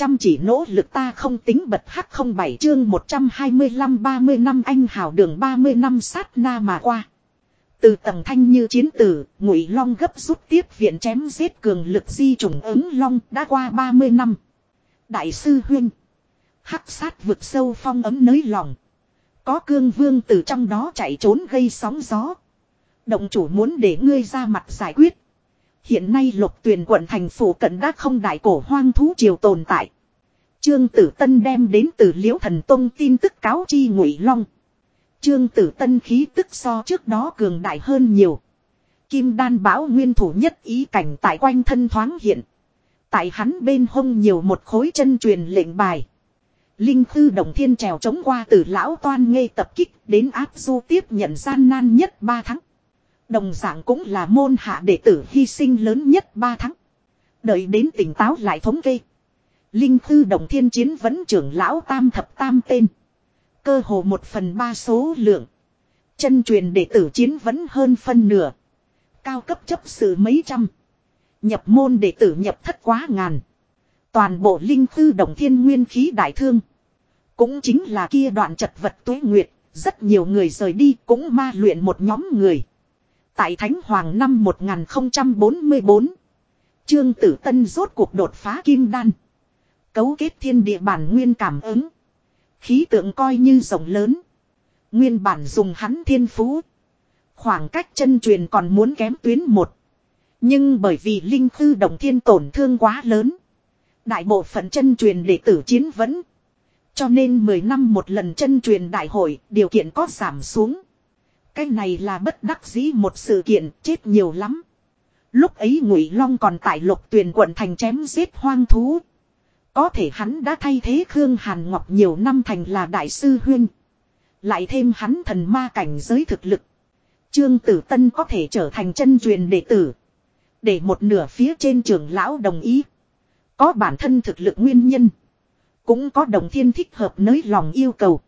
Chăm chỉ nỗ lực ta không tính bật hắc không bảy chương 125 30 năm anh hào đường 30 năm sát na mà qua. Từ tầng thanh như chiến tử, ngụy long gấp rút tiếp viện chém giết cường lực di trùng ứng long đã qua 30 năm. Đại sư huyên. Hắc sát vực sâu phong ấm nới lòng. Có cương vương từ trong đó chạy trốn gây sóng gió. Động chủ muốn để ngươi ra mặt giải quyết. Hiện nay lục tuyển quận thành phủ cận đã không đại cổ hoang thú triều tồn tại. Trương Tử Tân đem đến từ liễu thần tông tin tức cáo chi ngụy long. Trương Tử Tân khí tức so trước đó cường đại hơn nhiều. Kim đan bảo nguyên thủ nhất ý cảnh tại quanh thân thoáng hiện. Tại hắn bên hông nhiều một khối chân truyền lệnh bài. Linh Tư đồng thiên trèo chống qua từ lão toan ngây tập kích đến áp du tiếp nhận gian nan nhất ba tháng. Đồng dạng cũng là môn hạ đệ tử hy sinh lớn nhất ba tháng. Đợi đến tỉnh táo lại thống kê. Linh thư đồng thiên chiến vẫn trưởng lão tam thập tam tên. Cơ hồ một phần ba số lượng. Chân truyền đệ tử chiến vẫn hơn phân nửa. Cao cấp chấp sự mấy trăm. Nhập môn đệ tử nhập thất quá ngàn. Toàn bộ linh thư đồng thiên nguyên khí đại thương. Cũng chính là kia đoạn chật vật tuế nguyệt. Rất nhiều người rời đi cũng ma luyện một nhóm người. Tại Thánh Hoàng năm 1044. Trương Tử Tân rốt cuộc đột phá kim đan. Cấu kết thiên địa bản nguyên cảm ứng. Khí tượng coi như rộng lớn. Nguyên bản dùng hắn thiên phú. Khoảng cách chân truyền còn muốn kém tuyến một. Nhưng bởi vì linh khư đồng thiên tổn thương quá lớn. Đại bộ phận chân truyền đệ tử chiến vẫn. Cho nên 10 năm một lần chân truyền đại hội, điều kiện có giảm xuống. Cái này là bất đắc dĩ một sự kiện, chết nhiều lắm. Lúc ấy Ngụy Long còn tại lục tuyền quận thành chém giết hoang thú. Có thể hắn đã thay thế Khương Hàn Ngọc nhiều năm thành là đại sư huyên. Lại thêm hắn thần ma cảnh giới thực lực. Trương Tử Tân có thể trở thành chân truyền đệ tử. Để một nửa phía trên trưởng lão đồng ý. Có bản thân thực lực nguyên nhân. Cũng có đồng thiên thích hợp nới lòng yêu cầu.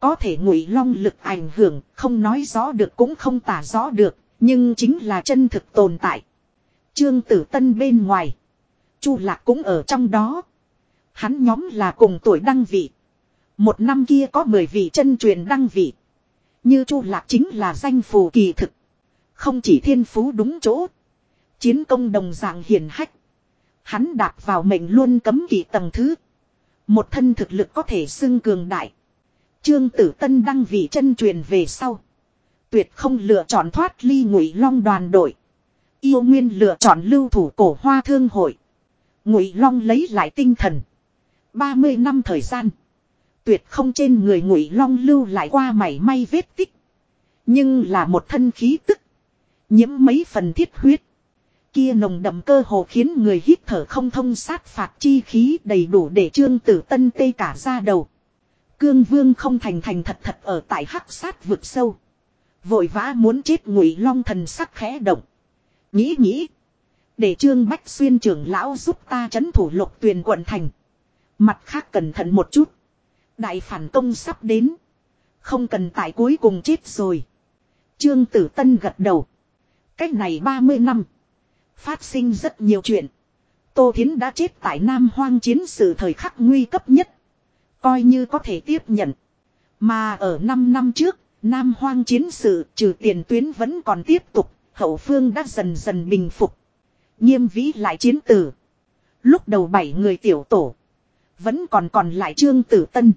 Có thể ngụy long lực ảnh hưởng, không nói rõ được cũng không tả rõ được. Nhưng chính là chân thực tồn tại. Trương Tử Tân bên ngoài. Chu Lạc cũng ở trong đó. Hắn nhóm là cùng tuổi đăng vị. Một năm kia có 10 vị chân truyền đăng vị. Như Chu Lạc chính là danh phù kỳ thực. Không chỉ thiên phú đúng chỗ. Chiến công đồng dạng hiền hách. Hắn đạp vào mệnh luôn cấm kỵ tầng thứ. Một thân thực lực có thể xưng cường đại. Trương Tử Tân đăng vị chân truyền về sau. Tuyệt không lựa chọn thoát ly ngụy long đoàn đội. Yêu Nguyên lựa chọn lưu thủ cổ hoa thương hội. Ngụy long lấy lại tinh thần. 30 năm thời gian. Tuyệt không trên người ngụy long lưu lại qua mảy may vết tích. Nhưng là một thân khí tức. Nhiễm mấy phần thiết huyết. Kia nồng đậm cơ hồ khiến người hít thở không thông sát phạt chi khí đầy đủ để trương tử tân tê cả ra đầu. Cương vương không thành thành thật thật ở tại hắc sát vực sâu. Vội vã muốn chết ngụy long thần sắc khẽ động. Nghĩ nghĩ. Để trương bách xuyên trưởng lão giúp ta chấn thủ lục tuyền quận thành. Mặt khác cẩn thận một chút. Đại phản công sắp đến. Không cần tại cuối cùng chết rồi. Trương Tử Tân gật đầu. Cách này 30 năm. Phát sinh rất nhiều chuyện. Tô Thiến đã chết tại Nam Hoang chiến sự thời khắc nguy cấp nhất. Coi như có thể tiếp nhận. Mà ở 5 năm trước, Nam Hoang chiến sự trừ tiền tuyến vẫn còn tiếp tục. Hậu phương đã dần dần bình phục. Nghiêm vĩ lại chiến tử. Lúc đầu bảy người tiểu tổ. Vẫn còn còn lại Trương Tử Tân.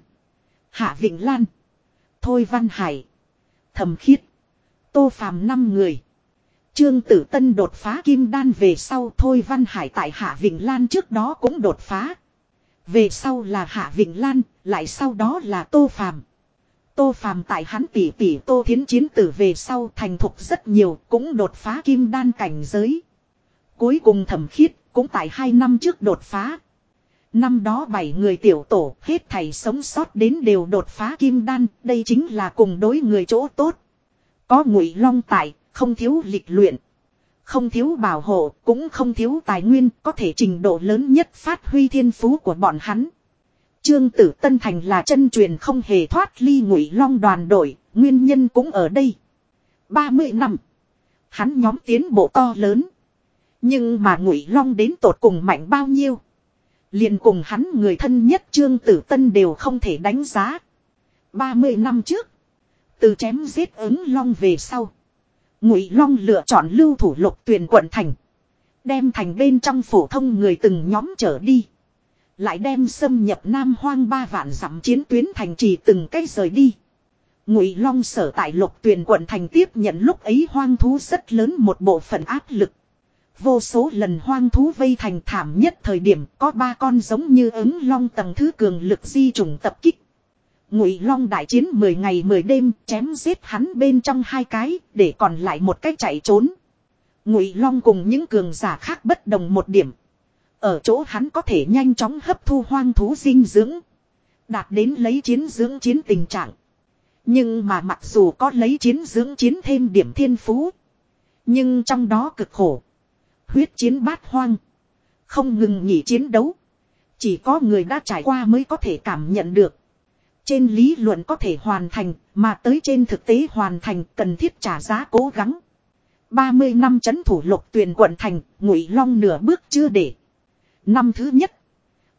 Hạ Vịnh Lan. Thôi Văn Hải. Thầm Khiết. Tô Phàm năm người. Trương Tử Tân đột phá kim đan về sau Thôi Văn Hải tại Hạ Vịnh Lan trước đó cũng đột phá. Về sau là Hạ Vịnh Lan, lại sau đó là Tô Phàm. Tô Phàm tại hắn tỷ tỷ Tô Thiến chiến tử về sau thành thục rất nhiều, cũng đột phá kim đan cảnh giới. Cuối cùng Thẩm Khiết cũng tại hai năm trước đột phá. Năm đó bảy người tiểu tổ hết thầy sống sót đến đều đột phá kim đan, đây chính là cùng đối người chỗ tốt. Có ngụy long tại, không thiếu lịch luyện. Không thiếu bảo hộ, cũng không thiếu tài nguyên, có thể trình độ lớn nhất phát huy thiên phú của bọn hắn. Trương Tử Tân Thành là chân truyền không hề thoát ly ngụy long đoàn đội, nguyên nhân cũng ở đây. 30 năm, hắn nhóm tiến bộ to lớn. Nhưng mà ngụy long đến tột cùng mạnh bao nhiêu? liền cùng hắn người thân nhất Trương Tử Tân đều không thể đánh giá. 30 năm trước, từ chém giết ứng long về sau, Ngụy Long lựa chọn lưu thủ lục tuyển quận thành, đem thành bên trong phổ thông người từng nhóm trở đi, lại đem xâm nhập Nam Hoang ba vạn dặm chiến tuyến thành trì từng cách rời đi. Ngụy Long sở tại lục tuyển quận thành tiếp nhận lúc ấy hoang thú rất lớn một bộ phận áp lực. Vô số lần hoang thú vây thành thảm nhất thời điểm có ba con giống như ứng long tầng thứ cường lực di trùng tập kích. Ngụy long đại chiến 10 ngày 10 đêm, chém giết hắn bên trong hai cái, để còn lại một cách chạy trốn. Ngụy long cùng những cường giả khác bất đồng một điểm. Ở chỗ hắn có thể nhanh chóng hấp thu hoang thú dinh dưỡng. Đạt đến lấy chiến dưỡng chiến tình trạng. Nhưng mà mặc dù có lấy chiến dưỡng chiến thêm điểm thiên phú. Nhưng trong đó cực khổ. Huyết chiến bát hoang. Không ngừng nghỉ chiến đấu. Chỉ có người đã trải qua mới có thể cảm nhận được. Trên lý luận có thể hoàn thành, mà tới trên thực tế hoàn thành cần thiết trả giá cố gắng. 30 năm chấn thủ lục tuyển quận thành, ngụy long nửa bước chưa để. Năm thứ nhất,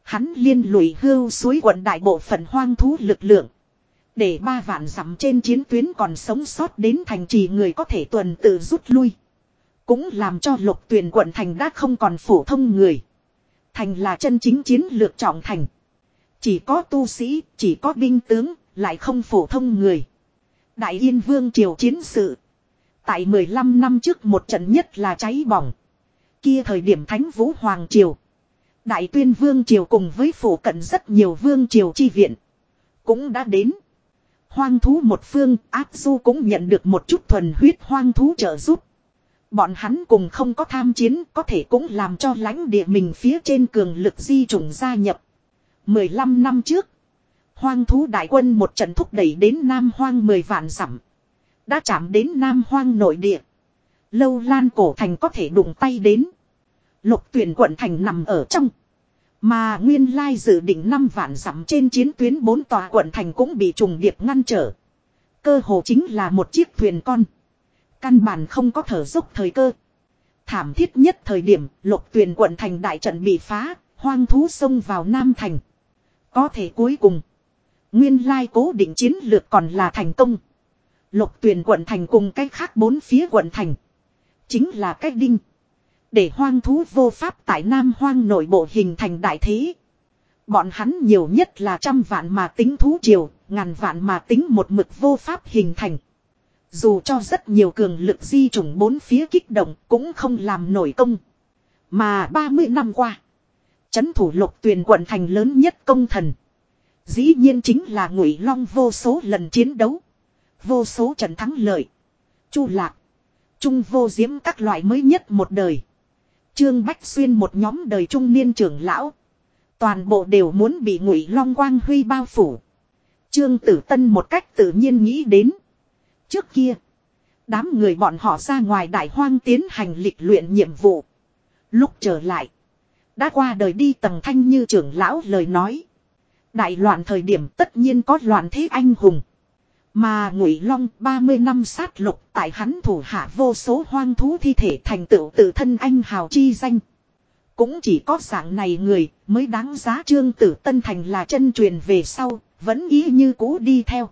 hắn liên lụy hưu suối quận đại bộ phận hoang thú lực lượng. Để ba vạn dặm trên chiến tuyến còn sống sót đến thành trì người có thể tuần tự rút lui. Cũng làm cho lục tuyển quận thành đã không còn phổ thông người. Thành là chân chính chiến lược trọng thành. Chỉ có tu sĩ, chỉ có binh tướng, lại không phổ thông người. Đại Yên Vương triều chiến sự. Tại 15 năm trước một trận nhất là cháy bỏng. Kia thời điểm Thánh Vũ Hoàng triều. Đại tuyên Vương triều cùng với phủ cận rất nhiều Vương triều chi viện. Cũng đã đến. Hoang thú một phương, áp du cũng nhận được một chút thuần huyết hoang thú trợ giúp. Bọn hắn cùng không có tham chiến có thể cũng làm cho lãnh địa mình phía trên cường lực di trùng gia nhập. 15 năm trước, hoang thú đại quân một trận thúc đẩy đến Nam Hoang 10 vạn dặm Đã chạm đến Nam Hoang nội địa. Lâu lan cổ thành có thể đụng tay đến. Lục tuyển quận thành nằm ở trong. Mà nguyên lai dự định 5 vạn dặm trên chiến tuyến 4 tòa quận thành cũng bị trùng điệp ngăn trở. Cơ hồ chính là một chiếc thuyền con. Căn bản không có thở dốc thời cơ. Thảm thiết nhất thời điểm, lục tuyền quận thành đại trận bị phá, hoang thú xông vào Nam Thành. Có thể cuối cùng, nguyên lai cố định chiến lược còn là thành công. Lục tuyền quận thành cùng cách khác bốn phía quận thành. Chính là cách đinh. Để hoang thú vô pháp tại Nam hoang nội bộ hình thành đại thế. Bọn hắn nhiều nhất là trăm vạn mà tính thú triều, ngàn vạn mà tính một mực vô pháp hình thành. Dù cho rất nhiều cường lực di chủng bốn phía kích động cũng không làm nổi công. Mà 30 năm qua, chấn thủ lục tuyền quận thành lớn nhất công thần. Dĩ nhiên chính là ngụy long vô số lần chiến đấu. Vô số trận thắng lợi. Chu lạc. Trung vô diễm các loại mới nhất một đời. Trương Bách Xuyên một nhóm đời trung niên trưởng lão. Toàn bộ đều muốn bị ngụy long quang huy bao phủ. Trương Tử Tân một cách tự nhiên nghĩ đến. Trước kia, đám người bọn họ ra ngoài đại hoang tiến hành lịch luyện nhiệm vụ. Lúc trở lại, đã qua đời đi tầng thanh như trưởng lão lời nói. Đại loạn thời điểm tất nhiên có loạn thế anh hùng. Mà Ngụy Long 30 năm sát lục tại hắn thủ hạ vô số hoang thú thi thể thành tựu tự thân anh hào chi danh. Cũng chỉ có dạng này người mới đáng giá trương tử tân thành là chân truyền về sau, vẫn ý như cũ đi theo.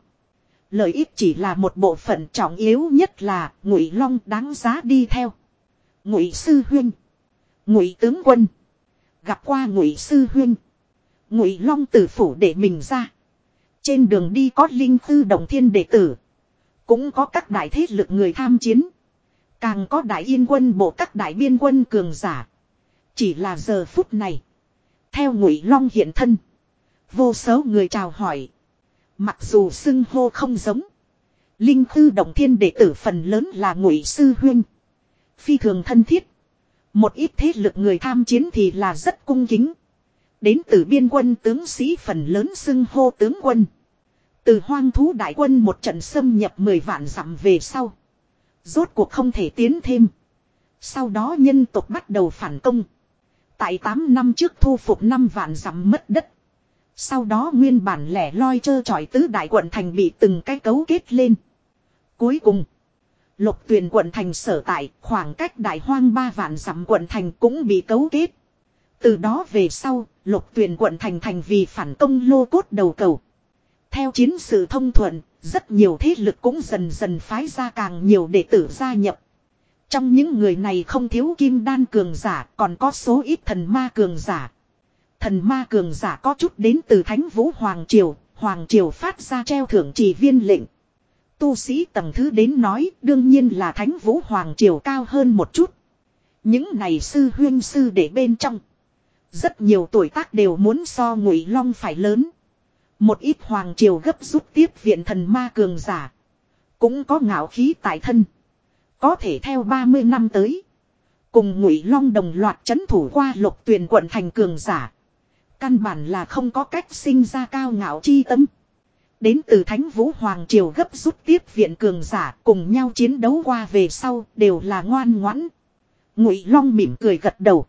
Lợi ích chỉ là một bộ phận trọng yếu nhất là ngụy long đáng giá đi theo. Ngụy sư huynh, ngụy tướng quân, gặp qua ngụy sư huynh, ngụy long tử phủ để mình ra. Trên đường đi có linh tư đồng thiên đệ tử, cũng có các đại thế lực người tham chiến, càng có đại yên quân bộ các đại biên quân cường giả. Chỉ là giờ phút này, theo ngụy long hiện thân, vô số người chào hỏi. Mặc dù xưng hô không giống. Linh tư động thiên đệ tử phần lớn là ngụy sư huyên. Phi thường thân thiết. Một ít thế lực người tham chiến thì là rất cung kính. Đến từ biên quân tướng sĩ phần lớn xưng hô tướng quân. Từ hoang thú đại quân một trận xâm nhập 10 vạn dặm về sau. Rốt cuộc không thể tiến thêm. Sau đó nhân tộc bắt đầu phản công. Tại 8 năm trước thu phục 5 vạn dặm mất đất. Sau đó nguyên bản lẻ loi trơ trọi tứ đại quận thành bị từng cái cấu kết lên. Cuối cùng, lục tuyền quận thành sở tại khoảng cách đại hoang ba vạn dặm quận thành cũng bị cấu kết. Từ đó về sau, lục tuyển quận thành thành vì phản công lô cốt đầu cầu. Theo chiến sự thông thuận, rất nhiều thế lực cũng dần dần phái ra càng nhiều đệ tử gia nhập. Trong những người này không thiếu kim đan cường giả, còn có số ít thần ma cường giả. Thần ma cường giả có chút đến từ Thánh Vũ Hoàng Triều, Hoàng Triều phát ra treo thưởng chỉ viên lệnh. Tu sĩ tầng thứ đến nói, đương nhiên là Thánh Vũ Hoàng Triều cao hơn một chút. Những này sư huyên sư để bên trong. Rất nhiều tuổi tác đều muốn so ngụy long phải lớn. Một ít Hoàng Triều gấp rút tiếp viện thần ma cường giả. Cũng có ngạo khí tại thân. Có thể theo 30 năm tới. Cùng ngụy long đồng loạt chấn thủ qua lục tuyển quận thành cường giả. Căn bản là không có cách sinh ra cao ngạo chi tâm. Đến từ Thánh Vũ Hoàng Triều gấp rút tiếp viện cường giả cùng nhau chiến đấu qua về sau đều là ngoan ngoãn. Ngụy Long mỉm cười gật đầu.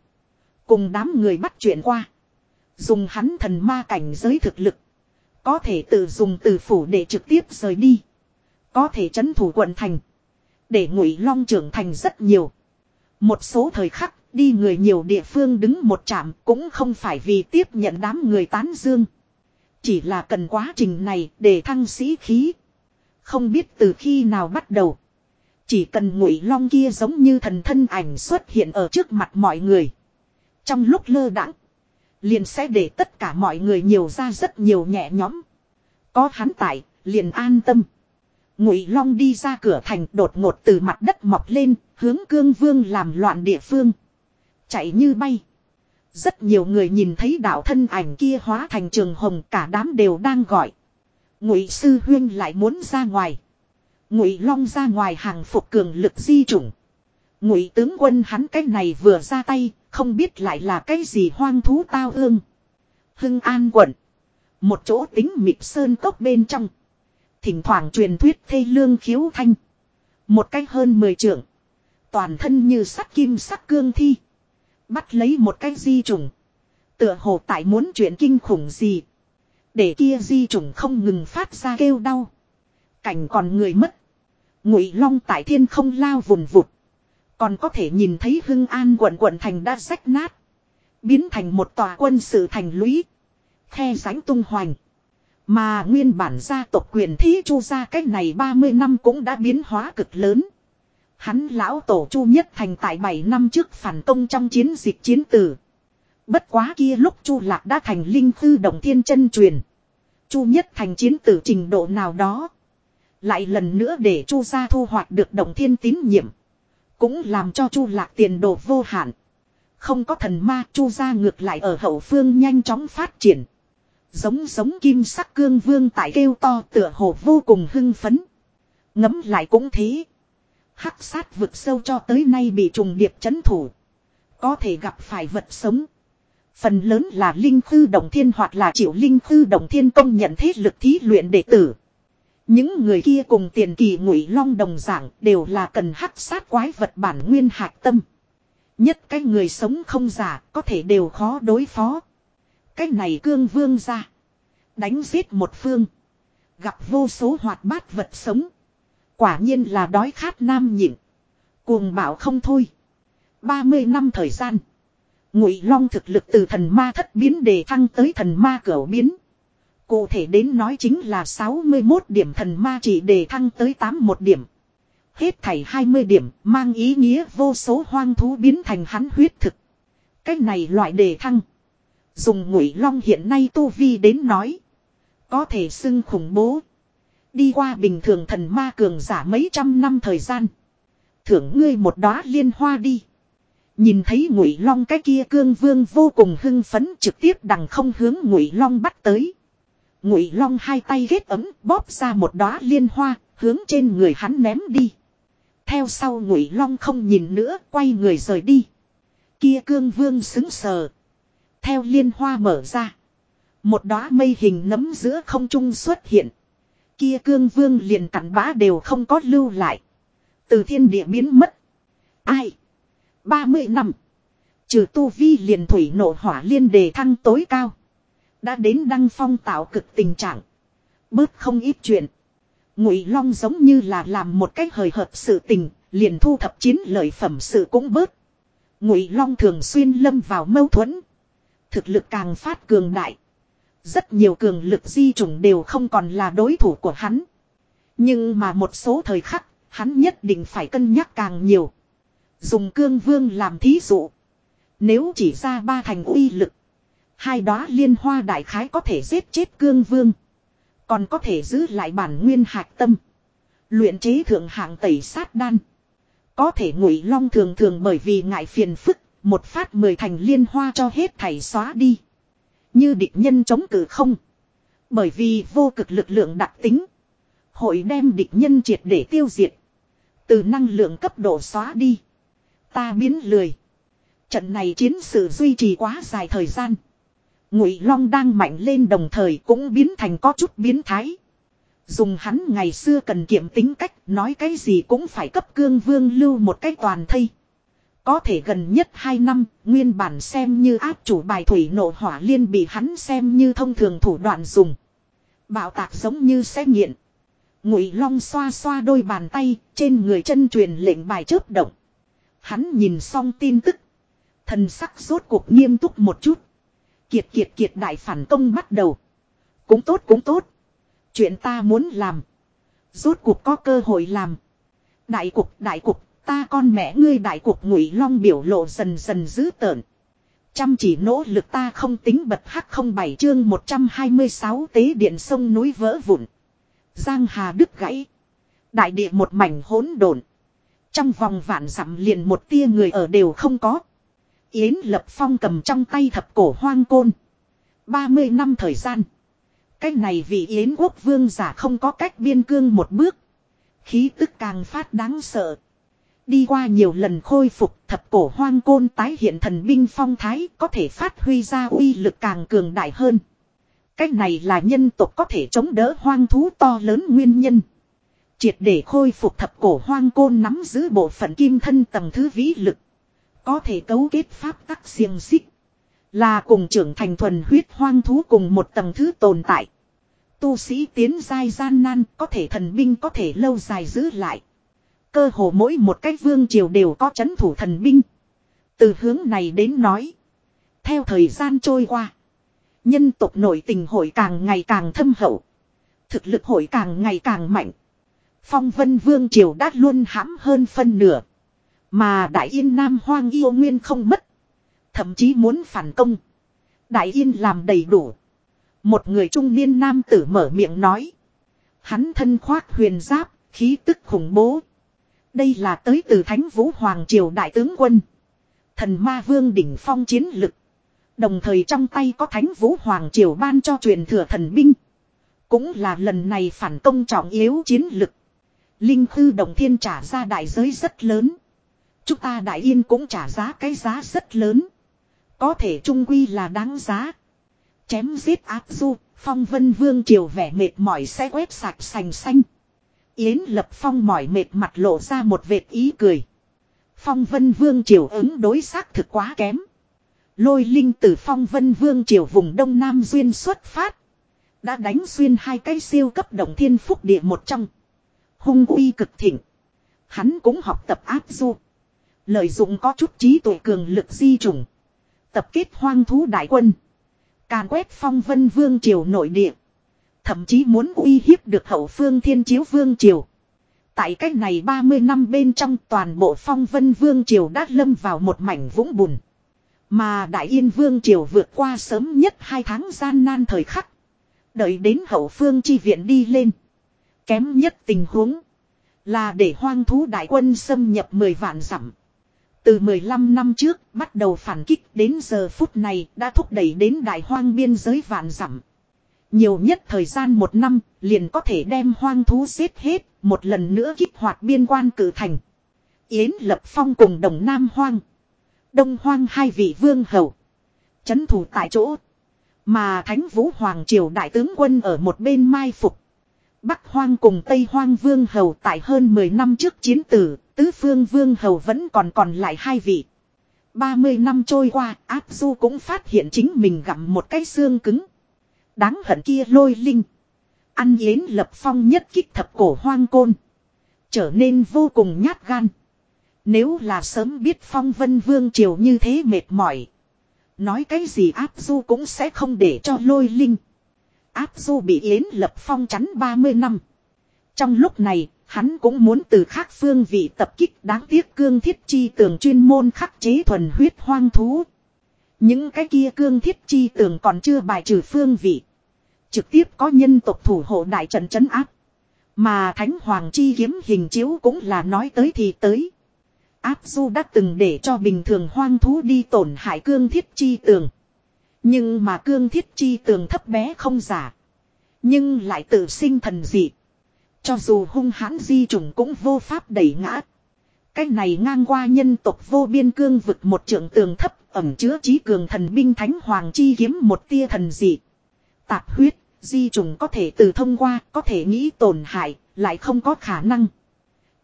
Cùng đám người bắt chuyện qua. Dùng hắn thần ma cảnh giới thực lực. Có thể tự dùng từ phủ để trực tiếp rời đi. Có thể chấn thủ quận thành. Để Ngụy Long trưởng thành rất nhiều. Một số thời khắc, Đi người nhiều địa phương đứng một chạm cũng không phải vì tiếp nhận đám người tán dương. Chỉ là cần quá trình này để thăng sĩ khí. Không biết từ khi nào bắt đầu. Chỉ cần ngụy long kia giống như thần thân ảnh xuất hiện ở trước mặt mọi người. Trong lúc lơ đãng Liền sẽ để tất cả mọi người nhiều ra rất nhiều nhẹ nhõm. Có hắn tại, liền an tâm. Ngụy Long đi ra cửa thành đột ngột từ mặt đất mọc lên, hướng cương vương làm loạn địa phương chạy như bay. Rất nhiều người nhìn thấy đạo thân ảnh kia hóa thành trường hồng cả đám đều đang gọi. Ngụy sư huyên lại muốn ra ngoài. Ngụy long ra ngoài hàng phục cường lực di chủng. Ngụy tướng quân hắn cái này vừa ra tay, không biết lại là cái gì hoang thú tao ương. Hưng an quận. Một chỗ tính mịt sơn cốc bên trong. Thỉnh thoảng truyền thuyết thê lương khiếu thanh. Một cách hơn mười trượng. Toàn thân như sắt kim sắc cương thi. Bắt lấy một cái di trùng. Tựa hồ tại muốn chuyện kinh khủng gì. Để kia di trùng không ngừng phát ra kêu đau. Cảnh còn người mất. Ngụy long tại thiên không lao vùn vụt. Còn có thể nhìn thấy hưng an quận quận thành đã rách nát. Biến thành một tòa quân sự thành lũy. Khe ránh tung hoành. Mà nguyên bản gia tộc quyền thí chu gia cách này 30 năm cũng đã biến hóa cực lớn. Hắn lão tổ chu nhất thành tại 7 năm trước phản công trong chiến dịch chiến tử. Bất quá kia lúc chu lạc đã thành linh thư đồng thiên chân truyền. chu nhất thành chiến tử trình độ nào đó. Lại lần nữa để chu gia thu hoạch được đồng thiên tín nhiệm. Cũng làm cho chu lạc tiền đồ vô hạn. Không có thần ma, chu gia ngược lại ở hậu phương nhanh chóng phát triển. Giống giống kim sắc cương vương tại kêu to tựa hồ vô cùng hưng phấn. Ngấm lại cũng thế. Hắc sát vực sâu cho tới nay bị trùng điệp chấn thủ. Có thể gặp phải vật sống. Phần lớn là linh khư đồng thiên hoặc là triệu linh khư đồng thiên công nhận thế lực thí luyện đệ tử. Những người kia cùng tiền kỳ ngụy long đồng dạng đều là cần hắc sát quái vật bản nguyên hạc tâm. Nhất cái người sống không giả có thể đều khó đối phó. Cái này cương vương ra. Đánh giết một phương. Gặp vô số hoạt bát vật sống. Quả nhiên là đói khát nam nhịn. Cuồng bảo không thôi. 30 năm thời gian. Ngụy Long thực lực từ thần ma thất biến đề thăng tới thần ma cửu biến. Cụ thể đến nói chính là 61 điểm thần ma chỉ đề thăng tới 81 điểm. Hết thảy 20 điểm mang ý nghĩa vô số hoang thú biến thành hắn huyết thực. Cách này loại đề thăng. Dùng ngụy long hiện nay tu vi đến nói. Có thể xưng khủng bố. Đi qua bình thường thần ma cường giả mấy trăm năm thời gian. Thưởng ngươi một đóa liên hoa đi. Nhìn thấy ngụy long cái kia cương vương vô cùng hưng phấn trực tiếp đằng không hướng ngụy long bắt tới. Ngụy long hai tay ghét ấm, bóp ra một đóa liên hoa, hướng trên người hắn ném đi. Theo sau ngụy long không nhìn nữa, quay người rời đi. Kia cương vương xứng sờ. Theo liên hoa mở ra. Một đóa mây hình nấm giữa không trung xuất hiện kia cương vương liền cặn bã đều không có lưu lại. Từ thiên địa biến mất. Ai? 30 năm. Trừ tu vi liền thủy nộ hỏa liên đề thăng tối cao. Đã đến đăng phong tạo cực tình trạng. Bớt không ít chuyện. Ngụy Long giống như là làm một cách hời hợt sự tình, liền thu thập chiến lợi phẩm sự cũng bớt. Ngụy Long thường xuyên lâm vào mâu thuẫn, Thực lực càng phát cường đại. Rất nhiều cường lực di chủng đều không còn là đối thủ của hắn. Nhưng mà một số thời khắc, hắn nhất định phải cân nhắc càng nhiều. Dùng cương vương làm thí dụ. Nếu chỉ ra ba thành uy lực. Hai đó liên hoa đại khái có thể giết chết cương vương. Còn có thể giữ lại bản nguyên hạc tâm. Luyện chế thượng hạng tẩy sát đan. Có thể ngụy long thường thường bởi vì ngại phiền phức. Một phát mười thành liên hoa cho hết thảy xóa đi. Như địch nhân chống cự không. Bởi vì vô cực lực lượng đặc tính. Hội đem địch nhân triệt để tiêu diệt. Từ năng lượng cấp độ xóa đi. Ta biến lười. Trận này chiến sự duy trì quá dài thời gian. Ngụy Long đang mạnh lên đồng thời cũng biến thành có chút biến thái. Dùng hắn ngày xưa cần kiệm tính cách, nói cái gì cũng phải cấp cương vương lưu một cách toàn thây. Có thể gần nhất 2 năm, nguyên bản xem như áp chủ bài thủy nộ hỏa liên bị hắn xem như thông thường thủ đoạn dùng. Bạo tạc giống như xe nghiện. Ngụy Long xoa xoa đôi bàn tay, trên người chân truyền lệnh bài chớp động. Hắn nhìn xong tin tức. Thần sắc rốt cuộc nghiêm túc một chút. Kiệt kiệt kiệt đại phản công bắt đầu. Cũng tốt cũng tốt. Chuyện ta muốn làm. Rốt cuộc có cơ hội làm. Đại cục đại cục ta con mẹ ngươi đại cục ngụy long biểu lộ dần dần dữ tợn. Chăm chỉ nỗ lực ta không tính bật hắc không bảy chương 126 tế điện sông núi vỡ vụn. Giang hà đứt gãy. Đại địa một mảnh hỗn độn. Trong vòng vạn dặm liền một tia người ở đều không có. Yến Lập Phong cầm trong tay thập cổ hoang côn. 30 năm thời gian. Cách này vì Yến quốc vương giả không có cách biên cương một bước. Khí tức càng phát đáng sợ. Đi qua nhiều lần khôi phục, thập cổ hoang côn tái hiện thần binh phong thái có thể phát huy ra uy lực càng cường đại hơn. Cách này là nhân tộc có thể chống đỡ hoang thú to lớn nguyên nhân. Triệt để khôi phục thập cổ hoang côn nắm giữ bộ phận kim thân tầng thứ vĩ lực. Có thể cấu kết pháp tắc xiềng xích. Là cùng trưởng thành thuần huyết hoang thú cùng một tầng thứ tồn tại. Tu sĩ tiến giai gian nan có thể thần binh có thể lâu dài giữ lại. Cơ hồ mỗi một cách vương triều đều có chấn thủ thần binh. Từ hướng này đến nói. Theo thời gian trôi qua. Nhân tộc nội tình hội càng ngày càng thâm hậu. Thực lực hội càng ngày càng mạnh. Phong vân vương triều đã luôn hãm hơn phân nửa. Mà Đại Yên Nam Hoang yêu nguyên không mất. Thậm chí muốn phản công. Đại Yên làm đầy đủ. Một người trung niên nam tử mở miệng nói. Hắn thân khoác huyền giáp, khí tức khủng bố. Đây là tới từ Thánh Vũ Hoàng Triều Đại tướng quân. Thần Ma Vương đỉnh phong chiến lực. Đồng thời trong tay có Thánh Vũ Hoàng Triều ban cho truyền thừa thần binh. Cũng là lần này phản công trọng yếu chiến lực. Linh Hư Đồng Thiên trả ra đại giới rất lớn. Chúng ta Đại Yên cũng trả giá cái giá rất lớn. Có thể trung quy là đáng giá. Chém giết áp du, phong vân vương triều vẻ mệt mỏi sẽ quét sạch sành xanh. Yến lập phong mỏi mệt mặt lộ ra một vệt ý cười. Phong vân vương triều ứng đối xác thực quá kém. Lôi linh từ phong vân vương triều vùng đông nam duyên xuất phát. Đã đánh xuyên hai cái siêu cấp động thiên phúc địa một trong. Hung uy cực thịnh. Hắn cũng học tập áp du. Lợi dụng có chút trí tuệ cường lực di trùng. Tập kết hoang thú đại quân. Càn quét phong vân vương triều nội địa. Thậm chí muốn uy hiếp được hậu phương thiên chiếu vương triều. Tại cách này 30 năm bên trong toàn bộ phong vân vương triều đã lâm vào một mảnh vũng bùn. Mà đại yên vương triều vượt qua sớm nhất hai tháng gian nan thời khắc. Đợi đến hậu phương chi viện đi lên. Kém nhất tình huống. Là để hoang thú đại quân xâm nhập 10 vạn dặm. Từ 15 năm trước bắt đầu phản kích đến giờ phút này đã thúc đẩy đến đại hoang biên giới vạn dặm. Nhiều nhất thời gian một năm liền có thể đem hoang thú giết hết một lần nữa kích hoạt biên quan cử thành. Yến Lập Phong cùng Đồng Nam Hoang. Đông Hoang hai vị vương hầu. Chấn thủ tại chỗ. Mà Thánh Vũ Hoàng Triều Đại tướng quân ở một bên mai phục. Bắc Hoang cùng Tây Hoang Vương Hầu tại hơn 10 năm trước chiến tử, Tứ Phương Vương Hầu vẫn còn còn lại hai vị. 30 năm trôi qua, Áp Du cũng phát hiện chính mình gặm một cái xương cứng. Đáng hận kia lôi linh. Ăn yến lập phong nhất kích thập cổ hoang côn. Trở nên vô cùng nhát gan. Nếu là sớm biết phong vân vương triều như thế mệt mỏi. Nói cái gì áp du cũng sẽ không để cho lôi linh. Áp du bị Yến Lập Phong chắn 30 năm. Trong lúc này, hắn cũng muốn từ khác phương vị tập kích đáng tiếc cương thiết chi tường chuyên môn khắc chế thuần huyết hoang thú. Những cái kia cương thiết chi tường còn chưa bài trừ phương vị. Trực tiếp có nhân tộc thủ hộ đại trận chấn áp. Mà Thánh Hoàng chi kiếm hình chiếu cũng là nói tới thì tới. Áp du đã từng để cho bình thường hoang thú đi tổn hại cương thiết chi tường. Nhưng mà cương thiết chi tường thấp bé không giả. Nhưng lại tự sinh thần dị. Cho dù hung hãn di trùng cũng vô pháp đẩy ngã. Cái này ngang qua nhân tộc vô biên cương vực một trường tường thấp ẩm chứa trí cường thần binh thánh hoàng chi kiếm một tia thần dị. Tạp huyết, di trùng có thể từ thông qua, có thể nghĩ tổn hại, lại không có khả năng.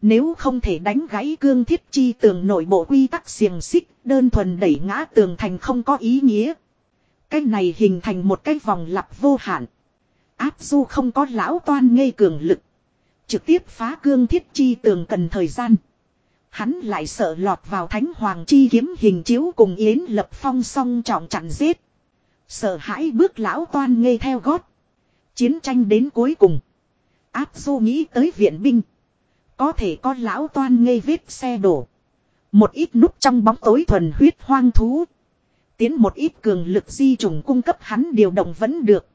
Nếu không thể đánh gãy cương thiết chi tường nội bộ quy tắc xiềng xích, đơn thuần đẩy ngã tường thành không có ý nghĩa. Cái này hình thành một cái vòng lặp vô hạn. Áp du không có lão toan ngây cường lực. Trực tiếp phá cương thiết chi tường cần thời gian. Hắn lại sợ lọt vào thánh hoàng chi kiếm hình chiếu cùng Yến lập phong song trọng chặn giết. Sợ hãi bước lão toan ngây theo gót. Chiến tranh đến cuối cùng. Áp du nghĩ tới viện binh. Có thể có lão toan ngây vết xe đổ. Một ít núp trong bóng tối thuần huyết hoang thú. Tiến một ít cường lực di trùng cung cấp hắn điều động vẫn được.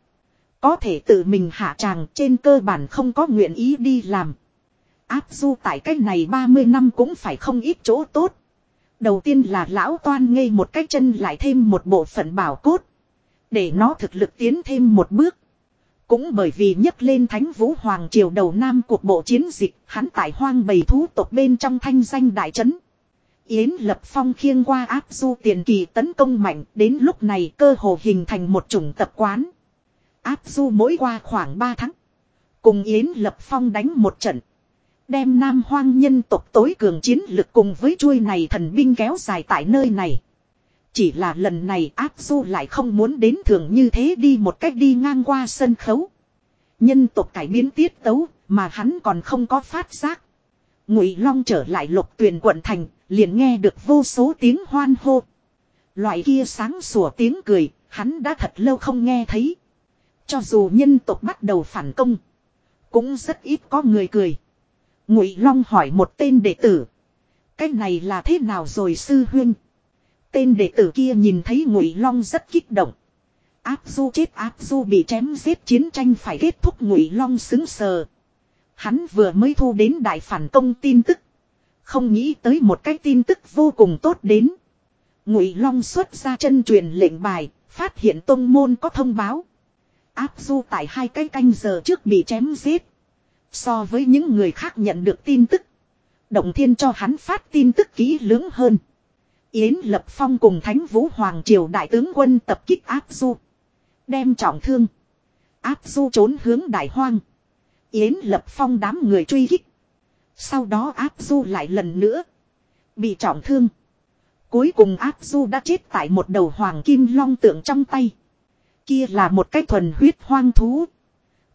Có thể tự mình hạ tràng trên cơ bản không có nguyện ý đi làm. Áp du tại cách này 30 năm cũng phải không ít chỗ tốt. Đầu tiên là lão toan ngây một cái chân lại thêm một bộ phận bảo cốt. Để nó thực lực tiến thêm một bước. Cũng bởi vì nhấc lên thánh vũ hoàng triều đầu nam cuộc bộ chiến dịch, hắn tại hoang bầy thú tộc bên trong thanh danh đại trấn. Yến Lập Phong khiêng qua áp du tiền kỳ tấn công mạnh, đến lúc này cơ hồ hình thành một chủng tập quán. Áp du mỗi qua khoảng 3 tháng. Cùng Yến Lập Phong đánh một trận. Đem nam hoang nhân tộc tối cường chiến lực cùng với chuôi này thần binh kéo dài tại nơi này. Chỉ là lần này áp du lại không muốn đến thường như thế đi một cách đi ngang qua sân khấu. Nhân tộc cải biến tiết tấu mà hắn còn không có phát giác. Ngụy Long trở lại lục tuyền quận thành, liền nghe được vô số tiếng hoan hô. Loại kia sáng sủa tiếng cười, hắn đã thật lâu không nghe thấy. Cho dù nhân tộc bắt đầu phản công, cũng rất ít có người cười. Ngụy Long hỏi một tên đệ tử, cái này là thế nào rồi sư huynh? Tên đệ tử kia nhìn thấy Ngụy Long rất kích động. Áp Du chết Áp Du bị chém giết chiến tranh phải kết thúc Ngụy Long xứng sờ. Hắn vừa mới thu đến đại phản công tin tức, không nghĩ tới một cái tin tức vô cùng tốt đến. Ngụy Long xuất ra chân truyền lệnh bài, phát hiện tông môn có thông báo. Áp Du tại hai cái canh giờ trước bị chém giết. So với những người khác nhận được tin tức, Động Thiên cho hắn phát tin tức kỹ lưỡng hơn. Yến Lập Phong cùng Thánh Vũ Hoàng Triều Đại tướng quân tập kích áp du. Đem trọng thương. Áp du trốn hướng Đại Hoang. Yến Lập Phong đám người truy kích. Sau đó áp du lại lần nữa. Bị trọng thương. Cuối cùng áp du đã chết tại một đầu hoàng kim long tượng trong tay. Kia là một cái thuần huyết hoang thú.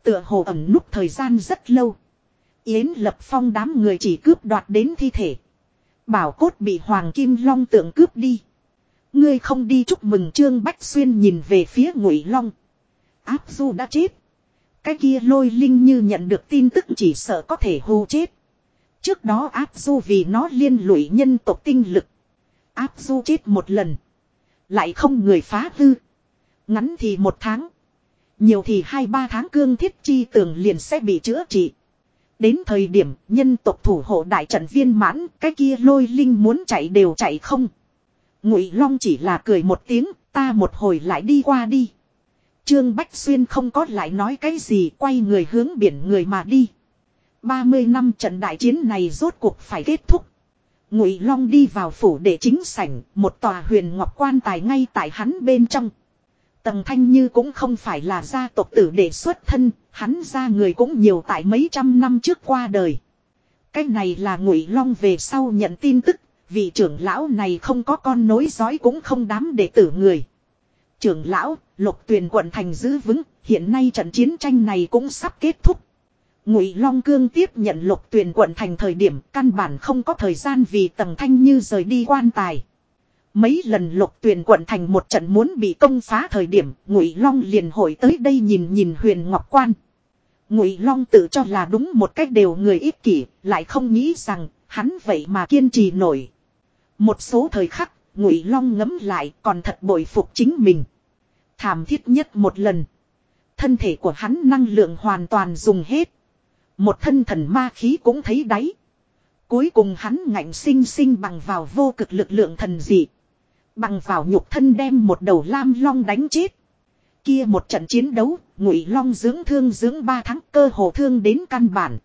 Tựa hồ ẩm núp thời gian rất lâu. Yến Lập Phong đám người chỉ cướp đoạt đến thi thể. Bảo cốt bị Hoàng Kim Long tượng cướp đi. Ngươi không đi chúc mừng Trương Bách Xuyên nhìn về phía Ngụy Long. Áp Du đã chết. Cái kia lôi linh như nhận được tin tức chỉ sợ có thể hô chết. Trước đó áp du vì nó liên lụy nhân tộc tinh lực. Áp du chết một lần. Lại không người phá hư. Ngắn thì một tháng. Nhiều thì hai ba tháng cương thiết chi tường liền sẽ bị chữa trị. Đến thời điểm nhân tộc thủ hộ đại trận viên mãn, cái kia lôi linh muốn chạy đều chạy không. Ngụy Long chỉ là cười một tiếng, ta một hồi lại đi qua đi. Trương Bách Xuyên không có lại nói cái gì, quay người hướng biển người mà đi. 30 năm trận đại chiến này rốt cuộc phải kết thúc. Ngụy Long đi vào phủ để chính sảnh, một tòa huyền ngọc quan tài ngay tại hắn bên trong. Tầng Thanh Như cũng không phải là gia tộc tử để xuất thân, hắn ra người cũng nhiều tại mấy trăm năm trước qua đời. Cái này là Ngụy Long về sau nhận tin tức, vị trưởng lão này không có con nối dõi cũng không đám đệ tử người. Trưởng lão, Lục Tuyền quận thành giữ vững, hiện nay trận chiến tranh này cũng sắp kết thúc. Ngụy Long Cương tiếp nhận Lục Tuyền quận thành thời điểm căn bản không có thời gian vì Tầng Thanh Như rời đi quan tài. Mấy lần lục tuyển quận thành một trận muốn bị công phá thời điểm, Ngụy Long liền hội tới đây nhìn nhìn Huyền Ngọc Quan. Ngụy Long tự cho là đúng một cách đều người ích kỷ, lại không nghĩ rằng hắn vậy mà kiên trì nổi. Một số thời khắc, Ngụy Long ngấm lại còn thật bội phục chính mình. Thảm thiết nhất một lần. Thân thể của hắn năng lượng hoàn toàn dùng hết. Một thân thần ma khí cũng thấy đáy. Cuối cùng hắn ngạnh sinh sinh bằng vào vô cực lực lượng thần dị. Bằng vào nhục thân đem một đầu lam long đánh chết. Kia một trận chiến đấu, ngụy long dưỡng thương dưỡng ba tháng cơ hồ thương đến căn bản.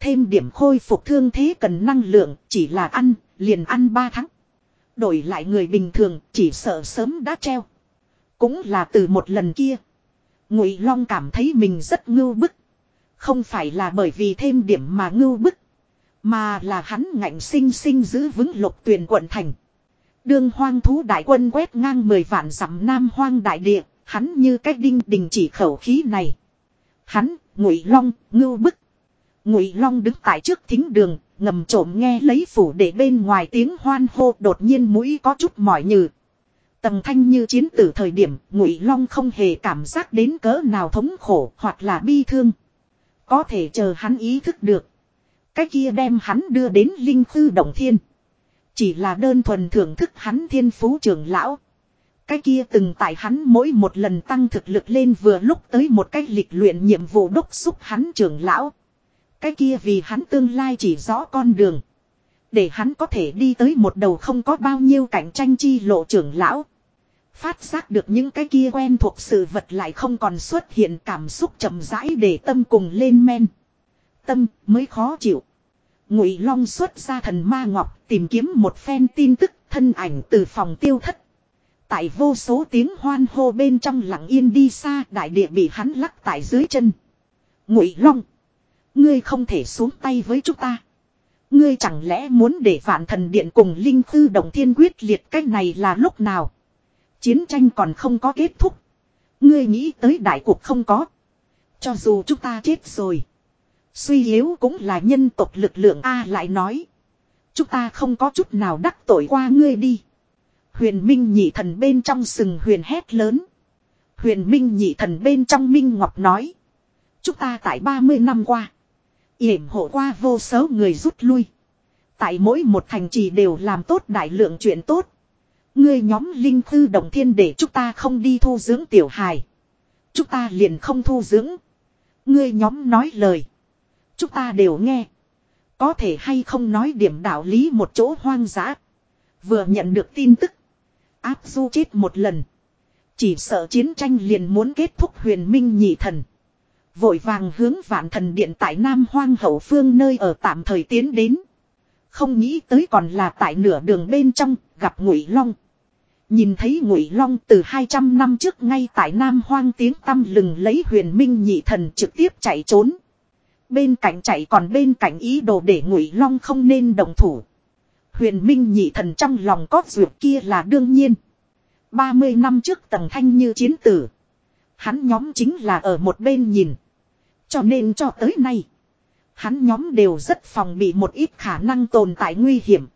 Thêm điểm khôi phục thương thế cần năng lượng, chỉ là ăn, liền ăn ba tháng. Đổi lại người bình thường, chỉ sợ sớm đã treo. Cũng là từ một lần kia. Ngụy Long cảm thấy mình rất ngưu bức. Không phải là bởi vì thêm điểm mà ngưu bức. Mà là hắn ngạnh sinh sinh giữ vững lục tuyển quận thành. Đương hoang thú đại quân quét ngang mười vạn dặm nam hoang đại địa, hắn như cách đinh đình chỉ khẩu khí này. Hắn, ngụy long, ngưu bức. Ngụy long đứng tại trước thính đường, ngầm trộm nghe lấy phủ để bên ngoài tiếng hoan hô đột nhiên mũi có chút mỏi nhừ. Tầng thanh như chiến tử thời điểm, ngụy long không hề cảm giác đến cỡ nào thống khổ hoặc là bi thương. Có thể chờ hắn ý thức được. Cái kia đem hắn đưa đến linh khư động thiên. Chỉ là đơn thuần thưởng thức hắn thiên phú trưởng lão. Cái kia từng tại hắn mỗi một lần tăng thực lực lên vừa lúc tới một cách lịch luyện nhiệm vụ đốc xúc hắn trưởng lão. Cái kia vì hắn tương lai chỉ rõ con đường. Để hắn có thể đi tới một đầu không có bao nhiêu cạnh tranh chi lộ trưởng lão. Phát giác được những cái kia quen thuộc sự vật lại không còn xuất hiện cảm xúc chậm rãi để tâm cùng lên men. Tâm mới khó chịu. Ngụy Long xuất ra thần ma ngọc tìm kiếm một phen tin tức thân ảnh từ phòng tiêu thất. Tại vô số tiếng hoan hô bên trong lặng yên đi xa, đại địa bị hắn lắc tại dưới chân. Ngụy Long. Ngươi không thể xuống tay với chúng ta. Ngươi chẳng lẽ muốn để vạn thần điện cùng linh tư đồng thiên quyết liệt cách này là lúc nào? Chiến tranh còn không có kết thúc. Ngươi nghĩ tới đại cuộc không có. Cho dù chúng ta chết rồi. Suy yếu cũng là nhân tộc lực lượng A lại nói. Chúng ta không có chút nào đắc tội qua ngươi đi. Huyền Minh nhị thần bên trong sừng huyền hét lớn. Huyền Minh nhị thần bên trong Minh Ngọc nói. Chúng ta tại 30 năm qua. yểm hộ qua vô số người rút lui. Tại mỗi một thành trì đều làm tốt đại lượng chuyện tốt. Ngươi nhóm linh thư đồng thiên để chúng ta không đi thu dưỡng tiểu hài. Chúng ta liền không thu dưỡng. Ngươi nhóm nói lời. Chúng ta đều nghe. Có thể hay không nói điểm đạo lý một chỗ hoang dã. Vừa nhận được tin tức. Áp du chết một lần. Chỉ sợ chiến tranh liền muốn kết thúc huyền minh nhị thần. Vội vàng hướng vạn thần điện tại Nam Hoang hậu phương nơi ở tạm thời tiến đến. Không nghĩ tới còn là tại nửa đường bên trong, gặp Ngụy Long. Nhìn thấy Ngụy Long từ 200 năm trước ngay tại Nam Hoang tiếng tăm lừng lấy huyền minh nhị thần trực tiếp chạy trốn. Bên cạnh chạy còn bên cạnh ý đồ để Ngụy Long không nên đồng thủ. Huyền minh nhị thần trong lòng có ruột kia là đương nhiên. 30 năm trước tầng thanh như chiến tử. Hắn nhóm chính là ở một bên nhìn. Cho nên cho tới nay. Hắn nhóm đều rất phòng bị một ít khả năng tồn tại nguy hiểm.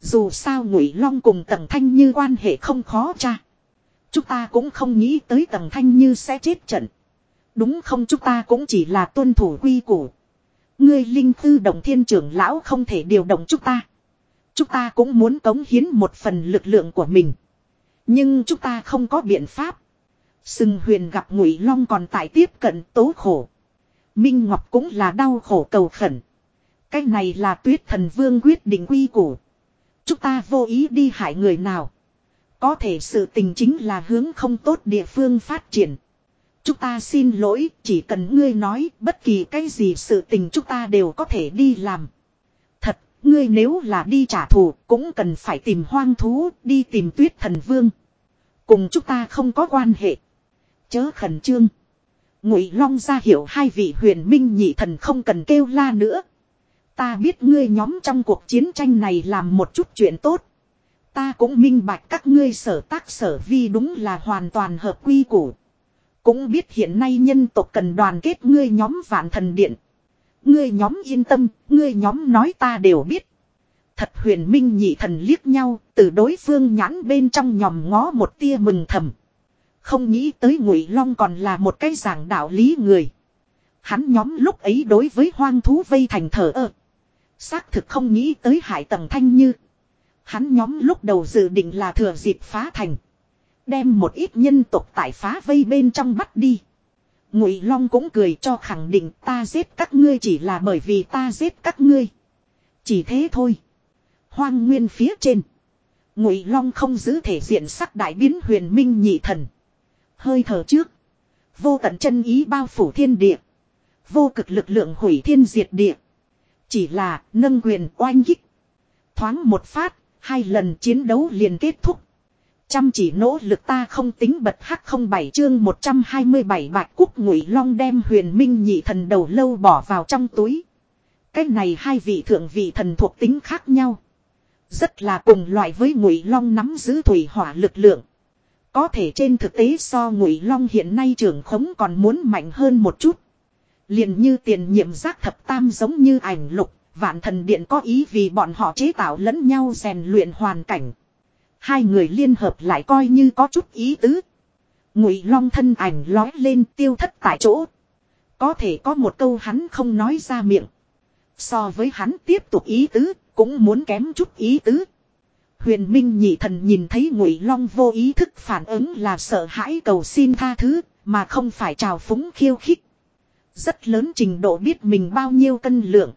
Dù sao ngụy long cùng tầng thanh như quan hệ không khó cha. Chúng ta cũng không nghĩ tới tầng thanh như sẽ chết trận. Đúng không chúng ta cũng chỉ là tuân thủ quy củ. Ngươi linh tư đồng thiên trưởng lão không thể điều động chúng ta. Chúng ta cũng muốn cống hiến một phần lực lượng của mình. Nhưng chúng ta không có biện pháp. Sừng huyền gặp ngụy long còn tại tiếp cận tố khổ. Minh Ngọc cũng là đau khổ cầu khẩn. Cái này là tuyết thần vương quyết định quy củ. Chúng ta vô ý đi hại người nào. Có thể sự tình chính là hướng không tốt địa phương phát triển. Chúng ta xin lỗi, chỉ cần ngươi nói bất kỳ cái gì sự tình chúng ta đều có thể đi làm. Thật, ngươi nếu là đi trả thù, cũng cần phải tìm hoang thú, đi tìm tuyết thần vương. Cùng chúng ta không có quan hệ. Chớ khẩn trương. Ngụy Long ra hiểu hai vị huyền minh nhị thần không cần kêu la nữa. Ta biết ngươi nhóm trong cuộc chiến tranh này làm một chút chuyện tốt. Ta cũng minh bạch các ngươi sở tác sở vi đúng là hoàn toàn hợp quy củ. Cũng biết hiện nay nhân tộc cần đoàn kết ngươi nhóm vạn thần điện. Ngươi nhóm yên tâm, ngươi nhóm nói ta đều biết. Thật huyền minh nhị thần liếc nhau, từ đối phương nhãn bên trong nhòm ngó một tia mừng thầm. Không nghĩ tới ngụy long còn là một cái giảng đạo lý người. Hắn nhóm lúc ấy đối với hoang thú vây thành thờ ơ. Xác thực không nghĩ tới hải tầng thanh như. Hắn nhóm lúc đầu dự định là thừa dịp phá thành. Đem một ít nhân tộc tại phá vây bên trong bắt đi. Ngụy Long cũng cười cho khẳng định ta giết các ngươi chỉ là bởi vì ta giết các ngươi. Chỉ thế thôi. Hoang nguyên phía trên. Ngụy Long không giữ thể diện sắc đại biến huyền minh nhị thần. Hơi thở trước. Vô tận chân ý bao phủ thiên địa. Vô cực lực lượng hủy thiên diệt địa. Chỉ là nâng quyền oanh kích. Thoáng một phát, hai lần chiến đấu liền kết thúc. Chăm chỉ nỗ lực ta không tính bật hắc không bảy chương 127 bạch cúc ngụy long đem huyền minh nhị thần đầu lâu bỏ vào trong túi. Cái này hai vị thượng vị thần thuộc tính khác nhau. Rất là cùng loại với ngụy long nắm giữ thủy hỏa lực lượng. Có thể trên thực tế so ngụy long hiện nay trưởng khống còn muốn mạnh hơn một chút. liền như tiền nhiệm giác thập tam giống như ảnh lục, vạn thần điện có ý vì bọn họ chế tạo lẫn nhau rèn luyện hoàn cảnh. Hai người liên hợp lại coi như có chút ý tứ. Ngụy long thân ảnh lói lên tiêu thất tại chỗ. Có thể có một câu hắn không nói ra miệng. So với hắn tiếp tục ý tứ, cũng muốn kém chút ý tứ. Huyền Minh nhị thần nhìn thấy Ngụy Long vô ý thức phản ứng là sợ hãi cầu xin tha thứ, mà không phải trào phúng khiêu khích. Rất lớn trình độ biết mình bao nhiêu cân lượng.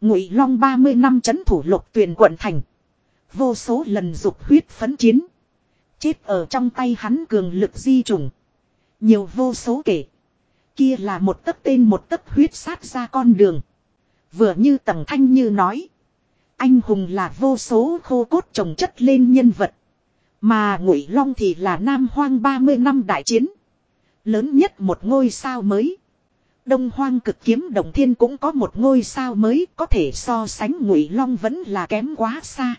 Ngụy Long 30 năm chấn thủ lục tuyển quận thành. Vô số lần dục huyết phấn chiến. Chết ở trong tay hắn cường lực di trùng. Nhiều vô số kể. Kia là một tấc tên một tấc huyết sát ra con đường. Vừa như tầng thanh như nói. Anh hùng là vô số khô cốt trồng chất lên nhân vật. Mà ngụy long thì là nam hoang 30 năm đại chiến. Lớn nhất một ngôi sao mới. Đông hoang cực kiếm đồng thiên cũng có một ngôi sao mới có thể so sánh ngụy long vẫn là kém quá xa.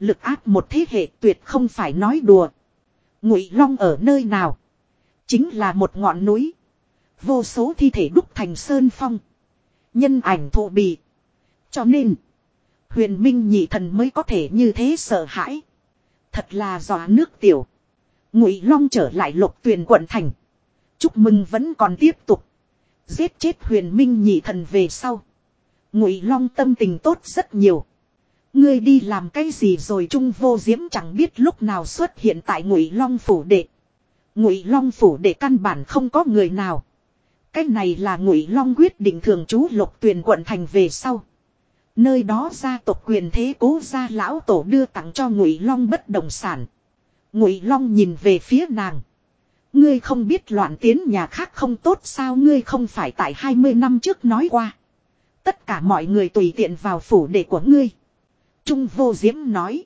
Lực áp một thế hệ tuyệt không phải nói đùa. Ngụy long ở nơi nào? Chính là một ngọn núi. Vô số thi thể đúc thành sơn phong. Nhân ảnh thụ bì. Cho nên. Huyền Minh nhị thần mới có thể như thế sợ hãi. Thật là giò nước tiểu. Ngụy Long trở lại lục tuyền quận thành. Chúc mừng vẫn còn tiếp tục. Giết chết huyền minh nhị thần về sau. Ngụy Long tâm tình tốt rất nhiều. Ngươi đi làm cái gì rồi Trung Vô Diễm chẳng biết lúc nào xuất hiện tại Ngụy Long phủ đệ. Ngụy Long phủ đệ căn bản không có người nào. Cái này là Ngụy Long quyết định thường trú lục tuyền quận thành về sau. Nơi đó gia tộc quyền thế cố gia lão tổ đưa tặng cho Ngụy Long bất động sản. Ngụy Long nhìn về phía nàng. Ngươi không biết loạn tiến nhà khác không tốt sao ngươi không phải tại 20 năm trước nói qua. Tất cả mọi người tùy tiện vào phủ đệ của ngươi. Trung vô diễm nói.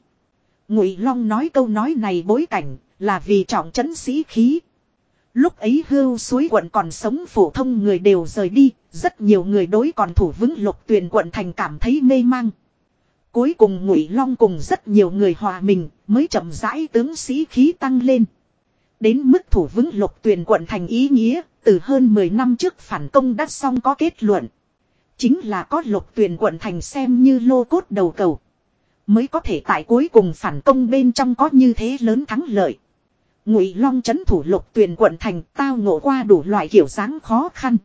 Ngụy Long nói câu nói này bối cảnh là vì trọng trấn sĩ khí. Lúc ấy hưu suối quận còn sống phổ thông người đều rời đi, rất nhiều người đối còn thủ vững lục tuyển quận thành cảm thấy mê mang. Cuối cùng Ngụy Long cùng rất nhiều người hòa mình mới chậm rãi tướng sĩ khí tăng lên. Đến mức thủ vững lục tuyển quận thành ý nghĩa, từ hơn 10 năm trước phản công đã xong có kết luận. Chính là có lục tuyển quận thành xem như lô cốt đầu cầu. Mới có thể tại cuối cùng phản công bên trong có như thế lớn thắng lợi. Ngụy Long chấn thủ lục tuyển quận thành tao ngộ qua đủ loại kiểu dáng khó khăn.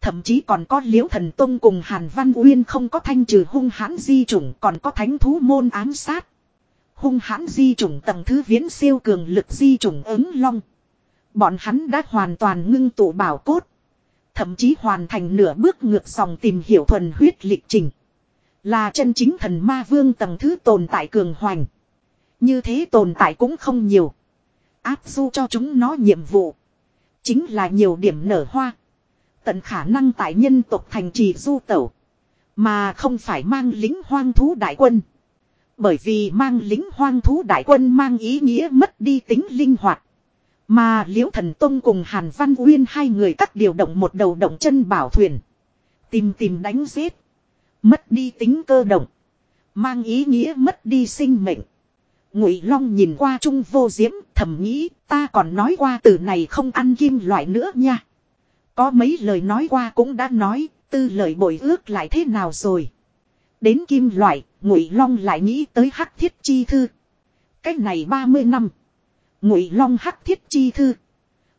Thậm chí còn có liễu thần tông cùng Hàn Văn Uyên không có thanh trừ hung hãn di chủng, còn có thánh thú môn ám sát. Hung hãn di chủng tầng thứ viễn siêu cường lực di chủng ứng long. Bọn hắn đã hoàn toàn ngưng tụ bảo cốt. Thậm chí hoàn thành nửa bước ngược dòng tìm hiểu thuần huyết lịch trình. Là chân chính thần ma vương tầng thứ tồn tại cường hoành. Như thế tồn tại cũng không nhiều. Áp du cho chúng nó nhiệm vụ. Chính là nhiều điểm nở hoa. Tận khả năng tại nhân tộc thành trì du tẩu. Mà không phải mang lính hoang thú đại quân. Bởi vì mang lính hoang thú đại quân mang ý nghĩa mất đi tính linh hoạt. Mà liễu thần tông cùng Hàn Văn Uyên hai người cắt điều động một đầu động chân bảo thuyền. Tìm tìm đánh giết. Mất đi tính cơ động. Mang ý nghĩa mất đi sinh mệnh. Ngụy Long nhìn qua Trung Vô Diễm, thầm nghĩ, ta còn nói qua từ này không ăn kim loại nữa nha. Có mấy lời nói qua cũng đã nói, tư lời bội ước lại thế nào rồi. Đến kim loại, Ngụy Long lại nghĩ tới Hắc Thiết Chi Thư. Cách này 30 năm. Ngụy Long Hắc Thiết Chi Thư.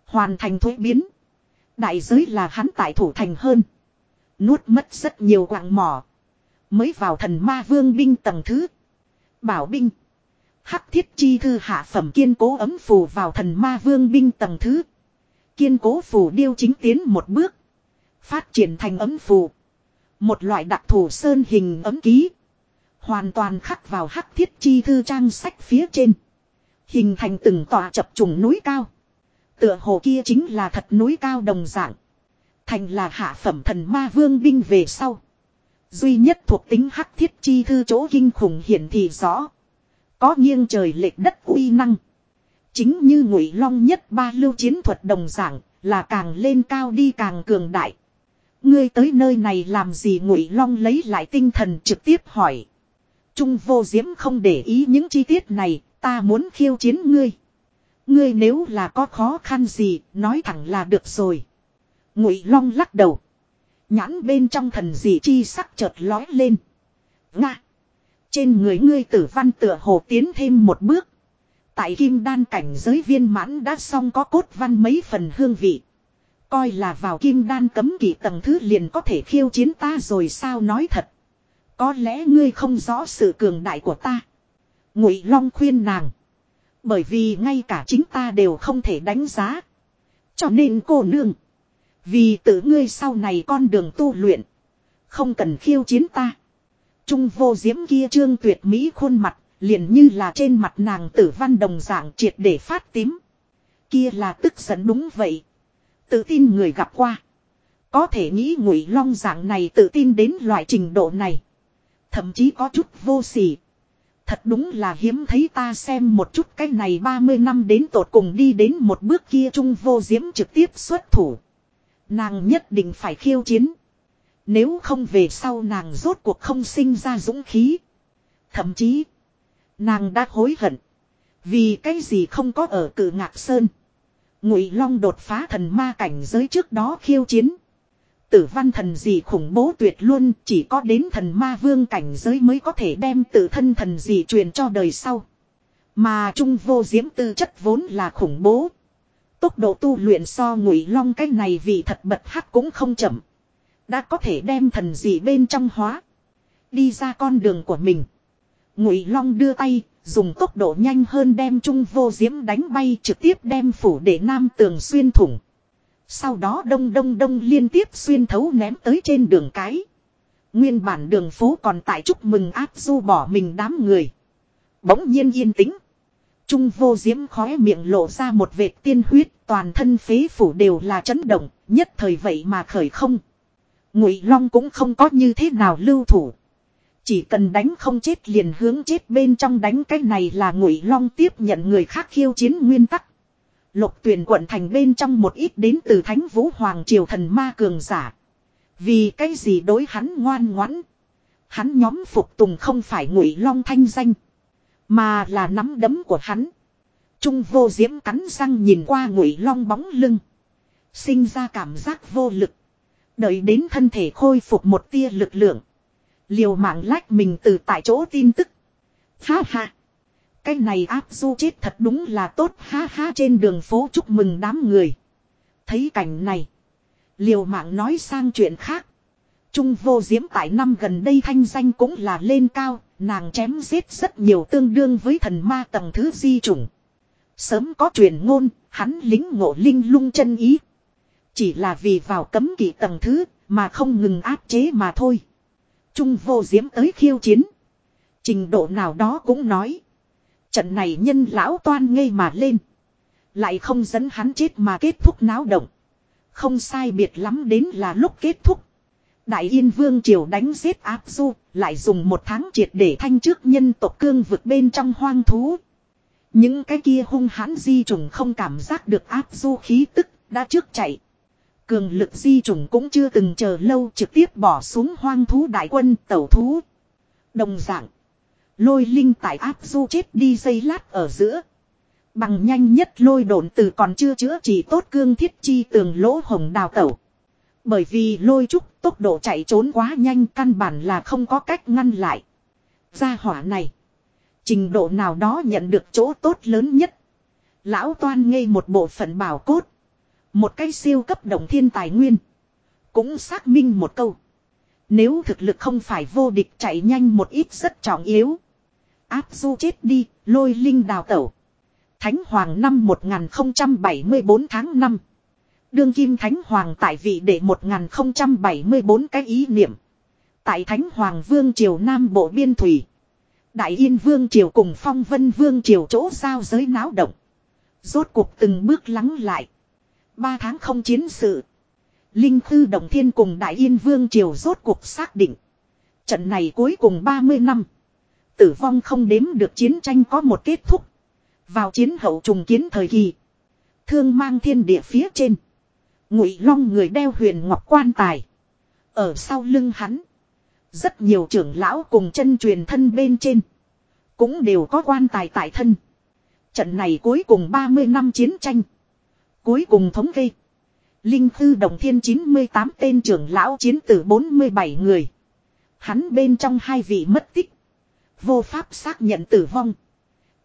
Hoàn thành thuế biến. Đại giới là hắn tại thủ thành hơn. Nuốt mất rất nhiều quạng mỏ. Mới vào thần ma vương binh tầng thứ. Bảo binh. Hắc thiết chi thư hạ phẩm kiên cố ấm phù vào thần ma vương binh tầng thứ. Kiên cố phù điêu chính tiến một bước. Phát triển thành ấm phù. Một loại đặc thù sơn hình ấm ký. Hoàn toàn khắc vào hắc thiết chi thư trang sách phía trên. Hình thành từng tòa chập trùng núi cao. Tựa hồ kia chính là thật núi cao đồng dạng. Thành là hạ phẩm thần ma vương binh về sau. Duy nhất thuộc tính hắc thiết chi thư chỗ kinh khủng hiển thị rõ. Có nghiêng trời lệch đất uy năng. Chính như ngụy long nhất ba lưu chiến thuật đồng dạng là càng lên cao đi càng cường đại. Ngươi tới nơi này làm gì ngụy long lấy lại tinh thần trực tiếp hỏi. Trung vô diễm không để ý những chi tiết này, ta muốn khiêu chiến ngươi. Ngươi nếu là có khó khăn gì, nói thẳng là được rồi. Ngụy long lắc đầu. Nhãn bên trong thần dị chi sắc chợt lói lên. Nga. Trên người ngươi tử văn tựa hồ tiến thêm một bước. Tại kim đan cảnh giới viên mãn đã xong có cốt văn mấy phần hương vị. Coi là vào kim đan cấm kỵ tầng thứ liền có thể khiêu chiến ta rồi sao nói thật. Có lẽ ngươi không rõ sự cường đại của ta. Ngụy Long khuyên nàng. Bởi vì ngay cả chính ta đều không thể đánh giá. Cho nên cô nương. Vì tự ngươi sau này con đường tu luyện. Không cần khiêu chiến ta. Trung vô diễm kia trương tuyệt mỹ khuôn mặt. Liền như là trên mặt nàng tử văn đồng dạng triệt để phát tím. Kia là tức giận đúng vậy. Tự tin người gặp qua. Có thể nghĩ ngụy long dạng này tự tin đến loại trình độ này. Thậm chí có chút vô sỉ. Thật đúng là hiếm thấy ta xem một chút cái này 30 năm đến tột cùng đi đến một bước kia trung vô diễm trực tiếp xuất thủ. Nàng nhất định phải khiêu chiến. Nếu không về sau nàng rốt cuộc không sinh ra dũng khí. Thậm chí, nàng đã hối hận. Vì cái gì không có ở cử ngạc sơn. Ngụy Long đột phá thần ma cảnh giới trước đó khiêu chiến. Tử văn thần gì khủng bố tuyệt luôn chỉ có đến thần ma vương cảnh giới mới có thể đem tự thân thần gì truyền cho đời sau. Mà trung vô diễm tư chất vốn là khủng bố. Tốc độ tu luyện so ngụy long cái này vì thật bật hắc cũng không chậm. Đã có thể đem thần gì bên trong hóa. Đi ra con đường của mình. Ngụy long đưa tay, dùng tốc độ nhanh hơn đem trung vô diễm đánh bay trực tiếp đem phủ để nam tường xuyên thủng. Sau đó đông đông đông liên tiếp xuyên thấu ném tới trên đường cái. Nguyên bản đường phố còn tại chúc mừng áp du bỏ mình đám người. Bỗng nhiên yên tĩnh. Trung vô diễm khóe miệng lộ ra một vệt tiên huyết, toàn thân phế phủ đều là chấn động, nhất thời vậy mà khởi không. Ngụy Long cũng không có như thế nào lưu thủ. Chỉ cần đánh không chết liền hướng chết bên trong đánh cái này là Ngụy Long tiếp nhận người khác khiêu chiến nguyên tắc. Lục tuyển quận thành bên trong một ít đến từ thánh vũ hoàng triều thần ma cường giả. Vì cái gì đối hắn ngoan ngoãn. Hắn nhóm phục tùng không phải ngụy long thanh danh. Mà là nắm đấm của hắn. Trung vô diễm cắn răng nhìn qua ngụy long bóng lưng. Sinh ra cảm giác vô lực. Đợi đến thân thể khôi phục một tia lực lượng. Liều mạng lách mình từ tại chỗ tin tức. Ha ha. Cái này áp du chết thật đúng là tốt ha ha trên đường phố chúc mừng đám người. Thấy cảnh này. Liều mạng nói sang chuyện khác. Trung vô diễm tại năm gần đây thanh danh cũng là lên cao, nàng chém giết rất nhiều tương đương với thần ma tầng thứ di chủng. Sớm có truyền ngôn, hắn lính ngộ linh lung chân ý. Chỉ là vì vào cấm kỵ tầng thứ, mà không ngừng áp chế mà thôi. Trung vô diễm tới khiêu chiến. Trình độ nào đó cũng nói. Trận này nhân lão toan ngây mà lên. Lại không dẫn hắn chết mà kết thúc náo động. Không sai biệt lắm đến là lúc kết thúc. Đại Yên Vương Triều đánh giết áp du, lại dùng một tháng triệt để thanh trước nhân tộc cương vực bên trong hoang thú. Những cái kia hung hãn di trùng không cảm giác được áp du khí tức, đã trước chạy. Cường lực di trùng cũng chưa từng chờ lâu trực tiếp bỏ xuống hoang thú đại quân tẩu thú. Đồng dạng. Lôi linh tại áp du chết đi dây lát ở giữa. Bằng nhanh nhất lôi đồn từ còn chưa chữa trị tốt cương thiết chi tường lỗ hồng đào tẩu. Bởi vì lôi trúc tốc độ chạy trốn quá nhanh căn bản là không có cách ngăn lại. Gia hỏa này. Trình độ nào đó nhận được chỗ tốt lớn nhất. Lão toan ngây một bộ phận bảo cốt. Một cái siêu cấp động thiên tài nguyên. Cũng xác minh một câu. Nếu thực lực không phải vô địch chạy nhanh một ít rất trọng yếu. Áp du chết đi, lôi linh đào tẩu. Thánh Hoàng năm 1074 tháng 5. Đương kim Thánh Hoàng tại vị để 1074 cái ý niệm. Tại Thánh Hoàng Vương Triều Nam Bộ Biên Thủy. Đại Yên Vương Triều cùng Phong Vân Vương Triều chỗ giao giới náo động. Rốt cuộc từng bước lắng lại. Ba tháng không chiến sự. Linh Khư Đồng Thiên cùng Đại Yên Vương Triều rốt cuộc xác định. Trận này cuối cùng 30 năm. Tử vong không đếm được chiến tranh có một kết thúc. Vào chiến hậu trùng kiến thời kỳ. Thương mang thiên địa phía trên. Ngụy long người đeo huyền ngọc quan tài. Ở sau lưng hắn. Rất nhiều trưởng lão cùng chân truyền thân bên trên. Cũng đều có quan tài tại thân. Trận này cuối cùng 30 năm chiến tranh. Cuối cùng thống kê. Linh Thư Đồng Thiên 98 tên trưởng lão chiến tử 47 người. Hắn bên trong hai vị mất tích. Vô pháp xác nhận tử vong.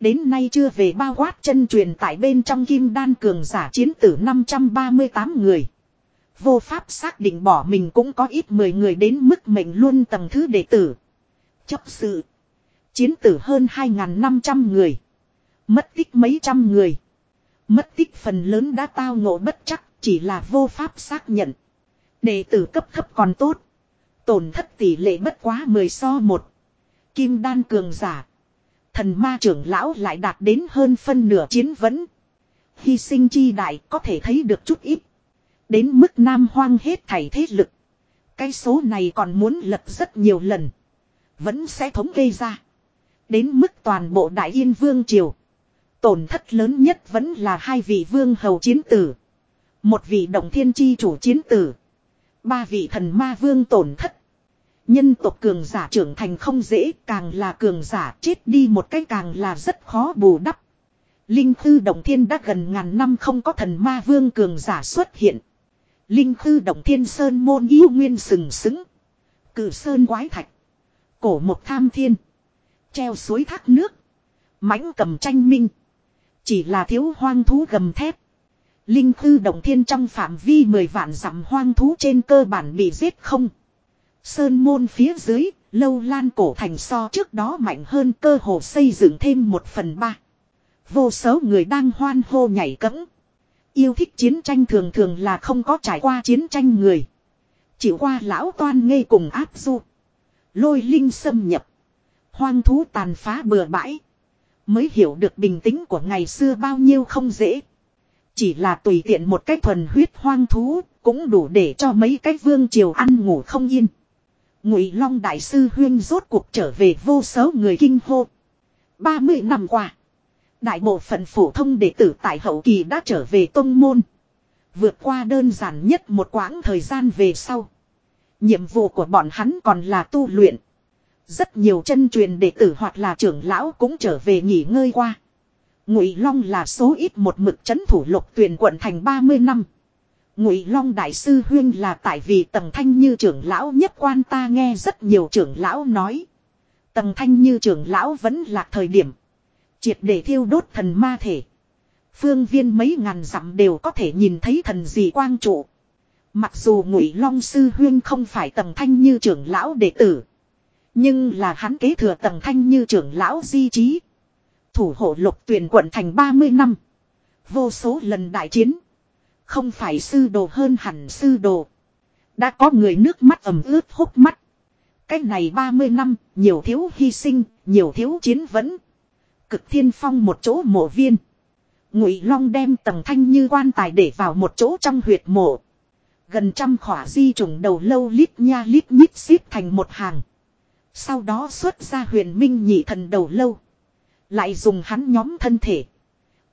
Đến nay chưa về bao quát chân truyền tại bên trong kim đan cường giả chiến tử 538 người. Vô pháp xác định bỏ mình cũng có ít 10 người đến mức mệnh luôn tầng thứ đệ tử. Chấp sự. Chiến tử hơn 2.500 người. Mất tích mấy trăm người. Mất tích phần lớn đã tao ngộ bất chắc, chỉ là vô pháp xác nhận. Đệ tử cấp thấp còn tốt. Tổn thất tỷ lệ bất quá 10 so 1. Kim đan cường giả. Thần ma trưởng lão lại đạt đến hơn phân nửa chiến vấn. Hy sinh chi đại có thể thấy được chút ít. Đến mức nam hoang hết thảy thế lực. Cái số này còn muốn lật rất nhiều lần. Vẫn sẽ thống kê ra. Đến mức toàn bộ đại yên vương triều. Tổn thất lớn nhất vẫn là hai vị vương hầu chiến tử. Một vị động thiên chi chủ chiến tử. Ba vị thần ma vương tổn thất. Nhân tộc cường giả trưởng thành không dễ, càng là cường giả chết đi một cái càng là rất khó bù đắp. Linh Khư Động Thiên đã gần ngàn năm không có thần ma vương cường giả xuất hiện. Linh Khư Động Thiên Sơn môn yêu nguyên sừng sững. Cử Sơn quái thạch. Cổ một tham thiên. Treo suối thác nước. mãnh cầm tranh minh. Chỉ là thiếu hoang thú gầm thép. Linh Khư Động Thiên trong phạm vi 10 vạn dặm hoang thú trên cơ bản bị giết không. Sơn môn phía dưới, lâu lan cổ thành so trước đó mạnh hơn cơ hồ xây dựng thêm một phần ba. Vô số người đang hoan hô nhảy cẫng. Yêu thích chiến tranh thường thường là không có trải qua chiến tranh người. Chịu qua lão toan ngây cùng áp du. Lôi linh xâm nhập. Hoang thú tàn phá bừa bãi. Mới hiểu được bình tĩnh của ngày xưa bao nhiêu không dễ. Chỉ là tùy tiện một cách thuần huyết hoang thú cũng đủ để cho mấy cái vương triều ăn ngủ không yên. Ngụy Long đại sư huyên rốt cuộc trở về vô số người kinh hô. 30 năm qua, đại bộ phận phổ thông đệ tử tại hậu kỳ đã trở về tông môn. Vượt qua đơn giản nhất một quãng thời gian về sau. Nhiệm vụ của bọn hắn còn là tu luyện. Rất nhiều chân truyền đệ tử hoặc là trưởng lão cũng trở về nghỉ ngơi qua. Ngụy Long là số ít một mực chấn thủ lục tuyển quận thành 30 năm. Ngụy Long đại sư huyên là tại vì Tầng Thanh Như trưởng lão nhất quan ta nghe rất nhiều trưởng lão nói. Tầng Thanh Như trưởng lão vẫn là thời điểm triệt để thiêu đốt thần ma thể. Phương viên mấy ngàn dặm đều có thể nhìn thấy thần gì quang trụ. Mặc dù Ngụy Long sư huyên không phải Tầng Thanh Như trưởng lão đệ tử, nhưng là hắn kế thừa Tầng Thanh Như trưởng lão di trí. Thủ hộ Lục Tuyển quận thành 30 năm, vô số lần đại chiến không phải sư đồ hơn hẳn sư đồ. Đã có người nước mắt ẩm ướt hốc mắt. Cách này 30 năm, nhiều thiếu hy sinh, nhiều thiếu chiến vẫn. Cực thiên phong một chỗ mộ viên. Ngụy Long đem tầng thanh như quan tài để vào một chỗ trong huyệt mộ. Gần trăm khỏa di trùng đầu lâu lít nha lít nhít xếp thành một hàng. Sau đó xuất ra huyền minh nhị thần đầu lâu. Lại dùng hắn nhóm thân thể.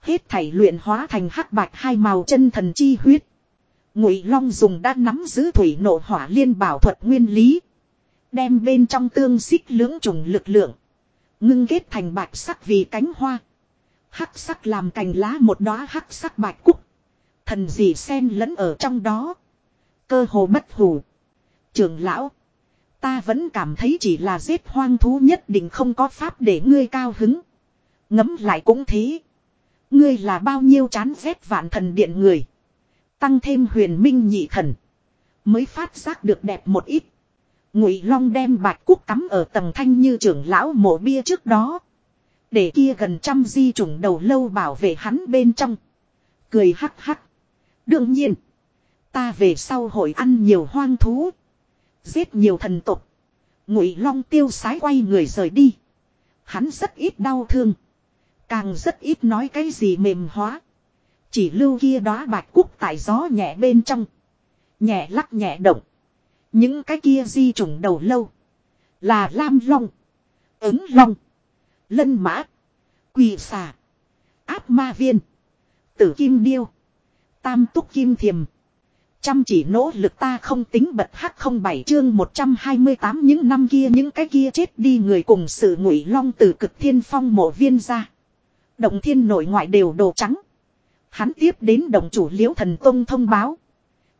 Hết thảy luyện hóa thành hắc bạch hai màu chân thần chi huyết. Ngụy Long dùng đã nắm giữ thủy nộ hỏa liên bảo thuật nguyên lý. Đem bên trong tương xích lưỡng trùng lực lượng. Ngưng kết thành bạch sắc vì cánh hoa. Hắc sắc làm cành lá một đóa hắc sắc bạch cúc. Thần gì sen lẫn ở trong đó. Cơ hồ bất hủ. Trường lão. Ta vẫn cảm thấy chỉ là giết hoang thú nhất định không có pháp để ngươi cao hứng. Ngấm lại cũng thế. Ngươi là bao nhiêu chán ghét vạn thần điện người. Tăng thêm huyền minh nhị thần. Mới phát giác được đẹp một ít. Ngụy Long đem bạch cúc cắm ở tầng thanh như trưởng lão mộ bia trước đó. Để kia gần trăm di trùng đầu lâu bảo vệ hắn bên trong. Cười hắc hắc. Đương nhiên. Ta về sau hội ăn nhiều hoang thú. Giết nhiều thần tục. Ngụy Long tiêu sái quay người rời đi. Hắn rất ít đau thương. Càng rất ít nói cái gì mềm hóa. Chỉ lưu kia đóa bạch cúc tại gió nhẹ bên trong. Nhẹ lắc nhẹ động. Những cái kia di trùng đầu lâu. Là lam long. Ứng long. Lân mã. Quỳ xà. Áp ma viên. Tử kim điêu. Tam túc kim thiềm. Chăm chỉ nỗ lực ta không tính bật hắc không bảy chương 128 những năm kia những cái kia chết đi người cùng sự ngụy long từ cực thiên phong mộ viên ra. Động thiên nội ngoại đều đồ trắng. Hắn tiếp đến đồng chủ liễu thần tông thông báo.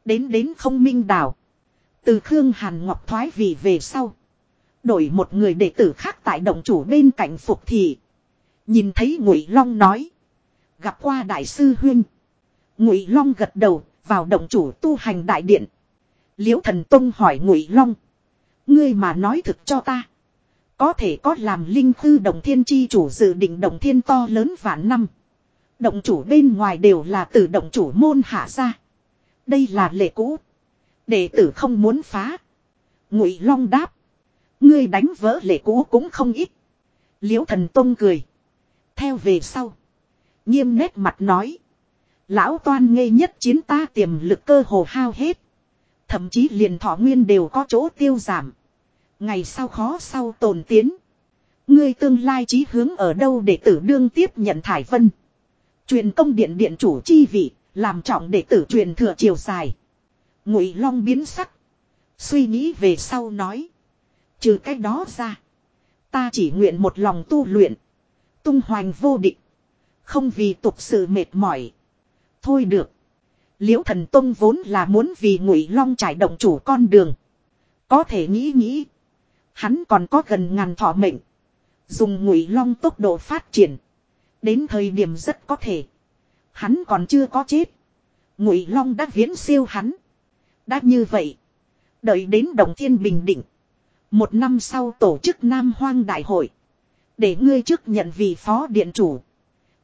Đến đến không minh đảo. Từ Khương Hàn Ngọc thoái vị về sau. Đổi một người đệ tử khác tại động chủ bên cạnh phục thị. Nhìn thấy Ngụy Long nói. Gặp qua đại sư Huyên. Ngụy Long gật đầu, vào động chủ tu hành đại điện. Liễu thần tông hỏi Ngụy Long. Ngươi mà nói thực cho ta. Có thể có làm linh khư đồng thiên chi chủ dự định đồng thiên to lớn vạn năm. Động chủ bên ngoài đều là từ động chủ môn hạ ra. Đây là lệ cũ. Đệ tử không muốn phá. Ngụy Long đáp. Ngươi đánh vỡ lệ cũ cũng không ít. Liễu thần tông cười. Theo về sau. Nghiêm nét mặt nói. Lão toan ngây nhất chiến ta tiềm lực cơ hồ hao hết. Thậm chí liền thọ nguyên đều có chỗ tiêu giảm. Ngày sau khó sau tồn tiến. Ngươi tương lai chí hướng ở đâu để tử đương tiếp nhận thải vân. Truyền công điện điện chủ chi vị, làm trọng để tử truyền thừa chiều dài. Ngụy Long biến sắc. Suy nghĩ về sau nói. Trừ cái đó ra. Ta chỉ nguyện một lòng tu luyện. Tung hoành vô địch. Không vì tục sự mệt mỏi. Thôi được. Liễu thần tông vốn là muốn vì ngụy long trải động chủ con đường. Có thể nghĩ nghĩ. Hắn còn có gần ngàn thọ mệnh. Dùng ngụy long tốc độ phát triển. Đến thời điểm rất có thể. Hắn còn chưa có chết. Ngụy long đã viễn siêu hắn. Đã như vậy. Đợi đến Đồng Thiên Bình Định. Một năm sau tổ chức Nam Hoang Đại hội. Để ngươi trước nhận vị phó điện chủ.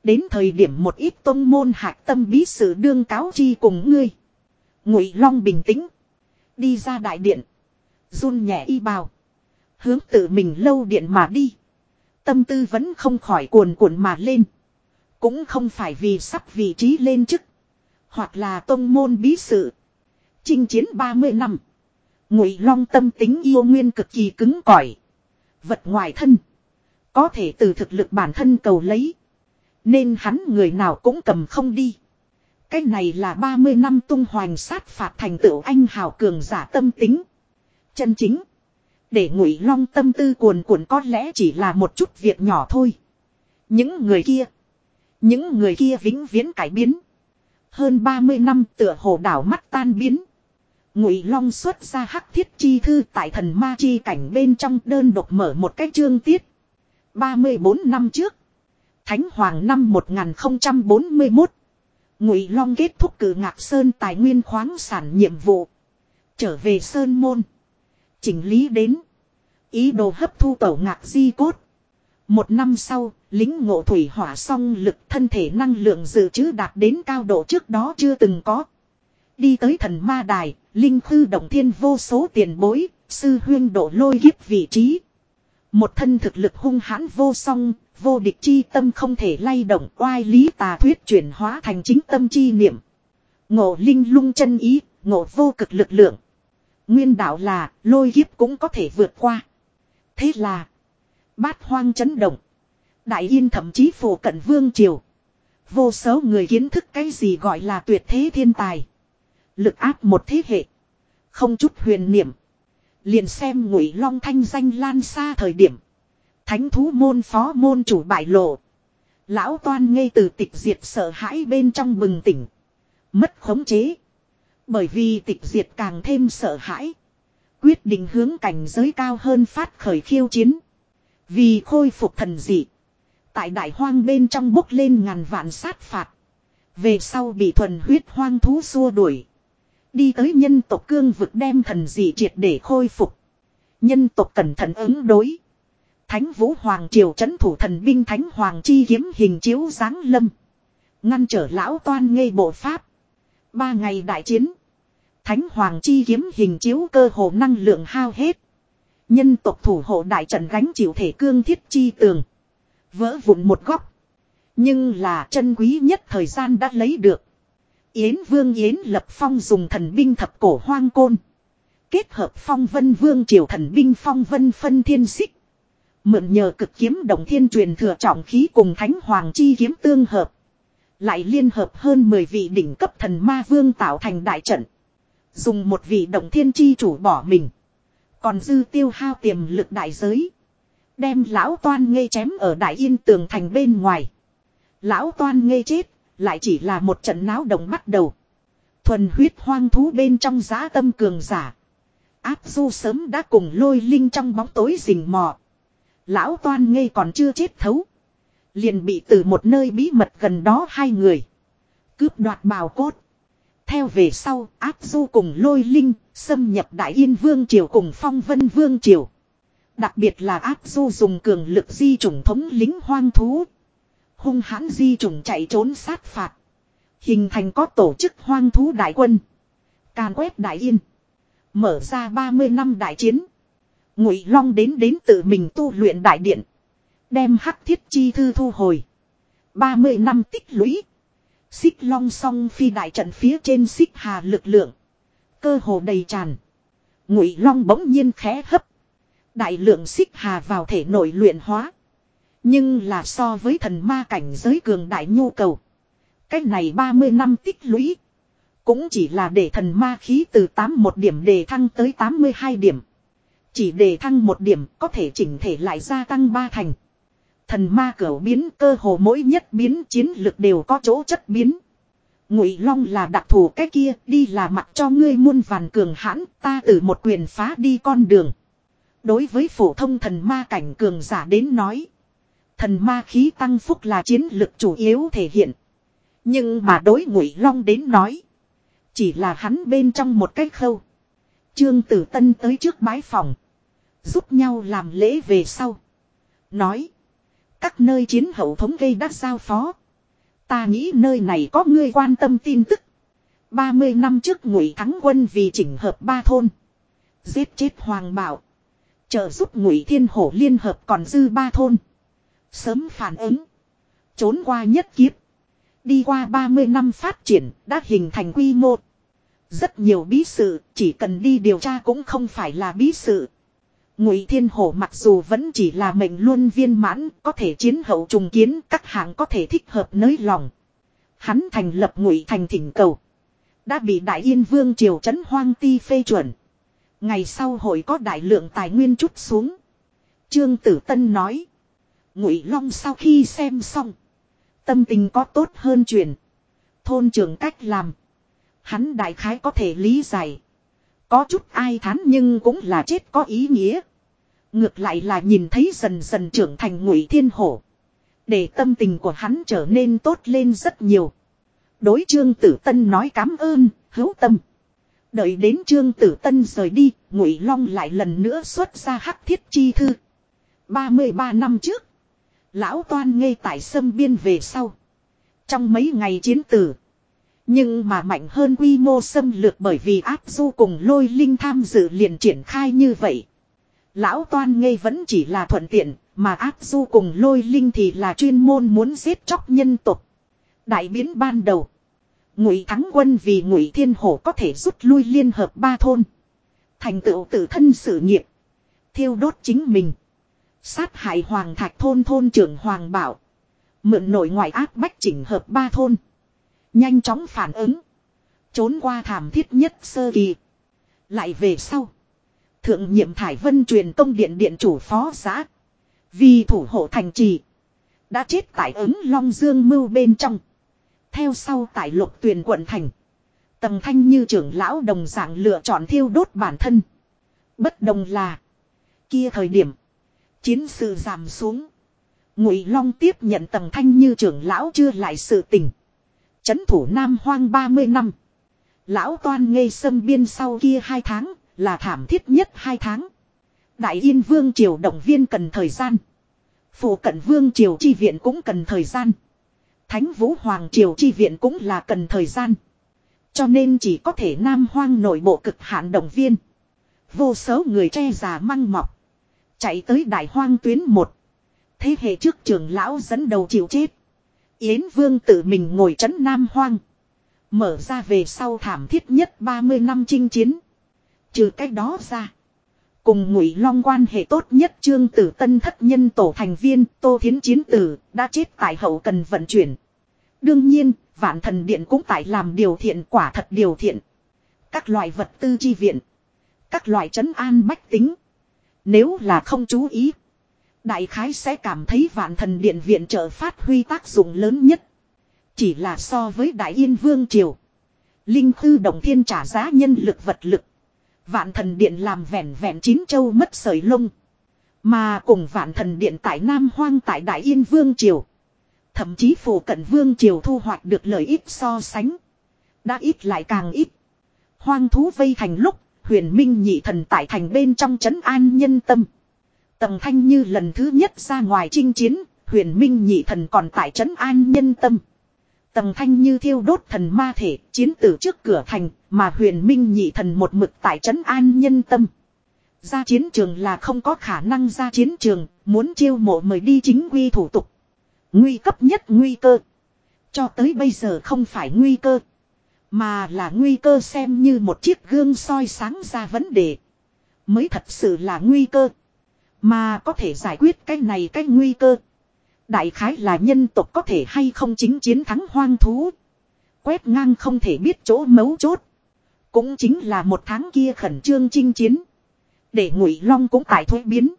Đến thời điểm một ít tôn môn hạc tâm bí sự đương cáo chi cùng ngươi. Ngụy Long bình tĩnh. Đi ra đại điện. run nhẹ y bào. Hướng tự mình lâu điện mà đi. Tâm tư vẫn không khỏi cuồn cuộn mà lên. Cũng không phải vì sắp vị trí lên chức. Hoặc là tôn môn bí sự. Chinh chiến 30 năm. Ngụy Long tâm tính yêu nguyên cực kỳ cứng cỏi. Vật ngoài thân. Có thể từ thực lực bản thân cầu lấy. Nên hắn người nào cũng cầm không đi. Cái này là 30 năm tung hoành sát phạt thành tựu anh hào cường giả tâm tính. Chân chính. Để ngụy long tâm tư cuồn cuộn có lẽ chỉ là một chút việc nhỏ thôi. Những người kia. Những người kia vĩnh viễn cải biến. Hơn 30 năm tựa hồ đảo mắt tan biến. Ngụy Long xuất ra hắc thiết chi thư tại thần ma chi cảnh bên trong đơn độc mở một cái chương tiết. 34 năm trước. Thánh Hoàng năm 1041. Ngụy Long kết thúc cử ngạc Sơn tài nguyên khoáng sản nhiệm vụ. Trở về Sơn Môn. Chỉnh lý đến. Ý đồ hấp thu tẩu ngạc di cốt. Một năm sau, lính ngộ thủy hỏa song lực thân thể năng lượng dự trữ đạt đến cao độ trước đó chưa từng có. Đi tới thần ma đài, linh khư động thiên vô số tiền bối, sư huyên độ lôi hiếp vị trí. Một thân thực lực hung hãn vô song, vô địch chi tâm không thể lay động oai lý tà thuyết chuyển hóa thành chính tâm chi niệm. Ngộ linh lung chân ý, ngộ vô cực lực lượng. Nguyên đạo là, lôi kiếp cũng có thể vượt qua. Thế là, bát hoang chấn động. Đại yên thậm chí phổ cận vương triều. Vô số người kiến thức cái gì gọi là tuyệt thế thiên tài. Lực áp một thế hệ. Không chút huyền niệm. Liền xem ngụy long thanh danh lan xa thời điểm. Thánh thú môn phó môn chủ bại lộ. Lão toan ngây từ tịch diệt sợ hãi bên trong bừng tỉnh. Mất khống chế. Bởi vì tịch diệt càng thêm sợ hãi. Quyết định hướng cảnh giới cao hơn phát khởi khiêu chiến. Vì khôi phục thần dị. Tại đại hoang bên trong bốc lên ngàn vạn sát phạt. Về sau bị thuần huyết hoang thú xua đuổi. Đi tới nhân tộc cương vực đem thần dị triệt để khôi phục. Nhân tộc cẩn thận ứng đối. Thánh vũ hoàng triều chấn thủ thần binh thánh hoàng chi kiếm hình chiếu giáng lâm. Ngăn trở lão toan ngây bộ pháp. Ba ngày đại chiến. Thánh hoàng chi kiếm hình chiếu cơ hồ năng lượng hao hết. Nhân tộc thủ hộ đại trận gánh chịu thể cương thiết chi tường. Vỡ vụn một góc. Nhưng là chân quý nhất thời gian đã lấy được. Yến Vương Yến Lập Phong dùng thần binh thập cổ hoang côn. Kết hợp phong vân vương triều thần binh phong vân phân thiên xích. Mượn nhờ cực kiếm đồng thiên truyền thừa trọng khí cùng thánh hoàng chi kiếm tương hợp. Lại liên hợp hơn 10 vị đỉnh cấp thần ma vương tạo thành đại trận. Dùng một vị động thiên chi chủ bỏ mình. Còn dư tiêu hao tiềm lực đại giới. Đem lão toan ngây chém ở đại yên tường thành bên ngoài. Lão toan ngây chết, lại chỉ là một trận náo động bắt đầu. Thuần huyết hoang thú bên trong giá tâm cường giả. Áp du sớm đã cùng lôi linh trong bóng tối rình mò. Lão toan ngây còn chưa chết thấu. Liền bị từ một nơi bí mật gần đó hai người. Cướp đoạt bào cốt. Theo về sau, áp du cùng lôi linh, xâm nhập Đại Yên Vương Triều cùng Phong Vân Vương Triều. Đặc biệt là áp du dùng cường lực di chủng thống lính hoang thú. Hung hãn di chủng chạy trốn sát phạt. Hình thành có tổ chức hoang thú đại quân. Càn quét Đại Yên. Mở ra 30 năm đại chiến. Ngụy Long đến đến tự mình tu luyện đại điện. Đem hắc thiết chi thư thu hồi. 30 năm tích lũy. Xích long song phi đại trận phía trên xích hà lực lượng. Cơ hồ đầy tràn. Ngụy long bỗng nhiên khẽ hấp. Đại lượng xích hà vào thể nội luyện hóa. Nhưng là so với thần ma cảnh giới cường đại nhu cầu. Cách này 30 năm tích lũy. Cũng chỉ là để thần ma khí từ tám một điểm đề thăng tới 82 điểm. Chỉ đề thăng một điểm có thể chỉnh thể lại gia tăng ba thành. Thần ma cửu biến cơ hồ mỗi nhất biến chiến lực đều có chỗ chất biến. Ngụy Long là đặc thù cái kia, đi là mặt cho ngươi muôn vàn cường hãn, ta từ một quyền phá đi con đường. Đối với phổ thông thần ma cảnh cường giả đến nói, thần ma khí tăng phúc là chiến lực chủ yếu thể hiện. Nhưng mà đối Ngụy Long đến nói, chỉ là hắn bên trong một cái khâu. Trương Tử Tân tới trước bái phòng, giúp nhau làm lễ về sau, nói: các nơi chiến hậu thống gây đã giao phó. Ta nghĩ nơi này có người quan tâm tin tức. 30 năm trước ngụy thắng quân vì chỉnh hợp ba thôn. Giết chết hoàng bảo. Trợ giúp ngụy thiên hổ liên hợp còn dư ba thôn. Sớm phản ứng. Trốn qua nhất kiếp. Đi qua 30 năm phát triển đã hình thành quy mô. Rất nhiều bí sự, chỉ cần đi điều tra cũng không phải là bí sự. Ngụy Thiên Hổ mặc dù vẫn chỉ là mệnh luôn viên mãn, có thể chiến hậu trùng kiến, các hạng có thể thích hợp nới lòng. Hắn thành lập Ngụy thành thỉnh cầu, đã bị Đại Yên Vương triều trấn Hoang Ti phê chuẩn. Ngày sau hội có đại lượng tài nguyên chút xuống. Trương Tử Tân nói, Ngụy Long sau khi xem xong, tâm tình có tốt hơn truyền. Thôn trưởng cách làm, hắn đại khái có thể lý giải. Có chút ai thán nhưng cũng là chết có ý nghĩa. Ngược lại là nhìn thấy dần dần trưởng thành ngụy thiên hổ. Để tâm tình của hắn trở nên tốt lên rất nhiều. Đối trương tử tân nói cám ơn, hữu tâm. Đợi đến trương tử tân rời đi, ngụy long lại lần nữa xuất ra hắc thiết chi thư. 33 năm trước, lão toan ngây tại sâm biên về sau. Trong mấy ngày chiến tử, nhưng mà mạnh hơn quy mô xâm lược bởi vì áp du cùng lôi linh tham dự liền triển khai như vậy. Lão toan ngây vẫn chỉ là thuận tiện, mà áp du cùng lôi linh thì là chuyên môn muốn giết chóc nhân tục. Đại biến ban đầu. Ngụy thắng quân vì ngụy thiên hổ có thể rút lui liên hợp ba thôn. Thành tựu tự thân sự nghiệp. Thiêu đốt chính mình. Sát hại hoàng thạch thôn thôn trưởng hoàng bảo. Mượn nội ngoại áp bách chỉnh hợp ba thôn. Nhanh chóng phản ứng. Trốn qua thảm thiết nhất sơ kỳ. Lại về sau. Thượng nhiệm Thải Vân truyền công điện điện chủ phó xã. Vì thủ hộ thành trì. Đã chết tại ứng Long Dương mưu bên trong. Theo sau tại lục tuyền quận thành. Tầng thanh như trưởng lão đồng dạng lựa chọn thiêu đốt bản thân. Bất đồng là. Kia thời điểm. Chiến sự giảm xuống. Ngụy Long tiếp nhận tầng thanh như trưởng lão chưa lại sự tình. Chấn thủ Nam Hoang 30 năm. Lão toan ngây sâm biên sau kia hai tháng là thảm thiết nhất hai tháng. Đại Yên Vương Triều động viên cần thời gian. Phủ cận Vương Triều chi viện cũng cần thời gian. Thánh Vũ Hoàng Triều chi viện cũng là cần thời gian. Cho nên chỉ có thể Nam Hoang nội bộ cực hạn động viên. Vô số người che già măng mọc. Chạy tới đại hoang tuyến một. Thế hệ trước trưởng lão dẫn đầu chịu chết. Yến Vương tự mình ngồi trấn Nam Hoang. Mở ra về sau thảm thiết nhất 30 năm chinh chiến. Trừ cách đó ra. Cùng ngụy long quan hệ tốt nhất trương tử tân thất nhân tổ thành viên tô thiến chiến tử đã chết tại hậu cần vận chuyển. Đương nhiên, vạn thần điện cũng tại làm điều thiện quả thật điều thiện. Các loại vật tư chi viện. Các loại trấn an bách tính. Nếu là không chú ý. Đại khái sẽ cảm thấy vạn thần điện viện trợ phát huy tác dụng lớn nhất. Chỉ là so với Đại Yên Vương Triều. Linh thư Động Thiên trả giá nhân lực vật lực. Vạn thần điện làm vẹn vẹn chín châu mất sợi lông. Mà cùng vạn thần điện tại Nam Hoang tại Đại Yên Vương Triều. Thậm chí phủ cận Vương Triều thu hoạch được lợi ích so sánh. Đã ít lại càng ít. Hoang thú vây thành lúc, huyền minh nhị thần tại thành bên trong trấn an nhân tâm. Tầng thanh như lần thứ nhất ra ngoài chinh chiến, huyền minh nhị thần còn tại trấn an nhân tâm. Tầng thanh như thiêu đốt thần ma thể, chiến tử trước cửa thành, mà huyền minh nhị thần một mực tại trấn an nhân tâm. Ra chiến trường là không có khả năng ra chiến trường, muốn chiêu mộ mời đi chính quy thủ tục. Nguy cấp nhất nguy cơ. Cho tới bây giờ không phải nguy cơ. Mà là nguy cơ xem như một chiếc gương soi sáng ra vấn đề. Mới thật sự là nguy cơ. Mà có thể giải quyết cái này cái nguy cơ. Đại khái là nhân tộc có thể hay không chính chiến thắng hoang thú. Quét ngang không thể biết chỗ mấu chốt. Cũng chính là một tháng kia khẩn trương chinh chiến. Để ngụy long cũng tại thuế biến.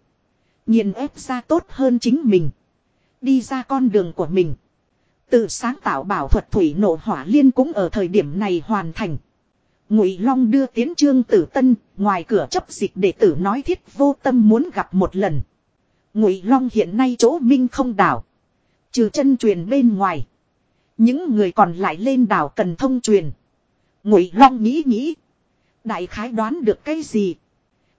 Nhìn ép ra tốt hơn chính mình. Đi ra con đường của mình. Tự sáng tạo bảo thuật thủy nộ hỏa liên cũng ở thời điểm này hoàn thành. Ngụy Long đưa tiến trương tử tân, ngoài cửa chấp dịch đệ tử nói thiết vô tâm muốn gặp một lần. Ngụy Long hiện nay chỗ minh không đảo. Trừ chân truyền bên ngoài. Những người còn lại lên đảo cần thông truyền. Ngụy Long nghĩ nghĩ. Đại khái đoán được cái gì?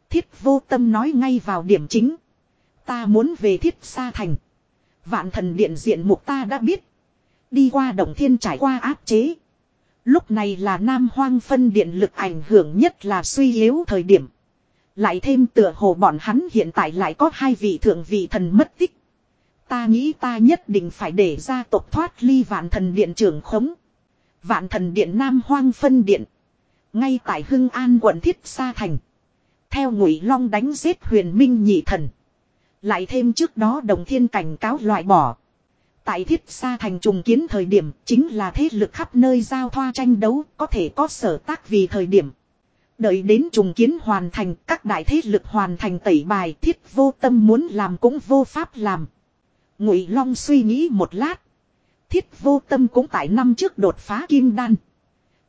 Thiết vô tâm nói ngay vào điểm chính. Ta muốn về thiết xa thành. Vạn thần điện diện mục ta đã biết. Đi qua đồng thiên trải qua áp chế. Lúc này là nam hoang phân điện lực ảnh hưởng nhất là suy yếu thời điểm. Lại thêm tựa hồ bọn hắn hiện tại lại có hai vị thượng vị thần mất tích. Ta nghĩ ta nhất định phải để gia tộc thoát ly vạn thần điện trưởng khống. Vạn thần điện nam hoang phân điện. Ngay tại Hưng An quận Thiết Sa Thành. Theo ngụy long đánh giết huyền minh nhị thần. Lại thêm trước đó đồng thiên cảnh cáo loại bỏ. Tại thiết xa thành trùng kiến thời điểm chính là thế lực khắp nơi giao thoa tranh đấu có thể có sở tác vì thời điểm. Đợi đến trùng kiến hoàn thành, các đại thế lực hoàn thành tẩy bài, thiết vô tâm muốn làm cũng vô pháp làm. Ngụy Long suy nghĩ một lát. Thiết vô tâm cũng tại năm trước đột phá kim đan.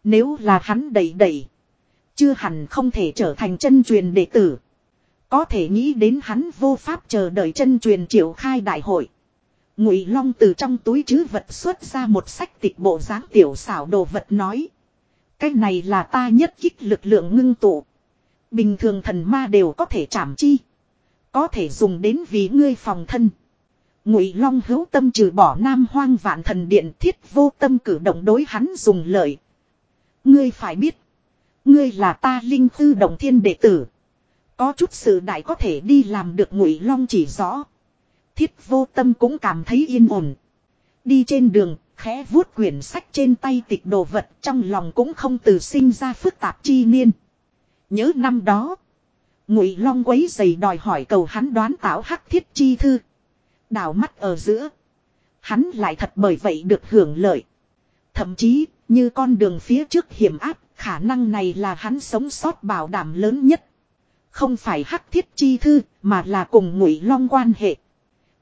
Nếu là hắn đẩy đẩy. Chưa hẳn không thể trở thành chân truyền đệ tử. Có thể nghĩ đến hắn vô pháp chờ đợi chân truyền triệu khai đại hội. Ngụy Long từ trong túi chứ vật xuất ra một sách tịch bộ dáng tiểu xảo đồ vật nói. Cái này là ta nhất kích lực lượng ngưng tụ. Bình thường thần ma đều có thể chạm chi. Có thể dùng đến vì ngươi phòng thân. Ngụy Long hữu tâm trừ bỏ nam hoang vạn thần điện thiết vô tâm cử động đối hắn dùng lợi. Ngươi phải biết. Ngươi là ta linh tư động thiên đệ tử. Có chút sự đại có thể đi làm được Ngụy Long chỉ rõ. Thiết vô tâm cũng cảm thấy yên ổn. Đi trên đường, khẽ vuốt quyển sách trên tay tịch đồ vật trong lòng cũng không từ sinh ra phức tạp chi niên. Nhớ năm đó, Ngụy Long quấy giày đòi hỏi cầu hắn đoán tạo hắc thiết chi thư. Đào mắt ở giữa, hắn lại thật bởi vậy được hưởng lợi. Thậm chí, như con đường phía trước hiểm áp, khả năng này là hắn sống sót bảo đảm lớn nhất. Không phải hắc thiết chi thư, mà là cùng Ngụy Long quan hệ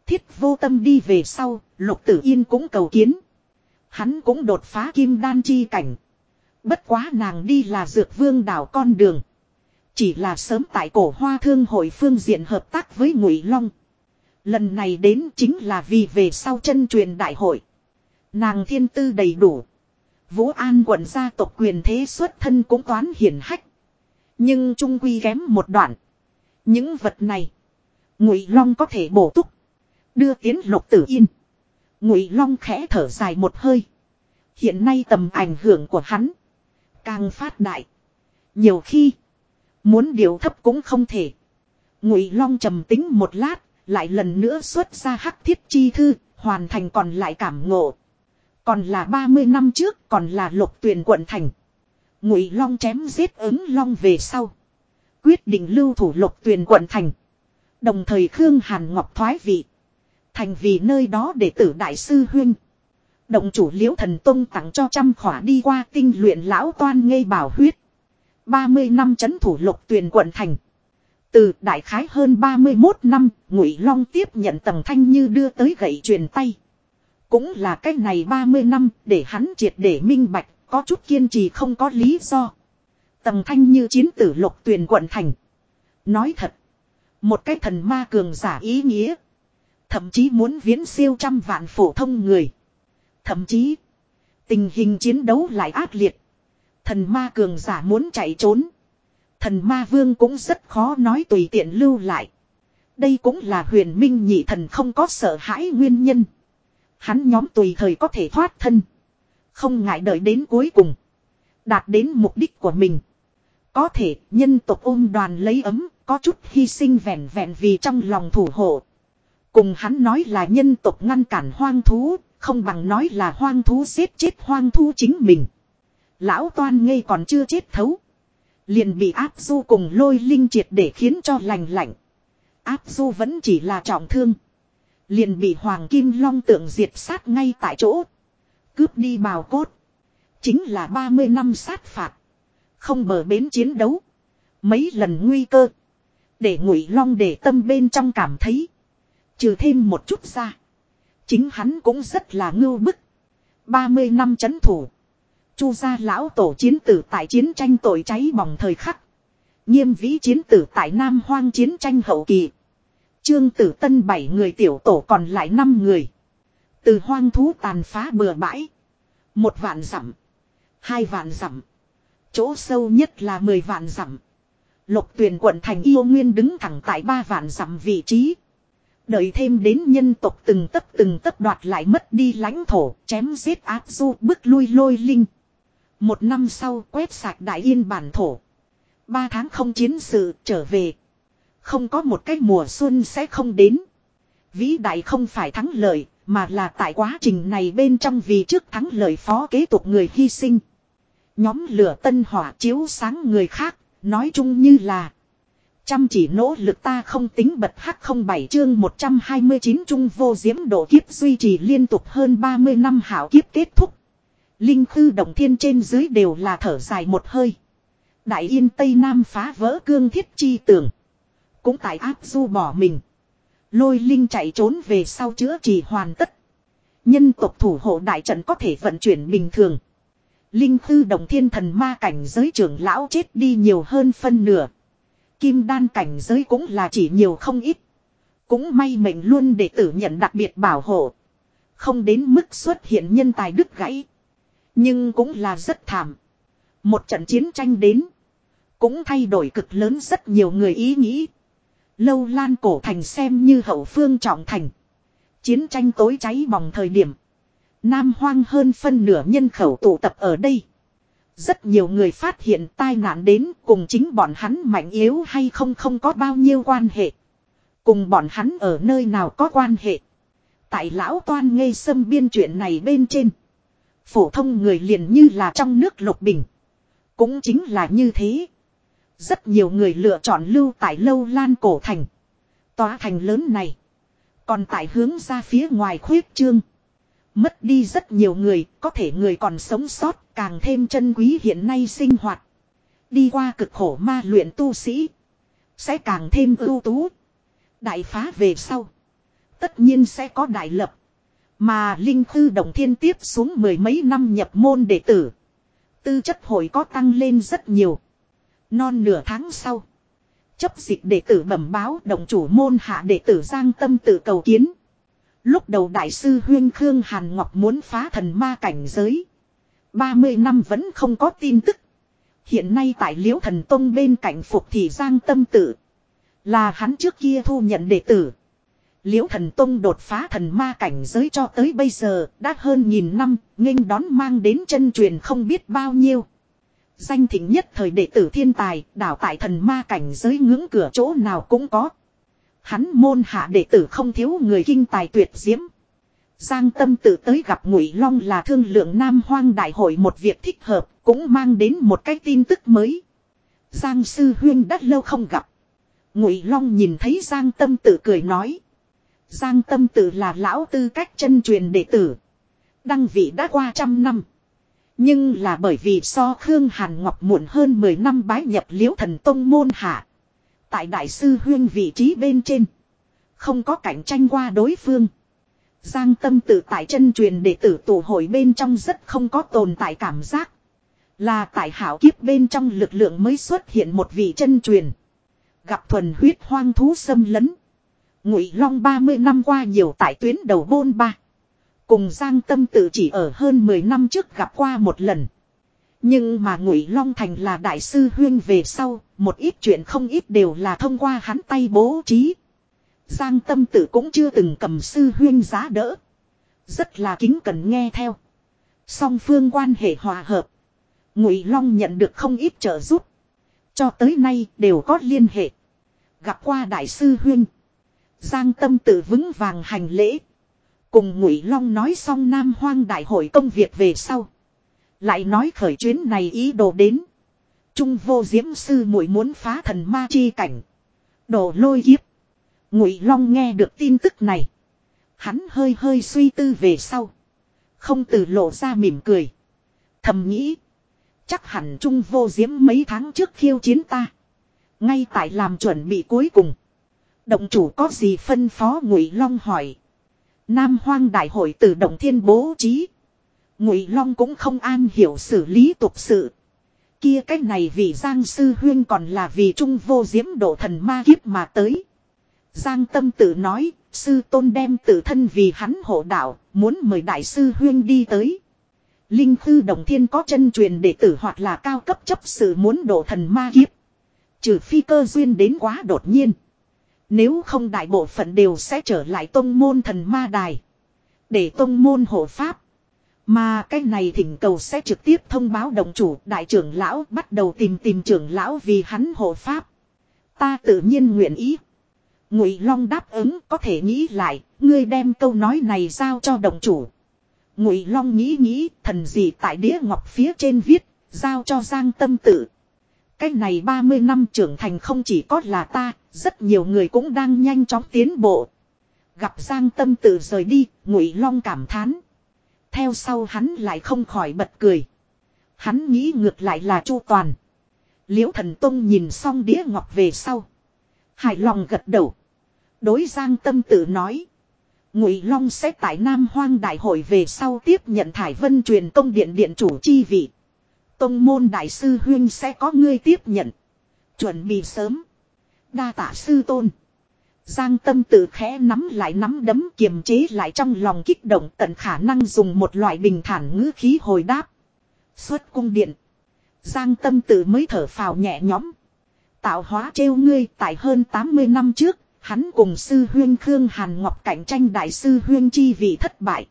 thiết vô tâm đi về sau, lục tử yên cũng cầu kiến. Hắn cũng đột phá kim đan chi cảnh. Bất quá nàng đi là dược vương đảo con đường. Chỉ là sớm tại cổ hoa thương hội phương diện hợp tác với Ngụy Long. Lần này đến chính là vì về sau chân truyền đại hội. Nàng thiên tư đầy đủ. Vũ An quận gia tộc quyền thế xuất thân cũng toán hiển hách. Nhưng trung quy kém một đoạn. Những vật này. Ngụy Long có thể bổ túc. Đưa tiến lục tử yên. Ngụy Long khẽ thở dài một hơi. Hiện nay tầm ảnh hưởng của hắn. Càng phát đại. Nhiều khi. Muốn điều thấp cũng không thể. Ngụy Long trầm tính một lát. Lại lần nữa xuất ra hắc thiết chi thư. Hoàn thành còn lại cảm ngộ. Còn là 30 năm trước. Còn là lục tuyền quận thành. Ngụy Long chém giết ứng Long về sau. Quyết định lưu thủ lục tuyền quận thành. Đồng thời Khương Hàn Ngọc thoái vị. Thành vì nơi đó để tử đại sư huynh. Động chủ liễu thần tông tặng cho trăm khỏa đi qua tinh luyện lão toan ngây bảo huyết. 30 năm chấn thủ lục tuyền quận thành. Từ đại khái hơn 31 năm, Ngụy Long tiếp nhận tầng thanh như đưa tới gậy truyền tay. Cũng là cách này 30 năm để hắn triệt để minh bạch, có chút kiên trì không có lý do. Tầng thanh như chiến tử lục tuyền quận thành. Nói thật, một cái thần ma cường giả ý nghĩa. Thậm chí muốn viễn siêu trăm vạn phổ thông người. Thậm chí, tình hình chiến đấu lại ác liệt. Thần ma cường giả muốn chạy trốn. Thần ma vương cũng rất khó nói tùy tiện lưu lại. Đây cũng là huyền minh nhị thần không có sợ hãi nguyên nhân. Hắn nhóm tùy thời có thể thoát thân. Không ngại đợi đến cuối cùng. Đạt đến mục đích của mình. Có thể nhân tộc ôm đoàn lấy ấm, có chút hy sinh vẹn vẹn vì trong lòng thủ hộ. Cùng hắn nói là nhân tộc ngăn cản hoang thú, không bằng nói là hoang thú giết chết hoang thú chính mình. Lão toan ngây còn chưa chết thấu. Liền bị áp du cùng lôi linh triệt để khiến cho lành lạnh. Áp du vẫn chỉ là trọng thương. Liền bị Hoàng Kim Long tượng diệt sát ngay tại chỗ. Cướp đi bào cốt. Chính là 30 năm sát phạt. Không bờ bến chiến đấu. Mấy lần nguy cơ. Để ngụy long để tâm bên trong cảm thấy. Trừ thêm một chút ra. Chính hắn cũng rất là ngưu bức. 30 năm chấn thủ. Chu gia lão tổ chiến tử tại chiến tranh tội cháy bỏng thời khắc. Nghiêm vĩ chiến tử tại Nam Hoang chiến tranh hậu kỳ. Trương tử tân bảy người tiểu tổ còn lại 5 người. Từ hoang thú tàn phá bừa bãi. Một vạn dặm. Hai vạn dặm. Chỗ sâu nhất là 10 vạn dặm. Lục tuyển quận thành yêu nguyên đứng thẳng tại ba vạn dặm vị trí. Đợi thêm đến nhân tộc từng tấp từng tấp đoạt lại mất đi lãnh thổ, chém giết áp du bước lui lôi linh. Một năm sau quét sạch đại yên bản thổ. Ba tháng không chiến sự trở về. Không có một cái mùa xuân sẽ không đến. Vĩ đại không phải thắng lợi, mà là tại quá trình này bên trong vì trước thắng lợi phó kế tục người hy sinh. Nhóm lửa tân hỏa chiếu sáng người khác, nói chung như là Chăm chỉ nỗ lực ta không tính bật hắc không bảy chương 129 trung vô diễm độ kiếp duy trì liên tục hơn 30 năm hảo kiếp kết thúc. Linh khư động thiên trên dưới đều là thở dài một hơi. Đại yên Tây Nam phá vỡ cương thiết chi tường. Cũng tại áp du bỏ mình. Lôi linh chạy trốn về sau chữa trị hoàn tất. Nhân tộc thủ hộ đại trận có thể vận chuyển bình thường. Linh khư động thiên thần ma cảnh giới trưởng lão chết đi nhiều hơn phân nửa. Kim đan cảnh giới cũng là chỉ nhiều không ít. Cũng may mệnh luôn để tử nhận đặc biệt bảo hộ. Không đến mức xuất hiện nhân tài đứt gãy. Nhưng cũng là rất thảm. Một trận chiến tranh đến. Cũng thay đổi cực lớn rất nhiều người ý nghĩ. Lâu lan cổ thành xem như hậu phương trọng thành. Chiến tranh tối cháy bỏng thời điểm. Nam hoang hơn phân nửa nhân khẩu tụ tập ở đây. Rất nhiều người phát hiện tai nạn đến cùng chính bọn hắn mạnh yếu hay không không có bao nhiêu quan hệ. Cùng bọn hắn ở nơi nào có quan hệ. Tại lão toan ngây sâm biên chuyện này bên trên. Phổ thông người liền như là trong nước lục bình. Cũng chính là như thế. Rất nhiều người lựa chọn lưu tại lâu lan cổ thành. Tòa thành lớn này. Còn tại hướng ra phía ngoài khuyết trương. Mất đi rất nhiều người, có thể người còn sống sót, càng thêm chân quý hiện nay sinh hoạt. Đi qua cực khổ ma luyện tu sĩ. Sẽ càng thêm ưu tú. Đại phá về sau. Tất nhiên sẽ có đại lập. Mà Linh Khư Đồng Thiên tiếp xuống mười mấy năm nhập môn đệ tử. Tư chất hội có tăng lên rất nhiều. Non nửa tháng sau. Chấp dịch đệ tử bẩm báo đồng chủ môn hạ đệ tử Giang Tâm tự cầu kiến. Lúc đầu đại sư Huyên Khương Hàn Ngọc muốn phá thần ma cảnh giới. 30 năm vẫn không có tin tức. Hiện nay tại liễu thần tông bên cạnh phục Thị Giang Tâm Tử Là hắn trước kia thu nhận đệ tử. Liễu thần tông đột phá thần ma cảnh giới cho tới bây giờ đã hơn nghìn năm, nghênh đón mang đến chân truyền không biết bao nhiêu. Danh thịnh nhất thời đệ tử thiên tài, đảo tại thần ma cảnh giới ngưỡng cửa chỗ nào cũng có. Hắn môn hạ đệ tử không thiếu người kinh tài tuyệt diễm. Giang tâm tự tới gặp Ngụy Long là thương lượng Nam Hoang Đại hội một việc thích hợp, cũng mang đến một cái tin tức mới. Giang sư huyên đã lâu không gặp. Ngụy Long nhìn thấy Giang tâm tự cười nói. Giang tâm tự là lão tư cách chân truyền đệ tử. Đăng vị đã qua trăm năm. Nhưng là bởi vì so Khương Hàn Ngọc muộn hơn 10 năm bái nhập liễu thần tông môn hạ. Tại đại sư huyên vị trí bên trên. Không có cạnh tranh qua đối phương. Giang tâm tự tại chân truyền đệ tử tổ hội bên trong rất không có tồn tại cảm giác. Là tại hảo kiếp bên trong lực lượng mới xuất hiện một vị chân truyền. Gặp thuần huyết hoang thú xâm lấn. Ngụy Long 30 năm qua nhiều tại tuyến đầu bôn ba. Cùng Giang Tâm tự chỉ ở hơn 10 năm trước gặp qua một lần. Nhưng mà Ngụy Long Thành là đại sư huyên về sau, một ít chuyện không ít đều là thông qua hắn tay bố trí. Giang Tâm Tử cũng chưa từng cầm sư huyên giá đỡ. Rất là kính cần nghe theo. Song phương quan hệ hòa hợp. Ngụy Long nhận được không ít trợ giúp. Cho tới nay đều có liên hệ. Gặp qua đại sư huyên. Giang Tâm Tử vững vàng hành lễ. Cùng Ngụy Long nói xong Nam Hoang Đại hội công việc về sau. Lại nói khởi chuyến này ý đồ đến. Trung vô diễm sư muội muốn phá thần ma chi cảnh. đồ lôi kiếp. Ngụy Long nghe được tin tức này. Hắn hơi hơi suy tư về sau. Không từ lộ ra mỉm cười. Thầm nghĩ. Chắc hẳn Trung vô diễm mấy tháng trước khiêu chiến ta. Ngay tại làm chuẩn bị cuối cùng. Động chủ có gì phân phó Ngụy Long hỏi. Nam Hoang Đại hội từ Động Thiên bố trí. Ngụy Long cũng không an hiểu xử lý tục sự. Kia cách này vì Giang Sư Huyên còn là vì Trung vô diễm độ thần ma kiếp mà tới. Giang Tâm tự nói, Sư Tôn đem tự thân vì hắn hộ đạo, muốn mời Đại Sư Huyên đi tới. Linh Thư Đồng Thiên có chân truyền đệ tử hoặc là cao cấp chấp sự muốn độ thần ma kiếp. Trừ phi cơ duyên đến quá đột nhiên. Nếu không đại bộ phận đều sẽ trở lại tông môn thần ma đài. Để tông môn hộ pháp. Mà cái này thỉnh cầu sẽ trực tiếp thông báo đồng chủ đại trưởng lão bắt đầu tìm tìm trưởng lão vì hắn hộ pháp. Ta tự nhiên nguyện ý. Ngụy Long đáp ứng có thể nghĩ lại, ngươi đem câu nói này giao cho đồng chủ. Ngụy Long nghĩ nghĩ, thần gì tại đĩa ngọc phía trên viết, giao cho Giang Tâm Tử. Cái này 30 năm trưởng thành không chỉ có là ta, rất nhiều người cũng đang nhanh chóng tiến bộ. Gặp Giang Tâm Tử rời đi, Ngụy Long cảm thán. Theo sau hắn lại không khỏi bật cười. Hắn nghĩ ngược lại là Chu Toàn. Liễu Thần Tông nhìn xong đĩa ngọc về sau, hài lòng gật đầu. Đối Giang Tâm Tự nói, Ngụy Long sẽ tại Nam Hoang Đại hội về sau tiếp nhận Thải Vân truyền công điện điện chủ chi vị. Tông môn đại sư huyên sẽ có ngươi tiếp nhận. Chuẩn bị sớm. Đa tạ sư tôn. Giang tâm tự khẽ nắm lại nắm đấm kiềm chế lại trong lòng kích động tận khả năng dùng một loại bình thản ngữ khí hồi đáp. Xuất cung điện. Giang tâm tự mới thở phào nhẹ nhõm. Tạo hóa trêu ngươi tại hơn 80 năm trước, hắn cùng sư huyên Khương Hàn Ngọc cạnh tranh đại sư huyên chi vì thất bại.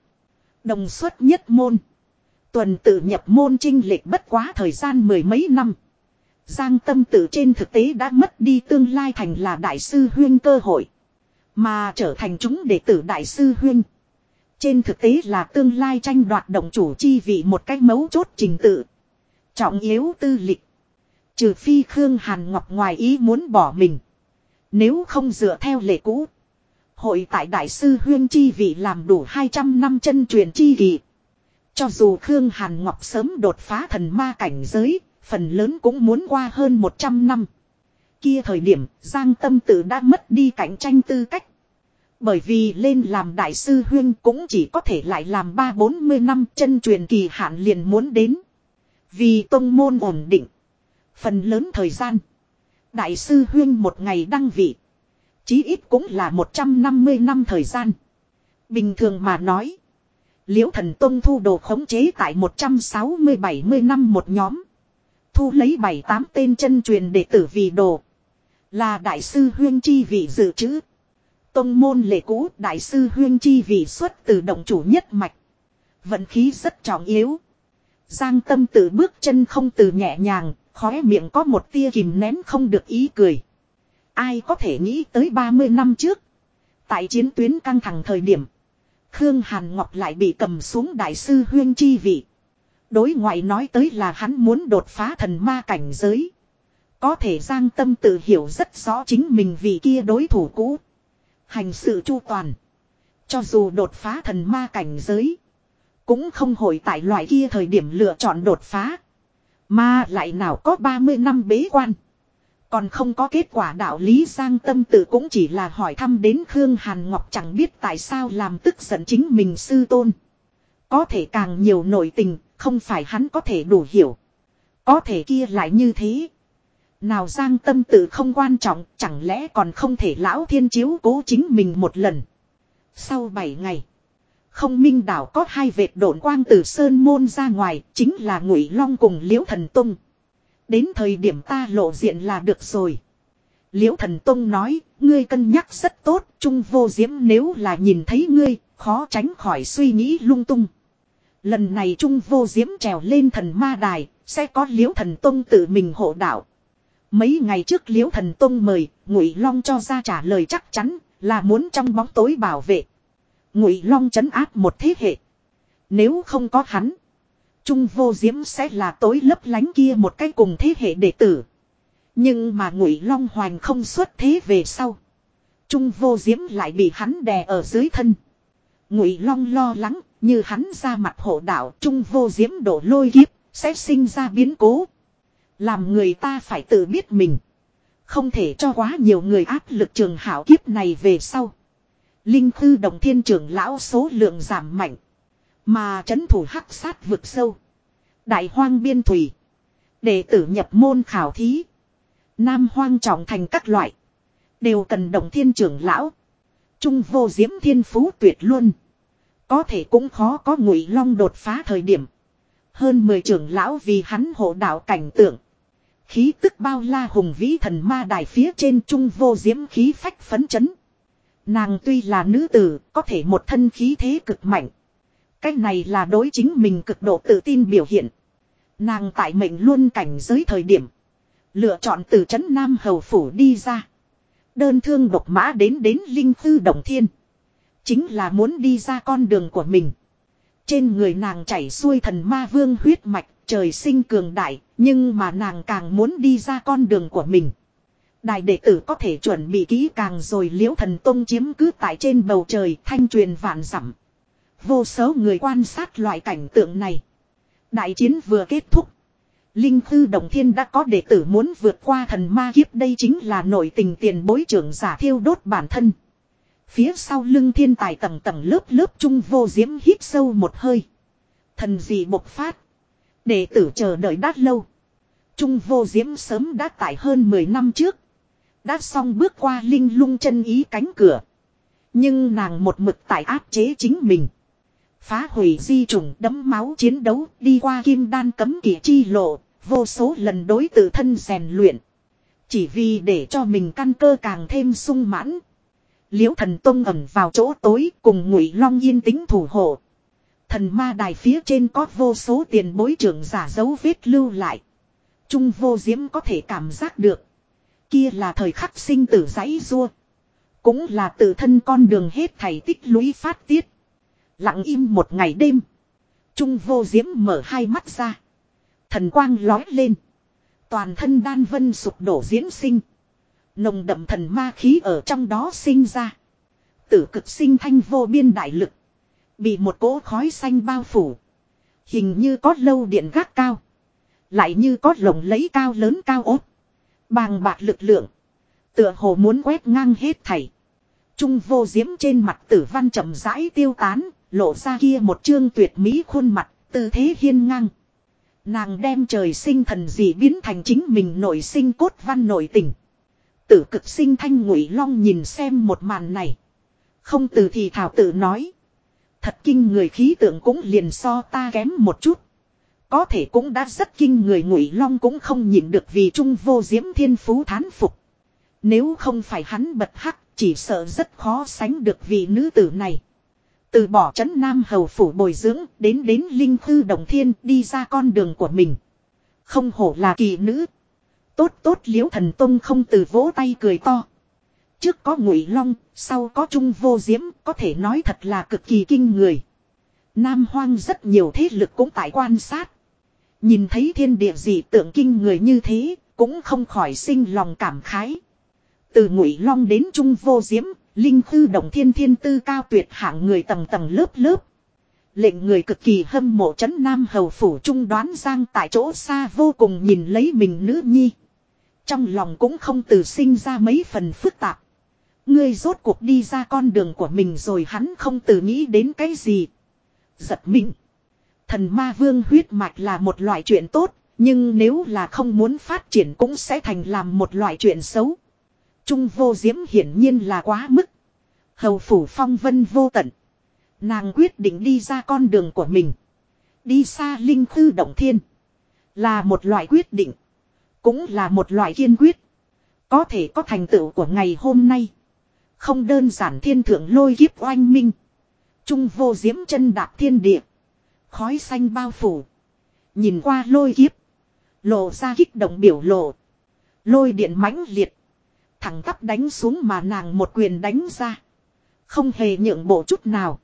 Đồng xuất nhất môn. Tuần tự nhập môn trinh lệch bất quá thời gian mười mấy năm. Giang tâm tự trên thực tế đã mất đi tương lai thành là đại sư huyên cơ hội. Mà trở thành chúng đệ tử đại sư huyên. Trên thực tế là tương lai tranh đoạt động chủ chi vị một cách mấu chốt trình tự. Trọng yếu tư lịch. Trừ phi Khương Hàn Ngọc ngoài ý muốn bỏ mình. Nếu không dựa theo lệ cũ. Hội tại đại sư huyên chi vị làm đủ 200 năm chân truyền chi kỳ. Cho dù Khương Hàn Ngọc sớm đột phá thần ma cảnh giới, phần lớn cũng muốn qua hơn 100 năm. Kia thời điểm, Giang Tâm Tử đã mất đi cạnh tranh tư cách. Bởi vì lên làm đại sư huyên cũng chỉ có thể lại làm ba bốn mươi năm chân truyền kỳ hạn liền muốn đến. Vì tông môn ổn định. Phần lớn thời gian. Đại sư Huyên một ngày đăng vị. Chí ít cũng là 150 năm thời gian. Bình thường mà nói. Liễu thần tông thu đồ khống chế tại 160-70 năm một nhóm. Thu lấy 7-8 tên chân truyền đệ tử vì đồ. Là đại sư Huyên chi vị dự trữ. Tông môn lệ cũ đại sư Huyên chi vị xuất từ động chủ nhất mạch. Vận khí rất trọng yếu. Giang tâm tự bước chân không từ nhẹ nhàng, khóe miệng có một tia kìm nén không được ý cười. Ai có thể nghĩ tới 30 năm trước. Tại chiến tuyến căng thẳng thời điểm. Khương Hàn Ngọc lại bị cầm xuống đại sư huyên chi vị. Đối ngoại nói tới là hắn muốn đột phá thần ma cảnh giới. Có thể giang tâm tự hiểu rất rõ chính mình vì kia đối thủ cũ. Hành sự chu toàn. Cho dù đột phá thần ma cảnh giới. Cũng không hồi tại loại kia thời điểm lựa chọn đột phá. Mà lại nào có 30 năm bế quan. Còn không có kết quả đạo lý giang tâm tự cũng chỉ là hỏi thăm đến Khương Hàn Ngọc chẳng biết tại sao làm tức giận chính mình sư tôn. Có thể càng nhiều nội tình, không phải hắn có thể đủ hiểu. Có thể kia lại như thế. Nào giang tâm tự không quan trọng, chẳng lẽ còn không thể lão thiên chiếu cố chính mình một lần. Sau 7 ngày, không minh đảo có hai vệt độn quang từ sơn môn ra ngoài, chính là ngụy long cùng liễu thần tung. Đến thời điểm ta lộ diện là được rồi. Liễu thần tông nói, ngươi cân nhắc rất tốt, trung vô diễm nếu là nhìn thấy ngươi, khó tránh khỏi suy nghĩ lung tung. Lần này trung vô diễm trèo lên thần ma đài, sẽ có liễu thần tông tự mình hộ đạo. Mấy ngày trước liễu thần tông mời, ngụy long cho ra trả lời chắc chắn, là muốn trong bóng tối bảo vệ. Ngụy long chấn áp một thế hệ. Nếu không có hắn, Trung vô diễm sẽ là tối lấp lánh kia một cái cùng thế hệ đệ tử. Nhưng mà ngụy long hoành không xuất thế về sau. Trung vô diễm lại bị hắn đè ở dưới thân. Ngụy long lo lắng, như hắn ra mặt hộ đạo trung vô diễm đổ lôi kiếp, sẽ sinh ra biến cố. Làm người ta phải tự biết mình. Không thể cho quá nhiều người áp lực trường hảo kiếp này về sau. Linh thư đồng thiên trưởng lão số lượng giảm mạnh. Mà trấn thủ hắc sát vực sâu. Đại hoang biên thủy. Đệ tử nhập môn khảo thí. Nam hoang trọng thành các loại. Đều cần đồng thiên trưởng lão. Trung vô diễm thiên phú tuyệt luôn. Có thể cũng khó có ngụy long đột phá thời điểm. Hơn 10 trưởng lão vì hắn hộ đạo cảnh tượng. Khí tức bao la hùng vĩ thần ma đài phía trên trung vô diễm khí phách phấn chấn. Nàng tuy là nữ tử, có thể một thân khí thế cực mạnh. cách này là đối chính mình cực độ tự tin biểu hiện. Nàng tại mệnh luôn cảnh giới thời điểm. Lựa chọn từ trấn Nam Hầu Phủ đi ra. Đơn thương độc mã đến đến Linh Tư Đồng Thiên. Chính là muốn đi ra con đường của mình. Trên người nàng chảy xuôi thần ma vương huyết mạch, trời sinh cường đại, nhưng mà nàng càng muốn đi ra con đường của mình. Đại đệ tử có thể chuẩn bị kỹ càng rồi liễu thần tông chiếm cứ tại trên bầu trời thanh truyền vạn dặm Vô số người quan sát loại cảnh tượng này. Đại chiến vừa kết thúc. Linh Tư Đồng Thiên đã có đệ tử muốn vượt qua thần ma kiếp đây chính là nội tình tiền bối trưởng giả thiêu đốt bản thân. Phía sau lưng thiên tài tầng tầng lớp lớp trung vô diễm hít sâu một hơi. Thần gì bộc phát. Đệ tử chờ đợi đát lâu. Trung vô diễm sớm đã tại hơn 10 năm trước. Đã xong bước qua linh lung chân ý cánh cửa. Nhưng nàng một mực tại áp chế chính mình. Phá hủy di trùng đấm máu chiến đấu đi qua kim đan cấm kỵ chi lộ, vô số lần đối tự thân rèn luyện. Chỉ vì để cho mình căn cơ càng thêm sung mãn. Liễu thần tông ẩm vào chỗ tối cùng ngụy long yên tĩnh thủ hộ. Thần ma đài phía trên có vô số tiền bối trưởng giả dấu vết lưu lại. Trung vô diễm có thể cảm giác được. Kia là thời khắc sinh tử giấy rua. Cũng là tự thân con đường hết thảy tích lũy phát tiết. Lặng im một ngày đêm. Trung vô diễm mở hai mắt ra. Thần quang lói lên. Toàn thân đan vân sụp đổ diễn sinh. Nồng đậm thần ma khí ở trong đó sinh ra. Tử cực sinh thanh vô biên đại lực. Bị một cỗ khói xanh bao phủ. Hình như có lâu điện gác cao. Lại như có lồng lấy cao lớn cao ốt. Bàng bạc lực lượng. Tựa hồ muốn quét ngang hết thảy. Trung vô diễm trên mặt tử văn chậm rãi tiêu tán, lộ ra kia một chương tuyệt mỹ khuôn mặt, tư thế hiên ngang. Nàng đem trời sinh thần dị biến thành chính mình nội sinh cốt văn nội tình. Tử cực sinh thanh ngụy long nhìn xem một màn này. Không từ thì thảo tự nói. Thật kinh người khí tượng cũng liền so ta kém một chút. Có thể cũng đã rất kinh người ngụy long cũng không nhịn được vì trung vô diễm thiên phú thán phục. Nếu không phải hắn bật hắc chỉ sợ rất khó sánh được vị nữ tử này. Từ bỏ trấn Nam Hầu Phủ bồi dưỡng đến đến Linh Khư Đồng Thiên đi ra con đường của mình. Không hổ là kỳ nữ. Tốt tốt liễu thần tông không từ vỗ tay cười to. Trước có ngụy long, sau có trung vô diễm, có thể nói thật là cực kỳ kinh người. Nam hoang rất nhiều thế lực cũng tại quan sát. Nhìn thấy thiên địa dị tượng kinh người như thế, cũng không khỏi sinh lòng cảm khái. Từ ngụy long đến trung vô diễm, linh tư động thiên thiên tư cao tuyệt hạng người tầng tầng lớp lớp. Lệnh người cực kỳ hâm mộ chấn nam hầu phủ trung đoán giang tại chỗ xa vô cùng nhìn lấy mình nữ nhi. Trong lòng cũng không từ sinh ra mấy phần phức tạp. Ngươi rốt cuộc đi ra con đường của mình rồi hắn không từ nghĩ đến cái gì. Giật mình. Thần ma vương huyết mạch là một loại chuyện tốt, nhưng nếu là không muốn phát triển cũng sẽ thành làm một loại chuyện xấu. Trung vô diễm hiển nhiên là quá mức. Hầu phủ phong vân vô tận. Nàng quyết định đi ra con đường của mình. Đi xa linh thư động thiên. Là một loại quyết định. Cũng là một loại kiên quyết. Có thể có thành tựu của ngày hôm nay. Không đơn giản thiên thượng lôi kiếp oanh minh. Trung vô diễm chân đạp thiên địa. Khói xanh bao phủ. Nhìn qua lôi kiếp. Lộ ra kích động biểu lộ. Lôi điện mãnh liệt. Thẳng tắp đánh xuống mà nàng một quyền đánh ra. Không hề nhượng bộ chút nào.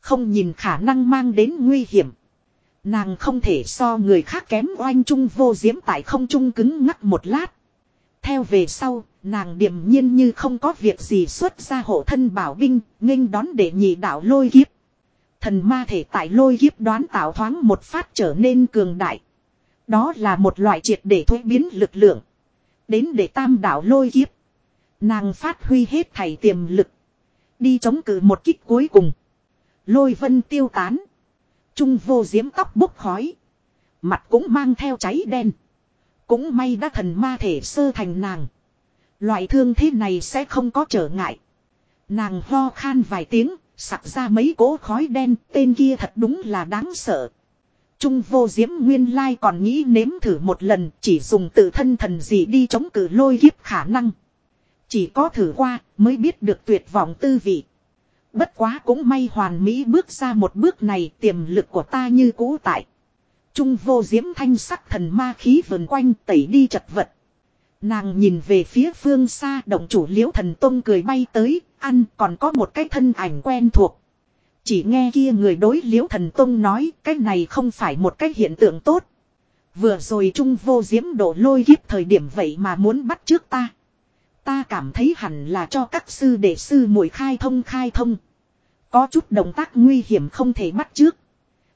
Không nhìn khả năng mang đến nguy hiểm. Nàng không thể so người khác kém oanh trung vô diễm tại không trung cứng ngắc một lát. Theo về sau, nàng điềm nhiên như không có việc gì xuất ra hộ thân bảo binh, nghênh đón để nhị đạo lôi kiếp. Thần ma thể tại lôi kiếp đoán tạo thoáng một phát trở nên cường đại. Đó là một loại triệt để thuế biến lực lượng. Đến để tam đạo lôi kiếp. Nàng phát huy hết thảy tiềm lực. Đi chống cự một kích cuối cùng. Lôi vân tiêu tán. Trung vô diễm tóc bốc khói. Mặt cũng mang theo cháy đen. Cũng may đã thần ma thể sơ thành nàng. Loại thương thế này sẽ không có trở ngại. Nàng ho khan vài tiếng, sặc ra mấy cỗ khói đen, tên kia thật đúng là đáng sợ. Trung vô diễm nguyên lai còn nghĩ nếm thử một lần, chỉ dùng tự thân thần gì đi chống cự lôi kiếp khả năng. Chỉ có thử qua, mới biết được tuyệt vọng tư vị. Bất quá cũng may hoàn mỹ bước ra một bước này tiềm lực của ta như cũ tại. Trung vô diễm thanh sắc thần ma khí vần quanh tẩy đi chật vật. Nàng nhìn về phía phương xa động chủ liễu thần tông cười bay tới, ăn còn có một cái thân ảnh quen thuộc. Chỉ nghe kia người đối liễu thần tông nói cái này không phải một cái hiện tượng tốt. Vừa rồi trung vô diễm độ lôi kiếp thời điểm vậy mà muốn bắt trước ta. Ta cảm thấy hẳn là cho các sư đệ sư muội khai thông khai thông. Có chút động tác nguy hiểm không thể bắt trước.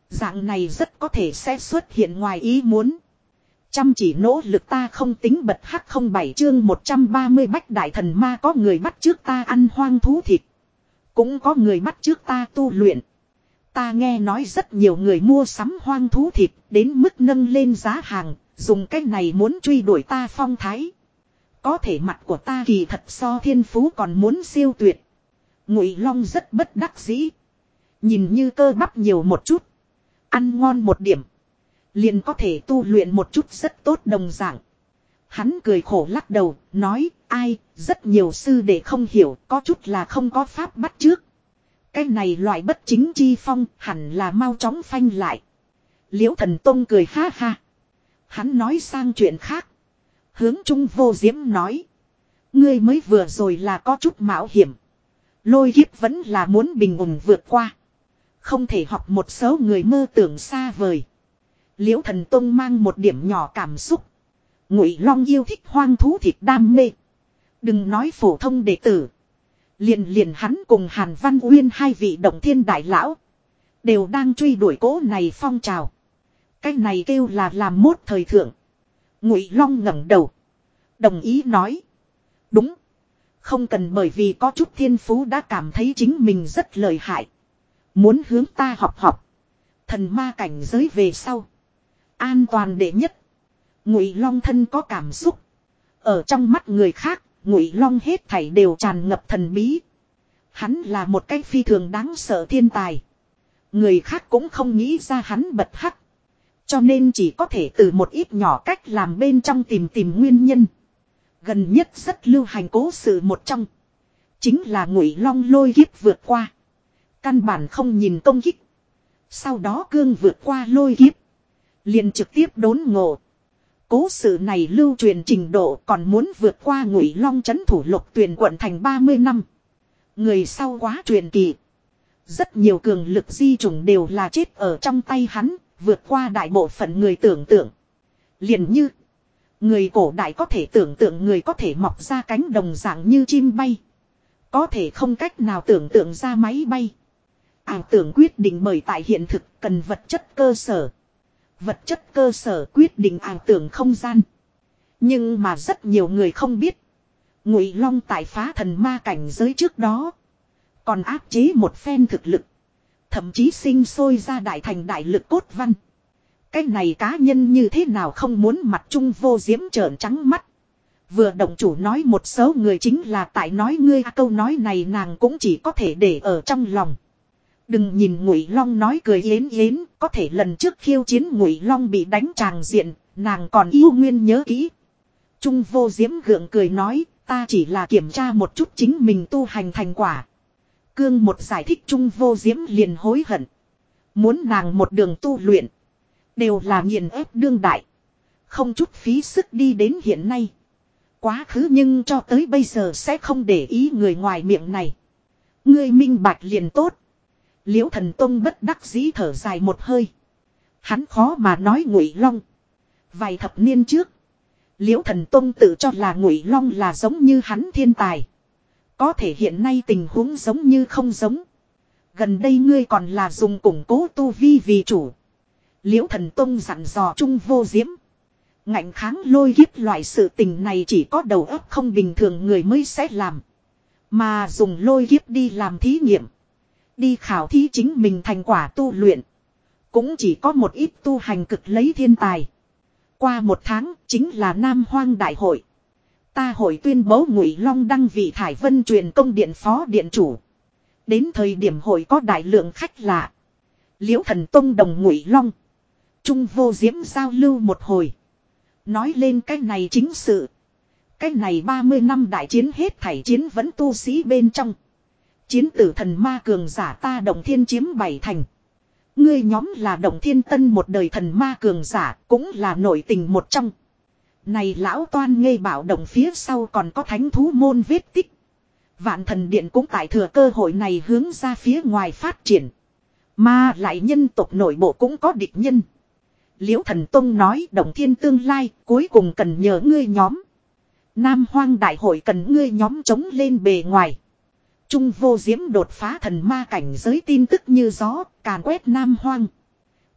Dạng này rất có thể sẽ xuất hiện ngoài ý muốn. Chăm chỉ nỗ lực ta không tính bật hắc không bảy chương 130 bách đại thần ma có người bắt trước ta ăn hoang thú thịt. Cũng có người bắt trước ta tu luyện. Ta nghe nói rất nhiều người mua sắm hoang thú thịt đến mức nâng lên giá hàng, dùng cách này muốn truy đuổi ta phong thái. Có thể mặt của ta kỳ thật so thiên phú còn muốn siêu tuyệt. Ngụy Long rất bất đắc dĩ. Nhìn như cơ bắp nhiều một chút. Ăn ngon một điểm. Liền có thể tu luyện một chút rất tốt đồng dạng. Hắn cười khổ lắc đầu, nói, ai, rất nhiều sư đệ không hiểu, có chút là không có pháp bắt trước. Cái này loại bất chính chi phong, hẳn là mau chóng phanh lại. Liễu thần tông cười ha ha. Hắn nói sang chuyện khác. Hướng trung vô diễm nói. Ngươi mới vừa rồi là có chút mạo hiểm. Lôi kiếp vẫn là muốn bình ổn vượt qua. Không thể học một số người mơ tưởng xa vời. Liễu thần tông mang một điểm nhỏ cảm xúc. Ngụy Long yêu thích hoang thú thịt đam mê. Đừng nói phổ thông đệ tử. Liền liền hắn cùng Hàn Văn Uyên hai vị động thiên đại lão. Đều đang truy đuổi cố này phong trào. Cái này kêu là làm mốt thời thượng. Ngụy Long ngẩng đầu. Đồng ý nói. Đúng. Không cần bởi vì có chút thiên phú đã cảm thấy chính mình rất lợi hại. Muốn hướng ta học học. Thần ma cảnh giới về sau. An toàn đệ nhất. Ngụy Long thân có cảm xúc. Ở trong mắt người khác, Ngụy Long hết thảy đều tràn ngập thần bí. Hắn là một cái phi thường đáng sợ thiên tài. Người khác cũng không nghĩ ra hắn bật hắc. Cho nên chỉ có thể từ một ít nhỏ cách làm bên trong tìm tìm nguyên nhân. Gần nhất rất lưu hành cố sự một trong. Chính là ngụy long lôi kiếp vượt qua. Căn bản không nhìn công kích. Sau đó cương vượt qua lôi kiếp liền trực tiếp đốn ngộ. Cố sự này lưu truyền trình độ còn muốn vượt qua ngụy long chấn thủ lục tuyển quận thành 30 năm. Người sau quá truyền kỳ. Rất nhiều cường lực di trùng đều là chết ở trong tay hắn, vượt qua đại bộ phận người tưởng tượng. Liền như, người cổ đại có thể tưởng tượng người có thể mọc ra cánh đồng dạng như chim bay. Có thể không cách nào tưởng tượng ra máy bay. Ảo tưởng quyết định bởi tại hiện thực cần vật chất cơ sở. Vật chất cơ sở quyết định ảo tưởng không gian. Nhưng mà rất nhiều người không biết. Ngụy Long tại phá thần ma cảnh giới trước đó. Còn áp chế một phen thực lực. Thậm chí sinh sôi ra đại thành đại lực cốt văn. Cái này cá nhân như thế nào không muốn mặt trung vô diễm trợn trắng mắt. Vừa động chủ nói một số người chính là tại nói ngươi à câu nói này nàng cũng chỉ có thể để ở trong lòng. Đừng nhìn ngụy long nói cười yến yến, có thể lần trước khiêu chiến ngụy long bị đánh tràng diện, nàng còn yêu nguyên nhớ kỹ. Trung vô diễm gượng cười nói, ta chỉ là kiểm tra một chút chính mình tu hành thành quả. Cương một giải thích trung vô diễm liền hối hận. Muốn nàng một đường tu luyện. Đều là nghiền ép đương đại. Không chút phí sức đi đến hiện nay. Quá khứ nhưng cho tới bây giờ sẽ không để ý người ngoài miệng này. Ngươi minh bạch liền tốt. Liễu thần tông bất đắc dĩ thở dài một hơi. Hắn khó mà nói ngụy long. Vài thập niên trước. Liễu thần tông tự cho là ngụy long là giống như hắn thiên tài. Có thể hiện nay tình huống giống như không giống. Gần đây ngươi còn là dùng củng cố tu vi vì chủ. Liễu thần tông dặn dò trung vô diễm. Ngạnh kháng lôi kiếp loại sự tình này chỉ có đầu óc không bình thường người mới sẽ làm. Mà dùng lôi kiếp đi làm thí nghiệm. Đi khảo thí chính mình thành quả tu luyện. Cũng chỉ có một ít tu hành cực lấy thiên tài. Qua một tháng chính là Nam Hoang Đại hội. Ta hội tuyên bố Ngụy Long đăng vị Thải Vân truyền công điện phó điện chủ. Đến thời điểm hội có đại lượng khách lạ. Liễu thần tông đồng Ngụy Long. Trung vô diễm giao lưu một hồi. Nói lên cái này chính sự. Cái này 30 năm đại chiến hết thảy chiến vẫn tu sĩ bên trong. Chiến tử thần ma cường giả ta động thiên chiếm bảy thành. Ngươi nhóm là động thiên tân một đời thần ma cường giả, cũng là nội tình một trong. Này lão toan ngây bảo động phía sau còn có thánh thú môn vết tích. Vạn thần điện cũng tại thừa cơ hội này hướng ra phía ngoài phát triển. Mà lại nhân tộc nội bộ cũng có địch nhân. Liễu thần tông nói động thiên tương lai, cuối cùng cần nhờ ngươi nhóm. Nam hoang đại hội cần ngươi nhóm chống lên bề ngoài. Trung vô diễm đột phá thần ma cảnh giới tin tức như gió, càn quét nam hoang.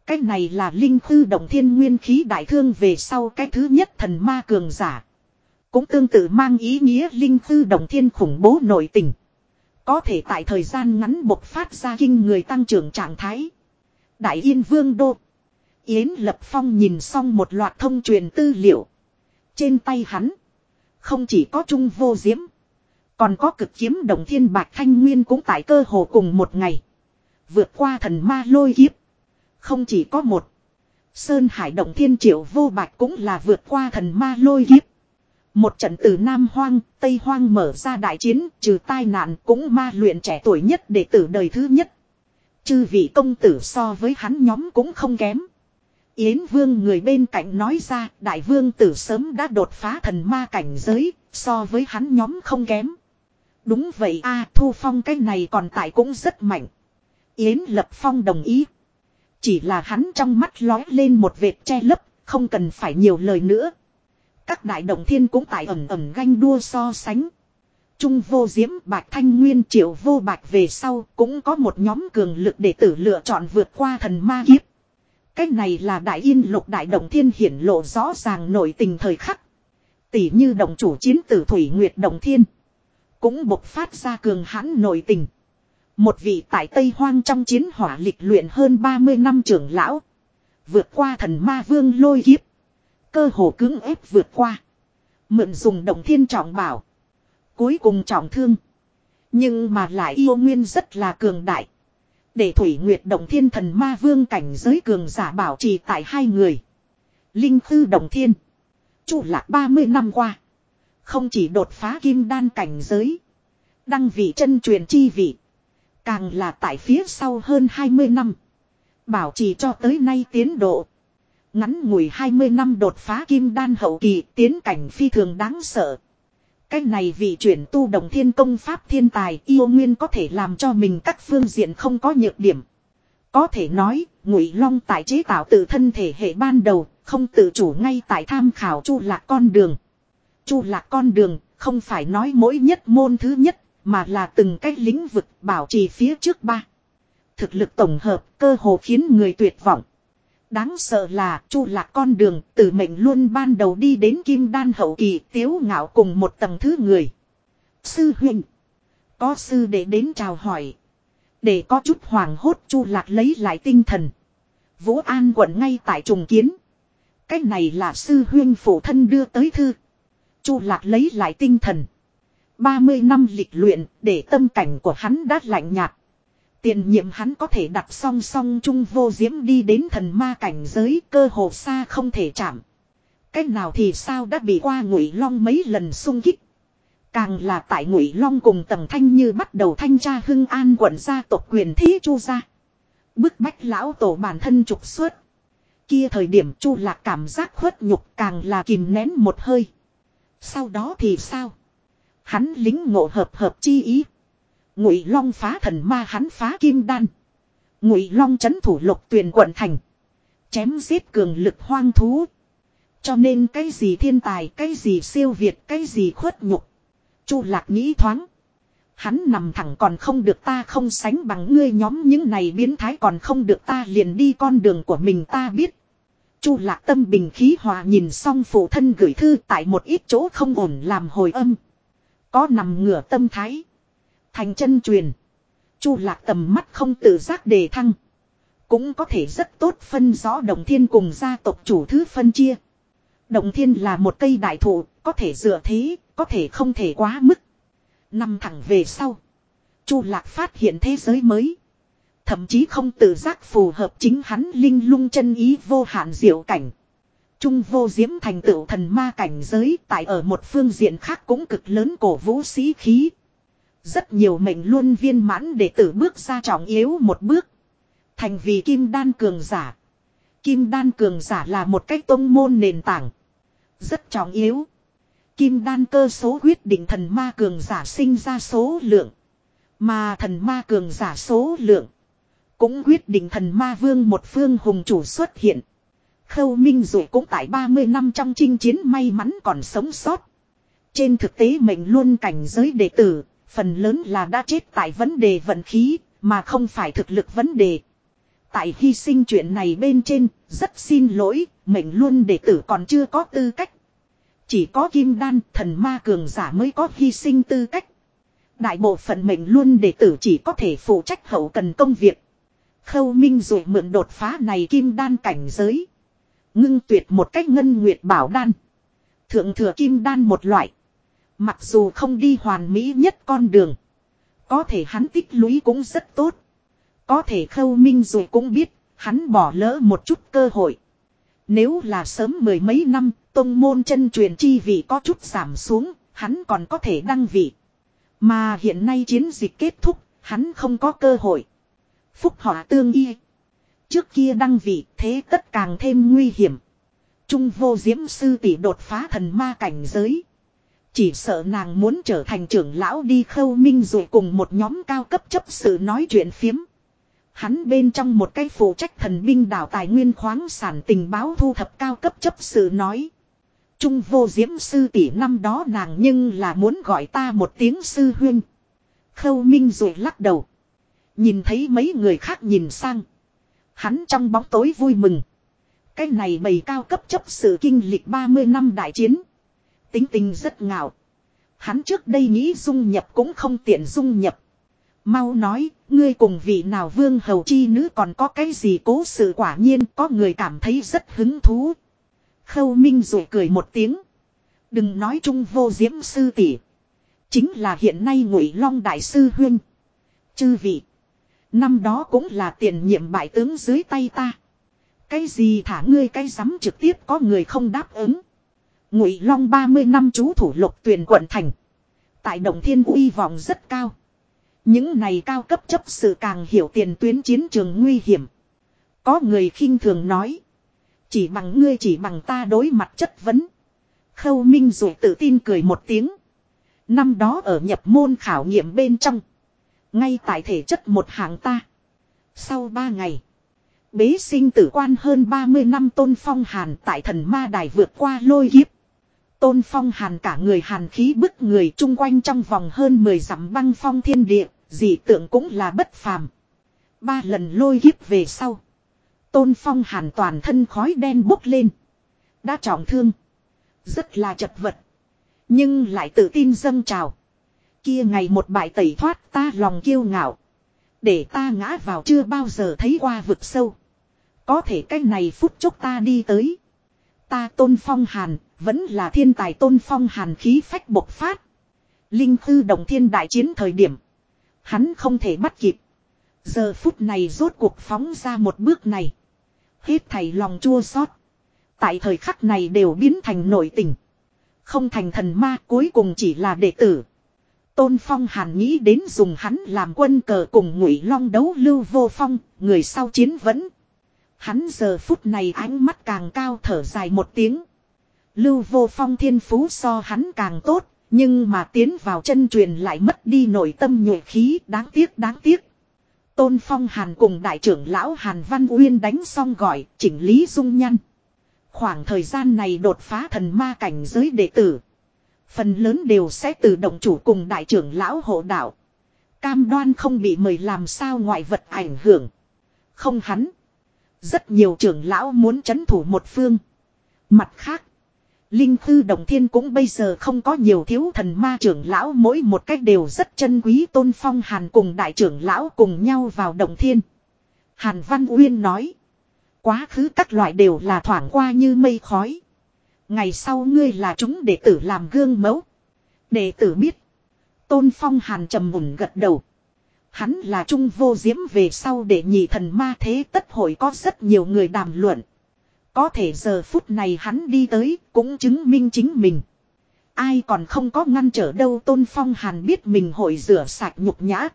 Cái này là linh khư động thiên nguyên khí đại thương về sau cái thứ nhất thần ma cường giả. Cũng tương tự mang ý nghĩa linh khư động thiên khủng bố nội tình. Có thể tại thời gian ngắn bộc phát ra kinh người tăng trưởng trạng thái. Đại Yên Vương Đô. Yến Lập Phong nhìn xong một loạt thông truyền tư liệu. Trên tay hắn. Không chỉ có trung vô diễm. Còn có cực kiếm đồng thiên bạc thanh nguyên cũng tại cơ hồ cùng một ngày. Vượt qua thần ma lôi kiếp. Không chỉ có một. Sơn Hải Động Thiên Triệu Vô Bạch cũng là vượt qua thần ma lôi kiếp. Một trận từ Nam Hoang, Tây Hoang mở ra đại chiến, trừ tai nạn cũng ma luyện trẻ tuổi nhất đệ tử đời thứ nhất. Chư vị công tử so với hắn nhóm cũng không kém. Yến Vương người bên cạnh nói ra, Đại Vương tử sớm đã đột phá thần ma cảnh giới, so với hắn nhóm không kém. Đúng vậy a Thu Phong cái này còn tại cũng rất mạnh. Yến Lập Phong đồng ý. Chỉ là hắn trong mắt lói lên một vệt che lấp, không cần phải nhiều lời nữa. Các đại đồng thiên cũng tại ẩm ẩm ganh đua so sánh. Trung vô diễm bạch thanh nguyên triệu vô bạch về sau cũng có một nhóm cường lực để tử lựa chọn vượt qua thần ma kiếp. Cách này là đại yên lục đại động thiên hiển lộ rõ ràng nổi tình thời khắc. Tỷ như đồng chủ chiến tử Thủy Nguyệt đồng Thiên. Cũng bộc phát ra cường hãn nội tình. Một vị tại Tây Hoang trong chiến hỏa lịch luyện hơn 30 năm trưởng lão. Vượt qua thần ma vương lôi kiếp. Cơ hồ cứng ép vượt qua. Mượn dùng động thiên trọng bảo. Cuối cùng trọng thương. Nhưng mà lại yêu nguyên rất là cường đại. Để Thủy Nguyệt Động Thiên Thần Ma Vương cảnh giới cường giả bảo trì tại hai người. Linh Tư Động Thiên. Chủ lạc 30 năm qua. Không chỉ đột phá kim đan cảnh giới. Đăng vị chân truyền chi vị. Càng là tại phía sau hơn 20 năm. Bảo trì cho tới nay tiến độ. Ngắn ngủi 20 năm đột phá kim đan hậu kỳ tiến cảnh phi thường đáng sợ. Cái này vị chuyển tu đồng thiên công pháp thiên tài yêu nguyên có thể làm cho mình các phương diện không có nhược điểm. Có thể nói, ngụy long tại chế tạo tự thân thể hệ ban đầu, không tự chủ ngay tại tham khảo chu lạc con đường. Chu lạc con đường, không phải nói mỗi nhất môn thứ nhất, mà là từng cái lĩnh vực bảo trì phía trước ba. Thực lực tổng hợp cơ hồ khiến người tuyệt vọng. Đáng sợ là chu lạc con đường từ mệnh luôn ban đầu đi đến kim đan hậu kỳ tiếu ngạo cùng một tầng thứ người. Sư huynh. Có sư để đến chào hỏi. Để có chút hoàng hốt chu lạc lấy lại tinh thần. Vũ An quận ngay tại trùng kiến. Cái này là sư huyên phụ thân đưa tới thư. Chu lạc lấy lại tinh thần. 30 năm lịch luyện để tâm cảnh của hắn đã lạnh nhạt. Tiền nhiệm hắn có thể đặt song song chung vô diễm đi đến thần ma cảnh giới cơ hồ xa không thể chạm. Cách nào thì sao đã bị qua ngụy long mấy lần sung kích. Càng là tại ngụy long cùng tầng thanh như bắt đầu thanh tra hưng an quận gia tộc quyền thí chu gia. Bức bách lão tổ bản thân trục xuất. Kia thời điểm chu lạc cảm giác khuất nhục càng là kìm nén một hơi. Sau đó thì sao? Hắn lính ngộ hợp hợp chi ý. Ngụy Long phá thần ma hắn phá kim đan. Ngụy Long chấn thủ lục tuyền quận thành. Chém giết cường lực hoang thú. Cho nên cái gì thiên tài, cái gì siêu việt, cái gì khuất nhục. Chu Lạc nghĩ thoáng. Hắn nằm thẳng còn không được ta không sánh bằng ngươi nhóm những này biến thái còn không được ta liền đi con đường của mình ta biết. Chu lạc tâm bình khí hòa nhìn xong phụ thân gửi thư tại một ít chỗ không ổn làm hồi âm. Có nằm ngửa tâm thái. Thành chân truyền. Chu lạc tầm mắt không tự giác đề thăng. Cũng có thể rất tốt phân rõ đồng thiên cùng gia tộc chủ thứ phân chia. Đồng thiên là một cây đại thụ, có thể dựa thế, có thể không thể quá mức. Nằm thẳng về sau. Chu lạc phát hiện thế giới mới. Thậm chí không tự giác phù hợp chính hắn linh lung chân ý vô hạn diệu cảnh. Trung vô diễm thành tựu thần ma cảnh giới tại ở một phương diện khác cũng cực lớn cổ vũ sĩ khí. Rất nhiều mệnh luôn viên mãn để tử bước ra trọng yếu một bước. Thành vì kim đan cường giả. Kim đan cường giả là một cách tông môn nền tảng. Rất trọng yếu. Kim đan cơ số quyết định thần ma cường giả sinh ra số lượng. Mà thần ma cường giả số lượng. Cũng quyết định thần ma vương một phương hùng chủ xuất hiện. Khâu Minh Dụ cũng tại 30 năm trong chinh chiến may mắn còn sống sót. Trên thực tế mệnh luôn cảnh giới đệ tử, phần lớn là đã chết tại vấn đề vận khí, mà không phải thực lực vấn đề. Tại hy sinh chuyện này bên trên, rất xin lỗi, mệnh luôn đệ tử còn chưa có tư cách. Chỉ có kim đan, thần ma cường giả mới có hy sinh tư cách. Đại bộ phận mệnh luôn đệ tử chỉ có thể phụ trách hậu cần công việc. Khâu Minh Dụ mượn đột phá này kim đan cảnh giới. Ngưng tuyệt một cách ngân nguyệt bảo đan. Thượng thừa kim đan một loại. Mặc dù không đi hoàn mỹ nhất con đường. Có thể hắn tích lũy cũng rất tốt. Có thể khâu minh rồi cũng biết, hắn bỏ lỡ một chút cơ hội. Nếu là sớm mười mấy năm, tông môn chân truyền chi vị có chút giảm xuống, hắn còn có thể đăng vị. Mà hiện nay chiến dịch kết thúc, hắn không có cơ hội. Phúc họa tương y. Trước kia đăng vị, thế tất càng thêm nguy hiểm. Trung vô diễm sư tỷ đột phá thần ma cảnh giới. Chỉ sợ nàng muốn trở thành trưởng lão đi khâu minh rồi cùng một nhóm cao cấp chấp sự nói chuyện phiếm. Hắn bên trong một cái phụ trách thần binh đảo tài nguyên khoáng sản tình báo thu thập cao cấp chấp sự nói. Trung vô diễm sư tỷ năm đó nàng nhưng là muốn gọi ta một tiếng sư huyên. Khâu minh rồi lắc đầu. Nhìn thấy mấy người khác nhìn sang. Hắn trong bóng tối vui mừng. Cái này bầy cao cấp chấp sự kinh lịch 30 năm đại chiến. Tính tình rất ngạo. Hắn trước đây nghĩ dung nhập cũng không tiện dung nhập. Mau nói, ngươi cùng vị nào vương hầu chi nữ còn có cái gì cố sự quả nhiên có người cảm thấy rất hứng thú. Khâu Minh rồi cười một tiếng. Đừng nói chung vô diễm sư tỷ Chính là hiện nay ngụy long đại sư huyên. Chư vị. Năm đó cũng là tiền nhiệm bại tướng dưới tay ta. Cái gì thả ngươi cái rắm trực tiếp có người không đáp ứng. Ngụy long 30 năm chú thủ lục tuyển quận thành. Tại Đồng Thiên uy vọng rất cao. Những này cao cấp chấp sự càng hiểu tiền tuyến chiến trường nguy hiểm. Có người khinh thường nói. Chỉ bằng ngươi chỉ bằng ta đối mặt chất vấn. Khâu Minh rồi tự tin cười một tiếng. Năm đó ở nhập môn khảo nghiệm bên trong. Ngay tại thể chất một hạng ta. Sau ba ngày. Bế sinh tử quan hơn 30 năm tôn phong hàn tại thần ma đài vượt qua lôi kiếp. Tôn phong hàn cả người hàn khí bức người chung quanh trong vòng hơn 10 dặm băng phong thiên địa, dị tượng cũng là bất phàm. Ba lần lôi kiếp về sau. Tôn phong hàn toàn thân khói đen bốc lên. Đã trọng thương. Rất là chật vật. Nhưng lại tự tin dâng trào. Kia ngày một bại tẩy thoát ta lòng kiêu ngạo. Để ta ngã vào chưa bao giờ thấy qua vực sâu. Có thể cái này phút chốc ta đi tới. Ta tôn phong hàn, vẫn là thiên tài tôn phong hàn khí phách bộc phát. Linh thư đồng thiên đại chiến thời điểm. Hắn không thể bắt kịp. Giờ phút này rốt cuộc phóng ra một bước này. Hết thầy lòng chua xót Tại thời khắc này đều biến thành nội tình. Không thành thần ma cuối cùng chỉ là đệ tử. Tôn Phong Hàn nghĩ đến dùng hắn làm quân cờ cùng ngụy long đấu lưu vô phong, người sau chiến vẫn. Hắn giờ phút này ánh mắt càng cao thở dài một tiếng. Lưu vô phong thiên phú so hắn càng tốt, nhưng mà tiến vào chân truyền lại mất đi nội tâm nhuệ khí, đáng tiếc đáng tiếc. Tôn Phong Hàn cùng đại trưởng lão Hàn Văn Uyên đánh xong gọi, chỉnh lý dung nhăn. Khoảng thời gian này đột phá thần ma cảnh giới đệ tử. Phần lớn đều sẽ từ động chủ cùng đại trưởng lão hộ đạo. Cam đoan không bị mời làm sao ngoại vật ảnh hưởng. Không hắn. Rất nhiều trưởng lão muốn chấn thủ một phương. Mặt khác. Linh Thư Đồng Thiên cũng bây giờ không có nhiều thiếu thần ma trưởng lão, mỗi một cách đều rất chân quý, tôn phong hàn cùng đại trưởng lão cùng nhau vào Đồng Thiên. Hàn Văn Uyên nói. Quá khứ các loại đều là thoảng qua như mây khói. Ngày sau ngươi là chúng đệ tử làm gương mẫu. Đệ tử biết. Tôn Phong Hàn trầm mùn gật đầu. Hắn là trung vô diễm về sau để nhị thần ma thế tất hội có rất nhiều người đàm luận. Có thể giờ phút này hắn đi tới cũng chứng minh chính mình. Ai còn không có ngăn trở đâu Tôn Phong Hàn biết mình hội rửa sạch nhục nhã.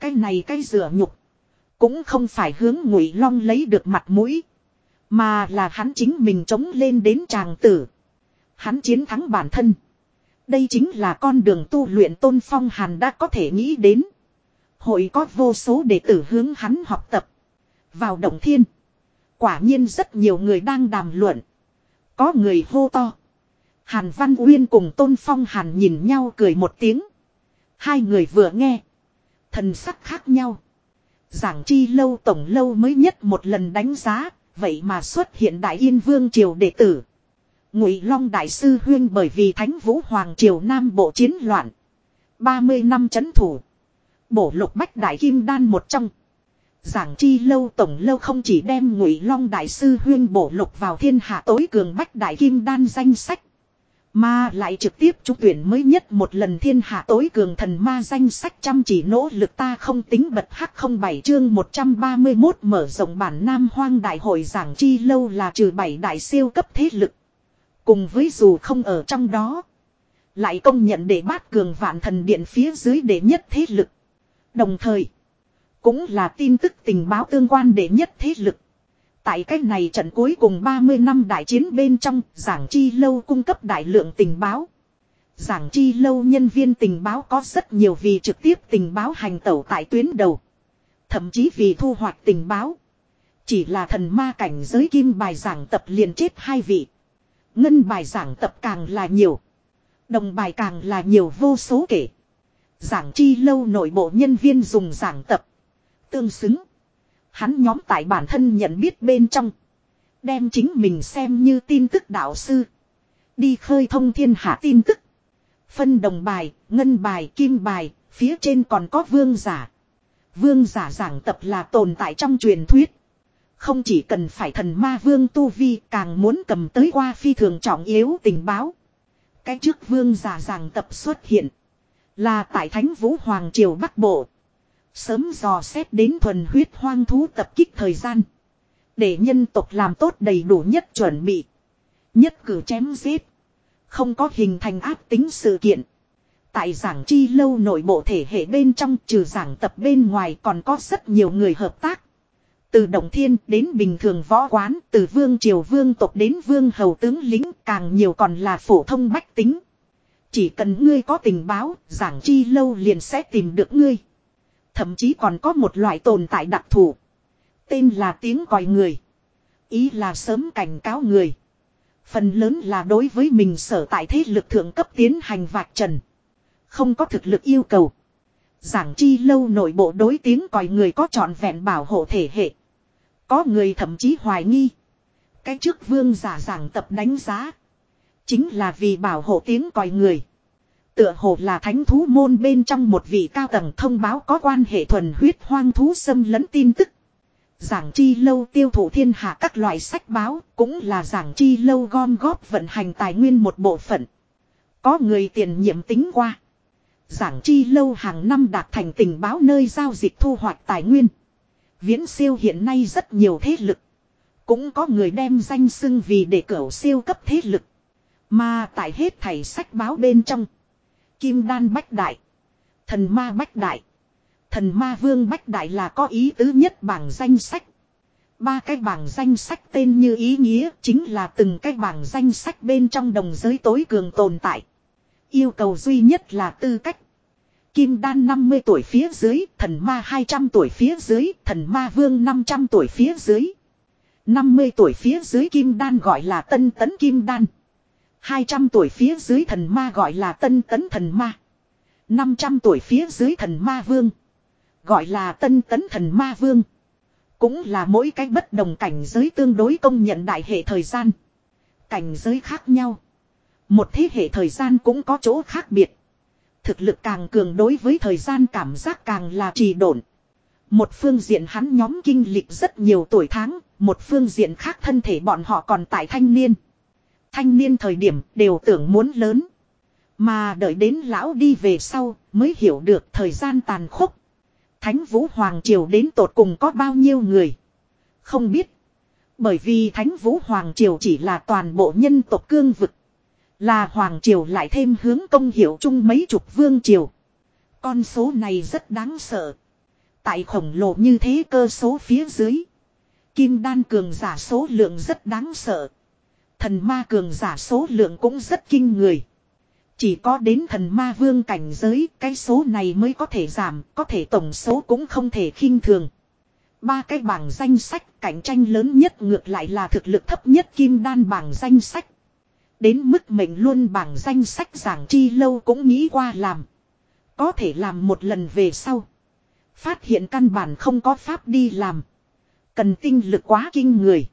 Cái này cái rửa nhục. Cũng không phải hướng ngụy long lấy được mặt mũi. Mà là hắn chính mình chống lên đến tràng tử. Hắn chiến thắng bản thân. Đây chính là con đường tu luyện tôn phong hàn đã có thể nghĩ đến. Hội có vô số đệ tử hướng hắn học tập. Vào động thiên. Quả nhiên rất nhiều người đang đàm luận. Có người hô to. Hàn Văn Uyên cùng Tôn Phong Hàn nhìn nhau cười một tiếng. Hai người vừa nghe. Thần sắc khác nhau. Giảng chi lâu tổng lâu mới nhất một lần đánh giá. Vậy mà xuất hiện Đại Yên Vương Triều đệ tử. Ngụy Long Đại Sư Huyên bởi vì Thánh Vũ Hoàng Triều Nam Bộ chiến loạn. 30 năm chấn thủ. Bổ lục bách đại kim đan một trong. Giảng chi lâu tổng lâu không chỉ đem ngụy long đại sư huyên bổ lục vào thiên hạ tối cường bách đại kim đan danh sách. Mà lại trực tiếp trúng tuyển mới nhất một lần thiên hạ tối cường thần ma danh sách chăm chỉ nỗ lực ta không tính bật hắc không bảy chương 131 mở rộng bản Nam Hoang Đại hội giảng chi lâu là trừ bảy đại siêu cấp thế lực. Cùng với dù không ở trong đó. Lại công nhận để bát cường vạn thần điện phía dưới đệ nhất thế lực. Đồng thời. Cũng là tin tức tình báo tương quan đệ nhất thế lực. Tại cách này trận cuối cùng 30 năm đại chiến bên trong, giảng chi lâu cung cấp đại lượng tình báo. Giảng chi lâu nhân viên tình báo có rất nhiều vì trực tiếp tình báo hành tẩu tại tuyến đầu. Thậm chí vì thu hoạch tình báo. Chỉ là thần ma cảnh giới kim bài giảng tập liền chết hai vị. Ngân bài giảng tập càng là nhiều. Đồng bài càng là nhiều vô số kể. Giảng chi lâu nội bộ nhân viên dùng giảng tập. Tương xứng. Hắn nhóm tại bản thân nhận biết bên trong. Đem chính mình xem như tin tức đạo sư. Đi khơi thông thiên hạ tin tức. Phân đồng bài, ngân bài, kim bài, Phía trên còn có vương giả. Vương giả giảng tập là tồn tại trong truyền thuyết. Không chỉ cần phải thần ma vương tu vi càng muốn cầm tới qua phi thường trọng yếu tình báo. Cái trước vương giả giảng tập xuất hiện. Là tại Thánh Vũ Hoàng Triều Bắc Bộ. Sớm dò xét đến thuần huyết hoang thú tập kích thời gian. Để nhân tộc làm tốt đầy đủ nhất chuẩn bị. Nhất cử chém giết. Không có hình thành áp tính sự kiện. Tại giảng chi lâu nội bộ thể hệ bên trong trừ giảng tập bên ngoài còn có rất nhiều người hợp tác. Từ Động Thiên đến bình thường võ quán, từ vương triều vương tộc đến vương hầu tướng lính càng nhiều còn là phổ thông bách tính. Chỉ cần ngươi có tình báo, giảng chi lâu liền sẽ tìm được ngươi. Thậm chí còn có một loại tồn tại đặc thù. Tên là tiếng còi người. Ý là sớm cảnh cáo người. Phần lớn là đối với mình sở tại thế lực thượng cấp tiến hành vạch trần. Không có thực lực yêu cầu. Giảng chi lâu nội bộ đối tiếng còi người có trọn vẹn bảo hộ thể hệ. Có người thậm chí hoài nghi. Cái trước vương giả giảng tập đánh giá. Chính là vì bảo hộ tiếng còi người. Tựa hồ là thánh thú môn bên trong một vị cao tầng thông báo có quan hệ thuần huyết hoang thú xâm lấn tin tức. Giảng chi lâu tiêu thụ thiên hạ các loại sách báo, cũng là giảng chi lâu gom góp vận hành tài nguyên một bộ phận. Có người tiền nhiệm tính qua. Giảng chi lâu hàng năm đạt thành tình báo nơi giao dịch thu hoạch tài nguyên. Viễn siêu hiện nay rất nhiều thế lực. Cũng có người đem danh xưng vì để cửu siêu cấp thế lực. Mà tại hết thảy sách báo bên trong. Kim đan bách đại. Thần ma bách đại. Thần ma vương bách đại là có ý tứ nhất bảng danh sách. Ba cái bảng danh sách tên như ý nghĩa chính là từng cái bảng danh sách bên trong đồng giới tối cường tồn tại. Yêu cầu duy nhất là tư cách. Kim đan 50 tuổi phía dưới, thần ma 200 tuổi phía dưới, thần ma vương 500 tuổi phía dưới. 50 tuổi phía dưới kim đan gọi là tân tấn kim đan. 200 tuổi phía dưới thần ma gọi là tân tấn thần ma. 500 tuổi phía dưới thần ma vương. Gọi là tân tấn thần ma vương. Cũng là mỗi cái bất đồng cảnh giới tương đối công nhận đại hệ thời gian. Cảnh giới khác nhau. Một thế hệ thời gian cũng có chỗ khác biệt. Thực lực càng cường đối với thời gian cảm giác càng là trì độn. Một phương diện hắn nhóm kinh lịch rất nhiều tuổi tháng, một phương diện khác thân thể bọn họ còn tại thanh niên. Thanh niên thời điểm đều tưởng muốn lớn. Mà đợi đến lão đi về sau mới hiểu được thời gian tàn khốc. Thánh Vũ Hoàng Triều đến tột cùng có bao nhiêu người. Không biết. Bởi vì Thánh Vũ Hoàng Triều chỉ là toàn bộ nhân tộc cương vực. Là Hoàng Triều lại thêm hướng công hiệu chung mấy chục vương triều. Con số này rất đáng sợ. Tại khổng lồ như thế cơ số phía dưới. Kim đan cường giả số lượng rất đáng sợ. Thần ma cường giả số lượng cũng rất kinh người. Chỉ có đến thần ma vương cảnh giới, cái số này mới có thể giảm, có thể tổng số cũng không thể khinh thường. Ba cái bảng danh sách cạnh tranh lớn nhất ngược lại là thực lực thấp nhất kim đan bảng danh sách. Đến mức mệnh luôn bảng danh sách giảng chi lâu cũng nghĩ qua làm. Có thể làm một lần về sau. Phát hiện căn bản không có pháp đi làm. Cần tinh lực quá kinh người.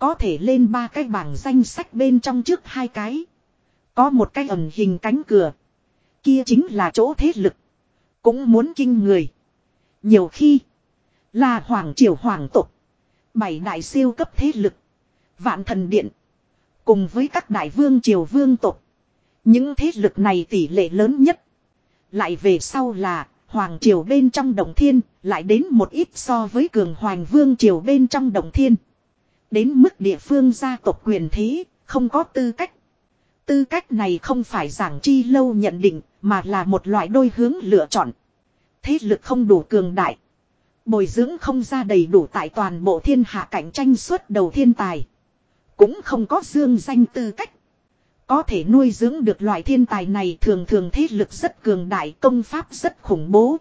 Có thể lên ba cái bảng danh sách bên trong trước hai cái. Có một cái ẩn hình cánh cửa. Kia chính là chỗ thế lực. Cũng muốn kinh người. Nhiều khi. Là hoàng triều hoàng tục. Bảy đại siêu cấp thế lực. Vạn thần điện. Cùng với các đại vương triều vương tục. Những thế lực này tỷ lệ lớn nhất. Lại về sau là Hoàng triều bên trong đồng thiên, lại đến một ít so với cường hoàng vương triều bên trong đồng thiên. Đến mức địa phương gia tộc quyền thế, không có tư cách. Tư cách này không phải giảng chi lâu nhận định, mà là một loại đôi hướng lựa chọn. Thế lực không đủ cường đại. Bồi dưỡng không ra đầy đủ tại toàn bộ thiên hạ cạnh tranh suốt đầu thiên tài. Cũng không có dương danh tư cách. Có thể nuôi dưỡng được loại thiên tài này thường thường thế lực rất cường đại công pháp rất khủng bố.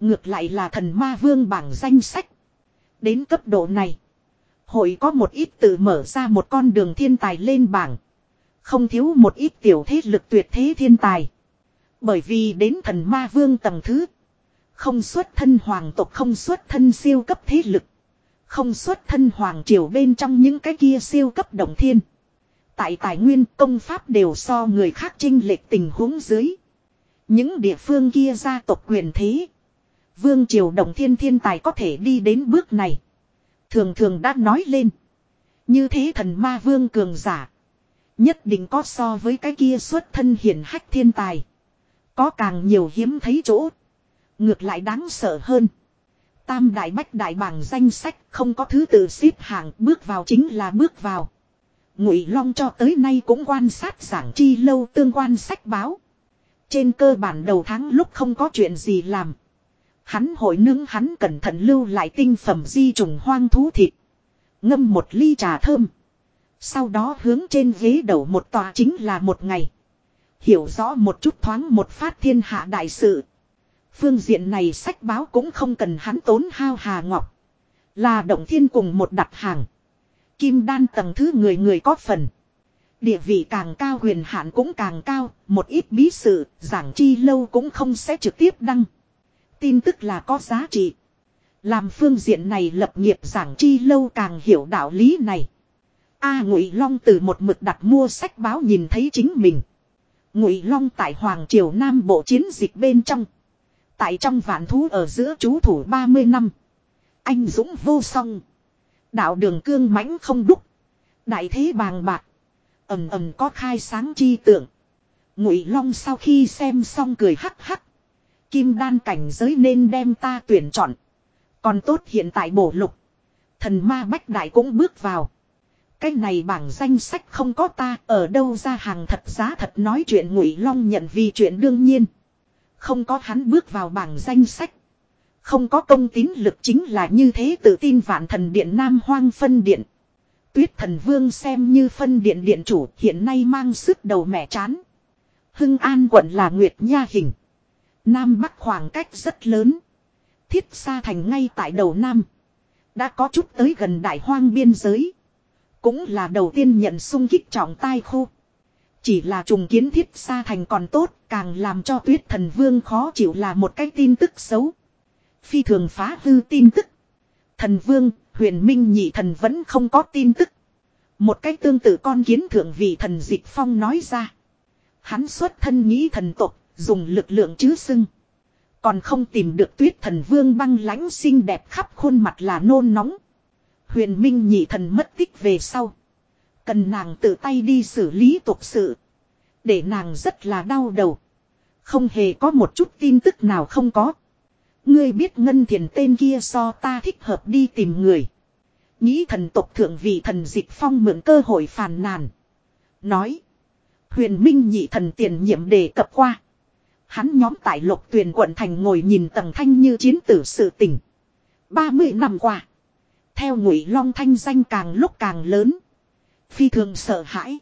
Ngược lại là thần ma vương bảng danh sách. Đến cấp độ này. Hội có một ít tự mở ra một con đường thiên tài lên bảng. Không thiếu một ít tiểu thế lực tuyệt thế thiên tài. Bởi vì đến thần ma vương tầng thứ. Không xuất thân hoàng tộc, không xuất thân siêu cấp thế lực. Không xuất thân hoàng triều bên trong những cái kia siêu cấp động thiên. Tại tài nguyên, công pháp đều so người khác trinh lệch tình huống dưới. Những địa phương kia gia tộc quyền thế. Vương triều đồng thiên thiên tài có thể đi đến bước này. Thường thường đã nói lên. Như thế thần ma vương cường giả. Nhất định có so với cái kia xuất thân hiển hách thiên tài. Có càng nhiều hiếm thấy chỗ. Ngược lại đáng sợ hơn. Tam đại bách đại bảng danh sách không có thứ tự xếp hạng bước vào chính là bước vào. Ngụy Long cho tới nay cũng quan sát giảng chi lâu tương quan sách báo. Trên cơ bản đầu tháng lúc không có chuyện gì làm. Hắn hội nướng hắn cẩn thận lưu lại tinh phẩm di trùng hoang thú thịt. Ngâm một ly trà thơm. Sau đó hướng trên ghế đầu một tòa chính là một ngày. Hiểu rõ một chút thoáng một phát thiên hạ đại sự. Phương diện này sách báo cũng không cần hắn tốn hao hà ngọc. Là động thiên cùng một đặt hàng. Kim đan tầng thứ người người có phần. Địa vị càng cao huyền hạn cũng càng cao, một ít bí sự, giảng chi lâu cũng không sẽ trực tiếp đăng. Tin tức là có giá trị. Làm phương diện này lập nghiệp giảng chi lâu càng hiểu đạo lý này. A Ngụy Long từ một mực đặt mua sách báo nhìn thấy chính mình. Ngụy Long tại Hoàng Triều Nam Bộ chiến dịch bên trong. Tại trong vạn thú ở giữa chú thủ 30 năm. Anh Dũng vô song. Đạo đường cương mãnh không đúc. Đại thế bàng bạc. ầm ầm có khai sáng chi tượng. Ngụy Long sau khi xem xong cười hắc hắc. Kim đan cảnh giới nên đem ta tuyển chọn. Còn tốt hiện tại bổ lục. Thần ma bách đại cũng bước vào. Cái này bảng danh sách không có ta, ở đâu ra hàng thật giá thật nói chuyện ngụy long nhận vì chuyện đương nhiên. Không có hắn bước vào bảng danh sách. Không có công tín lực chính là như thế tự tin vạn thần điện Nam Hoang phân điện. Tuyết thần vương xem như phân điện điện chủ hiện nay mang sức đầu mẹ chán. Hưng An quận là Nguyệt Nha hình. Nam Bắc khoảng cách rất lớn. Thiết xa thành ngay tại đầu Nam. Đã có chút tới gần đại hoang biên giới. Cũng là đầu tiên nhận sung kích trọng tai khu. Chỉ là trùng kiến thiết xa thành còn tốt, càng làm cho tuyết thần vương khó chịu là một cái tin tức xấu. Phi thường phá hư tin tức. Thần vương, huyền minh nhị thần vẫn không có tin tức. Một cái tương tự con kiến thượng vị thần dịch phong nói ra. Hắn xuất thân nghĩ thần tộc dùng lực lượng chứ sưng. Còn không tìm được tuyết thần vương băng lãnh xinh đẹp khắp khuôn mặt là nôn nóng. Huyền Minh nhị thần mất tích về sau. Cần nàng tự tay đi xử lý tục sự. Để nàng rất là đau đầu. Không hề có một chút tin tức nào không có. Ngươi biết ngân thiền tên kia so ta thích hợp đi tìm người. Nghĩ thần tộc thượng vị thần dịch phong mượn cơ hội phàn nàn. Nói. Huyền Minh nhị thần tiền nhiệm đề cập qua. Hắn nhóm tại lục tuyền quận thành ngồi nhìn tầng thanh như chiến tử sự tình. 30 năm qua. Theo ngụy long thanh danh càng lúc càng lớn. Phi thường sợ hãi.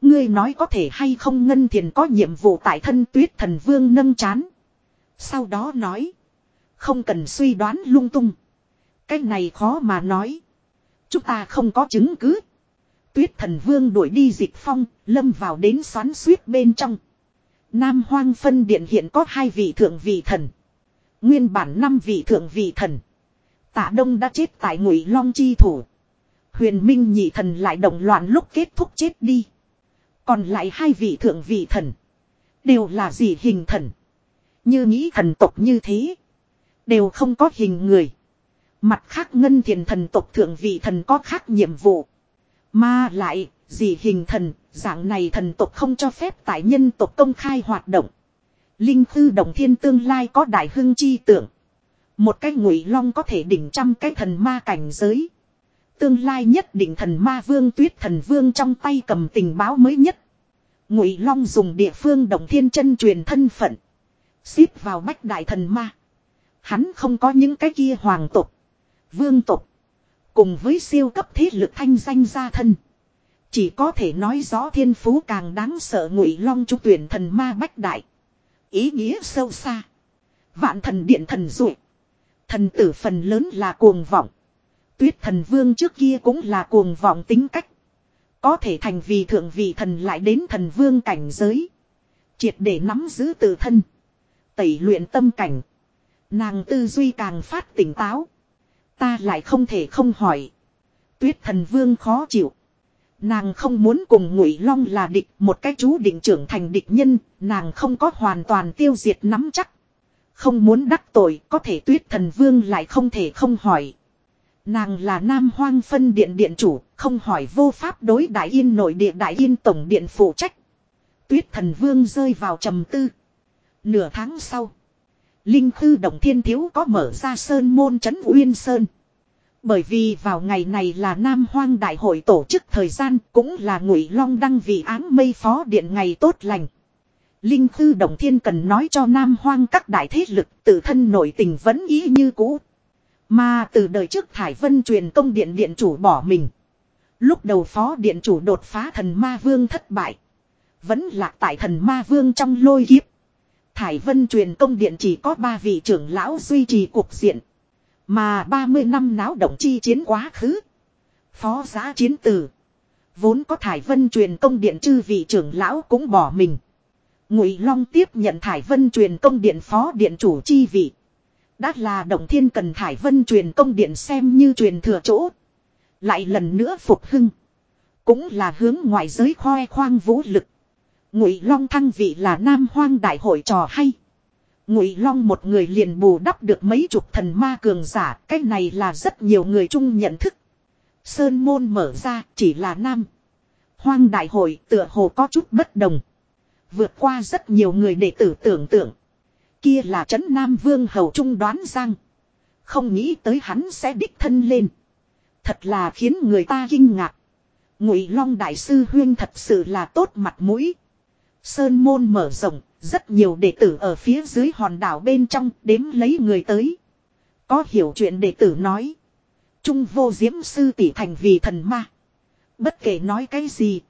Ngươi nói có thể hay không ngân thiền có nhiệm vụ tại thân tuyết thần vương nâng chán. Sau đó nói. Không cần suy đoán lung tung. Cái này khó mà nói. Chúng ta không có chứng cứ. Tuyết thần vương đuổi đi dịch phong, lâm vào đến xoắn suýt bên trong. Nam hoang phân điện hiện có hai vị thượng vị thần. Nguyên bản năm vị thượng vị thần. Tạ Đông đã chết tại ngụy long chi thủ. Huyền Minh nhị thần lại động loạn lúc kết thúc chết đi. Còn lại hai vị thượng vị thần. Đều là gì hình thần. Như nghĩ thần tộc như thế. Đều không có hình người. Mặt khác ngân thiền thần tộc thượng vị thần có khác nhiệm vụ. Mà lại, Dị hình thần, dạng này thần tộc không cho phép tại nhân tộc công khai hoạt động. Linh khư đồng thiên tương lai có đại hưng chi tưởng. Một cái ngụy long có thể đỉnh trăm cái thần ma cảnh giới. Tương lai nhất định thần ma vương tuyết thần vương trong tay cầm tình báo mới nhất. Ngụy long dùng địa phương đồng thiên chân truyền thân phận. Xíp vào bách đại thần ma. Hắn không có những cái kia hoàng tục. Vương tục. Cùng với siêu cấp thế lực thanh danh gia thân. Chỉ có thể nói rõ thiên phú càng đáng sợ ngụy long trung tuyển thần ma bách đại. Ý nghĩa sâu xa. Vạn thần điện thần dụ. Thần tử phần lớn là cuồng vọng. Tuyết thần vương trước kia cũng là cuồng vọng tính cách. Có thể thành vì thượng vị thần lại đến thần vương cảnh giới. Triệt để nắm giữ tự thân. Tẩy luyện tâm cảnh. Nàng tư duy càng phát tỉnh táo. Ta lại không thể không hỏi. Tuyết thần vương khó chịu. Nàng không muốn cùng Ngụy Long là địch, một cái chú định trưởng thành địch nhân, nàng không có hoàn toàn tiêu diệt nắm chắc. Không muốn đắc tội, có thể Tuyết Thần Vương lại không thể không hỏi. Nàng là Nam Hoang phân điện điện chủ, không hỏi vô pháp đối Đại Yên nội địa Đại Yên tổng điện phụ trách. Tuyết Thần Vương rơi vào trầm tư. Nửa tháng sau, Linh Khư Động Thiên Thiếu có mở ra sơn môn trấn Uyên Sơn. Bởi vì vào ngày này là Nam Hoang Đại hội tổ chức thời gian cũng là Ngụy Long đăng vị áng mây phó điện ngày tốt lành. Linh Tư Đồng Thiên cần nói cho Nam Hoang các đại thế lực tự thân nội tình vẫn ý như cũ. Mà từ đời trước Thải Vân truyền công điện điện chủ bỏ mình. Lúc đầu phó điện chủ đột phá thần ma vương thất bại. Vẫn lạc tại thần ma vương trong lôi kiếp. Thải Vân truyền công điện chỉ có ba vị trưởng lão duy trì cuộc diện. Mà 30 năm náo động chi chiến quá khứ. Phó giá chiến tử. Vốn có Thải Vân truyền công điện chư vị trưởng lão cũng bỏ mình. Ngụy Long tiếp nhận Thải Vân truyền công điện phó điện chủ chi vị. Đã là động thiên cần Thải Vân truyền công điện xem như truyền thừa chỗ. Lại lần nữa phục hưng. Cũng là hướng ngoại giới khoe khoang vũ lực. Ngụy Long thăng vị là Nam Hoang đại hội trò hay. Ngụy Long một người liền bù đắp được mấy chục thần ma cường giả, cái này là rất nhiều người chung nhận thức. Sơn môn mở ra chỉ là nam. Hoang đại hội tựa hồ có chút bất đồng. Vượt qua rất nhiều người để tử tưởng tượng. Kia là trấn Nam Vương Hầu Trung đoán rằng. Không nghĩ tới hắn sẽ đích thân lên. Thật là khiến người ta kinh ngạc. Ngụy Long Đại sư Huyên thật sự là tốt mặt mũi. Sơn môn mở rộng, rất nhiều đệ tử ở phía dưới hòn đảo bên trong đếm lấy người tới. Có hiểu chuyện đệ tử nói. Trung vô diễm sư tỷ thành vì thần ma. Bất kể nói cái gì.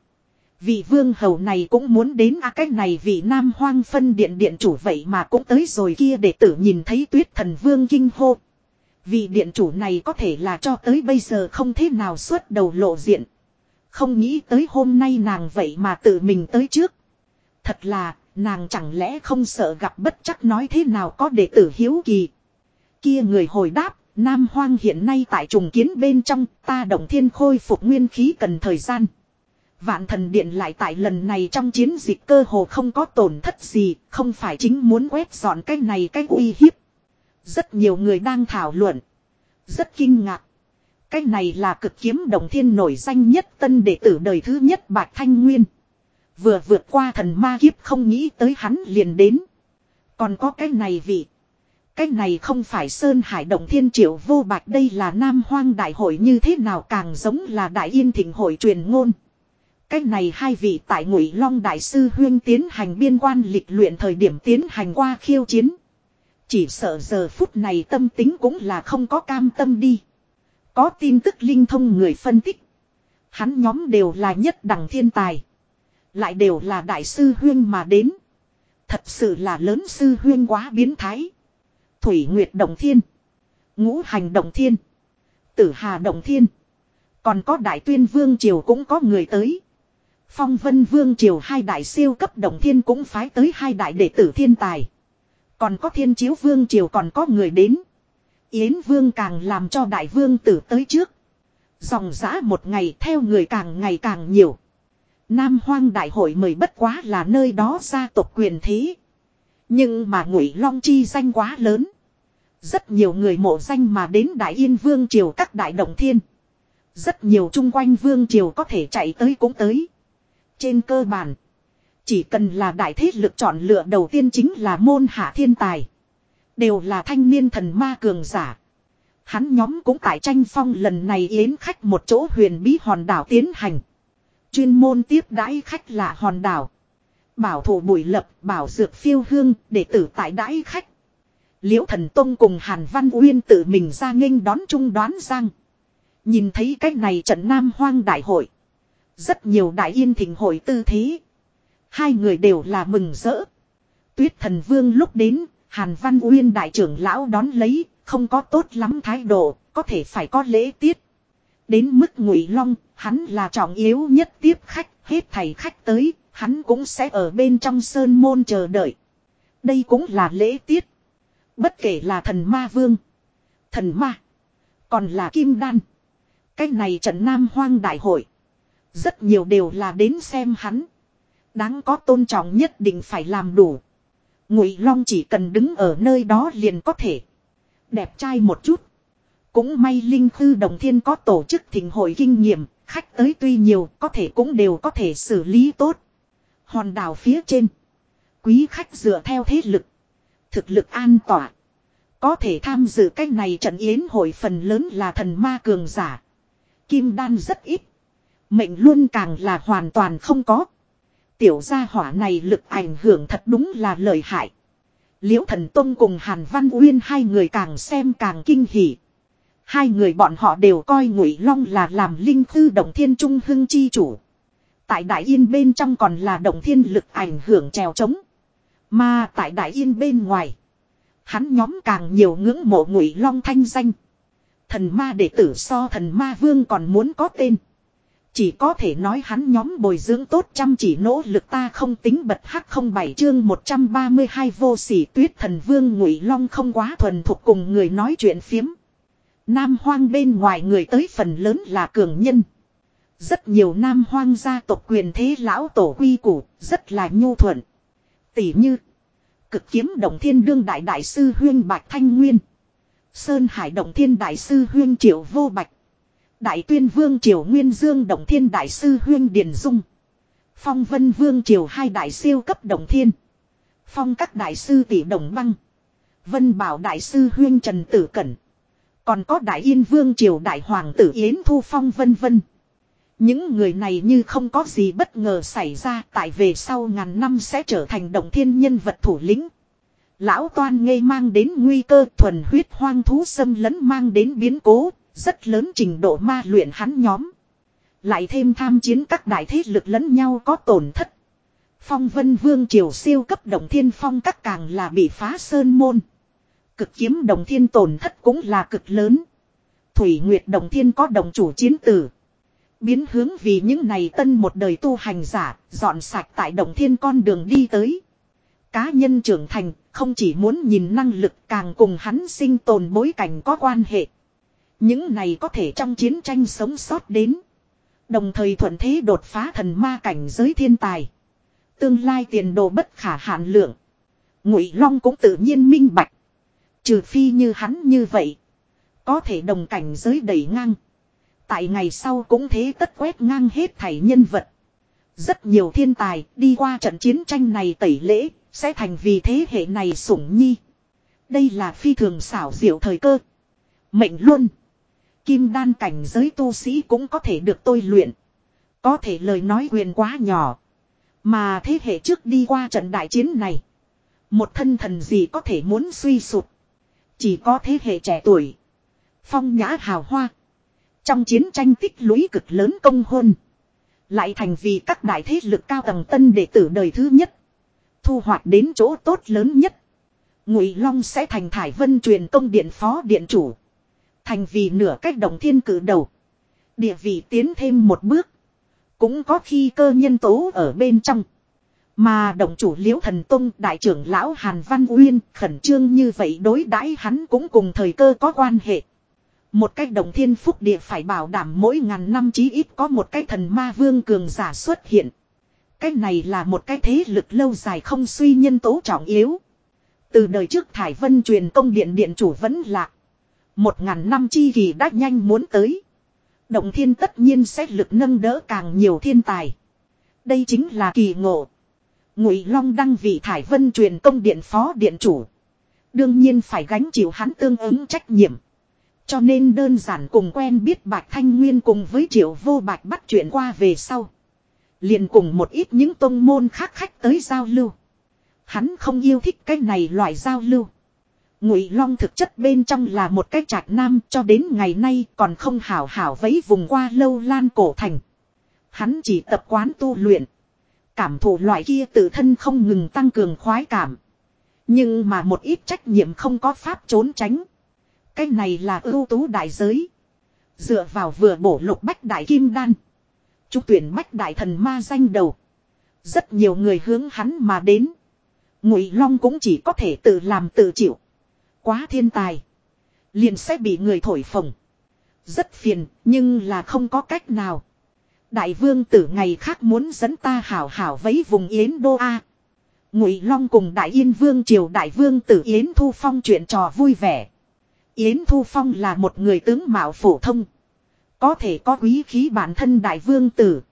Vị vương hầu này cũng muốn đến a à, cái này vị nam hoang phân điện điện chủ vậy mà cũng tới rồi kia đệ tử nhìn thấy tuyết thần vương kinh hô. Vị điện chủ này có thể là cho tới bây giờ không thế nào xuất đầu lộ diện. Không nghĩ tới hôm nay nàng vậy mà tự mình tới trước. Thật là, nàng chẳng lẽ không sợ gặp bất chắc nói thế nào có đệ tử hiếu kỳ. Kia người hồi đáp, Nam Hoang hiện nay tại trùng kiến bên trong, ta động thiên khôi phục nguyên khí cần thời gian. Vạn thần điện lại tại lần này trong chiến dịch cơ hồ không có tổn thất gì, không phải chính muốn quét dọn cái này cái uy hiếp. Rất nhiều người đang thảo luận. Rất kinh ngạc. Cái này là cực kiếm đồng thiên nổi danh nhất tân đệ tử đời thứ nhất Bạch Thanh Nguyên. Vừa vượt qua thần ma kiếp không nghĩ tới hắn liền đến. Còn có cái này vị. Cái này không phải Sơn Hải Động Thiên Triệu vô bạch đây là Nam Hoang Đại hội như thế nào càng giống là Đại Yên Thịnh hội truyền ngôn. Cái này hai vị tại Ngụy Long Đại sư Huyên tiến hành biên quan lịch luyện thời điểm tiến hành qua khiêu chiến. Chỉ sợ giờ phút này tâm tính cũng là không có cam tâm đi. Có tin tức linh thông người phân tích. Hắn nhóm đều là nhất đẳng thiên tài. Lại đều là đại sư huyên mà đến. Thật sự là lớn sư huyên quá biến thái. Thủy Nguyệt Động Thiên. Ngũ Hành Động Thiên. Tử Hà Động Thiên. Còn có Đại Tuyên Vương Triều cũng có người tới. Phong Vân Vương Triều hai đại siêu cấp Động Thiên cũng phái tới hai đại đệ tử thiên tài. Còn có Thiên Chiếu Vương Triều còn có người đến. Yến Vương càng làm cho Đại Vương tử tới trước. Dòng giã một ngày theo người càng ngày càng nhiều. Nam Hoang Đại hội mời bất quá là nơi đó gia tộc quyền thế. Nhưng mà Ngụy Long chi danh quá lớn. Rất nhiều người mộ danh mà đến Đại Yên Vương Triều các đại động thiên. Rất nhiều chung quanh Vương Triều có thể chạy tới cũng tới. Trên cơ bản. Chỉ cần là đại thế lực chọn lựa đầu tiên chính là môn hạ thiên tài. Đều là thanh niên thần ma cường giả. Hắn nhóm cũng tại tranh phong lần này yến khách một chỗ huyền bí hòn đảo tiến hành. Chuyên môn tiếp đãi khách là hòn đảo. Bảo thủ bùi lập, bảo dược phiêu hương, để tử tại đãi khách. Liễu thần tông cùng Hàn Văn Uyên tự mình ra nghênh đón trung đoán giang. Nhìn thấy cách này trận Nam Hoang Đại hội. Rất nhiều đại yên thịnh hội tư thế. Hai người đều là mừng rỡ. Tuyết thần vương lúc đến, Hàn Văn Uyên đại trưởng lão đón lấy, không có tốt lắm thái độ, có thể phải có lễ tiết. Đến mức ngụy long, hắn là trọng yếu nhất tiếp khách, hết thầy khách tới, hắn cũng sẽ ở bên trong sơn môn chờ đợi. Đây cũng là lễ tiết. Bất kể là thần ma vương, thần ma, còn là kim đan. Cái này trận nam hoang đại hội. Rất nhiều đều là đến xem hắn. Đáng có tôn trọng nhất định phải làm đủ. Ngụy Long chỉ cần đứng ở nơi đó liền có thể. Đẹp trai một chút. Cũng may Linh Thư Đồng Thiên có tổ chức thỉnh hội kinh nghiệm, khách tới tuy nhiều, có thể cũng đều có thể xử lý tốt. Hòn đảo phía trên. Quý khách dựa theo thế lực. Thực lực an tỏa. Có thể tham dự cách này trận yến hội phần lớn là thần ma cường giả. Kim đan rất ít. Mệnh luôn càng là hoàn toàn không có. Tiểu gia hỏa này lực ảnh hưởng thật đúng là lợi hại. Liễu thần tông cùng Hàn Văn Uyên hai người càng xem càng kinh hỉ. Hai người bọn họ đều coi Ngụy Long là làm linh thư động thiên trung hưng chi chủ. Tại Đại Yên bên trong còn là động thiên lực ảnh hưởng trèo trống. Mà tại Đại Yên bên ngoài. Hắn nhóm càng nhiều ngưỡng mộ Ngụy Long thanh danh. Thần ma đệ tử so thần ma vương còn muốn có tên. Chỉ có thể nói hắn nhóm bồi dưỡng tốt chăm chỉ nỗ lực ta không tính bật hắc không bảy chương 132 vô sỉ tuyết thần vương ngụy long không quá thuần thuộc cùng người nói chuyện phiếm. Nam hoang bên ngoài người tới phần lớn là cường nhân. Rất nhiều nam hoang gia tộc quyền thế lão tổ quy củ, rất là nhu thuận. Tỷ như, cực kiếm Đồng thiên đương đại đại sư huyên Bạch Thanh Nguyên. Sơn Hải Đồng thiên đại sư huyên Triệu Vô Bạch. Đại tuyên vương triều Nguyên Dương Đồng Thiên Đại sư Huyên Điền Dung. Phong Vân Vương triều hai đại siêu cấp Đồng Thiên. Phong các đại sư tỷ Đồng Băng. Vân Bảo đại sư Huyên Trần Tử Cẩn. Còn có Đại Yên Vương triều Đại Hoàng tử Yến Thu Phong vân vân. Những người này như không có gì bất ngờ xảy ra tại về sau ngàn năm sẽ trở thành động thiên nhân vật thủ lĩnh. Lão toan ngây mang đến nguy cơ thuần huyết hoang thú xâm lấn mang đến biến cố, rất lớn trình độ ma luyện hắn nhóm. Lại thêm tham chiến các đại thế lực lẫn nhau có tổn thất. Phong vân vương triều siêu cấp động thiên phong các càng là bị phá sơn môn. Cực kiếm đồng thiên tổn thất cũng là cực lớn. Thủy Nguyệt đồng thiên có đồng chủ chiến tử. Biến hướng vì những này tân một đời tu hành giả, dọn sạch tại đồng thiên con đường đi tới. Cá nhân trưởng thành, không chỉ muốn nhìn năng lực càng cùng hắn sinh tồn bối cảnh có quan hệ. Những này có thể trong chiến tranh sống sót đến. Đồng thời thuận thế đột phá thần ma cảnh giới thiên tài. Tương lai tiền đồ bất khả hạn lượng. Ngụy Long cũng tự nhiên minh bạch. Trừ phi như hắn như vậy. Có thể đồng cảnh giới đầy ngang. Tại ngày sau cũng thế tất quét ngang hết thảy nhân vật. Rất nhiều thiên tài đi qua trận chiến tranh này tẩy lễ, sẽ thành vì thế hệ này sủng nhi. Đây là phi thường xảo diệu thời cơ. Mệnh luôn. Kim đan cảnh giới tu sĩ cũng có thể được tôi luyện. Có thể lời nói quyền quá nhỏ. Mà thế hệ trước đi qua trận đại chiến này. Một thân thần gì có thể muốn suy sụt. Chỉ có thế hệ trẻ tuổi. Phong nhã hào hoa. Trong chiến tranh tích lũy cực lớn công hôn. Lại thành vì các đại thế lực cao tầng tân đệ tử đời thứ nhất. Thu hoạch đến chỗ tốt lớn nhất. Ngụy Long sẽ thành thải vân truyền công điện phó điện chủ. Thành vì nửa cách đồng thiên cử đầu. Địa vị tiến thêm một bước. Cũng có khi cơ nhân tố ở bên trong. Mà đồng chủ liễu thần tông, đại trưởng lão Hàn Văn Uyên, khẩn trương như vậy đối đãi hắn cũng cùng thời cơ có quan hệ. Một cách đồng thiên phúc địa phải bảo đảm mỗi ngàn năm chí ít có một cái thần ma vương cường giả xuất hiện. Cái này là một cái thế lực lâu dài không suy nhân tố trọng yếu. Từ đời trước Thải Vân truyền công điện điện chủ vẫn lạc. Một ngàn năm chi kỳ đã nhanh muốn tới. Động thiên tất nhiên sẽ lực nâng đỡ càng nhiều thiên tài. Đây chính là kỳ ngộ. Ngụy Long đăng vị Thải Vân truyền công điện phó điện chủ. Đương nhiên phải gánh chịu hắn tương ứng trách nhiệm. Cho nên đơn giản cùng quen biết Bạch Thanh Nguyên cùng với Triệu Vô Bạch bắt chuyện qua về sau. Liền cùng một ít những tông môn khác khách tới giao lưu. Hắn không yêu thích cái này loại giao lưu. Ngụy Long thực chất bên trong là một cái trạch nam cho đến ngày nay còn không hảo hảo vấy vùng qua lâu lan cổ thành. Hắn chỉ tập quán tu luyện. Cảm thụ loại kia tự thân không ngừng tăng cường khoái cảm. Nhưng mà một ít trách nhiệm không có pháp trốn tránh. Cái này là ưu tú đại giới. Dựa vào vừa bổ lục bách đại kim đan. Chú tuyển bách đại thần ma danh đầu. Rất nhiều người hướng hắn mà đến. Ngụy Long cũng chỉ có thể tự làm tự chịu. Quá thiên tài. Liền sẽ bị người thổi phồng. Rất phiền, nhưng là không có cách nào. Đại vương tử ngày khác muốn dẫn ta hảo hảo vấy vùng Yến Đô A. Ngụy Long cùng Đại Yên Vương triều Đại Vương tử Yến Thu Phong chuyện trò vui vẻ. Yến Thu Phong là một người tướng mạo phổ thông. Có thể có quý khí bản thân Đại Vương tử.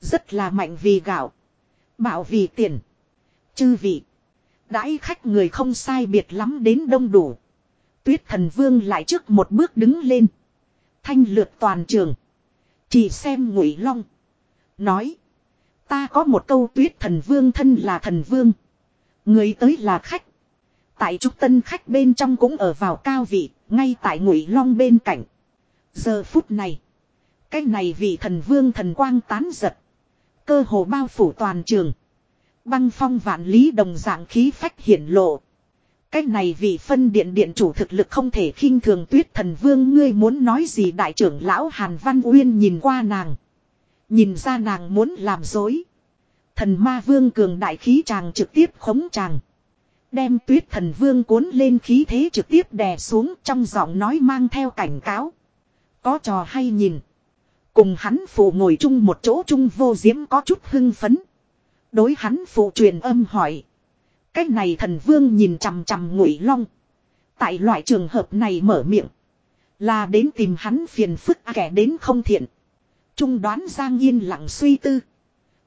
Rất là mạnh vì gạo. Bảo vì tiền. Chư vị. Đãi khách người không sai biệt lắm đến đông đủ. Tuyết thần vương lại trước một bước đứng lên. Thanh lượt toàn trường. Chỉ xem ngụy long. Nói. Ta có một câu tuyết thần vương thân là thần vương. Người tới là khách. Tại trúc tân khách bên trong cũng ở vào cao vị. Ngay tại ngụy long bên cạnh. Giờ phút này. Cái này vị thần vương thần quang tán giật. Cơ hồ bao phủ toàn trường. Băng phong vạn lý đồng dạng khí phách hiển lộ. Cách này vị phân điện điện chủ thực lực không thể khinh thường tuyết thần vương, ngươi muốn nói gì đại trưởng lão Hàn Văn Uyên nhìn qua nàng. Nhìn ra nàng muốn làm dối. Thần ma vương cường đại khí chàng trực tiếp khống chàng. Đem tuyết thần vương cuốn lên khí thế trực tiếp đè xuống trong giọng nói mang theo cảnh cáo. Có trò hay nhìn. Cùng hắn phụ ngồi chung một chỗ chung vô diễm có chút hưng phấn. Đối hắn phụ truyền âm hỏi. Cách này thần vương nhìn chằm chằm ngụy long. Tại loại trường hợp này mở miệng. Là đến tìm hắn phiền phức, kẻ đến không thiện. Trung đoán Giang Yên lặng suy tư.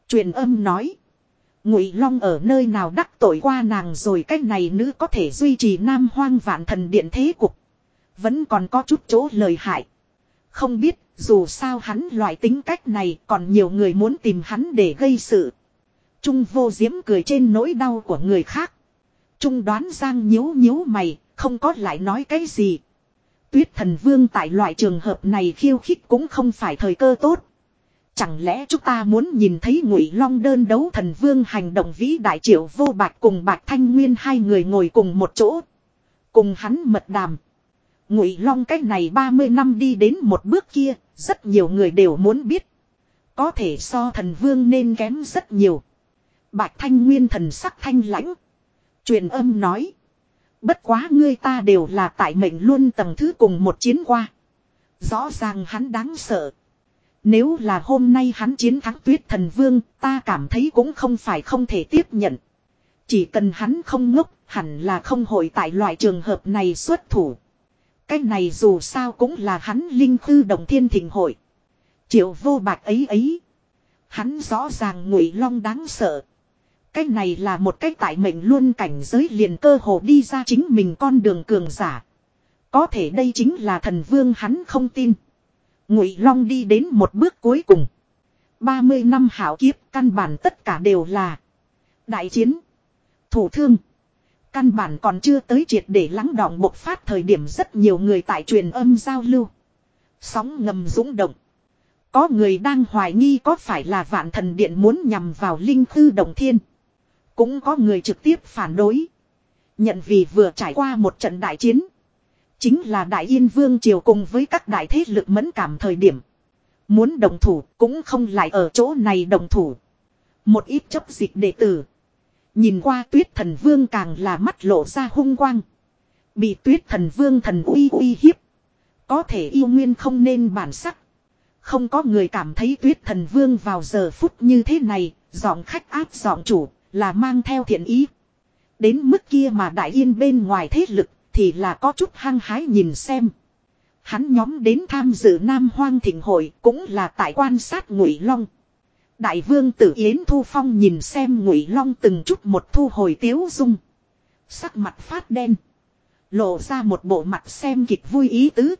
Truyền âm nói. Ngụy Long ở nơi nào đắc tội qua nàng rồi cách này nữ có thể duy trì nam hoang vạn thần điện thế cục. Vẫn còn có chút chỗ lời hại. Không biết, dù sao hắn loại tính cách này, còn nhiều người muốn tìm hắn để gây sự. Trung vô diễm cười trên nỗi đau của người khác. Trung đoán giang nhíu nhíu mày, không có lại nói cái gì. Tuyết thần vương tại loại trường hợp này khiêu khích cũng không phải thời cơ tốt. Chẳng lẽ chúng ta muốn nhìn thấy ngụy long đơn đấu thần vương hành động vĩ đại triệu vô bạch cùng bạch thanh nguyên hai người ngồi cùng một chỗ. Cùng hắn mật đàm. Ngụy long cách này 30 năm đi đến một bước kia, rất nhiều người đều muốn biết. Có thể so thần vương nên kém rất nhiều. Bạch Thanh Nguyên thần sắc thanh lãnh. Truyền âm nói. Bất quá ngươi ta đều là tại mệnh luôn tầng thứ cùng một chiến qua. Rõ ràng hắn đáng sợ. Nếu là hôm nay hắn chiến thắng tuyết thần vương, ta cảm thấy cũng không phải không thể tiếp nhận. Chỉ cần hắn không ngốc, hẳn là không hội tại loại trường hợp này xuất thủ. Cái này dù sao cũng là hắn linh tư đồng thiên thịnh hội. Triệu vô bạc ấy ấy. Hắn rõ ràng ngụy long đáng sợ. Cái này là một cái tại mệnh luôn cảnh giới liền cơ hồ đi ra chính mình con đường cường giả. Có thể đây chính là thần vương hắn không tin. Ngụy Long đi đến một bước cuối cùng. 30 năm hảo kiếp căn bản tất cả đều là đại chiến, thủ thương. Căn bản còn chưa tới triệt để lắng đọng bộc phát thời điểm rất nhiều người tại truyền âm giao lưu. Sóng ngầm dũng động. Có người đang hoài nghi có phải là vạn thần điện muốn nhằm vào linh thư đồng thiên. Cũng có người trực tiếp phản đối. Nhận vì vừa trải qua một trận đại chiến. Chính là Đại Yên Vương Triều cùng với các đại thế lực mẫn cảm thời điểm. Muốn đồng thủ cũng không lại ở chỗ này đồng thủ. Một ít chấp dịch đệ tử. Nhìn qua tuyết thần vương càng là mắt lộ ra hung quang. Bị tuyết thần vương thần uy uy hiếp. Có thể yêu nguyên không nên bản sắc. Không có người cảm thấy tuyết thần vương vào giờ phút như thế này, giọng khách áp giọng chủ, là mang theo thiện ý. Đến mức kia mà đại yên bên ngoài thế lực thì là có chút hăng hái nhìn xem. Hắn nhóm đến tham dự Nam Hoang Thịnh Hội cũng là tại quan sát Ngụy Long. Đại vương tử Yến Thu Phong nhìn xem Ngụy Long từng chút một thu hồi tiếu dung. Sắc mặt phát đen. Lộ ra một bộ mặt xem kịch vui ý tứ.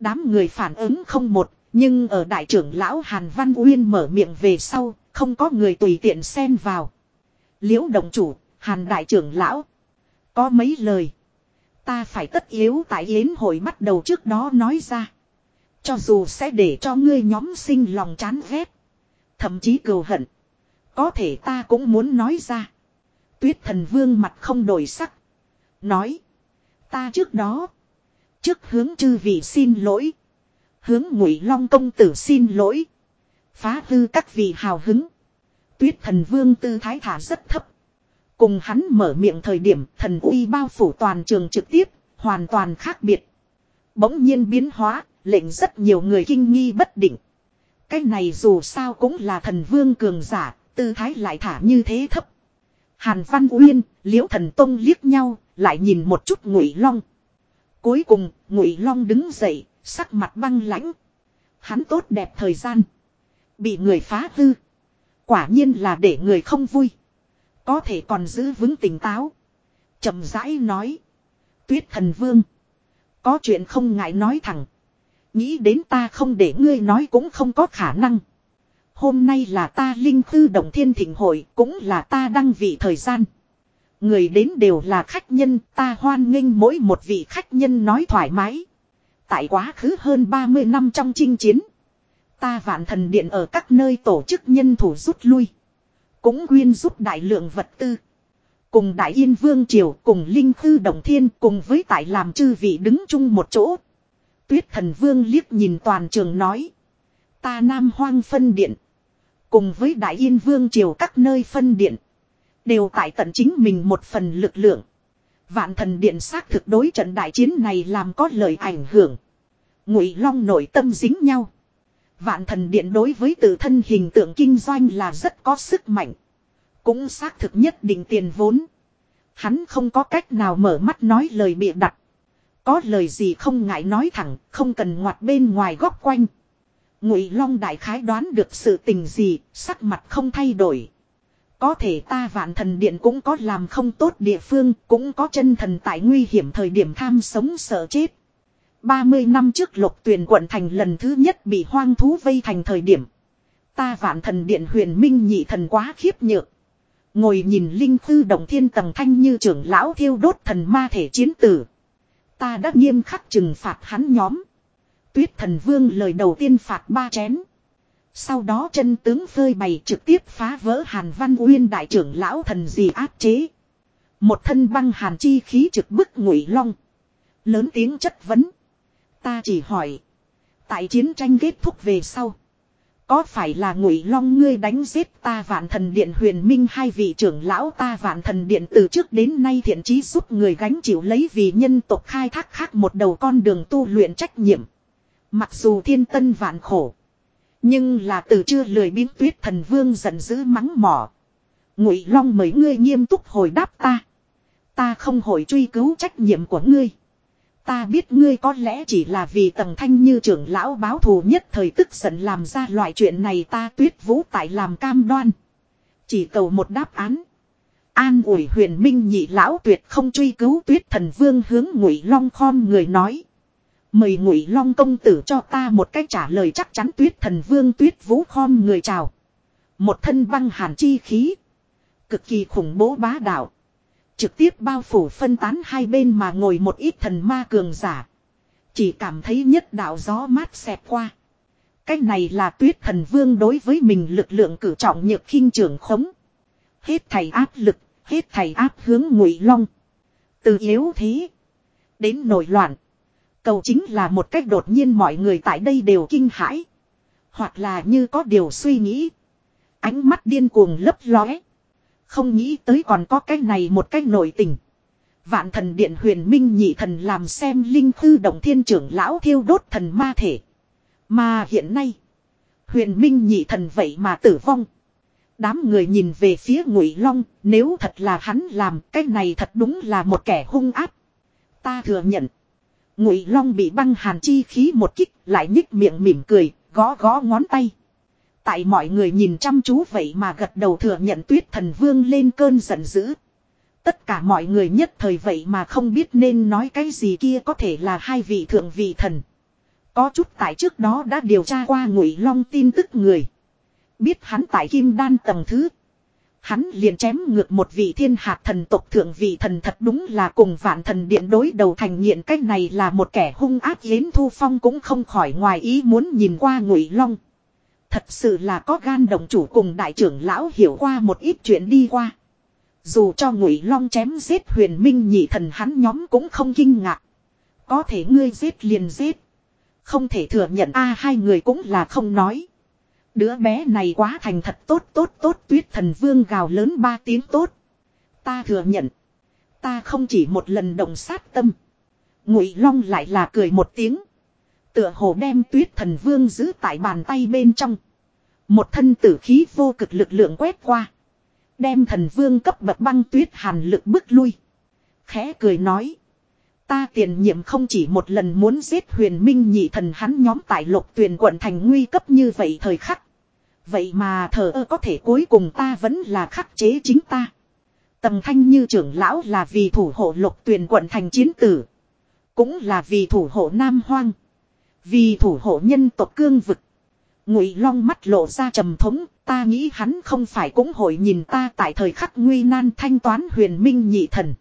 Đám người phản ứng không một, nhưng ở đại trưởng lão Hàn Văn Uyên mở miệng về sau, không có người tùy tiện xen vào. Liễu động chủ, hàn đại trưởng lão. Có mấy lời. Ta phải tất yếu tại yến hội bắt đầu trước đó nói ra. Cho dù sẽ để cho ngươi nhóm sinh lòng chán ghét. Thậm chí cừu hận. Có thể ta cũng muốn nói ra. Tuyết thần vương mặt không đổi sắc. Nói. Ta trước đó. Trước hướng chư vị xin lỗi. Hướng ngụy long công tử xin lỗi. Phá hư các vị hào hứng. Tuyết thần vương tư thái thả rất thấp. Cùng hắn mở miệng thời điểm thần uy bao phủ toàn trường trực tiếp, hoàn toàn khác biệt. Bỗng nhiên biến hóa, lệnh rất nhiều người kinh nghi bất định. Cái này dù sao cũng là thần vương cường giả, tư thái lại thả như thế thấp. Hàn Văn Uyên, Liễu Thần Tông liếc nhau, lại nhìn một chút Ngụy Long. Cuối cùng, Ngụy Long đứng dậy, sắc mặt băng lãnh. Hắn tốt đẹp thời gian, bị người phá hư. Quả nhiên là để người không vui. Có thể còn giữ vững tỉnh táo. chậm rãi nói. Tuyết thần vương. Có chuyện không ngại nói thẳng. Nghĩ đến ta không để ngươi nói cũng không có khả năng. Hôm nay là ta linh tư động thiên thịnh hội, cũng là ta đăng vị thời gian. Người đến đều là khách nhân, ta hoan nghênh mỗi một vị khách nhân nói thoải mái. Tại quá khứ hơn 30 năm trong chinh chiến. Ta vạn thần điện ở các nơi tổ chức nhân thủ rút lui. Cũng quyên giúp đại lượng vật tư. Cùng Đại Yên Vương Triều, cùng Linh Thư Đồng Thiên, cùng với tại làm chư vị đứng chung một chỗ. Tuyết thần vương liếc nhìn toàn trường nói. Ta Nam Hoang phân điện. Cùng với Đại Yên Vương Triều các nơi phân điện. Đều tại tận chính mình một phần lực lượng. Vạn thần điện xác thực đối trận đại chiến này làm có lời ảnh hưởng. Ngụy Long nội tâm dính nhau. Vạn thần điện đối với tự thân hình tượng kinh doanh là rất có sức mạnh. Cũng xác thực nhất định tiền vốn. Hắn không có cách nào mở mắt nói lời bịa đặt. Có lời gì không ngại nói thẳng, không cần ngoặt bên ngoài góc quanh. Ngụy Long đại khái đoán được sự tình gì, sắc mặt không thay đổi. Có thể ta vạn thần điện cũng có làm không tốt địa phương, cũng có chân thần tại nguy hiểm thời điểm tham sống sợ chết. 30 năm trước lục tuyển quận thành lần thứ nhất bị hoang thú vây thành thời điểm. Ta vạn thần điện huyền minh nhị thần quá khiếp nhược. Ngồi nhìn linh thư động thiên tầng thanh như trưởng lão thiêu đốt thần ma thể chiến tử. Ta đã nghiêm khắc trừng phạt hắn nhóm. Tuyết thần vương lời đầu tiên phạt ba chén. Sau đó chân tướng phơi bày trực tiếp phá vỡ hàn văn uyên đại trưởng lão thần gì áp chế. Một thân băng hàn chi khí trực bức ngụy long. Lớn tiếng chất vấn. Ta chỉ hỏi. Tại chiến tranh kết thúc về sau. Có phải là ngụy long ngươi đánh giết ta vạn thần điện huyền minh hai vị trưởng lão ta vạn thần điện từ trước đến nay thiện trí giúp người gánh chịu lấy vì nhân tộc khai thác khác một đầu con đường tu luyện trách nhiệm. Mặc dù thiên tân vạn khổ. Nhưng là từ chưa lười biến tuyết thần vương giận dữ mắng mỏ. Ngụy long mấy ngươi nghiêm túc hồi đáp ta. Ta không hồi truy cứu trách nhiệm của ngươi. Ta biết ngươi có lẽ chỉ là vì tầng thanh như trưởng lão báo thù nhất thời tức giận làm ra loại chuyện này ta tuyết vũ tại làm cam đoan. Chỉ cầu một đáp án. An ủi huyền minh nhị lão tuyệt không truy cứu tuyết thần vương hướng ngụy long khom người nói. Mời ngụy long công tử cho ta một cách trả lời chắc chắn tuyết thần vương tuyết vũ khom người chào. Một thân băng hàn chi khí. Cực kỳ khủng bố bá đạo. Trực tiếp bao phủ phân tán hai bên mà ngồi một ít thần ma cường giả. Chỉ cảm thấy nhất đạo gió mát xẹp qua. Cách này là tuyết thần vương đối với mình lực lượng cử trọng nhược khinh trưởng khống. Hết thầy áp lực, hết thầy áp hướng ngụy long. Từ yếu thế, đến nổi loạn. Cầu chính là một cách đột nhiên mọi người tại đây đều kinh hãi. Hoặc là như có điều suy nghĩ. Ánh mắt điên cuồng lấp lóe. Không nghĩ tới còn có cái này một cách nổi tình. Vạn thần điện huyền minh nhị thần làm xem linh thư động thiên trưởng lão thiêu đốt thần ma thể. Mà hiện nay. Huyền minh nhị thần vậy mà tử vong. Đám người nhìn về phía ngụy long. Nếu thật là hắn làm, cái này thật đúng là một kẻ hung áp. Ta thừa nhận. Ngụy long bị băng hàn chi khí một kích, lại nhích miệng mỉm cười. gõ gõ ngón tay. Tại mọi người nhìn chăm chú vậy mà gật đầu thừa nhận tuyết thần vương lên cơn giận dữ. Tất cả mọi người nhất thời vậy mà không biết nên nói cái gì kia có thể là hai vị thượng vị thần. Có chút tại trước đó đã điều tra qua ngụy long tin tức người. Biết hắn tại kim đan tầng thứ. Hắn liền chém ngược một vị thiên hạt thần tộc thượng vị thần thật đúng là cùng vạn thần điện đối đầu thành nghiện cách này là một kẻ hung ác yến thu phong cũng không khỏi ngoài ý muốn nhìn qua ngụy long. Thật sự là có gan đồng chủ cùng đại trưởng lão hiểu qua một ít chuyện đi qua. Dù cho ngụy long chém giết huyền minh nhị thần hắn nhóm cũng không kinh ngạc. Có thể ngươi giết liền giết. Không thể thừa nhận a, hai người cũng là không nói. Đứa bé này quá thành thật tốt tốt tốt, tuyết thần vương gào lớn ba tiếng tốt. Ta thừa nhận. Ta không chỉ một lần động sát tâm. Ngụy long lại là cười một tiếng. Tựa hồ đem tuyết thần vương giữ tại bàn tay bên trong. Một thân tử khí vô cực lực lượng quét qua. Đem thần vương cấp bậc băng tuyết hàn lực bước lui. Khẽ cười nói. Ta tiền nhiệm không chỉ một lần muốn giết huyền minh nhị thần hắn nhóm tại lục tuyền quận thành nguy cấp như vậy thời khắc. Vậy mà thờ ơ có thể cuối cùng ta vẫn là khắc chế chính ta. Tầm thanh như trưởng lão là vì thủ hộ lục tuyền quận thành chiến tử. Cũng là vì thủ hộ nam hoang. Vì thủ hộ nhân tộc cương vực. Ngụy long mắt lộ ra trầm thống, ta nghĩ hắn không phải cũng hội nhìn ta tại thời khắc nguy nan thanh toán huyền minh nhị thần.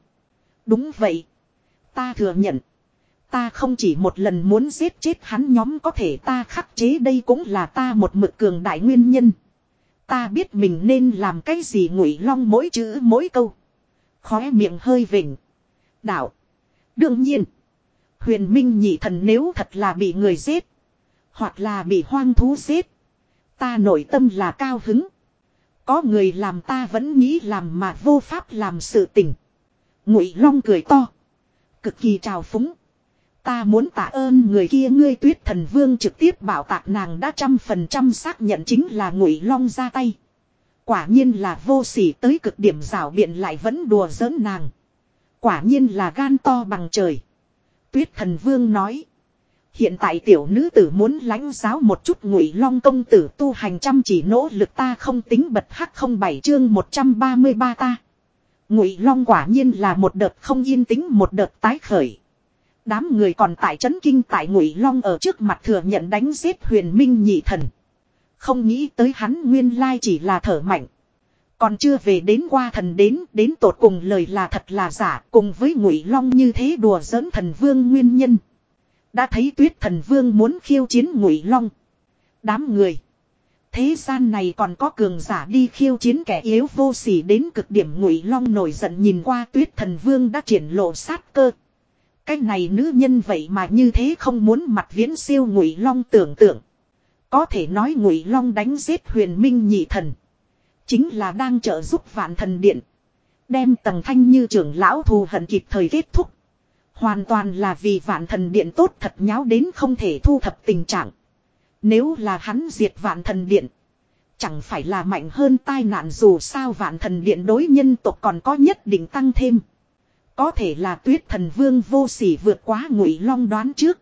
Đúng vậy. Ta thừa nhận. Ta không chỉ một lần muốn giết chết hắn nhóm có thể ta khắc chế đây cũng là ta một mực cường đại nguyên nhân. Ta biết mình nên làm cái gì ngụy long mỗi chữ mỗi câu. Khóe miệng hơi vỉnh. Đạo. Đương nhiên. Huyền Minh nhị thần nếu thật là bị người giết. Hoặc là bị hoang thú giết. Ta nội tâm là cao hứng. Có người làm ta vẫn nghĩ làm mà vô pháp làm sự tình. Ngụy Long cười to. Cực kỳ trào phúng. Ta muốn tạ ơn người kia, ngươi tuyết thần vương trực tiếp bảo tạc nàng đã trăm phần trăm xác nhận chính là ngụy long ra tay. Quả nhiên là vô sỉ tới cực điểm rào biện lại vẫn đùa giỡn nàng. Quả nhiên là gan to bằng trời. Tuyết thần vương nói. Hiện tại tiểu nữ tử muốn lãnh giáo một chút ngụy long công tử tu hành chăm chỉ nỗ lực ta không tính bật hắc không bảy chương 133 ta. Ngụy long quả nhiên là một đợt không yên tĩnh, một đợt tái khởi. Đám người còn tại trấn kinh, tại ngụy long ở trước mặt thừa nhận đánh giết huyền minh nhị thần. Không nghĩ tới hắn nguyên lai chỉ là thở mạnh. Còn chưa về đến qua thần đến, đến tột cùng lời là thật là giả, cùng với ngụy long như thế đùa giỡn thần vương nguyên nhân. Đã thấy tuyết thần vương muốn khiêu chiến ngụy long. Đám người. Thế gian này còn có cường giả đi khiêu chiến kẻ yếu vô sỉ đến cực điểm ngụy long nổi giận nhìn qua tuyết thần vương đã triển lộ sát cơ. Cái này nữ nhân vậy mà như thế không muốn mặt viễn siêu ngụy long tưởng tượng. Có thể nói ngụy long đánh giết huyền minh nhị thần. Chính là đang trợ giúp vạn thần điện. Đem tầng thanh như trưởng lão thù hận kịp thời kết thúc. Hoàn toàn là vì vạn thần điện tốt thật nháo đến không thể thu thập tình trạng. Nếu là hắn diệt vạn thần điện. Chẳng phải là mạnh hơn tai nạn dù sao vạn thần điện đối nhân tộc còn có nhất định tăng thêm. Có thể là tuyết thần vương vô sỉ vượt quá ngụy long đoán trước.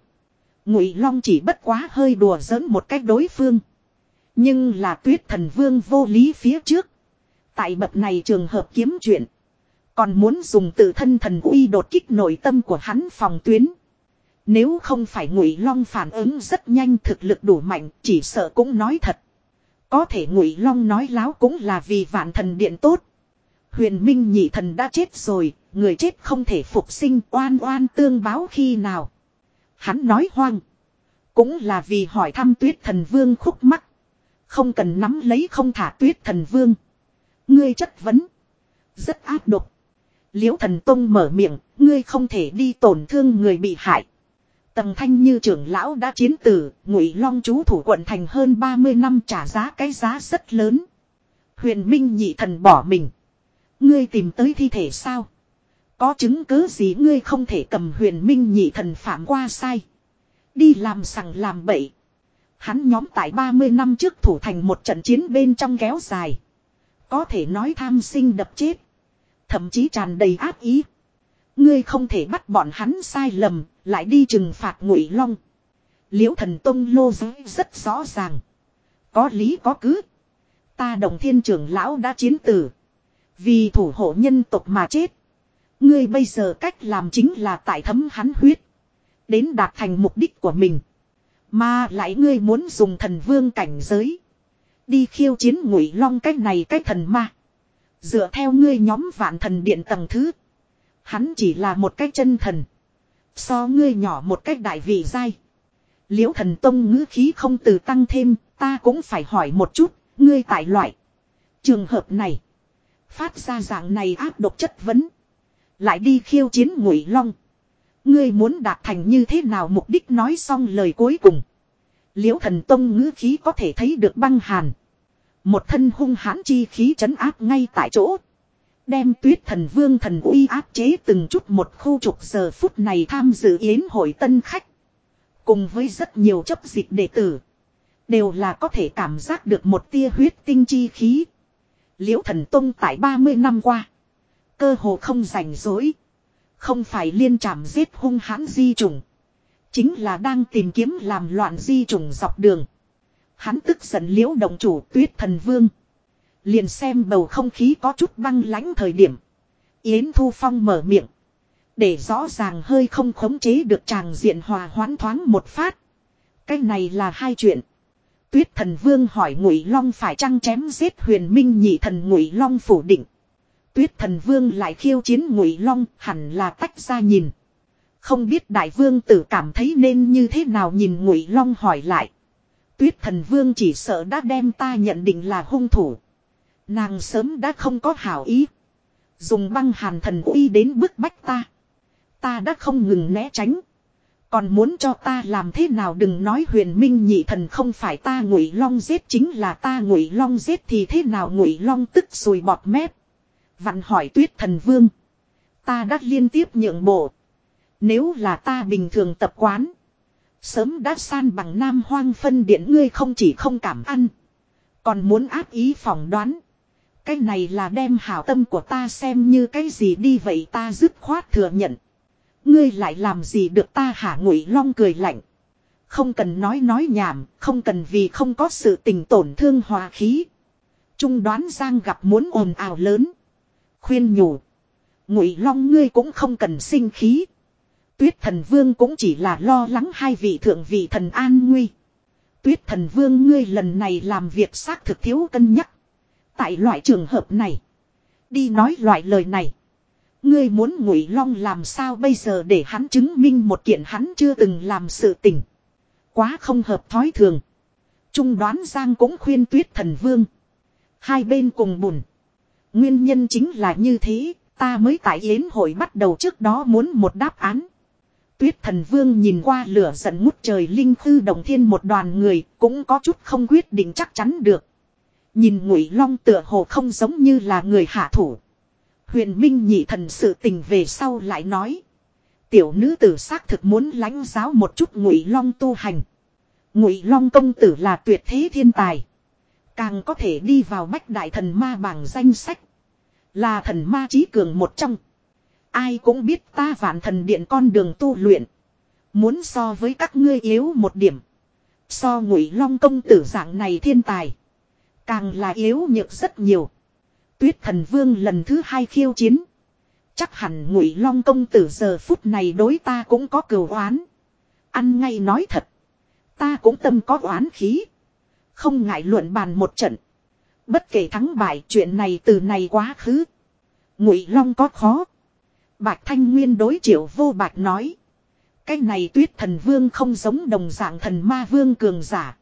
Ngụy long chỉ bất quá hơi đùa giỡn một cách đối phương. Nhưng là tuyết thần vương vô lý phía trước. Tại bậc này trường hợp kiếm chuyện. Còn muốn dùng tự thân thần uy đột kích nội tâm của hắn phòng tuyến. Nếu không phải ngụy long phản ứng rất nhanh thực lực đủ mạnh chỉ sợ cũng nói thật. Có thể ngụy long nói láo cũng là vì vạn thần điện tốt. Huyền minh nhị thần đã chết rồi, người chết không thể phục sinh oan oan tương báo khi nào. Hắn nói hoang. Cũng là vì hỏi thăm tuyết thần vương khúc mắc. Không cần nắm lấy không thả tuyết thần vương. Ngươi chất vấn. Rất áp độc. Liễu thần tông mở miệng, ngươi không thể đi tổn thương người bị hại. Tầng thanh như trưởng lão đã chiến tử, ngụy long chú thủ quận thành hơn 30 năm trả giá cái giá rất lớn. Huyền Minh nhị thần bỏ mình. Ngươi tìm tới thi thể sao? Có chứng cứ gì ngươi không thể cầm huyền Minh nhị thần phạm qua sai? Đi làm sằng làm bậy. Hắn nhóm tại 30 năm trước thủ thành một trận chiến bên trong kéo dài. Có thể nói tham sinh đập chết. Thậm chí tràn đầy ác ý. Ngươi không thể bắt bọn hắn sai lầm, lại đi trừng phạt ngụy long. Liễu thần tông lô giới rất rõ ràng. Có lý có cứ. Ta đồng thiên trưởng lão đã chiến tử. Vì thủ hộ nhân tộc mà chết. Ngươi bây giờ cách làm chính là tại thấm hắn huyết. Đến đạt thành mục đích của mình. Mà lại ngươi muốn dùng thần vương cảnh giới. Đi khiêu chiến ngụy long cách này cách thần ma. Dựa theo ngươi nhóm vạn thần điện tầng thứ. Hắn chỉ là một cách chân thần. So ngươi nhỏ một cách đại vị dai. Liễu thần tông ngữ khí không từ tăng thêm, ta cũng phải hỏi một chút, ngươi tại loại. Trường hợp này. Phát ra dạng này áp độc chất vấn. Lại đi khiêu chiến ngụy long. Ngươi muốn đạt thành như thế nào mục đích nói xong lời cuối cùng. Liễu thần tông ngữ khí có thể thấy được băng hàn. Một thân hung hãn chi khí chấn áp ngay tại chỗ. Đem tuyết thần vương thần uy áp chế từng chút một khu trục giờ phút này tham dự yến hội tân khách. Cùng với rất nhiều chấp dịch đệ tử. Đều là có thể cảm giác được một tia huyết tinh chi khí. Liễu thần tông tại 30 năm qua. Cơ hồ không rảnh rỗi. Không phải liên trảm giết hung hãn di trùng. Chính là đang tìm kiếm làm loạn di trùng dọc đường. Hắn tức giận liễu động chủ tuyết thần vương. Liền xem bầu không khí có chút băng lãnh thời điểm. Yến Thu Phong mở miệng. Để rõ ràng hơi không khống chế được tràng diện hòa hoãn thoáng một phát. Cái này là hai chuyện. Tuyết thần vương hỏi ngụy long phải chăng chém giết huyền minh nhị thần ngụy long phủ định. Tuyết thần vương lại khiêu chiến ngụy long, hẳn là tách ra nhìn. Không biết đại vương tử cảm thấy nên như thế nào nhìn ngụy long hỏi lại. Tuyết thần vương chỉ sợ đã đem ta nhận định là hung thủ. Nàng sớm đã không có hảo ý. Dùng băng hàn thần uy đến bức bách ta. Ta đã không ngừng né tránh. Còn muốn cho ta làm thế nào đừng nói huyền minh nhị thần không phải ta ngụy long giết chính là ta ngụy long giết thì thế nào ngụy long tức sùi bọt mép. Vặn hỏi tuyết thần vương. Ta đã liên tiếp nhượng bộ. Nếu là ta bình thường tập quán. Sớm đã san bằng nam hoang phân điện ngươi không chỉ không cảm ăn. Còn muốn áp ý phỏng đoán. Cái này là đem hảo tâm của ta xem như cái gì đi vậy ta dứt khoát thừa nhận. Ngươi lại làm gì được ta hả ngụy long cười lạnh. Không cần nói nói nhảm, không cần vì không có sự tình tổn thương hòa khí. Trung đoán giang gặp muốn ồn ào lớn. Khuyên nhủ. Ngụy long ngươi cũng không cần sinh khí. Tuyết thần vương cũng chỉ là lo lắng hai vị thượng vị thần an nguy. Tuyết thần vương ngươi lần này làm việc xác thực thiếu cân nhắc. Tại loại trường hợp này. Đi nói loại lời này. Ngươi muốn ngụy long làm sao bây giờ để hắn chứng minh một kiện hắn chưa từng làm sự tình. Quá không hợp thói thường. Trung đoán Giang cũng khuyên tuyết thần vương. Hai bên cùng bùn. Nguyên nhân chính là như thế, ta mới tại yến hội bắt đầu trước đó muốn một đáp án. Tuyết thần vương nhìn qua lửa giận ngút trời linh khư đồng thiên một đoàn người, cũng có chút không quyết định chắc chắn được. Nhìn ngụy long tựa hồ không giống như là người hạ thủ. Huyền Minh nhị thần sự tình về sau lại nói. Tiểu nữ tử xác thực muốn lãnh giáo một chút ngụy long tu hành. Ngụy long công tử là tuyệt thế thiên tài. Càng có thể đi vào bách đại thần ma bảng danh sách. Là thần ma trí cường một trong. Ai cũng biết ta vạn thần điện con đường tu luyện. Muốn so với các ngươi yếu một điểm. So ngụy long công tử dạng này thiên tài. Càng là yếu nhược rất nhiều. Tuyết thần vương lần thứ hai khiêu chiến. Chắc hẳn ngụy long công tử giờ phút này đối ta cũng có cừu oán. Ăn ngay nói thật. Ta cũng tâm có oán khí. Không ngại luận bàn một trận. Bất kể thắng bại, chuyện này từ này quá khứ. Ngụy long có khó. Bạch Thanh Nguyên đối triệu vô bạch nói. Cái này tuyết thần vương không giống đồng dạng thần ma vương cường giả.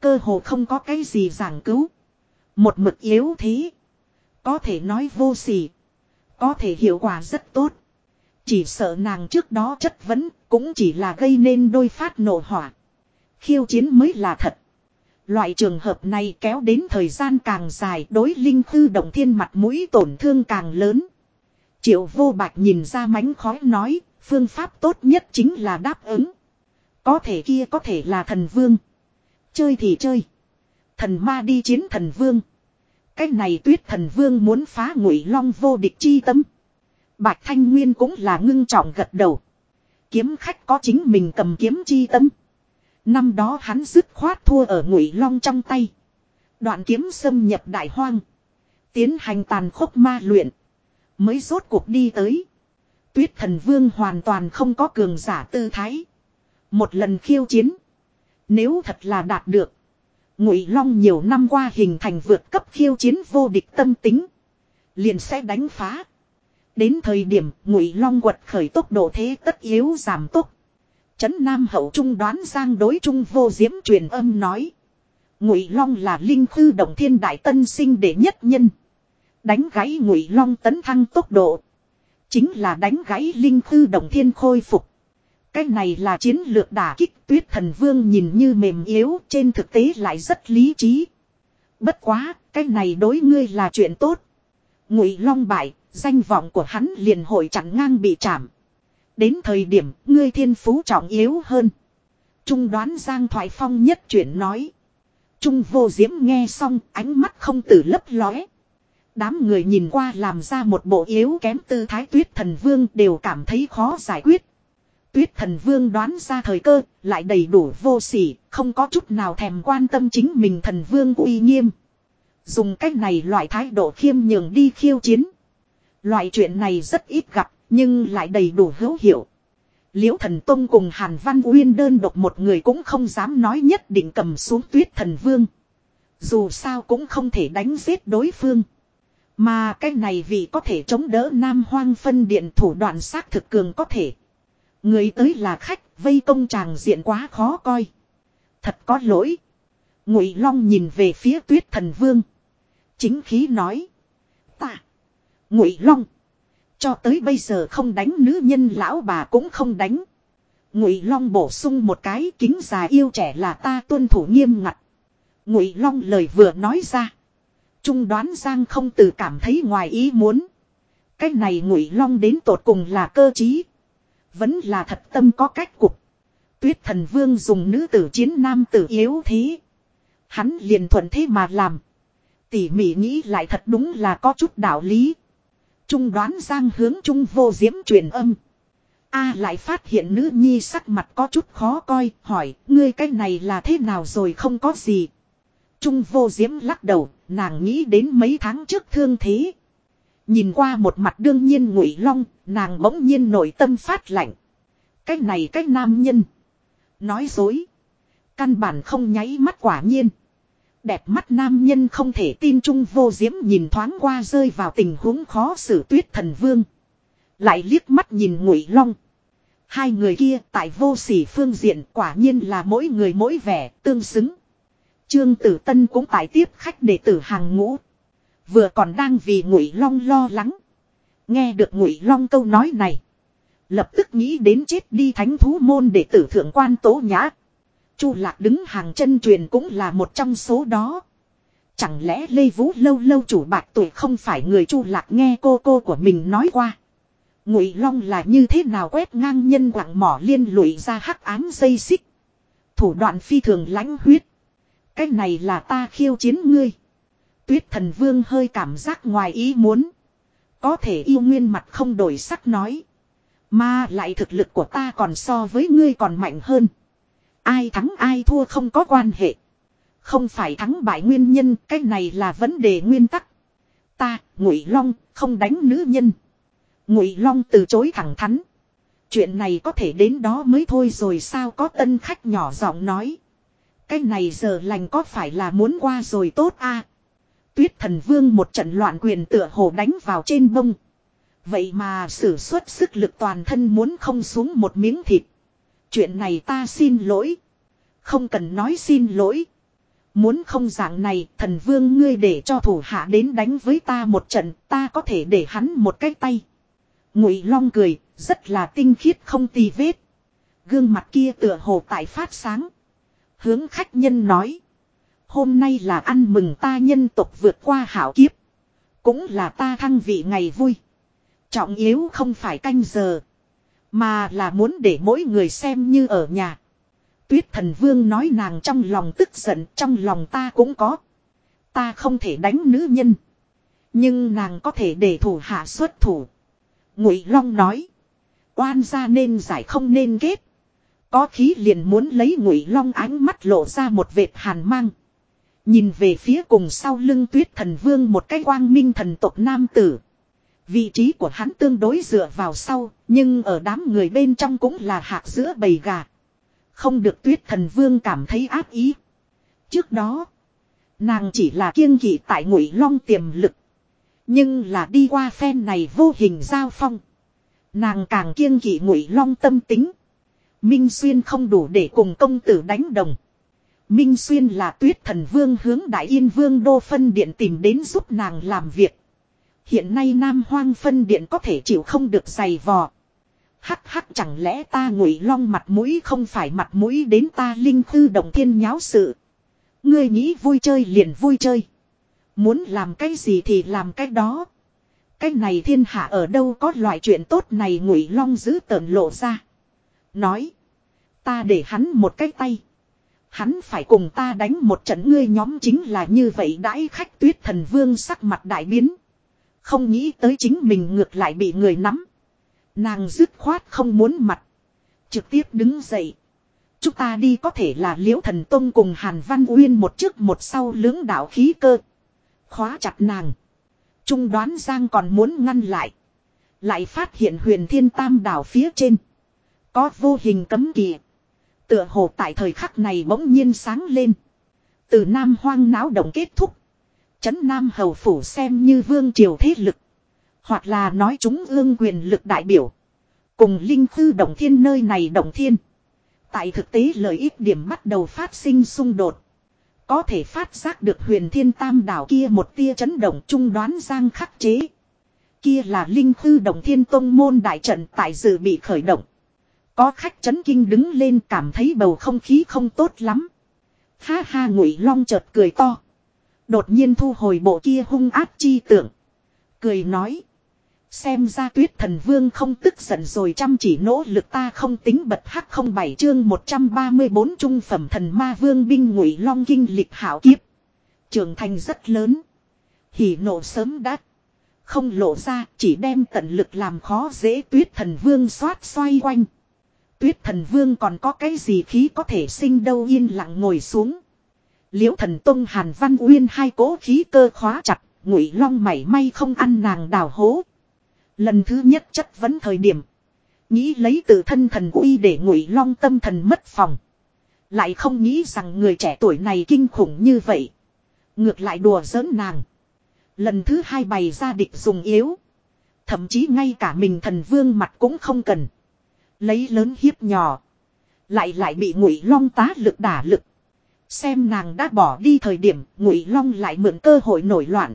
Cơ hồ không có cái gì giảng cứu. Một mực yếu thế. Có thể nói vô sỉ. Có thể hiệu quả rất tốt. Chỉ sợ nàng trước đó chất vấn cũng chỉ là gây nên đôi phát nổ hỏa. Khiêu chiến mới là thật. Loại trường hợp này kéo đến thời gian càng dài đối linh tư động thiên mặt mũi tổn thương càng lớn. Triệu vô bạch nhìn ra mánh khói nói, phương pháp tốt nhất chính là đáp ứng. Có thể kia có thể là thần vương. Chơi thì chơi. Thần ma đi chiến thần vương. Cái này tuyết thần vương muốn phá ngụy long vô địch chi tâm. Bạch Thanh Nguyên cũng là ngưng trọng gật đầu. Kiếm khách có chính mình cầm kiếm chi tâm. Năm đó hắn dứt khoát thua ở ngụy long trong tay. Đoạn kiếm xâm nhập đại hoang. Tiến hành tàn khốc ma luyện. Mới rốt cuộc đi tới. Tuyết thần vương hoàn toàn không có cường giả tư thái. Một lần khiêu chiến. Nếu thật là đạt được. Ngụy Long nhiều năm qua hình thành vượt cấp khiêu chiến vô địch tâm tính, liền sẽ đánh phá. Đến thời điểm Ngụy Long quật khởi tốc độ thế tất yếu giảm tốc. Trấn Nam hậu trung đoán giang đối trung vô diễm truyền âm nói, Ngụy Long là linh khư động thiên đại tân sinh đệ nhất nhân. Đánh gãy Ngụy Long tấn thăng tốc độ, chính là đánh gãy linh khư động thiên khôi phục. Cái này là chiến lược đả kích tuyết thần vương nhìn như mềm yếu trên thực tế lại rất lý trí. Bất quá, cái này đối ngươi là chuyện tốt. Ngụy Long bại, danh vọng của hắn liền hội chẳng ngang bị chạm. Đến thời điểm ngươi thiên phú trọng yếu hơn. Trung đoán Giang Thoại Phong nhất chuyển nói. Trung vô diễm nghe xong ánh mắt không từ lấp lóe. Đám người nhìn qua làm ra một bộ yếu kém tư thái tuyết thần vương đều cảm thấy khó giải quyết. Tuyết thần vương đoán ra thời cơ, lại đầy đủ vô sỉ, không có chút nào thèm quan tâm chính mình thần vương uy nghiêm. Dùng cách này loại thái độ khiêm nhường đi khiêu chiến. Loại chuyện này rất ít gặp, nhưng lại đầy đủ hữu hiệu. Liễu thần tông cùng Hàn Văn Uyên đơn độc một người cũng không dám nói nhất định cầm xuống tuyết thần vương. Dù sao cũng không thể đánh giết đối phương. Mà cái này vì có thể chống đỡ Nam Hoang phân điện thủ đoạn xác thực cường có thể. Người tới là khách, vây công tràng diện quá khó coi. Thật có lỗi. Ngụy Long nhìn về phía Tuyết Thần Vương. Chính khí nói: "Ta, Ngụy Long, cho tới bây giờ không đánh nữ nhân lão bà cũng không đánh." Ngụy Long bổ sung một cái, kính già yêu trẻ là ta tuân thủ nghiêm ngặt. Ngụy Long lời vừa nói ra, Trung đoán Giang không từ cảm thấy ngoài ý muốn. Cái này ngụy long đến tột cùng là cơ trí. Vẫn là thật tâm có cách cục. Tuyết thần vương dùng nữ tử chiến nam tử yếu thế. Hắn liền thuận thế mà làm. Tỉ mỉ nghĩ lại thật đúng là có chút đạo lý. Trung đoán Giang hướng Trung vô diễm truyền âm. A lại phát hiện nữ nhi sắc mặt có chút khó coi, hỏi, ngươi cái này là thế nào rồi không có gì. Trung vô diễm lắc đầu, nàng nghĩ đến mấy tháng trước thương thế. Nhìn qua một mặt đương nhiên ngụy long, nàng bỗng nhiên nội tâm phát lạnh. Cái này cái nam nhân. Nói dối. Căn bản không nháy mắt quả nhiên. Đẹp mắt nam nhân không thể tin Trung vô diễm nhìn thoáng qua rơi vào tình huống khó xử tuyết thần vương. Lại liếc mắt nhìn ngụy long. Hai người kia tại vô sỉ phương diện quả nhiên là mỗi người mỗi vẻ tương xứng. Trương Tử Tân cũng tại tiếp khách đệ tử hàng ngũ. Vừa còn đang vì Ngụy Long lo lắng. Nghe được Ngụy Long câu nói này, lập tức nghĩ đến chết đi thánh thú môn đệ tử thượng quan Tố Nhã. Chu Lạc đứng hàng chân truyền cũng là một trong số đó. Chẳng lẽ Lê Vũ lâu lâu chủ bạc tuổi không phải người Chu Lạc nghe cô cô của mình nói qua. Ngụy Long là như thế nào quét ngang nhân quặng mỏ liên lụy ra hắc ám dây xích. Thủ đoạn phi thường lãnh huyết. Cái này là ta khiêu chiến ngươi. Tuyết thần vương hơi cảm giác ngoài ý muốn. Có thể yêu nguyên mặt không đổi sắc nói. Mà lại thực lực của ta còn so với ngươi còn mạnh hơn. Ai thắng ai thua không có quan hệ. Không phải thắng bại nguyên nhân, cái này là vấn đề nguyên tắc. Ta, Ngụy Long, không đánh nữ nhân. Ngụy Long từ chối thẳng thắn. Chuyện này có thể đến đó mới thôi rồi sao có tân khách nhỏ giọng nói. Cái này giờ lành có phải là muốn qua rồi tốt a Tuyết thần vương một trận loạn quyền tựa hồ đánh vào trên bông. Vậy mà sử xuất sức lực toàn thân muốn không xuống một miếng thịt. Chuyện này ta xin lỗi. Không cần nói xin lỗi. Muốn không dạng này, thần vương ngươi để cho thủ hạ đến đánh với ta một trận, ta có thể để hắn một cái tay. Ngụy long cười, rất là tinh khiết không tì vết. Gương mặt kia tựa hồ tại phát sáng. Hướng khách nhân nói. Hôm nay là ăn mừng ta nhân tộc vượt qua hảo kiếp. Cũng là ta thăng vị ngày vui. Trọng yếu không phải canh giờ. Mà là muốn để mỗi người xem như ở nhà. Tuyết thần vương nói nàng trong lòng tức giận, trong lòng ta cũng có. Ta không thể đánh nữ nhân. Nhưng nàng có thể để thủ hạ xuất thủ. Ngụy Long nói. Oan ra nên giải không nên kết. Có khí liền muốn lấy ngụy long ánh mắt lộ ra một vệt hàn mang. Nhìn về phía cùng sau lưng tuyết thần vương một cái quang minh thần tộc nam tử. Vị trí của hắn tương đối dựa vào sau, nhưng ở đám người bên trong cũng là hạt giữa bầy gà. Không được tuyết thần vương cảm thấy áp ý. Trước đó, nàng chỉ là kiêng kỵ tại ngụy long tiềm lực. Nhưng là đi qua phen này vô hình giao phong. Nàng càng kiêng kỵ ngụy long tâm tính. Minh Xuyên không đủ để cùng công tử đánh đồng. Minh Xuyên là tuyết thần vương hướng Đại Yên Vương Đô Phân Điện tìm đến giúp nàng làm việc. Hiện nay Nam Hoang Phân Điện có thể chịu không được giày vò. Hắc hắc chẳng lẽ ta ngụy long mặt mũi không phải mặt mũi đến ta linh khư động thiên nháo sự. Ngươi nghĩ vui chơi liền vui chơi. Muốn làm cái gì thì làm cái đó. Cái này thiên hạ ở đâu có loại chuyện tốt này ngụy long giữ tờn lộ ra. Nói. Ta để hắn một cái tay. Hắn phải cùng ta đánh một trận ngươi nhóm chính là như vậy đãi khách tuyết thần vương sắc mặt đại biến. Không nghĩ tới chính mình ngược lại bị người nắm. Nàng dứt khoát không muốn mặt. Trực tiếp đứng dậy. Chúng ta đi có thể là liễu thần tông cùng Hàn Văn Uyên một trước một sau lưỡng đạo khí cơ. Khóa chặt nàng. Trung đoán Giang còn muốn ngăn lại. Lại phát hiện huyền thiên tam đảo phía trên. Có vô hình cấm kỵ. Tựa hồ tại thời khắc này bỗng nhiên sáng lên. Từ Nam hoang náo động kết thúc. Chấn Nam hầu phủ xem như vương triều thế lực. Hoặc là nói chúng ương quyền lực đại biểu. Cùng linh Khư động thiên nơi này động thiên. Tại thực tế lợi ích điểm bắt đầu phát sinh xung đột. Có thể phát giác được huyền thiên tam đảo kia một tia chấn động trung đoán giang khắc chế. Kia là linh Khư động thiên tông môn đại trận tại dự bị khởi động. Có khách chấn kinh đứng lên cảm thấy bầu không khí không tốt lắm. Ha ha ngụy long chợt cười to. Đột nhiên thu hồi bộ kia hung áp chi tưởng. Cười nói. Xem ra tuyết thần vương không tức giận rồi chăm chỉ nỗ lực ta không tính bật hắc không bảy chương 134 trung phẩm thần ma vương binh ngụy long kinh lịch hảo kiếp. Trưởng thành rất lớn. Hỉ nộ sớm đắt. Không lộ ra, chỉ đem tận lực làm khó dễ tuyết thần vương xoát xoay quanh. Tuyết thần vương còn có cái gì khí có thể sinh đâu yên lặng ngồi xuống. Liễu thần tông hàn văn uyên hai cố khí cơ khóa chặt, ngụy long mảy may không ăn nàng đào hố. Lần thứ nhất chất vấn thời điểm. Nghĩ lấy tự thân thần uy để ngụy long tâm thần mất phòng. Lại không nghĩ rằng người trẻ tuổi này kinh khủng như vậy. Ngược lại đùa giỡn nàng. Lần thứ hai bày ra địch dùng yếu. Thậm chí ngay cả mình thần vương mặt cũng không cần. Lấy lớn hiếp nhỏ. Lại lại bị ngụy long tá lực đả lực. Xem nàng đã bỏ đi thời điểm ngụy long lại mượn cơ hội nổi loạn.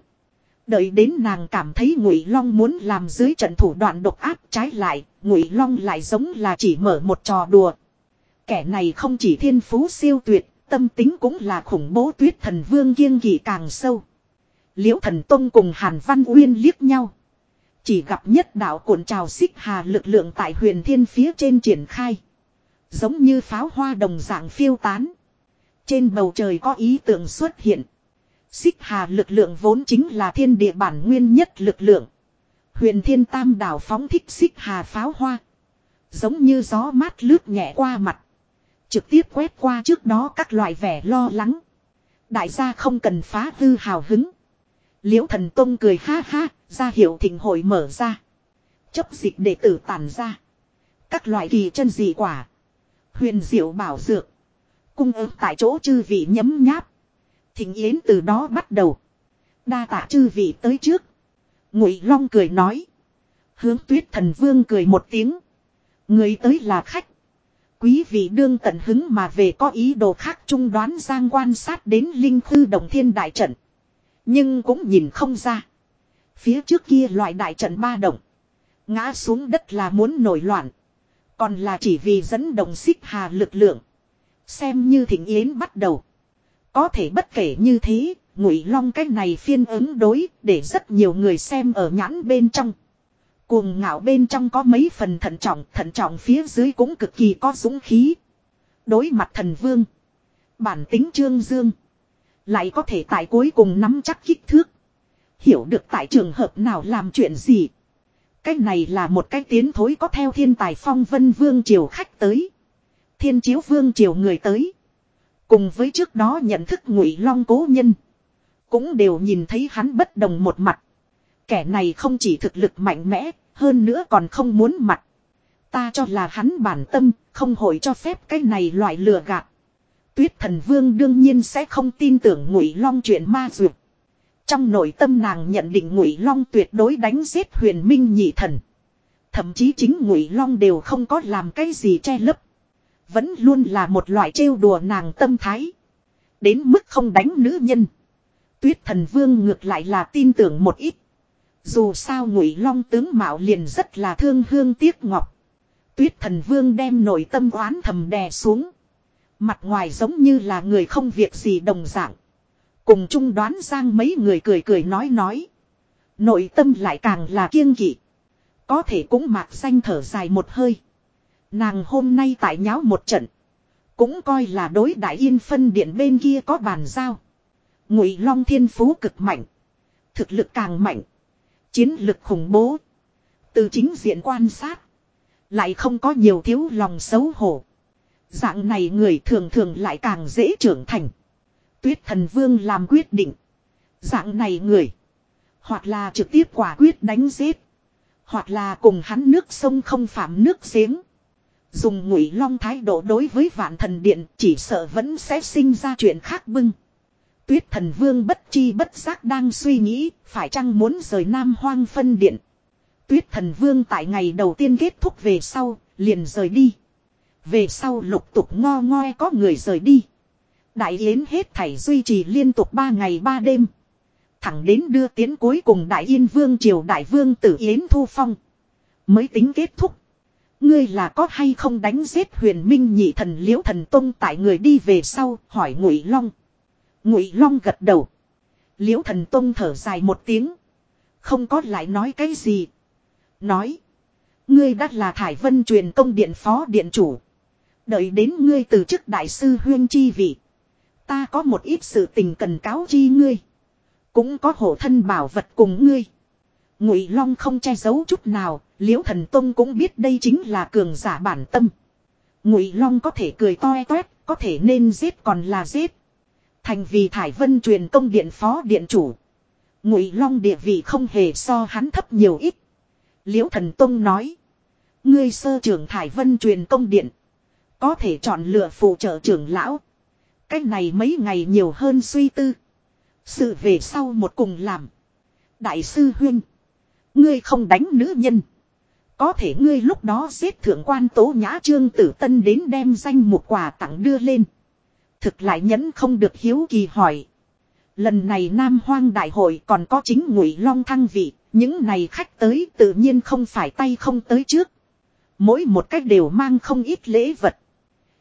Đợi đến nàng cảm thấy Ngụy Long muốn làm dưới trận thủ đoạn độc ác trái lại, Ngụy Long lại giống là chỉ mở một trò đùa. Kẻ này không chỉ thiên phú siêu tuyệt, tâm tính cũng là khủng bố tuyết thần vương kiêng kỵ càng sâu. Liễu thần tông cùng Hàn Văn Uyên liếc nhau. Chỉ gặp nhất đạo cuộn trào xích hà lực lượng tại huyền thiên phía trên triển khai. Giống như pháo hoa đồng dạng phiêu tán. Trên bầu trời có ý tưởng xuất hiện. Xích hà lực lượng vốn chính là thiên địa bản nguyên nhất lực lượng. Huyền thiên tam đảo phóng thích xích hà pháo hoa. Giống như gió mát lướt nhẹ qua mặt. Trực tiếp quét qua trước đó các loại vẻ lo lắng. Đại gia không cần phá hư hào hứng. Liễu thần tông cười ha ha, ra hiệu thịnh hội mở ra. Chấp dịch đệ tử tàn ra. Các loại kỳ chân dị quả. Huyền diệu bảo dược. Cung ứng tại chỗ chư vị nhấm nháp. Thịnh yến từ đó bắt đầu. Đa tạ chư vị tới trước. Ngụy Long cười nói. Hướng tuyết thần vương cười một tiếng. Người tới là khách. Quý vị đương tận hứng mà về có ý đồ khác trung đoán giang quan sát đến linh thư đồng thiên đại trận. Nhưng cũng nhìn không ra. Phía trước kia loại đại trận ba động. Ngã xuống đất là muốn nổi loạn. Còn là chỉ vì dẫn đồng xích hà lực lượng. Xem như thịnh yến bắt đầu. Có thể bất kể như thế, ngụy long cái này phiên ứng đối để rất nhiều người xem ở nhãn bên trong. Cuồng ngạo bên trong có mấy phần thận trọng, thận trọng phía dưới cũng cực kỳ có dũng khí. Đối mặt thần vương. Bản tính trương dương. Lại có thể tại cuối cùng nắm chắc kích thước. Hiểu được tại trường hợp nào làm chuyện gì. Cái này là một cái tiến thối có theo thiên tài phong vân vương triều khách tới. Thiên chiếu vương triều người tới. Cùng với trước đó nhận thức ngụy long cố nhân. Cũng đều nhìn thấy hắn bất đồng một mặt. Kẻ này không chỉ thực lực mạnh mẽ, hơn nữa còn không muốn mặt. Ta cho là hắn bản tâm, không hội cho phép cái này loại lừa gạt. Tuyết thần vương đương nhiên sẽ không tin tưởng ngụy long chuyện ma duyệt. Trong nội tâm nàng nhận định ngụy long tuyệt đối đánh giết huyền minh nhị thần. Thậm chí chính ngụy long đều không có làm cái gì che lấp. Vẫn luôn là một loại trêu đùa nàng tâm thái. Đến mức không đánh nữ nhân. Tuyết thần vương ngược lại là tin tưởng một ít. Dù sao ngụy long tướng mạo liền rất là thương hương tiếc ngọc. Tuyết thần vương đem nội tâm oán thầm đè xuống. Mặt ngoài giống như là người không việc gì đồng dạng. Cùng chung đoán sang mấy người cười cười nói nói. Nội tâm lại càng là kiêng kỵ. Có thể cũng mạc xanh thở dài một hơi. Nàng hôm nay tại nháo một trận. Cũng coi là đối đại yên phân điện bên kia có bàn giao. Ngụy Long thiên phú cực mạnh. Thực lực càng mạnh. Chiến lực khủng bố. Từ chính diện quan sát. Lại không có nhiều thiếu lòng xấu hổ. Dạng này người thường thường lại càng dễ trưởng thành. Tuyết thần vương làm quyết định. Dạng này người. Hoặc là trực tiếp quả quyết đánh giết. Hoặc là cùng hắn nước sông không phạm nước giếng. Dùng ngụy long thái độ đối với vạn thần điện chỉ sợ vẫn sẽ sinh ra chuyện khác bưng. Tuyết thần vương bất chi bất giác đang suy nghĩ phải chăng muốn rời nam hoang phân điện. Tuyết thần vương tại ngày đầu tiên kết thúc về sau, liền rời đi. Về sau lục tục ngo ngoe có người rời đi. Đại yến hết thảy duy trì liên tục 3 ngày 3 đêm. Thẳng đến đưa tiến cuối cùng đại yên vương triều đại vương tử yến thu phong. Mới tính kết thúc. Ngươi là có hay không đánh giết huyền minh nhị thần liễu thần tông tại người đi về sau hỏi ngụy long. Ngụy long gật đầu. Liễu thần tông thở dài một tiếng. Không có lại nói cái gì. Nói. Ngươi đã là thải vân truyền công điện phó điện chủ. Đợi đến ngươi từ chức đại sư huyên chi vị. Ta có một ít sự tình cần cáo chi ngươi. Cũng có hộ thân bảo vật cùng ngươi. Ngụy Long không che giấu chút nào, Liễu Thần Tông cũng biết đây chính là cường giả bản tâm. Ngụy Long có thể cười toe toét, có thể nên giết còn là giết. Thành vì Thải Vân truyền công điện phó điện chủ. Ngụy Long địa vị không hề so hắn thấp nhiều ít. Liễu Thần Tông nói: "Ngươi sơ trưởng Thải Vân truyền công điện, có thể chọn lựa phụ trợ trưởng lão. Cách này mấy ngày nhiều hơn suy tư. Sự về sau một cùng làm. Đại sư huynh. Ngươi không đánh nữ nhân. Có thể ngươi lúc đó giết thượng quan tố nhã trương tử tân đến đem danh một quà tặng đưa lên. Thực lại nhẫn không được hiếu kỳ hỏi. Lần này Nam Hoang Đại hội còn có chính ngụy long thăng vị. Những này khách tới tự nhiên không phải tay không tới trước. Mỗi một cách đều mang không ít lễ vật.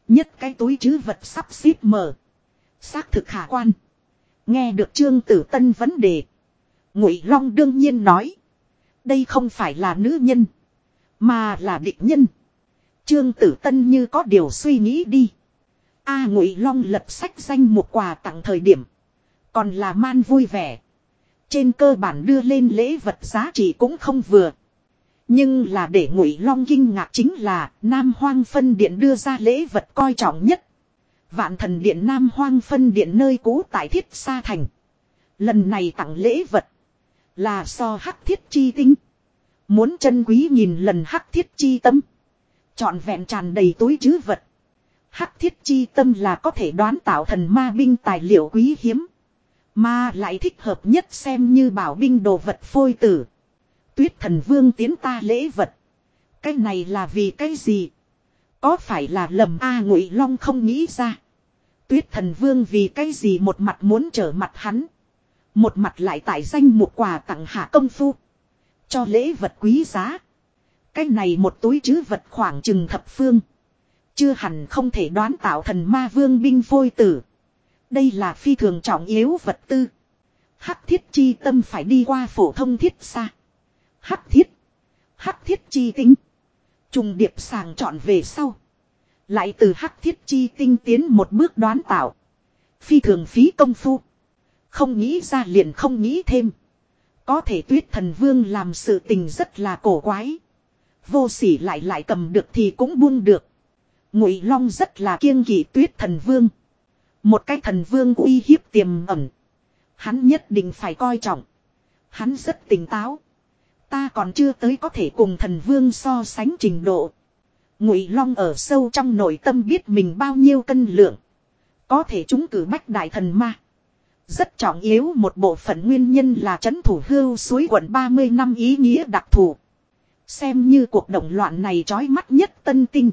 Nhất cái túi chứ vật sắp xếp mở. Xác thực khả quan. Nghe được Trương Tử Tân vấn đề. Ngụy Long đương nhiên nói. Đây không phải là nữ nhân. Mà là địch nhân. Trương Tử Tân như có điều suy nghĩ đi. A Ngụy Long lập sách danh một quà tặng thời điểm. Còn là man vui vẻ. Trên cơ bản đưa lên lễ vật giá trị cũng không vừa. Nhưng là để Ngụy Long kinh ngạc chính là Nam Hoang phân điện đưa ra lễ vật coi trọng nhất. Vạn thần điện Nam Hoang phân điện nơi cũ tại thiết sa thành. Lần này tặng lễ vật. Là so hắc thiết chi tinh. Muốn chân quý nhìn lần hắc thiết chi tâm. Chọn vẹn tràn đầy túi chứ vật. Hắc thiết chi tâm là có thể đoán tạo thần ma binh tài liệu quý hiếm. Mà lại thích hợp nhất xem như bảo binh đồ vật phôi tử. Tuyết thần vương tiến ta lễ vật. Cái này là vì cái gì? Có phải là lầm A ngụy long không nghĩ ra. Tuyết thần vương vì cái gì một mặt muốn trở mặt hắn. Một mặt lại tại danh một quà tặng hạ công phu. Cho lễ vật quý giá. Cái này một túi chứ vật khoảng chừng thập phương. Chưa hẳn không thể đoán tạo thần ma vương binh phôi tử. Đây là phi thường trọng yếu vật tư. Hắc thiết chi tâm phải đi qua phổ thông thiết xa. Hắc thiết. Hắc thiết chi tính. Trùng điệp sàng chọn về sau. Lại từ hắc thiết chi tinh tiến một bước đoán tạo. Phi thường phí công phu. Không nghĩ ra liền không nghĩ thêm. Có thể tuyết thần vương làm sự tình rất là cổ quái. Vô sỉ lại lại cầm được thì cũng buông được. Ngụy Long rất là kiêng kỵ tuyết thần vương. Một cái thần vương uy hiếp tiềm ẩn. Hắn nhất định phải coi trọng. Hắn rất tỉnh táo. Ta còn chưa tới có thể cùng thần vương so sánh trình độ. Ngụy Long ở sâu trong nội tâm biết mình bao nhiêu cân lượng. Có thể chúng cử bách đại thần ma. Rất trọng yếu một bộ phận nguyên nhân là chấn thủ hưu suối quận 30 năm ý nghĩa đặc thù. Xem như cuộc động loạn này trói mắt nhất tân tinh.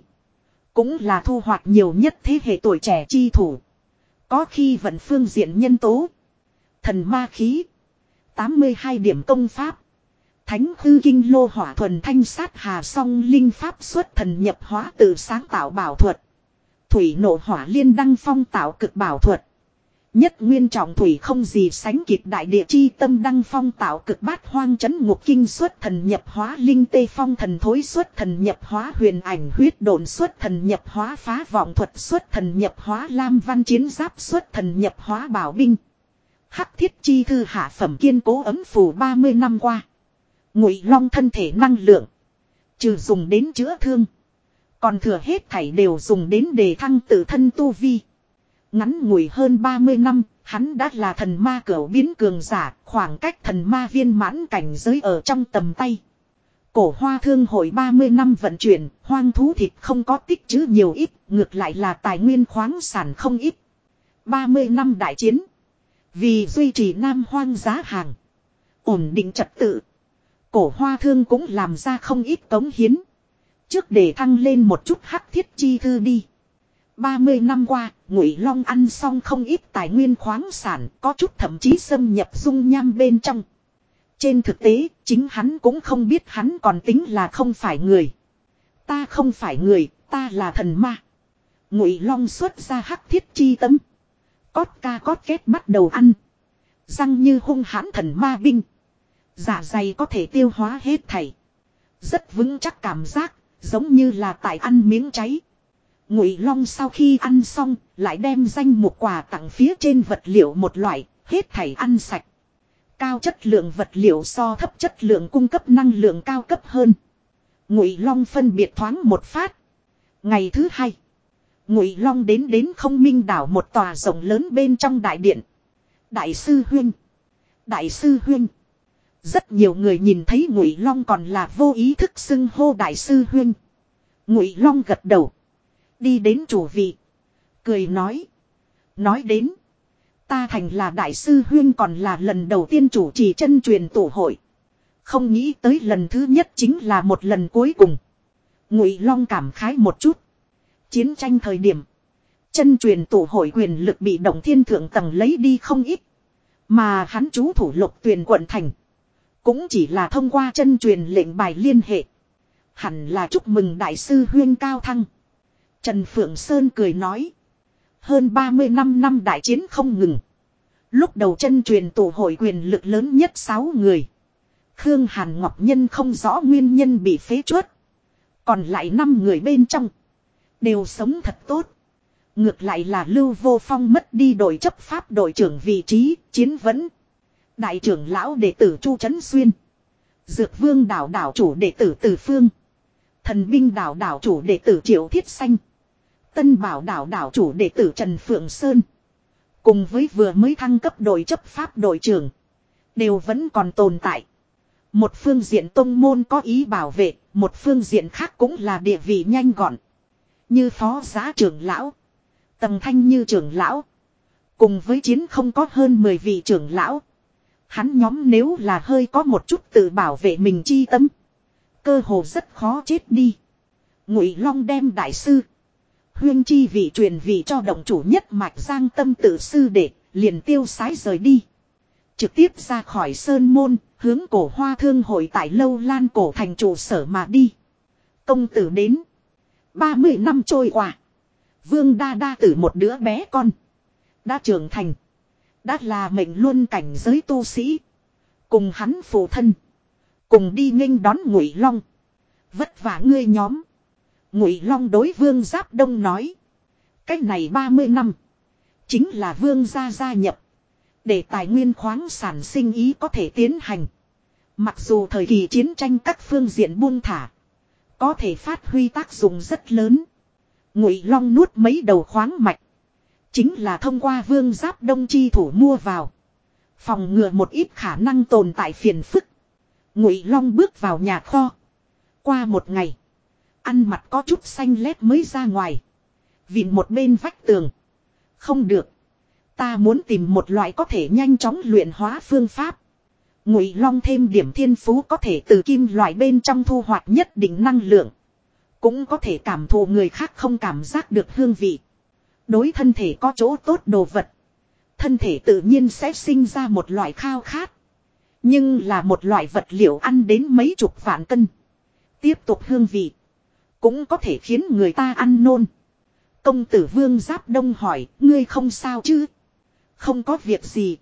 Cũng là thu hoạch nhiều nhất thế hệ tuổi trẻ chi thủ. Có khi vận phương diện nhân tố. Thần ma khí. 82 điểm công pháp. Thánh hư kinh lô hỏa thuần thanh sát hà song linh pháp xuất thần nhập hóa tự sáng tạo bảo thuật. Thủy nộ hỏa liên đăng phong tạo cực bảo thuật. Nhất nguyên trọng thủy không gì sánh kịp đại địa chi tâm đăng phong tạo cực bát hoang chấn ngục kinh xuất thần nhập hóa linh tê phong thần thối xuất thần nhập hóa huyền ảnh huyết đồn xuất thần nhập hóa phá vọng thuật xuất thần nhập hóa lam văn chiến giáp xuất thần nhập hóa bảo binh. Hắc thiết chi thư hạ phẩm kiên cố ấm phù 30 năm qua. Ngụy long thân thể năng lượng. Trừ dùng đến chữa thương. Còn thừa hết thảy đều dùng đến đề thăng tự thân tu vi. Ngắn ngủi hơn 30 năm, hắn đã là thần ma cửu biến cường giả, khoảng cách thần ma viên mãn cảnh giới ở trong tầm tay. Cổ hoa thương hội 30 năm vận chuyển, hoang thú thịt không có tích chứ nhiều ít, ngược lại là tài nguyên khoáng sản không ít. 30 năm đại chiến. Vì duy trì nam hoang giá hàng. Ổn định trật tự. Cổ hoa thương cũng làm ra không ít cống hiến. Trước để thăng lên một chút hắc thiết chi thư đi. 30 năm qua, Ngụy Long ăn xong không ít tài nguyên khoáng sản, có chút thậm chí xâm nhập dung nham bên trong. Trên thực tế, chính hắn cũng không biết hắn còn tính là không phải người. Ta không phải người, ta là thần ma. Ngụy Long xuất ra hắc thiết chi tâm. Cót ca cót kết bắt đầu ăn. Răng như hung hãn thần ma binh. Dạ dày có thể tiêu hóa hết thảy. Rất vững chắc cảm giác, giống như là tại ăn miếng cháy. Ngụy Long sau khi ăn xong, lại đem danh một quà tặng phía trên vật liệu một loại, hết thảy ăn sạch. Cao chất lượng vật liệu so thấp chất lượng cung cấp năng lượng cao cấp hơn. Ngụy Long phân biệt thoáng một phát. Ngày thứ hai, Ngụy Long đến đến Không Minh đảo một tòa rộng lớn bên trong đại điện. Đại sư huynh, đại sư huynh. Rất nhiều người nhìn thấy Ngụy Long còn là vô ý thức xưng hô đại sư huynh. Ngụy Long gật đầu. Đi đến chủ vị. Cười nói. Nói đến. Ta thành là đại sư huyên còn là lần đầu tiên chủ trì chân truyền tổ hội. Không nghĩ tới lần thứ nhất chính là một lần cuối cùng. Ngụy Long cảm khái một chút. Chiến tranh thời điểm. Chân truyền tổ hội quyền lực bị động thiên thượng tầng lấy đi không ít. Mà hắn chú thủ lục tuyển quận thành. Cũng chỉ là thông qua chân truyền lệnh bài liên hệ. Hẳn là chúc mừng đại sư huyên cao thăng. Trần Phượng Sơn cười nói. Hơn 30 năm năm đại chiến không ngừng. Lúc đầu chân truyền tổ hội quyền lực lớn nhất 6 người. Khương Hàn Ngọc Nhân không rõ nguyên nhân bị phế chuốt. Còn lại 5 người bên trong. Đều sống thật tốt. Ngược lại là Lưu Vô Phong mất đi đội chấp pháp đội trưởng vị trí, chiến vấn. Đại trưởng lão đệ tử Chu Trấn Xuyên. Dược vương đảo đảo chủ đệ tử Từ Phương. Thần binh đảo đảo chủ đệ tử Triệu Thiết Xanh. Tân bảo đảo đảo chủ đệ tử Trần Phượng Sơn. Cùng với vừa mới thăng cấp đội chấp pháp đội trưởng. Đều vẫn còn tồn tại. Một phương diện tông môn có ý bảo vệ. Một phương diện khác cũng là địa vị nhanh gọn. Như phó giá trưởng lão. Tầm thanh như trưởng lão. Cùng với chiến không có hơn 10 vị trưởng lão. Hắn nhóm nếu là hơi có một chút tự bảo vệ mình chi tâm. Cơ hồ rất khó chết đi. Ngụy Long đem đại sư Huyên chi vị truyền vị cho động chủ nhất mạch giang tâm tự sư đệ, liền tiêu sái rời đi. Trực tiếp ra khỏi sơn môn, hướng cổ hoa thương hội tại lâu lan cổ thành trụ sở mà đi. Công tử đến. 30 năm trôi qua. Vương đa đa tử một đứa bé con. Đã trưởng thành. Đã là mệnh luôn cảnh giới tu sĩ. Cùng hắn phụ thân. Cùng đi nghênh đón ngụy long. Vất vả ngươi nhóm. Ngụy Long đối Vương Giáp Đông nói. Cách này 30 năm. Chính là Vương gia gia nhập. Để tài nguyên khoáng sản sinh ý có thể tiến hành. Mặc dù thời kỳ chiến tranh các phương diện buông thả. Có thể phát huy tác dụng rất lớn. Ngụy Long nuốt mấy đầu khoáng mạch. Chính là thông qua Vương Giáp Đông chi thủ mua vào. Phòng ngừa một ít khả năng tồn tại phiền phức. Ngụy Long bước vào nhà kho. Qua một ngày. Ăn mặt có chút xanh lét mới ra ngoài. Vịn một bên vách tường. Không được. Ta muốn tìm một loại có thể nhanh chóng luyện hóa phương pháp. Ngụy Long thêm điểm thiên phú có thể từ kim loại bên trong thu hoạch nhất định năng lượng. Cũng có thể cảm thụ người khác không cảm giác được hương vị. Đối thân thể có chỗ tốt đồ vật. Thân thể tự nhiên sẽ sinh ra một loại khao khát. Nhưng là một loại vật liệu ăn đến mấy chục vạn cân. Tiếp tục hương vị. Cũng có thể khiến người ta ăn nôn. Công tử vương giáp đông hỏi, ngươi không sao chứ? Không có việc gì.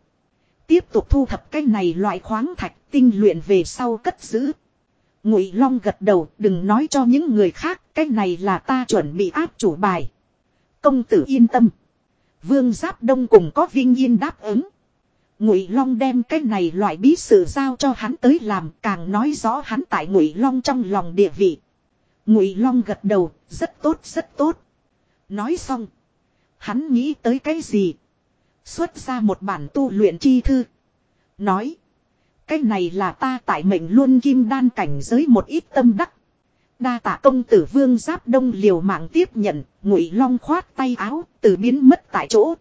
Tiếp tục thu thập cái này loại khoáng thạch tinh luyện về sau cất giữ. Ngụy Long gật đầu, đừng nói cho những người khác, cái này là ta chuẩn bị áp chủ bài. Công tử yên tâm. Vương Giáp Đông cùng có Vinh Yên đáp ứng. Ngụy Long đem cái này loại bí sự giao cho hắn tới làm, càng nói rõ hắn tại Ngụy Long trong lòng địa vị. Ngụy Long gật đầu, rất tốt, rất tốt. Nói xong, hắn nghĩ tới cái gì? Xuất ra một bản tu luyện chi thư. Nói. Cái này là ta tại mệnh luôn kim đan cảnh giới một ít tâm đắc. Đa tạ công tử vương giáp đông liều mạng tiếp nhận, ngụy long khoát tay áo, từ biến mất tại chỗ.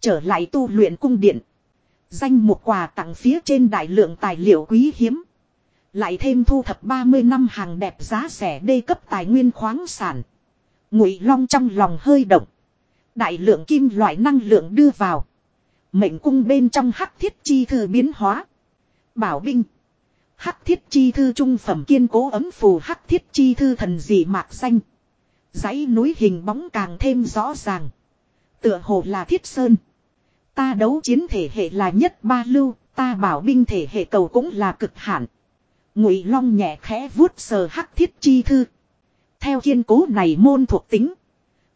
Trở lại tu luyện cung điện. Danh một quà tặng phía trên đại lượng tài liệu quý hiếm. Lại thêm thu thập 30 năm hàng đẹp giá rẻ đê cấp tài nguyên khoáng sản. Ngụy long trong lòng hơi động. Đại lượng kim loại năng lượng đưa vào. Mệnh cung bên trong hắc thiết chi thư biến hóa. Bảo binh. Hắc thiết chi thư trung phẩm kiên cố ấm phù hắc thiết chi thư thần dị mạc xanh. dãy núi hình bóng càng thêm rõ ràng. Tựa hồ là thiết sơn. Ta đấu chiến thể hệ là nhất ba lưu, ta bảo binh thể hệ cầu cũng là cực hạn. Ngụy Long nhẹ khẽ vuốt sờ hắc thiết chi thư. Theo kiên cố này môn thuộc tính.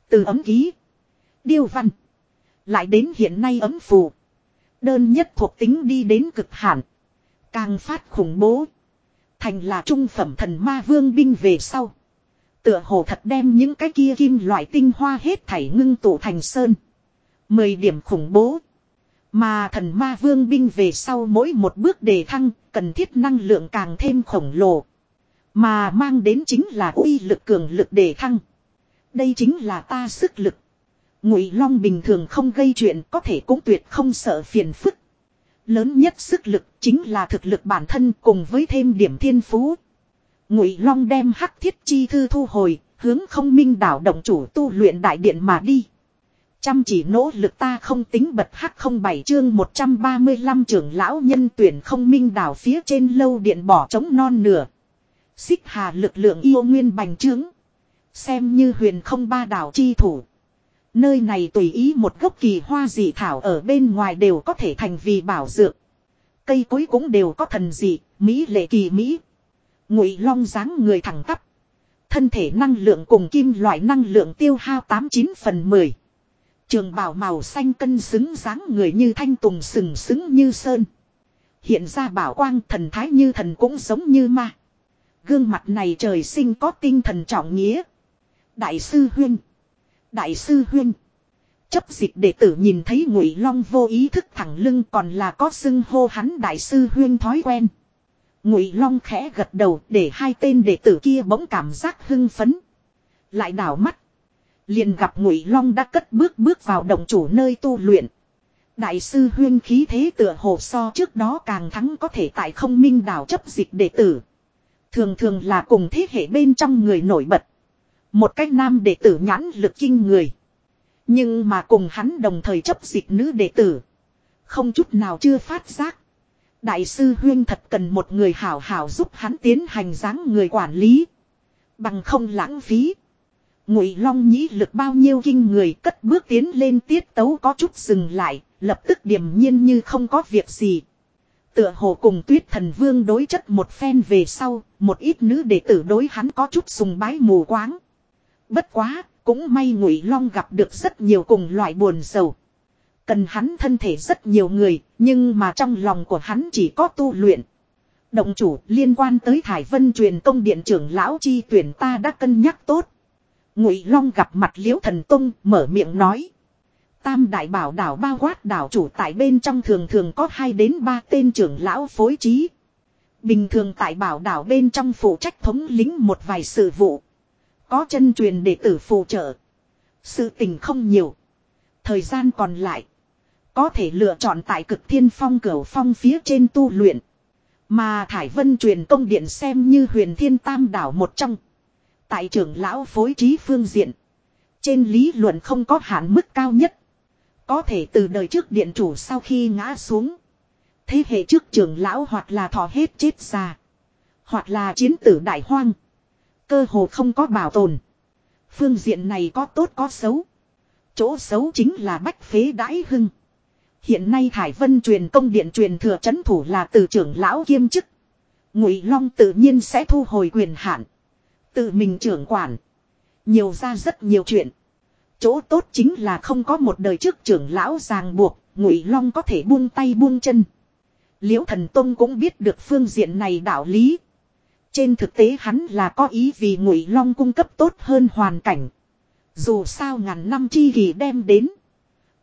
Từ ấm ký. Điêu văn. Lại đến hiện nay ấm phù. Đơn nhất thuộc tính đi đến cực hạn. Càng phát khủng bố. Thành là trung phẩm thần ma vương binh về sau. Tựa hồ thật đem những cái kia kim loại tinh hoa hết thảy ngưng tụ thành sơn. Mười điểm khủng bố. Mà thần ma vương binh về sau mỗi một bước đề thăng, cần thiết năng lượng càng thêm khổng lồ. Mà mang đến chính là uy lực cường lực đề thăng. Đây chính là ta sức lực. Ngụy Long bình thường không gây chuyện có thể cũng tuyệt không sợ phiền phức. Lớn nhất sức lực chính là thực lực bản thân cùng với thêm điểm thiên phú. Ngụy Long đem hắc thiết chi thư thu hồi, hướng không minh đảo động chủ tu luyện đại điện mà đi. Chăm chỉ nỗ lực ta không tính bật hắc không bảy chương 135 trưởng lão nhân tuyển không minh đảo phía trên lâu điện bỏ trống non nửa. Xích hà lực lượng yêu nguyên bành trướng. Xem như huyền không ba đảo chi thủ. Nơi này tùy ý một gốc kỳ hoa dị thảo ở bên ngoài đều có thể thành vì bảo dược. Cây cối cũng đều có thần dị, mỹ lệ kỳ mỹ. Ngụy long dáng người thẳng tắp. Thân thể năng lượng cùng kim loại năng lượng tiêu hao 89 phần 10. Trường bảo màu xanh cân xứng dáng người như thanh tùng sừng sững như sơn. Hiện ra bảo quang thần thái như thần cũng giống như ma. Gương mặt này trời sinh có tinh thần trọng nghĩa. Đại sư huyên Đại sư huyên Chấp dịch đệ tử nhìn thấy ngụy long vô ý thức thẳng lưng còn là có xưng hô hắn đại sư huyên thói quen. Ngụy long khẽ gật đầu để hai tên đệ tử kia bỗng cảm giác hưng phấn. Lại đảo mắt. Liền gặp ngụy long đã cất bước bước vào động chủ nơi tu luyện. Đại sư huyên khí thế tựa hồ so trước đó càng thắng có thể tại không minh đảo chấp dịch đệ tử. Thường thường là cùng thế hệ bên trong người nổi bật. Một cách nam đệ tử nhãn lực kinh người. Nhưng mà cùng hắn đồng thời chấp dịch nữ đệ tử. Không chút nào chưa phát giác. Đại sư Huyên thật cần một người hảo hảo giúp hắn tiến hành dáng người quản lý. Bằng không lãng phí. Ngụy Long nhĩ lực bao nhiêu kinh người cất bước tiến lên tiết tấu có chút dừng lại, lập tức điềm nhiên như không có việc gì. Tựa hồ cùng tuyết thần vương đối chất một phen về sau, một ít nữ đệ tử đối hắn có chút sùng bái mù quáng. Bất quá, cũng may Ngụy Long gặp được rất nhiều cùng loại buồn sầu. Cần hắn thân thể rất nhiều người, nhưng mà trong lòng của hắn chỉ có tu luyện. Động chủ liên quan tới Thải Vân truyền công điện trưởng lão chi tuyển ta đã cân nhắc tốt. Ngụy Long gặp mặt Liễu Thần Tông, mở miệng nói: Tam đại bảo đảo bao quát đảo chủ tại bên trong thường thường có hai đến ba tên trưởng lão phối trí. Bình thường tại bảo đảo bên trong phụ trách thống lính một vài sự vụ. Có chân truyền đệ tử phù trợ. Sự tình không nhiều. Thời gian còn lại. Có thể lựa chọn tại cực thiên phong cửu phong phía trên tu luyện. Mà Thải Vân truyền công điện xem như huyền thiên tam đảo một trong. Tại trưởng lão phối trí phương diện. Trên lý luận không có hạn mức cao nhất. Có thể từ đời trước điện chủ sau khi ngã xuống. Thế hệ trước trưởng lão hoặc là thọ hết chết già. Hoặc là chiến tử đại hoang. Cơ hồ không có bảo tồn. Phương diện này có tốt có xấu. Chỗ xấu chính là bách phế đãi hưng. Hiện nay Thải Vân truyền công điện truyền thừa chấn thủ là từ trưởng lão kiêm chức. Ngụy Long tự nhiên sẽ thu hồi quyền hạn. Tự mình trưởng quản. Nhiều ra rất nhiều chuyện. Chỗ tốt chính là không có một đời trước trưởng lão ràng buộc, Ngụy Long có thể buông tay buông chân. Liễu Thần Tông cũng biết được phương diện này đạo lý. Trên thực tế hắn là có ý vì Ngụy Long cung cấp tốt hơn hoàn cảnh. Dù sao ngàn năm chi kỳ đem đến.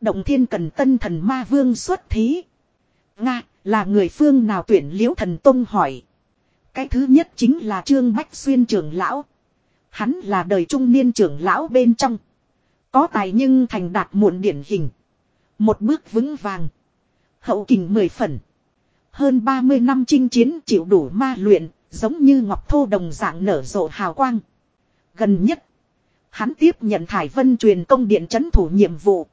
Động thiên cần tân thần ma vương xuất thế. Nga, là người phương nào tuyển liễu thần tông hỏi. Cái thứ nhất chính là Trương Bách Xuyên trưởng lão. Hắn là đời trung niên trưởng lão bên trong. Có tài nhưng thành đạt muộn điển hình. Một bước vững vàng. Hậu kình mười phần. Hơn 30 năm chinh chiến chịu đủ ma luyện, giống như ngọc thô đồng dạng nở rộ hào quang. Gần nhất, hắn tiếp nhận Thải Vân truyền công điện chấn thủ nhiệm vụ.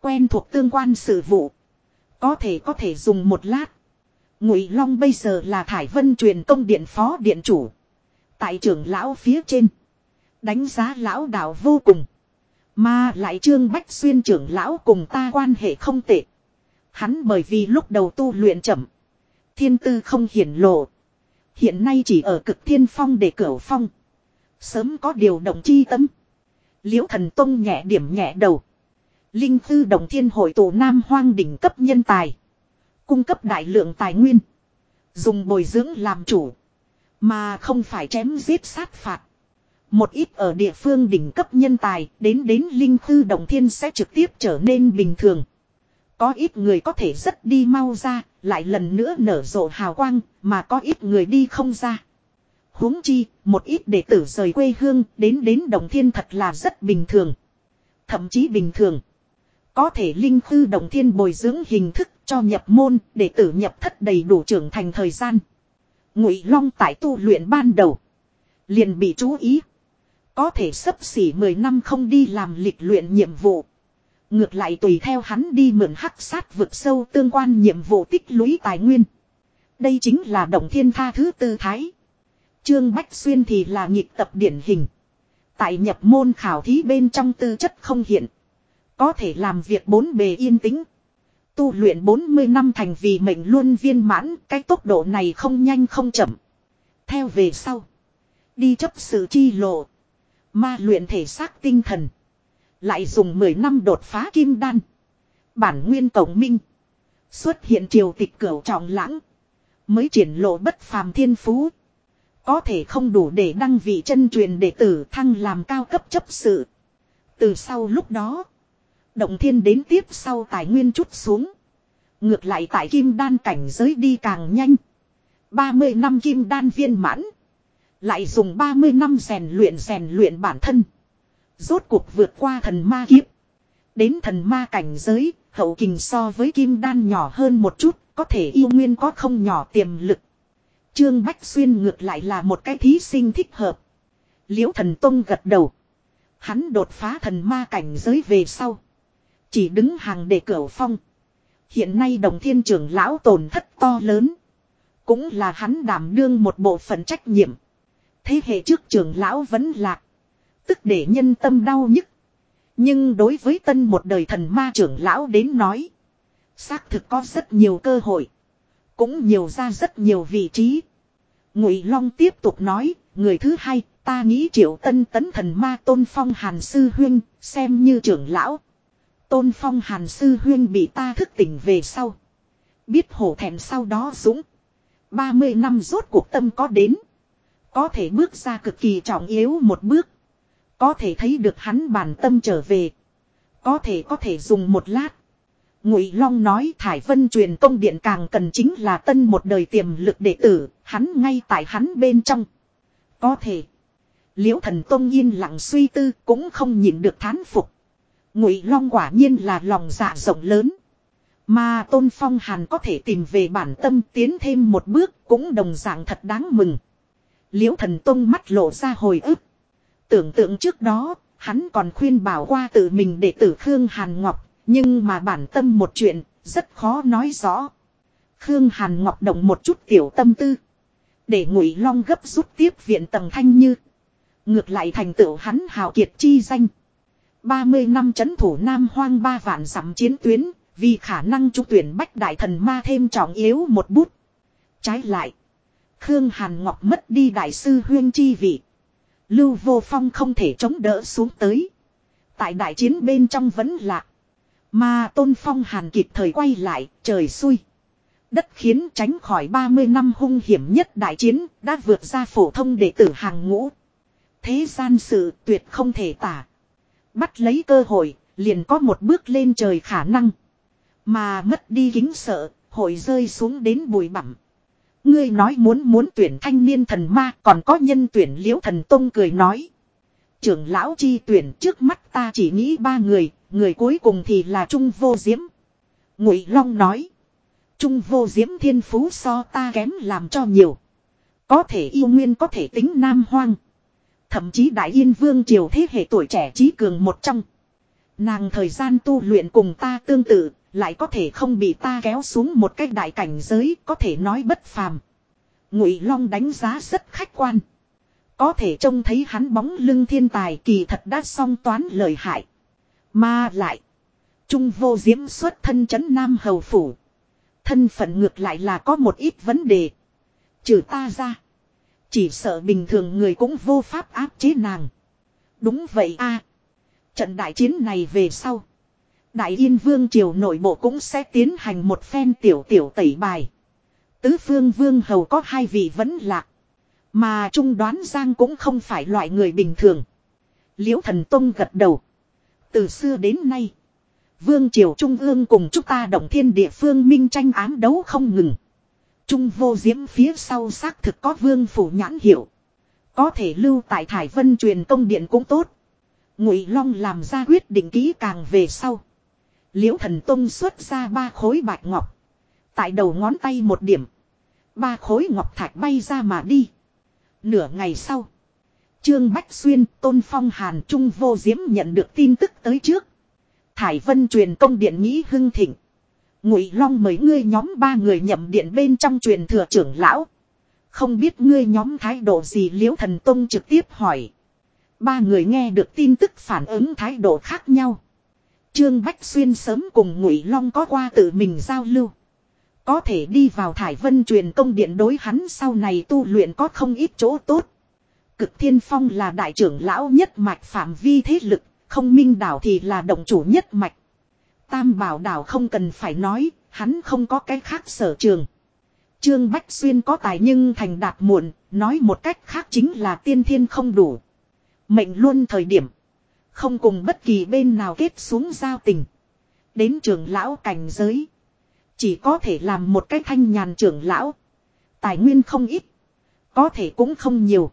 Quen thuộc tương quan sự vụ. Có thể có thể dùng một lát. Ngụy Long bây giờ là Thải Vân truyền công điện phó điện chủ. Tại trưởng lão phía trên. Đánh giá lão đạo vô cùng. Mà lại Trương Bách Xuyên trưởng lão cùng ta quan hệ không tệ. Hắn bởi vì lúc đầu tu luyện chậm. Thiên tư không hiển lộ. Hiện nay chỉ ở cực thiên phong để cửu phong. Sớm có điều động chi tâm. Liễu thần tông nhẹ điểm nhẹ đầu. Linh thư đồng thiên hội tụ nam hoang đỉnh cấp nhân tài. Cung cấp đại lượng tài nguyên. Dùng bồi dưỡng làm chủ. Mà không phải chém giết sát phạt. Một ít ở địa phương đỉnh cấp nhân tài đến đến linh khư đồng thiên sẽ trực tiếp trở nên bình thường. Có ít người có thể rất đi mau ra, lại lần nữa nở rộ hào quang, mà có ít người đi không ra. huống chi, một ít đệ tử rời quê hương, đến đến đồng thiên thật là rất bình thường. Thậm chí bình thường. Có thể linh khư đồng thiên bồi dưỡng hình thức cho nhập môn, đệ tử nhập thất đầy đủ trưởng thành thời gian. Ngụy Long tại tu luyện ban đầu. Liền bị chú ý. Có thể sấp xỉ 10 năm không đi làm lịch luyện nhiệm vụ. Ngược lại tùy theo hắn đi mượn hắc sát vực sâu tương quan nhiệm vụ tích lũy tài nguyên. Đây chính là động thiên tha thứ tư thái. Trương Bách Xuyên thì là nghịch tập điển hình. Tại nhập môn khảo thí bên trong tư chất không hiện. Có thể làm việc bốn bề yên tĩnh. Tu luyện 40 năm thành vì mệnh luôn viên mãn, cái tốc độ này không nhanh không chậm. Theo về sau. Đi chấp sự chi lộ. Ma luyện thể xác tinh thần. Lại dùng 10 năm đột phá kim đan. Bản nguyên tổng minh. Xuất hiện triều tịch cửu trọng lãng. Mới triển lộ bất phàm thiên phú. Có thể không đủ để đăng vị chân truyền đệ tử thăng làm cao cấp chấp sự. Từ sau lúc đó. Động thiên đến tiếp sau tài nguyên chút xuống. Ngược lại tại kim đan cảnh giới đi càng nhanh. 30 năm kim đan viên mãn. Lại dùng 30 năm rèn luyện rèn luyện bản thân. Rốt cuộc vượt qua thần ma kiếp. Đến thần ma cảnh giới, hậu kình so với kim đan nhỏ hơn một chút, có thể yêu nguyên có không nhỏ tiềm lực. Trương Bách Xuyên ngược lại là một cái thí sinh thích hợp. Liễu thần Tông gật đầu. Hắn đột phá thần ma cảnh giới về sau. Chỉ đứng hàng để cửa phong. Hiện nay đồng thiên trưởng lão tổn thất to lớn. Cũng là hắn đảm đương một bộ phận trách nhiệm. Thế hệ trước trưởng lão vẫn lạc. Tức để nhân tâm đau nhức. Nhưng đối với tân một đời thần ma trưởng lão đến nói. Xác thực có rất nhiều cơ hội. Cũng nhiều ra rất nhiều vị trí. Ngụy Long tiếp tục nói, người thứ hai, ta nghĩ triệu tân tấn thần ma tôn phong hàn sư huyên, xem như trưởng lão. Tôn phong hàn sư huyên bị ta thức tỉnh về sau. Biết hổ thẹn sau đó dũng. 30 năm rốt cuộc tâm có đến. Có thể bước ra cực kỳ trọng yếu một bước. Có thể thấy được hắn bản tâm trở về. Có thể có thể dùng một lát. Ngụy Long nói Thải Vân truyền công điện càng cần chính là tân một đời tiềm lực đệ tử, hắn ngay tại hắn bên trong. Có thể. Liễu thần Tông yên lặng suy tư cũng không nhìn được thán phục. Ngụy Long quả nhiên là lòng dạ rộng lớn. Mà Tôn Phong Hàn có thể tìm về bản tâm tiến thêm một bước cũng đồng dạng thật đáng mừng. Liễu thần Tông mắt lộ ra hồi ức. Tưởng tượng trước đó, hắn còn khuyên bảo qua tự mình để tử Khương Hàn Ngọc, nhưng mà bản tâm một chuyện, rất khó nói rõ. Khương Hàn Ngọc động một chút tiểu tâm tư. Để ngụy long gấp rút tiếp viện tầng thanh như. Ngược lại thành tựu hắn hào kiệt chi danh. 30 năm chấn thủ Nam Hoang ba vạn dặm chiến tuyến, Vì khả năng trúng tuyển bách đại thần ma thêm trọng yếu một bút. Trái lại. Khương Hàn Ngọc mất đi đại sư huyên chi vị. Lưu vô phong không thể chống đỡ xuống tới. Tại đại chiến bên trong vẫn lạ. Mà tôn phong hàn kịp thời quay lại, trời xui. Đất khiến tránh khỏi 30 năm hung hiểm nhất đại chiến, đã vượt ra phổ thông đệ tử hàng ngũ. Thế gian sự tuyệt không thể tả. Bắt lấy cơ hội, liền có một bước lên trời khả năng. Mà mất đi kính sợ, hội rơi xuống đến bụi bặm. Ngươi nói muốn muốn tuyển thanh niên thần ma còn có nhân tuyển liễu thần tông cười nói. Trưởng lão chi tuyển trước mắt ta chỉ nghĩ ba người, người cuối cùng thì là Trung Vô Diễm. Ngụy Long nói. Trung Vô Diễm thiên phú so ta kém làm cho nhiều. Có thể yêu nguyên có thể tính nam hoang. Thậm chí Đại Yên Vương triều thế hệ tuổi trẻ trí cường một trong. Nàng thời gian tu luyện cùng ta tương tự, lại có thể không bị ta kéo xuống một cách đại cảnh giới, có thể nói bất phàm. Ngụy Long đánh giá rất khách quan. Có thể trông thấy hắn bóng lưng thiên tài kỳ thật đã song toán lời hại. Mà lại. Trung vô diễm xuất thân chấn Nam Hầu Phủ. Thân phận ngược lại là có một ít vấn đề. Trừ ta ra. Chỉ sợ bình thường người cũng vô pháp áp chế nàng. Đúng vậy a Trận đại chiến này về sau. Đại Yên Vương Triều nội bộ cũng sẽ tiến hành một phen tiểu tiểu tẩy bài. Tứ phương vương hầu có hai vị vẫn lạc. Mà trung đoán Giang cũng không phải loại người bình thường. Liễu thần Tông gật đầu. Từ xưa đến nay. Vương Triều Trung ương cùng chúng ta động thiên địa phương minh tranh ám đấu không ngừng. Trung vô diễm phía sau xác thực có vương phủ nhãn hiệu. Có thể lưu tại Thải Vân truyền công điện cũng tốt. Ngụy Long làm ra quyết định kỹ càng về sau. Liễu thần tông xuất ra ba khối bạch ngọc. Tại đầu ngón tay một điểm. Ba khối ngọc thạch bay ra mà đi. Nửa ngày sau. Trương Bách Xuyên, Tôn Phong Hàn Trung vô diễm nhận được tin tức tới trước. Thải Vân truyền công điện nghĩ hưng thịnh. Ngụy Long mời ngươi nhóm ba người nhậm điện bên trong truyền thừa trưởng lão. Không biết ngươi nhóm thái độ gì liễu thần tông trực tiếp hỏi. Ba người nghe được tin tức phản ứng thái độ khác nhau. Trương Bách Xuyên sớm cùng Ngụy Long có qua tự mình giao lưu. Có thể đi vào Thải Vân truyền công điện đối hắn sau này tu luyện có không ít chỗ tốt. Cực Thiên Phong là đại trưởng lão nhất mạch phạm vi thế lực, không minh đảo thì là động chủ nhất mạch. Tam bảo đảo không cần phải nói, hắn không có cái khác sở trường. Trương Bách Xuyên có tài nhưng thành đạt muộn, nói một cách khác chính là tiên thiên không đủ. Mệnh luôn thời điểm. Không cùng bất kỳ bên nào kết xuống giao tình. Đến trường lão cảnh giới. Chỉ có thể làm một cái thanh nhàn trưởng lão. Tài nguyên không ít. Có thể cũng không nhiều.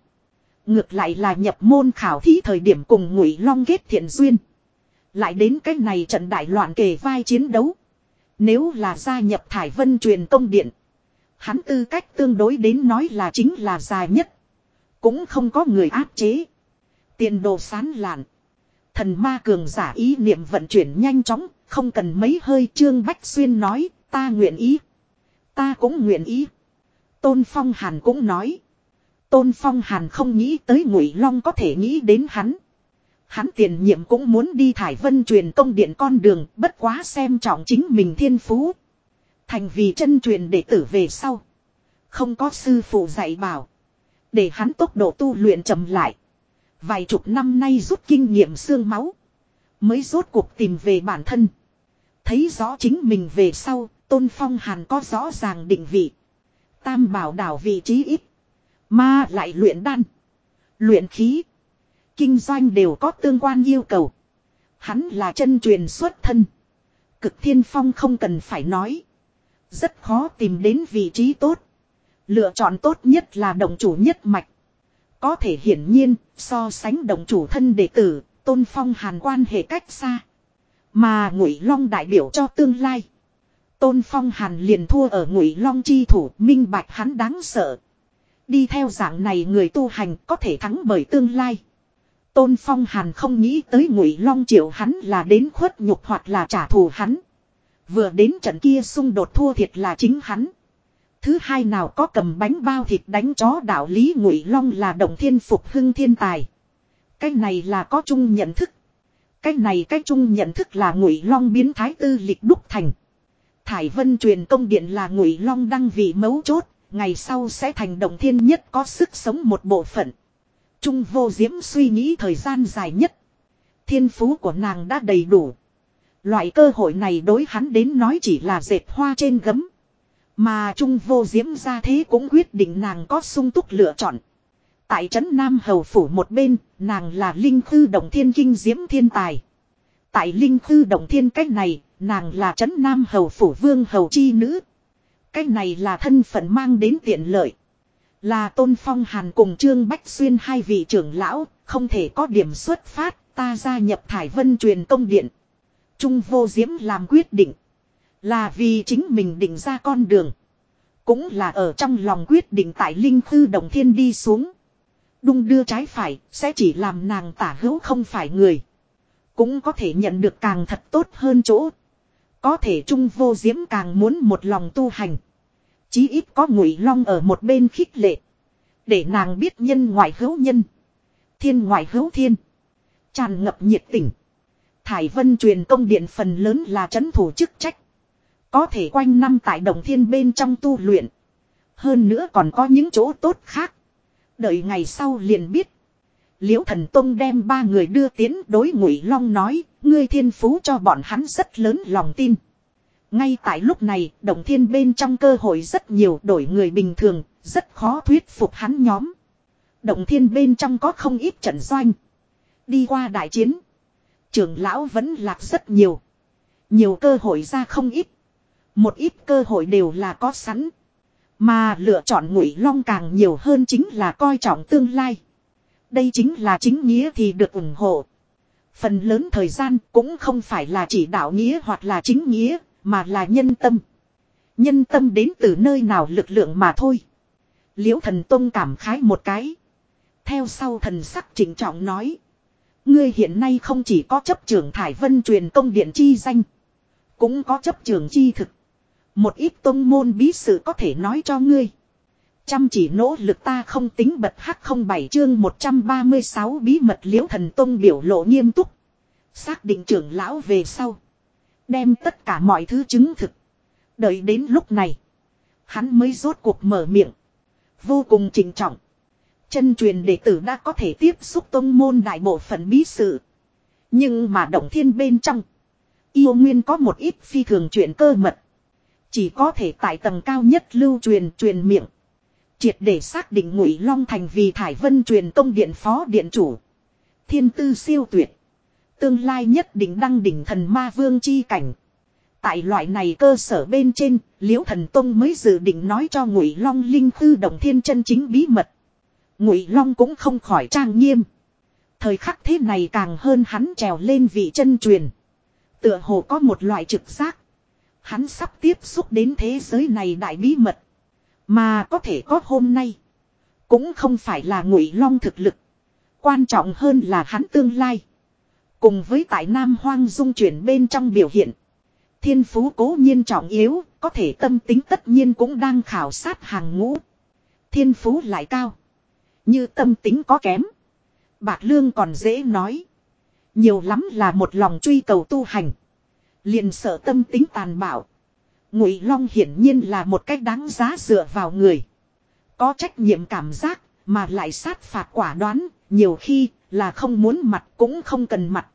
Ngược lại là nhập môn khảo thí thời điểm cùng ngụy long kết thiện duyên. Lại đến cái này trận đại loạn kề vai chiến đấu. Nếu là gia nhập Thải Vân truyền công điện. Hắn tư cách tương đối đến nói là chính là dài nhất. Cũng không có người áp chế. Tiền đồ sán lạn. Thần ma cường giả ý niệm vận chuyển nhanh chóng, không cần mấy hơi Trương Bách Xuyên nói, ta nguyện ý. Ta cũng nguyện ý. Tôn Phong Hàn cũng nói. Tôn Phong Hàn không nghĩ tới Ngụy Long có thể nghĩ đến hắn. Hắn tiền nhiệm cũng muốn đi thải vân truyền công điện con đường, bất quá xem trọng chính mình thiên phú. Thành vì chân truyền đệ tử về sau. Không có sư phụ dạy bảo. Để hắn tốc độ tu luyện chậm lại. Vài chục năm nay rút kinh nghiệm xương máu. Mới rốt cuộc tìm về bản thân. Thấy rõ chính mình về sau, Tôn Phong Hàn có rõ ràng định vị. Tam bảo đảo vị trí ít. Mà lại luyện đan. Luyện khí. Kinh doanh đều có tương quan yêu cầu. Hắn là chân truyền xuất thân. Cực thiên phong không cần phải nói. Rất khó tìm đến vị trí tốt. Lựa chọn tốt nhất là đồng chủ nhất mạch. Có thể hiển nhiên, so sánh đồng chủ thân đệ tử, tôn phong hàn quan hệ cách xa. Mà ngụy long đại biểu cho tương lai. Tôn phong hàn liền thua ở ngụy long chi thủ minh bạch hắn đáng sợ. Đi theo dạng này người tu hành có thể thắng bởi tương lai. Tôn phong hàn không nghĩ tới ngụy long triệu hắn là đến khuất nhục hoặc là trả thù hắn. Vừa đến trận kia xung đột thua thiệt là chính hắn. Thứ hai nào có cầm bánh bao thịt đánh chó đạo lý ngụy long là động thiên phục hưng thiên tài. Cái này là có chung nhận thức. Cái này cái chung nhận thức là ngụy long biến thái tư lịch đúc thành. Thải vân truyền công điện là ngụy long đăng vị mấu chốt, ngày sau sẽ thành động thiên nhất có sức sống một bộ phận. Trung vô diễm suy nghĩ thời gian dài nhất. Thiên phú của nàng đã đầy đủ. Loại cơ hội này đối hắn đến nói chỉ là dệt hoa trên gấm. Mà Trung vô diễm ra thế cũng quyết định nàng có sung túc lựa chọn. Tại trấn Nam Hầu Phủ một bên, nàng là Linh Khư Động Thiên Kinh Diễm Thiên Tài. Tại Linh Khư Động Thiên cách này, nàng là trấn Nam Hầu Phủ Vương Hầu Chi Nữ. Cách này là thân phận mang đến tiện lợi. Là Tôn Phong Hàn cùng Trương Bách Xuyên hai vị trưởng lão, không thể có điểm xuất phát, ta gia nhập Thải Vân truyền công điện. Trung vô diễm làm quyết định. Là vì chính mình định ra con đường. Cũng là ở trong lòng quyết định tại Linh thư Đồng Thiên đi xuống. Đung đưa trái phải, sẽ chỉ làm nàng tả hữu không phải người. Cũng có thể nhận được càng thật tốt hơn chỗ. Có thể Trung vô diễm càng muốn một lòng tu hành. Chí ít có ngụy long ở một bên khích lệ. Để nàng biết nhân ngoại hữu nhân. Thiên ngoại hữu thiên. Tràn ngập nhiệt tình. Thải Vân truyền công điện phần lớn là chấn thủ chức trách. Có thể quanh năm tại đồng thiên bên trong tu luyện. Hơn nữa còn có những chỗ tốt khác. Đợi ngày sau liền biết. Liễu thần tông đem ba người đưa tiến đối ngụy long nói. Ngươi thiên phú cho bọn hắn rất lớn lòng tin. Ngay tại lúc này, đồng thiên bên trong cơ hội rất nhiều đổi người bình thường, rất khó thuyết phục hắn nhóm. Động thiên bên trong có không ít trận doanh. Đi qua đại chiến. Trưởng lão vẫn lạc rất nhiều. Nhiều cơ hội ra không ít. Một ít cơ hội đều là có sẵn. Mà lựa chọn ngụy long càng nhiều hơn chính là coi trọng tương lai. Đây chính là chính nghĩa thì được ủng hộ. Phần lớn thời gian cũng không phải là chỉ đạo nghĩa hoặc là chính nghĩa, mà là nhân tâm. Nhân tâm đến từ nơi nào lực lượng mà thôi. Liễu thần tông cảm khái một cái. Theo sau thần sắc chỉnh trọng nói. Ngươi hiện nay không chỉ có chấp trưởng Thải Vân truyền công điện chi danh. Cũng có chấp trưởng chi thực. Một ít tông môn bí sự có thể nói cho ngươi. Chăm chỉ nỗ lực ta không tính bật hắc không bảy chương 136 bí mật liễu thần tông biểu lộ nghiêm túc. Xác định trưởng lão về sau. Đem tất cả mọi thứ chứng thực. Đợi đến lúc này. Hắn mới rốt cuộc mở miệng. Vô cùng trình trọng. Chân truyền đệ tử đã có thể tiếp xúc tông môn đại bộ phận bí sự. Nhưng mà động thiên bên trong. Yêu nguyên có một ít phi thường chuyện cơ mật. Chỉ có thể tại tầng cao nhất lưu truyền truyền miệng. Triệt để xác định ngụy Long Thành vì Thải Vân truyền công điện phó điện chủ. Thiên tư siêu tuyệt. Tương lai nhất định đăng đỉnh thần ma vương chi cảnh. Tại loại này cơ sở bên trên, Liễu Thần Tông mới dự định nói cho Ngụy Long Linh hư động Thiên chân chính bí mật. Ngụy Long cũng không khỏi trang nghiêm. Thời khắc thế này càng hơn hắn trèo lên vị chân truyền. Tựa hồ có một loại trực giác. Hắn sắp tiếp xúc đến thế giới này đại bí mật. Mà có thể có hôm nay. Cũng không phải là Ngụy Long thực lực. Quan trọng hơn là hắn tương lai. Cùng với tại Nam Hoang dung chuyển bên trong biểu hiện. Thiên phú cố nhiên trọng yếu, có thể tâm tính tất nhiên cũng đang khảo sát hàng ngũ. Thiên phú lại cao. Như tâm tính có kém. Bạc lương còn dễ nói. Nhiều lắm là một lòng truy cầu tu hành. Liền sợ tâm tính tàn bạo. Ngụy Long hiển nhiên là một cách đáng giá dựa vào người. Có trách nhiệm cảm giác, mà lại sát phạt quả đoán, nhiều khi là không muốn mặt cũng không cần mặt.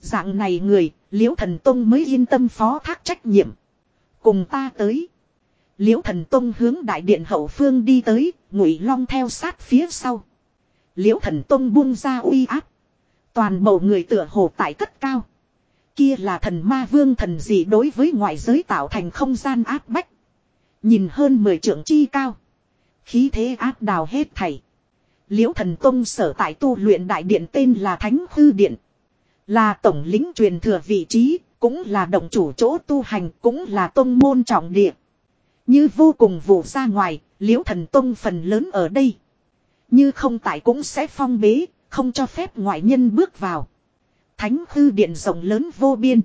Dạng này người, Liễu Thần Tông mới yên tâm phó thác trách nhiệm. Cùng ta tới. Liễu Thần Tông hướng đại điện hậu phương đi tới, Ngụy Long theo sát phía sau. Liễu Thần Tông buông ra uy áp. Toàn bộ người tựa hồ tại cất cao. Kia là thần ma vương thần gì đối với ngoại giới tạo thành không gian áp bách. Nhìn hơn 10 trưởng chi cao. Khí thế áp đào hết thảy. Liễu thần tông sở tại tu luyện đại điện tên là Thánh Hư Điện. Là tổng lính truyền thừa vị trí, cũng là động chủ chỗ tu hành, cũng là tông môn trọng địa. Như vô cùng vụ ra ngoài, liễu thần tông phần lớn ở đây. Như không tại cũng sẽ phong bế, không cho phép ngoại nhân bước vào. Thánh hư điện rộng lớn vô biên.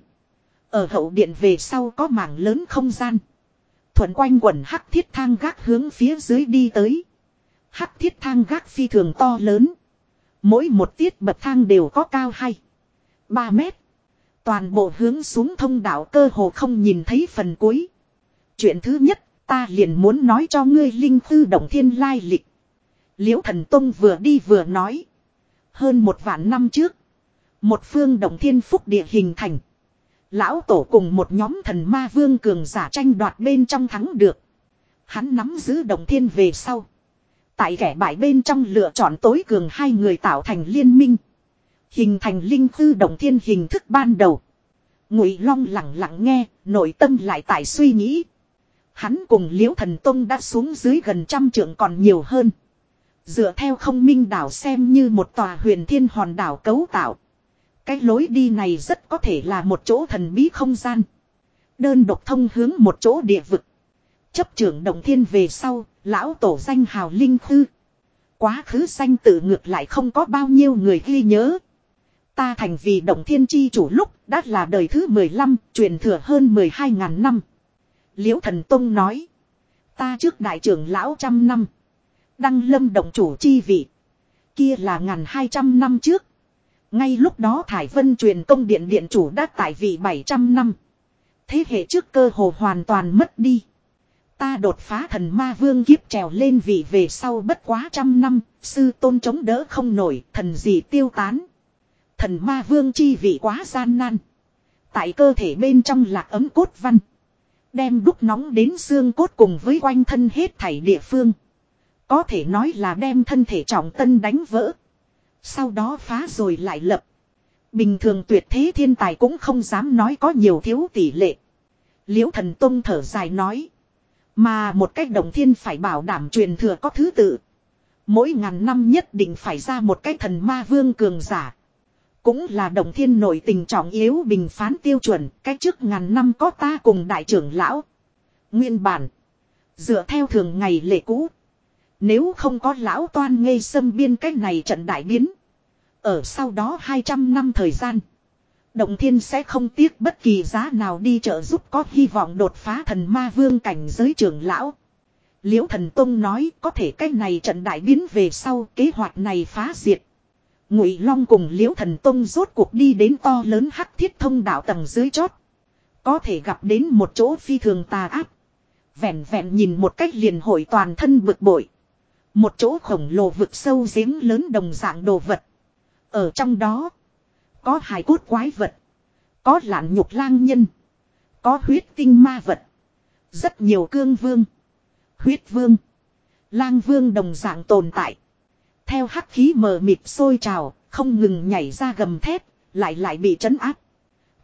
Ở hậu điện về sau có mảng lớn không gian. Thuận quanh quần hắc thiết thang gác hướng phía dưới đi tới. Hắc thiết thang gác phi thường to lớn. Mỗi một tiết bậc thang đều có cao hay. 3 mét. Toàn bộ hướng xuống thông đạo cơ hồ không nhìn thấy phần cuối. Chuyện thứ nhất, ta liền muốn nói cho ngươi linh thư động thiên lai lịch. Liễu thần tông vừa đi vừa nói. Hơn một vạn năm trước. Một phương động thiên phúc địa hình thành. Lão tổ cùng một nhóm thần ma vương cường giả tranh đoạt bên trong thắng được. Hắn nắm giữ động thiên về sau. Tại kẻ bại bên trong lựa chọn tối cường hai người tạo thành liên minh. Hình thành linh thư động thiên hình thức ban đầu. Ngụy Long lặng lặng nghe, nội tâm lại tại suy nghĩ. Hắn cùng Liễu Thần Tông đã xuống dưới gần trăm trượng còn nhiều hơn. Dựa theo không minh đảo xem như một tòa huyền thiên hòn đảo cấu tạo. Cái lối đi này rất có thể là một chỗ thần bí không gian. Đơn độc thông hướng một chỗ địa vực. Chấp trưởng động thiên về sau, lão tổ danh hào linh khư. Quá khứ danh tự ngược lại không có bao nhiêu người ghi nhớ. Ta thành vì động thiên chi chủ lúc đã là đời thứ 15, truyền thừa hơn 12 ngàn năm. Liễu thần Tông nói. Ta trước đại trưởng lão trăm năm. Đăng lâm động chủ chi vị. Kia là ngàn hai trăm năm trước. Ngay lúc đó Thải Vân truyền công điện điện chủ đã tại vị 700 năm. Thế hệ trước cơ hồ hoàn toàn mất đi. Ta đột phá thần ma vương kiếp trèo lên vị về sau bất quá trăm năm, sư tôn chống đỡ không nổi, thần gì tiêu tán. Thần ma vương chi vị quá gian nan. Tại cơ thể bên trong lạc ấm cốt văn. Đem đúc nóng đến xương cốt cùng với quanh thân hết thảy địa phương. Có thể nói là đem thân thể trọng tân đánh vỡ. Sau đó phá rồi lại lập. Bình thường tuyệt thế thiên tài cũng không dám nói có nhiều thiếu tỷ lệ. Liễu thần tông thở dài nói. Mà một cách đồng thiên phải bảo đảm truyền thừa có thứ tự. Mỗi ngàn năm nhất định phải ra một cái thần ma vương cường giả. Cũng là đồng thiên nổi tình trọng yếu bình phán tiêu chuẩn, cách trước ngàn năm có ta cùng đại trưởng lão. Nguyên bản. Dựa theo thường ngày lệ cũ. Nếu không có lão toan ngây xâm biên cách này trận đại biến. Ở sau đó 200 năm thời gian. Động thiên sẽ không tiếc bất kỳ giá nào đi trợ giúp có hy vọng đột phá thần ma vương cảnh giới trưởng lão. Liễu thần tông nói có thể cách này trận đại biến về sau kế hoạch này phá diệt. Ngụy Long cùng Liễu Thần Tông rốt cuộc đi đến to lớn hắc thiết thông đạo tầng dưới chót. Có thể gặp đến một chỗ phi thường tà ác. Vẹn vẹn nhìn một cách liền hội toàn thân bực bội. Một chỗ khổng lồ vực sâu giếng lớn đồng dạng đồ vật. Ở trong đó. Có hài cốt quái vật. Có lạn nhục lang nhân. Có huyết tinh ma vật. Rất nhiều cương vương. Huyết vương. Lang vương đồng dạng tồn tại. Theo hắc khí mờ mịt sôi trào, không ngừng nhảy ra gầm thép, lại lại bị trấn áp.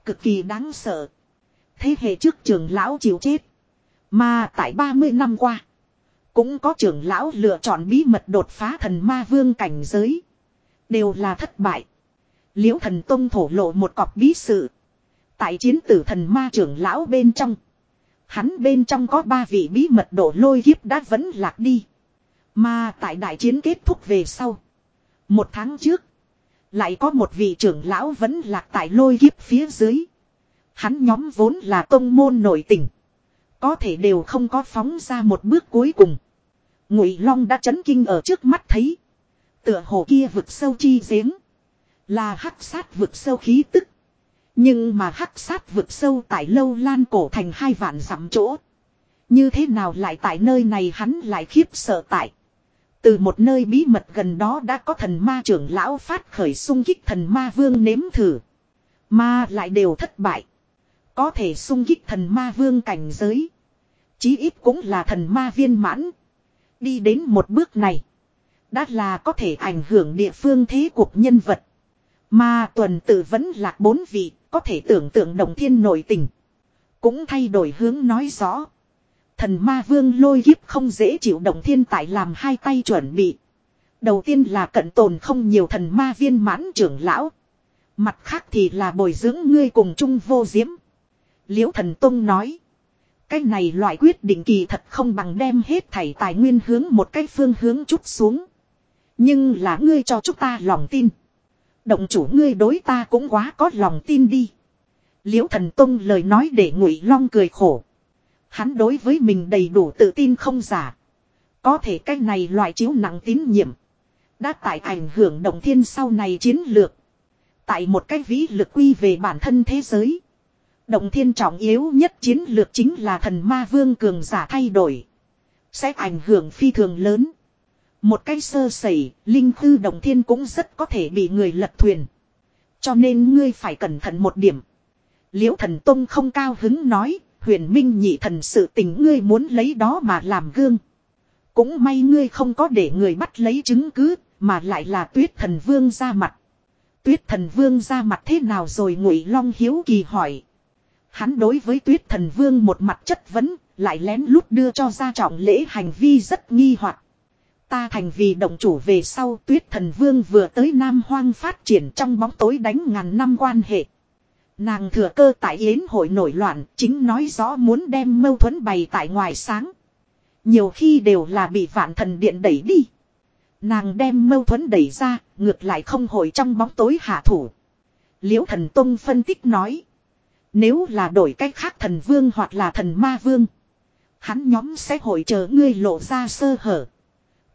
Cực kỳ đáng sợ. Thế hệ trước trường lão chịu chết. Mà tại 30 năm qua, cũng có trưởng lão lựa chọn bí mật đột phá thần ma vương cảnh giới. Đều là thất bại. Liễu thần tông thổ lộ một cọc bí sự. Tại chiến tử thần ma trưởng lão bên trong. Hắn bên trong có ba vị bí mật độ lôi kiếp đã vẫn lạc đi. Mà tại đại chiến kết thúc về sau. Một tháng trước. Lại có một vị trưởng lão vẫn lạc tại lôi kiếp phía dưới. Hắn nhóm vốn là công môn nổi tình. Có thể đều không có phóng ra một bước cuối cùng. Ngụy Long đã chấn kinh ở trước mắt thấy. Tựa hồ kia vực sâu chi giếng. Là hắc sát vực sâu khí tức. Nhưng mà hắc sát vực sâu tại lâu lan cổ thành hai vạn dặm chỗ. Như thế nào lại tại nơi này hắn lại khiếp sợ tại. Từ một nơi bí mật gần đó đã có thần ma trưởng lão phát khởi sung kích thần ma vương nếm thử. Mà lại đều thất bại. Có thể sung kích thần ma vương cảnh giới. Chí ít cũng là thần ma viên mãn. Đi đến một bước này. Đã là có thể ảnh hưởng địa phương thế cuộc nhân vật. Mà tuần tự vẫn là bốn vị, có thể tưởng tượng đồng thiên nổi tình. Cũng thay đổi hướng nói rõ. Thần ma vương lôi kiếp không dễ chịu động thiên tại làm hai tay chuẩn bị. Đầu tiên là cận tồn không nhiều thần ma viên mãn trưởng lão. Mặt khác thì là bồi dưỡng ngươi cùng chung vô diễm. Liễu thần tông nói. Cái này loại quyết định kỳ thật không bằng đem hết thảy tài nguyên hướng một cái phương hướng chút xuống. Nhưng là ngươi cho chúng ta lòng tin. Động chủ ngươi đối ta cũng quá có lòng tin đi. Liễu thần tông lời nói để ngụy long cười khổ. Hắn đối với mình đầy đủ tự tin không giả. Có thể cái này loại chiếu nặng tín nhiệm. Đã tại ảnh hưởng động thiên sau này chiến lược. Tại một cái vĩ lực quy về bản thân thế giới. Động thiên trọng yếu nhất chiến lược chính là thần ma vương cường giả thay đổi. Sẽ ảnh hưởng phi thường lớn. Một cái sơ sẩy, linh hư động thiên cũng rất có thể bị người lật thuyền. Cho nên ngươi phải cẩn thận một điểm. Liễu thần tông không cao hứng nói, huyền minh nhị thần sự tình ngươi muốn lấy đó mà làm gương. Cũng may ngươi không có để người bắt lấy chứng cứ, mà lại là tuyết thần vương ra mặt. Tuyết thần vương ra mặt thế nào rồi ngụy long hiếu kỳ hỏi. Hắn đối với tuyết thần vương một mặt chất vấn, lại lén lút đưa cho ra trọng lễ hành vi rất nghi hoặc. Ta thành vì động chủ về sau tuyết thần vương vừa tới Nam Hoang phát triển trong bóng tối đánh ngàn năm quan hệ. Nàng thừa cơ tại yến hội nổi loạn chính nói rõ muốn đem mâu thuẫn bày tại ngoài sáng. Nhiều khi đều là bị vạn thần điện đẩy đi. Nàng đem mâu thuẫn đẩy ra, ngược lại không hồi trong bóng tối hạ thủ. Liễu thần Tông phân tích nói. Nếu là đổi cách khác thần vương hoặc là thần ma vương. Hắn nhóm sẽ hội chờ ngươi lộ ra sơ hở.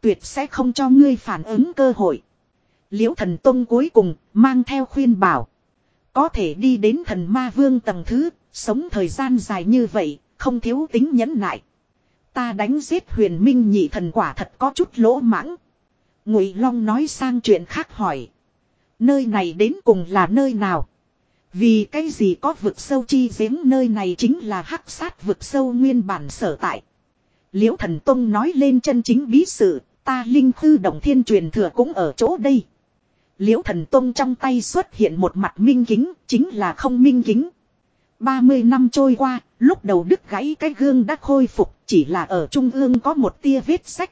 Tuyệt sẽ không cho ngươi phản ứng cơ hội. Liễu thần Tông cuối cùng mang theo khuyên bảo. Có thể đi đến thần ma vương tầng thứ, sống thời gian dài như vậy, không thiếu tính nhẫn nại. Ta đánh giết huyền minh nhị thần quả thật có chút lỗ mãng. Ngụy Long nói sang chuyện khác hỏi. Nơi này đến cùng là nơi nào? Vì cái gì có vực sâu chi giếng nơi này chính là hắc sát vực sâu nguyên bản sở tại. Liễu thần Tông nói lên chân chính bí sự, ta linh khư động thiên truyền thừa cũng ở chỗ đây. Liễu thần Tông trong tay xuất hiện một mặt minh kính, chính là không minh kính. 30 năm trôi qua, lúc đầu đứt gãy cái gương đã khôi phục, chỉ là ở trung ương có một tia vết sách.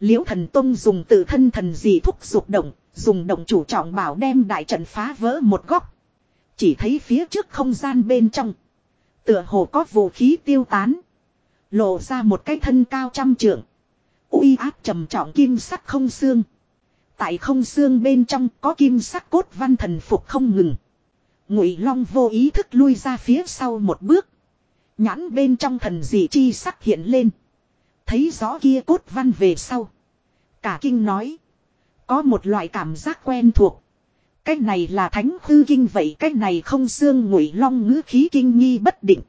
Liễu thần Tông dùng tự thân thần dị thúc dục động, dùng động chủ trọng bảo đem đại trận phá vỡ một góc. Chỉ thấy phía trước không gian bên trong. Tựa hồ có vũ khí tiêu tán. Lộ ra một cái thân cao trăm trượng uy áp trầm trọng kim sắc không xương. Tại không xương bên trong có kim sắc cốt văn thần phục không ngừng. Ngụy Long vô ý thức lui ra phía sau một bước. Nhãn bên trong thần dị chi sắc hiện lên. Thấy rõ kia cốt văn về sau. Cả kinh nói. Có một loại cảm giác quen thuộc. Cái này là thánh hư kinh vậy cái này không xương ngụy long ngữ khí kinh nghi bất định.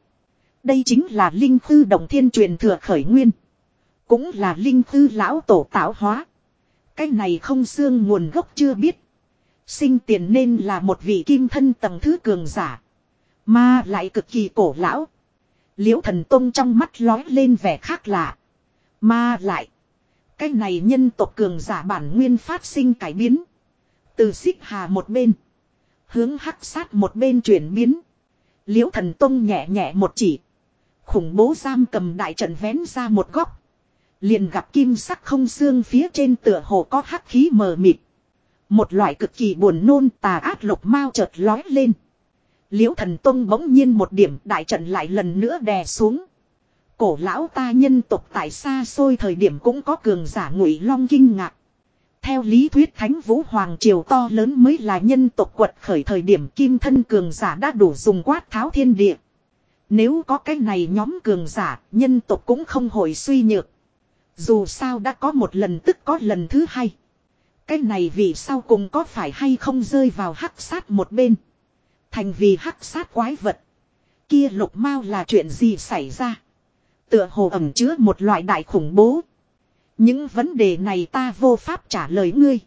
Đây chính là linh hư đồng thiên truyền thừa khởi nguyên. Cũng là linh tư lão tổ tạo hóa. Cái này không xương nguồn gốc chưa biết. Sinh tiền nên là một vị kim thân tầng thứ cường giả. Mà lại cực kỳ cổ lão. Liễu thần tông trong mắt lói lên vẻ khác lạ. Mà lại. Cái này nhân tộc cường giả bản nguyên phát sinh cải biến. Từ xích hà một bên. Hướng hắc sát một bên chuyển biến. Liễu thần tông nhẹ nhẹ một chỉ. Khủng bố giam cầm đại trận vén ra một góc. Liền gặp kim sắc không xương phía trên tựa hồ có hắc khí mờ mịt. Một loại cực kỳ buồn nôn tà ác lục mau chợt lói lên. Liễu thần tông bỗng nhiên một điểm đại trận lại lần nữa đè xuống. Cổ lão ta nhân tộc tại xa xôi thời điểm cũng có cường giả ngụy long kinh ngạc. Theo lý thuyết thánh vũ hoàng triều to lớn mới là nhân tộc quật khởi thời điểm kim thân cường giả đã đủ dùng quát tháo thiên địa. Nếu có cái này nhóm cường giả, nhân tộc cũng không hồi suy nhược. Dù sao đã có một lần tức có lần thứ hai. Cái này vì sao cùng có phải hay không rơi vào hắc sát một bên. Thành vì hắc sát quái vật. Kia lục mau là chuyện gì xảy ra. Tựa hồ ẩm chứa một loại đại khủng bố. Những vấn đề này ta vô pháp trả lời ngươi.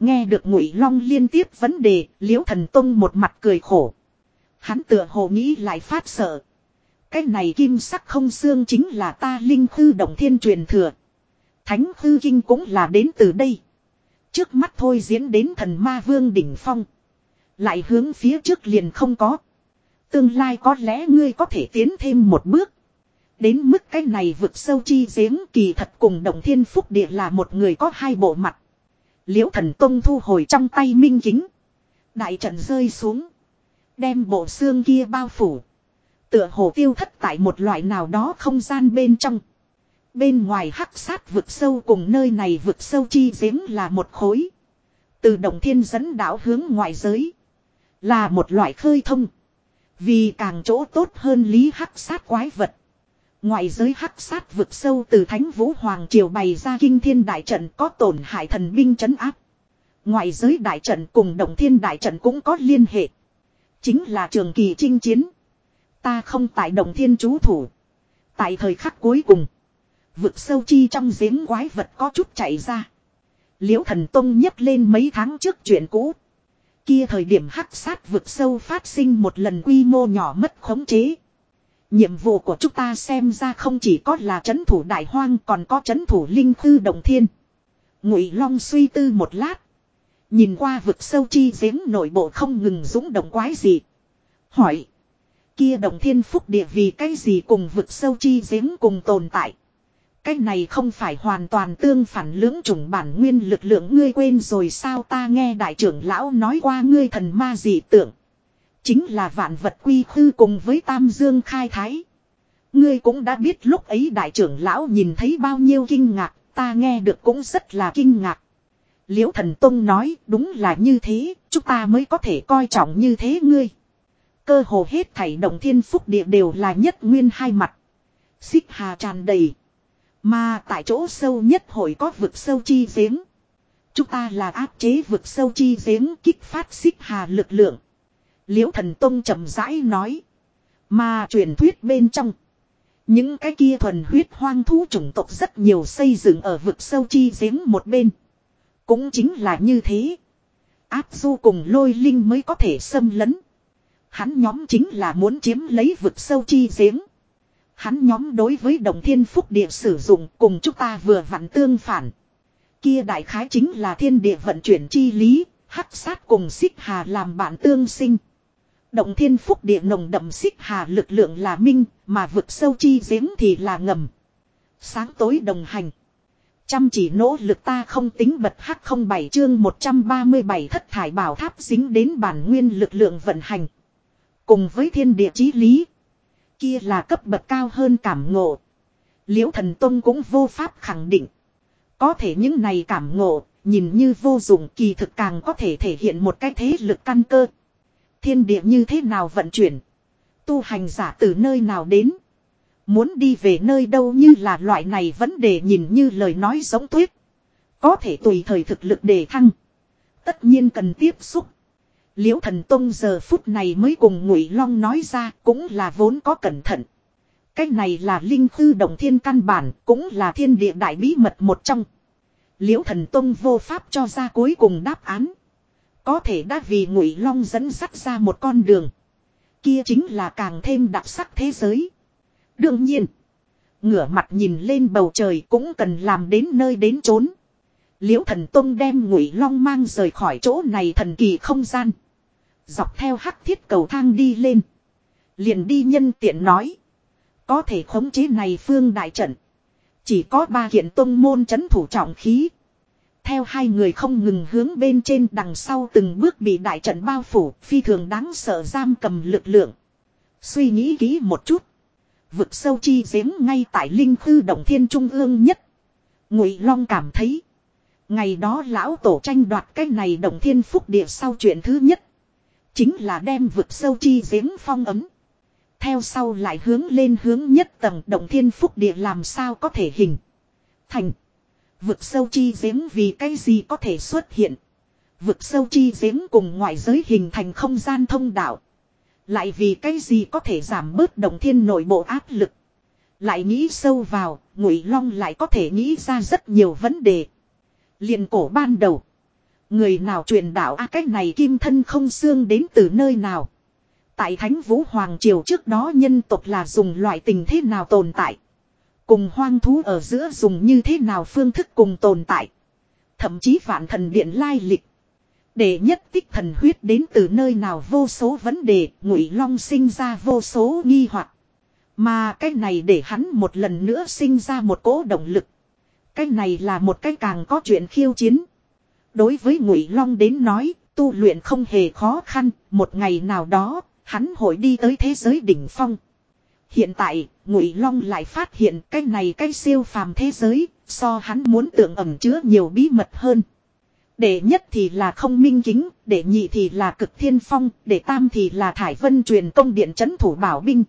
Nghe được ngụy long liên tiếp vấn đề, liễu thần tông một mặt cười khổ. Hắn tựa hồ nghĩ lại phát sợ. Cái này kim sắc không xương chính là ta linh hư động thiên truyền thừa. Thánh hư kinh cũng là đến từ đây. Trước mắt thôi diễn đến thần ma vương đỉnh phong. Lại hướng phía trước liền không có. Tương lai có lẽ ngươi có thể tiến thêm một bước. Đến mức cái này vực sâu chi giếng kỳ thật cùng động thiên phúc địa là một người có hai bộ mặt. Liễu thần tông thu hồi trong tay minh kính. Đại trận rơi xuống. Đem bộ xương kia bao phủ. Tựa hồ tiêu thất tại một loại nào đó không gian bên trong. Bên ngoài hắc sát vực sâu cùng nơi này vực sâu chi giếng là một khối. Từ động thiên dẫn đảo hướng ngoại giới. Là một loại khơi thông. Vì càng chỗ tốt hơn lý hắc sát quái vật. Ngoại giới hắc sát vực sâu từ thánh vũ hoàng triều bày ra kinh thiên đại trận có tổn hại thần binh chấn áp. Ngoại giới đại trận cùng động thiên đại trận cũng có liên hệ. Chính là trường kỳ chinh chiến. Ta không tại động thiên chú thủ. Tại thời khắc cuối cùng. Vực sâu chi trong giếng quái vật có chút chạy ra. Liễu thần tông nhấc lên mấy tháng trước chuyện cũ. Kia thời điểm hắc sát vực sâu phát sinh một lần quy mô nhỏ mất khống chế. Nhiệm vụ của chúng ta xem ra không chỉ có là chấn thủ đại hoang còn có chấn thủ linh tư động thiên. Ngụy Long suy tư một lát. Nhìn qua vực sâu chi giếng nội bộ không ngừng dũng động quái gì. Hỏi. Kia đồng thiên phúc địa vì cái gì cùng vực sâu chi giếng cùng tồn tại. Cái này không phải hoàn toàn tương phản lưỡng chủng bản nguyên lực lượng ngươi quên rồi sao ta nghe đại trưởng lão nói qua ngươi thần ma dị tưởng. Chính là vạn vật quy khư cùng với tam dương khai thái. Ngươi cũng đã biết lúc ấy đại trưởng lão nhìn thấy bao nhiêu kinh ngạc, ta nghe được cũng rất là kinh ngạc. Liễu thần tông nói đúng là như thế, chúng ta mới có thể coi trọng như thế ngươi. Cơ hồ hết thảy động thiên phúc địa đều là nhất nguyên hai mặt. Xích hà tràn đầy. Mà tại chỗ sâu nhất hội có vực sâu chi giếng. Chúng ta là áp chế vực sâu chi giếng kích phát xích hà lực lượng. Liễu thần tông chậm rãi nói. Mà truyền thuyết bên trong. Những cái kia thuần huyết hoang thú chủng tộc rất nhiều xây dựng ở vực sâu chi giếng một bên. Cũng chính là như thế. Áp du cùng lôi linh mới có thể xâm lấn. Hắn nhóm chính là muốn chiếm lấy vực sâu chi giếng. Hắn nhóm đối với đồng thiên phúc địa sử dụng cùng chúng ta vừa vặn tương phản. Kia đại khái chính là thiên địa vận chuyển chi lý, hắc sát cùng xích hà làm bạn tương sinh. Động thiên phúc địa nồng đậm xích hà lực lượng là minh, mà vực sâu chi giếng thì là ngầm. Sáng tối đồng hành. Chăm chỉ nỗ lực ta không tính bật hắc không bảy chương 137 thất thải bảo tháp dính đến bản nguyên lực lượng vận hành. Cùng với thiên địa chí lý. Kia là cấp bậc cao hơn cảm ngộ. Liễu thần tông cũng vô pháp khẳng định. Có thể những này cảm ngộ, nhìn như vô dụng kỳ thực càng có thể thể hiện một cái thế lực căn cơ. Thiên địa như thế nào vận chuyển. Tu hành giả từ nơi nào đến. Muốn đi về nơi đâu như là loại này vấn đề nhìn như lời nói giống tuyết. Có thể tùy thời thực lực đề thăng. Tất nhiên cần tiếp xúc. Liễu thần tông giờ phút này mới cùng ngụy long nói ra cũng là vốn có cẩn thận. Cái này là linh thư động thiên căn bản, cũng là thiên địa đại bí mật một trong. Liễu thần tông vô pháp cho ra cuối cùng đáp án. Có thể đã vì ngụy long dẫn sắt ra một con đường. Kia chính là càng thêm đặc sắc thế giới. Đương nhiên. Ngửa mặt nhìn lên bầu trời cũng cần làm đến nơi đến chốn. Liễu thần tông đem ngụy long mang rời khỏi chỗ này thần kỳ không gian. Dọc theo hắc thiết cầu thang đi lên. Liền đi nhân tiện nói. Có thể khống chế này phương đại trận. Chỉ có ba kiện tông môn chấn thủ trọng khí. Theo hai người không ngừng hướng bên trên đằng sau từng bước bị đại trận bao phủ, phi thường đáng sợ giam cầm lực lượng. Suy nghĩ kỹ một chút. Vực sâu chi giếng ngay tại linh khư động thiên trung ương nhất. Ngụy Long cảm thấy. Ngày đó lão tổ tranh đoạt cái này động thiên phúc địa sau chuyện thứ nhất. Chính là đem vực sâu chi giếng phong ấm. Theo sau lại hướng lên hướng nhất tầng động thiên phúc địa làm sao có thể hình. Thành. Vực sâu chi giếng vì cái gì có thể xuất hiện. Vực sâu chi giếng cùng ngoại giới hình thành không gian thông đạo. Lại vì cái gì có thể giảm bớt động thiên nội bộ áp lực. Lại nghĩ sâu vào, ngụy long lại có thể nghĩ ra rất nhiều vấn đề liền cổ ban đầu. Người nào truyền đạo a à, cái này kim thân không xương đến từ nơi nào. Tại Thánh Vũ Hoàng Triều trước đó nhân tộc là dùng loại tình thế nào tồn tại. Cùng hoang thú ở giữa dùng như thế nào phương thức cùng tồn tại. Thậm chí vạn thần điện lai lịch. Để nhất tích thần huyết đến từ nơi nào vô số vấn đề, ngụy long sinh ra vô số nghi hoặc Mà cái này để hắn một lần nữa sinh ra một cỗ động lực. Cái này là một cái càng có chuyện khiêu chiến. Đối với ngụy long đến nói, tu luyện không hề khó khăn, một ngày nào đó, hắn hội đi tới thế giới đỉnh phong. Hiện tại, Ngụy Long lại phát hiện cái này cái siêu phàm thế giới, so hắn muốn tưởng ẩm chứa nhiều bí mật hơn. Đệ nhất thì là không minh kính, đệ nhị thì là cực thiên phong, đệ tam thì là thải vân truyền công điện chấn thủ bảo binh.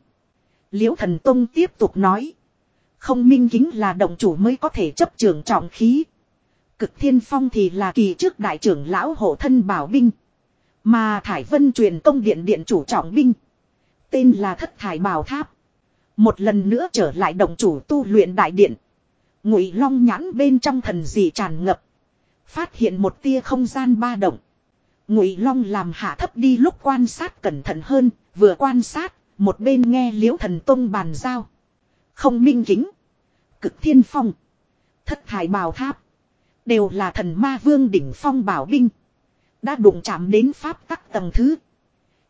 Liễu thần tông tiếp tục nói. Không minh kính là động chủ mới có thể chấp trường trọng khí. Cực thiên phong thì là kỳ trước đại trưởng lão hộ thân bảo binh. Mà Thải Vân truyền công điện điện chủ trọng binh. Tên là thất thải bảo tháp. Một lần nữa trở lại động chủ tu luyện đại điện. Ngụy long nhãn bên trong thần dị tràn ngập. Phát hiện một tia không gian ba động. Ngụy long làm hạ thấp đi lúc quan sát cẩn thận hơn. Vừa quan sát, một bên nghe liễu thần tông bàn giao. Không minh kính. Cực thiên phong. Thất thải bào tháp. Đều là thần ma vương đỉnh phong bảo binh. Đã đụng chạm đến pháp tắc tầng thứ.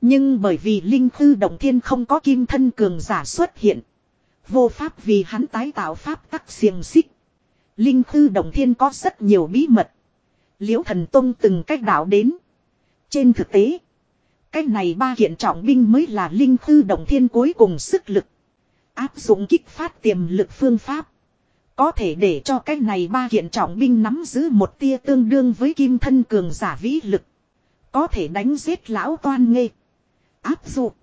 Nhưng bởi vì linh thư động thiên không có kim thân cường giả xuất hiện. Vô pháp vì hắn tái tạo pháp tắc xiềng xích. Linh thư động thiên có rất nhiều bí mật. Liễu thần tông từng cách đạo đến. Trên thực tế. Cách này ba kiện trọng binh mới là linh thư động thiên cuối cùng sức lực. Áp dụng kích phát tiềm lực phương pháp. Có thể để cho cái này ba kiện trọng binh nắm giữ một tia tương đương với kim thân cường giả vĩ lực. Có thể đánh giết lão toan nghê. Áp dụng.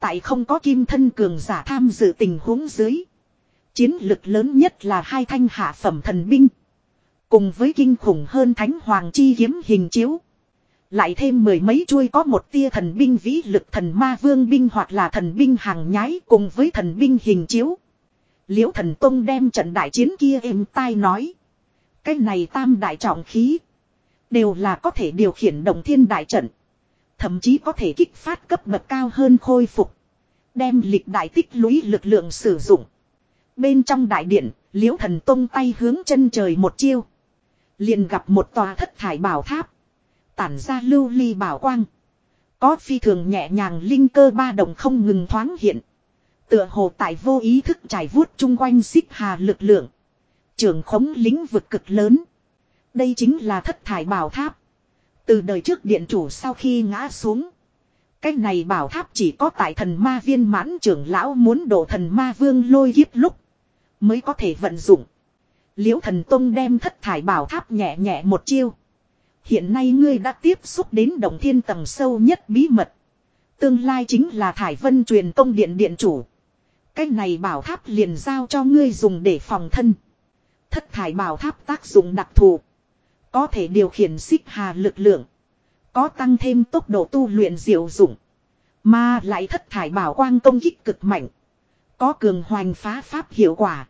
Tại không có kim thân cường giả tham dự tình huống dưới. Chiến lực lớn nhất là hai thanh hạ phẩm thần binh. Cùng với kinh khủng hơn thánh hoàng chi kiếm hình chiếu. Lại thêm mười mấy chuôi có một tia thần binh vĩ lực thần ma vương binh hoặc là thần binh hàng nhái cùng với thần binh hình chiếu. Liễu thần tông đem trận đại chiến kia êm tai nói. Cái này tam đại trọng khí. Đều là có thể điều khiển đồng thiên đại trận. Thậm chí có thể kích phát cấp bậc cao hơn khôi phục. Đem lịch đại tích lũy lực lượng sử dụng. Bên trong đại điện, liễu thần tông tay hướng chân trời một chiêu. Liền gặp một tòa thất thải bảo tháp. Tản ra lưu ly bảo quang. Có phi thường nhẹ nhàng linh cơ ba đồng không ngừng thoáng hiện. Tựa hồ tại vô ý thức trải vuốt chung quanh xích hà lực lượng. Trường khống lĩnh vực cực lớn. Đây chính là thất thải bảo tháp. Từ đời trước điện chủ sau khi ngã xuống. Cái này bảo tháp chỉ có tại thần ma viên mãn trưởng lão muốn đổ thần ma vương lôi hiếp lúc. Mới có thể vận dụng. Liễu thần tông đem thất thải bảo tháp nhẹ nhẹ một chiêu. Hiện nay ngươi đã tiếp xúc đến đồng thiên tầng sâu nhất bí mật. Tương lai chính là thải vân truyền công điện điện chủ. Cái này bảo tháp liền giao cho ngươi dùng để phòng thân. Thất thải bảo tháp tác dụng đặc thù. Có thể điều khiển xích hà lực lượng. Có tăng thêm tốc độ tu luyện diệu dụng. Mà lại thất thải bảo quang công kích cực mạnh. Có cường hoành phá pháp hiệu quả.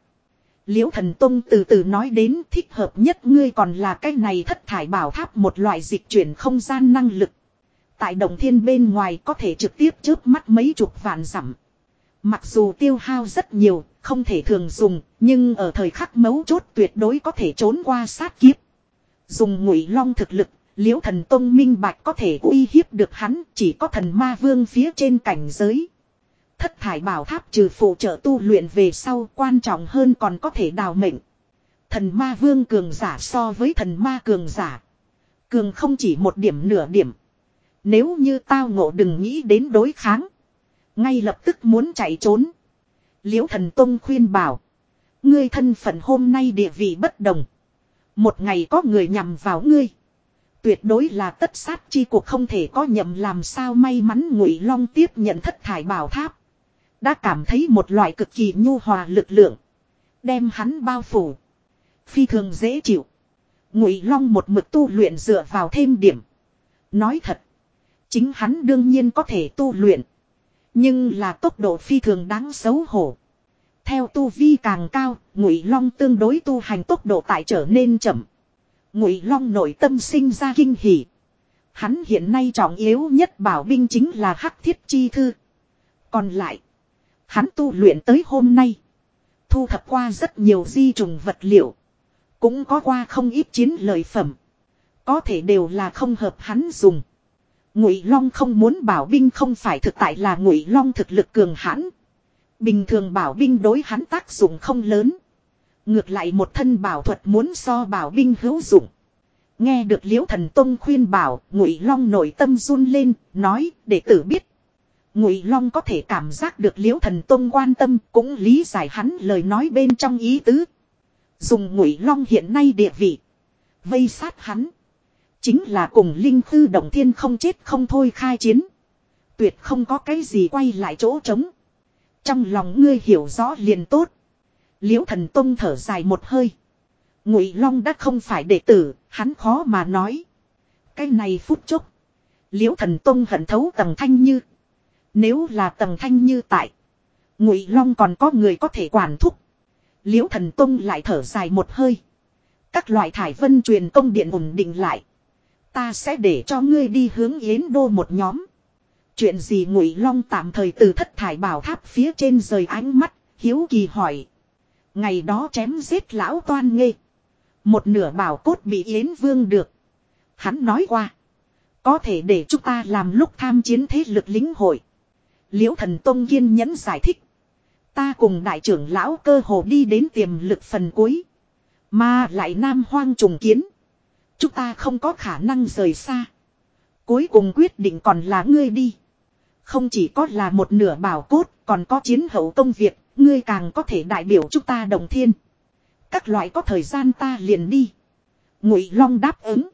Liễu thần tông từ từ nói đến thích hợp nhất ngươi còn là cái này thất thải bảo tháp một loại dịch chuyển không gian năng lực. Tại đồng thiên bên ngoài có thể trực tiếp chớp mắt mấy chục vạn dặm. Mặc dù tiêu hao rất nhiều, không thể thường dùng, nhưng ở thời khắc mấu chốt tuyệt đối có thể trốn qua sát kiếp. Dùng ngụy long thực lực, liễu thần tông minh bạch có thể uy hiếp được hắn, chỉ có thần ma vương phía trên cảnh giới. Thất thải bảo tháp trừ phụ trợ tu luyện về sau quan trọng hơn còn có thể đào mệnh. Thần ma vương cường giả so với thần ma cường giả. Cường không chỉ một điểm nửa điểm. Nếu như tao ngộ đừng nghĩ đến đối kháng. Ngay lập tức muốn chạy trốn. Liễu thần tông khuyên bảo. Ngươi thân phận hôm nay địa vị bất đồng. Một ngày có người nhằm vào ngươi. Tuyệt đối là tất sát chi cuộc không thể có nhầm làm sao may mắn ngụy long tiếp nhận thất thải bảo tháp. Đã cảm thấy một loại cực kỳ nhu hòa lực lượng. Đem hắn bao phủ. Phi thường dễ chịu. Ngụy long một mực tu luyện dựa vào thêm điểm. Nói thật. Chính hắn đương nhiên có thể tu luyện. Nhưng là tốc độ phi thường đáng xấu hổ. Theo tu vi càng cao, Ngụy Long tương đối tu hành tốc độ tại trở nên chậm. Ngụy Long nội tâm sinh ra kinh hỉ. Hắn hiện nay trọng yếu nhất bảo binh chính là Hắc Thiết chi thư. Còn lại, hắn tu luyện tới hôm nay, thu thập qua rất nhiều di trùng vật liệu, cũng có qua không ít chiến lợi phẩm, có thể đều là không hợp hắn dùng. Ngụy Long không muốn bảo binh không phải thực tại là Ngụy Long thực lực cường hãn. Bình thường bảo binh đối hắn tác dụng không lớn. Ngược lại một thân bảo thuật muốn so bảo binh hữu dụng. Nghe được Liễu Thần Tông khuyên bảo, Ngụy Long nội tâm run lên, nói, để tử biết. Ngụy Long có thể cảm giác được Liễu Thần Tôn quan tâm, cũng lý giải hắn lời nói bên trong ý tứ. Dùng Ngụy Long hiện nay địa vị, vây sát hắn Chính là cùng Linh Tư Động Thiên không chết không thôi khai chiến. Tuyệt không có cái gì quay lại chỗ trống. Trong lòng ngươi hiểu rõ liền tốt. Liễu thần Tôn thở dài một hơi. Ngụy Long đã không phải đệ tử, hắn khó mà nói. Cái này phút chốc. Liễu thần Tôn hận thấu tầng thanh như. Nếu là tầng thanh như tại. Ngụy Long còn có người có thể quản thúc. Liễu thần tông lại thở dài một hơi. Các loại thải vân truyền công điện ổn định lại. Ta sẽ để cho ngươi đi hướng Yến Đô một nhóm. Chuyện gì Ngụy Long tạm thời từ thất thải bảo tháp phía trên rời ánh mắt, hiếu kỳ hỏi. Ngày đó chém giết lão toan nghê. Một nửa bảo cốt bị Yến Vương được. Hắn nói qua. Có thể để chúng ta làm lúc tham chiến thế lực lính hội. Liễu thần Tông kiên nhẫn giải thích. Ta cùng đại trưởng lão cơ hồ đi đến tiềm lực phần cuối. Mà lại nam hoang trùng kiến. Chúng ta không có khả năng rời xa. Cuối cùng quyết định còn là ngươi đi. Không chỉ có là một nửa bảo cốt, còn có chiến hậu công việc, ngươi càng có thể đại biểu chúng ta đồng thiên. Các loại có thời gian ta liền đi. Ngụy Long đáp ứng.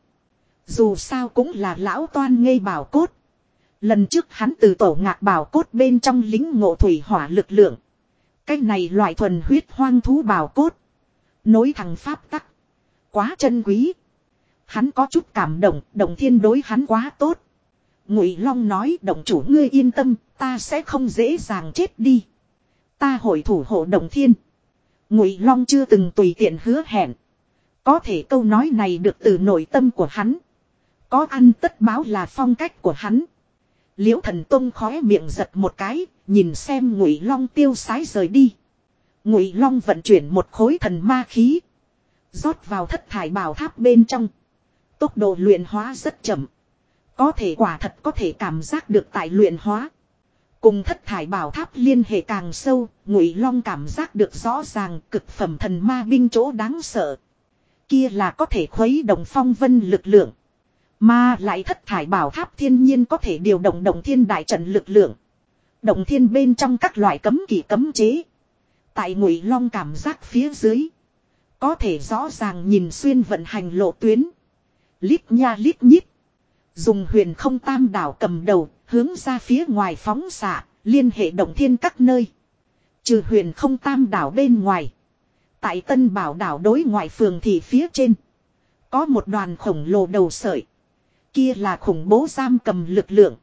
Dù sao cũng là lão toan ngây bảo cốt. Lần trước hắn từ tổ ngạc bảo cốt bên trong lính ngộ thủy hỏa lực lượng. Cái này loại thuần huyết hoang thú bảo cốt. Nối thằng pháp tắc. Quá chân quý. Hắn có chút cảm động, đồng thiên đối hắn quá tốt. Ngụy Long nói đồng chủ ngươi yên tâm, ta sẽ không dễ dàng chết đi. Ta hội thủ hộ đồng thiên. Ngụy Long chưa từng tùy tiện hứa hẹn. Có thể câu nói này được từ nội tâm của hắn. Có ăn tất báo là phong cách của hắn. Liễu thần tông khói miệng giật một cái, nhìn xem Ngụy Long tiêu sái rời đi. Ngụy Long vận chuyển một khối thần ma khí, rót vào thất thải bảo tháp bên trong. Tốc độ luyện hóa rất chậm. Có thể quả thật có thể cảm giác được tại luyện hóa. Cùng thất thải bảo tháp liên hệ càng sâu, Ngụy Long cảm giác được rõ ràng cực phẩm thần ma binh chỗ đáng sợ. Kia là có thể khuấy động phong vân lực lượng. Mà lại thất thải bảo tháp thiên nhiên có thể điều động động thiên đại trận lực lượng. Động thiên bên trong các loại cấm kỵ cấm chế. Tại ngụy long cảm giác phía dưới. Có thể rõ ràng nhìn xuyên vận hành lộ tuyến. Lít nha lít nhít. Dùng huyền không tam đảo cầm đầu, hướng ra phía ngoài phóng xạ, liên hệ động thiên các nơi. Trừ huyền không tam đảo bên ngoài. Tại tân bảo đảo đối ngoại phường thị phía trên. Có một đoàn khổng lồ đầu sợi. Kia là khủng bố giam cầm lực lượng.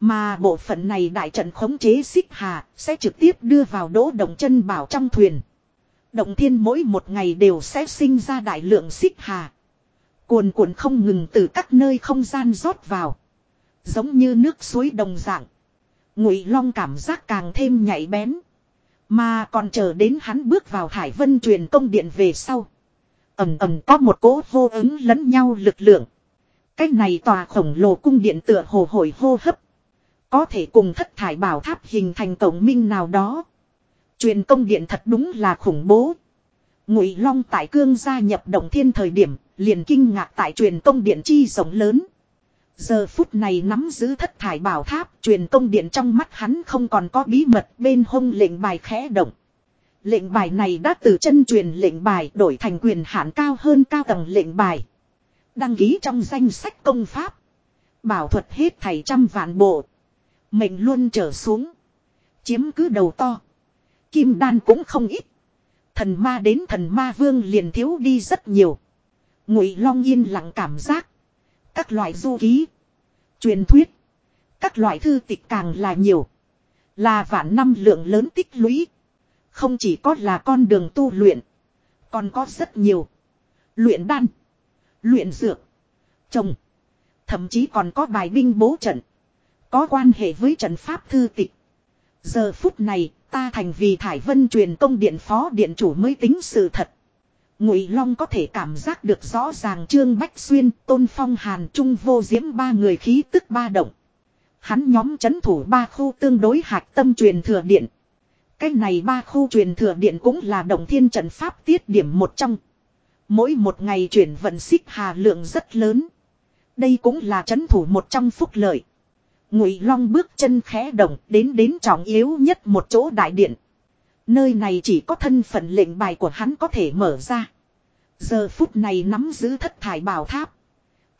Mà bộ phận này đại trận khống chế xích hà sẽ trực tiếp đưa vào đỗ động chân bảo trong thuyền. Động thiên mỗi một ngày đều sẽ sinh ra đại lượng xích hà. Cuồn cuộn không ngừng từ các nơi không gian rót vào. Giống như nước suối đồng dạng. Ngụy Long cảm giác càng thêm nhạy bén. Mà còn chờ đến hắn bước vào Hải Vân truyền công điện về sau. Ẩm ẩm có một cỗ vô ứng lẫn nhau lực lượng. Cái này tòa khổng lồ cung điện tựa hồ hồi hô hấp. Có thể cùng thất thải bảo tháp hình thành tổng minh nào đó. Truyền công điện thật đúng là khủng bố. Ngụy Long tại cương gia nhập động thiên thời điểm, liền kinh ngạc tại truyền công điện chi rộng lớn. Giờ phút này nắm giữ thất thải bảo tháp, truyền công điện trong mắt hắn không còn có bí mật bên hông lệnh bài khẽ động. Lệnh bài này đã từ chân truyền lệnh bài đổi thành quyền hạn cao hơn cao tầng lệnh bài. Đăng ký trong danh sách công pháp. Bảo thuật hết thảy trăm vạn bộ. Mệnh luôn trở xuống. Chiếm cứ đầu to. Kim đan cũng không ít. Thần ma đến thần ma vương liền thiếu đi rất nhiều. Ngụy Long yên lặng cảm giác. Các loại du ký. Truyền thuyết. Các loại thư tịch càng là nhiều. Là vạn năm lượng lớn tích lũy. Không chỉ có là con đường tu luyện. Còn có rất nhiều. Luyện đan. Luyện dược. Trồng. Thậm chí còn có bài binh bố trận. Có quan hệ với trận pháp thư tịch. Giờ phút này, ta thành vì Thải Vân truyền công điện phó điện chủ mới tính sự thật. Ngụy Long có thể cảm giác được rõ ràng Trương Bách Xuyên, Tôn Phong Hàn Trung vô diễm ba người khí tức ba động. Hắn nhóm chấn thủ ba khu tương đối hạch tâm truyền thừa điện. Cái này ba khu truyền thừa điện cũng là động thiên trận pháp tiết điểm một trong. Mỗi một ngày chuyển vận xích hà lượng rất lớn. Đây cũng là chấn thủ một trong phúc lợi. Ngụy Long bước chân khẽ động đến đến trọng yếu nhất một chỗ đại điện. Nơi này chỉ có thân phận lệnh bài của hắn có thể mở ra. Giờ phút này nắm giữ thất thải bảo tháp.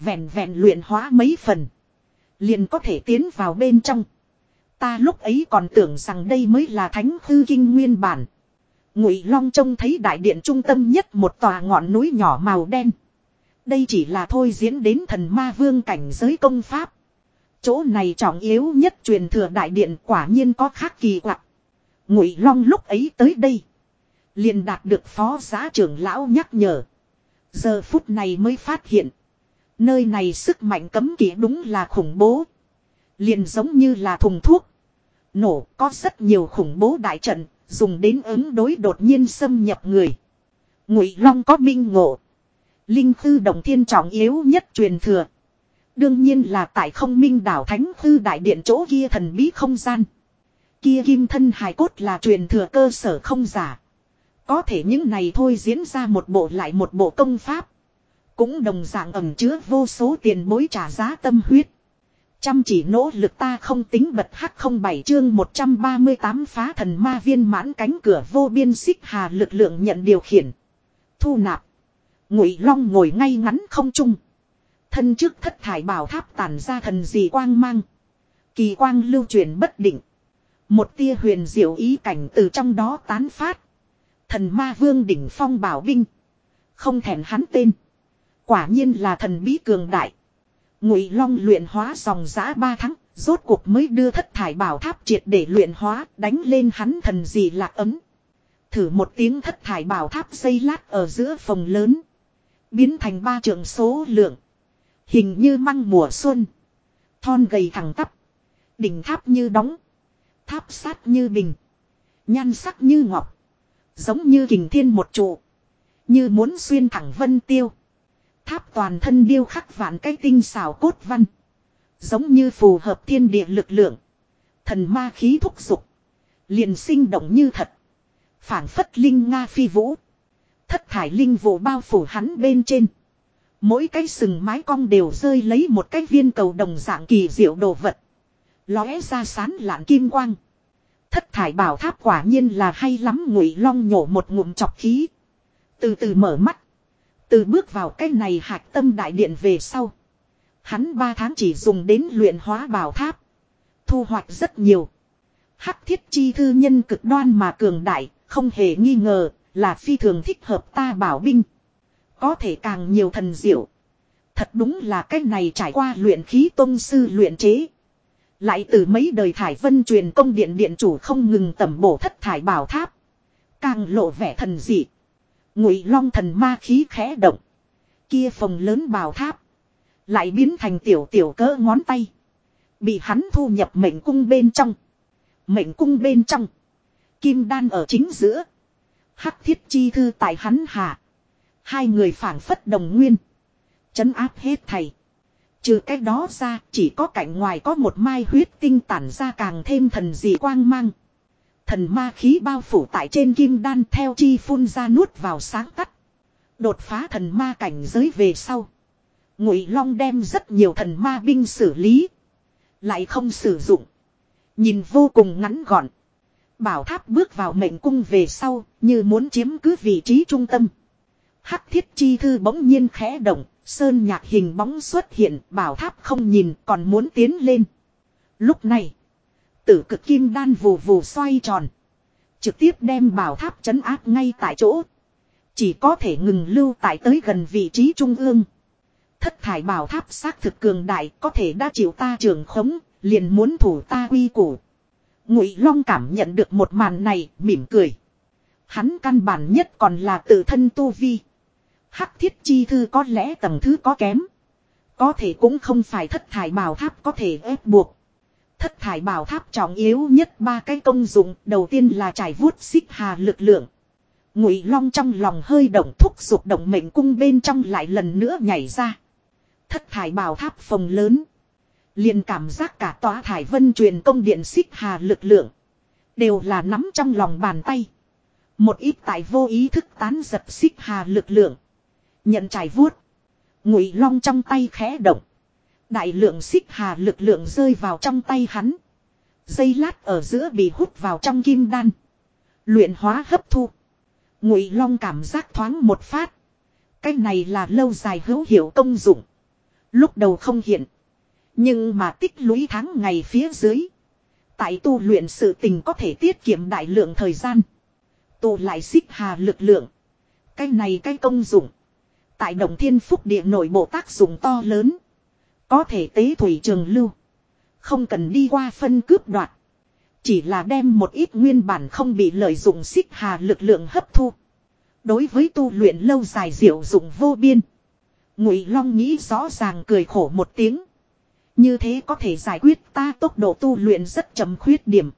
Vẹn vẹn luyện hóa mấy phần. Liền có thể tiến vào bên trong. Ta lúc ấy còn tưởng rằng đây mới là thánh hư kinh nguyên bản. Ngụy Long trông thấy đại điện trung tâm nhất một tòa ngọn núi nhỏ màu đen. Đây chỉ là thôi diễn đến thần ma vương cảnh giới công pháp. Chỗ này trọng yếu nhất truyền thừa đại điện quả nhiên có khác kỳ quặc. Ngụy Long lúc ấy tới đây. liền đạt được phó giá trưởng lão nhắc nhở. Giờ phút này mới phát hiện. Nơi này sức mạnh cấm kỵ đúng là khủng bố. Liền giống như là thùng thuốc. Nổ có rất nhiều khủng bố đại trận, dùng đến ứng đối đột nhiên xâm nhập người. Ngụy Long có minh ngộ. Linh Tư đồng thiên trọng yếu nhất truyền thừa. Đương nhiên là tại không minh đảo thánh Tư đại điện chỗ kia thần bí không gian. Kia kim thân hài cốt là truyền thừa cơ sở không giả. Có thể những này thôi diễn ra một bộ lại một bộ công pháp. Cũng đồng dạng ẩm chứa vô số tiền bối trả giá tâm huyết. Chăm chỉ nỗ lực ta không tính bật hắc không bảy chương 138 phá thần ma viên mãn cánh cửa vô biên xích hà lực lượng nhận điều khiển. Thu nạp. Ngụy Long ngồi ngay ngắn không trung. Thân trước thất thải bảo tháp tản ra thần gì quang mang. Kỳ quang lưu truyền bất định. Một tia huyền diệu ý cảnh từ trong đó tán phát. Thần ma vương đỉnh phong bảo binh. Không thèm hắn tên. Quả nhiên là thần bí cường đại. Ngụy Long luyện hóa dòng giã ba tháng, rốt cuộc mới đưa thất thải bảo tháp triệt để luyện hóa, đánh lên hắn thần gì lạc ấm. Thử một tiếng thất thải bảo tháp xây lát ở giữa phòng lớn. Biến thành ba trường số lượng. Hình như măng mùa xuân. Thon gầy thẳng tắp. Đỉnh tháp như đóng. Tháp sát như bình. Nhan sắc như ngọc. Giống như kình thiên một trụ. Như muốn xuyên thẳng vân tiêu. Tháp toàn thân điêu khắc vạn cái tinh xảo cốt văn. Giống như phù hợp thiên địa lực lượng. Thần ma khí thúc dục Liền sinh động như thật. phảng phất linh Nga phi vũ. Thất thải linh vụ bao phủ hắn bên trên. Mỗi cái sừng mái cong đều rơi lấy một cái viên cầu đồng dạng kỳ diệu đồ vật. Lóe ra sán lạn kim quang. Thất thải bảo tháp quả nhiên là hay lắm, ngụy long nhổ một ngụm chọc khí. Từ từ mở mắt. Từ bước vào cái này hạch tâm đại điện về sau. Hắn ba tháng chỉ dùng đến luyện hóa bảo tháp. Thu hoạch rất nhiều. Hắc thiết chi thư nhân cực đoan mà cường đại, không hề nghi ngờ, là phi thường thích hợp ta bảo binh. Có thể càng nhiều thần diệu. Thật đúng là cái này trải qua luyện khí tôn sư luyện chế. Lại từ mấy đời thải vân truyền công điện điện chủ không ngừng tẩm bổ thất thải bảo tháp. Càng lộ vẻ thần dị. Ngụy long thần ma khí khẽ động. Kia phòng lớn bào tháp. Lại biến thành tiểu tiểu cỡ ngón tay. Bị hắn thu nhập mệnh cung bên trong. Mệnh cung bên trong. Kim đan ở chính giữa. Hắc thiết chi thư tại hắn hạ. Hai người phản phất đồng nguyên. Chấn áp hết thầy. Trừ cái đó ra, chỉ có cảnh ngoài có một mai huyết tinh tản ra càng thêm thần dị quang mang. Thần ma khí bao phủ tại trên kim đan theo chi phun ra nuốt vào sáng tắt. Đột phá thần ma cảnh giới về sau. Ngụy Long đem rất nhiều thần ma binh xử lý. Lại không sử dụng. Nhìn vô cùng ngắn gọn. Bảo tháp bước vào mệnh cung về sau, như muốn chiếm cứ vị trí trung tâm. Hắc thiết chi thư bỗng nhiên khẽ động, sơn nhạc hình bóng xuất hiện, bảo tháp không nhìn còn muốn tiến lên. Lúc này, tử cực kim đan vù vù xoay tròn. Trực tiếp đem bảo tháp chấn áp ngay tại chỗ. Chỉ có thể ngừng lưu tại tới gần vị trí trung ương. Thất thải bảo tháp xác thực cường đại có thể đã chịu ta trường khống, liền muốn thủ ta uy củ. Ngụy Long cảm nhận được một màn này, mỉm cười. Hắn căn bản nhất còn là tự thân tu vi. Hắc thiết chi thư có lẽ tầng thứ có kém. Có thể cũng không phải thất thải bảo tháp có thể ép buộc. Thất thải bảo tháp trọng yếu nhất ba cái công dụng, đầu tiên là trải vuốt xích hà lực lượng. Ngụy Long trong lòng hơi động thúc giục động mệnh cung bên trong lại lần nữa nhảy ra. Thất thải bảo tháp phòng lớn. liền cảm giác cả tòa thải vân truyền công điện xích hà lực lượng. Đều là nắm trong lòng bàn tay. Một ít tại vô ý thức tán giật xích hà lực lượng. Nhận trải vuốt. Ngụy long trong tay khẽ động. Đại lượng xích hà lực lượng rơi vào trong tay hắn. Dây lát ở giữa bị hút vào trong kim đan. Luyện hóa hấp thu. Ngụy long cảm giác thoáng một phát. Cái này là lâu dài hữu hiệu công dụng. Lúc đầu không hiện. Nhưng mà tích lũy tháng ngày phía dưới. Tại tu luyện sự tình có thể tiết kiệm đại lượng thời gian. Tụ lại xích hà lực lượng. Cái này cái công dụng. Tại đồng thiên phúc địa nội bộ tác dụng to lớn. Có thể tế thủy trường lưu. Không cần đi qua phân cướp đoạt. Chỉ là đem một ít nguyên bản không bị lợi dụng xích hà lực lượng hấp thu. Đối với tu luyện lâu dài diệu dụng vô biên. Ngụy Long nghĩ rõ ràng cười khổ một tiếng. Như thế có thể giải quyết ta tốc độ tu luyện rất chậm khuyết điểm.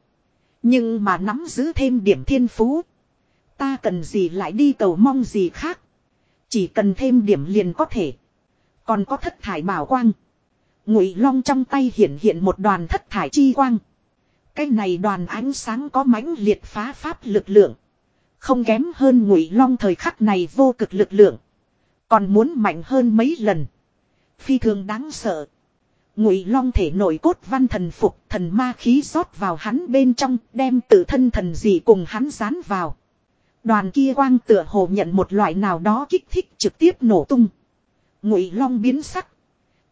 Nhưng mà nắm giữ thêm điểm thiên phú. Ta cần gì lại đi cầu mong gì khác. Chỉ cần thêm điểm liền có thể. Còn có thất thải bảo quang. Ngụy Long trong tay hiện hiện một đoàn thất thải chi quang. Cái này đoàn ánh sáng có mãnh liệt phá pháp lực lượng. Không kém hơn Ngụy Long thời khắc này vô cực lực lượng. Còn muốn mạnh hơn mấy lần. Phi thường đáng sợ. Ngụy Long thể nội cốt văn thần phục, thần ma khí rót vào hắn bên trong, đem tự thân thần dị cùng hắn dán vào. Đoàn kia quang tựa hồ nhận một loại nào đó kích thích trực tiếp nổ tung. Ngụy Long biến sắc.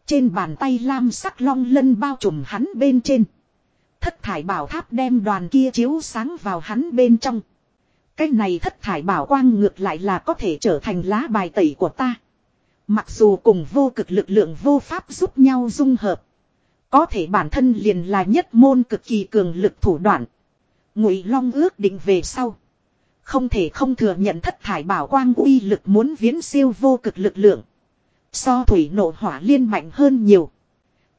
Trên bàn tay lam sắc long lân bao trùm hắn bên trên. Thất thải bảo tháp đem đoàn kia chiếu sáng vào hắn bên trong. Cái này thất thải bảo quang ngược lại là có thể trở thành lá bài tẩy của ta. Mặc dù cùng vô cực lực lượng vô pháp giúp nhau dung hợp. Có thể bản thân liền là nhất môn cực kỳ cường lực thủ đoạn. Ngụy Long ước định về sau. Không thể không thừa nhận thất thải bảo quang uy lực muốn viễn siêu vô cực lực lượng. So thủy nộ hỏa liên mạnh hơn nhiều.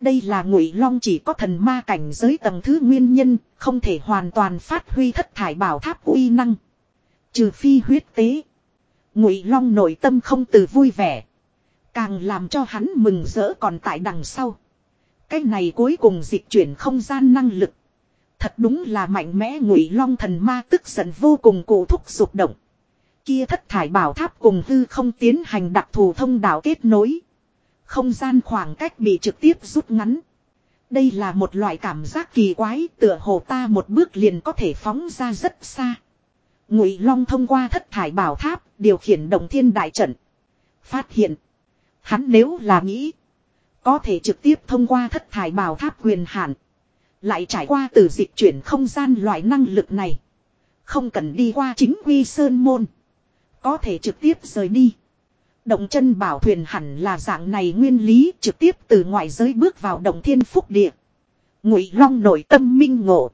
Đây là ngụy long chỉ có thần ma cảnh giới tầng thứ nguyên nhân, không thể hoàn toàn phát huy thất thải bảo tháp uy năng. Trừ phi huyết tế. Ngụy long nội tâm không từ vui vẻ. Càng làm cho hắn mừng rỡ còn tại đằng sau. Cái này cuối cùng dịch chuyển không gian năng lực. Thật đúng là mạnh mẽ ngụy long thần ma tức giận vô cùng cổ thúc dục động. Kia thất thải bảo tháp cùng hư không tiến hành đặc thù thông đạo kết nối. Không gian khoảng cách bị trực tiếp rút ngắn. Đây là một loại cảm giác kỳ quái, tựa hồ ta một bước liền có thể phóng ra rất xa. Ngụy Long thông qua thất thải bảo tháp, điều khiển động thiên đại trận. Phát hiện. Hắn nếu là nghĩ. Có thể trực tiếp thông qua thất thải bảo tháp quyền hạn. Lại trải qua từ dịch chuyển không gian loại năng lực này. Không cần đi qua chính quy sơn môn. Có thể trực tiếp rời đi. Động chân bảo thuyền hẳn là dạng này nguyên lý, trực tiếp từ ngoại giới bước vào động thiên phúc địa. Ngụy Long nội tâm minh ngộ.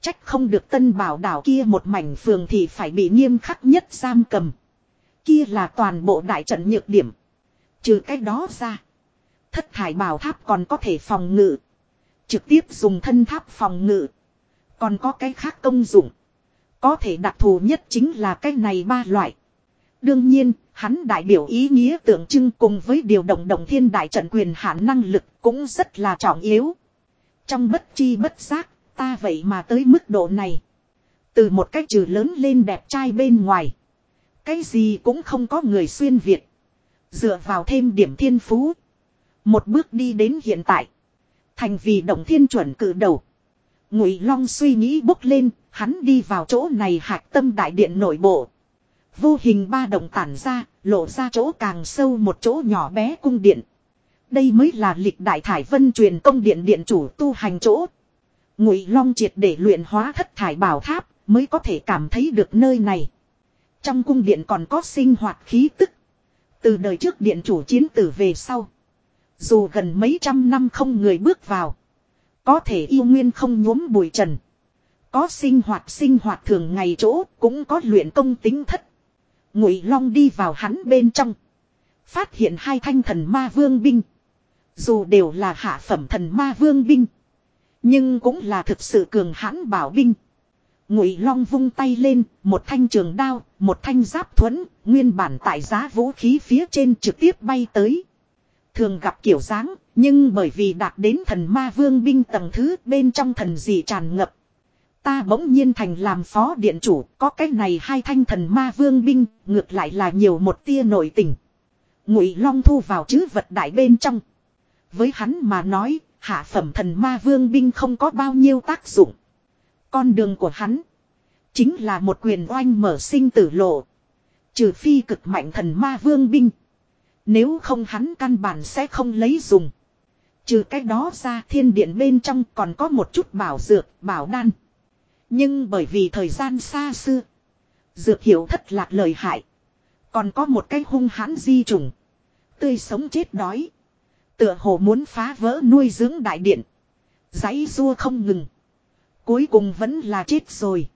Trách không được tân bảo đảo kia một mảnh phường thì phải bị nghiêm khắc nhất giam cầm. Kia là toàn bộ đại trận nhược điểm. Trừ cái đó ra. Thất thải bảo tháp còn có thể phòng ngự. Trực tiếp dùng thân tháp phòng ngự. Còn có cái khác công dụng. Có thể đặc thù nhất chính là cái này ba loại. Đương nhiên, hắn đại biểu ý nghĩa tượng trưng cùng với điều động động thiên đại trận quyền hạn năng lực cũng rất là trọng yếu. Trong bất chi bất giác, ta vậy mà tới mức độ này. Từ một cách trừ lớn lên đẹp trai bên ngoài. Cái gì cũng không có người xuyên Việt. Dựa vào thêm điểm thiên phú. Một bước đi đến hiện tại. Thành vì động thiên chuẩn cử đầu. Ngụy Long suy nghĩ bốc lên, hắn đi vào chỗ này hạc tâm đại điện nội bộ. Vô hình ba động tản ra, lộ ra chỗ càng sâu một chỗ nhỏ bé cung điện. Đây mới là lịch đại thải vân truyền công điện điện chủ tu hành chỗ. Ngụy Long triệt để luyện hóa thất thải bảo tháp, mới có thể cảm thấy được nơi này. Trong cung điện còn có sinh hoạt khí tức. Từ đời trước điện chủ chiến tử về sau. Dù gần mấy trăm năm không người bước vào. Có thể yêu nguyên không nhuốm bụi trần. Có sinh hoạt sinh hoạt thường ngày chỗ cũng có luyện công tính thất. Ngụy Long đi vào hắn bên trong. Phát hiện hai thanh thần ma vương binh. Dù đều là hạ phẩm thần ma vương binh. Nhưng cũng là thực sự cường hãn bảo binh. Ngụy Long vung tay lên, một thanh trường đao, một thanh giáp thuẫn, nguyên bản tại giá vũ khí phía trên trực tiếp bay tới. Thường gặp kiểu dáng, nhưng bởi vì đạt đến thần ma vương binh tầng thứ bên trong thần gì tràn ngập. Ta bỗng nhiên thành làm phó điện chủ, có cái này hai thanh thần ma vương binh, ngược lại là nhiều một tia nội tình. Ngụy Long thu vào chữ vật đại bên trong. Với hắn mà nói, hạ phẩm thần ma vương binh không có bao nhiêu tác dụng. Con đường của hắn chính là một quyền oanh mở sinh tử lộ. Trừ phi cực mạnh thần ma vương binh. Nếu không hắn căn bản sẽ không lấy dùng. Trừ cái đó ra thiên điện bên trong còn có một chút bảo dược, bảo đan. Nhưng bởi vì thời gian xa xưa. Dược hiệu thất lạc lời hại. Còn có một cái hung hãn di trùng. Tươi sống chết đói. Tựa hồ muốn phá vỡ nuôi dưỡng đại điện. Giấy rua không ngừng. Cuối cùng vẫn là chết rồi.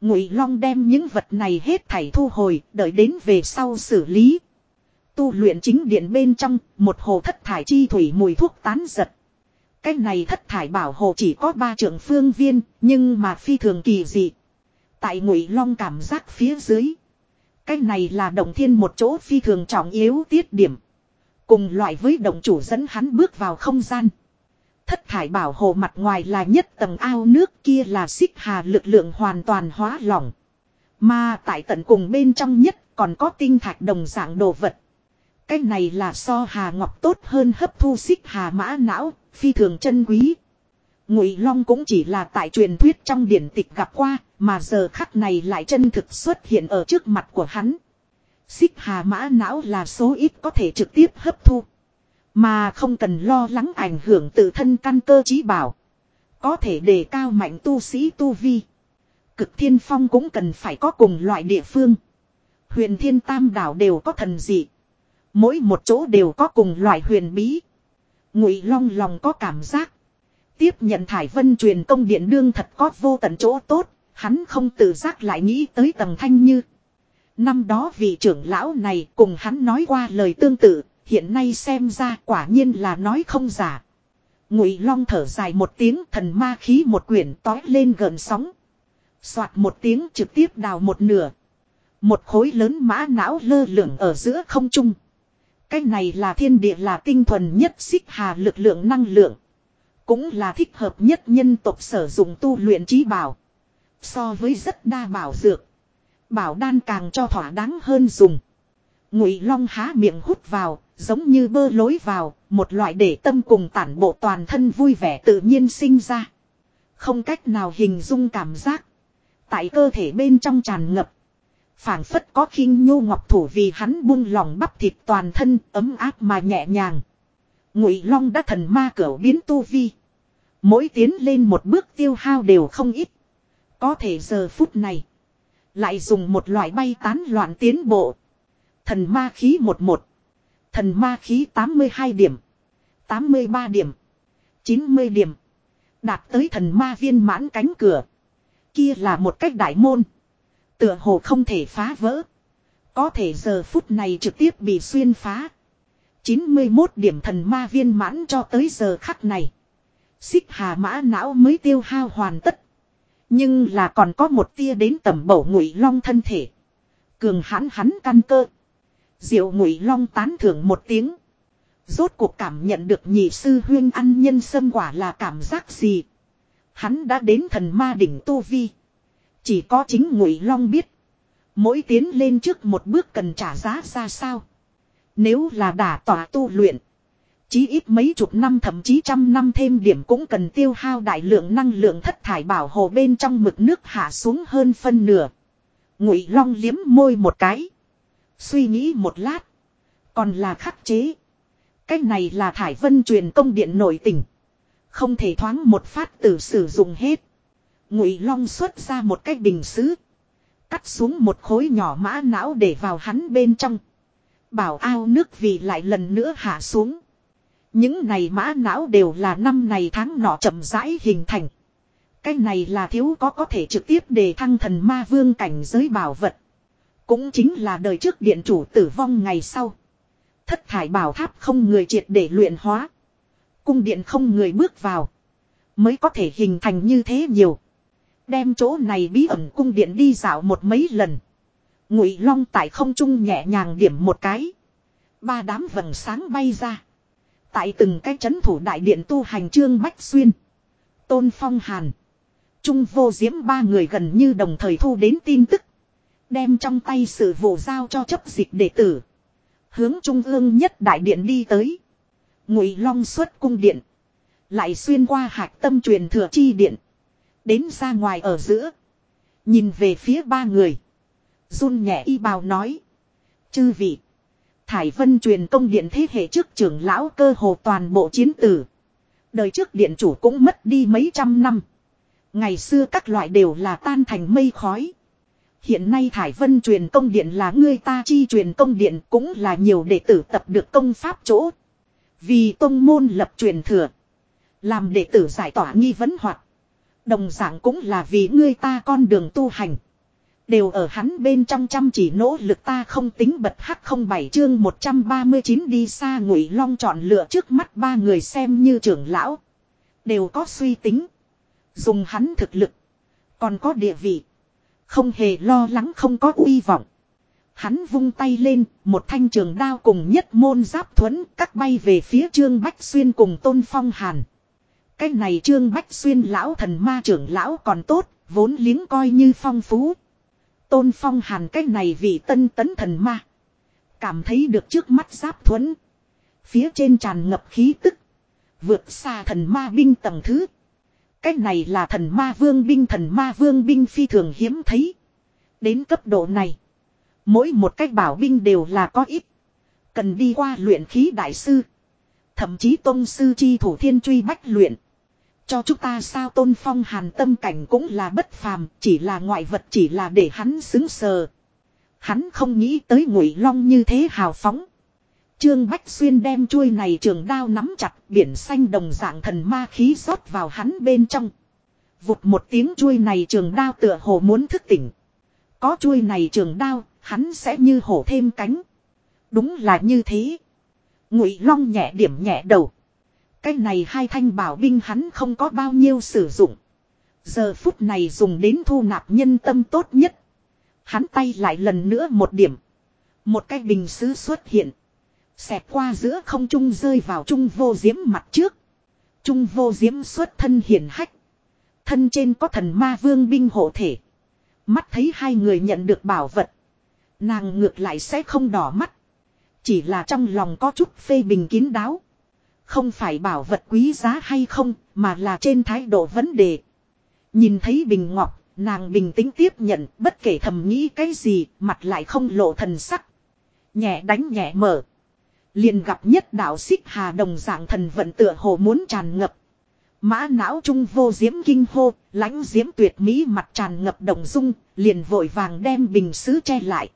Ngụy Long đem những vật này hết thảy thu hồi, đợi đến về sau xử lý. Tu luyện chính điện bên trong, một hồ thất thải chi thủy mùi thuốc tán giật. Cái này thất thải bảo hộ chỉ có ba trưởng phương viên, nhưng mà phi thường kỳ dị. Tại Ngụy Long cảm giác phía dưới, cái này là động thiên một chỗ phi thường trọng yếu tiết điểm. Cùng loại với động chủ dẫn hắn bước vào không gian. Thất thải bảo hộ mặt ngoài là nhất tầng ao nước kia là xích hà lực lượng hoàn toàn hóa lỏng. Mà tại tận cùng bên trong nhất còn có tinh thạch đồng dạng đồ vật. Cái này là so hà ngọc tốt hơn hấp thu xích hà mã não, phi thường chân quý. Ngụy Long cũng chỉ là tại truyền thuyết trong điển tịch gặp qua, mà giờ khắc này lại chân thực xuất hiện ở trước mặt của hắn. Xích hà mã não là số ít có thể trực tiếp hấp thu. Mà không cần lo lắng ảnh hưởng tự thân căn cơ trí bảo. Có thể đề cao mạnh tu sĩ tu vi. Cực thiên phong cũng cần phải có cùng loại địa phương. Huyền thiên tam đảo đều có thần dị. Mỗi một chỗ đều có cùng loại huyền bí. Ngụy long lòng có cảm giác. Tiếp nhận thải vân truyền công điện đương thật có vô tận chỗ tốt. Hắn không tự giác lại nghĩ tới tầng thanh như. Năm đó vị trưởng lão này cùng hắn nói qua lời tương tự, hiện nay xem ra quả nhiên là nói không giả. Ngụy Long thở dài một tiếng thần ma khí một quyển tói lên gần sóng. Soạt một tiếng trực tiếp đào một nửa. Một khối lớn mã não lơ lửng ở giữa không trung. Cái này là thiên địa là tinh thuần nhất xích hà lực lượng năng lượng. Cũng là thích hợp nhất nhân tộc sử dụng tu luyện trí bảo. So với rất đa bảo dược. Bảo đan càng cho thỏa đáng hơn dùng. Ngụy Long há miệng hút vào, giống như bơ lối vào, một loại để tâm cùng tản bộ toàn thân vui vẻ tự nhiên sinh ra. Không cách nào hình dung cảm giác. Tại cơ thể bên trong tràn ngập phảng phất có khinh nhu ngọc thủ vì hắn buông lòng bắp thịt toàn thân ấm áp mà nhẹ nhàng. Ngụy Long đã thần ma cửa biến tu vi. Mỗi tiến lên một bước tiêu hao đều không ít. Có thể giờ phút này. Lại dùng một loại bay tán loạn tiến bộ. Thần ma khí một một. Thần ma khí 82 điểm. 83 điểm. 90 điểm. Đạt tới thần ma viên mãn cánh cửa. Kia là một cách đại môn. Tựa hồ không thể phá vỡ. Có thể giờ phút này trực tiếp bị xuyên phá. 91 điểm thần ma viên mãn cho tới giờ khắc này. Xích hà mã não mới tiêu hao hoàn tất. Nhưng là còn có một tia đến tầm bổ ngụy long thân thể. Cường hãn hắn căn cơ. Diệu ngụy long tán thưởng một tiếng. Rốt cuộc cảm nhận được nhị sư huyên ăn nhân sâm quả là cảm giác gì. Hắn đã đến thần ma đỉnh tu vi. Chỉ có chính ngụy long biết. Mỗi tiến lên trước một bước cần trả giá ra sao. Nếu là đả tỏa tu luyện. Chí ít mấy chục năm thậm chí trăm năm thêm điểm cũng cần tiêu hao đại lượng năng lượng thất thải bảo hộ bên trong mực nước hạ xuống hơn phân nửa. Ngụy Long liếm môi một cái. Suy nghĩ một lát. Còn là khắc chế. Cách này là thải vân truyền công điện nội tình. Không thể thoáng một phát tử sử dụng hết. Ngụy Long xuất ra một cái bình sứ. Cắt xuống một khối nhỏ mã não để vào hắn bên trong. Bảo ao nước vì lại lần nữa hạ xuống. Những này mã não đều là năm này tháng nọ chậm rãi hình thành. Cái này là thiếu có có thể trực tiếp đề thăng thần ma vương cảnh giới bảo vật. Cũng chính là đời trước điện chủ tử vong ngày sau. Thất thải bảo tháp không người triệt để luyện hóa. Cung điện không người bước vào. Mới có thể hình thành như thế nhiều. Đem chỗ này bí ẩn cung điện đi dạo một mấy lần. Ngụy long tại không trung nhẹ nhàng điểm một cái. Ba đám vầng sáng bay ra. Tại từng cái chấn thủ đại điện tu hành trương Bách Xuyên. Tôn Phong Hàn. Trung vô diễm ba người gần như đồng thời thu đến tin tức. Đem trong tay sự vụ giao cho chấp dịch đệ tử. Hướng trung ương nhất đại điện đi tới. Ngụy Long xuất cung điện. Lại xuyên qua hạc tâm truyền thừa chi điện. Đến ra ngoài ở giữa. Nhìn về phía ba người. run nhẹ y bào nói. Chư vị. Thải Vân truyền công điện thế hệ trước trưởng lão cơ hồ toàn bộ chiến tử. Đời trước điện chủ cũng mất đi mấy trăm năm. Ngày xưa các loại đều là tan thành mây khói. Hiện nay Thải Vân truyền công điện là người ta chi truyền công điện cũng là nhiều đệ tử tập được công pháp chỗ. Vì tông môn lập truyền thừa. Làm đệ tử giải tỏa nghi vấn hoạt. Đồng dạng cũng là vì ngươi ta con đường tu hành. Đều ở hắn bên trong chăm chỉ nỗ lực ta không tính bật hắc không bảy chương 139 đi xa ngụy long chọn lựa trước mắt ba người xem như trưởng lão. Đều có suy tính. Dùng hắn thực lực. Còn có địa vị. Không hề lo lắng không có uy vọng. Hắn vung tay lên, một thanh trường đao cùng nhất môn giáp thuẫn cắt bay về phía Trương Bách Xuyên cùng Tôn Phong Hàn. Cái này Trương Bách Xuyên lão thần ma trưởng lão còn tốt, vốn liếng coi như phong phú. Tôn Phong Hàn cái này vị tân tấn thần ma. Cảm thấy được trước mắt giáp thuẫn. Phía trên tràn ngập khí tức. Vượt xa thần ma binh tầng thứ. Cái này là thần ma vương binh thần ma vương binh phi thường hiếm thấy. Đến cấp độ này. Mỗi một cách bảo binh đều là có ít. Cần đi qua luyện khí đại sư. Thậm chí tôn sư chi thủ thiên truy bách luyện. Cho chúng ta sao tôn phong hàn tâm cảnh cũng là bất phàm, chỉ là ngoại vật chỉ là để hắn xứng sờ. Hắn không nghĩ tới ngụy long như thế hào phóng. Trương Bách Xuyên đem chuôi này trường đao nắm chặt biển xanh đồng dạng thần ma khí rót vào hắn bên trong. Vụt một tiếng chuôi này trường đao tựa hồ muốn thức tỉnh. Có chuôi này trường đao, hắn sẽ như hổ thêm cánh. Đúng là như thế. Ngụy Long nhẹ điểm nhẹ đầu. Cái này hai thanh bảo binh hắn không có bao nhiêu sử dụng. Giờ phút này dùng đến thu nạp nhân tâm tốt nhất. Hắn tay lại lần nữa một điểm. Một cái bình sứ xuất hiện. Xẹt qua giữa không trung rơi vào trung vô diễm mặt trước. Trung vô diễm xuất thân hiển hách. Thân trên có thần ma vương binh hộ thể. Mắt thấy hai người nhận được bảo vật. Nàng ngược lại sẽ không đỏ mắt. Chỉ là trong lòng có chút phê bình kín đáo. Không phải bảo vật quý giá hay không, mà là trên thái độ vấn đề. Nhìn thấy bình ngọc, nàng bình tĩnh tiếp nhận, bất kể thầm nghĩ cái gì, mặt lại không lộ thần sắc. Nhẹ đánh nhẹ mở. Liền gặp nhất đạo xích hà đồng dạng thần vận tựa hồ muốn tràn ngập. Mã não trung vô diễm kinh hô, lãnh diễm tuyệt mỹ mặt tràn ngập đồng dung, liền vội vàng đem bình sứ che lại.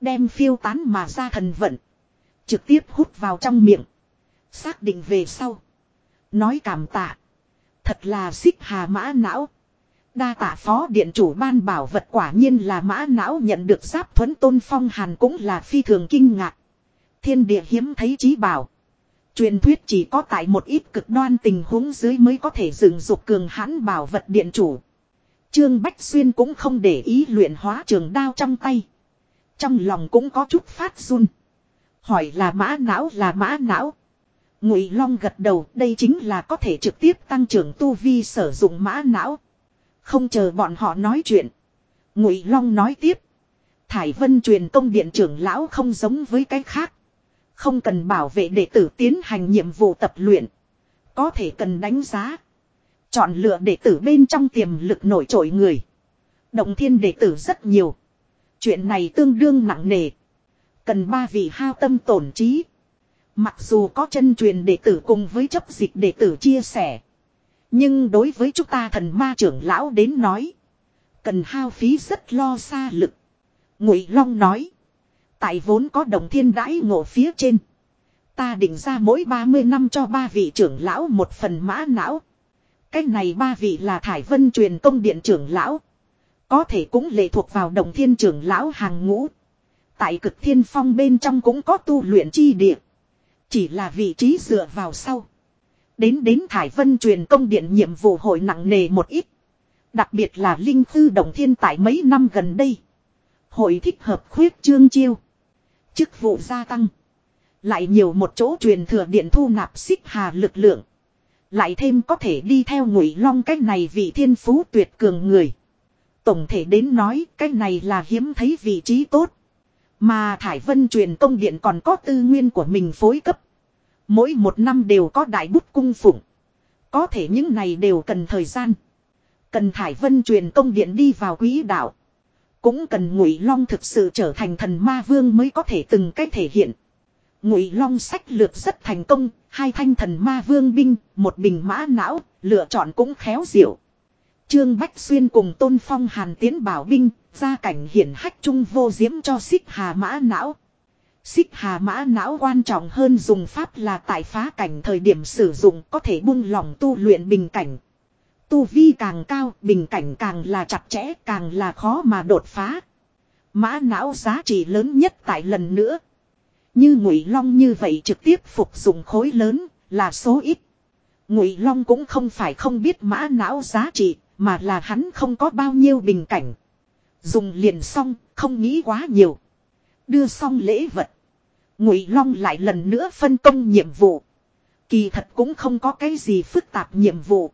Đem phiêu tán mà ra thần vận. Trực tiếp hút vào trong miệng. Xác định về sau. Nói cảm tạ. Thật là xích hà mã não. Đa tạ phó điện chủ ban bảo vật quả nhiên là mã não nhận được giáp thuẫn tôn phong hàn cũng là phi thường kinh ngạc. Thiên địa hiếm thấy trí bảo. Truyền thuyết chỉ có tại một ít cực đoan tình huống dưới mới có thể dựng dục cường hãn bảo vật điện chủ. Trương Bách Xuyên cũng không để ý luyện hóa trường đao trong tay. Trong lòng cũng có chút phát run. Hỏi là mã não là mã não. Ngụy Long gật đầu, đây chính là có thể trực tiếp tăng trưởng tu vi sử dụng mã não. Không chờ bọn họ nói chuyện, Ngụy Long nói tiếp, Thải Vân truyền công điện trưởng lão không giống với cái khác, không cần bảo vệ đệ tử tiến hành nhiệm vụ tập luyện, có thể cần đánh giá, chọn lựa đệ tử bên trong tiềm lực nổi trội người. Động thiên đệ tử rất nhiều, chuyện này tương đương nặng nề, cần ba vị hao tâm tổn trí. Mặc dù có chân truyền đệ tử cùng với chấp dịch đệ tử chia sẻ. Nhưng đối với chúng ta thần ma trưởng lão đến nói. Cần hao phí rất lo xa lực. Ngụy Long nói. Tại vốn có đồng thiên đãi ngộ phía trên. Ta định ra mỗi 30 năm cho ba vị trưởng lão một phần mã não. Cái này ba vị là Thải Vân truyền công điện trưởng lão. Có thể cũng lệ thuộc vào đồng thiên trưởng lão hàng ngũ. Tại cực thiên phong bên trong cũng có tu luyện chi địa. Chỉ là vị trí dựa vào sau. Đến đến Thải Vân truyền công điện nhiệm vụ hội nặng nề một ít. Đặc biệt là Linh Thư Đồng Thiên tại mấy năm gần đây. Hội thích hợp khuyết trương chiêu. Chức vụ gia tăng. Lại nhiều một chỗ truyền thừa điện thu nạp xích hà lực lượng. Lại thêm có thể đi theo ngụy long cách này vị thiên phú tuyệt cường người. Tổng thể đến nói cách này là hiếm thấy vị trí tốt. Mà Thải Vân truyền công điện còn có tư nguyên của mình phối cấp. Mỗi một năm đều có đại bút cung phụng. Có thể những này đều cần thời gian. Cần Thải Vân truyền công điện đi vào quỹ đạo. Cũng cần Ngụy Long thực sự trở thành thần ma vương mới có thể từng cách thể hiện. Ngụy Long sách lược rất thành công, hai thanh thần ma vương binh, một bình mã não, lựa chọn cũng khéo diệu. Trương Bách Xuyên cùng Tôn Phong Hàn tiến bảo binh, ra cảnh hiển hách trung vô diễm cho xích hà mã não. Xích hà mã não quan trọng hơn dùng pháp là tại phá cảnh thời điểm sử dụng có thể buông lỏng tu luyện bình cảnh. Tu vi càng cao, bình cảnh càng là chặt chẽ, càng là khó mà đột phá. Mã não giá trị lớn nhất tại lần nữa. Như ngụy long như vậy trực tiếp phục dụng khối lớn, là số ít. Ngụy long cũng không phải không biết mã não giá trị, mà là hắn không có bao nhiêu bình cảnh. Dùng liền xong, không nghĩ quá nhiều. Đưa xong lễ vật. Ngụy Long lại lần nữa phân công nhiệm vụ. Kỳ thật cũng không có cái gì phức tạp nhiệm vụ.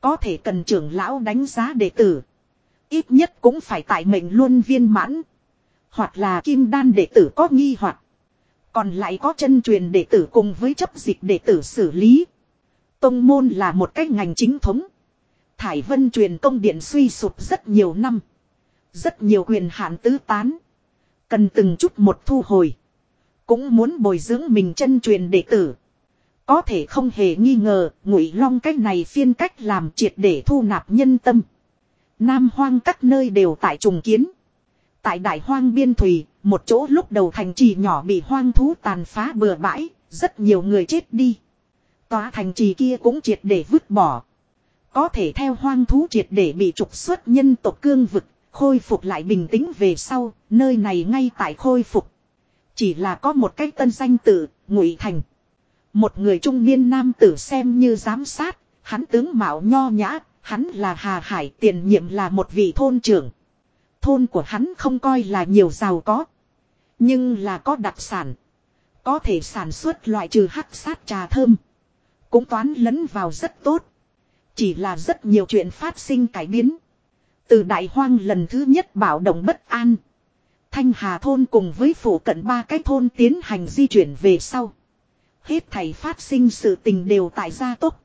Có thể cần trưởng lão đánh giá đệ tử. Ít nhất cũng phải tại mệnh luôn viên mãn. Hoặc là kim đan đệ tử có nghi hoặc Còn lại có chân truyền đệ tử cùng với chấp dịch đệ tử xử lý. Tông môn là một cái ngành chính thống. Thải vân truyền công điện suy sụp rất nhiều năm. Rất nhiều quyền hạn tứ tán. Cần từng chút một thu hồi. Cũng muốn bồi dưỡng mình chân truyền đệ tử. Có thể không hề nghi ngờ, ngụy long cách này phiên cách làm triệt để thu nạp nhân tâm. Nam hoang các nơi đều tại trùng kiến. Tại đại hoang biên thủy một chỗ lúc đầu thành trì nhỏ bị hoang thú tàn phá bừa bãi, rất nhiều người chết đi. Tòa thành trì kia cũng triệt để vứt bỏ. Có thể theo hoang thú triệt để bị trục xuất nhân tộc cương vực, khôi phục lại bình tĩnh về sau, nơi này ngay tại khôi phục. Chỉ là có một cái tân danh tử, ngụy thành. Một người trung niên nam tử xem như giám sát, hắn tướng mạo nho nhã, hắn là Hà Hải tiền nhiệm là một vị thôn trưởng. Thôn của hắn không coi là nhiều giàu có. Nhưng là có đặc sản. Có thể sản xuất loại trừ hắc sát trà thơm. Cũng toán lấn vào rất tốt. Chỉ là rất nhiều chuyện phát sinh cải biến. Từ đại hoang lần thứ nhất bảo động bất an. Thanh Hà thôn cùng với phủ cận ba cái thôn tiến hành di chuyển về sau. Hết thầy phát sinh sự tình đều tại gia tốc.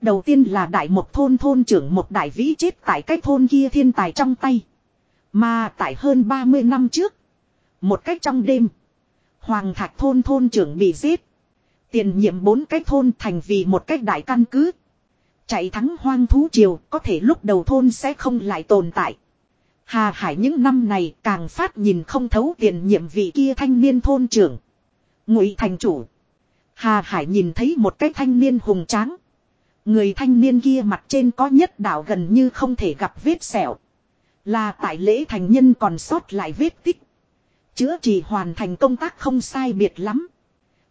Đầu tiên là đại một thôn thôn trưởng một đại vĩ chết tại cái thôn kia thiên tài trong tay. Mà tại hơn 30 năm trước. Một cách trong đêm. Hoàng thạch thôn thôn trưởng bị giết. Tiền nhiệm bốn cái thôn thành vì một cách đại căn cứ. Chạy thắng hoang thú triều, có thể lúc đầu thôn sẽ không lại tồn tại. Hà Hải những năm này càng phát nhìn không thấu tiền nhiệm vị kia thanh niên thôn trưởng. Ngụy thành chủ. Hà Hải nhìn thấy một cái thanh niên hùng tráng. Người thanh niên kia mặt trên có nhất đạo gần như không thể gặp vết sẹo. Là tại lễ thành nhân còn sót lại vết tích. Chữa trị hoàn thành công tác không sai biệt lắm.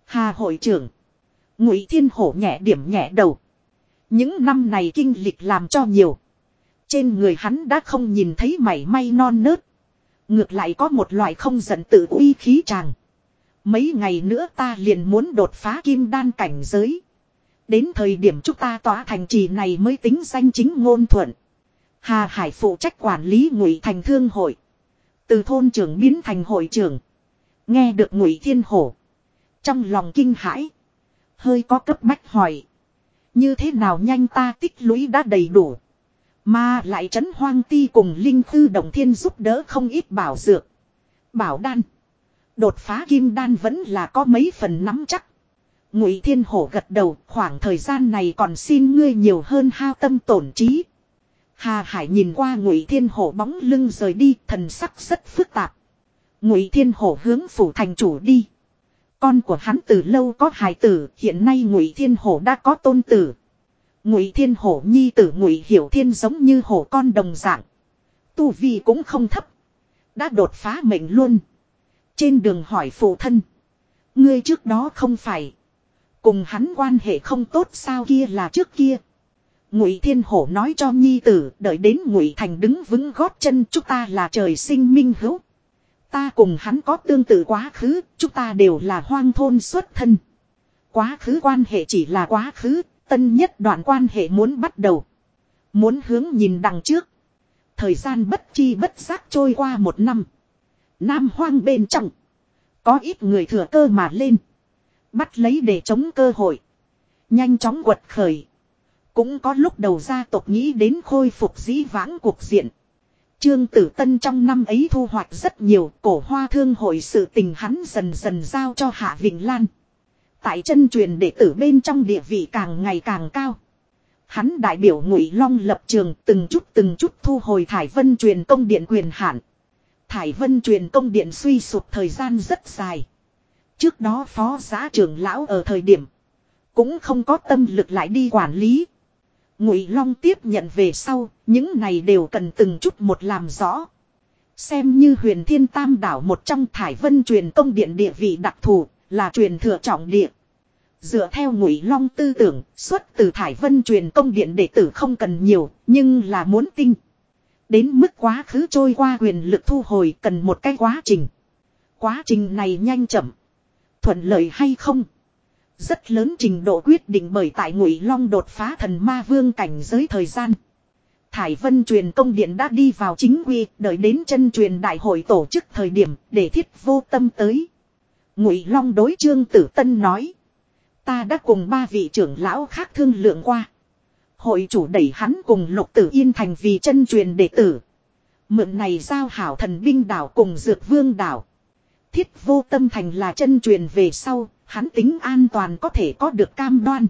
Hà hội trưởng. Ngụy Thiên Hổ nhẹ điểm nhẹ đầu. Những năm này kinh lịch làm cho nhiều. Trên người hắn đã không nhìn thấy mảy may non nớt. Ngược lại có một loại không giận tự uy khí chàng. Mấy ngày nữa ta liền muốn đột phá kim đan cảnh giới. Đến thời điểm chúng ta tỏa thành trì này mới tính danh chính ngôn thuận. Hà Hải phụ trách quản lý ngụy thành thương hội. Từ thôn trưởng biến thành hội trưởng. Nghe được ngụy thiên hổ. Trong lòng kinh hãi. Hơi có cấp bách hỏi. Như thế nào nhanh ta tích lũy đã đầy đủ. Mà lại trấn hoang ti cùng linh Thư đồng thiên giúp đỡ không ít bảo dược. Bảo đan. Đột phá kim đan vẫn là có mấy phần nắm chắc. Ngụy Thiên Hổ gật đầu, khoảng thời gian này còn xin ngươi nhiều hơn hao tâm tổn trí. Hà Hải nhìn qua Ngụy Thiên Hổ bóng lưng rời đi, thần sắc rất phức tạp. Ngụy Thiên Hổ hướng phủ thành chủ đi. Con của hắn từ lâu có hài tử, hiện nay Ngụy Thiên Hổ đã có tôn tử. Ngụy Thiên Hổ nhi tử Ngụy Hiểu Thiên giống như hổ con đồng dạng. Tu vi cũng không thấp, đã đột phá mệnh luôn. Trên đường hỏi phụ thân, ngươi trước đó không phải cùng hắn quan hệ không tốt sao kia là trước kia. Ngụy Thiên Hổ nói cho nhi tử, đợi đến Ngụy Thành đứng vững gót chân, chúng ta là trời sinh minh hữu. Ta cùng hắn có tương tự quá khứ, chúng ta đều là hoang thôn xuất thân. Quá khứ quan hệ chỉ là quá khứ, tân nhất đoạn quan hệ muốn bắt đầu. Muốn hướng nhìn đằng trước. Thời gian bất chi bất giác trôi qua một năm. Nam hoang bên trong. Có ít người thừa cơ mà lên. Bắt lấy để chống cơ hội. Nhanh chóng quật khởi. Cũng có lúc đầu gia tộc nghĩ đến khôi phục dĩ vãng cuộc diện. Trương Tử Tân trong năm ấy thu hoạch rất nhiều, cổ hoa thương hội sự tình hắn dần dần giao cho Hạ Vịnh Lan. Tại chân truyền đệ tử bên trong địa vị càng ngày càng cao. Hắn đại biểu Ngụy Long lập trường, từng chút từng chút thu hồi Thải Vân truyền công điện quyền hạn. Thải Vân truyền công điện suy sụp thời gian rất dài. Trước đó phó giá trưởng lão ở thời điểm, cũng không có tâm lực lại đi quản lý. Ngụy Long tiếp nhận về sau, những này đều cần từng chút một làm rõ. Xem như huyền thiên tam đảo một trong thải vân truyền công điện địa vị đặc thù, là truyền thừa trọng địa. Dựa theo ngụy long tư tưởng, xuất từ thải vân truyền công điện đệ tử không cần nhiều, nhưng là muốn tinh. Đến mức quá khứ trôi qua quyền lực thu hồi cần một cái quá trình. Quá trình này nhanh chậm. Thuận lợi hay không? Rất lớn trình độ quyết định bởi tại ngụy long đột phá thần ma vương cảnh giới thời gian. Thải Vân truyền công điện đã đi vào chính quy, đợi đến chân truyền đại hội tổ chức thời điểm để thiết vô tâm tới. Ngụy Long đối Trương Tử Tân nói. Ta đã cùng ba vị trưởng lão khác thương lượng qua. Hội chủ đẩy hắn cùng lục tử yên thành vì chân truyền đệ tử. Mượn này giao hảo thần binh đảo cùng dược vương đảo. Thiết vô tâm thành là chân truyền về sau, hắn tính an toàn có thể có được cam đoan.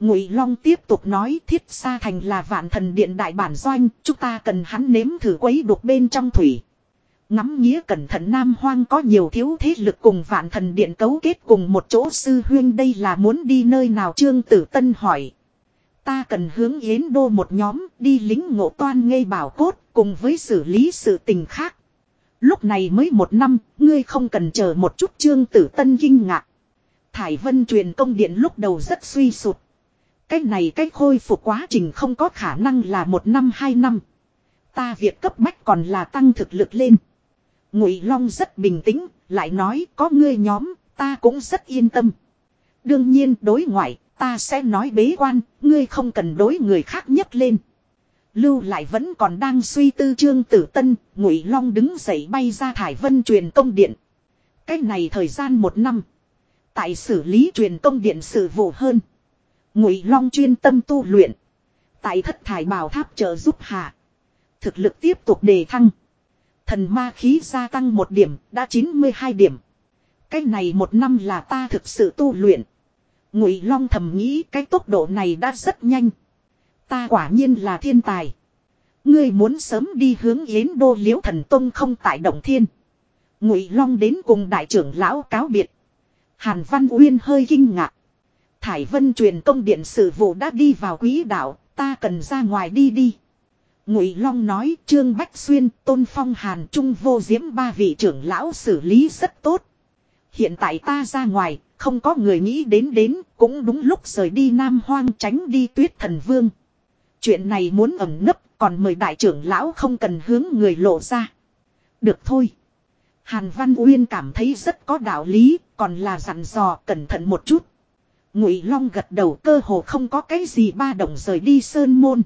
Ngụy Long tiếp tục nói thiết xa thành là vạn thần điện đại bản doanh, chúng ta cần hắn nếm thử quấy đục bên trong thủy. Ngắm nghĩa cẩn thận Nam Hoang có nhiều thiếu thế lực cùng vạn thần điện cấu kết cùng một chỗ sư huyên đây là muốn đi nơi nào Trương Tử Tân hỏi. Ta cần hướng Yến Đô một nhóm đi lính ngộ toan ngây bảo cốt cùng với xử lý sự tình khác. Lúc này mới một năm, ngươi không cần chờ một chút Trương Tử Tân kinh ngạc. Thải Vân truyền công điện lúc đầu rất suy sụt. Cái này cách khôi phục quá trình không có khả năng là một năm hai năm. Ta việc cấp bách còn là tăng thực lực lên. Ngụy Long rất bình tĩnh, lại nói có ngươi nhóm, ta cũng rất yên tâm. Đương nhiên đối ngoại, ta sẽ nói bế quan, ngươi không cần đối người khác nhấc lên. Lưu lại vẫn còn đang suy tư trương tử tân, Ngụy Long đứng dậy bay ra thải vân truyền công điện. Cái này thời gian một năm. Tại xử lý truyền công điện sự vụ hơn. Ngụy Long chuyên tâm tu luyện. Tại thất thải bảo tháp trợ giúp hạ. Thực lực tiếp tục đề thăng. Thần ma khí gia tăng một điểm, đã 92 điểm. Cái này một năm là ta thực sự tu luyện. Ngụy Long thầm nghĩ cái tốc độ này đã rất nhanh. Ta quả nhiên là thiên tài. Ngươi muốn sớm đi hướng Yến Đô Liễu Thần Tông không tại Động Thiên. Ngụy Long đến cùng đại trưởng lão cáo biệt. Hàn Văn Uyên hơi kinh ngạc. Thải Vân truyền công điện sự vụ đã đi vào quý đạo, ta cần ra ngoài đi đi. Ngụy Long nói Trương Bách Xuyên, Tôn Phong Hàn Trung vô diễm ba vị trưởng lão xử lý rất tốt. Hiện tại ta ra ngoài, không có người nghĩ đến đến, cũng đúng lúc rời đi Nam Hoang tránh đi tuyết thần vương. Chuyện này muốn ẩn nấp, còn mời đại trưởng lão không cần hướng người lộ ra. Được thôi. Hàn Văn Uyên cảm thấy rất có đạo lý, còn là dặn dò cẩn thận một chút. Ngụy Long gật đầu cơ hồ không có cái gì ba động rời đi sơn môn.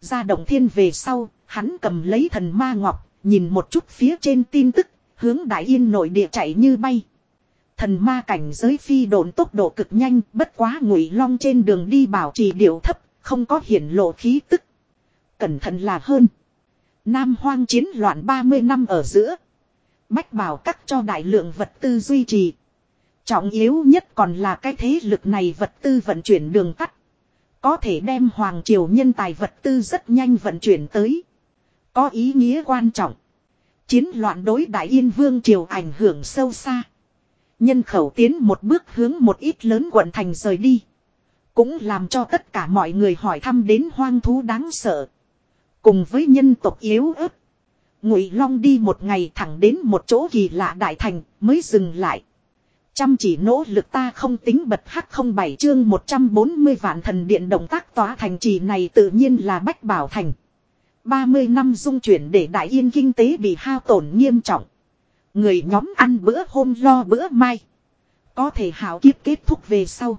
Ra động thiên về sau, hắn cầm lấy thần ma ngọc, nhìn một chút phía trên tin tức, hướng đại yên nội địa chạy như bay. Thần ma cảnh giới phi độn tốc độ cực nhanh, bất quá Ngụy Long trên đường đi bảo trì điệu thấp, không có hiển lộ khí tức. Cẩn thận là hơn. Nam hoang chiến loạn 30 năm ở giữa. Bách bảo cắt cho đại lượng vật tư duy trì. Trọng yếu nhất còn là cái thế lực này vật tư vận chuyển đường tắt. Có thể đem Hoàng Triều nhân tài vật tư rất nhanh vận chuyển tới. Có ý nghĩa quan trọng. Chiến loạn đối Đại Yên Vương Triều ảnh hưởng sâu xa. Nhân khẩu tiến một bước hướng một ít lớn quận thành rời đi. Cũng làm cho tất cả mọi người hỏi thăm đến hoang thú đáng sợ. Cùng với nhân tộc yếu ớt. Ngụy Long đi một ngày thẳng đến một chỗ kỳ lạ đại thành mới dừng lại. Chăm chỉ nỗ lực ta không tính bật hắc không bảy chương 140 vạn thần điện động tác tỏa thành trì này tự nhiên là bách bảo thành. 30 năm dung chuyển để đại yên kinh tế bị hao tổn nghiêm trọng. Người nhóm ăn bữa hôm lo bữa mai. Có thể hảo kiếp kết thúc về sau.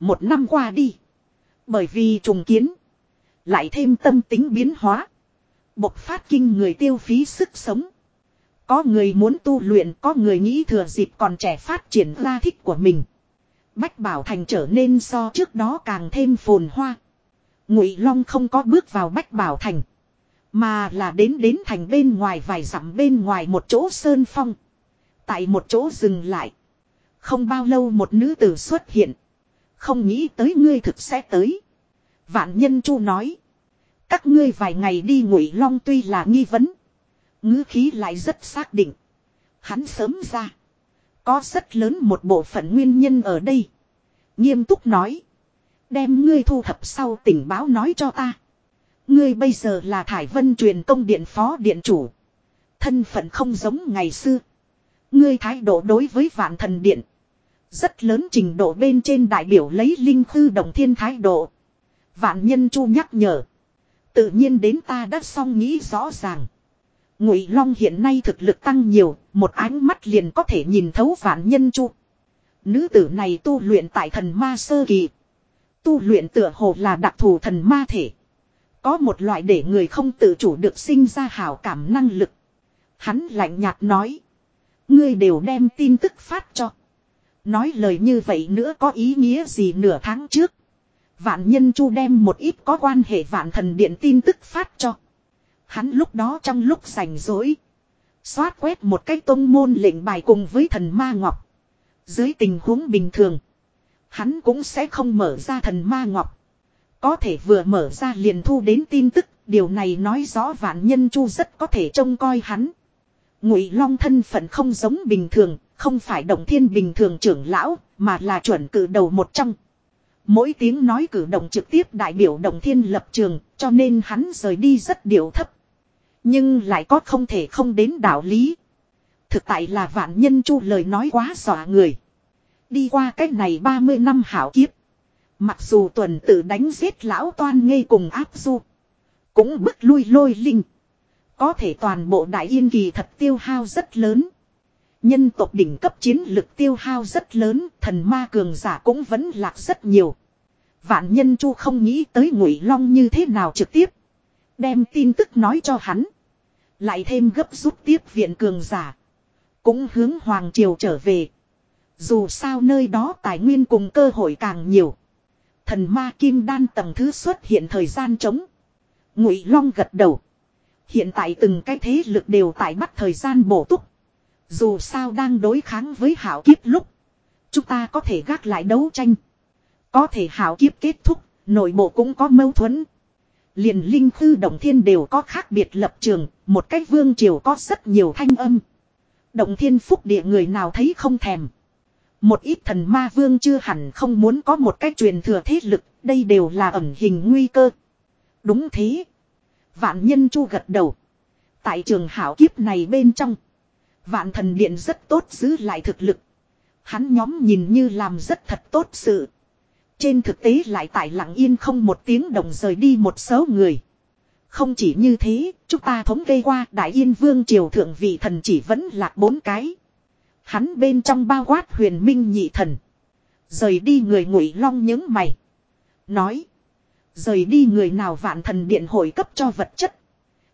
Một năm qua đi. Bởi vì trùng kiến. Lại thêm tâm tính biến hóa. Bộc phát kinh người tiêu phí sức sống. Có người muốn tu luyện, có người nghĩ thừa dịp còn trẻ phát triển ra thích của mình. Bách Bảo Thành trở nên so trước đó càng thêm phồn hoa. Ngụy Long không có bước vào Bách Bảo Thành. Mà là đến đến thành bên ngoài vài dặm bên ngoài một chỗ sơn phong. Tại một chỗ dừng lại. Không bao lâu một nữ tử xuất hiện. Không nghĩ tới ngươi thực sẽ tới. Vạn nhân chu nói. Các ngươi vài ngày đi ngụy long tuy là nghi vấn. ngữ khí lại rất xác định. Hắn sớm ra. Có rất lớn một bộ phận nguyên nhân ở đây. Nghiêm túc nói. Đem ngươi thu thập sau tình báo nói cho ta. Ngươi bây giờ là Thải Vân truyền công điện phó điện chủ. Thân phận không giống ngày xưa. Ngươi thái độ đối với vạn thần điện. Rất lớn trình độ bên trên đại biểu lấy linh khư đồng thiên thái độ. Vạn nhân chu nhắc nhở. Tự nhiên đến ta đã xong nghĩ rõ ràng. Ngụy Long hiện nay thực lực tăng nhiều, một ánh mắt liền có thể nhìn thấu vạn nhân chu. Nữ tử này tu luyện tại thần ma sơ kỳ. Tu luyện tựa hồ là đặc thù thần ma thể. Có một loại để người không tự chủ được sinh ra hảo cảm năng lực. Hắn lạnh nhạt nói. Ngươi đều đem tin tức phát cho. Nói lời như vậy nữa có ý nghĩa gì nửa tháng trước. Vạn nhân chu đem một ít có quan hệ vạn thần điện tin tức phát cho. Hắn lúc đó trong lúc rảnh rỗi. Xoát quét một cái tôn môn lệnh bài cùng với thần ma ngọc. Dưới tình huống bình thường. Hắn cũng sẽ không mở ra thần ma ngọc. Có thể vừa mở ra liền thu đến tin tức. Điều này nói rõ vạn nhân chu rất có thể trông coi hắn. Ngụy Long thân phận không giống bình thường, không phải động thiên bình thường trưởng lão, mà là chuẩn cử đầu một trong. Mỗi tiếng nói cử động trực tiếp đại biểu đồng thiên lập trường, cho nên hắn rời đi rất điệu thấp. Nhưng lại có không thể không đến đạo lý. Thực tại là vạn nhân chu lời nói quá dọa người. Đi qua cách này 30 năm hảo kiếp. Mặc dù tuần tự đánh giết lão toan ngây cùng áp du. Cũng bức lui lôi linh. Có thể toàn bộ đại yên kỳ thật tiêu hao rất lớn. Nhân tộc đỉnh cấp chiến lực tiêu hao rất lớn, thần ma cường giả cũng vẫn lạc rất nhiều. Vạn nhân chu không nghĩ tới ngụy long như thế nào trực tiếp. Đem tin tức nói cho hắn. Lại thêm gấp rút tiếp viện cường giả. Cũng hướng Hoàng Triều trở về. Dù sao nơi đó tài nguyên cùng cơ hội càng nhiều. Thần ma kim đan tầng thứ xuất hiện thời gian trống. Ngụy Long gật đầu. Hiện tại từng cái thế lực đều tại bắt thời gian bổ túc. Dù sao đang đối kháng với hảo kiếp lúc. Chúng ta có thể gác lại đấu tranh. Có thể hảo kiếp kết thúc, nội bộ cũng có mâu thuẫn. Liền linh thư động thiên đều có khác biệt lập trường, một cách vương triều có rất nhiều thanh âm. Động thiên phúc địa người nào thấy không thèm. Một ít thần ma vương chưa hẳn không muốn có một cách truyền thừa thế lực, đây đều là ẩn hình nguy cơ. Đúng thế. Vạn nhân chu gật đầu. Tại trường hảo kiếp này bên trong. Vạn thần điện rất tốt giữ lại thực lực. Hắn nhóm nhìn như làm rất thật tốt sự. Trên thực tế lại tại lặng yên không một tiếng đồng rời đi một số người. Không chỉ như thế, chúng ta thống kê qua Đại Yên Vương Triều Thượng vị thần chỉ vẫn là bốn cái. Hắn bên trong bao quát huyền minh nhị thần. Rời đi người ngụy long những mày. Nói. Rời đi người nào vạn thần điện hội cấp cho vật chất.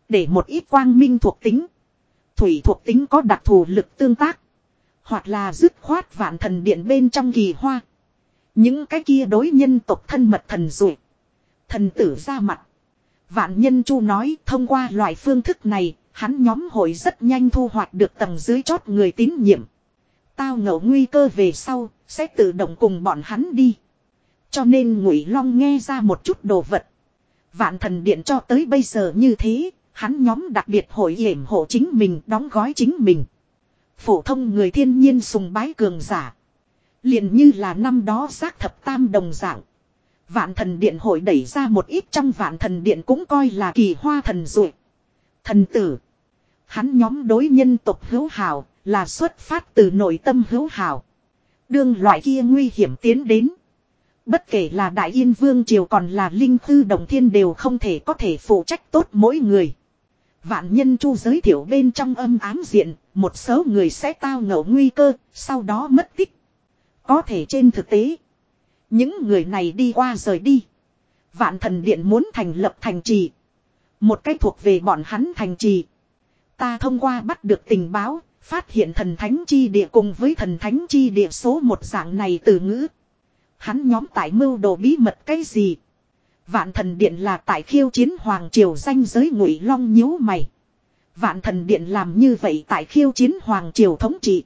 Để một ít quang minh thuộc tính. Thủy thuộc tính có đặc thù lực tương tác. Hoặc là dứt khoát vạn thần điện bên trong kỳ hoa. Những cái kia đối nhân tộc thân mật thần rủi. Thần tử ra mặt. Vạn nhân chu nói thông qua loại phương thức này, hắn nhóm hội rất nhanh thu hoạch được tầng dưới chót người tín nhiệm. Tao ngẫu nguy cơ về sau, sẽ tự động cùng bọn hắn đi. Cho nên ngụy long nghe ra một chút đồ vật. Vạn thần điện cho tới bây giờ như thế, hắn nhóm đặc biệt hội hiểm hộ chính mình, đóng gói chính mình. Phổ thông người thiên nhiên sùng bái cường giả. liền như là năm đó giác thập tam đồng dạng. Vạn thần điện hội đẩy ra một ít trong vạn thần điện cũng coi là kỳ hoa thần dụ. Thần tử. Hắn nhóm đối nhân tộc hữu hảo là xuất phát từ nội tâm hữu hảo. Đương loại kia nguy hiểm tiến đến. Bất kể là Đại Yên Vương Triều còn là Linh Thư Đồng Thiên đều không thể có thể phụ trách tốt mỗi người. Vạn nhân chu giới thiệu bên trong âm ám diện, một số người sẽ tao ngẫu nguy cơ, sau đó mất tích. Có thể trên thực tế, những người này đi qua rời đi. Vạn thần điện muốn thành lập thành trì. Một cách thuộc về bọn hắn thành trì. Ta thông qua bắt được tình báo, phát hiện thần thánh chi địa cùng với thần thánh chi địa số một dạng này từ ngữ. Hắn nhóm tại mưu đồ bí mật cái gì? Vạn thần điện là tại khiêu chiến hoàng triều danh giới ngụy long nhíu mày. Vạn thần điện làm như vậy tại khiêu chiến hoàng triều thống trị.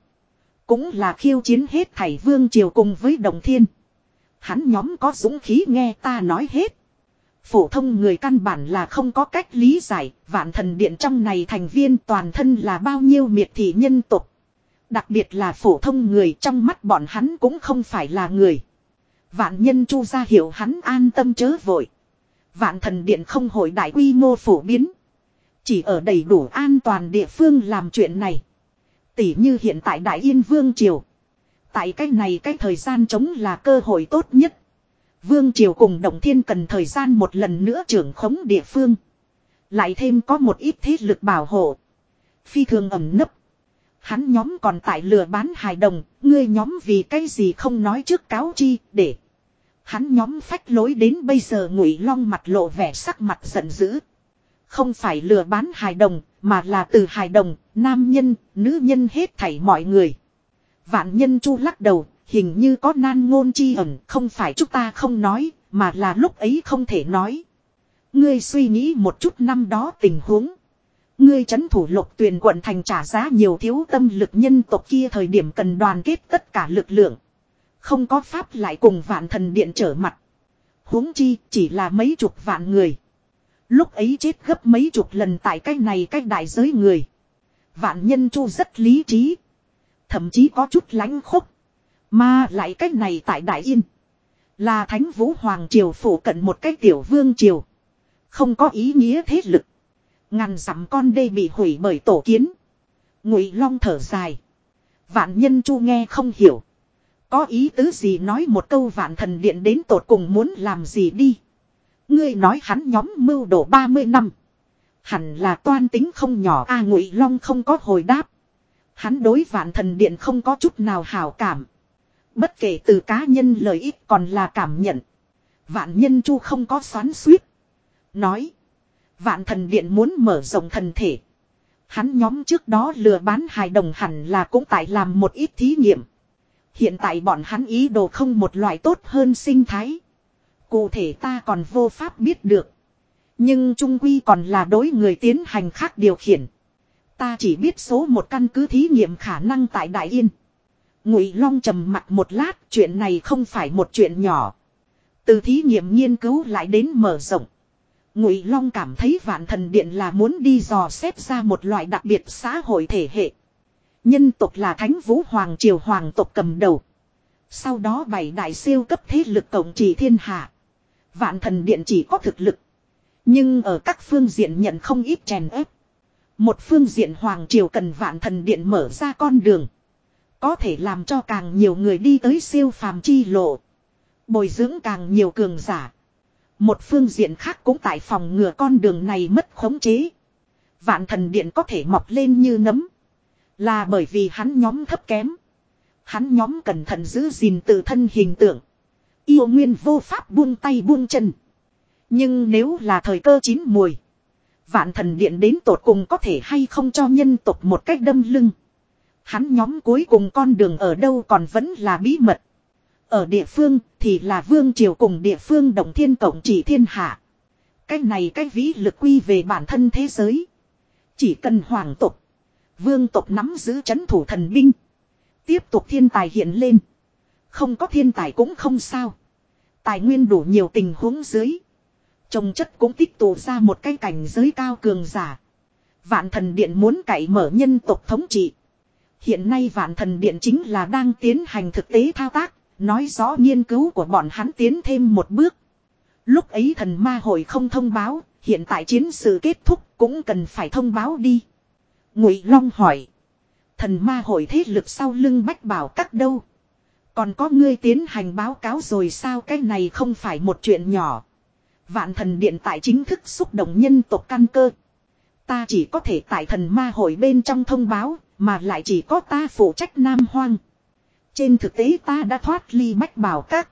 Cũng là khiêu chiến hết thảy vương triều cùng với đồng thiên. Hắn nhóm có dũng khí nghe ta nói hết. Phổ thông người căn bản là không có cách lý giải, vạn thần điện trong này thành viên toàn thân là bao nhiêu miệt thị nhân tục. Đặc biệt là phổ thông người trong mắt bọn hắn cũng không phải là người. Vạn nhân chu ra hiểu hắn an tâm chớ vội. Vạn thần điện không hội đại quy mô phổ biến. Chỉ ở đầy đủ an toàn địa phương làm chuyện này. Tỷ như hiện tại Đại Yên Vương Triều. Tại cái này cái thời gian chống là cơ hội tốt nhất. Vương Triều cùng Động Thiên cần thời gian một lần nữa trưởng khống địa phương. Lại thêm có một ít thế lực bảo hộ. Phi thường ẩm nấp. Hắn nhóm còn tại lừa bán hài đồng, ngươi nhóm vì cái gì không nói trước cáo chi, để. Hắn nhóm phách lối đến bây giờ ngụy long mặt lộ vẻ sắc mặt giận dữ. Không phải lừa bán hài đồng, mà là từ hài đồng, nam nhân, nữ nhân hết thảy mọi người. Vạn nhân chu lắc đầu, hình như có nan ngôn chi ẩn, không phải chúng ta không nói, mà là lúc ấy không thể nói. Ngươi suy nghĩ một chút năm đó tình huống. Ngươi chấn thủ lục tuyền quận thành trả giá nhiều thiếu tâm lực nhân tộc kia thời điểm cần đoàn kết tất cả lực lượng. Không có pháp lại cùng vạn thần điện trở mặt. huống chi, chỉ là mấy chục vạn người. Lúc ấy chết gấp mấy chục lần tại cái này cái đại giới người. Vạn nhân chu rất lý trí. Thậm chí có chút lánh khúc. Mà lại cái này tại Đại Yên. Là Thánh Vũ Hoàng Triều phủ cận một cái tiểu vương triều. Không có ý nghĩa thế lực. Ngàn dặm con đê bị hủy bởi tổ kiến. Ngụy Long thở dài. Vạn nhân chu nghe không hiểu. Có ý tứ gì nói một câu vạn thần điện đến tột cùng muốn làm gì đi. Ngươi nói hắn nhóm mưu đồ 30 năm. Hẳn là toan tính không nhỏ a Ngụy Long không có hồi đáp. Hắn đối vạn thần điện không có chút nào hảo cảm. Bất kể từ cá nhân lợi ích còn là cảm nhận. Vạn nhân chu không có xoắn suýt. Nói. Vạn thần điện muốn mở rộng thần thể. Hắn nhóm trước đó lừa bán hài đồng hẳn là cũng tại làm một ít thí nghiệm. Hiện tại bọn hắn ý đồ không một loại tốt hơn sinh thái. Cụ thể ta còn vô pháp biết được. Nhưng trung quy còn là đối người tiến hành khác điều khiển. Ta chỉ biết số một căn cứ thí nghiệm khả năng tại Đại Yên. Ngụy Long trầm mặt một lát, chuyện này không phải một chuyện nhỏ. Từ thí nghiệm nghiên cứu lại đến mở rộng. Ngụy Long cảm thấy Vạn Thần Điện là muốn đi dò xét ra một loại đặc biệt xã hội thể hệ. Nhân tộc là Thánh Vũ Hoàng triều hoàng tộc cầm đầu. Sau đó bảy đại siêu cấp thế lực cộng trì thiên hạ. Vạn Thần Điện chỉ có thực lực, nhưng ở các phương diện nhận không ít chèn ép. Một phương diện Hoàng triều cần Vạn Thần Điện mở ra con đường. Có thể làm cho càng nhiều người đi tới siêu phàm chi lộ. Bồi dưỡng càng nhiều cường giả. Một phương diện khác cũng tại phòng ngừa con đường này mất khống chế. Vạn thần điện có thể mọc lên như nấm. Là bởi vì hắn nhóm thấp kém. Hắn nhóm cẩn thận giữ gìn tự thân hình tượng. Yêu nguyên vô pháp buông tay buông chân. Nhưng nếu là thời cơ chín mùi. Vạn thần điện đến tột cùng có thể hay không cho nhân tộc một cách đâm lưng. Hắn nhóm cuối cùng con đường ở đâu còn vẫn là bí mật. Ở địa phương thì là vương triều cùng địa phương đồng thiên cộng chỉ thiên hạ. Cái này cái vĩ lực quy về bản thân thế giới. Chỉ cần hoàng tộc, vương tộc nắm giữ chấn thủ thần binh. Tiếp tục thiên tài hiện lên. Không có thiên tài cũng không sao. Tài nguyên đủ nhiều tình huống dưới. Trồng chất cũng tích tụ ra một cái cảnh giới cao cường giả. Vạn thần điện muốn cậy mở nhân tộc thống trị. Hiện nay vạn thần điện chính là đang tiến hành thực tế thao tác, nói rõ nghiên cứu của bọn hắn tiến thêm một bước. Lúc ấy thần ma hội không thông báo, hiện tại chiến sự kết thúc cũng cần phải thông báo đi. Ngụy Long hỏi. Thần ma hội thế lực sau lưng bách bảo các đâu? Còn có ngươi tiến hành báo cáo rồi sao cái này không phải một chuyện nhỏ. Vạn thần điện tại chính thức xúc động nhân tộc căn cơ. Ta chỉ có thể tại thần ma hội bên trong thông báo, mà lại chỉ có ta phụ trách Nam Hoang. Trên thực tế ta đã thoát ly bách bảo các.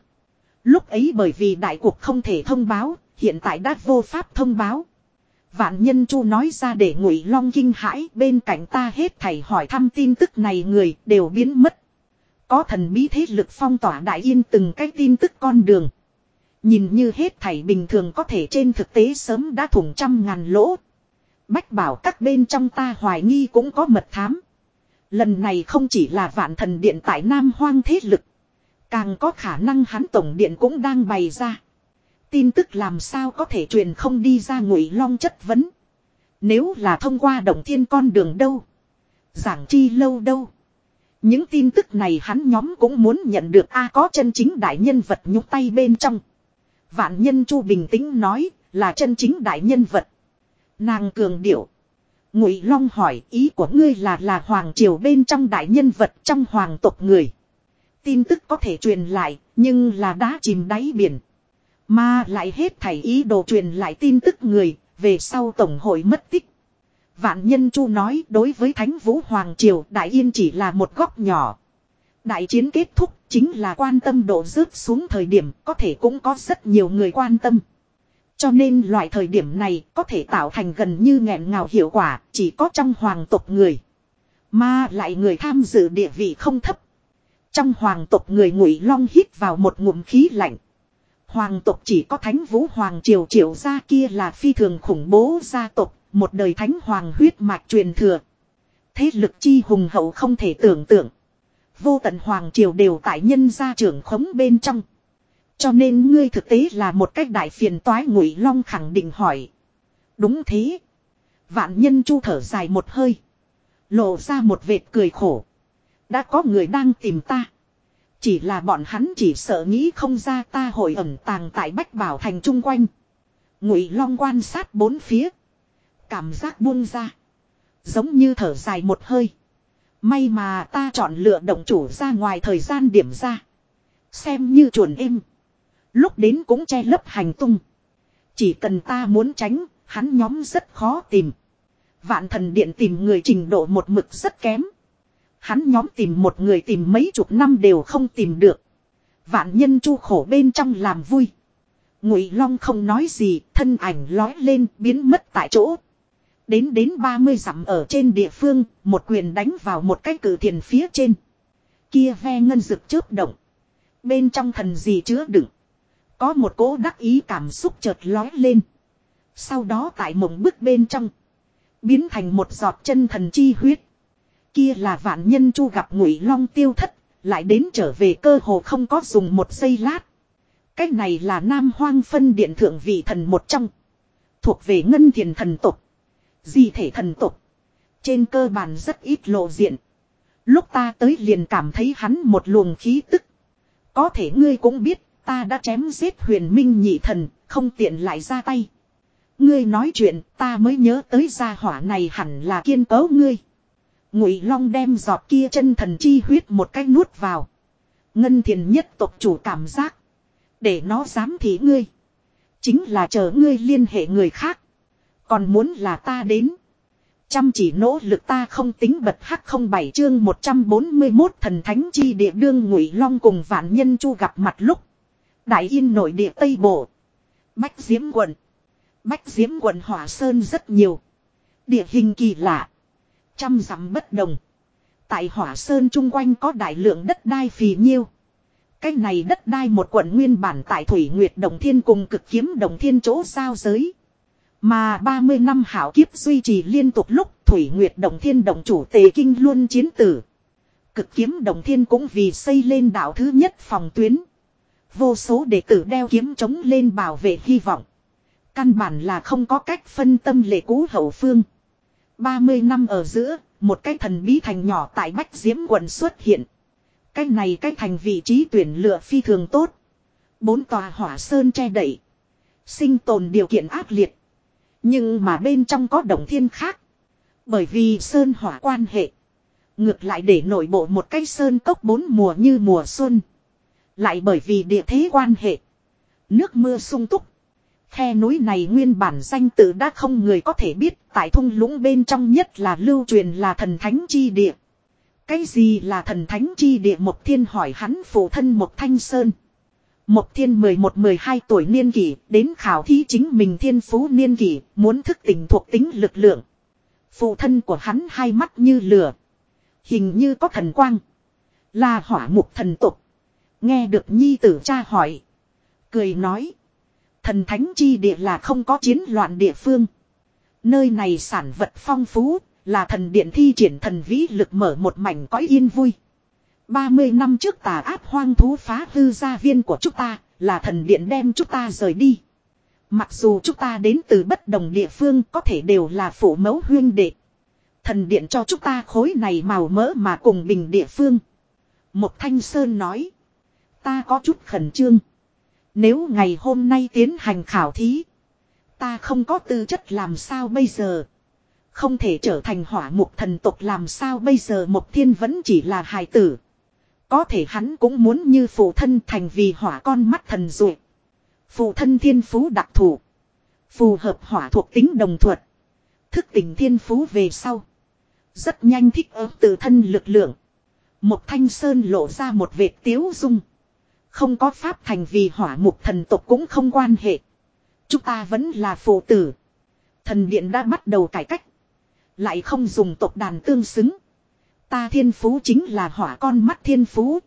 Lúc ấy bởi vì đại cuộc không thể thông báo, hiện tại đã vô pháp thông báo. Vạn nhân chu nói ra để ngụy long kinh hãi bên cạnh ta hết thầy hỏi thăm tin tức này người đều biến mất. Có thần bí thế lực phong tỏa đại yên từng cái tin tức con đường. Nhìn như hết thảy bình thường có thể trên thực tế sớm đã thủng trăm ngàn lỗ. Bách bảo các bên trong ta hoài nghi cũng có mật thám. Lần này không chỉ là vạn thần điện tại Nam Hoang thế lực. Càng có khả năng hắn tổng điện cũng đang bày ra. Tin tức làm sao có thể truyền không đi ra ngụy long chất vấn. Nếu là thông qua động thiên con đường đâu. Giảng chi lâu đâu. Những tin tức này hắn nhóm cũng muốn nhận được a, có chân chính đại nhân vật nhúc tay bên trong. Vạn nhân chu bình tĩnh nói là chân chính đại nhân vật. Nàng cường điệu. Ngụy Long hỏi, ý của ngươi là là hoàng triều bên trong đại nhân vật trong hoàng tộc người. Tin tức có thể truyền lại, nhưng là đá chìm đáy biển. Mà lại hết thảy ý đồ truyền lại tin tức người, về sau tổng hội mất tích. Vạn nhân chu nói, đối với Thánh Vũ Hoàng Triều, Đại Yên chỉ là một góc nhỏ. Đại chiến kết thúc, chính là quan tâm độ rớt xuống thời điểm, có thể cũng có rất nhiều người quan tâm. Cho nên loại thời điểm này có thể tạo thành gần như nghẹn ngào hiệu quả chỉ có trong hoàng tộc người. Mà lại người tham dự địa vị không thấp. Trong hoàng tộc người ngụy long hít vào một ngụm khí lạnh. Hoàng tộc chỉ có thánh vũ hoàng triều triều gia kia là phi thường khủng bố gia tộc, một đời thánh hoàng huyết mạch truyền thừa. Thế lực chi hùng hậu không thể tưởng tượng. Vô tận hoàng triều đều tại nhân gia trưởng khống bên trong. Cho nên ngươi thực tế là một cách đại phiền toái ngụy long khẳng định hỏi. Đúng thế. Vạn nhân chu thở dài một hơi. Lộ ra một vệt cười khổ. Đã có người đang tìm ta. Chỉ là bọn hắn chỉ sợ nghĩ không ra ta hội ẩn tàng tại Bách Bảo Thành chung quanh. Ngụy Long quan sát bốn phía. Cảm giác buông ra. Giống như thở dài một hơi. May mà ta chọn lựa động chủ ra ngoài thời gian điểm ra. Xem như chuồn êm. Lúc đến cũng che lấp hành tung. Chỉ cần ta muốn tránh, hắn nhóm rất khó tìm. Vạn thần điện tìm người trình độ một mực rất kém. Hắn nhóm tìm một người tìm mấy chục năm đều không tìm được. Vạn nhân chu khổ bên trong làm vui. Ngụy Long không nói gì, thân ảnh lói lên biến mất tại chỗ. Đến đến 30 dặm ở trên địa phương, một quyền đánh vào một cái cử thiền phía trên. Kia ve ngân rực chớp động. Bên trong thần gì chứa đựng. Có một cỗ đắc ý cảm xúc chợt lói lên. Sau đó tại mộng bức bên trong. Biến thành một giọt chân thần chi huyết. Kia là vạn nhân chu gặp ngụy long tiêu thất. Lại đến trở về cơ hồ không có dùng một giây lát. Cách này là nam hoang phân điện thượng vị thần một trong. Thuộc về ngân thiền thần tục. Di thể thần tục. Trên cơ bản rất ít lộ diện. Lúc ta tới liền cảm thấy hắn một luồng khí tức. Có thể ngươi cũng biết Ta đã chém giết huyền minh nhị thần, không tiện lại ra tay. Ngươi nói chuyện, ta mới nhớ tới gia hỏa này hẳn là kiên cấu ngươi. Ngụy Long đem giọt kia chân thần chi huyết một cách nuốt vào. Ngân thiền nhất tộc chủ cảm giác. Để nó dám thị ngươi. Chính là chờ ngươi liên hệ người khác. Còn muốn là ta đến. Chăm chỉ nỗ lực ta không tính bật hắc không bảy chương 141 thần thánh chi địa đương ngụy long cùng vạn nhân chu gặp mặt lúc. Đại yên nội địa Tây Bộ. Bách Diễm quận. Bách Diễm quận Hỏa Sơn rất nhiều. Địa hình kỳ lạ. Trăm dặm bất đồng. Tại Hỏa Sơn chung quanh có đại lượng đất đai phì nhiêu. Cái này đất đai một quận nguyên bản tại Thủy Nguyệt Đồng Thiên cùng cực kiếm Đồng Thiên chỗ giao giới. Mà 30 năm hảo kiếp duy trì liên tục lúc Thủy Nguyệt Đồng Thiên Đồng chủ tề kinh luôn chiến tử. Cực kiếm Đồng Thiên cũng vì xây lên đảo thứ nhất phòng tuyến. Vô số đệ tử đeo kiếm chống lên bảo vệ hy vọng. Căn bản là không có cách phân tâm lệ cũ hậu phương. 30 năm ở giữa, một cái thần bí thành nhỏ tại Bách Diễm quận xuất hiện. Cái này cái thành vị trí tuyển lựa phi thường tốt. Bốn tòa hỏa sơn che đậy. Sinh tồn điều kiện ác liệt. Nhưng mà bên trong có đồng thiên khác. Bởi vì sơn hỏa quan hệ. Ngược lại để nội bộ một cái sơn cốc bốn mùa như mùa xuân. Lại bởi vì địa thế quan hệ. Nước mưa sung túc. Khe núi này nguyên bản danh tự đã không người có thể biết. Tại thung lũng bên trong nhất là lưu truyền là thần thánh chi địa. Cái gì là thần thánh chi địa Mộc Thiên hỏi hắn phụ thân Mộc Thanh Sơn. Mộc Thiên 11-12 tuổi niên kỷ, đến khảo thí chính mình thiên phú niên kỷ, muốn thức tỉnh thuộc tính lực lượng. Phụ thân của hắn hai mắt như lửa. Hình như có thần quang. Là hỏa mục thần tục. Nghe được nhi tử cha hỏi. Cười nói. Thần thánh chi địa là không có chiến loạn địa phương. Nơi này sản vật phong phú, là thần điện thi triển thần vĩ lực mở một mảnh cõi yên vui. 30 năm trước tà áp hoang thú phá hư gia viên của chúng ta, là thần điện đem chúng ta rời đi. Mặc dù chúng ta đến từ bất đồng địa phương có thể đều là phụ mẫu huyên đệ. Thần điện cho chúng ta khối này màu mỡ mà cùng bình địa phương. Một thanh sơn nói. Ta có chút khẩn trương. Nếu ngày hôm nay tiến hành khảo thí. Ta không có tư chất làm sao bây giờ. Không thể trở thành hỏa mục thần tục làm sao bây giờ một thiên vẫn chỉ là hài tử. Có thể hắn cũng muốn như phụ thân thành vì hỏa con mắt thần dụ. Phụ thân thiên phú đặc thù. Phù hợp hỏa thuộc tính đồng thuật. Thức tỉnh thiên phú về sau. Rất nhanh thích ứng tự thân lực lượng. Một thanh sơn lộ ra một vệt tiếu dung. Không có pháp thành vì hỏa mục thần tộc cũng không quan hệ. Chúng ta vẫn là phụ tử. Thần điện đã bắt đầu cải cách. Lại không dùng tộc đàn tương xứng. Ta thiên phú chính là hỏa con mắt thiên phú.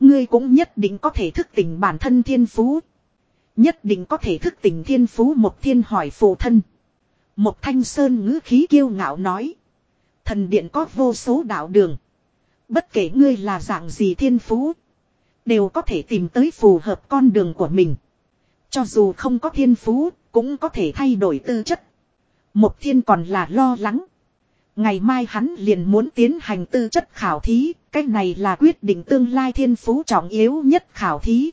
Ngươi cũng nhất định có thể thức tỉnh bản thân thiên phú. Nhất định có thể thức tỉnh thiên phú một thiên hỏi phụ thân. Một thanh sơn ngữ khí kiêu ngạo nói. Thần điện có vô số đạo đường. Bất kể ngươi là dạng gì thiên phú. Đều có thể tìm tới phù hợp con đường của mình. Cho dù không có thiên phú, cũng có thể thay đổi tư chất. Một thiên còn là lo lắng. Ngày mai hắn liền muốn tiến hành tư chất khảo thí, cái này là quyết định tương lai thiên phú trọng yếu nhất khảo thí.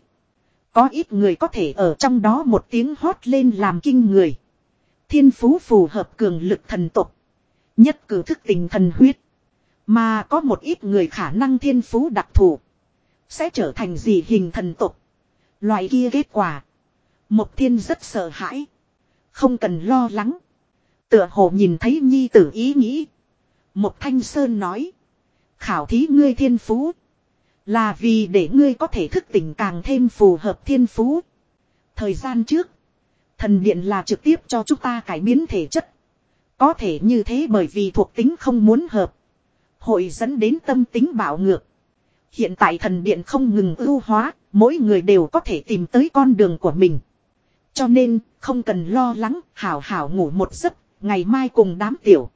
Có ít người có thể ở trong đó một tiếng hót lên làm kinh người. Thiên phú phù hợp cường lực thần tục. Nhất cử thức tình thần huyết. Mà có một ít người khả năng thiên phú đặc thù. Sẽ trở thành gì hình thần tục. Loại kia kết quả. Một thiên rất sợ hãi. Không cần lo lắng. Tựa hồ nhìn thấy nhi tử ý nghĩ. Một thanh sơn nói. Khảo thí ngươi thiên phú. Là vì để ngươi có thể thức tỉnh càng thêm phù hợp thiên phú. Thời gian trước. Thần điện là trực tiếp cho chúng ta cải biến thể chất. Có thể như thế bởi vì thuộc tính không muốn hợp. Hội dẫn đến tâm tính bạo ngược. Hiện tại thần điện không ngừng ưu hóa, mỗi người đều có thể tìm tới con đường của mình. Cho nên, không cần lo lắng, hảo hảo ngủ một giấc, ngày mai cùng đám tiểu.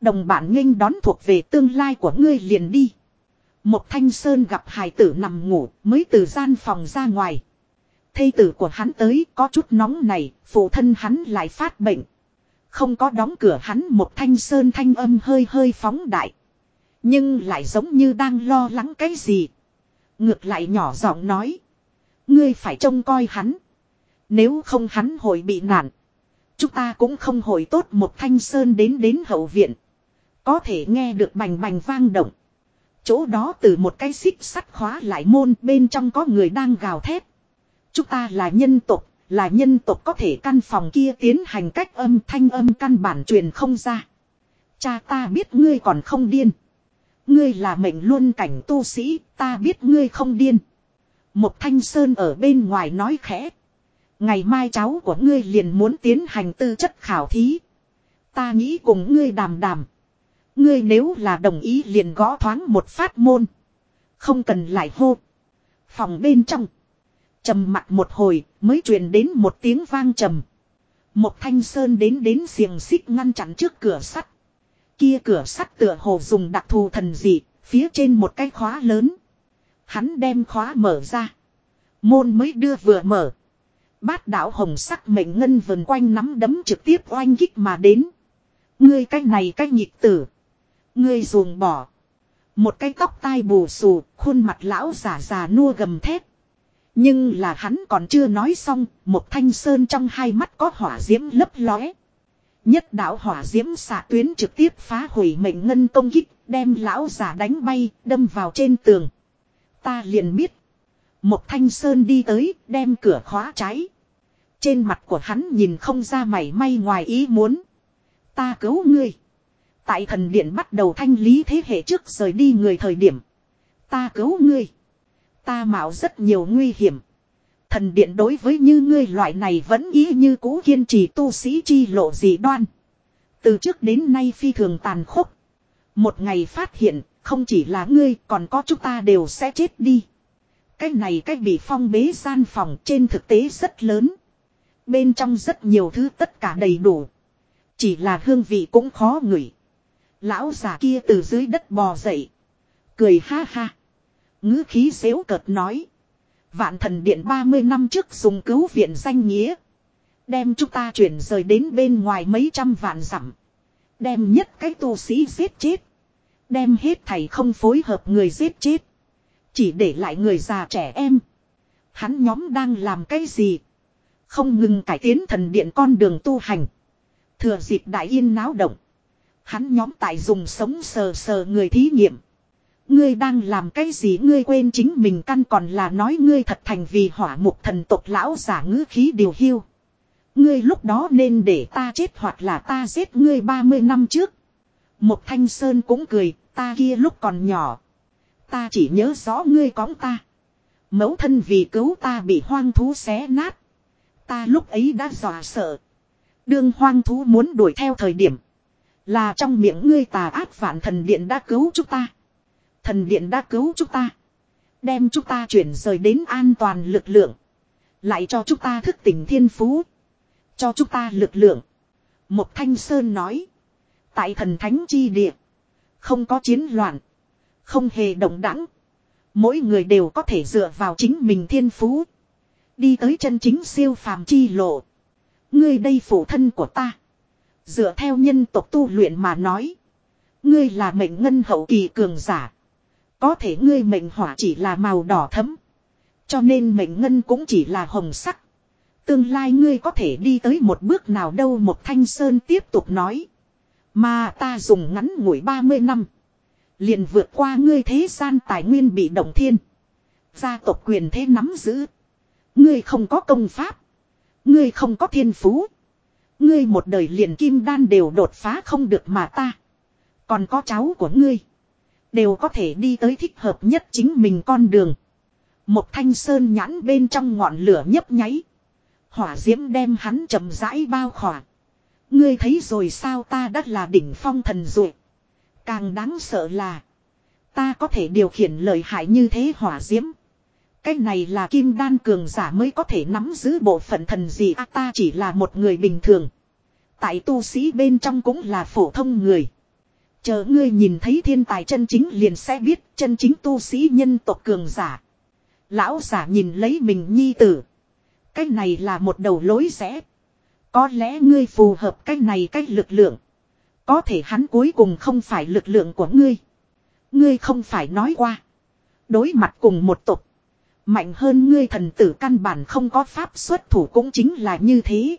Đồng bạn nghênh đón thuộc về tương lai của ngươi liền đi. Một thanh sơn gặp hài tử nằm ngủ mới từ gian phòng ra ngoài. Thây tử của hắn tới có chút nóng này, phụ thân hắn lại phát bệnh. Không có đóng cửa hắn một thanh sơn thanh âm hơi hơi phóng đại. Nhưng lại giống như đang lo lắng cái gì. Ngược lại nhỏ giọng nói. Ngươi phải trông coi hắn. Nếu không hắn hội bị nạn. Chúng ta cũng không hồi tốt một thanh sơn đến đến hậu viện. Có thể nghe được bành bành vang động. Chỗ đó từ một cái xích sắt khóa lại môn bên trong có người đang gào thét. Chúng ta là nhân tộc, là nhân tộc có thể căn phòng kia tiến hành cách âm thanh âm căn bản truyền không ra. Cha ta biết ngươi còn không điên. Ngươi là mệnh luân cảnh tu sĩ, ta biết ngươi không điên. Một thanh sơn ở bên ngoài nói khẽ. Ngày mai cháu của ngươi liền muốn tiến hành tư chất khảo thí. Ta nghĩ cùng ngươi đàm đàm. Ngươi nếu là đồng ý liền gõ thoáng một phát môn. Không cần lại hô. Phòng bên trong. trầm mặt một hồi mới truyền đến một tiếng vang trầm. Một thanh sơn đến đến xiềng xích ngăn chặn trước cửa sắt. Kia cửa sắt tựa hồ dùng đặc thù thần dị, phía trên một cái khóa lớn. Hắn đem khóa mở ra. Môn mới đưa vừa mở. Bát đạo hồng sắc mệnh ngân vần quanh nắm đấm trực tiếp oanh kích mà đến. Ngươi cái này cái nhịp tử. Ngươi ruồng bỏ. Một cái tóc tai bù xù, khuôn mặt lão già già nua gầm thét. Nhưng là hắn còn chưa nói xong, một thanh sơn trong hai mắt có hỏa diễm lấp lóe. Nhất đạo hỏa diễm xạ tuyến trực tiếp phá hủy mệnh ngân công kích, đem lão giả đánh bay, đâm vào trên tường. Ta liền biết. Một thanh sơn đi tới, đem cửa khóa trái. Trên mặt của hắn nhìn không ra mảy may ngoài ý muốn. Ta cứu ngươi. Tại thần điện bắt đầu thanh lý thế hệ trước rời đi người thời điểm. Ta cứu ngươi. Ta mạo rất nhiều nguy hiểm. Thần điện đối với như ngươi loại này vẫn ý như cũ kiên trì tu sĩ chi lộ dị đoan. Từ trước đến nay phi thường tàn khốc. Một ngày phát hiện, không chỉ là ngươi còn có chúng ta đều sẽ chết đi. Cái này cách bị phong bế gian phòng trên thực tế rất lớn. Bên trong rất nhiều thứ tất cả đầy đủ. Chỉ là hương vị cũng khó ngửi. Lão già kia từ dưới đất bò dậy. Cười ha ha. ngữ khí xéo cợt nói. Vạn thần điện 30 năm trước dùng cứu viện danh nghĩa. Đem chúng ta chuyển rời đến bên ngoài mấy trăm vạn dặm. Đem nhất cái tu sĩ giết chết. Đem hết thầy không phối hợp người giết chết. Chỉ để lại người già trẻ em. Hắn nhóm đang làm cái gì? Không ngừng cải tiến thần điện con đường tu hành. Thừa dịp đại yên náo động. Hắn nhóm tại dùng sống sờ sờ người thí nghiệm. Ngươi đang làm cái gì ngươi quên chính mình căn còn là nói ngươi thật thành vì hỏa mục thần tộc lão giả ngữ khí điều hiu. Ngươi lúc đó nên để ta chết hoặc là ta giết ngươi 30 năm trước. Một thanh sơn cũng cười, ta kia lúc còn nhỏ. Ta chỉ nhớ rõ ngươi cóng ta. Mẫu thân vì cứu ta bị hoang thú xé nát. Ta lúc ấy đã dọa sợ. Đương hoang thú muốn đuổi theo thời điểm. Là trong miệng ngươi tà ác vạn thần điện đã cứu chúng ta. Thần điện đã cứu chúng ta. Đem chúng ta chuyển rời đến an toàn lực lượng. Lại cho chúng ta thức tỉnh thiên phú. Cho chúng ta lực lượng. Một thanh sơn nói. Tại thần thánh chi địa. Không có chiến loạn. Không hề động đẳng. Mỗi người đều có thể dựa vào chính mình thiên phú. Đi tới chân chính siêu phàm chi lộ. Ngươi đây phụ thân của ta. Dựa theo nhân tộc tu luyện mà nói. Ngươi là mệnh ngân hậu kỳ cường giả. Có thể ngươi mệnh hỏa chỉ là màu đỏ thấm. Cho nên mệnh ngân cũng chỉ là hồng sắc. Tương lai ngươi có thể đi tới một bước nào đâu một thanh sơn tiếp tục nói. Mà ta dùng ngắn ngủi 30 năm. Liền vượt qua ngươi thế gian tài nguyên bị động thiên. Gia tộc quyền thế nắm giữ. Ngươi không có công pháp. Ngươi không có thiên phú. Ngươi một đời liền kim đan đều đột phá không được mà ta. Còn có cháu của ngươi. Đều có thể đi tới thích hợp nhất chính mình con đường. Một thanh sơn nhãn bên trong ngọn lửa nhấp nháy. Hỏa diễm đem hắn chậm rãi bao khỏa. Ngươi thấy rồi sao ta đã là đỉnh phong thần rồi. Càng đáng sợ là. Ta có thể điều khiển lợi hại như thế hỏa diễm. Cái này là kim đan cường giả mới có thể nắm giữ bộ phận thần gì à, ta chỉ là một người bình thường. Tại tu sĩ bên trong cũng là phổ thông người. Chờ ngươi nhìn thấy thiên tài chân chính liền sẽ biết chân chính tu sĩ nhân tộc cường giả. Lão giả nhìn lấy mình nhi tử. Cái này là một đầu lối rẽ. Có lẽ ngươi phù hợp cái này cái lực lượng. Có thể hắn cuối cùng không phải lực lượng của ngươi. Ngươi không phải nói qua. Đối mặt cùng một tục. Mạnh hơn ngươi thần tử căn bản không có pháp xuất thủ cũng chính là như thế.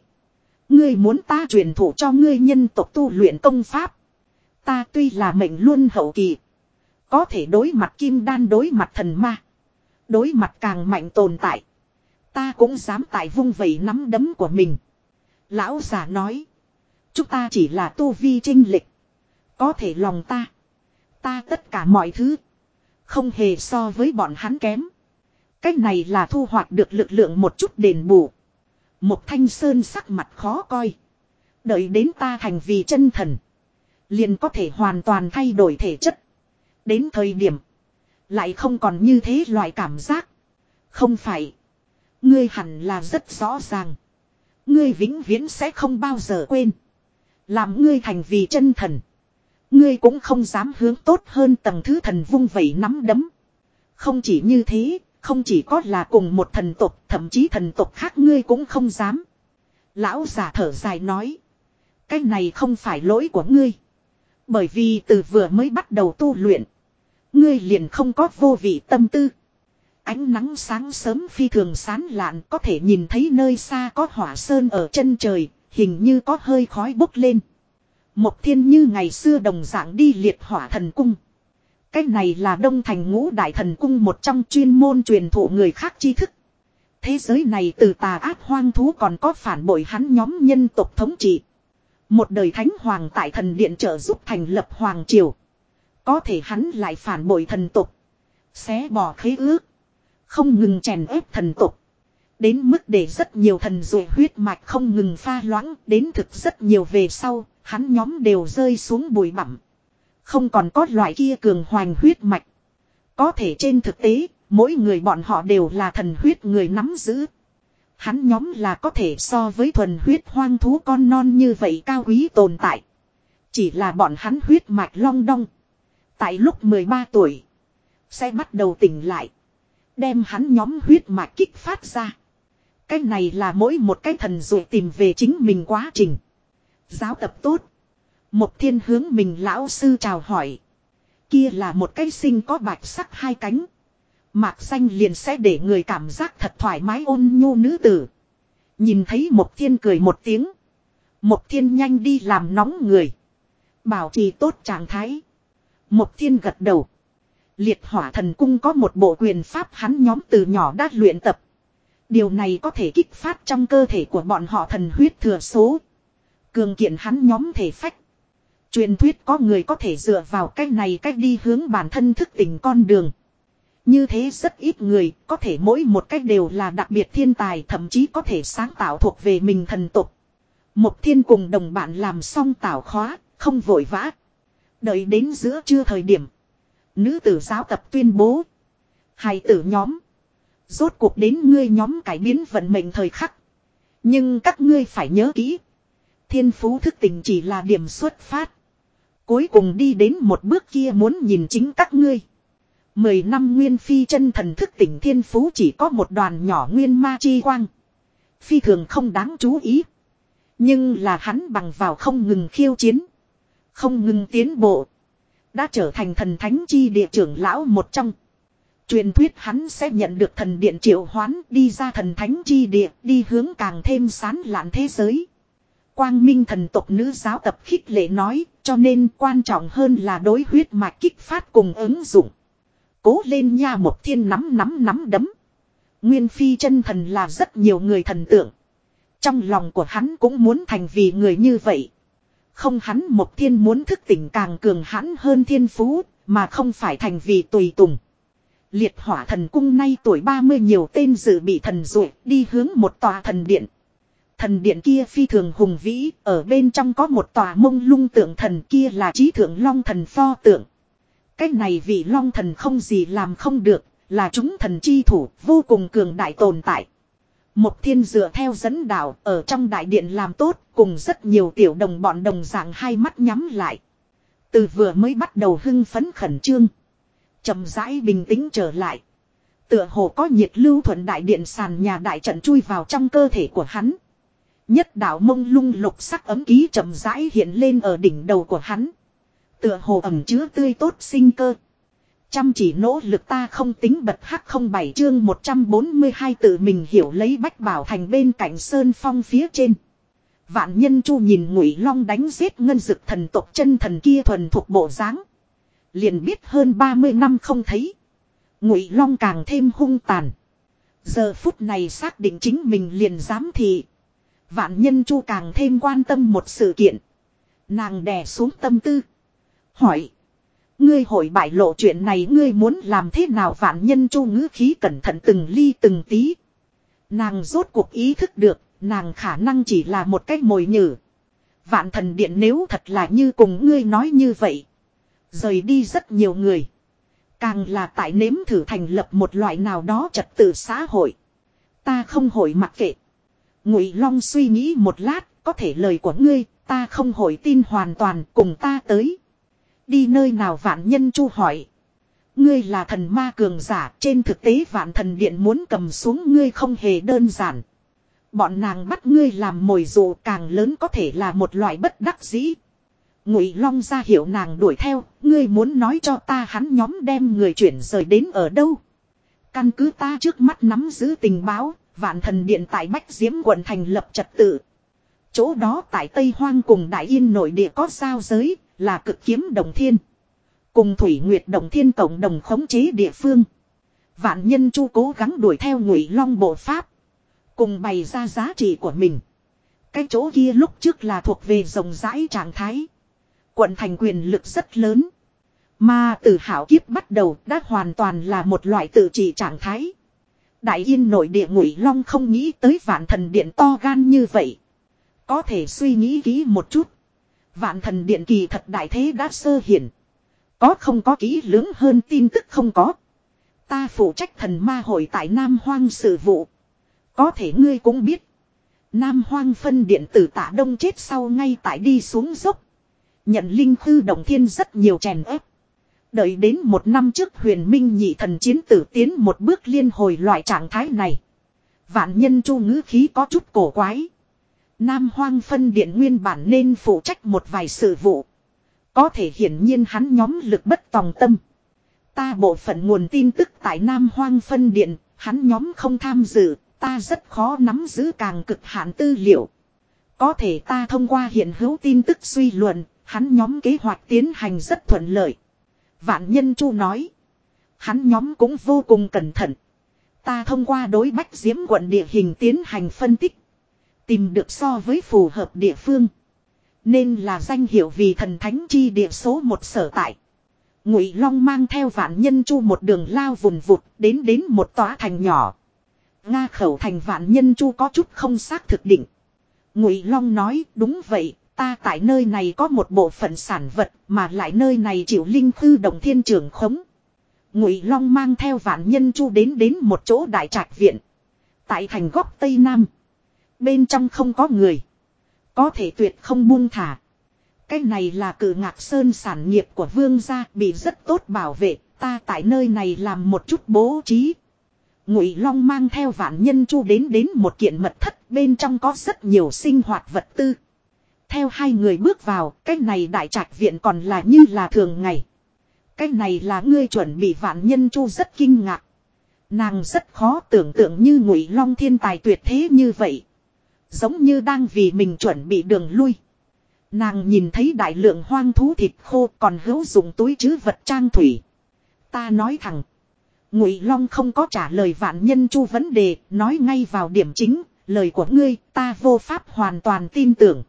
Ngươi muốn ta truyền thụ cho ngươi nhân tộc tu luyện công pháp. Ta tuy là mệnh luôn hậu kỳ. Có thể đối mặt kim đan đối mặt thần ma. Đối mặt càng mạnh tồn tại. Ta cũng dám tại vung vẩy nắm đấm của mình. Lão giả nói. Chúng ta chỉ là tu vi trinh lịch. Có thể lòng ta. Ta tất cả mọi thứ. Không hề so với bọn hắn kém. Cách này là thu hoạch được lực lượng một chút đền bù. Một thanh sơn sắc mặt khó coi. Đợi đến ta thành vì chân thần. Liền có thể hoàn toàn thay đổi thể chất. Đến thời điểm. Lại không còn như thế loại cảm giác. Không phải. Ngươi hẳn là rất rõ ràng. Ngươi vĩnh viễn sẽ không bao giờ quên. Làm ngươi thành vì chân thần. Ngươi cũng không dám hướng tốt hơn tầng thứ thần vung vẩy nắm đấm. Không chỉ như thế, không chỉ có là cùng một thần tộc, thậm chí thần tộc khác ngươi cũng không dám. Lão giả thở dài nói. Cái này không phải lỗi của ngươi. Bởi vì từ vừa mới bắt đầu tu luyện. Ngươi liền không có vô vị tâm tư. Ánh nắng sáng sớm phi thường sán lạn có thể nhìn thấy nơi xa có hỏa sơn ở chân trời, hình như có hơi khói bốc lên. Một thiên như ngày xưa đồng dạng đi liệt hỏa thần cung. Cái này là đông thành ngũ đại thần cung một trong chuyên môn truyền thụ người khác tri thức. Thế giới này từ tà ác hoang thú còn có phản bội hắn nhóm nhân tộc thống trị. Một đời thánh hoàng tại thần điện trợ giúp thành lập hoàng triều. Có thể hắn lại phản bội thần tục. Xé bỏ khế ước. Không ngừng chèn ép thần tục. Đến mức để rất nhiều thần dụ huyết mạch không ngừng pha loãng. Đến thực rất nhiều về sau. Hắn nhóm đều rơi xuống bụi bặm. Không còn có loại kia cường hoành huyết mạch. Có thể trên thực tế. Mỗi người bọn họ đều là thần huyết người nắm giữ. Hắn nhóm là có thể so với thuần huyết hoang thú con non như vậy cao quý tồn tại. Chỉ là bọn hắn huyết mạch long đong. Tại lúc 13 tuổi. Sẽ bắt đầu tỉnh lại. Đem hắn nhóm huyết mạch kích phát ra. Cái này là mỗi một cái thần dụ tìm về chính mình quá trình. Giáo tập tốt. Một thiên hướng mình lão sư chào hỏi. Kia là một cái sinh có bạch sắc hai cánh. Mạc xanh liền sẽ để người cảm giác thật thoải mái ôn nhu nữ tử. Nhìn thấy một thiên cười một tiếng. Một thiên nhanh đi làm nóng người. Bảo trì tốt trạng thái. Một thiên gật đầu. Liệt hỏa thần cung có một bộ quyền pháp hắn nhóm từ nhỏ đã luyện tập. Điều này có thể kích phát trong cơ thể của bọn họ thần huyết thừa số. Cường kiện hắn nhóm thể phách. Truyền thuyết có người có thể dựa vào cách này cách đi hướng bản thân thức tỉnh con đường. Như thế rất ít người, có thể mỗi một cách đều là đặc biệt thiên tài thậm chí có thể sáng tạo thuộc về mình thần tục. Một thiên cùng đồng bạn làm xong tạo khóa, không vội vã. Đợi đến giữa trưa thời điểm. Nữ tử giáo tập tuyên bố. Hài tử nhóm. Rốt cuộc đến ngươi nhóm cải biến vận mệnh thời khắc. Nhưng các ngươi phải nhớ kỹ. Thiên phú thức tình chỉ là điểm xuất phát. Cuối cùng đi đến một bước kia muốn nhìn chính các ngươi. Mười năm nguyên phi chân thần thức tỉnh thiên phú chỉ có một đoàn nhỏ nguyên ma chi quang. Phi thường không đáng chú ý. Nhưng là hắn bằng vào không ngừng khiêu chiến. Không ngừng tiến bộ. Đã trở thành thần thánh chi địa trưởng lão một trong. Truyền thuyết hắn sẽ nhận được thần điện triệu hoán đi ra thần thánh chi địa, đi hướng càng thêm sán lạn thế giới. Quang minh thần tộc nữ giáo tập khích lệ nói, cho nên quan trọng hơn là đối huyết mạch kích phát cùng ứng dụng. Cố lên nha một thiên nắm nắm nắm đấm. Nguyên phi chân thần là rất nhiều người thần tượng. Trong lòng của hắn cũng muốn thành vì người như vậy. Không hắn một thiên muốn thức tỉnh càng cường hãn hơn thiên phú, mà không phải thành vì tùy tùng. Liệt hỏa thần cung nay tuổi 30 nhiều tên dự bị thần dụ đi hướng một tòa thần điện. Thần điện kia phi thường hùng vĩ, ở bên trong có một tòa mông lung tượng thần kia là trí thượng long thần pho tượng. Cái này vị long thần không gì làm không được, là chúng thần chi thủ, vô cùng cường đại tồn tại. Một thiên dựa theo dẫn đạo ở trong đại điện làm tốt cùng rất nhiều tiểu đồng bọn đồng dạng hai mắt nhắm lại. Từ vừa mới bắt đầu hưng phấn khẩn trương. chậm rãi bình tĩnh trở lại. Tựa hồ có nhiệt lưu thuận đại điện sàn nhà đại trận chui vào trong cơ thể của hắn. Nhất đạo mông lung lục sắc ấm ký chậm rãi hiện lên ở đỉnh đầu của hắn. Tựa hồ ẩm chứa tươi tốt sinh cơ. Chăm chỉ nỗ lực ta không tính bật hắc không bảy chương 142 tự mình hiểu lấy bách bảo thành bên cạnh sơn phong phía trên. Vạn nhân chu nhìn ngụy long đánh giết ngân dực thần tộc chân thần kia thuần thuộc bộ dáng Liền biết hơn 30 năm không thấy. Ngụy long càng thêm hung tàn. Giờ phút này xác định chính mình liền dám thị. Vạn nhân chu càng thêm quan tâm một sự kiện. Nàng đè xuống tâm tư. Hỏi. Ngươi hội bại lộ chuyện này ngươi muốn làm thế nào vạn nhân chu ngữ khí cẩn thận từng ly từng tí. Nàng rốt cuộc ý thức được, nàng khả năng chỉ là một cái mồi nhử. Vạn thần điện nếu thật là như cùng ngươi nói như vậy. Rời đi rất nhiều người. Càng là tại nếm thử thành lập một loại nào đó trật tự xã hội. Ta không hội mặc kệ. Ngụy Long suy nghĩ một lát, có thể lời của ngươi, ta không hội tin hoàn toàn cùng ta tới. Đi nơi nào vạn nhân chu hỏi. Ngươi là thần ma cường giả, trên thực tế vạn thần điện muốn cầm xuống ngươi không hề đơn giản. Bọn nàng bắt ngươi làm mồi dụ càng lớn có thể là một loại bất đắc dĩ. Ngụy Long ra hiệu nàng đuổi theo, ngươi muốn nói cho ta hắn nhóm đem người chuyển rời đến ở đâu. Căn cứ ta trước mắt nắm giữ tình báo, vạn thần điện tại Bách Diễm quận thành lập trật tự. Chỗ đó tại Tây Hoang cùng Đại Yên nội địa có giao giới, là cực kiếm đồng thiên. Cùng Thủy Nguyệt đồng thiên tổng đồng khống chế địa phương. Vạn nhân chu cố gắng đuổi theo ngụy long bộ pháp. Cùng bày ra giá trị của mình. Cái chỗ kia lúc trước là thuộc về rộng rãi trạng thái. Quận thành quyền lực rất lớn. Mà từ hảo kiếp bắt đầu đã hoàn toàn là một loại tự trị trạng thái. Đại yên nội địa ngụy long không nghĩ tới vạn thần điện to gan như vậy. Có thể suy nghĩ kỹ một chút. Vạn thần điện kỳ thật đại thế đã sơ hiển. Có không có kỹ lưỡng hơn tin tức không có. Ta phụ trách thần ma hội tại Nam Hoang sự vụ. Có thể ngươi cũng biết. Nam Hoang phân điện tử tạ đông chết sau ngay tại đi xuống dốc. Nhận linh khư động thiên rất nhiều chèn ép. Đợi đến một năm trước huyền minh nhị thần chiến tử tiến một bước liên hồi loại trạng thái này. Vạn nhân chu ngữ khí có chút cổ quái. Nam hoang phân điện nguyên bản nên phụ trách một vài sự vụ. Có thể hiển nhiên hắn nhóm lực bất tòng tâm. Ta bộ phận nguồn tin tức tại Nam hoang phân điện, hắn nhóm không tham dự, ta rất khó nắm giữ càng cực hạn tư liệu. Có thể ta thông qua hiện hữu tin tức suy luận, hắn nhóm kế hoạch tiến hành rất thuận lợi. Vạn nhân chu nói. Hắn nhóm cũng vô cùng cẩn thận. Ta thông qua đối bách diễm quận địa hình tiến hành phân tích. Tìm được so với phù hợp địa phương. Nên là danh hiệu vì thần thánh chi địa số một sở tại. Ngụy Long mang theo vạn nhân chu một đường lao vùng vụt đến đến một tòa thành nhỏ. Nga khẩu thành vạn nhân chu có chút không xác thực định. Ngụy Long nói đúng vậy, ta tại nơi này có một bộ phận sản vật mà lại nơi này chịu linh thư đồng thiên trường khống. Ngụy Long mang theo vạn nhân chu đến đến một chỗ đại trạch viện. Tại thành góc Tây Nam. Bên trong không có người. Có thể tuyệt không buông thả. Cái này là cử ngạc sơn sản nghiệp của vương gia bị rất tốt bảo vệ. Ta tại nơi này làm một chút bố trí. Ngụy Long mang theo vạn nhân chu đến đến một kiện mật thất bên trong có rất nhiều sinh hoạt vật tư. Theo hai người bước vào, cái này đại trạch viện còn là như là thường ngày. Cái này là ngươi chuẩn bị vạn nhân chu rất kinh ngạc. Nàng rất khó tưởng tượng như ngụy long thiên tài tuyệt thế như vậy. Giống như đang vì mình chuẩn bị đường lui. Nàng nhìn thấy đại lượng hoang thú thịt khô còn hữu dụng túi chứ vật trang thủy. Ta nói thẳng. Ngụy Long không có trả lời vạn nhân chu vấn đề, nói ngay vào điểm chính, lời của ngươi, ta vô pháp hoàn toàn tin tưởng.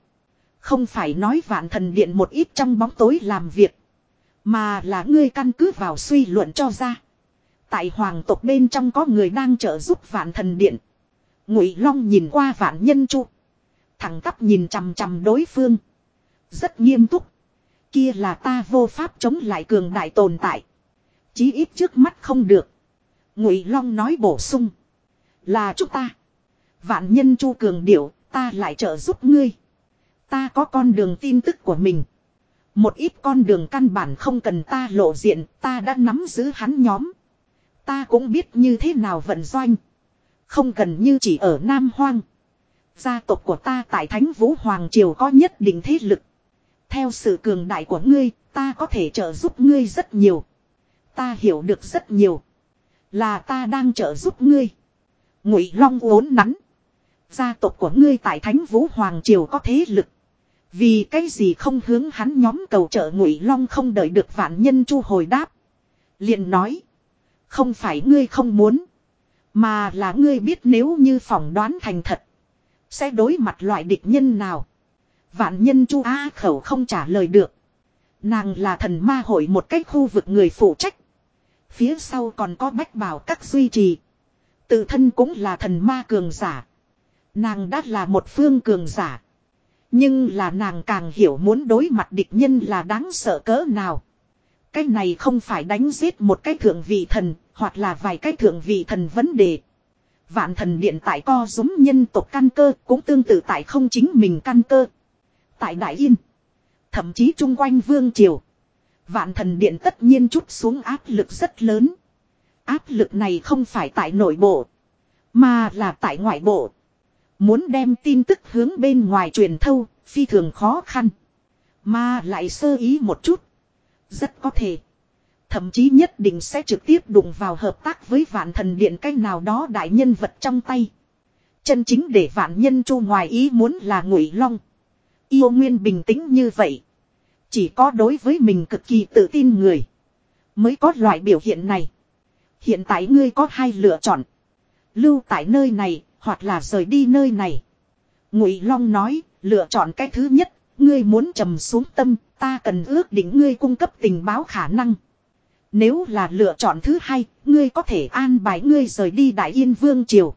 Không phải nói vạn thần điện một ít trong bóng tối làm việc, mà là ngươi căn cứ vào suy luận cho ra. Tại hoàng tộc bên trong có người đang trợ giúp vạn thần điện. Ngụy Long nhìn qua vạn nhân chu, thẳng tắp nhìn chằm chằm đối phương, rất nghiêm túc. Kia là ta vô pháp chống lại cường đại tồn tại. Chí ít trước mắt không được. Ngụy Long nói bổ sung. Là chúng ta. Vạn nhân chu cường điệu, ta lại trợ giúp ngươi. Ta có con đường tin tức của mình. Một ít con đường căn bản không cần ta lộ diện, ta đã nắm giữ hắn nhóm. Ta cũng biết như thế nào vận doanh. Không cần như chỉ ở Nam Hoang. Gia tộc của ta tại Thánh Vũ Hoàng Triều có nhất định thế lực. Theo sự cường đại của ngươi, ta có thể trợ giúp ngươi rất nhiều. Ta hiểu được rất nhiều. Là ta đang trợ giúp ngươi. Ngụy Long uốn nắn. Gia tộc của ngươi tại Thánh Vũ Hoàng Triều có thế lực. Vì cái gì không hướng hắn nhóm cầu trợ Ngụy Long không đợi được vạn nhân chu hồi đáp. liền nói. Không phải ngươi không muốn. Mà là ngươi biết nếu như phỏng đoán thành thật. Sẽ đối mặt loại địch nhân nào. Vạn nhân chu a khẩu không trả lời được. Nàng là thần ma hội một cách khu vực người phụ trách. Phía sau còn có bách bảo các duy trì. Tự thân cũng là thần ma cường giả. Nàng đã là một phương cường giả. Nhưng là nàng càng hiểu muốn đối mặt địch nhân là đáng sợ cỡ nào. Cái này không phải đánh giết một cái thượng vị thần, hoặc là vài cái thượng vị thần vấn đề. Vạn thần điện tại co giống nhân tộc căn cơ cũng tương tự tại không chính mình căn cơ. Tại Đại Yên, thậm chí chung quanh Vương Triều. Vạn thần điện tất nhiên chút xuống áp lực rất lớn. Áp lực này không phải tại nội bộ, mà là tại ngoại bộ. Muốn đem tin tức hướng bên ngoài truyền thâu, phi thường khó khăn. Mà lại sơ ý một chút. Rất có thể. Thậm chí nhất định sẽ trực tiếp đụng vào hợp tác với vạn thần điện cách nào đó đại nhân vật trong tay. Chân chính để vạn nhân chu ngoài ý muốn là ngụy long. Yêu nguyên bình tĩnh như vậy. Chỉ có đối với mình cực kỳ tự tin người. Mới có loại biểu hiện này. Hiện tại ngươi có hai lựa chọn. Lưu tại nơi này, hoặc là rời đi nơi này. Ngụy Long nói, lựa chọn cái thứ nhất, ngươi muốn trầm xuống tâm, ta cần ước định ngươi cung cấp tình báo khả năng. Nếu là lựa chọn thứ hai, ngươi có thể an bài ngươi rời đi Đại Yên Vương Triều.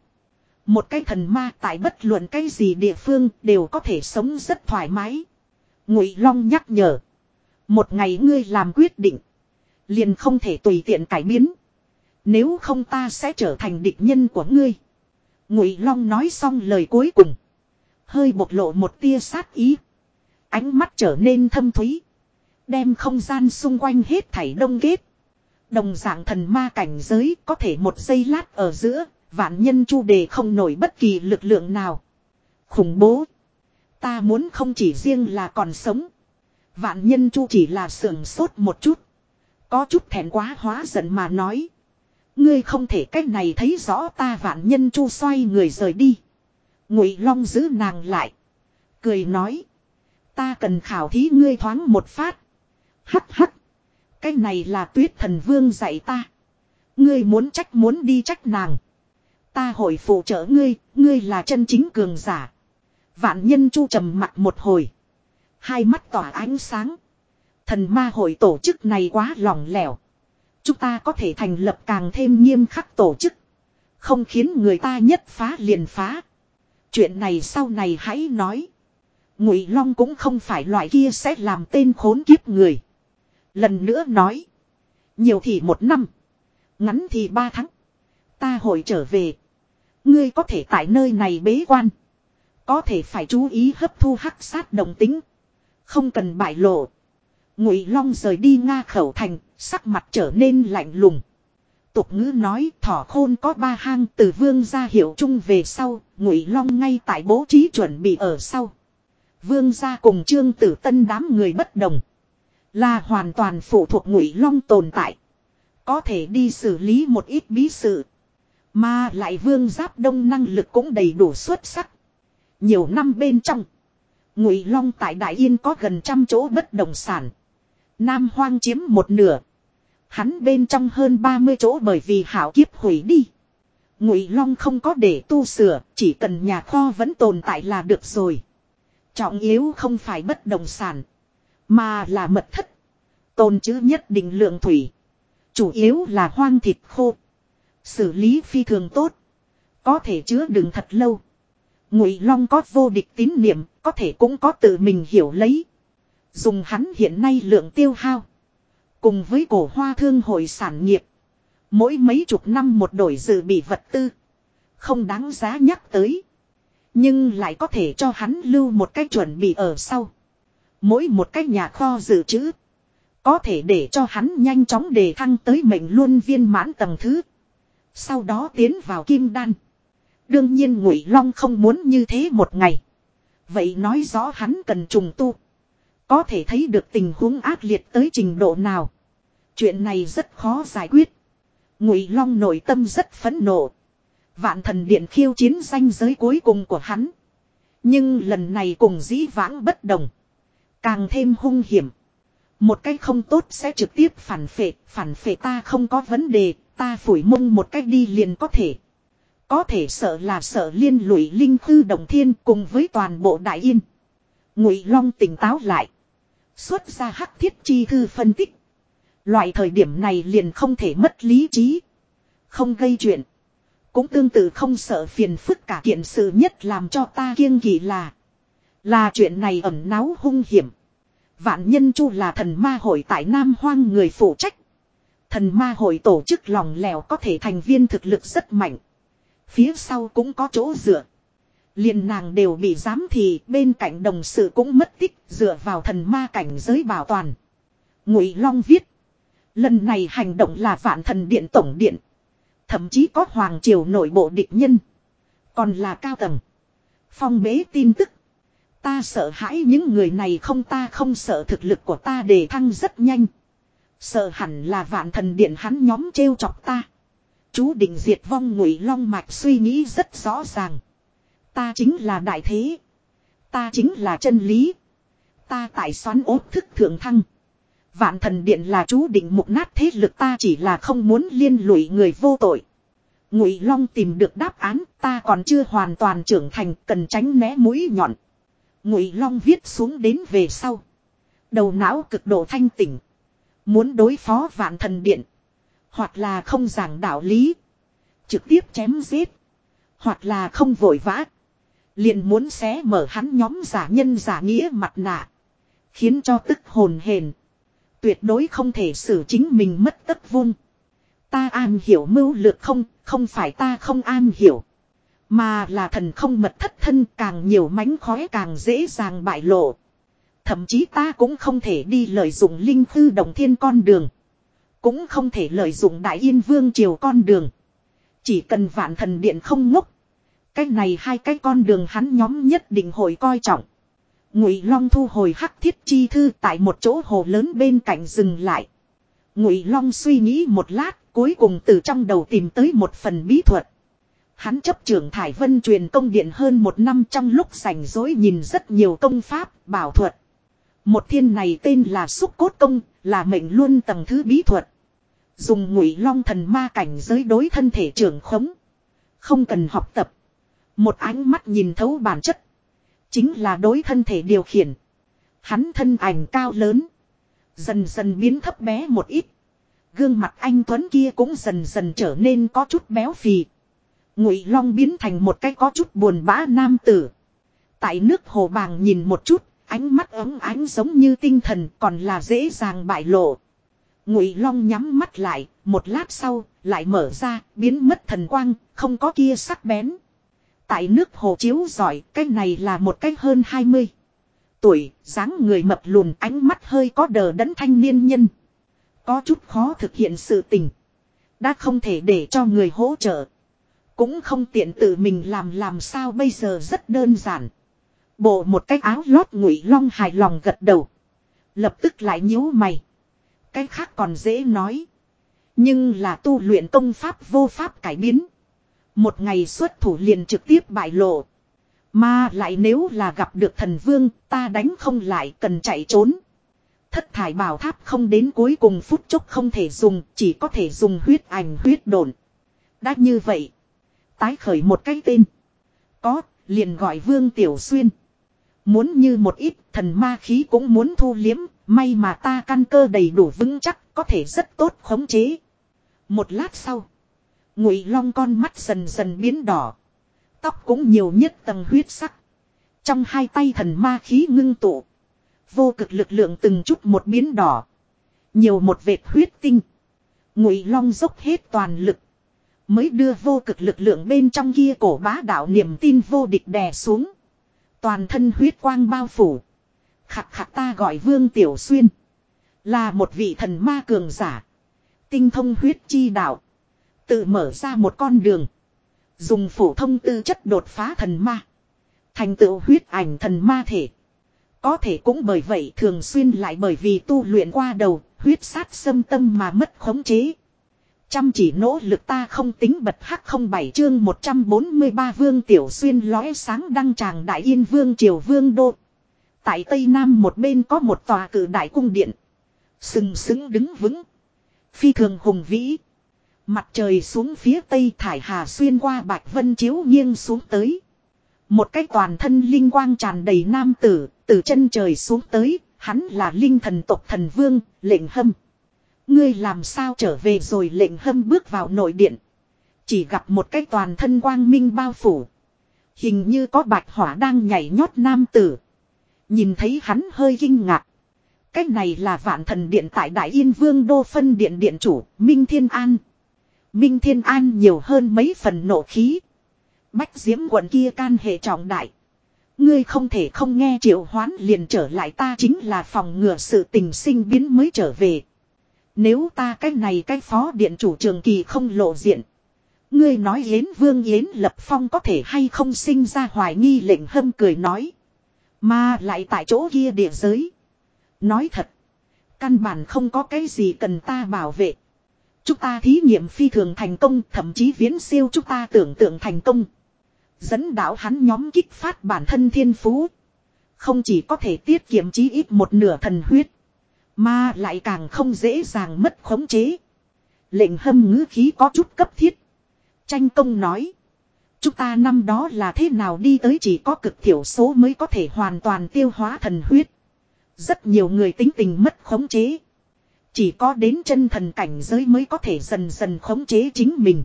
Một cái thần ma tại bất luận cái gì địa phương đều có thể sống rất thoải mái. Ngụy Long nhắc nhở. Một ngày ngươi làm quyết định. Liền không thể tùy tiện cải biến. Nếu không ta sẽ trở thành địch nhân của ngươi. Ngụy Long nói xong lời cuối cùng. Hơi bộc lộ một tia sát ý. Ánh mắt trở nên thâm thúy. Đem không gian xung quanh hết thảy đông kết. Đồng dạng thần ma cảnh giới có thể một giây lát ở giữa, vạn nhân chu đề không nổi bất kỳ lực lượng nào. Khủng bố. Ta muốn không chỉ riêng là còn sống. Vạn nhân chu chỉ là sưởng sốt một chút. Có chút thẹn quá hóa giận mà nói. Ngươi không thể cách này thấy rõ ta vạn nhân chu xoay người rời đi. Ngụy Long giữ nàng lại. Cười nói. Ta cần khảo thí ngươi thoáng một phát. Hắc hắc. Cái này là tuyết thần vương dạy ta. Ngươi muốn trách muốn đi trách nàng. Ta hội phụ trợ ngươi, ngươi là chân chính cường giả. Vạn nhân chu trầm mặt một hồi. Hai mắt tỏa ánh sáng. Thần ma hội tổ chức này quá lỏng lẻo. Chúng ta có thể thành lập càng thêm nghiêm khắc tổ chức. Không khiến người ta nhất phá liền phá. Chuyện này sau này hãy nói. Ngụy Long cũng không phải loại kia sẽ làm tên khốn kiếp người. Lần nữa nói. Nhiều thì một năm. Ngắn thì ba tháng. Ta hồi trở về. Ngươi có thể tại nơi này bế quan. Có thể phải chú ý hấp thu hắc sát đồng tính. Không cần bại lộ. Ngụy Long rời đi Nga khẩu thành, sắc mặt trở nên lạnh lùng. Tục ngữ nói thỏ khôn có ba hang từ vương gia hiệu chung về sau, Ngụy Long ngay tại bố trí chuẩn bị ở sau. Vương gia cùng Trương Tử Tân đám người bất đồng, là hoàn toàn phụ thuộc Ngụy Long tồn tại, có thể đi xử lý một ít bí sự, mà lại Vương Giáp Đông năng lực cũng đầy đủ xuất sắc. Nhiều năm bên trong, Ngụy Long tại Đại Yên có gần trăm chỗ bất động sản. Nam Hoang chiếm một nửa. Hắn bên trong hơn 30 chỗ bởi vì hảo kiếp hủy đi. Ngụy Long không có để tu sửa, chỉ cần nhà kho vẫn tồn tại là được rồi. Trọng yếu không phải bất động sản, mà là mật thất. Tồn chữ nhất định lượng thủy. Chủ yếu là hoang thịt khô. Xử lý phi thường tốt. Có thể chứa đựng thật lâu. Ngụy Long có vô địch tín niệm, có thể cũng có tự mình hiểu lấy. Dùng hắn hiện nay lượng tiêu hao. Cùng với cổ hoa thương hội sản nghiệp. Mỗi mấy chục năm một đổi dự bị vật tư. Không đáng giá nhắc tới. Nhưng lại có thể cho hắn lưu một cách chuẩn bị ở sau. Mỗi một cách nhà kho dự trữ. Có thể để cho hắn nhanh chóng đề thăng tới mệnh luôn viên mãn tầng thứ. Sau đó tiến vào kim đan. Đương nhiên Ngụy Long không muốn như thế một ngày. Vậy nói rõ hắn cần trùng tu. Có thể thấy được tình huống ác liệt tới trình độ nào. Chuyện này rất khó giải quyết. Ngụy Long nội tâm rất phẫn nộ. Vạn thần điện khiêu chiến danh giới cuối cùng của hắn. Nhưng lần này cùng dĩ vãng bất đồng. Càng thêm hung hiểm. Một cách không tốt sẽ trực tiếp phản phệ. Phản phệ ta không có vấn đề. Ta phủi mông một cách đi liền có thể. Có thể sợ là sợ liên lụy linh khư đồng thiên cùng với toàn bộ đại yên. Ngụy Long tỉnh táo lại. Xuất ra hắc thiết chi thư phân tích. Loại thời điểm này liền không thể mất lý trí. Không gây chuyện. Cũng tương tự không sợ phiền phức cả kiện sự nhất làm cho ta kiêng kỵ là. Là chuyện này ẩm náu hung hiểm. Vạn nhân chu là thần ma hội tại Nam Hoang người phụ trách. Thần ma hội tổ chức lòng lèo có thể thành viên thực lực rất mạnh. Phía sau cũng có chỗ dựa. liền nàng đều bị giám thì bên cạnh đồng sự cũng mất tích, dựa vào thần ma cảnh giới bảo toàn. Ngụy Long viết. Lần này hành động là vạn thần điện tổng điện. Thậm chí có hoàng triều nội bộ địch nhân. Còn là cao tầng. Phong bế tin tức. Ta sợ hãi những người này không ta không sợ thực lực của ta để thăng rất nhanh. Sợ hẳn là vạn thần điện hắn nhóm trêu chọc ta. Chú định diệt vong ngụy long mạch suy nghĩ rất rõ ràng. Ta chính là đại thế. Ta chính là chân lý. Ta tại xoắn ốt thức thượng thăng. Vạn thần điện là chú định mục nát thế lực ta chỉ là không muốn liên lụy người vô tội. Ngụy Long tìm được đáp án, ta còn chưa hoàn toàn trưởng thành, cần tránh né mũi nhọn. Ngụy Long viết xuống đến về sau, đầu não cực độ thanh tỉnh, muốn đối phó Vạn Thần Điện, hoặc là không giảng đạo lý, trực tiếp chém giết, hoặc là không vội vã, liền muốn xé mở hắn nhóm giả nhân giả nghĩa mặt nạ, khiến cho tức hồn hền. Tuyệt đối không thể xử chính mình mất tất vung. Ta an hiểu mưu lược không, không phải ta không an hiểu. Mà là thần không mật thất thân càng nhiều mánh khóe càng dễ dàng bại lộ. Thậm chí ta cũng không thể đi lợi dụng linh thư đồng thiên con đường. Cũng không thể lợi dụng đại yên vương triều con đường. Chỉ cần vạn thần điện không ngốc. Cái này hai cái con đường hắn nhóm nhất định hồi coi trọng. Ngụy Long thu hồi hắc thiết chi thư tại một chỗ hồ lớn bên cạnh dừng lại. Ngụy Long suy nghĩ một lát, cuối cùng từ trong đầu tìm tới một phần bí thuật. Hắn chấp trưởng Thải Vân truyền công điện hơn một năm trong lúc rảnh rỗi nhìn rất nhiều công pháp, bảo thuật. Một thiên này tên là xúc cốt công, là mệnh luôn tầng thứ bí thuật. Dùng ngụy long thần ma cảnh giới đối thân thể trưởng khống. Không cần học tập. Một ánh mắt nhìn thấu bản chất. Chính là đối thân thể điều khiển. Hắn thân ảnh cao lớn. Dần dần biến thấp bé một ít. Gương mặt anh Tuấn kia cũng dần dần trở nên có chút béo phì. Ngụy Long biến thành một cái có chút buồn bã nam tử. Tại nước hồ bàng nhìn một chút, ánh mắt ấm ánh giống như tinh thần còn là dễ dàng bại lộ. Ngụy Long nhắm mắt lại, một lát sau, lại mở ra, biến mất thần quang, không có kia sắc bén. Tại nước hồ chiếu giỏi, cái này là một cái hơn 20 tuổi, dáng người mập lùn ánh mắt hơi có đờ đẫn thanh niên nhân. Có chút khó thực hiện sự tình. Đã không thể để cho người hỗ trợ. Cũng không tiện tự mình làm làm sao bây giờ rất đơn giản. Bộ một cái áo lót ngụy long hài lòng gật đầu. Lập tức lại nhíu mày. Cái khác còn dễ nói. Nhưng là tu luyện công pháp vô pháp cải biến. Một ngày xuất thủ liền trực tiếp bại lộ. Mà lại nếu là gặp được thần vương, ta đánh không lại, cần chạy trốn. Thất thải bảo tháp không đến cuối cùng phút chốc không thể dùng, chỉ có thể dùng huyết ảnh huyết đồn. Đã như vậy. Tái khởi một cái tên. Có liền gọi vương tiểu xuyên. Muốn như một ít thần ma khí cũng muốn thu liếm May mà ta căn cơ đầy đủ vững chắc, có thể rất tốt khống chế. Một lát sau, Ngụy Long con mắt dần dần biến đỏ, tóc cũng nhiều nhất tầng huyết sắc. Trong hai tay thần ma khí ngưng tụ, vô cực lực lượng từng chút một biến đỏ, nhiều một vệt huyết tinh. Ngụy Long dốc hết toàn lực, mới đưa vô cực lực lượng bên trong kia cổ bá đạo niềm tin vô địch đè xuống. Toàn thân huyết quang bao phủ. Khặt khặt ta gọi Vương Tiểu Xuyên. Là một vị thần ma cường giả. Tinh thông huyết chi đạo. Tự mở ra một con đường. Dùng phổ thông tư chất đột phá thần ma. Thành tựu huyết ảnh thần ma thể. Có thể cũng bởi vậy thường xuyên lại bởi vì tu luyện qua đầu, huyết sát xâm tâm mà mất khống chế. Chăm chỉ nỗ lực ta không tính bật hắc không bảy chương 143 vương tiểu xuyên lóe sáng đăng tràng đại yên vương triều vương đô. Tại Tây Nam một bên có một tòa cử đại cung điện. Sừng sững đứng vững. Phi thường hùng vĩ. Mặt trời xuống phía tây thải hà xuyên qua bạch vân chiếu nghiêng xuống tới. Một cái toàn thân linh quang tràn đầy nam tử, từ chân trời xuống tới, hắn là linh thần tộc thần vương, lệnh hâm. Ngươi làm sao trở về rồi lệnh hâm bước vào nội điện. Chỉ gặp một cái toàn thân quang minh bao phủ. Hình như có bạch hỏa đang nhảy nhót nam tử. Nhìn thấy hắn hơi kinh ngạc. Cách này là vạn thần điện tại Đại Yên Vương Đô Phân Điện Điện Chủ, Minh Thiên An. Minh Thiên An nhiều hơn mấy phần nộ khí. Bách diễm quận kia can hệ trọng đại. Ngươi không thể không nghe triệu hoán liền trở lại ta chính là phòng ngừa sự tình sinh biến mới trở về. Nếu ta cái này cái phó điện chủ trường kỳ không lộ diện. Ngươi nói Yến Vương Yến Lập Phong có thể hay không sinh ra hoài nghi lệnh hâm cười nói. Mà lại tại chỗ kia địa giới. Nói thật. Căn bản không có cái gì cần ta bảo vệ. Chúng ta thí nghiệm phi thường thành công, thậm chí viễn siêu chúng ta tưởng tượng thành công. Dẫn đạo hắn nhóm kích phát bản thân thiên phú. Không chỉ có thể tiết kiệm chí ít một nửa thần huyết. Mà lại càng không dễ dàng mất khống chế. Lệnh hâm ngữ khí có chút cấp thiết. Tranh công nói. Chúng ta năm đó là thế nào đi tới chỉ có cực thiểu số mới có thể hoàn toàn tiêu hóa thần huyết. Rất nhiều người tính tình mất khống chế. Chỉ có đến chân thần cảnh giới mới có thể dần dần khống chế chính mình.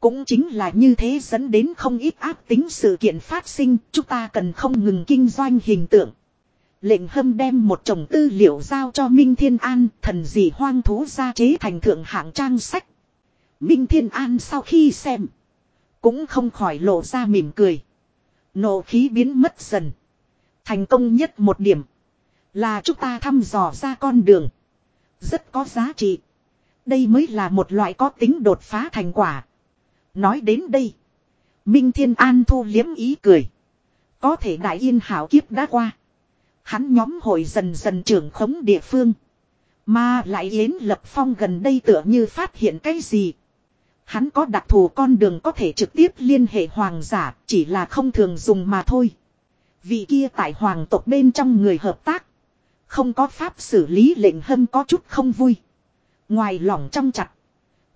Cũng chính là như thế dẫn đến không ít áp tính sự kiện phát sinh, chúng ta cần không ngừng kinh doanh hình tượng. Lệnh hâm đem một chồng tư liệu giao cho Minh Thiên An, thần dị hoang thú ra chế thành thượng hạng trang sách. Minh Thiên An sau khi xem, cũng không khỏi lộ ra mỉm cười. Nộ khí biến mất dần. Thành công nhất một điểm. Là chúng ta thăm dò ra con đường. Rất có giá trị. Đây mới là một loại có tính đột phá thành quả. Nói đến đây. Minh Thiên An thu liếm ý cười. Có thể đại yên hảo kiếp đã qua. Hắn nhóm hội dần dần trưởng khống địa phương. Mà lại Yến Lập Phong gần đây tựa như phát hiện cái gì. Hắn có đặc thù con đường có thể trực tiếp liên hệ hoàng giả, chỉ là không thường dùng mà thôi. Vị kia tại hoàng tộc bên trong người hợp tác. Không có pháp xử lý lệnh hâm có chút không vui. Ngoài lỏng trong chặt.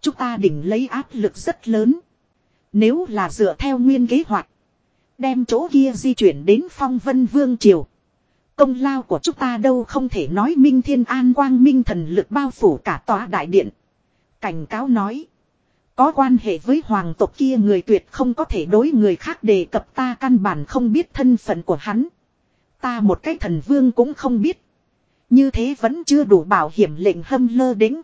Chúng ta đỉnh lấy áp lực rất lớn. Nếu là dựa theo nguyên kế hoạch. Đem chỗ kia di chuyển đến phong vân vương triều. Công lao của chúng ta đâu không thể nói minh thiên an quang minh thần lực bao phủ cả tòa đại điện. Cảnh cáo nói. Có quan hệ với hoàng tộc kia người tuyệt không có thể đối người khác đề cập ta căn bản không biết thân phận của hắn. Ta một cái thần vương cũng không biết. Như thế vẫn chưa đủ bảo hiểm lệnh hâm lơ đính.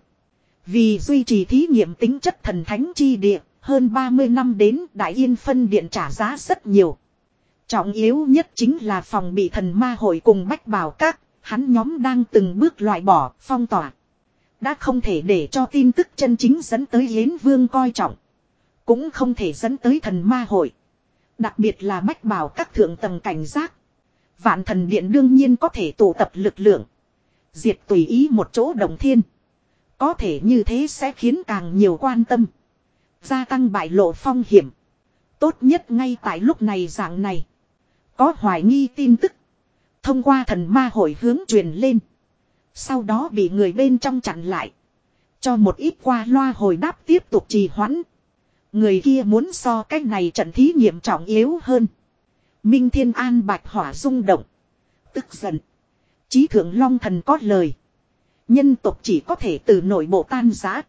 Vì duy trì thí nghiệm tính chất thần thánh chi địa, hơn 30 năm đến Đại Yên phân điện trả giá rất nhiều. Trọng yếu nhất chính là phòng bị thần ma hội cùng bách bảo các, hắn nhóm đang từng bước loại bỏ, phong tỏa. Đã không thể để cho tin tức chân chính dẫn tới Yến Vương coi trọng. Cũng không thể dẫn tới thần ma hội. Đặc biệt là bách bảo các thượng tầng cảnh giác. Vạn thần điện đương nhiên có thể tụ tập lực lượng. Diệt tùy ý một chỗ đồng thiên. Có thể như thế sẽ khiến càng nhiều quan tâm. Gia tăng bại lộ phong hiểm. Tốt nhất ngay tại lúc này dạng này. Có hoài nghi tin tức. Thông qua thần ma hội hướng truyền lên. Sau đó bị người bên trong chặn lại. Cho một ít qua loa hồi đáp tiếp tục trì hoãn. Người kia muốn so cách này trận thí nghiệm trọng yếu hơn. Minh Thiên An bạch hỏa rung động. Tức giận. Chí thượng long thần có lời. Nhân tộc chỉ có thể từ nội bộ tan giã.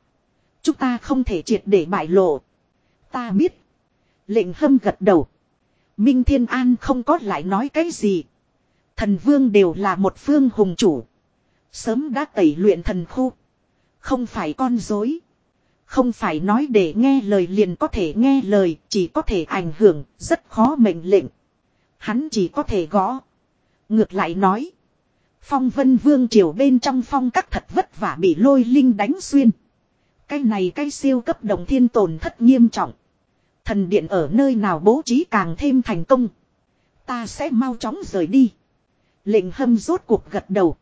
Chúng ta không thể triệt để bại lộ. Ta biết. Lệnh hâm gật đầu. Minh Thiên An không có lại nói cái gì. Thần vương đều là một phương hùng chủ. Sớm đã tẩy luyện thần khu. Không phải con dối. Không phải nói để nghe lời liền có thể nghe lời, chỉ có thể ảnh hưởng, rất khó mệnh lệnh. Hắn chỉ có thể gõ. Ngược lại nói. Phong vân vương triều bên trong phong các thật vất vả bị lôi linh đánh xuyên. Cái này cái siêu cấp đồng thiên tổn thất nghiêm trọng. Thần điện ở nơi nào bố trí càng thêm thành công. Ta sẽ mau chóng rời đi. Lệnh hâm rốt cuộc gật đầu.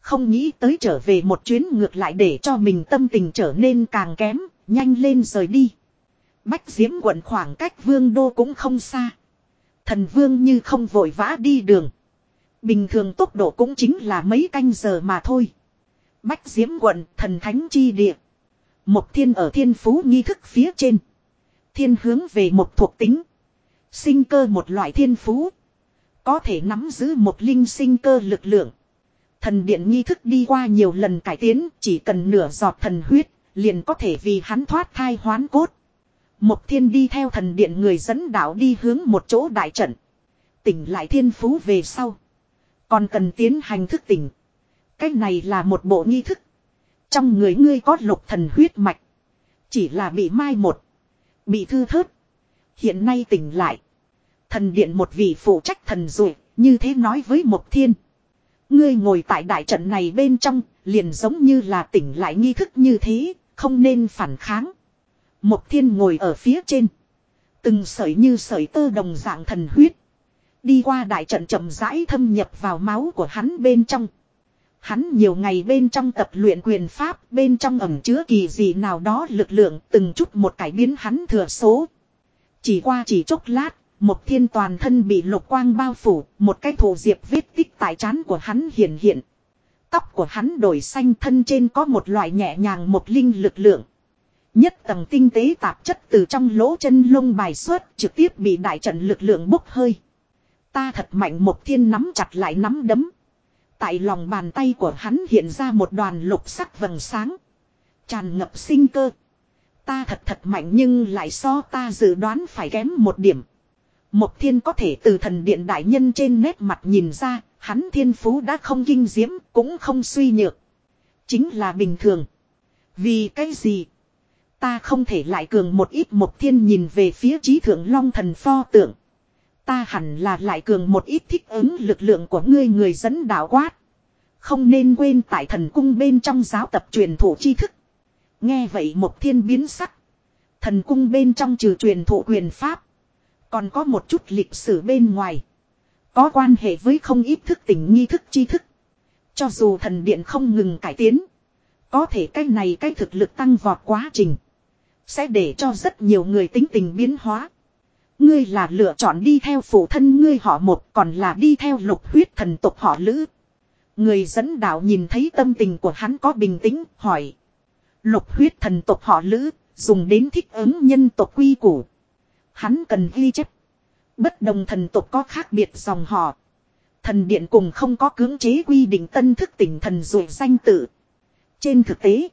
Không nghĩ tới trở về một chuyến ngược lại để cho mình tâm tình trở nên càng kém, nhanh lên rời đi. Bách diễm quận khoảng cách vương đô cũng không xa. Thần vương như không vội vã đi đường. Bình thường tốc độ cũng chính là mấy canh giờ mà thôi. Bách diễm quận thần thánh chi địa. Một thiên ở thiên phú nghi thức phía trên. Thiên hướng về một thuộc tính. Sinh cơ một loại thiên phú. Có thể nắm giữ một linh sinh cơ lực lượng. Thần điện nghi thức đi qua nhiều lần cải tiến, chỉ cần nửa giọt thần huyết, liền có thể vì hắn thoát thai hoán cốt. Một thiên đi theo thần điện người dẫn đạo đi hướng một chỗ đại trận. Tỉnh lại thiên phú về sau. Còn cần tiến hành thức tỉnh. Cách này là một bộ nghi thức. Trong người ngươi có lục thần huyết mạch. Chỉ là bị mai một. Bị thư thớt. Hiện nay tỉnh lại. Thần điện một vị phụ trách thần rồi, như thế nói với một thiên. Ngươi ngồi tại đại trận này bên trong, liền giống như là tỉnh lại nghi thức như thế, không nên phản kháng. Một thiên ngồi ở phía trên. Từng sợi như sợi tơ đồng dạng thần huyết. Đi qua đại trận chậm rãi thâm nhập vào máu của hắn bên trong. Hắn nhiều ngày bên trong tập luyện quyền pháp, bên trong ẩm chứa kỳ gì nào đó lực lượng từng chút một cải biến hắn thừa số. Chỉ qua chỉ chốc lát, một thiên toàn thân bị lục quang bao phủ, một cái thổ diệp vết tích tại trán của hắn hiện hiện. Tóc của hắn đổi xanh thân trên có một loại nhẹ nhàng một linh lực lượng. Nhất tầng tinh tế tạp chất từ trong lỗ chân lông bài xuất trực tiếp bị đại trận lực lượng bốc hơi. Ta thật mạnh một thiên nắm chặt lại nắm đấm. Tại lòng bàn tay của hắn hiện ra một đoàn lục sắc vầng sáng. Tràn ngập sinh cơ. Ta thật thật mạnh nhưng lại so ta dự đoán phải kém một điểm. Một thiên có thể từ thần điện đại nhân trên nét mặt nhìn ra, hắn thiên phú đã không kinh diễm, cũng không suy nhược. Chính là bình thường. Vì cái gì? Ta không thể lại cường một ít một thiên nhìn về phía trí thượng long thần pho tượng. Ta hẳn là lại cường một ít thích ứng lực lượng của ngươi người dẫn đạo quát. Không nên quên tại thần cung bên trong giáo tập truyền thụ tri thức. Nghe vậy một thiên biến sắc. Thần cung bên trong trừ truyền thụ quyền pháp. Còn có một chút lịch sử bên ngoài. Có quan hệ với không ít thức tỉnh nghi thức tri thức. Cho dù thần điện không ngừng cải tiến. Có thể cái này cái thực lực tăng vọt quá trình. Sẽ để cho rất nhiều người tính tình biến hóa. Ngươi là lựa chọn đi theo phụ thân ngươi họ một còn là đi theo lục huyết thần tục họ lữ. Người dẫn đạo nhìn thấy tâm tình của hắn có bình tĩnh, hỏi. Lục huyết thần tục họ lữ, dùng đến thích ứng nhân tộc quy củ. Hắn cần ghi chép. Bất đồng thần tục có khác biệt dòng họ. Thần điện cùng không có cưỡng chế quy định tân thức tỉnh thần rồi danh tự. Trên thực tế,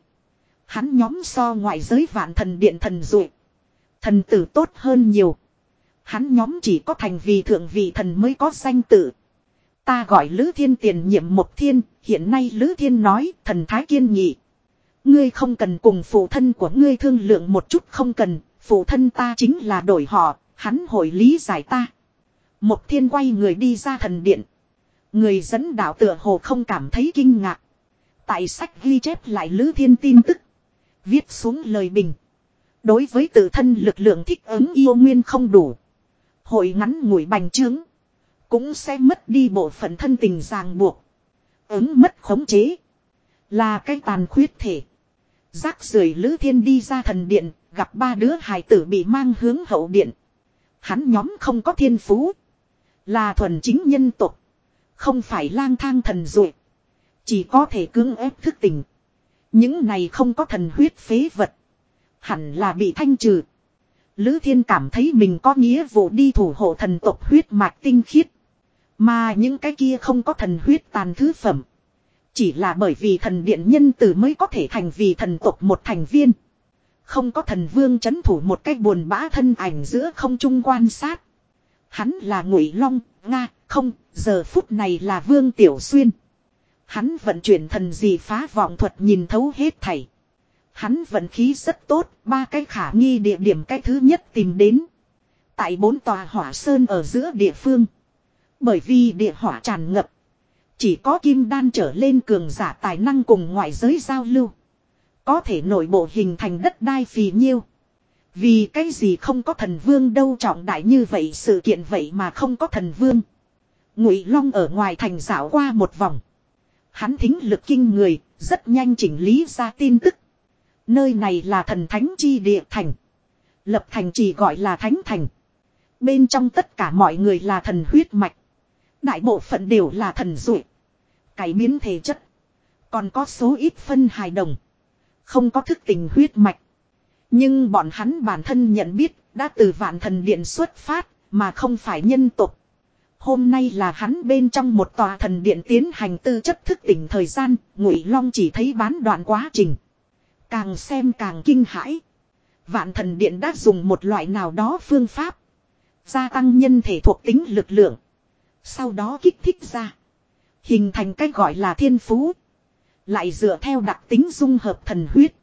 hắn nhóm so ngoại giới vạn thần điện thần rồi. Thần tử tốt hơn nhiều. Hắn nhóm chỉ có thành vì thượng vị thần mới có danh tự. Ta gọi Lữ Thiên tiền nhiệm một thiên, hiện nay Lữ Thiên nói thần thái kiên nghị. Ngươi không cần cùng phụ thân của ngươi thương lượng một chút không cần, phụ thân ta chính là đổi họ, hắn hội lý giải ta. Một thiên quay người đi ra thần điện. Người dẫn đạo tựa hồ không cảm thấy kinh ngạc. Tại sách ghi chép lại Lữ Thiên tin tức. Viết xuống lời bình. Đối với tự thân lực lượng thích ứng yêu nguyên không đủ. Hội ngắn ngủi bành trướng. Cũng sẽ mất đi bộ phận thân tình ràng buộc. Ứng mất khống chế. Là cái tàn khuyết thể. Rác rưởi Lữ Thiên đi ra thần điện, gặp ba đứa hài tử bị mang hướng hậu điện. Hắn nhóm không có thiên phú. Là thuần chính nhân tục. Không phải lang thang thần dụ. Chỉ có thể cưỡng ép thức tình Những này không có thần huyết phế vật. Hẳn là bị thanh trừ. Lữ Thiên cảm thấy mình có nghĩa vụ đi thủ hộ thần tộc huyết mạch tinh khiết. Mà những cái kia không có thần huyết tàn thứ phẩm. Chỉ là bởi vì thần điện nhân tử mới có thể thành vì thần tộc một thành viên. Không có thần vương chấn thủ một cách buồn bã thân ảnh giữa không trung quan sát. Hắn là ngụy long, Nga, không, giờ phút này là vương tiểu xuyên. Hắn vận chuyển thần gì phá vọng thuật nhìn thấu hết thảy. Hắn vận khí rất tốt, ba cái khả nghi địa điểm cái thứ nhất tìm đến. Tại bốn tòa hỏa sơn ở giữa địa phương. Bởi vì địa hỏa tràn ngập. Chỉ có kim đan trở lên cường giả tài năng cùng ngoại giới giao lưu. Có thể nội bộ hình thành đất đai phì nhiêu. Vì cái gì không có thần vương đâu trọng đại như vậy sự kiện vậy mà không có thần vương. Ngụy Long ở ngoài thành dạo qua một vòng. Hắn thính lực kinh người, rất nhanh chỉnh lý ra tin tức. Nơi này là thần thánh chi địa thành. Lập thành chỉ gọi là thánh thành. Bên trong tất cả mọi người là thần huyết mạch. Đại bộ phận đều là thần dụ. Cải biến thể chất. Còn có số ít phân hài đồng. Không có thức tình huyết mạch. Nhưng bọn hắn bản thân nhận biết đã từ vạn thần điện xuất phát mà không phải nhân tục. Hôm nay là hắn bên trong một tòa thần điện tiến hành tư chất thức tỉnh thời gian, Ngụy Long chỉ thấy bán đoạn quá trình. Càng xem càng kinh hãi. Vạn thần điện đã dùng một loại nào đó phương pháp. Gia tăng nhân thể thuộc tính lực lượng. Sau đó kích thích ra. Hình thành cách gọi là thiên phú. Lại dựa theo đặc tính dung hợp thần huyết.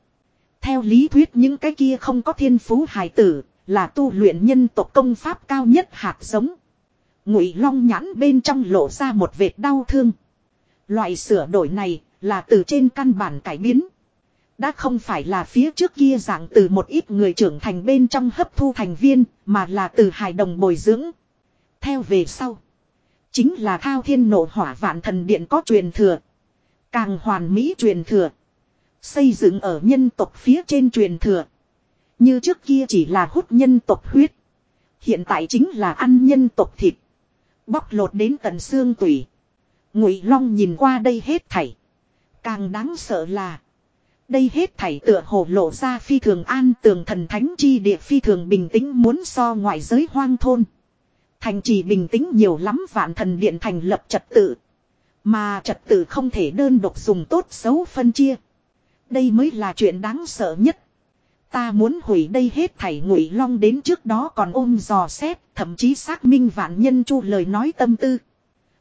Theo lý thuyết những cái kia không có thiên phú hài tử. Là tu luyện nhân tộc công pháp cao nhất hạt giống. Ngụy long nhãn bên trong lộ ra một vệt đau thương. Loại sửa đổi này là từ trên căn bản cải biến. Đã không phải là phía trước kia dạng từ một ít người trưởng thành bên trong hấp thu thành viên, mà là từ hài đồng bồi dưỡng. Theo về sau. Chính là thao thiên nộ hỏa vạn thần điện có truyền thừa. Càng hoàn mỹ truyền thừa. Xây dựng ở nhân tộc phía trên truyền thừa. Như trước kia chỉ là hút nhân tộc huyết. Hiện tại chính là ăn nhân tộc thịt. Bóc lột đến tận xương tủy. Ngụy Long nhìn qua đây hết thảy. Càng đáng sợ là. Đây hết thảy tựa hồ lộ ra phi thường an tường thần thánh chi địa phi thường bình tĩnh muốn so ngoại giới hoang thôn. Thành trì bình tĩnh nhiều lắm vạn thần điện thành lập trật tự. Mà trật tự không thể đơn độc dùng tốt xấu phân chia. Đây mới là chuyện đáng sợ nhất. Ta muốn hủy đây hết thảy ngụy long đến trước đó còn ôm dò xét, thậm chí xác minh vạn nhân chu lời nói tâm tư.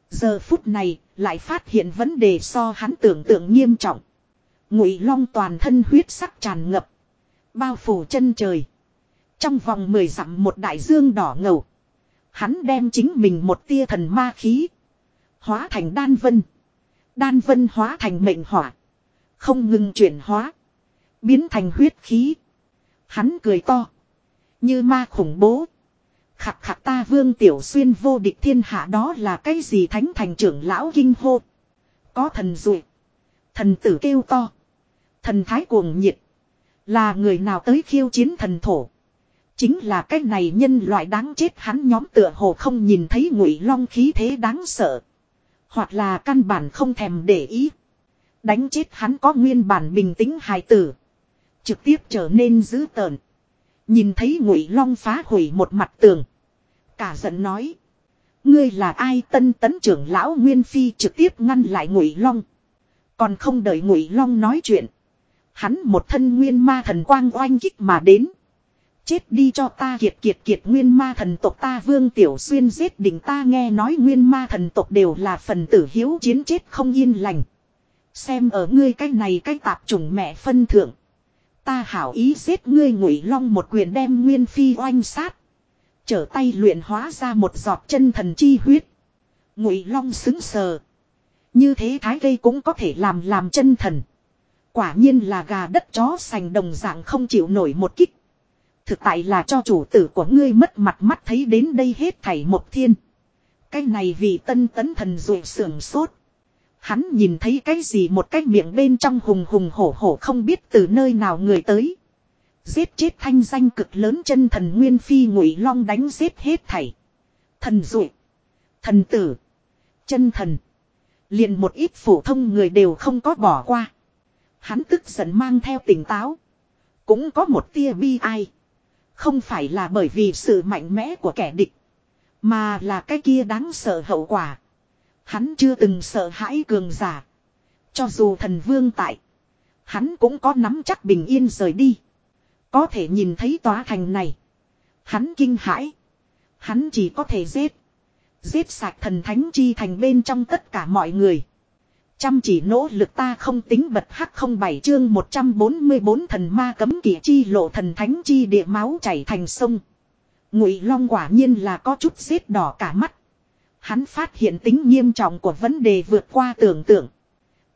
Giờ phút này, lại phát hiện vấn đề so hắn tưởng tượng nghiêm trọng. Ngụy long toàn thân huyết sắc tràn ngập. Bao phủ chân trời. Trong vòng mười dặm một đại dương đỏ ngầu. Hắn đem chính mình một tia thần ma khí. Hóa thành đan vân. Đan vân hóa thành mệnh hỏa. Không ngừng chuyển hóa. Biến thành huyết khí. Hắn cười to. Như ma khủng bố. Khạc khạc ta vương tiểu xuyên vô địch thiên hạ đó là cái gì thánh thành trưởng lão kinh hô. Có thần dụ. Thần tử kêu to. Thần thái cuồng nhiệt. Là người nào tới khiêu chiến thần thổ. Chính là cái này nhân loại đáng chết hắn nhóm tựa hồ không nhìn thấy ngụy long khí thế đáng sợ. Hoặc là căn bản không thèm để ý. Đánh chết hắn có nguyên bản bình tĩnh hài tử. Trực tiếp trở nên dữ tợn. Nhìn thấy ngụy long phá hủy một mặt tường. Cả giận nói. Ngươi là ai tân tấn trưởng lão Nguyên Phi trực tiếp ngăn lại ngụy long. Còn không đợi ngụy long nói chuyện. Hắn một thân nguyên ma thần quang oanh kích mà đến. Chết đi cho ta kiệt kiệt kiệt nguyên ma thần tộc ta vương tiểu xuyên giết đỉnh ta nghe nói nguyên ma thần tộc đều là phần tử hiếu chiến chết không yên lành. Xem ở ngươi cái này cái tạp trùng mẹ phân thượng. Ta hảo ý giết ngươi ngụy long một quyền đem nguyên phi oanh sát. Trở tay luyện hóa ra một giọt chân thần chi huyết. Ngụy long xứng sờ. Như thế thái gây cũng có thể làm làm chân thần. Quả nhiên là gà đất chó sành đồng dạng không chịu nổi một kích. Thực tại là cho chủ tử của ngươi mất mặt mắt thấy đến đây hết thảy một thiên. Cái này vì tân tấn thần ruột sưởng sốt. Hắn nhìn thấy cái gì một cái miệng bên trong hùng hùng hổ hổ không biết từ nơi nào người tới. Giết chết thanh danh cực lớn chân thần Nguyên Phi ngụy long đánh giết hết thảy. Thần ruột Thần tử. Chân thần. Liền một ít phổ thông người đều không có bỏ qua. Hắn tức giận mang theo tỉnh táo. Cũng có một tia bi ai. Không phải là bởi vì sự mạnh mẽ của kẻ địch. Mà là cái kia đáng sợ hậu quả. Hắn chưa từng sợ hãi cường giả. Cho dù thần vương tại. Hắn cũng có nắm chắc bình yên rời đi. Có thể nhìn thấy tòa thành này. Hắn kinh hãi. Hắn chỉ có thể giết. Giết sạch thần thánh chi thành bên trong tất cả mọi người. Chăm chỉ nỗ lực ta không tính bật hắc không bảy chương 144 thần ma cấm kỵ chi lộ thần thánh chi địa máu chảy thành sông. Ngụy Long quả nhiên là có chút xếp đỏ cả mắt. Hắn phát hiện tính nghiêm trọng của vấn đề vượt qua tưởng tượng.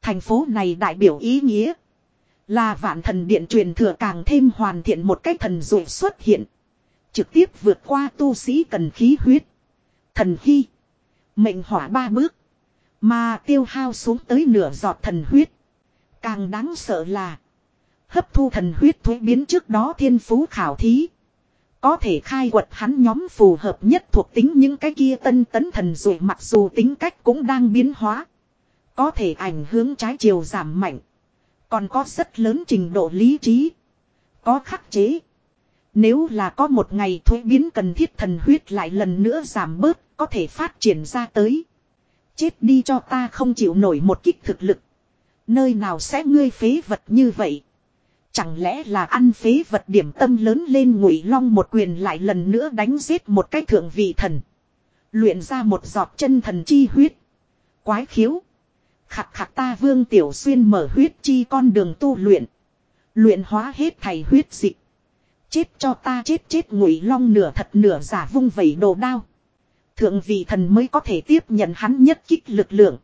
Thành phố này đại biểu ý nghĩa. Là vạn thần điện truyền thừa càng thêm hoàn thiện một cách thần dụ xuất hiện. Trực tiếp vượt qua tu sĩ cần khí huyết. Thần khi. Mệnh hỏa ba bước. Mà tiêu hao xuống tới nửa giọt thần huyết. Càng đáng sợ là. Hấp thu thần huyết thuế biến trước đó thiên phú khảo thí. Có thể khai quật hắn nhóm phù hợp nhất thuộc tính những cái kia tân tấn thần rồi mặc dù tính cách cũng đang biến hóa. Có thể ảnh hướng trái chiều giảm mạnh. Còn có rất lớn trình độ lý trí. Có khắc chế. Nếu là có một ngày thuế biến cần thiết thần huyết lại lần nữa giảm bớt, có thể phát triển ra tới. Chết đi cho ta không chịu nổi một kích thực lực. Nơi nào sẽ ngươi phế vật như vậy? Chẳng lẽ là ăn phế vật điểm tâm lớn lên ngụy long một quyền lại lần nữa đánh giết một cái thượng vị thần. Luyện ra một giọt chân thần chi huyết. Quái khiếu. Khặt khặt ta vương tiểu xuyên mở huyết chi con đường tu luyện. Luyện hóa hết thầy huyết dịch. Chết cho ta chết chết ngụy long nửa thật nửa giả vung vẩy đồ đao. Thượng vị thần mới có thể tiếp nhận hắn nhất kích lực lượng.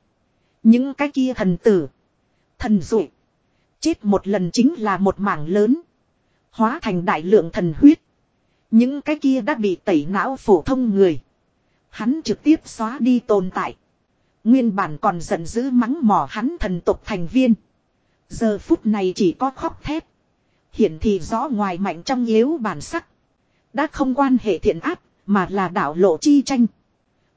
Những cái kia thần tử. Thần dụ. Chết một lần chính là một mảng lớn. Hóa thành đại lượng thần huyết. Những cái kia đã bị tẩy não phổ thông người. Hắn trực tiếp xóa đi tồn tại. Nguyên bản còn giận dữ mắng mỏ hắn thần tục thành viên. Giờ phút này chỉ có khóc thét. Hiện thì rõ ngoài mạnh trong yếu bản sắc. Đã không quan hệ thiện áp, mà là đảo lộ chi tranh.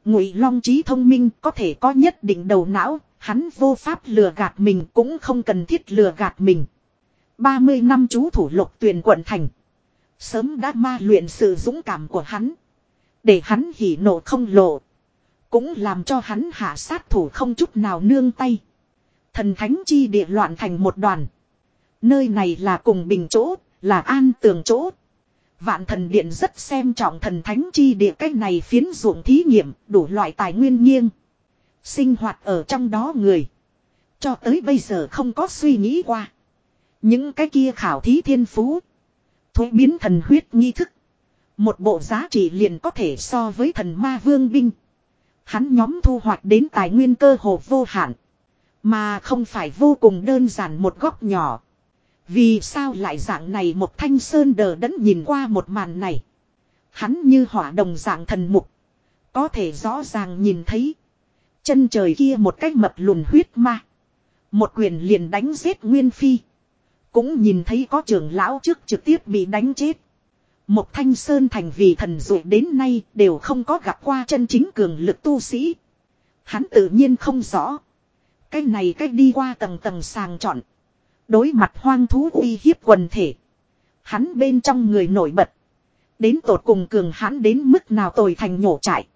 Ngụy Long trí thông minh có thể có nhất định đầu não, hắn vô pháp lừa gạt mình cũng không cần thiết lừa gạt mình. 30 năm chú thủ lục tuyển quận thành. Sớm đã ma luyện sự dũng cảm của hắn. Để hắn hỉ nộ không lộ. Cũng làm cho hắn hạ sát thủ không chút nào nương tay. Thần thánh chi địa loạn thành một đoàn. Nơi này là cùng bình chỗ, là an tường chỗ, Vạn thần điện rất xem trọng thần thánh chi địa cách này phiến ruộng thí nghiệm đủ loại tài nguyên nghiêng. Sinh hoạt ở trong đó người. Cho tới bây giờ không có suy nghĩ qua. Những cái kia khảo thí thiên phú. Thuế biến thần huyết nghi thức. Một bộ giá trị liền có thể so với thần ma vương binh. Hắn nhóm thu hoạch đến tài nguyên cơ hồ vô hạn. Mà không phải vô cùng đơn giản một góc nhỏ. Vì sao lại dạng này một thanh sơn đờ đẫn nhìn qua một màn này. Hắn như hỏa đồng dạng thần mục. Có thể rõ ràng nhìn thấy. Chân trời kia một cái mập lùn huyết ma. Một quyền liền đánh giết Nguyên Phi. Cũng nhìn thấy có trưởng lão trước trực tiếp bị đánh chết. Một thanh sơn thành vì thần dụ đến nay đều không có gặp qua chân chính cường lực tu sĩ. Hắn tự nhiên không rõ. Cái này cách đi qua tầng tầng sàng chọn. Đối mặt hoang thú uy hiếp quần thể. Hắn bên trong người nổi bật. Đến tột cùng cường hắn đến mức nào tồi thành nhổ trại.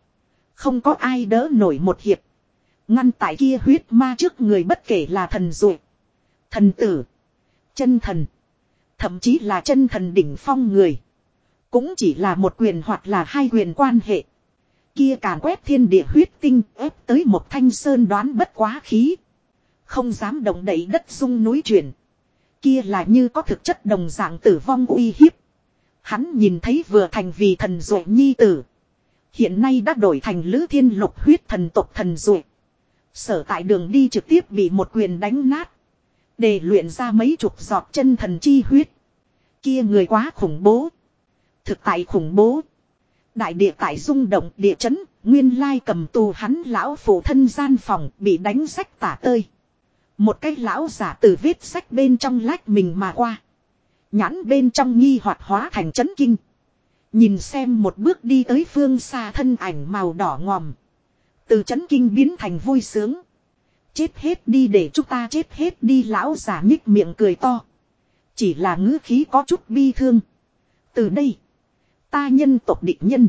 Không có ai đỡ nổi một hiệp. Ngăn tại kia huyết ma trước người bất kể là thần dụ. Thần tử. Chân thần. Thậm chí là chân thần đỉnh phong người. Cũng chỉ là một quyền hoặc là hai quyền quan hệ. Kia càn quét thiên địa huyết tinh ép tới một thanh sơn đoán bất quá khí. Không dám động đẩy đất sung núi chuyển. Kia là như có thực chất đồng dạng tử vong uy hiếp. Hắn nhìn thấy vừa thành vì thần dụ nhi tử. Hiện nay đã đổi thành lữ thiên lục huyết thần tộc thần dụ. Sở tại đường đi trực tiếp bị một quyền đánh nát. Để luyện ra mấy chục giọt chân thần chi huyết. Kia người quá khủng bố. Thực tại khủng bố. Đại địa tại rung động địa chấn, nguyên lai cầm tù hắn lão phụ thân gian phòng bị đánh sách tả tơi. Một cái lão giả từ viết sách bên trong lách mình mà qua. Nhãn bên trong nghi hoạt hóa thành chấn kinh. Nhìn xem một bước đi tới phương xa thân ảnh màu đỏ ngòm. Từ chấn kinh biến thành vui sướng. Chết hết đi để chúng ta chết hết đi lão giả nhích miệng cười to. Chỉ là ngữ khí có chút bi thương. Từ đây. Ta nhân tộc định nhân.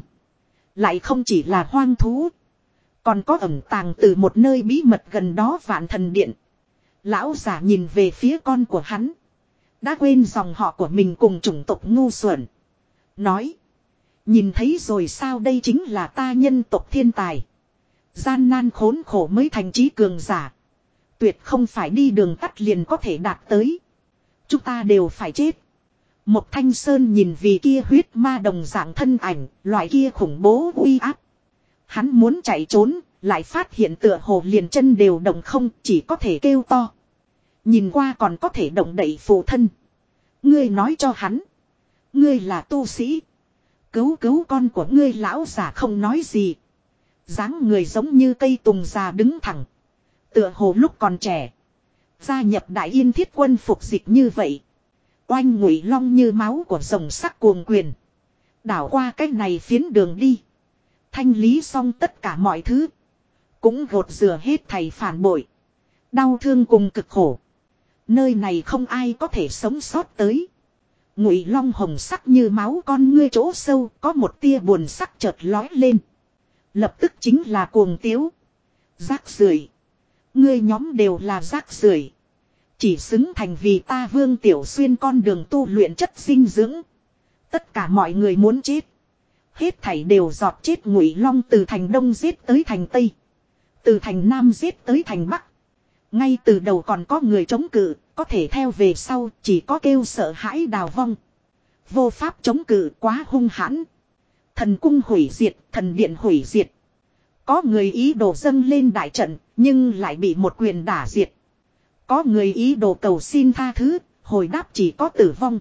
Lại không chỉ là hoang thú. Còn có ẩn tàng từ một nơi bí mật gần đó vạn thần điện. Lão giả nhìn về phía con của hắn. Đã quên dòng họ của mình cùng chủng tộc ngu xuẩn. Nói. Nhìn thấy rồi sao đây chính là ta nhân tộc thiên tài. Gian nan khốn khổ mới thành trí cường giả. Tuyệt không phải đi đường tắt liền có thể đạt tới. Chúng ta đều phải chết. Một thanh sơn nhìn vì kia huyết ma đồng dạng thân ảnh, loại kia khủng bố uy áp. Hắn muốn chạy trốn, lại phát hiện tựa hồ liền chân đều động không, chỉ có thể kêu to. Nhìn qua còn có thể động đậy phụ thân. Ngươi nói cho hắn. Ngươi là tu sĩ. Cứu cứu con của ngươi lão giả không nói gì. dáng người giống như cây tùng già đứng thẳng. Tựa hồ lúc còn trẻ. Gia nhập đại yên thiết quân phục dịch như vậy. Oanh ngụy long như máu của rồng sắc cuồng quyền. Đảo qua cách này phiến đường đi. Thanh lý xong tất cả mọi thứ. Cũng gột rửa hết thầy phản bội. Đau thương cùng cực khổ. Nơi này không ai có thể sống sót tới. Ngụy long hồng sắc như máu con ngươi chỗ sâu, có một tia buồn sắc chợt lói lên. Lập tức chính là cuồng tiếu. Rác rưởi Ngươi nhóm đều là rác rưởi Chỉ xứng thành vì ta vương tiểu xuyên con đường tu luyện chất dinh dưỡng. Tất cả mọi người muốn chết. Hết thảy đều giọt chết ngụy long từ thành đông giết tới thành tây. Từ thành nam giết tới thành bắc. Ngay từ đầu còn có người chống cự, có thể theo về sau chỉ có kêu sợ hãi đào vong. Vô pháp chống cự quá hung hãn. Thần cung hủy diệt, thần điện hủy diệt. Có người ý đồ dâng lên đại trận, nhưng lại bị một quyền đả diệt. Có người ý đồ cầu xin tha thứ, hồi đáp chỉ có tử vong.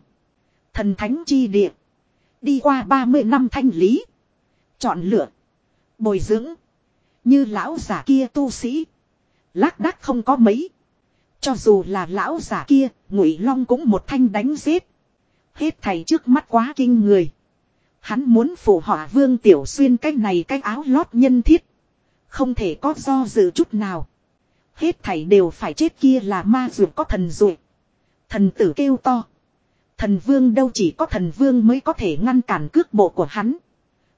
Thần thánh chi địa. Đi qua 30 năm thanh lý. Chọn lựa. Bồi dưỡng. Như lão giả kia tu sĩ. Lác đác không có mấy. Cho dù là lão giả kia, ngụy long cũng một thanh đánh giết. Hết thầy trước mắt quá kinh người. Hắn muốn phụ họa vương tiểu xuyên cái này cái áo lót nhân thiết. Không thể có do dự chút nào. Hết thảy đều phải chết kia là ma ruột có thần ruột. Thần tử kêu to. Thần vương đâu chỉ có thần vương mới có thể ngăn cản cước bộ của hắn.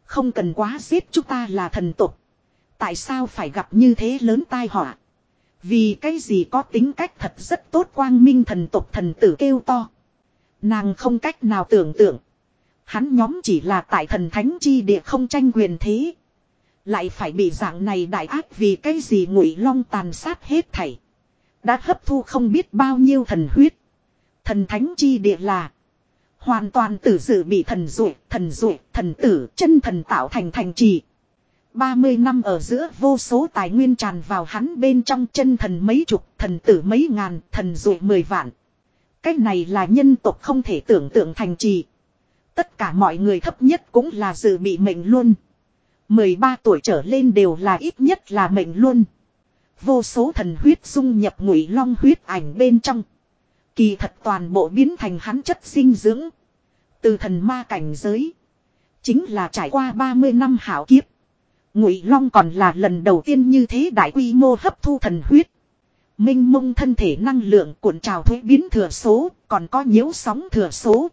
Không cần quá giết chúng ta là thần tục. Tại sao phải gặp như thế lớn tai họa? Vì cái gì có tính cách thật rất tốt quang minh thần tục thần tử kêu to. Nàng không cách nào tưởng tượng. Hắn nhóm chỉ là tại thần thánh chi địa không tranh quyền thế. Lại phải bị dạng này đại ác vì cái gì ngụy long tàn sát hết thảy. Đã hấp thu không biết bao nhiêu thần huyết. Thần thánh chi địa là. Hoàn toàn tử dự bị thần dụ, thần dụ, thần tử, chân thần tạo thành thành trì. 30 năm ở giữa vô số tài nguyên tràn vào hắn bên trong chân thần mấy chục, thần tử mấy ngàn, thần dụ mười vạn. Cái này là nhân tộc không thể tưởng tượng thành trì. Tất cả mọi người thấp nhất cũng là dự bị mệnh luôn. 13 tuổi trở lên đều là ít nhất là mệnh luôn. Vô số thần huyết dung nhập ngụy long huyết ảnh bên trong. Kỳ thật toàn bộ biến thành hắn chất sinh dưỡng. Từ thần ma cảnh giới. Chính là trải qua 30 năm hảo kiếp. Ngụy long còn là lần đầu tiên như thế đại quy mô hấp thu thần huyết. Minh mông thân thể năng lượng cuộn trào thuế biến thừa số, còn có nhiễu sóng thừa số.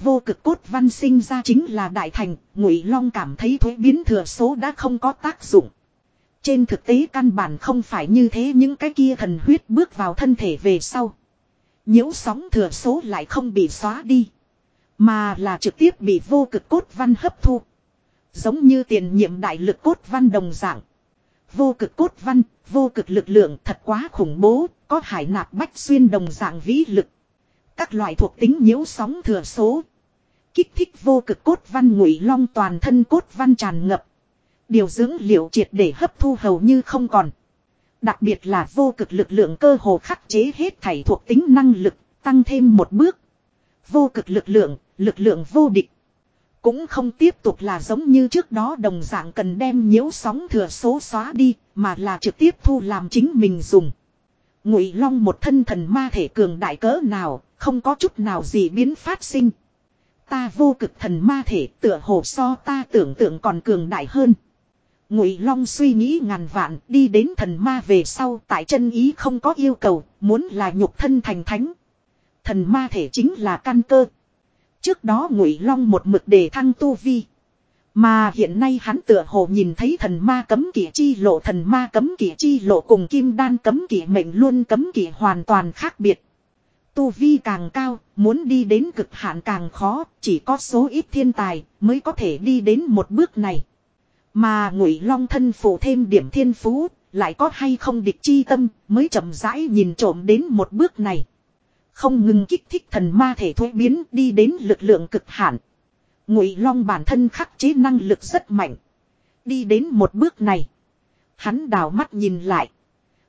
Vô cực cốt văn sinh ra chính là đại thành, Ngụy Long cảm thấy thuế biến thừa số đã không có tác dụng. Trên thực tế căn bản không phải như thế những cái kia thần huyết bước vào thân thể về sau. Nhiễu sóng thừa số lại không bị xóa đi. Mà là trực tiếp bị vô cực cốt văn hấp thu. Giống như tiền nhiệm đại lực cốt văn đồng dạng. Vô cực cốt văn, vô cực lực lượng thật quá khủng bố, có hải nạp bách xuyên đồng dạng vĩ lực. Các loại thuộc tính nhiễu sóng thừa số. Kích thích vô cực cốt văn ngụy long toàn thân cốt văn tràn ngập. Điều dưỡng liệu triệt để hấp thu hầu như không còn. Đặc biệt là vô cực lực lượng cơ hồ khắc chế hết thảy thuộc tính năng lực, tăng thêm một bước. Vô cực lực lượng, lực lượng vô địch. Cũng không tiếp tục là giống như trước đó đồng dạng cần đem nhiễu sóng thừa số xóa đi, mà là trực tiếp thu làm chính mình dùng. Ngụy Long một thân thần ma thể cường đại cỡ nào, không có chút nào gì biến phát sinh. Ta vô cực thần ma thể tựa hồ so ta tưởng tượng còn cường đại hơn. Ngụy Long suy nghĩ ngàn vạn, đi đến thần ma về sau, tại chân ý không có yêu cầu, muốn là nhục thân thành thánh. Thần ma thể chính là căn cơ. Trước đó Ngụy Long một mực đề thăng tu vi, mà hiện nay hắn tựa hồ nhìn thấy thần ma cấm kỵ chi lộ thần ma cấm kỵ chi lộ cùng kim đan cấm kỵ mệnh luôn cấm kỵ hoàn toàn khác biệt. Tu vi càng cao, muốn đi đến cực hạn càng khó, chỉ có số ít thiên tài mới có thể đi đến một bước này. Mà ngụy long thân phụ thêm điểm thiên phú, lại có hay không địch chi tâm, mới chậm rãi nhìn trộm đến một bước này. Không ngừng kích thích thần ma thể thuế biến đi đến lực lượng cực hạn. Ngụy long bản thân khắc chế năng lực rất mạnh. Đi đến một bước này. Hắn đảo mắt nhìn lại.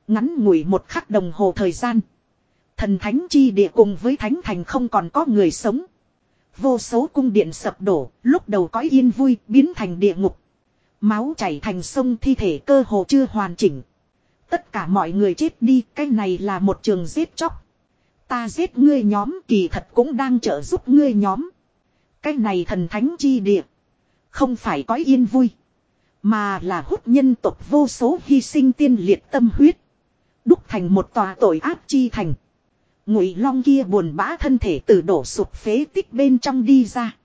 Ngắn ngủi một khắc đồng hồ thời gian. Thần thánh chi địa cùng với thánh thành không còn có người sống. Vô số cung điện sập đổ, lúc đầu có yên vui, biến thành địa ngục. Máu chảy thành sông thi thể cơ hồ chưa hoàn chỉnh. Tất cả mọi người chết đi, cái này là một trường giết chóc. Ta giết ngươi nhóm kỳ thật cũng đang trợ giúp ngươi nhóm. Cái này thần thánh chi địa. Không phải có yên vui. Mà là hút nhân tộc vô số hy sinh tiên liệt tâm huyết. Đúc thành một tòa tội ác chi thành. Ngụy long kia buồn bã thân thể từ đổ sụp phế tích bên trong đi ra.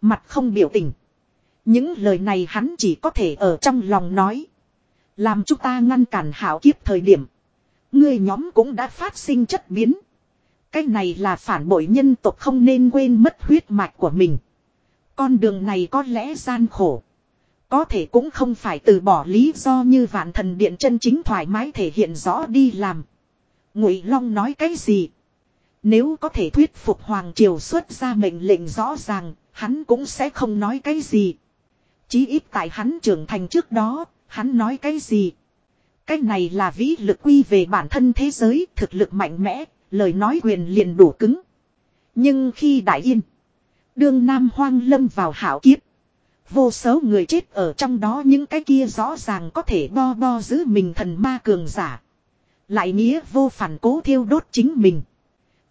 Mặt không biểu tình. Những lời này hắn chỉ có thể ở trong lòng nói. Làm chúng ta ngăn cản hảo kiếp thời điểm. Người nhóm cũng đã phát sinh chất biến. Cái này là phản bội nhân tộc không nên quên mất huyết mạch của mình. Con đường này có lẽ gian khổ. Có thể cũng không phải từ bỏ lý do như vạn thần điện chân chính thoải mái thể hiện rõ đi làm. Ngụy Long nói cái gì? Nếu có thể thuyết phục Hoàng Triều xuất ra mệnh lệnh rõ ràng, hắn cũng sẽ không nói cái gì. Chí ít tại hắn trưởng thành trước đó, hắn nói cái gì? Cái này là vĩ lực quy về bản thân thế giới, thực lực mạnh mẽ, lời nói quyền liền đủ cứng. Nhưng khi đại yên, đương Nam Hoang lâm vào hảo kiếp. Vô số người chết ở trong đó những cái kia rõ ràng có thể bo bo giữ mình thần ma cường giả. Lại nghĩa vô phản cố thiêu đốt chính mình.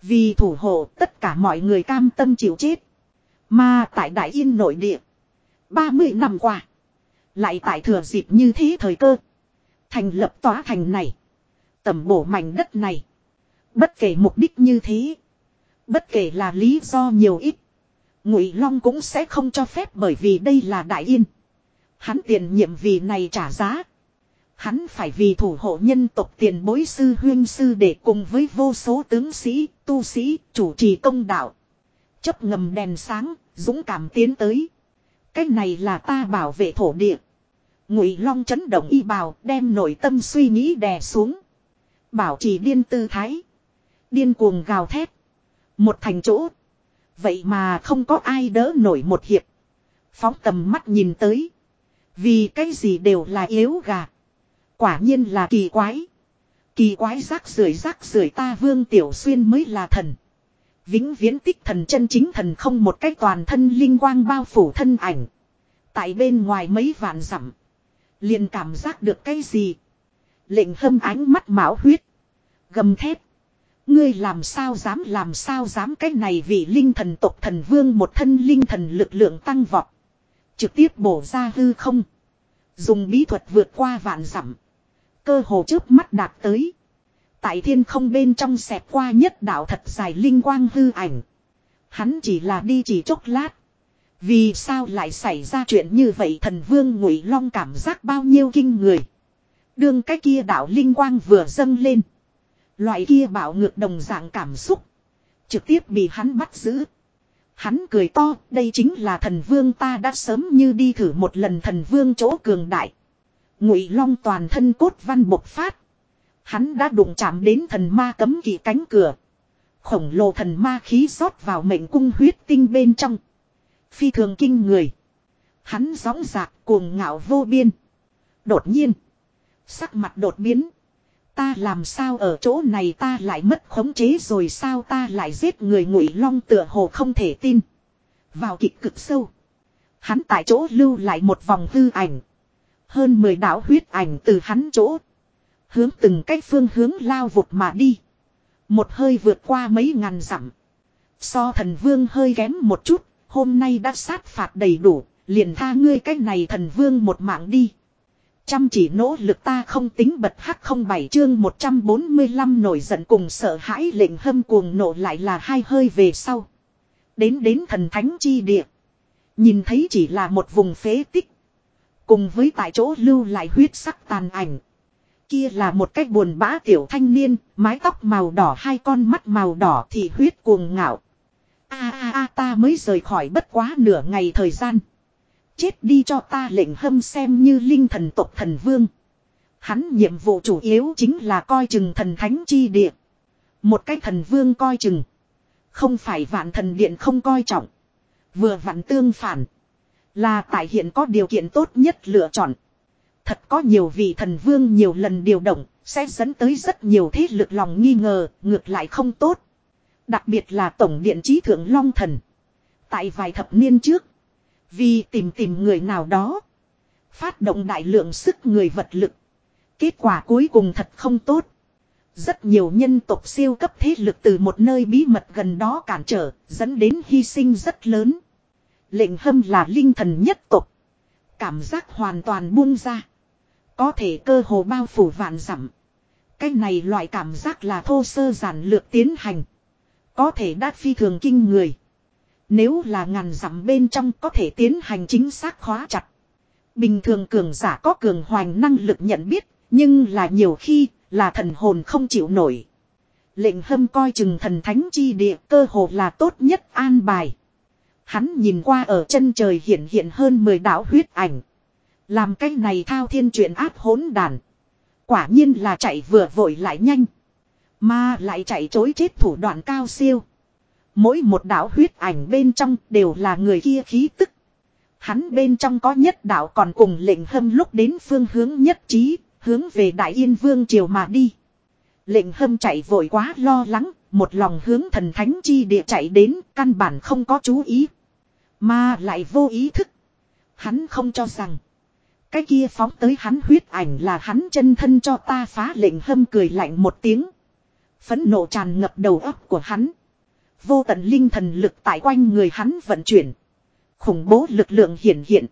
Vì thủ hộ tất cả mọi người cam tâm chịu chết. Mà tại Đại Yên nội địa. 30 năm qua. Lại tại thừa dịp như thế thời cơ. Thành lập tòa thành này. Tầm bổ mảnh đất này. Bất kể mục đích như thế. Bất kể là lý do nhiều ít. Ngụy Long cũng sẽ không cho phép bởi vì đây là Đại Yên. Hắn tiền nhiệm vì này trả giá. Hắn phải vì thủ hộ nhân tộc tiền bối sư huyên sư để cùng với vô số tướng sĩ, tu sĩ, chủ trì công đạo. Chấp ngầm đèn sáng, dũng cảm tiến tới. Cái này là ta bảo vệ thổ địa. Ngụy Long chấn động y bào, đem nội tâm suy nghĩ đè xuống. Bảo trì điên tư thái. Điên cuồng gào thét. Một thành chỗ. Vậy mà không có ai đỡ nổi một hiệp. Phóng tầm mắt nhìn tới. Vì cái gì đều là yếu gà. Quả nhiên là kỳ quái. Kỳ quái rác rưởi rác rưởi ta vương tiểu xuyên mới là thần. Vĩnh viễn tích thần chân chính thần không một cách toàn thân linh quang bao phủ thân ảnh. Tại bên ngoài mấy vạn dặm liền cảm giác được cái gì. Lệnh hâm ánh mắt mão huyết. Gầm thép. Ngươi làm sao dám, làm sao dám cái này vì linh thần tộc thần vương một thân linh thần lực lượng tăng vọt. Trực tiếp bổ ra hư không. Dùng bí thuật vượt qua vạn dặm Cơ hồ trước mắt đạt tới. Tại thiên không bên trong xẹp qua nhất đạo thật dài linh quang hư ảnh. Hắn chỉ là đi chỉ chốc lát. Vì sao lại xảy ra chuyện như vậy thần vương ngụy long cảm giác bao nhiêu kinh người. Đương cái kia đạo linh quang vừa dâng lên. Loại kia bảo ngược đồng dạng cảm xúc. Trực tiếp bị hắn bắt giữ. Hắn cười to, đây chính là thần vương ta đã sớm như đi thử một lần thần vương chỗ cường đại. Ngụy long toàn thân cốt văn bộc phát. Hắn đã đụng chạm đến thần ma cấm kỵ cánh cửa. Khổng lồ thần ma khí rót vào mệnh cung huyết tinh bên trong. Phi thường kinh người. Hắn gióng giạc cuồng ngạo vô biên. Đột nhiên. Sắc mặt đột biến. Ta làm sao ở chỗ này ta lại mất khống chế rồi sao ta lại giết người ngụy long tựa hồ không thể tin. Vào kịch cực sâu. Hắn tại chỗ lưu lại một vòng hư ảnh. Hơn 10 đạo huyết ảnh từ hắn chỗ. Hướng từng cách phương hướng lao vụt mà đi. Một hơi vượt qua mấy ngàn dặm. So thần vương hơi kém một chút. Hôm nay đã sát phạt đầy đủ. Liền tha ngươi cách này thần vương một mạng đi. Chăm chỉ nỗ lực ta không tính bật hắc không bảy chương 145 nổi giận cùng sợ hãi lệnh hâm cuồng nổ lại là hai hơi về sau. Đến đến thần thánh chi địa. Nhìn thấy chỉ là một vùng phế tích. Cùng với tại chỗ lưu lại huyết sắc tàn ảnh. Kia là một cách buồn bã tiểu thanh niên, mái tóc màu đỏ hai con mắt màu đỏ thì huyết cuồng ngạo. A a a ta mới rời khỏi bất quá nửa ngày thời gian. Chết đi cho ta lệnh hâm xem như linh thần tộc thần vương. Hắn nhiệm vụ chủ yếu chính là coi chừng thần thánh chi địa. Một cái thần vương coi chừng. Không phải vạn thần điện không coi trọng. Vừa vặn tương phản. Là tại hiện có điều kiện tốt nhất lựa chọn. Thật có nhiều vị thần vương nhiều lần điều động, sẽ dẫn tới rất nhiều thế lực lòng nghi ngờ, ngược lại không tốt. Đặc biệt là Tổng Điện Trí Thượng Long Thần. Tại vài thập niên trước, vì tìm tìm người nào đó, phát động đại lượng sức người vật lực. Kết quả cuối cùng thật không tốt. Rất nhiều nhân tộc siêu cấp thế lực từ một nơi bí mật gần đó cản trở, dẫn đến hy sinh rất lớn. Lệnh hâm là linh thần nhất tộc. Cảm giác hoàn toàn buông ra. Có thể cơ hồ bao phủ vạn dặm. Cái này loại cảm giác là thô sơ giản lược tiến hành. Có thể đát phi thường kinh người. Nếu là ngàn dặm bên trong có thể tiến hành chính xác khóa chặt. Bình thường cường giả có cường hoành năng lực nhận biết, nhưng là nhiều khi là thần hồn không chịu nổi. Lệnh hâm coi chừng thần thánh chi địa cơ hồ là tốt nhất an bài. Hắn nhìn qua ở chân trời hiện hiện hơn 10 đạo huyết ảnh. Làm cái này thao thiên chuyện áp hỗn đàn. Quả nhiên là chạy vừa vội lại nhanh. Mà lại chạy chối chết thủ đoạn cao siêu. Mỗi một đạo huyết ảnh bên trong đều là người kia khí tức. Hắn bên trong có nhất đạo còn cùng lệnh hâm lúc đến phương hướng nhất trí, hướng về Đại Yên Vương Triều mà đi. Lệnh hâm chạy vội quá lo lắng, một lòng hướng thần thánh chi địa chạy đến, căn bản không có chú ý. Mà lại vô ý thức. Hắn không cho rằng. Cái kia phóng tới hắn huyết ảnh là hắn chân thân cho ta phá lệnh hâm cười lạnh một tiếng. Phấn nộ tràn ngập đầu óc của hắn. Vô tận linh thần lực tại quanh người hắn vận chuyển. Khủng bố lực lượng hiển hiện.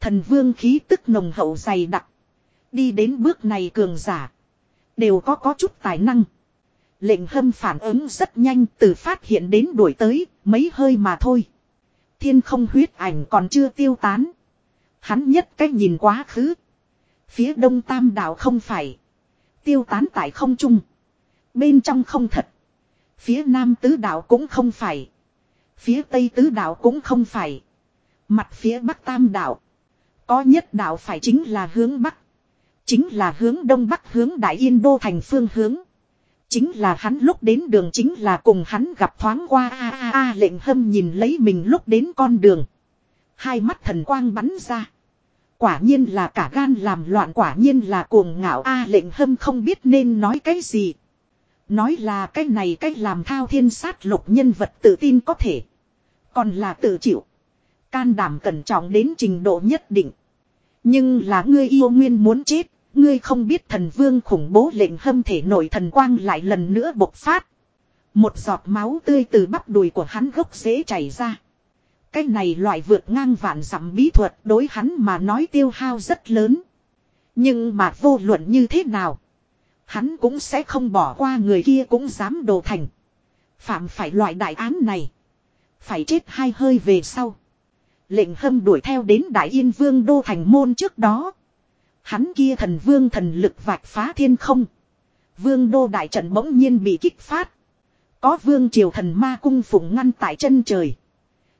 Thần vương khí tức nồng hậu dày đặc. Đi đến bước này cường giả. Đều có có chút tài năng. Lệnh hâm phản ứng rất nhanh từ phát hiện đến đuổi tới, mấy hơi mà thôi. Thiên không huyết ảnh còn chưa tiêu tán. Hắn nhất cách nhìn quá khứ. Phía đông tam đảo không phải. Tiêu tán tại không trung. Bên trong không thật. Phía nam tứ đảo cũng không phải. Phía tây tứ đảo cũng không phải. Mặt phía bắc tam đảo. Có nhất đảo phải chính là hướng bắc. Chính là hướng đông bắc hướng đại yên đô thành phương hướng. Chính là hắn lúc đến đường chính là cùng hắn gặp thoáng qua a a a, lệnh hâm nhìn lấy mình lúc đến con đường. Hai mắt thần quang bắn ra. Quả nhiên là cả gan làm loạn, quả nhiên là cuồng ngạo a, lệnh hâm không biết nên nói cái gì. Nói là cái này cái làm thao thiên sát lục nhân vật tự tin có thể. Còn là tự chịu. Can đảm cẩn trọng đến trình độ nhất định. Nhưng là ngươi yêu nguyên muốn chết. Ngươi không biết thần vương khủng bố lệnh hâm thể nội thần quang lại lần nữa bộc phát. Một giọt máu tươi từ bắp đùi của hắn gốc dễ chảy ra. Cái này loại vượt ngang vạn dặm bí thuật đối hắn mà nói tiêu hao rất lớn. Nhưng mà vô luận như thế nào. Hắn cũng sẽ không bỏ qua người kia cũng dám đồ thành. Phạm phải loại đại án này. Phải chết hai hơi về sau. Lệnh hâm đuổi theo đến Đại Yên Vương Đô Thành Môn trước đó. Hắn kia thần vương thần lực vạch phá thiên không. Vương Đô Đại Trận bỗng nhiên bị kích phát. Có vương triều thần ma cung phụng ngăn tại chân trời.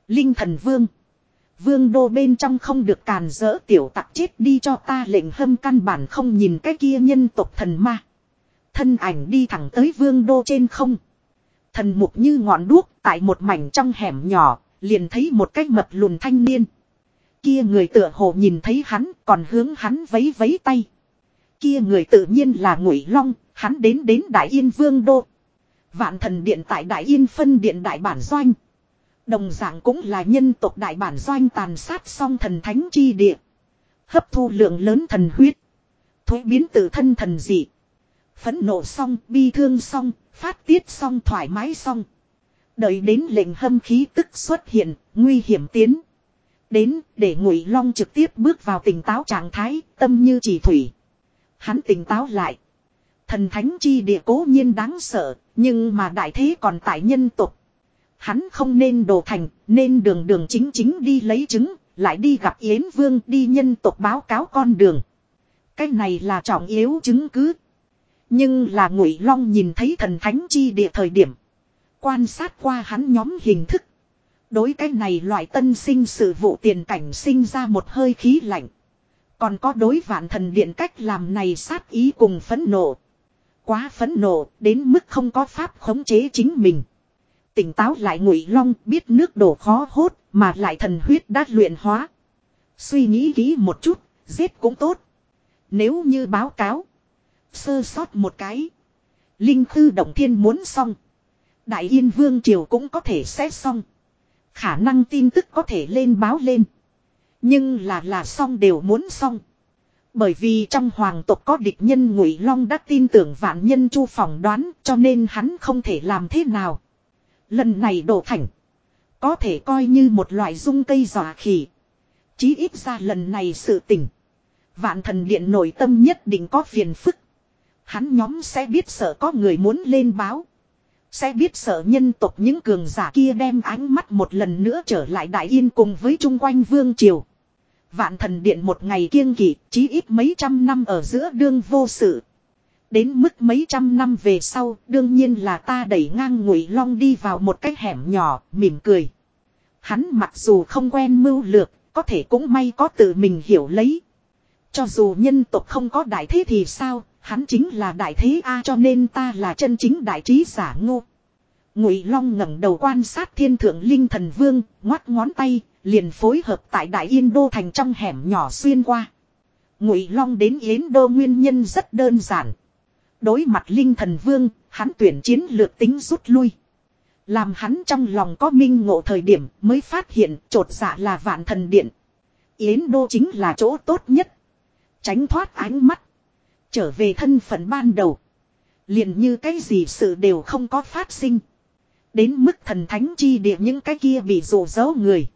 Linh thần vương. Vương đô bên trong không được càn rỡ tiểu tặc chết đi cho ta lệnh hâm căn bản không nhìn cái kia nhân tộc thần ma. Thân ảnh đi thẳng tới vương đô trên không. Thần mục như ngọn đuốc tại một mảnh trong hẻm nhỏ, liền thấy một cái mập lùn thanh niên. Kia người tựa hồ nhìn thấy hắn còn hướng hắn vấy vấy tay. Kia người tự nhiên là ngụy long, hắn đến đến Đại Yên Vương Đô. Vạn thần điện tại Đại Yên phân điện Đại Bản Doanh. Đồng dạng cũng là nhân tộc Đại Bản Doanh tàn sát song thần thánh chi địa. Hấp thu lượng lớn thần huyết. Thuế biến tự thân thần dị. Phẫn nộ xong, bi thương xong, phát tiết xong thoải mái xong. Đợi đến lệnh hâm khí tức xuất hiện, nguy hiểm tiến. Đến, để ngụy long trực tiếp bước vào tỉnh táo trạng thái, tâm như chỉ thủy. Hắn tỉnh táo lại. Thần thánh chi địa cố nhiên đáng sợ, nhưng mà đại thế còn tại nhân tục. Hắn không nên đồ thành, nên đường đường chính chính đi lấy chứng, lại đi gặp Yến Vương đi nhân tục báo cáo con đường. Cái này là trọng yếu chứng cứ. Nhưng là ngụy long nhìn thấy thần thánh chi địa thời điểm. Quan sát qua hắn nhóm hình thức. Đối cái này loại tân sinh sự vụ tiền cảnh sinh ra một hơi khí lạnh. Còn có đối vạn thần điện cách làm này sát ý cùng phẫn nộ. Quá phẫn nộ đến mức không có pháp khống chế chính mình. Tỉnh táo lại ngụy long biết nước đổ khó hốt mà lại thần huyết đã luyện hóa. Suy nghĩ kỹ một chút, giết cũng tốt. Nếu như báo cáo. Sơ sót một cái. Linh khư động thiên muốn xong. Đại Yên Vương Triều cũng có thể xét xong. Khả năng tin tức có thể lên báo lên. Nhưng là là xong đều muốn xong. Bởi vì trong hoàng tộc có địch nhân ngụy long đã tin tưởng vạn nhân chu phỏng đoán cho nên hắn không thể làm thế nào. Lần này đổ thành. Có thể coi như một loại dung cây giò khỉ. Chí ít ra lần này sự tỉnh. Vạn thần điện nội tâm nhất định có phiền phức. Hắn nhóm sẽ biết sợ có người muốn lên báo. Sẽ biết sợ nhân tộc những cường giả kia đem ánh mắt một lần nữa trở lại đại yên cùng với chung quanh vương triều. Vạn thần điện một ngày kiêng kỵ, chí ít mấy trăm năm ở giữa đương vô sự. Đến mức mấy trăm năm về sau, đương nhiên là ta đẩy ngang ngụy long đi vào một cái hẻm nhỏ, mỉm cười. Hắn mặc dù không quen mưu lược, có thể cũng may có tự mình hiểu lấy. Cho dù nhân tộc không có đại thế thì sao, hắn chính là đại thế A cho nên ta là chân chính đại trí giả ngô. Ngụy Long ngẩng đầu quan sát thiên thượng linh thần vương, ngoắt ngón tay, liền phối hợp tại đại yên đô thành trong hẻm nhỏ xuyên qua. Ngụy Long đến Yến đô nguyên nhân rất đơn giản. Đối mặt linh thần vương, hắn tuyển chiến lược tính rút lui. Làm hắn trong lòng có minh ngộ thời điểm mới phát hiện trột dạ là vạn thần điện. Yến đô chính là chỗ tốt nhất. Tránh thoát ánh mắt. Trở về thân phận ban đầu. liền như cái gì sự đều không có phát sinh. Đến mức thần thánh chi địa những cái kia bị rủ dấu người.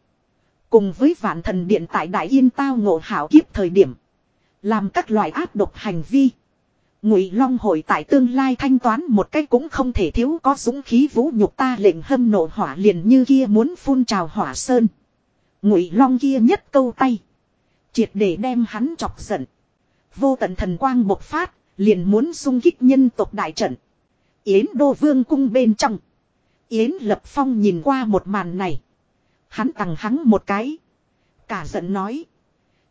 Cùng với vạn thần điện tại Đại Yên tao ngộ hảo kiếp thời điểm. Làm các loại áp độc hành vi. Ngụy Long hội tại tương lai thanh toán một cách cũng không thể thiếu có dũng khí vũ nhục ta lệnh hâm nộ hỏa liền như kia muốn phun trào hỏa sơn. Ngụy Long kia nhất câu tay. Triệt để đem hắn chọc giận. Vô tận thần quang bộc phát, liền muốn xung kích nhân tộc đại trận. Yến Đô Vương cung bên trong. Yến Lập Phong nhìn qua một màn này. Hắn tặng hắn một cái. Cả giận nói.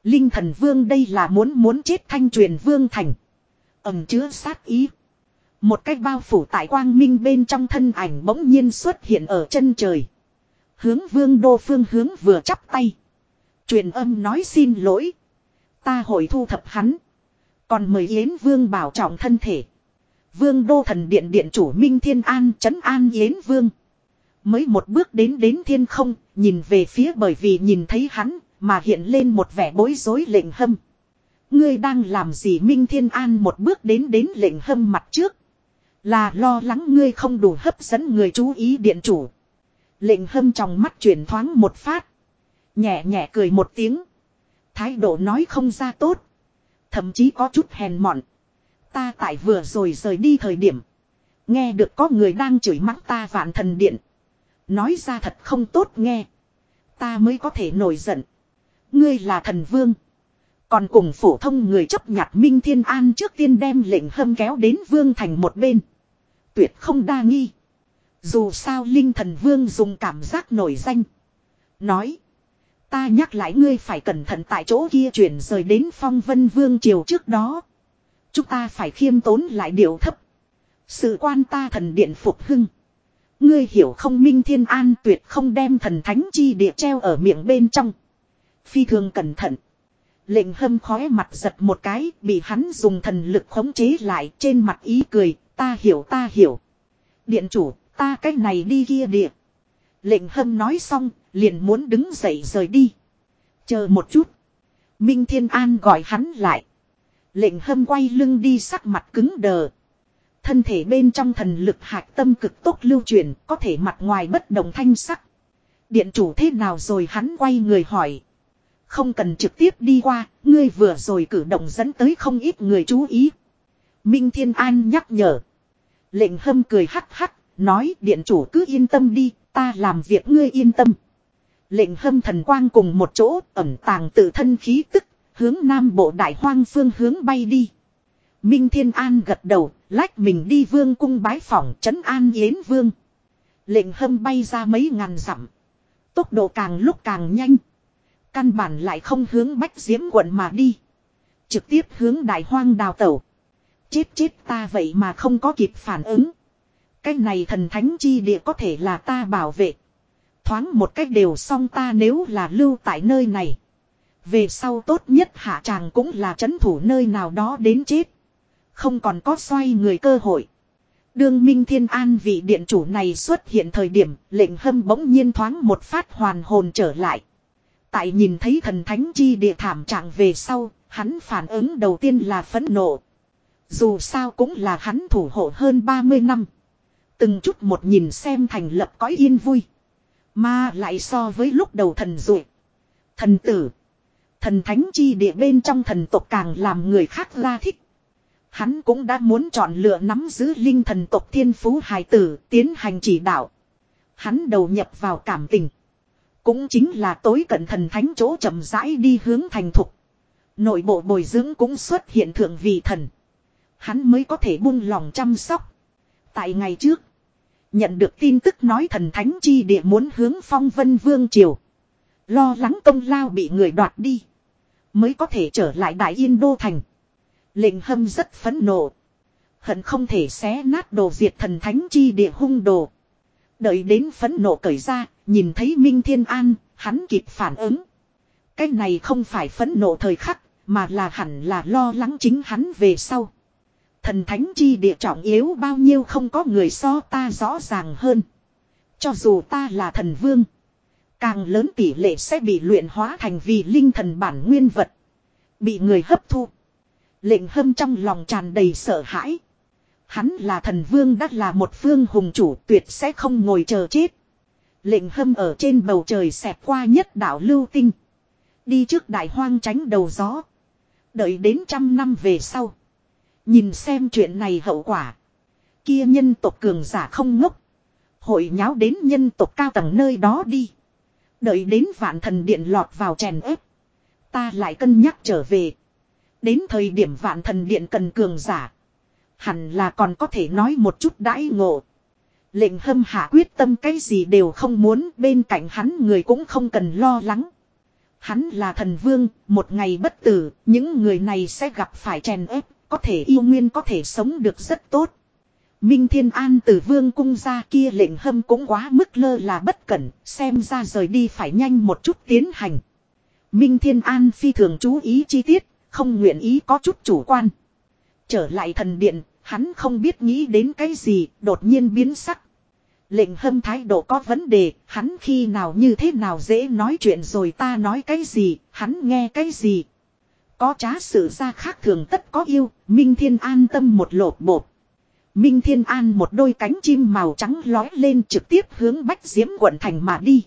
Linh thần vương đây là muốn muốn chết thanh truyền vương thành. Ẩm chứa sát ý. Một cách bao phủ tại quang minh bên trong thân ảnh bỗng nhiên xuất hiện ở chân trời. Hướng vương đô phương hướng vừa chắp tay. Truyền âm nói xin lỗi. Ta hội thu thập hắn. Còn mời Yến Vương bảo trọng thân thể. Vương Đô Thần Điện Điện chủ Minh Thiên An trấn an Yến Vương. Mới một bước đến đến thiên không, nhìn về phía bởi vì nhìn thấy hắn, mà hiện lên một vẻ bối rối lệnh hâm. Ngươi đang làm gì Minh Thiên An một bước đến đến lệnh hâm mặt trước. Là lo lắng ngươi không đủ hấp dẫn người chú ý điện chủ. Lệnh hâm trong mắt chuyển thoáng một phát. Nhẹ nhẹ cười một tiếng. Thái độ nói không ra tốt. Thậm chí có chút hèn mọn. Ta tại vừa rồi rời đi thời điểm. Nghe được có người đang chửi mắng ta vạn thần điện. Nói ra thật không tốt nghe. Ta mới có thể nổi giận. Ngươi là thần vương. Còn cùng phổ thông người chấp nhặt Minh Thiên An trước tiên đem lệnh hâm kéo đến vương thành một bên. Tuyệt không đa nghi. Dù sao Linh thần vương dùng cảm giác nổi danh. Nói. Ta nhắc lại ngươi phải cẩn thận tại chỗ kia chuyển rời đến phong vân vương triều trước đó. Chúng ta phải khiêm tốn lại điều thấp. Sự quan ta thần điện phục hưng. Ngươi hiểu không minh thiên an tuyệt không đem thần thánh chi địa treo ở miệng bên trong. Phi thường cẩn thận. Lệnh hâm khói mặt giật một cái, bị hắn dùng thần lực khống chế lại, trên mặt ý cười. Ta hiểu ta hiểu. Điện chủ, ta cách này đi kia địa. Lệnh hâm nói xong liền muốn đứng dậy rời đi. Chờ một chút. Minh Thiên An gọi hắn lại. Lệnh hâm quay lưng đi sắc mặt cứng đờ. Thân thể bên trong thần lực hạt tâm cực tốt lưu truyền, có thể mặt ngoài bất đồng thanh sắc. Điện chủ thế nào rồi hắn quay người hỏi. Không cần trực tiếp đi qua, ngươi vừa rồi cử động dẫn tới không ít người chú ý. Minh Thiên An nhắc nhở. Lệnh hâm cười hắc hắc, nói điện chủ cứ yên tâm đi, ta làm việc ngươi yên tâm. Lệnh hâm thần quang cùng một chỗ ẩm tàng tự thân khí tức, hướng nam bộ đại hoang phương hướng bay đi. Minh Thiên An gật đầu, lách mình đi vương cung bái phỏng trấn an yến vương. Lệnh hâm bay ra mấy ngàn dặm. Tốc độ càng lúc càng nhanh. Căn bản lại không hướng bách diễm quận mà đi. Trực tiếp hướng đại hoang đào tẩu. Chết chết ta vậy mà không có kịp phản ứng. Cái này thần thánh chi địa có thể là ta bảo vệ. Thoáng một cách đều xong ta nếu là lưu tại nơi này. Về sau tốt nhất hạ tràng cũng là chấn thủ nơi nào đó đến chết. Không còn có xoay người cơ hội. Đương Minh Thiên An vị điện chủ này xuất hiện thời điểm lệnh hâm bỗng nhiên thoáng một phát hoàn hồn trở lại. Tại nhìn thấy thần thánh chi địa thảm trạng về sau, hắn phản ứng đầu tiên là phẫn nộ. Dù sao cũng là hắn thủ hộ hơn 30 năm. Từng chút một nhìn xem thành lập cõi yên vui. Mà lại so với lúc đầu thần dụ. Thần tử. Thần thánh chi địa bên trong thần tộc càng làm người khác ra thích. Hắn cũng đã muốn chọn lựa nắm giữ linh thần tộc thiên phú hài tử tiến hành chỉ đạo. Hắn đầu nhập vào cảm tình. Cũng chính là tối cận thần thánh chỗ chậm rãi đi hướng thành thục. Nội bộ bồi dưỡng cũng xuất hiện thượng vị thần. Hắn mới có thể buông lòng chăm sóc. Tại ngày trước. Nhận được tin tức nói thần thánh chi địa muốn hướng phong vân vương triều. Lo lắng công lao bị người đoạt đi. Mới có thể trở lại đại yên đô thành. Lệnh hâm rất phẫn nộ. Hận không thể xé nát đồ diệt thần thánh chi địa hung đồ. Đợi đến phẫn nộ cởi ra, nhìn thấy Minh Thiên An, hắn kịp phản ứng. Cái này không phải phẫn nộ thời khắc, mà là hẳn là lo lắng chính hắn về sau. Thần thánh chi địa trọng yếu bao nhiêu không có người so ta rõ ràng hơn. Cho dù ta là thần vương. Càng lớn tỷ lệ sẽ bị luyện hóa thành vì linh thần bản nguyên vật. Bị người hấp thu. Lệnh hâm trong lòng tràn đầy sợ hãi. Hắn là thần vương đã là một phương hùng chủ tuyệt sẽ không ngồi chờ chết. Lệnh hâm ở trên bầu trời xẹp qua nhất đảo lưu tinh. Đi trước đại hoang tránh đầu gió. Đợi đến trăm năm về sau. Nhìn xem chuyện này hậu quả. Kia nhân tộc cường giả không ngốc. Hội nháo đến nhân tộc cao tầng nơi đó đi. Đợi đến vạn thần điện lọt vào chèn ép. Ta lại cân nhắc trở về. Đến thời điểm vạn thần điện cần cường giả. Hẳn là còn có thể nói một chút đãi ngộ. Lệnh hâm hạ quyết tâm cái gì đều không muốn bên cạnh hắn người cũng không cần lo lắng. Hắn là thần vương, một ngày bất tử, những người này sẽ gặp phải chèn ép, có thể yêu nguyên có thể sống được rất tốt. Minh Thiên An từ vương cung ra kia lệnh hâm cũng quá mức lơ là bất cẩn, xem ra rời đi phải nhanh một chút tiến hành. Minh Thiên An phi thường chú ý chi tiết, không nguyện ý có chút chủ quan. Trở lại thần điện, hắn không biết nghĩ đến cái gì, đột nhiên biến sắc. Lệnh hâm thái độ có vấn đề, hắn khi nào như thế nào dễ nói chuyện rồi ta nói cái gì, hắn nghe cái gì. Có trá sự ra khác thường tất có yêu, Minh Thiên an tâm một lột bột. Minh Thiên An một đôi cánh chim màu trắng lói lên trực tiếp hướng Bách Diễm quận thành mà đi.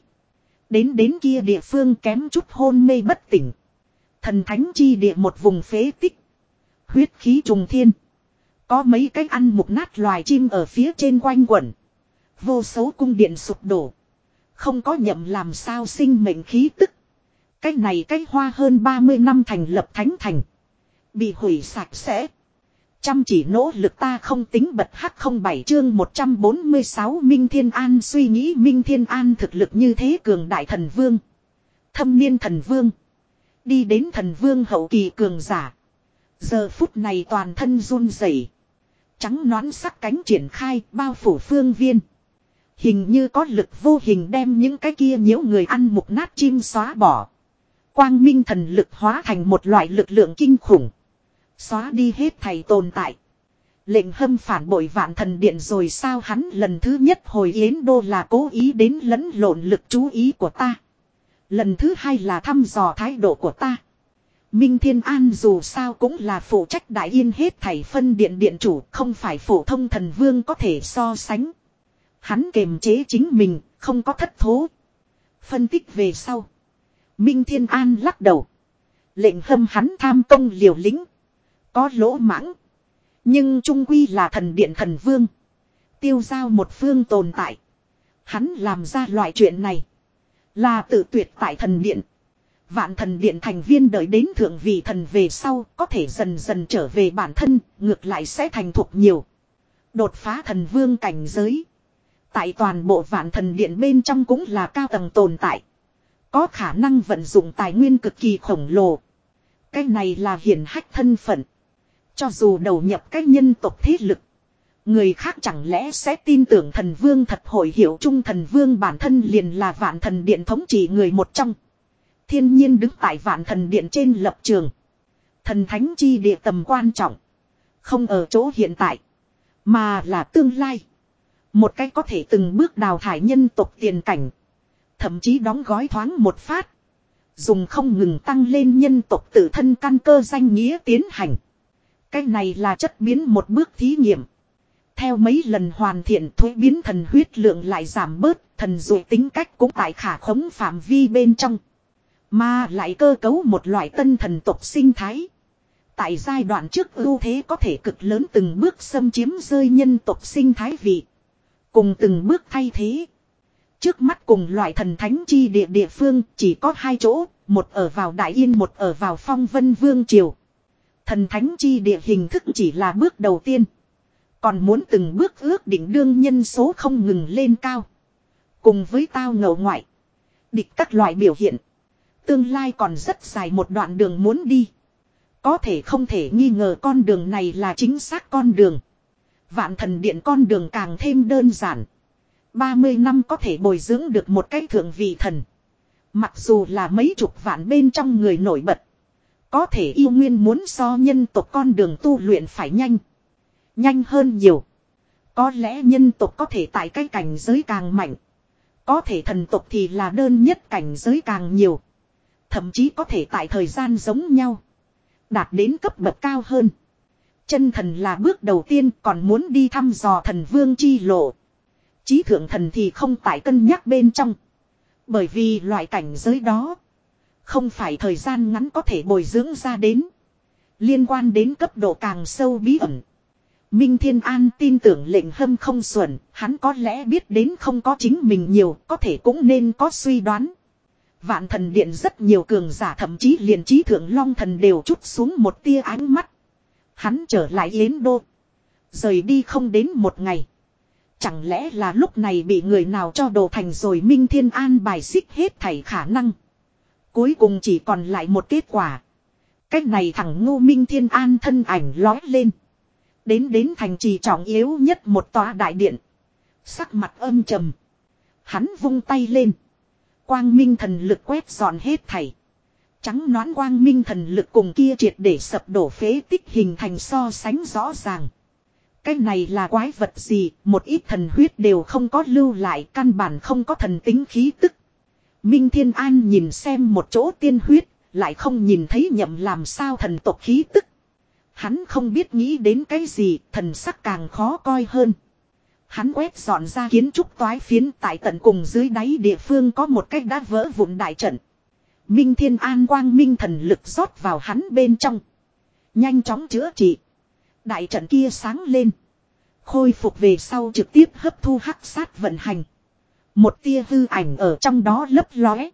Đến đến kia địa phương kém chút hôn mê bất tỉnh. Thần thánh chi địa một vùng phế tích. Huyết khí trùng thiên. Có mấy cái ăn mục nát loài chim ở phía trên quanh quẩn. Vô số cung điện sụp đổ. Không có nhậm làm sao sinh mệnh khí tức. Cái này cái hoa hơn 30 năm thành lập thánh thành. Bị hủy sạch sẽ. Chăm chỉ nỗ lực ta không tính bật hắc không bảy chương 146 Minh Thiên An suy nghĩ Minh Thiên An thực lực như thế cường đại thần vương. Thâm niên thần vương. Đi đến thần vương hậu kỳ cường giả. Giờ phút này toàn thân run rẩy, Trắng nón sắc cánh triển khai bao phủ phương viên. Hình như có lực vô hình đem những cái kia nhiễu người ăn mục nát chim xóa bỏ. Quang minh thần lực hóa thành một loại lực lượng kinh khủng. Xóa đi hết thầy tồn tại. Lệnh hâm phản bội vạn thần điện rồi sao hắn lần thứ nhất hồi yến đô là cố ý đến lẫn lộn lực chú ý của ta. Lần thứ hai là thăm dò thái độ của ta. Minh Thiên An dù sao cũng là phụ trách đại yên hết thảy phân điện điện chủ không phải phổ thông thần vương có thể so sánh. Hắn kềm chế chính mình, không có thất thố. Phân tích về sau. Minh Thiên An lắc đầu. Lệnh hâm hắn tham công liều lĩnh. Có lỗ mãng. Nhưng trung quy là thần điện thần vương. Tiêu giao một phương tồn tại. Hắn làm ra loại chuyện này. Là tự tuyệt tại thần điện. Vạn thần điện thành viên đợi đến thượng vị thần về sau có thể dần dần trở về bản thân, ngược lại sẽ thành thục nhiều. Đột phá thần vương cảnh giới. Tại toàn bộ vạn thần điện bên trong cũng là cao tầng tồn tại. Có khả năng vận dụng tài nguyên cực kỳ khổng lồ. Cái này là hiển hách thân phận. Cho dù đầu nhập các nhân tộc thế lực. Người khác chẳng lẽ sẽ tin tưởng thần vương thật hội hiểu trung thần vương bản thân liền là vạn thần điện thống trị người một trong. Thiên nhiên đứng tại vạn thần điện trên lập trường. Thần thánh chi địa tầm quan trọng. Không ở chỗ hiện tại. Mà là tương lai. Một cách có thể từng bước đào thải nhân tộc tiền cảnh. Thậm chí đóng gói thoáng một phát. Dùng không ngừng tăng lên nhân tộc tự thân căn cơ danh nghĩa tiến hành. Cái này là chất biến một bước thí nghiệm. Theo mấy lần hoàn thiện thuế biến thần huyết lượng lại giảm bớt, thần dụ tính cách cũng tại khả khống phạm vi bên trong. Mà lại cơ cấu một loại tân thần tộc sinh thái. Tại giai đoạn trước ưu thế có thể cực lớn từng bước xâm chiếm rơi nhân tộc sinh thái vị. Cùng từng bước thay thế. Trước mắt cùng loại thần thánh chi địa địa phương chỉ có hai chỗ, một ở vào Đại Yên một ở vào Phong Vân Vương Triều. Thần thánh chi địa hình thức chỉ là bước đầu tiên. Còn muốn từng bước ước định đương nhân số không ngừng lên cao. Cùng với tao ngầu ngoại. Địch các loại biểu hiện. Tương lai còn rất dài một đoạn đường muốn đi. Có thể không thể nghi ngờ con đường này là chính xác con đường. Vạn thần điện con đường càng thêm đơn giản. 30 năm có thể bồi dưỡng được một cái thượng vị thần. Mặc dù là mấy chục vạn bên trong người nổi bật. Có thể yêu nguyên muốn so nhân tộc con đường tu luyện phải nhanh. Nhanh hơn nhiều. Có lẽ nhân tộc có thể tại cái cảnh giới càng mạnh. Có thể thần tộc thì là đơn nhất cảnh giới càng nhiều. Thậm chí có thể tại thời gian giống nhau. Đạt đến cấp bậc cao hơn. Chân thần là bước đầu tiên còn muốn đi thăm dò thần vương chi lộ. Chí thượng thần thì không tại cân nhắc bên trong. Bởi vì loại cảnh giới đó. Không phải thời gian ngắn có thể bồi dưỡng ra đến. Liên quan đến cấp độ càng sâu bí ẩn. Minh Thiên An tin tưởng lệnh hâm không xuẩn, hắn có lẽ biết đến không có chính mình nhiều, có thể cũng nên có suy đoán. Vạn thần điện rất nhiều cường giả thậm chí liền trí thượng long thần đều chút xuống một tia ánh mắt. Hắn trở lại Yến Đô. Rời đi không đến một ngày. Chẳng lẽ là lúc này bị người nào cho đồ thành rồi Minh Thiên An bài xích hết thảy khả năng. Cuối cùng chỉ còn lại một kết quả. Cách này thằng ngu Minh Thiên An thân ảnh lói lên. Đến đến thành trì trọng yếu nhất một tòa đại điện. Sắc mặt âm trầm. Hắn vung tay lên. Quang minh thần lực quét dọn hết thảy. Trắng nón quang minh thần lực cùng kia triệt để sập đổ phế tích hình thành so sánh rõ ràng. Cái này là quái vật gì, một ít thần huyết đều không có lưu lại, căn bản không có thần tính khí tức. Minh Thiên An nhìn xem một chỗ tiên huyết, lại không nhìn thấy nhậm làm sao thần tộc khí tức. Hắn không biết nghĩ đến cái gì, thần sắc càng khó coi hơn. Hắn quét dọn ra kiến trúc toái phiến tại tận cùng dưới đáy địa phương có một cách đã vỡ vụn đại trận. Minh Thiên An quang minh thần lực rót vào hắn bên trong. Nhanh chóng chữa trị. Đại trận kia sáng lên. Khôi phục về sau trực tiếp hấp thu hắc sát vận hành. Một tia hư ảnh ở trong đó lấp lóe.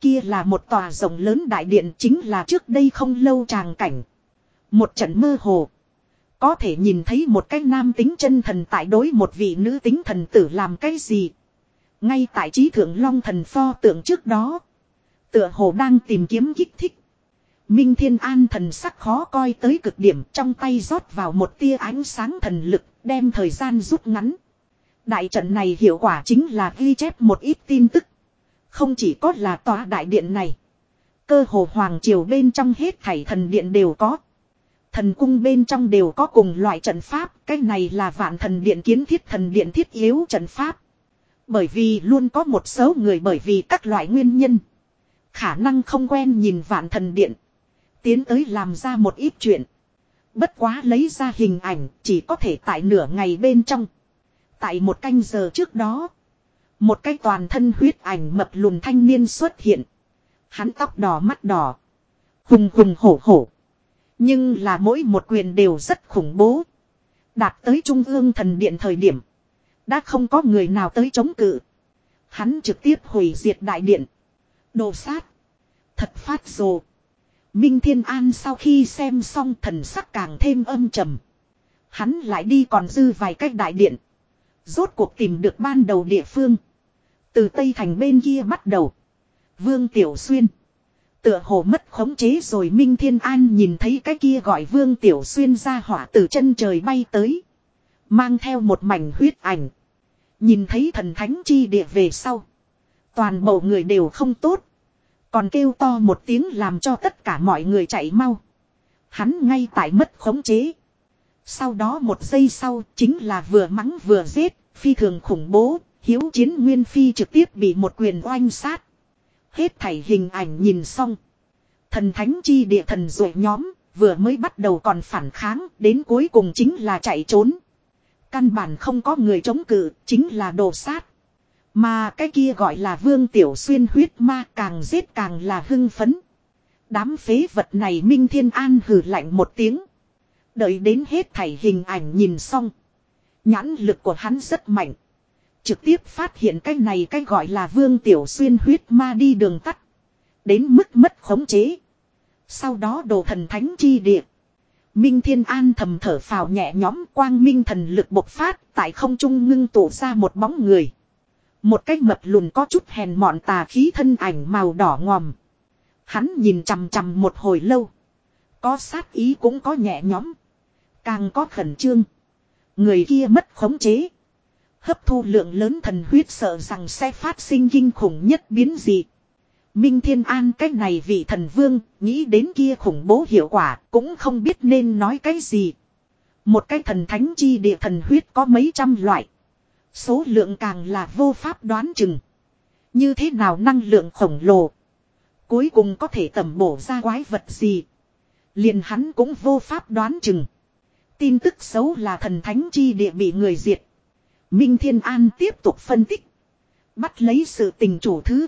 Kia là một tòa rồng lớn đại điện chính là trước đây không lâu tràng cảnh. Một trận mơ hồ. Có thể nhìn thấy một cái nam tính chân thần tại đối một vị nữ tính thần tử làm cái gì. Ngay tại trí thượng long thần pho tượng trước đó. Tựa hồ đang tìm kiếm kích thích. Minh Thiên An thần sắc khó coi tới cực điểm, trong tay rót vào một tia ánh sáng thần lực, đem thời gian rút ngắn. Đại trận này hiệu quả chính là ghi chép một ít tin tức. Không chỉ có là tòa đại điện này. Cơ hồ hoàng triều bên trong hết thảy thần điện đều có. Thần cung bên trong đều có cùng loại trận pháp. Cái này là vạn thần điện kiến thiết thần điện thiết yếu trận pháp. Bởi vì luôn có một số người bởi vì các loại nguyên nhân. Khả năng không quen nhìn vạn thần điện. Tiến tới làm ra một ít chuyện. Bất quá lấy ra hình ảnh chỉ có thể tại nửa ngày bên trong. Tại một canh giờ trước đó. Một cái toàn thân huyết ảnh mập lùn thanh niên xuất hiện. Hắn tóc đỏ mắt đỏ. Hùng hùng hổ hổ. Nhưng là mỗi một quyền đều rất khủng bố. Đạt tới trung ương thần điện thời điểm. Đã không có người nào tới chống cự. Hắn trực tiếp hủy diệt đại điện. Đồ sát. Thật phát rồ. Minh Thiên An sau khi xem xong thần sắc càng thêm âm trầm. Hắn lại đi còn dư vài cách đại điện. Rốt cuộc tìm được ban đầu địa phương. Từ Tây Thành bên kia bắt đầu. Vương Tiểu Xuyên. Tựa hồ mất khống chế rồi Minh Thiên An nhìn thấy cái kia gọi Vương Tiểu Xuyên ra hỏa từ chân trời bay tới. Mang theo một mảnh huyết ảnh. Nhìn thấy thần thánh chi địa về sau. Toàn bộ người đều không tốt. Còn kêu to một tiếng làm cho tất cả mọi người chạy mau. Hắn ngay tại mất khống chế. Sau đó một giây sau chính là vừa mắng vừa giết, phi thường khủng bố, hiếu chiến nguyên phi trực tiếp bị một quyền oanh sát. Hết thảy hình ảnh nhìn xong. Thần thánh chi địa thần rội nhóm, vừa mới bắt đầu còn phản kháng, đến cuối cùng chính là chạy trốn. Căn bản không có người chống cự, chính là đồ sát. Mà cái kia gọi là vương tiểu xuyên huyết ma càng giết càng là hưng phấn. Đám phế vật này Minh Thiên An hừ lạnh một tiếng. Đợi đến hết thảy hình ảnh nhìn xong. Nhãn lực của hắn rất mạnh. Trực tiếp phát hiện cái này cái gọi là vương tiểu xuyên huyết ma đi đường tắt. Đến mức mất khống chế. Sau đó đồ thần thánh chi địa. Minh Thiên An thầm thở phào nhẹ nhõm quang minh thần lực bộc phát tại không trung ngưng tụ ra một bóng người. Một cái mập lùn có chút hèn mọn tà khí thân ảnh màu đỏ ngòm. Hắn nhìn chằm chằm một hồi lâu. Có sát ý cũng có nhẹ nhõm. Càng có khẩn trương. Người kia mất khống chế. Hấp thu lượng lớn thần huyết sợ rằng sẽ phát sinh kinh khủng nhất biến gì. Minh Thiên An cái này vị thần vương, nghĩ đến kia khủng bố hiệu quả, cũng không biết nên nói cái gì. Một cái thần thánh chi địa thần huyết có mấy trăm loại. Số lượng càng là vô pháp đoán chừng. Như thế nào năng lượng khổng lồ. Cuối cùng có thể tẩm bổ ra quái vật gì. Liền hắn cũng vô pháp đoán chừng. Tin tức xấu là thần thánh chi địa bị người diệt. Minh Thiên An tiếp tục phân tích. Bắt lấy sự tình chủ thứ.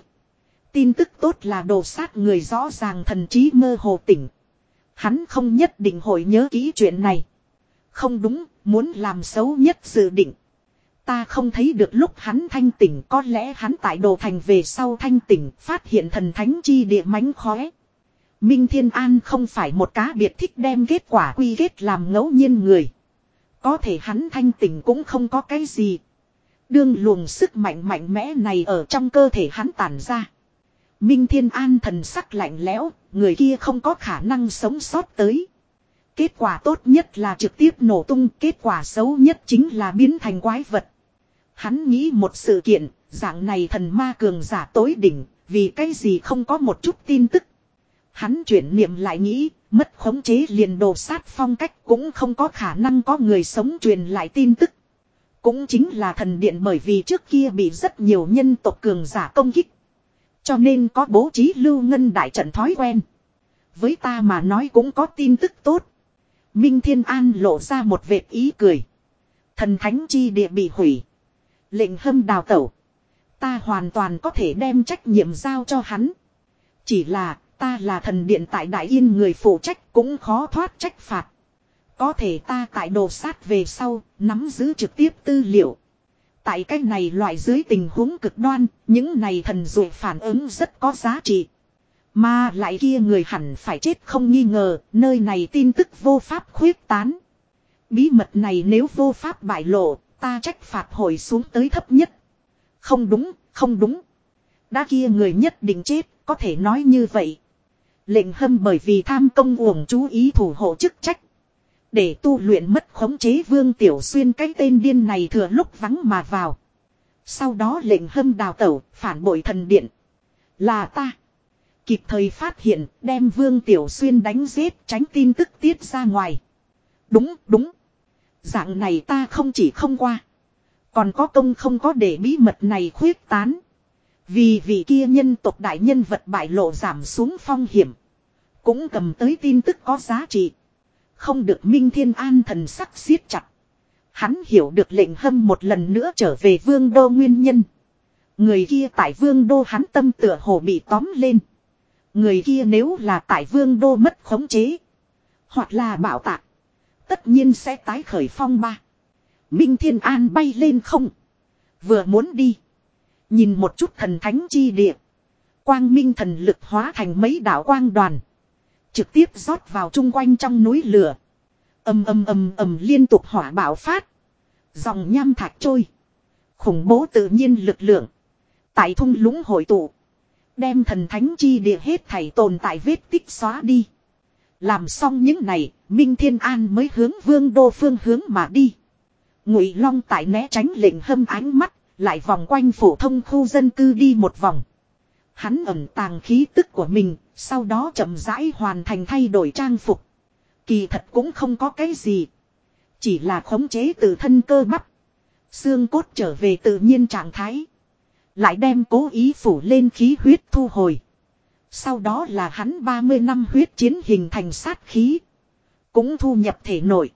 Tin tức tốt là đồ sát người rõ ràng thần trí mơ hồ tỉnh. Hắn không nhất định hội nhớ kỹ chuyện này. Không đúng, muốn làm xấu nhất dự định. Ta không thấy được lúc hắn thanh tỉnh có lẽ hắn tại đồ thành về sau thanh tỉnh phát hiện thần thánh chi địa mánh khóe. Minh Thiên An không phải một cá biệt thích đem kết quả quy kết làm ngẫu nhiên người. Có thể hắn thanh tỉnh cũng không có cái gì. Đương luồng sức mạnh mạnh mẽ này ở trong cơ thể hắn tản ra. Minh Thiên An thần sắc lạnh lẽo, người kia không có khả năng sống sót tới. Kết quả tốt nhất là trực tiếp nổ tung, kết quả xấu nhất chính là biến thành quái vật. Hắn nghĩ một sự kiện, dạng này thần ma cường giả tối đỉnh, vì cái gì không có một chút tin tức. Hắn chuyển niệm lại nghĩ, mất khống chế liền đồ sát phong cách cũng không có khả năng có người sống truyền lại tin tức. Cũng chính là thần điện bởi vì trước kia bị rất nhiều nhân tộc cường giả công kích. Cho nên có bố trí lưu ngân đại trận thói quen. Với ta mà nói cũng có tin tức tốt. Minh Thiên An lộ ra một vệt ý cười. Thần thánh chi địa bị hủy. Lệnh hâm đào tẩu. Ta hoàn toàn có thể đem trách nhiệm giao cho hắn. Chỉ là ta là thần điện tại Đại Yên người phụ trách cũng khó thoát trách phạt. Có thể ta tại đồ sát về sau, nắm giữ trực tiếp tư liệu. Tại cách này loại dưới tình huống cực đoan, những này thần dụ phản ứng rất có giá trị. Mà lại kia người hẳn phải chết không nghi ngờ, nơi này tin tức vô pháp khuyết tán. Bí mật này nếu vô pháp bại lộ, ta trách phạt hồi xuống tới thấp nhất. Không đúng, không đúng. Đã kia người nhất định chết, có thể nói như vậy. Lệnh hâm bởi vì tham công uổng chú ý thủ hộ chức trách. Để tu luyện mất khống chế vương tiểu xuyên cái tên điên này thừa lúc vắng mà vào. Sau đó lệnh hâm đào tẩu, phản bội thần điện. Là ta. Kịp thời phát hiện, đem vương tiểu xuyên đánh giết tránh tin tức tiết ra ngoài. Đúng, đúng. Dạng này ta không chỉ không qua. Còn có công không có để bí mật này khuyết tán. Vì vị kia nhân tộc đại nhân vật bại lộ giảm xuống phong hiểm. Cũng cầm tới tin tức có giá trị. Không được Minh Thiên An thần sắc siết chặt. Hắn hiểu được lệnh hâm một lần nữa trở về vương đô nguyên nhân. Người kia tại vương đô hắn tâm tựa hồ bị tóm lên. Người kia nếu là tại vương đô mất khống chế. Hoặc là bảo tạc. Tất nhiên sẽ tái khởi phong ba. Minh Thiên An bay lên không. Vừa muốn đi. Nhìn một chút thần thánh chi địa. Quang minh thần lực hóa thành mấy đạo quang đoàn. Trực tiếp rót vào chung quanh trong núi lửa. ầm ầm ầm ầm liên tục hỏa bạo phát. Dòng nham thạch trôi. Khủng bố tự nhiên lực lượng. Tại thung lũng hội tụ. Đem thần thánh chi địa hết thảy tồn tại vết tích xóa đi. Làm xong những này, Minh Thiên An mới hướng vương đô phương hướng mà đi. Ngụy Long tại né tránh lệnh hâm ánh mắt, lại vòng quanh phổ thông khu dân cư đi một vòng. Hắn ẩn tàng khí tức của mình, sau đó chậm rãi hoàn thành thay đổi trang phục. Kỳ thật cũng không có cái gì. Chỉ là khống chế từ thân cơ bắp. Xương cốt trở về tự nhiên trạng thái. Lại đem cố ý phủ lên khí huyết thu hồi. Sau đó là hắn 30 năm huyết chiến hình thành sát khí. Cũng thu nhập thể nội.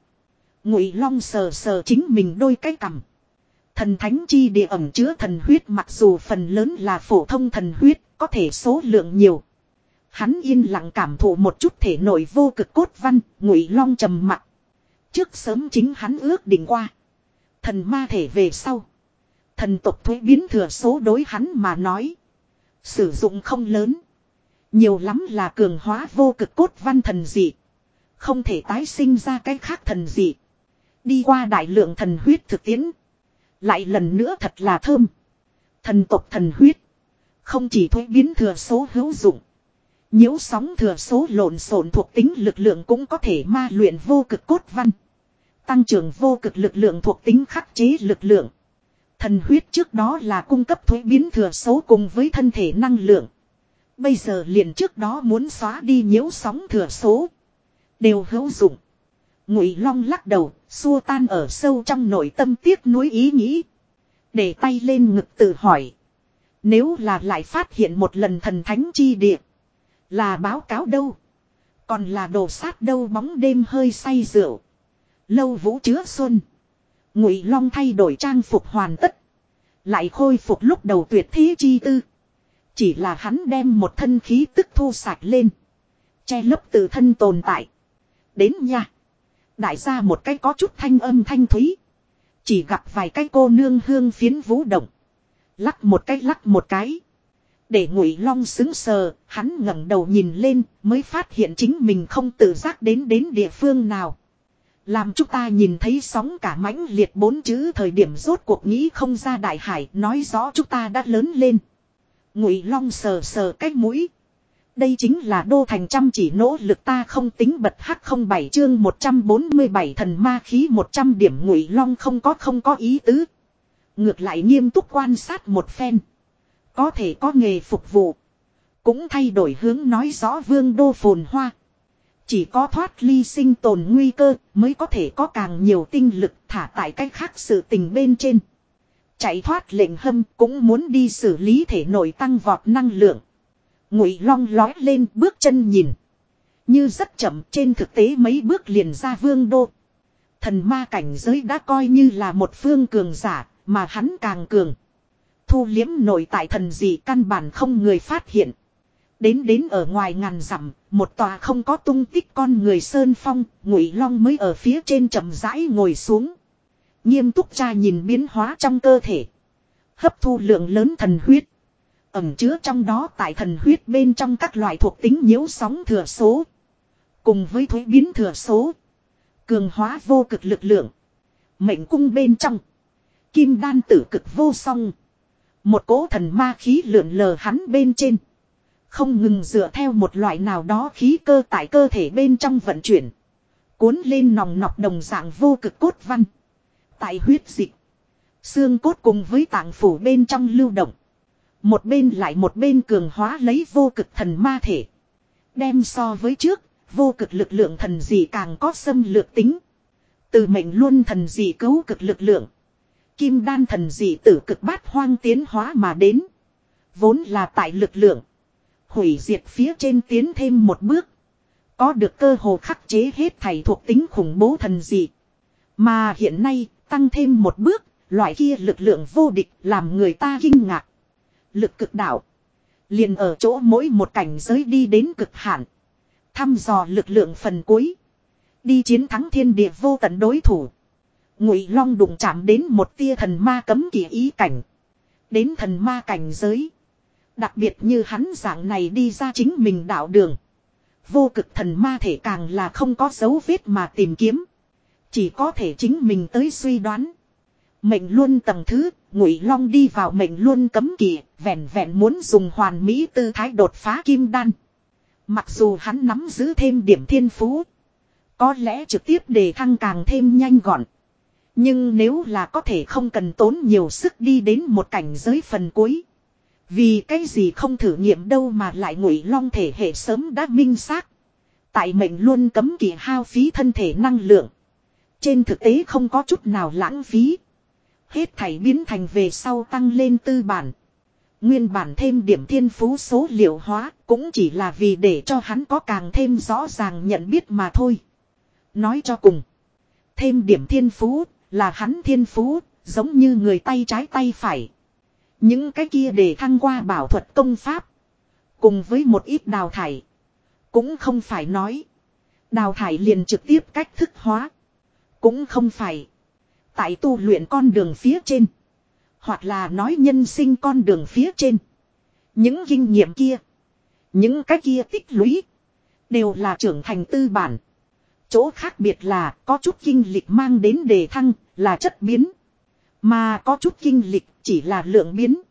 Ngụy Long sờ sờ chính mình đôi cái cằm. Thần thánh chi địa ẩm chứa thần huyết mặc dù phần lớn là phổ thông thần huyết, có thể số lượng nhiều. Hắn yên lặng cảm thụ một chút thể nội vô cực cốt văn, Ngụy Long trầm mặc. Trước sớm chính hắn ước định qua. Thần ma thể về sau. Thần tộc thuế biến thừa số đối hắn mà nói. Sử dụng không lớn. Nhiều lắm là cường hóa vô cực cốt văn thần dị. Không thể tái sinh ra cái khác thần dị. Đi qua đại lượng thần huyết thực tiễn. Lại lần nữa thật là thơm. Thần tộc thần huyết. Không chỉ thuế biến thừa số hữu dụng. Nhiễu sóng thừa số lộn xộn thuộc tính lực lượng cũng có thể ma luyện vô cực cốt văn. Tăng trưởng vô cực lực lượng thuộc tính khắc chế lực lượng. Thần huyết trước đó là cung cấp thuế biến thừa số cùng với thân thể năng lượng. Bây giờ liền trước đó muốn xóa đi nhiễu sóng thừa số. Đều hữu dụng. Ngụy Long lắc đầu, xua tan ở sâu trong nội tâm tiếc nuối ý nghĩ. Để tay lên ngực tự hỏi. Nếu là lại phát hiện một lần thần thánh chi địa. Là báo cáo đâu. Còn là đồ sát đâu bóng đêm hơi say rượu. Lâu vũ chứa xuân. Ngụy Long thay đổi trang phục hoàn tất. Lại khôi phục lúc đầu tuyệt thế chi tư. Chỉ là hắn đem một thân khí tức thu sạch lên. Che lấp từ thân tồn tại. Đến nha. Đại gia một cái có chút thanh âm thanh thúy. Chỉ gặp vài cái cô nương hương phiến vũ động. Lắc một cái lắc một cái. Để ngụy long xứng sờ, hắn ngẩng đầu nhìn lên mới phát hiện chính mình không tự giác đến đến địa phương nào. Làm chúng ta nhìn thấy sóng cả mãnh liệt bốn chữ thời điểm rốt cuộc nghĩ không ra đại hải nói rõ chúng ta đã lớn lên. Ngụy long sờ sờ cái mũi. Đây chính là đô thành trăm chỉ nỗ lực ta không tính bật hắc không bảy chương 147 thần ma khí 100 điểm ngụy long không có không có ý tứ. Ngược lại nghiêm túc quan sát một phen. Có thể có nghề phục vụ. Cũng thay đổi hướng nói rõ vương đô phồn hoa. Chỉ có thoát ly sinh tồn nguy cơ mới có thể có càng nhiều tinh lực thả tại cách khác sự tình bên trên. Chạy thoát lệnh hâm cũng muốn đi xử lý thể nội tăng vọt năng lượng. Ngụy long lói lên bước chân nhìn. Như rất chậm trên thực tế mấy bước liền ra vương đô. Thần ma cảnh giới đã coi như là một phương cường giả, mà hắn càng cường. Thu liếm nội tại thần gì căn bản không người phát hiện. Đến đến ở ngoài ngàn dặm, một tòa không có tung tích con người sơn phong, ngụy long mới ở phía trên chậm rãi ngồi xuống. Nghiêm túc tra nhìn biến hóa trong cơ thể. Hấp thu lượng lớn thần huyết. Ẩm chứa trong đó tại thần huyết bên trong các loại thuộc tính nhiễu sóng thừa số. Cùng với thuế biến thừa số. Cường hóa vô cực lực lượng. Mệnh cung bên trong. Kim đan tử cực vô song. Một cỗ thần ma khí lượn lờ hắn bên trên. Không ngừng dựa theo một loại nào đó khí cơ tại cơ thể bên trong vận chuyển. Cuốn lên nòng nọc đồng dạng vô cực cốt văn. Tại huyết dịch. Xương cốt cùng với tạng phủ bên trong lưu động. Một bên lại một bên cường hóa lấy vô cực thần ma thể. Đem so với trước, vô cực lực lượng thần dị càng có xâm lược tính. Từ mệnh luôn thần dị cấu cực lực lượng. Kim đan thần dị tử cực bát hoang tiến hóa mà đến. Vốn là tại lực lượng. Hủy diệt phía trên tiến thêm một bước. Có được cơ hồ khắc chế hết thảy thuộc tính khủng bố thần dị, Mà hiện nay, tăng thêm một bước, loại kia lực lượng vô địch làm người ta kinh ngạc. Lực cực đạo. Liền ở chỗ mỗi một cảnh giới đi đến cực hạn. Thăm dò lực lượng phần cuối. Đi chiến thắng thiên địa vô tận đối thủ. Ngụy Long đụng chạm đến một tia thần ma cấm kỳ ý cảnh. Đến thần ma cảnh giới. Đặc biệt như hắn dạng này đi ra chính mình đạo đường. Vô cực thần ma thể càng là không có dấu vết mà tìm kiếm. Chỉ có thể chính mình tới suy đoán. Mệnh luôn tầng thứ, ngụy long đi vào mệnh luôn cấm kỵ. vẹn vẹn muốn dùng hoàn mỹ tư thái đột phá kim đan. Mặc dù hắn nắm giữ thêm điểm thiên phú. Có lẽ trực tiếp đề thăng càng thêm nhanh gọn. Nhưng nếu là có thể không cần tốn nhiều sức đi đến một cảnh giới phần cuối. Vì cái gì không thử nghiệm đâu mà lại ngụy long thể hệ sớm đã minh xác. Tại mệnh luôn cấm kỳ hao phí thân thể năng lượng. Trên thực tế không có chút nào lãng phí. Hết thảy biến thành về sau tăng lên tư bản. Nguyên bản thêm điểm thiên phú số liệu hóa cũng chỉ là vì để cho hắn có càng thêm rõ ràng nhận biết mà thôi. Nói cho cùng. Thêm điểm thiên phú là hắn thiên phú, giống như người tay trái tay phải. Những cái kia để thăng qua bảo thuật công pháp. Cùng với một ít đào thải. Cũng không phải nói. Đào thải liền trực tiếp cách thức hóa. Cũng không phải. Tại tu luyện con đường phía trên. Hoặc là nói nhân sinh con đường phía trên. Những kinh nghiệm kia. Những cái kia tích lũy. Đều là trưởng thành tư bản. Chỗ khác biệt là có chút kinh lịch mang đến đề thăng là chất biến. Mà có chút kinh lịch chỉ là lượng biến.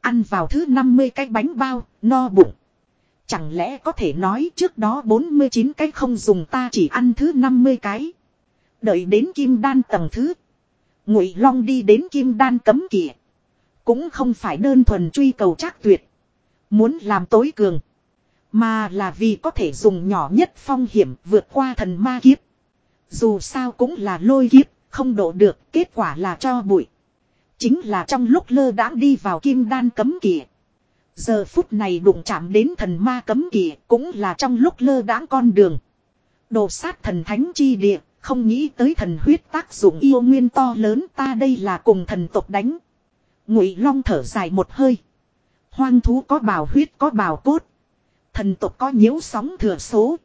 Ăn vào thứ 50 cái bánh bao, no bụng. Chẳng lẽ có thể nói trước đó 49 cái không dùng ta chỉ ăn thứ 50 cái. Đợi đến kim đan tầng thứ. Ngụy Long đi đến kim đan cấm kỵ. Cũng không phải đơn thuần truy cầu chắc tuyệt. Muốn làm tối cường. Mà là vì có thể dùng nhỏ nhất phong hiểm vượt qua thần ma kiếp. Dù sao cũng là lôi kiếp, không độ được, kết quả là cho bụi. Chính là trong lúc lơ đãng đi vào kim đan cấm kỵ. Giờ phút này đụng chạm đến thần ma cấm kỵ cũng là trong lúc lơ đãng con đường. Đồ sát thần thánh chi địa, không nghĩ tới thần huyết tác dụng yêu nguyên to lớn ta đây là cùng thần tộc đánh. Ngụy Long thở dài một hơi. Hoang thú có bào huyết, có bào cốt. Thần tộc có nhiễu sóng thừa số.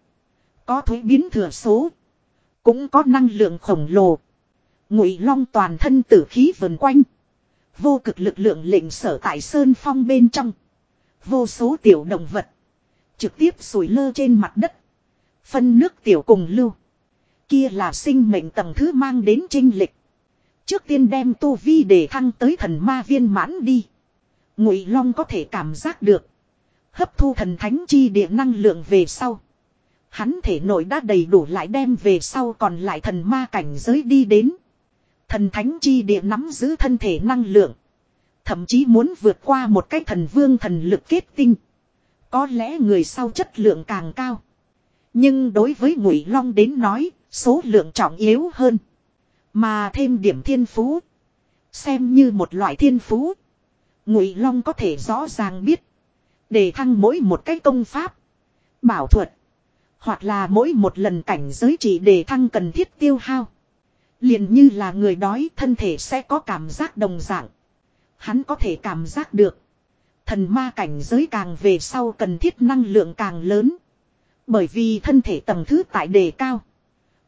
Có thuế biến thừa số. Cũng có năng lượng khổng lồ. Ngụy Long toàn thân tử khí vần quanh. Vô cực lực lượng lệnh sở tại sơn phong bên trong. Vô số tiểu động vật. Trực tiếp sủi lơ trên mặt đất. Phân nước tiểu cùng lưu. Kia là sinh mệnh tầng thứ mang đến trinh lịch. Trước tiên đem tu vi để thăng tới thần ma viên mãn đi. Ngụy Long có thể cảm giác được. Hấp thu thần thánh chi địa năng lượng về sau. Hắn thể nội đã đầy đủ lại đem về sau còn lại thần ma cảnh giới đi đến. Thần thánh chi địa nắm giữ thân thể năng lượng. Thậm chí muốn vượt qua một cái thần vương thần lực kết tinh. Có lẽ người sau chất lượng càng cao. Nhưng đối với Ngụy Long đến nói, số lượng trọng yếu hơn. Mà thêm điểm thiên phú. Xem như một loại thiên phú. Ngụy Long có thể rõ ràng biết. Để thăng mỗi một cái công pháp. Bảo thuật. Hoặc là mỗi một lần cảnh giới chỉ để thăng cần thiết tiêu hao. liền như là người đói, thân thể sẽ có cảm giác đồng dạng. Hắn có thể cảm giác được. Thần ma cảnh giới càng về sau cần thiết năng lượng càng lớn. Bởi vì thân thể tầng thứ tại đề cao.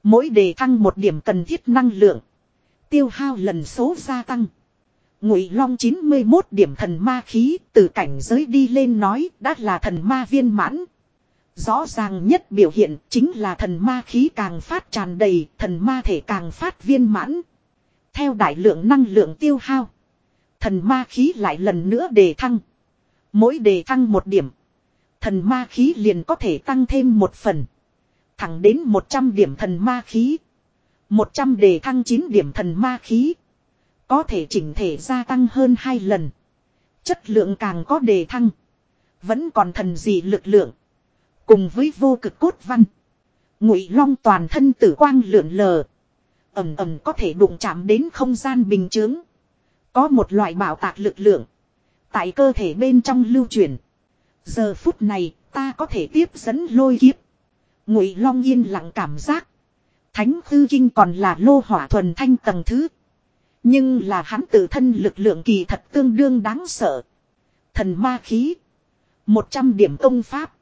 Mỗi đề thăng một điểm cần thiết năng lượng. Tiêu hao lần số gia tăng. Ngụy Long 91 điểm thần ma khí từ cảnh giới đi lên nói đã là thần ma viên mãn. Rõ ràng nhất biểu hiện chính là thần ma khí càng phát tràn đầy, thần ma thể càng phát viên mãn. Theo đại lượng năng lượng tiêu hao, thần ma khí lại lần nữa đề thăng. Mỗi đề thăng một điểm, thần ma khí liền có thể tăng thêm một phần. Thẳng đến 100 điểm thần ma khí. 100 đề thăng 9 điểm thần ma khí. Có thể chỉnh thể gia tăng hơn 2 lần. Chất lượng càng có đề thăng. Vẫn còn thần gì lực lượng. Cùng với vô cực cốt văn. Ngụy long toàn thân tử quang lượn lờ. Ẩm ẩm có thể đụng chạm đến không gian bình chướng. Có một loại bảo tạc lực lượng. Tại cơ thể bên trong lưu chuyển. Giờ phút này, ta có thể tiếp dẫn lôi kiếp. Ngụy long yên lặng cảm giác. Thánh hư kinh còn là lô hỏa thuần thanh tầng thứ. Nhưng là hắn tự thân lực lượng kỳ thật tương đương đáng sợ. Thần ma khí. một trăm điểm công pháp.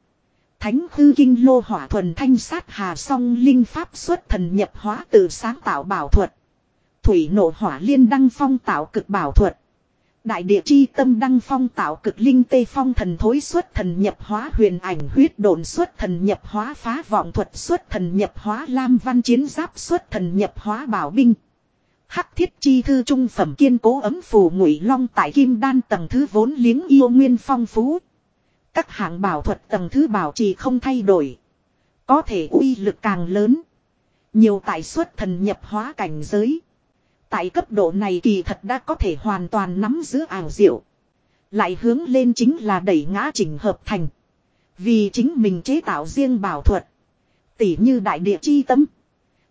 Thánh hư kinh lô hỏa thuần thanh sát hà song linh pháp xuất thần nhập hóa từ sáng tạo bảo thuật. Thủy nộ hỏa liên đăng phong tạo cực bảo thuật. Đại địa chi tâm đăng phong tạo cực linh tê phong thần thối xuất thần nhập hóa huyền ảnh huyết đồn xuất thần nhập hóa phá vọng thuật xuất thần nhập hóa lam văn chiến giáp xuất thần nhập hóa bảo binh. Hắc thiết chi thư trung phẩm kiên cố ấm phù ngụy long tại kim đan tầng thứ vốn liếng yêu nguyên phong phú. Các hạng bảo thuật tầng thứ bảo trì không thay đổi. Có thể uy lực càng lớn. Nhiều tại xuất thần nhập hóa cảnh giới. Tại cấp độ này kỳ thật đã có thể hoàn toàn nắm giữ ảo diệu. Lại hướng lên chính là đẩy ngã chỉnh hợp thành. Vì chính mình chế tạo riêng bảo thuật. Tỉ như đại địa chi tâm.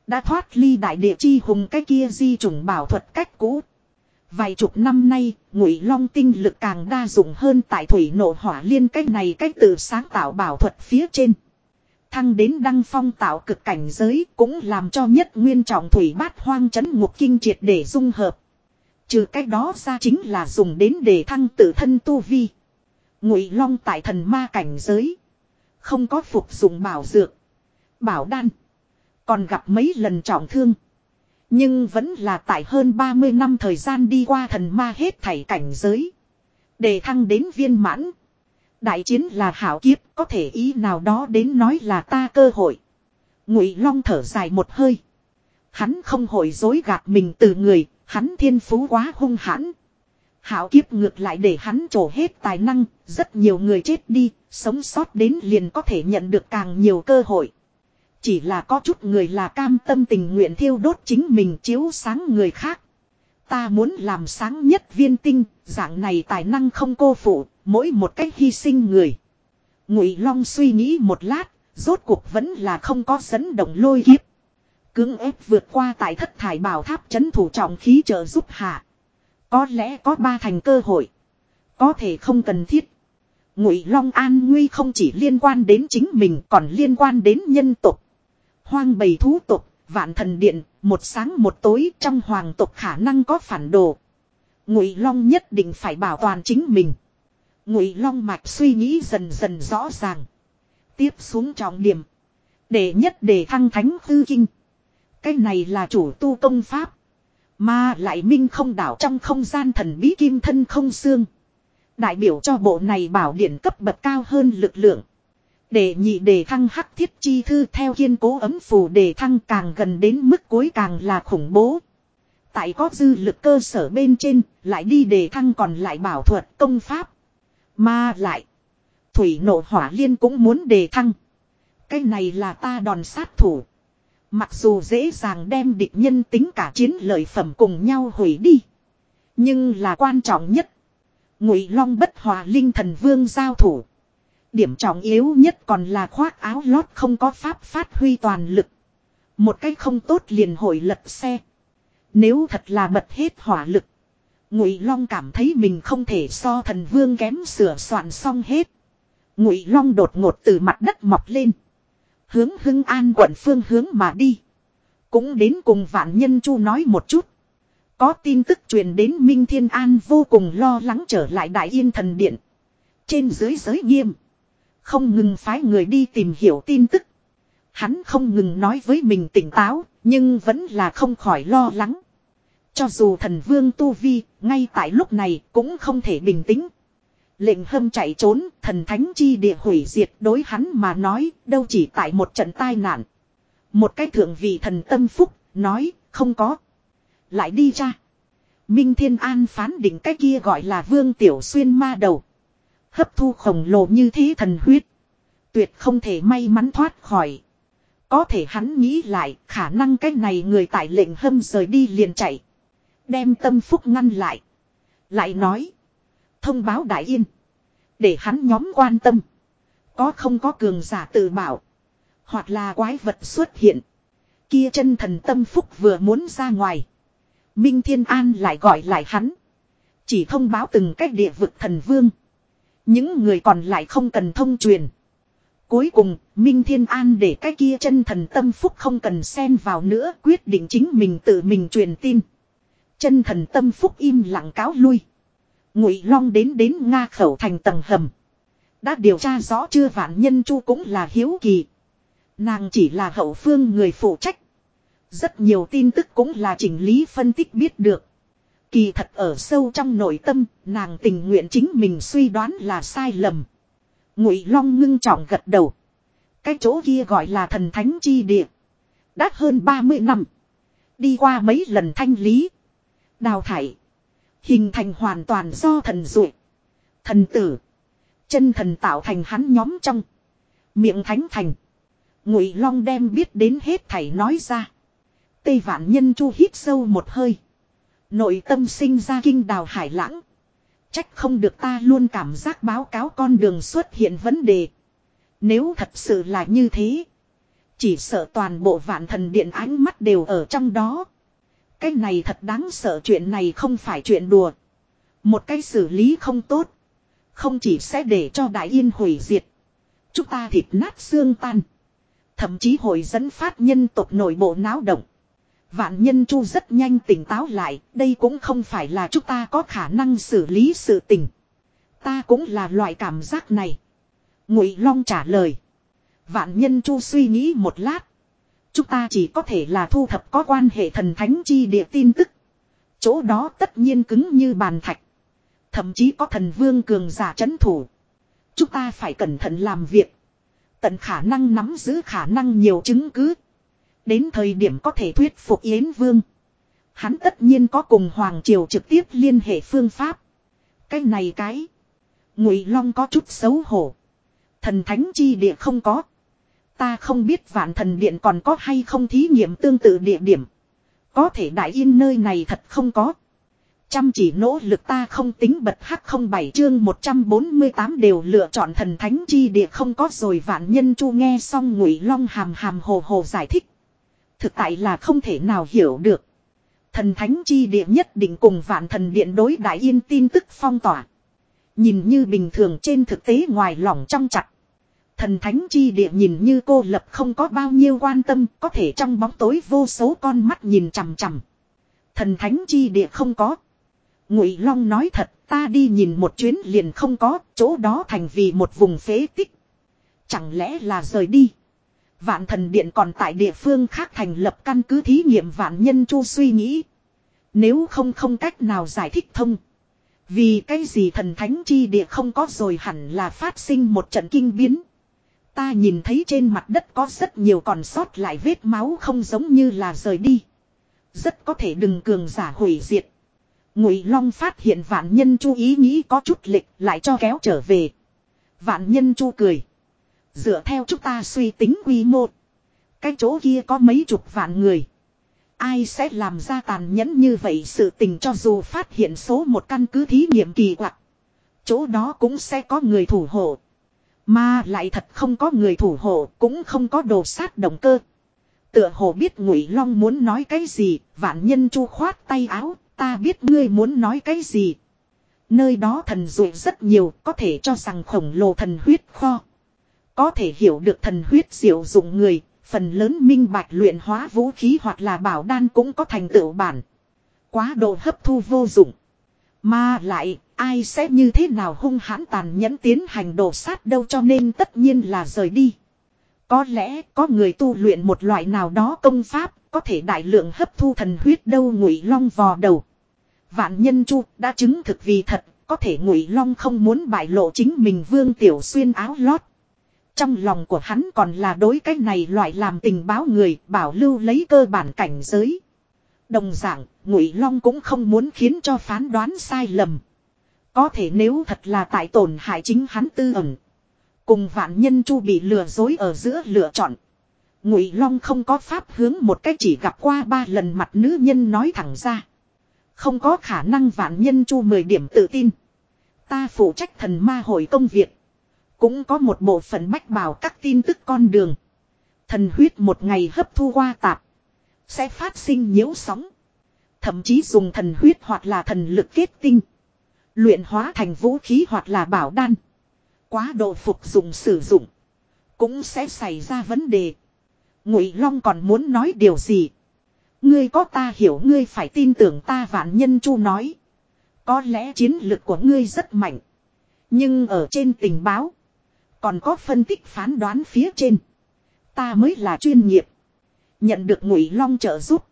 Đã thoát ly đại địa chi hùng cái kia di trùng bảo thuật cách cũ. Vài chục năm nay, ngụy long tinh lực càng đa dụng hơn tại thủy nộ hỏa liên cách này cách tự sáng tạo bảo thuật phía trên. Thăng đến đăng phong tạo cực cảnh giới cũng làm cho nhất nguyên trọng thủy bát hoang chấn ngục kinh triệt để dung hợp. Trừ cách đó ra chính là dùng đến để thăng tự thân tu vi. Ngụy long tại thần ma cảnh giới. Không có phục dụng bảo dược. Bảo đan. Còn gặp mấy lần trọng thương. Nhưng vẫn là tại hơn 30 năm thời gian đi qua thần ma hết thảy cảnh giới. Để thăng đến viên mãn. Đại chiến là hảo kiếp, có thể ý nào đó đến nói là ta cơ hội. Ngụy Long thở dài một hơi. Hắn không hội dối gạt mình từ người, hắn thiên phú quá hung hãn. Hảo kiếp ngược lại để hắn trổ hết tài năng, rất nhiều người chết đi, sống sót đến liền có thể nhận được càng nhiều cơ hội. Chỉ là có chút người là cam tâm tình nguyện thiêu đốt chính mình chiếu sáng người khác. Ta muốn làm sáng nhất viên tinh, dạng này tài năng không cô phụ, mỗi một cách hy sinh người. Ngụy Long suy nghĩ một lát, rốt cuộc vẫn là không có dẫn động lôi kiếp. Cưỡng ép vượt qua tại thất thải bảo tháp chấn thủ trọng khí trợ giúp hạ. Có lẽ có ba thành cơ hội. Có thể không cần thiết. Ngụy Long an nguy không chỉ liên quan đến chính mình còn liên quan đến nhân tộc. Hoang bầy thú tộc, vạn thần điện, một sáng một tối trong hoàng tộc khả năng có phản đồ. Ngụy Long nhất định phải bảo toàn chính mình. Ngụy Long mạch suy nghĩ dần dần rõ ràng. Tiếp xuống trọng điểm. Để nhất để thăng thánh hư kinh. Cái này là chủ tu công pháp. Mà lại minh không đảo trong không gian thần bí kim thân không xương. Đại biểu cho bộ này bảo điện cấp bậc cao hơn lực lượng. Để nhị đề thăng hắc thiết chi thư theo kiên cố ấm phù đề thăng càng gần đến mức cuối càng là khủng bố. Tại có dư lực cơ sở bên trên, lại đi đề thăng còn lại bảo thuật công pháp. Mà lại, thủy nộ hỏa liên cũng muốn đề thăng. Cái này là ta đòn sát thủ. Mặc dù dễ dàng đem địch nhân tính cả chiến lợi phẩm cùng nhau hủy đi. Nhưng là quan trọng nhất. Ngụy Long bất hòa linh thần vương giao thủ. Điểm trọng yếu nhất còn là khoác áo lót không có pháp phát huy toàn lực. Một cách không tốt liền hồi lật xe. Nếu thật là bật hết hỏa lực. Ngụy Long cảm thấy mình không thể so thần vương kém sửa soạn xong hết. Ngụy Long đột ngột từ mặt đất mọc lên. Hướng Hưng An quận phương hướng mà đi. Cũng đến cùng vạn nhân chu nói một chút. Có tin tức truyền đến Minh Thiên An vô cùng lo lắng trở lại Đại Yên Thần Điện. Trên dưới giới nghiêm. Không ngừng phái người đi tìm hiểu tin tức. Hắn không ngừng nói với mình tỉnh táo, nhưng vẫn là không khỏi lo lắng. Cho dù thần vương Tu Vi, ngay tại lúc này cũng không thể bình tĩnh. Lệnh hâm chạy trốn, thần thánh chi địa hủy diệt đối hắn mà nói, đâu chỉ tại một trận tai nạn. Một cái thượng vị thần tâm phúc, nói, không có. Lại đi ra. Minh Thiên An phán định cái kia gọi là vương tiểu xuyên ma đầu. Hấp thu khổng lồ như thế thần huyết. Tuyệt không thể may mắn thoát khỏi. Có thể hắn nghĩ lại, khả năng cái này người tại lệnh hâm rời đi liền chạy. Đem tâm phúc ngăn lại. Lại nói. Thông báo đại yên. Để hắn nhóm quan tâm. Có không có cường giả tự bảo. Hoặc là quái vật xuất hiện. Kia chân thần tâm phúc vừa muốn ra ngoài. Minh Thiên An lại gọi lại hắn. Chỉ thông báo từng cách địa vực thần vương. Những người còn lại không cần thông truyền. Cuối cùng, Minh Thiên An để cái kia chân thần tâm phúc không cần xen vào nữa quyết định chính mình tự mình truyền tin. Chân thần tâm phúc im lặng cáo lui. Ngụy Long đến đến Nga khẩu thành tầng hầm. Đã điều tra rõ chưa vạn nhân chu cũng là hiếu kỳ. Nàng chỉ là hậu phương người phụ trách. Rất nhiều tin tức cũng là chỉnh lý phân tích biết được. Kỳ thật ở sâu trong nội tâm, nàng tình nguyện chính mình suy đoán là sai lầm. Ngụy Long ngưng trọng gật đầu. Cái chỗ kia gọi là thần thánh chi địa. Đã hơn 30 năm. Đi qua mấy lần thanh lý. Đào thải. Hình thành hoàn toàn do thần dụ. Thần tử. Chân thần tạo thành hắn nhóm trong. Miệng thánh thành. Ngụy Long đem biết đến hết thảy nói ra. Tây vạn nhân chu hít sâu một hơi. Nội tâm sinh ra kinh đào hải lãng. Trách không được ta luôn cảm giác báo cáo con đường xuất hiện vấn đề. Nếu thật sự là như thế. Chỉ sợ toàn bộ vạn thần điện ánh mắt đều ở trong đó. Cái này thật đáng sợ, chuyện này không phải chuyện đùa. Một cái xử lý không tốt. Không chỉ sẽ để cho đại yên hủy diệt. Chúng ta thịt nát xương tan. Thậm chí hội dẫn phát nhân tộc nội bộ náo động. Vạn nhân chu rất nhanh tỉnh táo lại, đây cũng không phải là chúng ta có khả năng xử lý sự tình. Ta cũng là loại cảm giác này. Ngụy Long trả lời. Vạn nhân chu suy nghĩ một lát. Chúng ta chỉ có thể là thu thập có quan hệ thần thánh chi địa tin tức. Chỗ đó tất nhiên cứng như bàn thạch. Thậm chí có thần vương cường giả chấn thủ. Chúng ta phải cẩn thận làm việc. Tận khả năng nắm giữ khả năng nhiều chứng cứ. Đến thời điểm có thể thuyết phục Yến Vương. Hắn tất nhiên có cùng Hoàng Triều trực tiếp liên hệ phương pháp. Cái này cái. Ngụy Long có chút xấu hổ. Thần thánh chi địa không có. Ta không biết vạn thần điện còn có hay không thí nghiệm tương tự địa điểm. Có thể đại yên nơi này thật không có. Chăm chỉ nỗ lực ta không tính bật hắc không bảy chương 148 đều lựa chọn thần thánh chi địa không có rồi vạn nhân chu nghe xong ngụy long hàm hàm hồ hồ giải thích. Thực tại là không thể nào hiểu được. Thần thánh chi địa nhất định cùng vạn thần điện đối đại yên tin tức phong tỏa. Nhìn như bình thường trên thực tế ngoài lòng trong chặt. Thần thánh chi địa nhìn như cô lập không có bao nhiêu quan tâm, có thể trong bóng tối vô số con mắt nhìn chằm chằm. Thần thánh chi địa không có. Ngụy Long nói thật, ta đi nhìn một chuyến liền không có, chỗ đó thành vì một vùng phế tích. Chẳng lẽ là rời đi? Vạn thần điện còn tại địa phương khác thành lập căn cứ thí nghiệm vạn nhân chu suy nghĩ. Nếu không không cách nào giải thích thông. Vì cái gì thần thánh chi địa không có rồi hẳn là phát sinh một trận kinh biến. Ta nhìn thấy trên mặt đất có rất nhiều còn sót lại vết máu không giống như là rời đi. Rất có thể đừng cường giả hủy diệt. Ngụy Long phát hiện vạn nhân chu ý nghĩ có chút lịch lại cho kéo trở về. Vạn nhân chu cười. Dựa theo chúng ta suy tính quy mô. Cái chỗ kia có mấy chục vạn người. Ai sẽ làm ra tàn nhẫn như vậy sự tình cho dù phát hiện số một căn cứ thí nghiệm kỳ quặc. Chỗ đó cũng sẽ có người thủ hộ. Mà lại thật không có người thủ hộ, cũng không có đồ sát động cơ. Tựa hồ biết Ngụy Long muốn nói cái gì, vạn nhân chu khoát tay áo, ta biết ngươi muốn nói cái gì. Nơi đó thần dụ rất nhiều, có thể cho rằng khổng lồ thần huyết kho. Có thể hiểu được thần huyết diệu dụng người, phần lớn minh bạch luyện hóa vũ khí hoặc là bảo đan cũng có thành tựu bản. Quá độ hấp thu vô dụng. Mà lại, ai sẽ như thế nào hung hãn tàn nhẫn tiến hành đổ sát đâu cho nên tất nhiên là rời đi. Có lẽ có người tu luyện một loại nào đó công pháp, có thể đại lượng hấp thu thần huyết đâu ngụy long vò đầu. Vạn nhân chu đã chứng thực vì thật, có thể ngụy long không muốn bại lộ chính mình vương tiểu xuyên áo lót. Trong lòng của hắn còn là đối cái này loại làm tình báo người bảo lưu lấy cơ bản cảnh giới. Đồng dạng, Ngụy Long cũng không muốn khiến cho phán đoán sai lầm. Có thể nếu thật là tại tổn hại chính hắn tư ẩn. Cùng vạn nhân chu bị lừa dối ở giữa lựa chọn. Ngụy Long không có pháp hướng một cách chỉ gặp qua ba lần mặt nữ nhân nói thẳng ra. Không có khả năng vạn nhân chu mười điểm tự tin. Ta phụ trách thần ma hội công việc. Cũng có một bộ phận bách bảo các tin tức con đường. Thần huyết một ngày hấp thu qua tạp. Sẽ phát sinh nhiễu sóng. Thậm chí dùng thần huyết hoặc là thần lực kết tinh. Luyện hóa thành vũ khí hoặc là bảo đan. Quá độ phục dụng sử dụng. Cũng sẽ xảy ra vấn đề. Ngụy Long còn muốn nói điều gì? Ngươi có ta hiểu, ngươi phải tin tưởng ta, vạn nhân chu nói. Có lẽ chiến lực của ngươi rất mạnh. Nhưng ở trên tình báo. Còn có phân tích phán đoán phía trên. Ta mới là chuyên nghiệp. Nhận được ngụy long trợ giúp.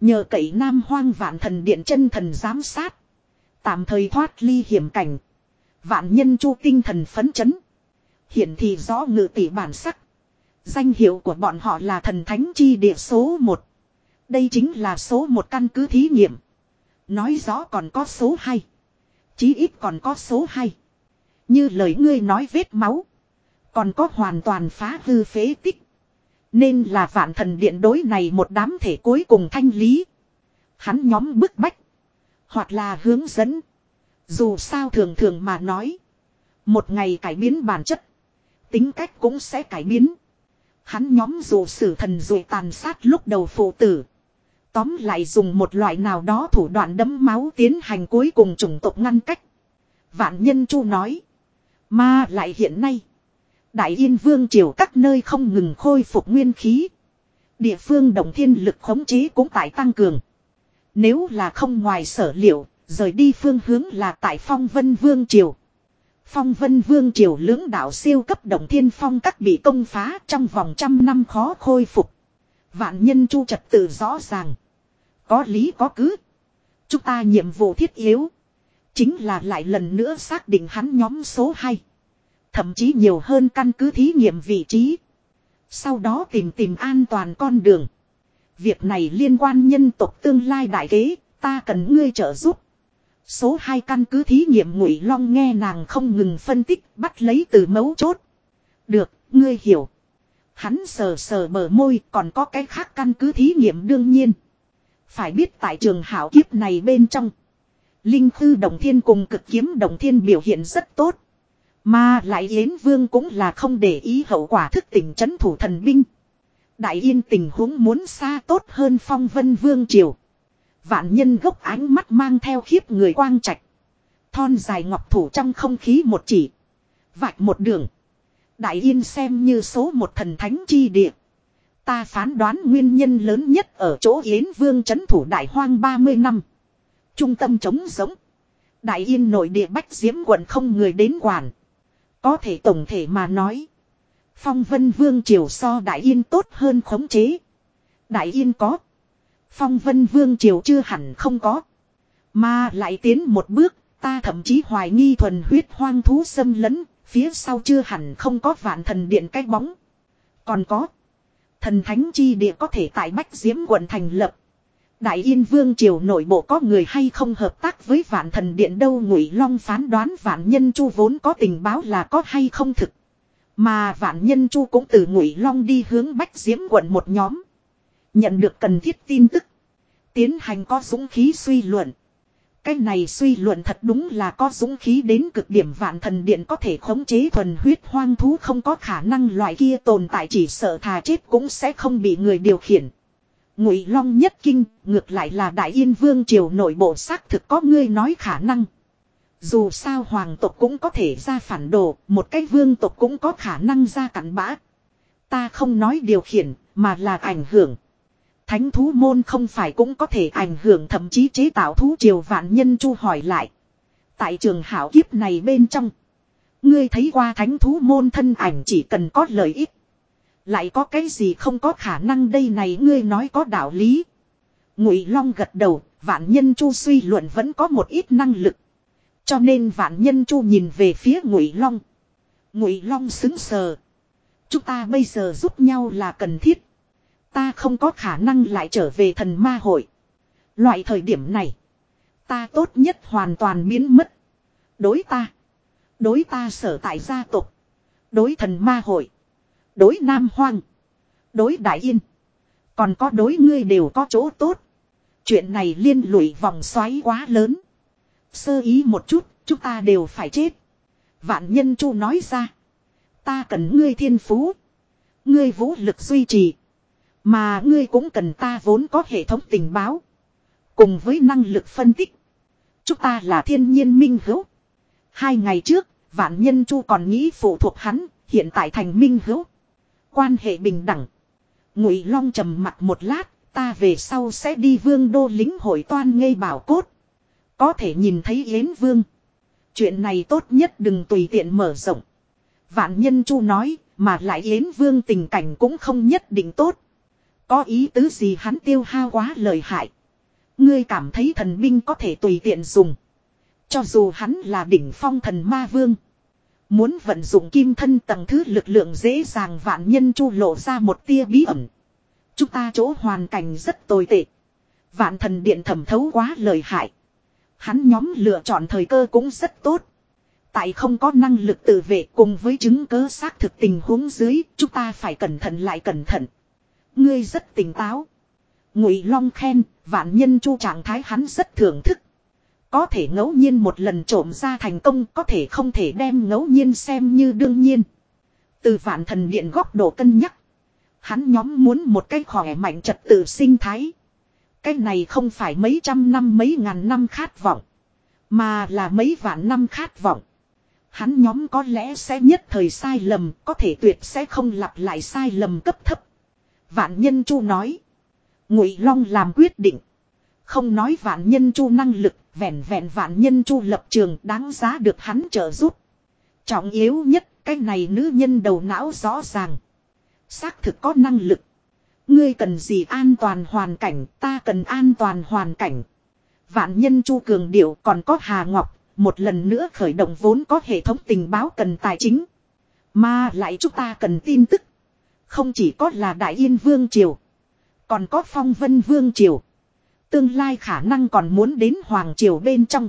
Nhờ cậy nam hoang vạn thần điện chân thần giám sát. Tạm thời thoát ly hiểm cảnh. Vạn nhân chu tinh thần phấn chấn. Hiện thì rõ ngự tỷ bản sắc. Danh hiệu của bọn họ là thần thánh chi địa số 1. Đây chính là số một căn cứ thí nghiệm. Nói rõ còn có số 2. Chí ít còn có số 2. Như lời ngươi nói vết máu. Còn có hoàn toàn phá hư phế tích. Nên là vạn thần điện đối này một đám thể cuối cùng thanh lý. Hắn nhóm bức bách. Hoặc là hướng dẫn. Dù sao thường thường mà nói. Một ngày cải biến bản chất. Tính cách cũng sẽ cải biến. Hắn nhóm dù sử thần dù tàn sát lúc đầu phụ tử. Tóm lại dùng một loại nào đó thủ đoạn đấm máu tiến hành cuối cùng chủng tộc ngăn cách. Vạn nhân chu nói. Mà lại hiện nay. Đại Yên Vương triều các nơi không ngừng khôi phục nguyên khí. Địa phương đồng thiên lực khống chế cũng tại tăng cường. Nếu là không ngoài sở liệu, rời đi phương hướng là tại phong vân vương triều. Phong vân vương triều lưỡng đạo siêu cấp đồng thiên phong các bị công phá trong vòng trăm năm khó khôi phục. Vạn nhân chu trật tự rõ ràng. Có lý có cứ. Chúng ta nhiệm vụ thiết yếu. Chính là lại lần nữa xác định hắn nhóm số 2. Thậm chí nhiều hơn căn cứ thí nghiệm vị trí. Sau đó tìm tìm an toàn con đường. Việc này liên quan nhân tộc tương lai đại kế, ta cần ngươi trợ giúp. Số 2 căn cứ thí nghiệm ngụy long nghe nàng không ngừng phân tích bắt lấy từ mấu chốt. Được, ngươi hiểu. Hắn sờ sờ bờ môi còn có cái khác căn cứ thí nghiệm đương nhiên. Phải biết tại trường hảo kiếp này bên trong. Linh khư đồng thiên cùng cực kiếm đồng thiên biểu hiện rất tốt. Mà lại Yến Vương cũng là không để ý hậu quả thức tỉnh chấn thủ thần binh. Đại yên tình huống muốn xa tốt hơn phong vân vương triều. Vạn nhân gốc ánh mắt mang theo khiếp người quang trạch. Thon dài ngọc thủ trong không khí một chỉ. Vạch một đường. Đại yên xem như số một thần thánh chi địa. Ta phán đoán nguyên nhân lớn nhất ở chỗ Yến Vương chấn thủ đại hoang 30 năm. Trung tâm chống giống. Đại yên nội địa bách diễm quận không người đến quản. Có thể tổng thể mà nói. Phong vân vương triều so đại yên tốt hơn khống chế. Đại yên có. Phong vân vương triều chưa hẳn không có. Mà lại tiến một bước, ta thậm chí hoài nghi thuần huyết hoang thú xâm lấn, phía sau chưa hẳn không có vạn thần điện cái bóng. Còn có. Thần thánh chi địa có thể tại Bách Diễm quận thành lập. Đại Yên Vương triều nội bộ có người hay không hợp tác với Vạn Thần Điện đâu Ngụy Long phán đoán Vạn Nhân Chu vốn có tình báo là có hay không thực. Mà Vạn Nhân Chu cũng từ Ngụy Long đi hướng Bách Diễm quận một nhóm. Nhận được cần thiết tin tức. Tiến hành có dũng khí suy luận. cái này suy luận thật đúng là có dũng khí đến cực điểm vạn thần điện có thể khống chế thuần huyết hoang thú không có khả năng loại kia tồn tại chỉ sợ thà chết cũng sẽ không bị người điều khiển. Ngụy Long nhất kinh, ngược lại là Đại Yên Vương triều nội bộ xác thực có ngươi nói khả năng. Dù sao hoàng tộc cũng có thể ra phản đồ, một cái vương tộc cũng có khả năng ra cặn bã. Ta không nói điều khiển, mà là ảnh hưởng. Thánh thú môn không phải cũng có thể ảnh hưởng thậm chí chế tạo thú triều vạn nhân chu hỏi lại. Tại trường hảo kiếp này bên trong. Ngươi thấy qua thánh thú môn thân ảnh chỉ cần có lợi ích. Lại có cái gì không có khả năng đây này ngươi nói có đạo lý. Ngụy Long gật đầu, vạn nhân chu suy luận vẫn có một ít năng lực. Cho nên vạn nhân chu nhìn về phía Ngụy Long. Ngụy Long xứng sờ. Chúng ta bây giờ giúp nhau là cần thiết. Ta không có khả năng lại trở về thần ma hội. Loại thời điểm này. Ta tốt nhất hoàn toàn biến mất. Đối ta. Đối ta sở tại gia tộc. Đối thần ma hội. Đối nam hoang. Đối đại yên. Còn có đối ngươi đều có chỗ tốt. Chuyện này liên lụy vòng xoáy quá lớn. Sơ ý một chút, chúng ta đều phải chết. Vạn nhân chu nói ra. Ta cần ngươi thiên phú. Ngươi vũ lực duy trì. Mà ngươi cũng cần ta vốn có hệ thống tình báo. Cùng với năng lực phân tích. Chúng ta là thiên nhiên minh hữu. Hai ngày trước, vạn nhân chu còn nghĩ phụ thuộc hắn, hiện tại thành minh hữu. Quan hệ bình đẳng. Ngụy Long trầm mặt một lát, ta về sau sẽ đi vương đô lính hội toan ngây bảo cốt. Có thể nhìn thấy Yến Vương. Chuyện này tốt nhất đừng tùy tiện mở rộng. Vạn nhân chu nói, mà lại Yến Vương tình cảnh cũng không nhất định tốt. Có ý tứ gì hắn tiêu hao quá lời hại. Ngươi cảm thấy thần binh có thể tùy tiện dùng. Cho dù hắn là đỉnh phong thần ma vương. Muốn vận dụng kim thân tầng thứ lực lượng dễ dàng vạn nhân chu lộ ra một tia bí ẩn. Chúng ta chỗ hoàn cảnh rất tồi tệ. Vạn thần điện thẩm thấu quá lời hại. Hắn nhóm lựa chọn thời cơ cũng rất tốt. Tại không có năng lực tự vệ cùng với chứng cớ xác thực tình huống dưới, chúng ta phải cẩn thận lại cẩn thận. Ngươi rất tỉnh táo. Ngụy Long khen, vạn nhân chu trạng thái hắn rất thưởng thức. Có thể ngẫu nhiên một lần trộm ra thành công, có thể không thể đem ngẫu nhiên xem như đương nhiên. Từ vạn thần điện góc độ cân nhắc. Hắn nhóm muốn một cái khỏe mạnh trật tự sinh thái. Cái này không phải mấy trăm năm mấy ngàn năm khát vọng. Mà là mấy vạn năm khát vọng. Hắn nhóm có lẽ sẽ nhất thời sai lầm, có thể tuyệt sẽ không lặp lại sai lầm cấp thấp. Vạn nhân chu nói. Ngụy Long làm quyết định. Không nói vạn nhân chu năng lực, vẹn vẹn vạn nhân chu lập trường đáng giá được hắn trợ giúp. Trọng yếu nhất, cái này nữ nhân đầu não rõ ràng. Xác thực có năng lực. Ngươi cần gì an toàn hoàn cảnh, ta cần an toàn hoàn cảnh. Vạn nhân chu cường điệu còn có Hà Ngọc, một lần nữa khởi động vốn có hệ thống tình báo cần tài chính. Mà lại chúng ta cần tin tức. Không chỉ có là Đại Yên Vương Triều. Còn có Phong Vân Vương Triều. Tương lai khả năng còn muốn đến Hoàng Triều bên trong.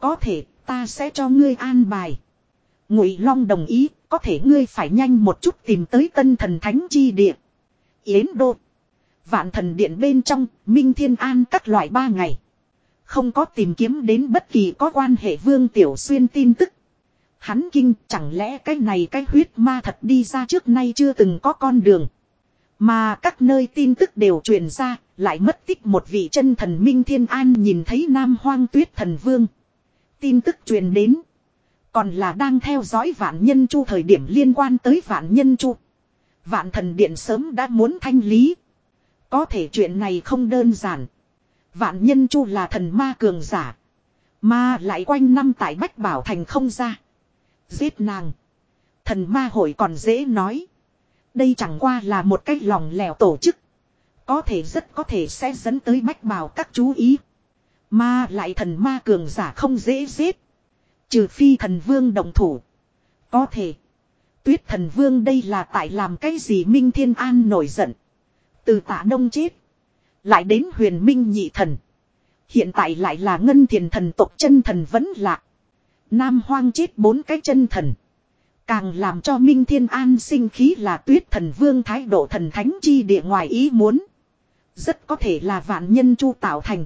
Có thể ta sẽ cho ngươi an bài. Ngụy Long đồng ý, có thể ngươi phải nhanh một chút tìm tới tân thần thánh chi địa. Yến Đô. Vạn thần điện bên trong, Minh Thiên An các loại ba ngày. Không có tìm kiếm đến bất kỳ có quan hệ Vương Tiểu Xuyên tin tức. Hắn kinh chẳng lẽ cái này cái huyết ma thật đi ra trước nay chưa từng có con đường. Mà các nơi tin tức đều truyền ra, lại mất tích một vị chân thần Minh Thiên An nhìn thấy Nam Hoang Tuyết Thần Vương. Tin tức truyền đến. Còn là đang theo dõi vạn nhân chu thời điểm liên quan tới vạn nhân chu. Vạn thần điện sớm đã muốn thanh lý. Có thể chuyện này không đơn giản. Vạn nhân chu là thần ma cường giả. Mà lại quanh năm tại Bách Bảo Thành không ra. Giết nàng. Thần ma hội còn dễ nói. Đây chẳng qua là một cách lòng lẻo tổ chức. Có thể rất có thể sẽ dẫn tới Bách bào các chú ý. Mà lại thần ma cường giả không dễ giết. Trừ phi thần vương đồng thủ. Có thể. Tuyết thần vương đây là tại làm cái gì Minh Thiên An nổi giận. Từ tả đông chết. Lại đến huyền minh nhị thần. Hiện tại lại là ngân thiền thần tộc chân thần vẫn lạc. Nam hoang chết bốn cái chân thần. Càng làm cho Minh Thiên An sinh khí là tuyết thần vương thái độ thần thánh chi địa ngoài ý muốn. Rất có thể là vạn nhân chu tạo thành.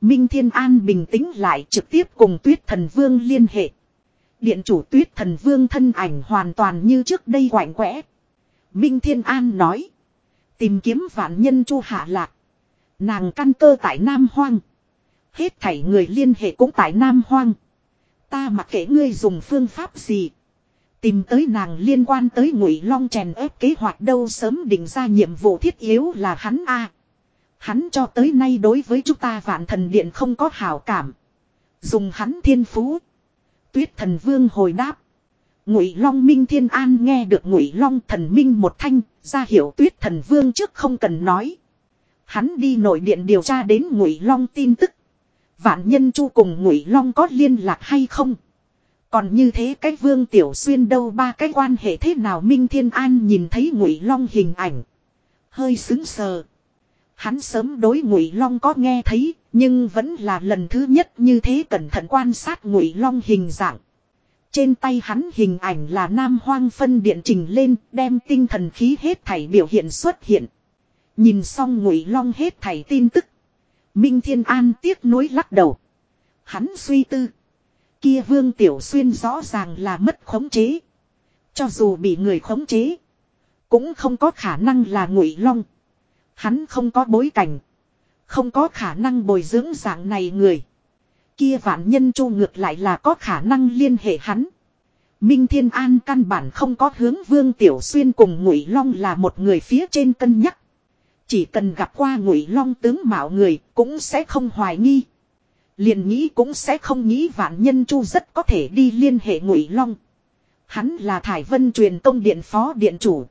Minh Thiên An bình tĩnh lại trực tiếp cùng tuyết thần vương liên hệ. Điện chủ tuyết thần vương thân ảnh hoàn toàn như trước đây quạnh quẽ. Minh Thiên An nói. Tìm kiếm vạn nhân chu hạ lạc. Nàng căn cơ tại Nam Hoang. Hết thảy người liên hệ cũng tại Nam Hoang. Ta mặc kệ ngươi dùng phương pháp gì. Tìm tới nàng liên quan tới ngụy long chèn ép kế hoạch đâu sớm định ra nhiệm vụ thiết yếu là hắn a Hắn cho tới nay đối với chúng ta vạn thần điện không có hảo cảm. Dùng hắn thiên phú. Tuyết thần vương hồi đáp. Ngụy Long Minh Thiên An nghe được Ngụy Long thần minh một thanh, ra hiểu Tuyết thần vương trước không cần nói. Hắn đi nội điện điều tra đến Ngụy Long tin tức. Vạn nhân chu cùng Ngụy Long có liên lạc hay không? Còn như thế cái Vương Tiểu Xuyên đâu ba cái quan hệ thế nào Minh Thiên An nhìn thấy Ngụy Long hình ảnh, hơi sững sờ. Hắn sớm đối Ngụy Long có nghe thấy, nhưng vẫn là lần thứ nhất như thế cẩn thận quan sát Ngụy Long hình dạng. Trên tay hắn hình ảnh là Nam Hoang phân điện trình lên, đem tinh thần khí hết thảy biểu hiện xuất hiện. Nhìn xong Ngụy Long hết thảy tin tức, Minh Thiên An tiếc nuối lắc đầu. Hắn suy tư, kia Vương Tiểu Xuyên rõ ràng là mất khống chế. Cho dù bị người khống chế, cũng không có khả năng là Ngụy Long. Hắn không có bối cảnh. Không có khả năng bồi dưỡng dạng này người. Kia vạn nhân chu ngược lại là có khả năng liên hệ hắn. Minh Thiên An căn bản không có hướng Vương Tiểu Xuyên cùng Ngụy Long là một người phía trên cân nhắc. Chỉ cần gặp qua Ngụy Long tướng mạo người cũng sẽ không hoài nghi. Liền nghĩ cũng sẽ không nghĩ vạn nhân chu rất có thể đi liên hệ Ngụy Long. Hắn là Thải Vân truyền công điện phó điện chủ.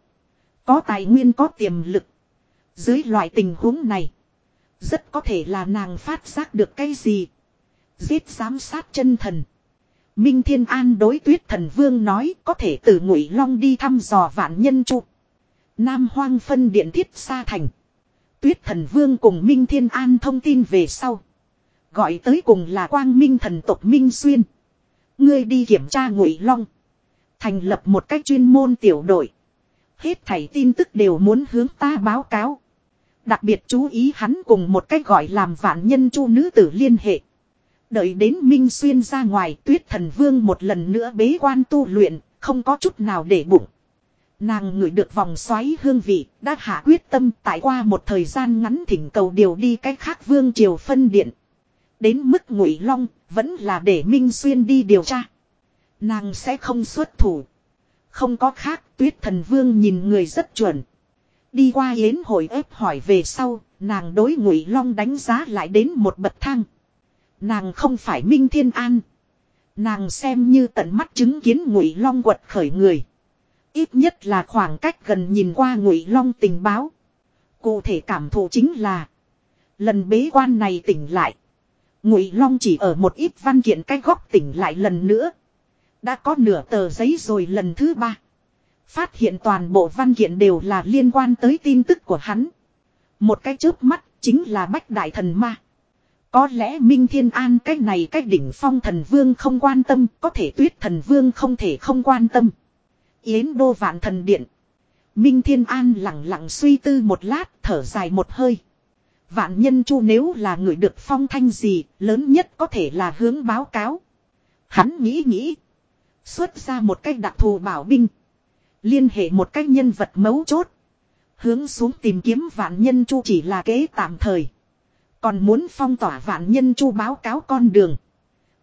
Có tài nguyên có tiềm lực. Dưới loại tình huống này. Rất có thể là nàng phát giác được cái gì. Giết giám sát chân thần. Minh Thiên An đối tuyết thần vương nói có thể từ ngụy long đi thăm dò vạn nhân trụ. Nam hoang phân điện thiết xa thành. Tuyết thần vương cùng Minh Thiên An thông tin về sau. Gọi tới cùng là quang minh thần tộc Minh Xuyên. Ngươi đi kiểm tra ngụy long. Thành lập một cách chuyên môn tiểu đội. Hết thảy tin tức đều muốn hướng ta báo cáo. Đặc biệt chú ý hắn cùng một cách gọi làm vạn nhân chu nữ tử liên hệ. Đợi đến Minh Xuyên ra ngoài tuyết thần vương một lần nữa bế quan tu luyện, không có chút nào để bụng. Nàng ngửi được vòng xoáy hương vị, đã hạ quyết tâm tại qua một thời gian ngắn thỉnh cầu điều đi cách khác vương triều phân điện. Đến mức ngụy long, vẫn là để Minh Xuyên đi điều tra. Nàng sẽ không xuất thủ. Không có khác, tuyết thần vương nhìn người rất chuẩn. Đi qua yến hội ép hỏi về sau, nàng đối ngụy long đánh giá lại đến một bậc thang. Nàng không phải Minh Thiên An. Nàng xem như tận mắt chứng kiến ngụy long quật khởi người. Ít nhất là khoảng cách gần nhìn qua ngụy long tình báo. Cụ thể cảm thụ chính là. Lần bế quan này tỉnh lại. Ngụy long chỉ ở một ít văn kiện cái góc tỉnh lại lần nữa. Đã có nửa tờ giấy rồi lần thứ ba. Phát hiện toàn bộ văn kiện đều là liên quan tới tin tức của hắn. Một cái chớp mắt chính là bách đại thần ma. Có lẽ Minh Thiên An cái này cái đỉnh phong thần vương không quan tâm, có thể tuyết thần vương không thể không quan tâm. Yến đô vạn thần điện. Minh Thiên An lặng lặng suy tư một lát, thở dài một hơi. Vạn nhân chu nếu là người được phong thanh gì, lớn nhất có thể là hướng báo cáo. Hắn nghĩ nghĩ. Xuất ra một cách đặc thù bảo binh. Liên hệ một cách nhân vật mấu chốt. Hướng xuống tìm kiếm vạn nhân chu chỉ là kế tạm thời. Còn muốn phong tỏa vạn nhân chu báo cáo con đường.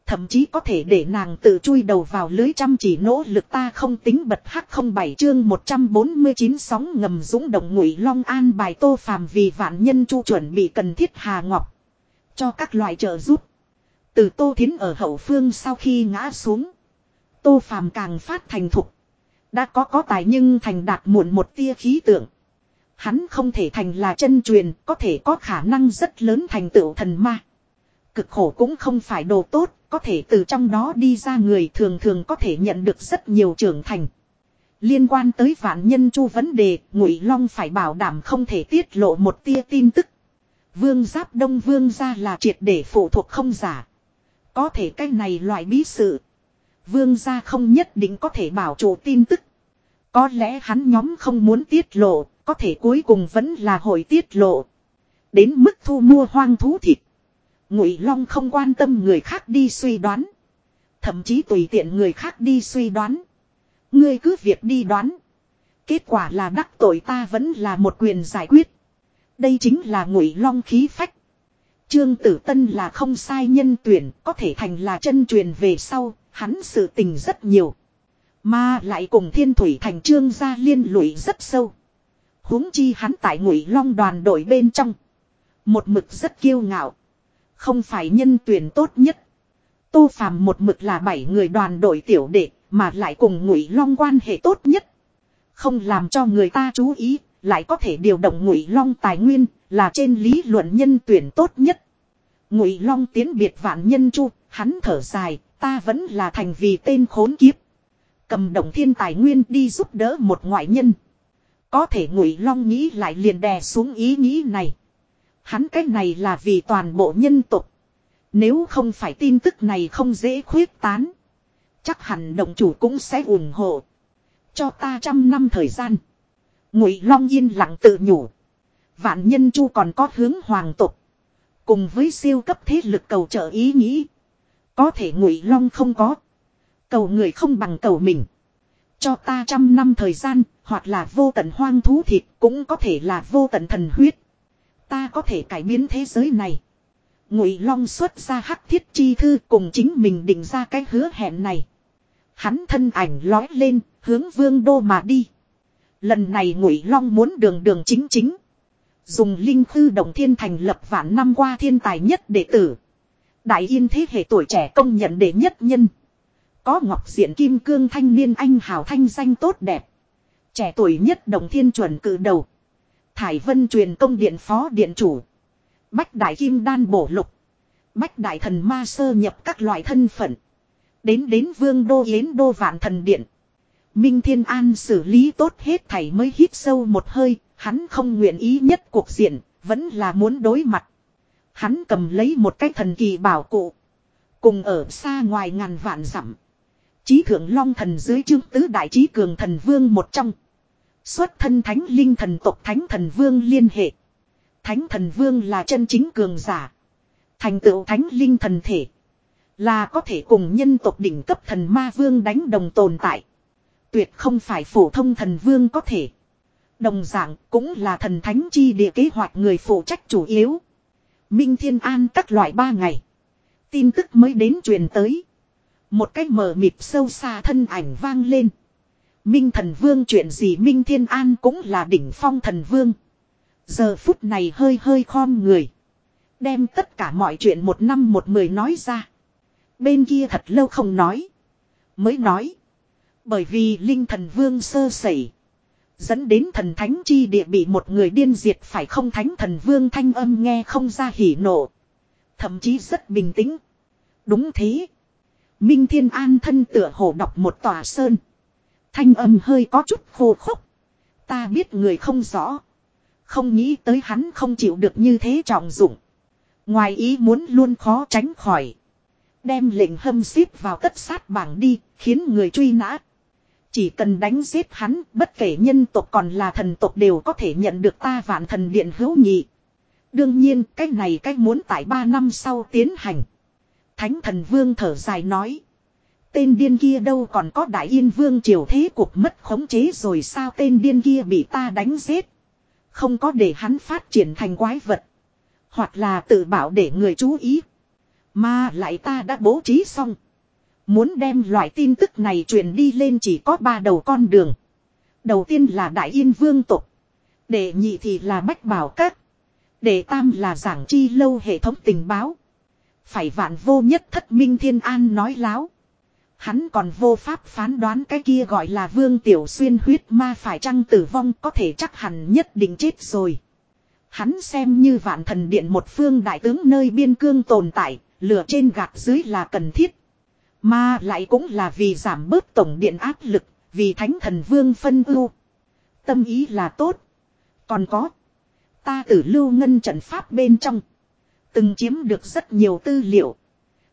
Thậm chí có thể để nàng tự chui đầu vào lưới chăm chỉ nỗ lực ta không tính bật hắc không bảy chương 149 sóng ngầm dũng động ngụy long an bài tô phàm vì vạn nhân chu chuẩn bị cần thiết hà ngọc. Cho các loại trợ giúp. Từ tô thiến ở hậu phương sau khi ngã xuống. Tô phàm càng phát thành thục. Đã có có tài nhưng thành đạt muộn một tia khí tượng. Hắn không thể thành là chân truyền, có thể có khả năng rất lớn thành tựu thần ma. Cực khổ cũng không phải đồ tốt, có thể từ trong đó đi ra người thường thường có thể nhận được rất nhiều trưởng thành. Liên quan tới vạn nhân chu vấn đề, Ngụy Long phải bảo đảm không thể tiết lộ một tia tin tức. Vương Giáp Đông Vương ra là triệt để phụ thuộc không giả. Có thể cái này loại bí sự. Vương gia không nhất định có thể bảo chủ tin tức. Có lẽ hắn nhóm không muốn tiết lộ, có thể cuối cùng vẫn là hội tiết lộ. Đến mức thu mua hoang thú thịt. Ngụy Long không quan tâm người khác đi suy đoán. Thậm chí tùy tiện người khác đi suy đoán. Ngươi cứ việc đi đoán. Kết quả là đắc tội ta vẫn là một quyền giải quyết. Đây chính là Ngụy Long khí phách. Trương Tử Tân là không sai nhân tuyển, có thể thành là chân truyền về sau, hắn sự tình rất nhiều. Mà lại cùng Thiên Thủy thành Trương gia liên lụy rất sâu huống chi hắn tại ngụy long đoàn đội bên trong. Một mực rất kiêu ngạo. Không phải nhân tuyển tốt nhất. Tô Phàm một mực là bảy người đoàn đội tiểu đệ, mà lại cùng Ngụy Long quan hệ tốt nhất. Không làm cho người ta chú ý, lại có thể điều động Ngụy Long tài nguyên, là trên lý luận nhân tuyển tốt nhất. Ngụy Long tiến biệt vạn nhân chu, hắn thở dài, ta vẫn là thành vì tên khốn kiếp. Cầm động thiên tài nguyên đi giúp đỡ một ngoại nhân. Có thể ngụy long nghĩ lại liền đè xuống ý nghĩ này. Hắn cái này là vì toàn bộ nhân tục. Nếu không phải tin tức này không dễ khuyết tán. Chắc hẳn động chủ cũng sẽ ủng hộ. Cho ta trăm năm thời gian. Ngụy long yên lặng tự nhủ. Vạn nhân chu còn có hướng hoàng tục. Cùng với siêu cấp thế lực cầu trợ ý nghĩ. Có thể ngụy long không có. Cầu người không bằng cầu mình. Cho ta trăm năm thời gian, hoặc là vô tận hoang thú thịt, cũng có thể là vô tận thần huyết. Ta có thể cải biến thế giới này. Ngụy Long xuất ra hắc thiết chi thư cùng chính mình định ra cái hứa hẹn này. Hắn thân ảnh lói lên, hướng vương đô mà đi. Lần này Ngụy Long muốn đường đường chính chính. Dùng linh khư động thiên thành lập vạn năm qua thiên tài nhất đệ tử. Đại yên thế hệ tuổi trẻ công nhận đệ nhất nhân. Có ngọc diện kim cương thanh niên anh hào thanh danh tốt đẹp. Trẻ tuổi nhất đồng thiên chuẩn cử đầu. Thải vân truyền công điện phó điện chủ. Bách đại kim đan bổ lục. Bách đại thần ma sơ nhập các loại thân phận. Đến đến vương đô yến đô vạn thần điện. Minh Thiên An xử lý tốt hết thảy mới hít sâu một hơi, hắn không nguyện ý nhất cuộc diện, vẫn là muốn đối mặt. Hắn cầm lấy một cái thần kỳ bảo cụ. Cùng ở xa ngoài ngàn vạn dặm Chí thượng long thần dưới chương tứ đại chí cường thần vương một trong. Xuất thân thánh linh thần tộc thánh thần vương liên hệ. Thánh thần vương là chân chính cường giả. Thành tựu thánh linh thần thể. Là có thể cùng nhân tộc đỉnh cấp thần ma vương đánh đồng tồn tại. Tuyệt không phải phổ thông thần vương có thể. Đồng dạng cũng là thần thánh chi địa kế hoạch người phụ trách chủ yếu. Minh Thiên An các loại ba ngày. Tin tức mới đến truyền tới. Một cách mờ mịt sâu xa thân ảnh vang lên. Minh thần vương chuyện gì Minh Thiên An cũng là đỉnh phong thần vương. Giờ phút này hơi hơi khom người. Đem tất cả mọi chuyện một năm một mười nói ra. Bên kia thật lâu không nói. Mới nói. Bởi vì Linh thần vương sơ sẩy. Dẫn đến thần thánh chi địa bị một người điên diệt phải không thánh thần vương thanh âm nghe không ra hỉ nộ. Thậm chí rất bình tĩnh. Đúng thế. Minh Thiên An thân tựa hồ đọc một tòa sơn. Thanh âm hơi có chút khô khốc. Ta biết người không rõ. Không nghĩ tới hắn không chịu được như thế trọng dụng. Ngoài ý muốn luôn khó tránh khỏi. Đem lệnh hâm xếp vào tất sát bảng đi, khiến người truy nã. Chỉ cần đánh giết hắn, bất kể nhân tộc còn là thần tộc đều có thể nhận được ta vạn thần điện hữu nhị. Đương nhiên, cái này cách muốn tại 3 năm sau tiến hành. Thánh thần vương thở dài nói. Tên điên kia đâu còn có đại yên vương triều thế cuộc mất khống chế rồi sao tên điên kia bị ta đánh giết. Không có để hắn phát triển thành quái vật. Hoặc là tự bảo để người chú ý. Mà lại ta đã bố trí xong. Muốn đem loại tin tức này truyền đi lên chỉ có ba đầu con đường. Đầu tiên là đại yên vương tục. Đệ nhị thì là bách bảo các. Đệ tam là giảng chi lâu hệ thống tình báo. Phải vạn vô nhất thất minh thiên an nói láo. Hắn còn vô pháp phán đoán cái kia gọi là vương tiểu xuyên huyết ma phải chăng tử vong có thể chắc hẳn nhất định chết rồi. Hắn xem như vạn thần điện một phương đại tướng nơi biên cương tồn tại, lửa trên gạt dưới là cần thiết. Mà lại cũng là vì giảm bớt tổng điện áp lực, vì thánh thần vương phân ưu. Tâm ý là tốt. Còn có. Ta tử lưu ngân trận pháp bên trong. Từng chiếm được rất nhiều tư liệu.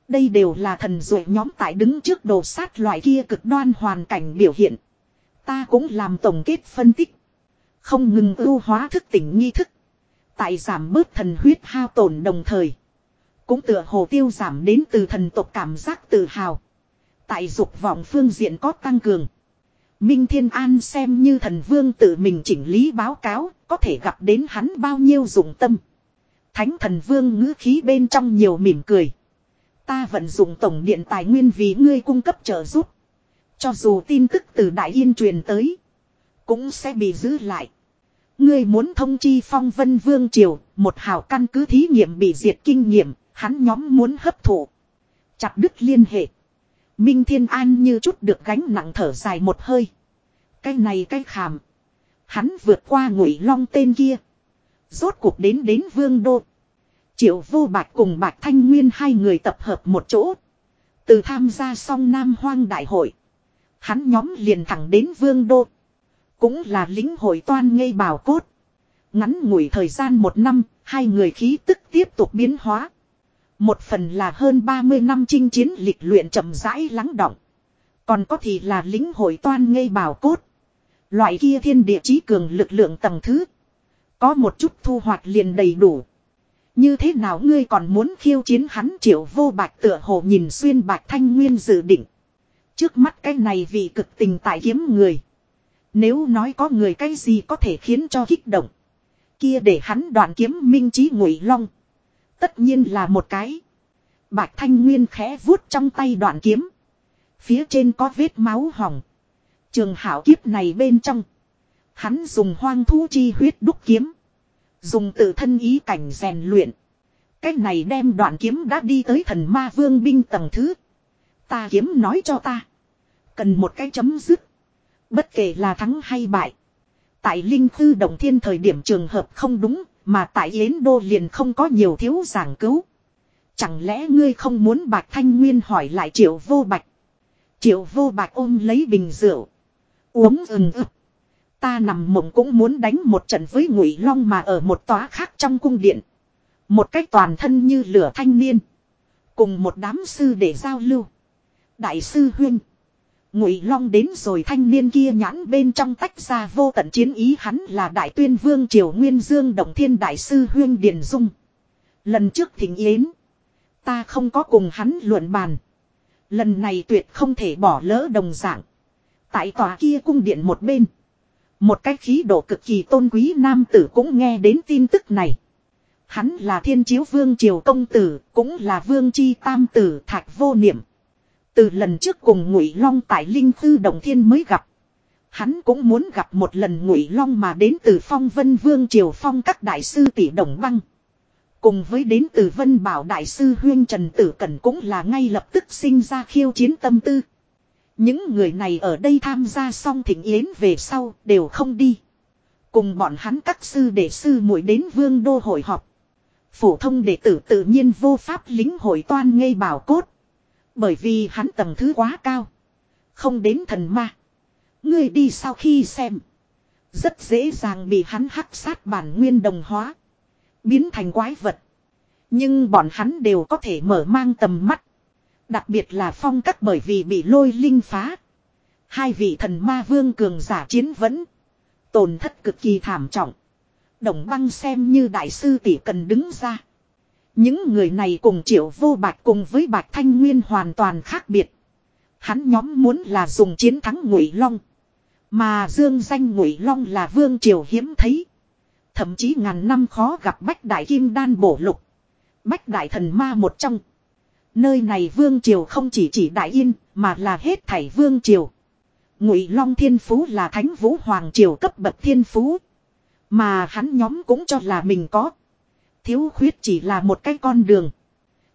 Đây đều là thần dụ nhóm tại đứng trước đồ sát loại kia cực đoan hoàn cảnh biểu hiện. Ta cũng làm tổng kết phân tích. Không ngừng ưu hóa thức tỉnh nghi thức. Tại giảm bớt thần huyết hao tổn đồng thời. Cũng tựa hồ tiêu giảm đến từ thần tộc cảm giác tự hào. Tại dục vọng phương diện có tăng cường. Minh Thiên An xem như thần vương tự mình chỉnh lý báo cáo, có thể gặp đến hắn bao nhiêu dụng tâm. Thánh thần vương ngữ khí bên trong nhiều mỉm cười. Ta vận dụng tổng điện tài nguyên vì ngươi cung cấp trợ giúp. Cho dù tin tức từ Đại Yên truyền tới, cũng sẽ bị giữ lại. Ngươi muốn thông chi phong vân vương triều, một hào căn cứ thí nghiệm bị diệt kinh nghiệm, hắn nhóm muốn hấp thụ. Chặt đứt liên hệ. Minh Thiên An như chút được gánh nặng thở dài một hơi. Cái này cái khảm. Hắn vượt qua ngụy long tên kia. Rốt cuộc đến đến vương đô. Triệu vô bạch cùng bạch thanh nguyên hai người tập hợp một chỗ. Từ tham gia song Nam Hoang Đại hội. Hắn nhóm liền thẳng đến vương đô. Cũng là lính hội toan ngây bào cốt. Ngắn ngủi thời gian một năm, hai người khí tức tiếp tục biến hóa. Một phần là hơn 30 năm chinh chiến lịch luyện chậm rãi lắng động. Còn có thì là lính hội toan ngây bào cốt. Loại kia thiên địa chí cường lực lượng tầng thứ. Có một chút thu hoạch liền đầy đủ. Như thế nào ngươi còn muốn khiêu chiến hắn triệu vô bạch tựa hồ nhìn xuyên bạch thanh nguyên dự định. Trước mắt cái này vì cực tình tại kiếm người. Nếu nói có người cái gì có thể khiến cho kích động. Kia để hắn đoạn kiếm minh trí ngụy long. Tất nhiên là một cái. Bạch thanh nguyên khẽ vuốt trong tay đoạn kiếm. Phía trên có vết máu hỏng. Trường hảo kiếp này bên trong. Hắn dùng hoang thú chi huyết đúc kiếm. Dùng tự thân ý cảnh rèn luyện. Cách này đem đoạn kiếm đã đi tới thần ma vương binh tầng thứ. Ta kiếm nói cho ta. Cần một cái chấm dứt. Bất kể là thắng hay bại. Tại Linh Thư Đồng Thiên thời điểm trường hợp không đúng, mà tại Yến Đô liền không có nhiều thiếu giảng cứu. Chẳng lẽ ngươi không muốn Bạch Thanh Nguyên hỏi lại Triệu Vô Bạch? Triệu Vô Bạch ôm lấy bình rượu. Uống ừng ực. Ta nằm mộng cũng muốn đánh một trận với Ngụy Long mà ở một tòa khác trong cung điện. Một cách toàn thân như lửa thanh niên. Cùng một đám sư để giao lưu. Đại sư Huyên. Ngụy Long đến rồi thanh niên kia nhãn bên trong tách ra vô tận chiến ý hắn là đại tuyên vương triều nguyên dương động thiên đại sư Huyên Điền Dung. Lần trước thỉnh yến. Ta không có cùng hắn luận bàn. Lần này tuyệt không thể bỏ lỡ đồng dạng. Tại tòa kia cung điện một bên. Một cái khí độ cực kỳ tôn quý nam tử cũng nghe đến tin tức này. Hắn là thiên chiếu vương triều công tử, cũng là vương chi tam tử thạch vô niệm. Từ lần trước cùng ngụy long tại linh Tư đồng thiên mới gặp. Hắn cũng muốn gặp một lần ngụy long mà đến từ phong vân vương triều phong các đại sư tỷ đồng băng. Cùng với đến từ vân bảo đại sư huyên trần tử cẩn cũng là ngay lập tức sinh ra khiêu chiến tâm tư. Những người này ở đây tham gia xong thỉnh yến về sau đều không đi. Cùng bọn hắn các sư đệ sư muội đến vương đô hội họp. Phổ thông đệ tử tự nhiên vô pháp lính hội toan ngây bảo cốt. Bởi vì hắn tầng thứ quá cao. Không đến thần ma. Ngươi đi sau khi xem. Rất dễ dàng bị hắn hắc sát bản nguyên đồng hóa. Biến thành quái vật. Nhưng bọn hắn đều có thể mở mang tầm mắt. Đặc biệt là phong cách bởi vì bị lôi linh phá. Hai vị thần ma vương cường giả chiến vẫn. Tổn thất cực kỳ thảm trọng. Đồng băng xem như đại sư tỷ cần đứng ra. Những người này cùng triệu vô bạch cùng với bạch thanh nguyên hoàn toàn khác biệt. Hắn nhóm muốn là dùng chiến thắng ngụy long. Mà dương danh ngụy long là vương triều hiếm thấy. Thậm chí ngàn năm khó gặp bách đại kim đan bổ lục. Bách đại thần ma một trong. Nơi này vương triều không chỉ chỉ đại yên, mà là hết thảy vương triều. Ngụy long thiên phú là thánh vũ hoàng triều cấp bậc thiên phú. Mà hắn nhóm cũng cho là mình có. Thiếu khuyết chỉ là một cái con đường.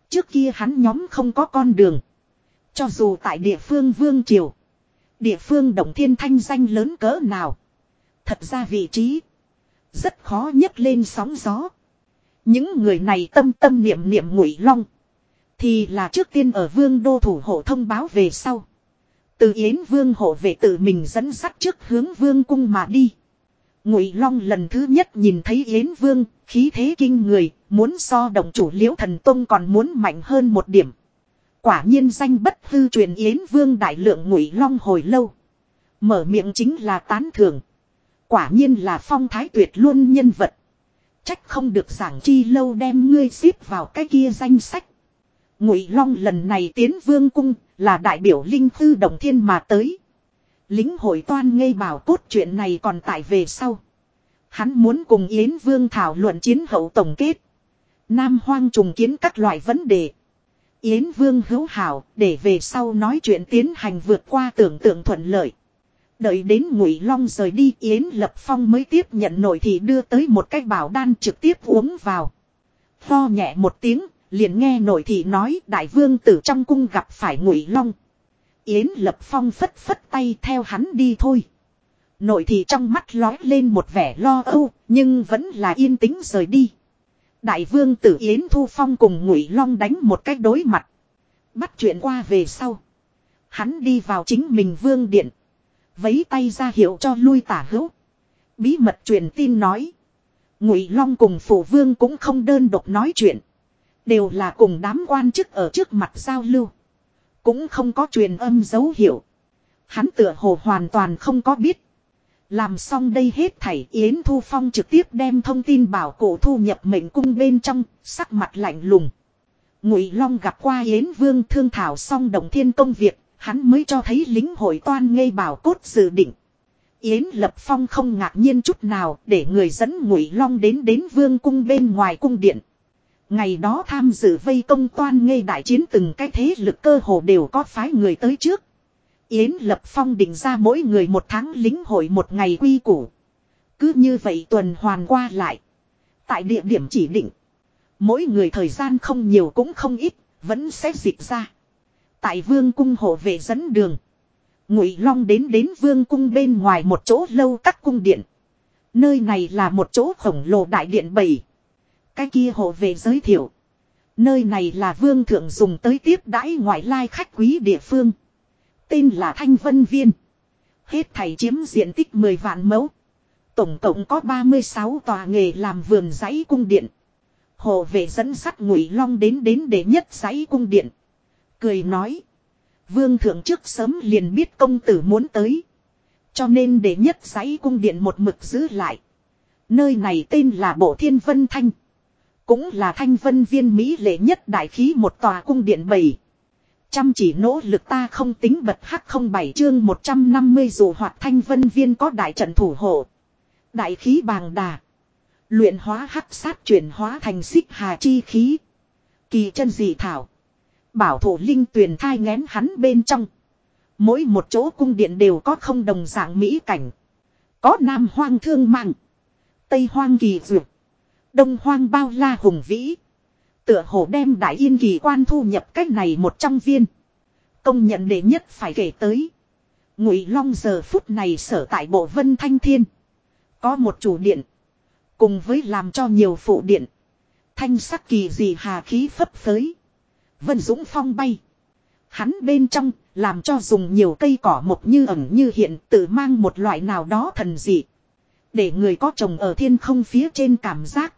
Trước kia hắn nhóm không có con đường. Cho dù tại địa phương Vương Triều. Địa phương Đồng Thiên thanh danh lớn cỡ nào. Thật ra vị trí. Rất khó nhấc lên sóng gió. Những người này tâm tâm niệm niệm ngụy long. Thì là trước tiên ở vương đô thủ hộ thông báo về sau. Từ Yến vương hộ về tự mình dẫn sắt trước hướng vương cung mà đi. Ngụy Long lần thứ nhất nhìn thấy Yến Vương, khí thế kinh người, muốn so đồng chủ Liễu Thần Tông còn muốn mạnh hơn một điểm. Quả nhiên danh bất hư truyền Yến Vương đại lượng Ngụy Long hồi lâu. Mở miệng chính là tán thưởng. Quả nhiên là phong thái tuyệt luôn nhân vật. Trách không được giảng chi lâu đem ngươi xếp vào cái kia danh sách. Ngụy Long lần này tiến vương cung là đại biểu linh thư đồng thiên mà tới. Lính hội toan ngây bảo cốt chuyện này còn tại về sau. Hắn muốn cùng Yến Vương thảo luận chiến hậu tổng kết. Nam hoang trùng kiến các loại vấn đề. Yến Vương hữu hảo để về sau nói chuyện tiến hành vượt qua tưởng tượng thuận lợi. Đợi đến Ngụy Long rời đi Yến Lập Phong mới tiếp nhận nội thị đưa tới một cái bảo đan trực tiếp uống vào. Pho nhẹ một tiếng, liền nghe nội thị nói đại vương tử trong cung gặp phải Ngụy Long. Yến Lập Phong phất phất tay theo hắn đi thôi. Nội thị trong mắt lói lên một vẻ lo âu, nhưng vẫn là yên tĩnh rời đi. Đại vương tử Yến Thu Phong cùng Ngụy Long đánh một cách đối mặt. Bắt chuyện qua về sau. Hắn đi vào chính mình vương điện. Vấy tay ra hiệu cho lui tả hữu. Bí mật truyền tin nói. Ngụy Long cùng phủ vương cũng không đơn độc nói chuyện. Đều là cùng đám quan chức ở trước mặt giao lưu. Cũng không có truyền âm dấu hiệu. Hắn tựa hồ hoàn toàn không có biết. Làm xong đây hết thảy Yến Thu Phong trực tiếp đem thông tin bảo cổ thu nhập mệnh cung bên trong, sắc mặt lạnh lùng. Ngụy Long gặp qua Yến Vương thương thảo xong đồng thiên công việc, hắn mới cho thấy lính hội toan ngây bảo cốt dự định. Yến Lập Phong không ngạc nhiên chút nào để người dẫn Ngụy Long đến đến vương cung bên ngoài cung điện. Ngày đó tham dự vây công toan ngây đại chiến từng cái thế lực cơ hồ đều có phái người tới trước. Yến Lập Phong định ra mỗi người một tháng lính hội một ngày quy củ. Cứ như vậy tuần hoàn qua lại. Tại địa điểm chỉ định. Mỗi người thời gian không nhiều cũng không ít, vẫn sẽ dịch ra. Tại vương cung hộ vệ dẫn đường. Ngụy Long đến đến vương cung bên ngoài một chỗ lâu các cung điện. Nơi này là một chỗ khổng lồ đại điện bầy. Cái kia hộ về giới thiệu. Nơi này là vương thượng dùng tới tiếp đãi ngoại lai khách quý địa phương. Tên là Thanh Vân Viên. Hết thầy chiếm diện tích 10 vạn mẫu. Tổng cộng có 36 tòa nghề làm vườn giấy cung điện. Hồ vệ dẫn sắt ngụy long đến đến để nhất giấy cung điện. Cười nói. Vương thượng trước sớm liền biết công tử muốn tới. Cho nên để nhất giấy cung điện một mực giữ lại. Nơi này tên là Bộ Thiên Vân Thanh. Cũng là thanh vân viên Mỹ lệ nhất đại khí một tòa cung điện bảy. Chăm chỉ nỗ lực ta không tính bật hắc không bảy chương 150 dù hoạt thanh vân viên có đại trận thủ hộ. Đại khí bàng đà. Luyện hóa hắc sát chuyển hóa thành xích hà chi khí. Kỳ chân dị thảo. Bảo thủ linh tuyền thai ngén hắn bên trong. Mỗi một chỗ cung điện đều có không đồng dạng mỹ cảnh. Có nam hoang thương mạng. Tây hoang kỳ dược. Đông hoang bao la hùng vĩ. Tựa hồ đem đại yên kỳ quan thu nhập cách này một trong viên. Công nhận đệ nhất phải kể tới. Ngụy Long giờ phút này sở tại bộ vân thanh thiên. Có một chủ điện. Cùng với làm cho nhiều phụ điện. Thanh sắc kỳ dị hà khí phấp phới. Vân dũng phong bay. Hắn bên trong làm cho dùng nhiều cây cỏ mộc như ẩn như hiện tự mang một loại nào đó thần dị. Để người có trồng ở thiên không phía trên cảm giác.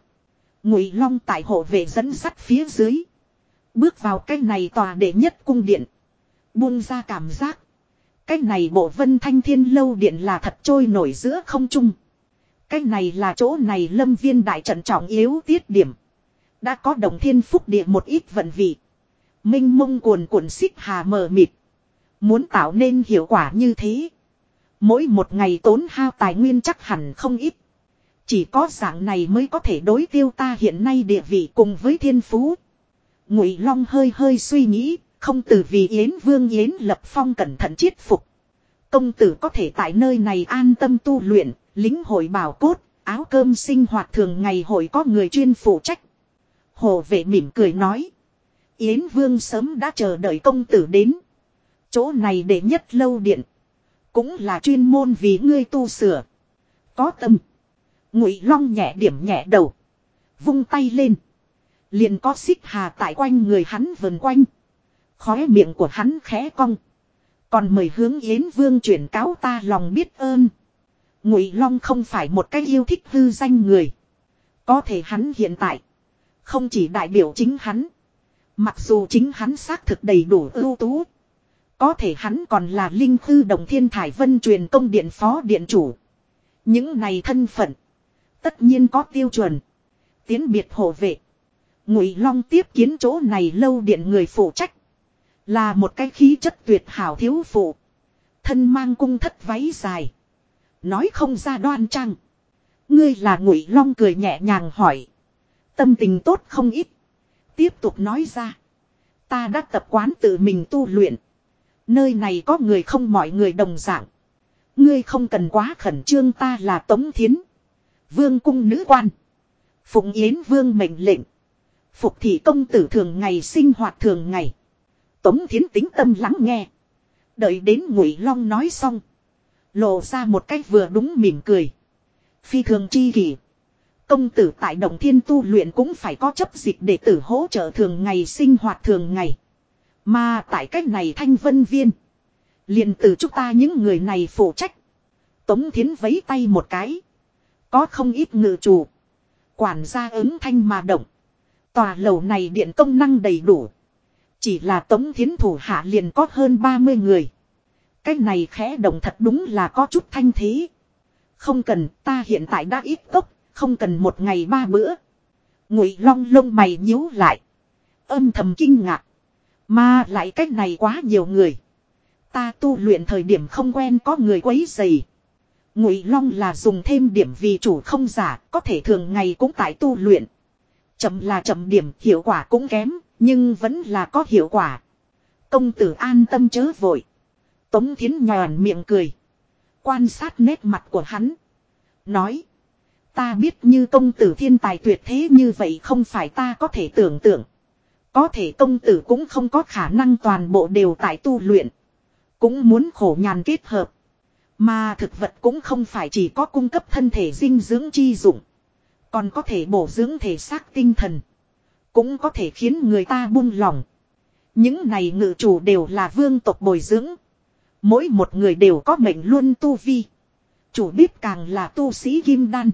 Ngụy Long tại hộ vệ dẫn sắt phía dưới. Bước vào cái này tòa đệ nhất cung điện. Buông ra cảm giác. Cái này bộ vân thanh thiên lâu điện là thật trôi nổi giữa không trung. Cái này là chỗ này lâm viên đại trận trọng yếu tiết điểm. Đã có đồng thiên phúc địa một ít vận vị. Minh mông cuồn cuộn xích hà mờ mịt. Muốn tạo nên hiệu quả như thế. Mỗi một ngày tốn hao tài nguyên chắc hẳn không ít. Chỉ có dạng này mới có thể đối tiêu ta hiện nay địa vị cùng với thiên phú. Ngụy Long hơi hơi suy nghĩ, không từ vì Yến Vương Yến Lập Phong cẩn thận chiết phục. Công tử có thể tại nơi này an tâm tu luyện, lính hội bảo cốt, áo cơm sinh hoạt thường ngày hội có người chuyên phụ trách. Hồ vệ mỉm cười nói. Yến Vương sớm đã chờ đợi công tử đến. Chỗ này để nhất lâu điện. Cũng là chuyên môn vì ngươi tu sửa. Có tâm. Ngụy Long nhẹ điểm nhẹ đầu. Vung tay lên. Liền có xích hà tại quanh người hắn vần quanh. Khóe miệng của hắn khẽ cong. Còn mời hướng Yến Vương chuyển cáo ta lòng biết ơn. Ngụy Long không phải một cái yêu thích hư danh người. Có thể hắn hiện tại. Không chỉ đại biểu chính hắn. Mặc dù chính hắn xác thực đầy đủ ưu tú. Có thể hắn còn là linh thư đồng thiên thải vân truyền công điện phó điện chủ. Những này thân phận. Tất nhiên có tiêu chuẩn. Tiến biệt hộ vệ. Ngụy Long tiếp kiến chỗ này lâu điện người phụ trách. Là một cái khí chất tuyệt hảo thiếu phụ. Thân mang cung thất váy dài. Nói không ra đoan trang. Ngươi là Ngụy Long cười nhẹ nhàng hỏi. Tâm tình tốt không ít. Tiếp tục nói ra. Ta đã tập quán tự mình tu luyện. Nơi này có người không mọi người đồng dạng. Ngươi không cần quá khẩn trương ta là Tống Thiến. Vương cung nữ quan. Phụng Yến Vương mệnh lệnh. Phục thị công tử thường ngày sinh hoạt thường ngày. Tống Thiến tính tâm lắng nghe. Đợi đến Ngụy Long nói xong. Lộ ra một cách vừa đúng mỉm cười. Phi thường chi kỷ. Công tử tại Đồng Thiên tu luyện cũng phải có chấp dịch để tử hỗ trợ thường ngày sinh hoạt thường ngày. Mà tại cách này thanh vân viên. liền từ chúng ta những người này phụ trách. Tống Thiến vấy tay một cái. Có không ít ngự chủ. Quản gia ứng thanh mà động. Tòa lầu này điện công năng đầy đủ. Chỉ là Tống Thiến thủ hạ liền có hơn 30 người. Cái này khẽ động thật đúng là có chút thanh thế. Không cần ta hiện tại đã ít cốc, không cần một ngày ba bữa. Ngụy long lông mày nhíu lại. Âm thầm kinh ngạc. Mà lại cách này quá nhiều người. Ta tu luyện thời điểm không quen có người quấy dày. Ngụy long là dùng thêm điểm vì chủ không giả, có thể thường ngày cũng tại tu luyện. Chậm là chậm điểm, hiệu quả cũng kém, nhưng vẫn là có hiệu quả. Công tử an tâm chớ vội. Tống Thiến nhòn miệng cười. Quan sát nét mặt của hắn. Nói. Ta biết như công tử thiên tài tuyệt thế như vậy không phải ta có thể tưởng tượng. Có thể công tử cũng không có khả năng toàn bộ đều tại tu luyện. Cũng muốn khổ nhàn kết hợp. Mà thực vật cũng không phải chỉ có cung cấp thân thể dinh dưỡng chi dụng. Còn có thể bổ dưỡng thể xác tinh thần. Cũng có thể khiến người ta buông lòng. Những này ngự chủ đều là vương tộc bồi dưỡng. Mỗi một người đều có mệnh luôn tu vi. Chủ bếp càng là tu sĩ kim đan.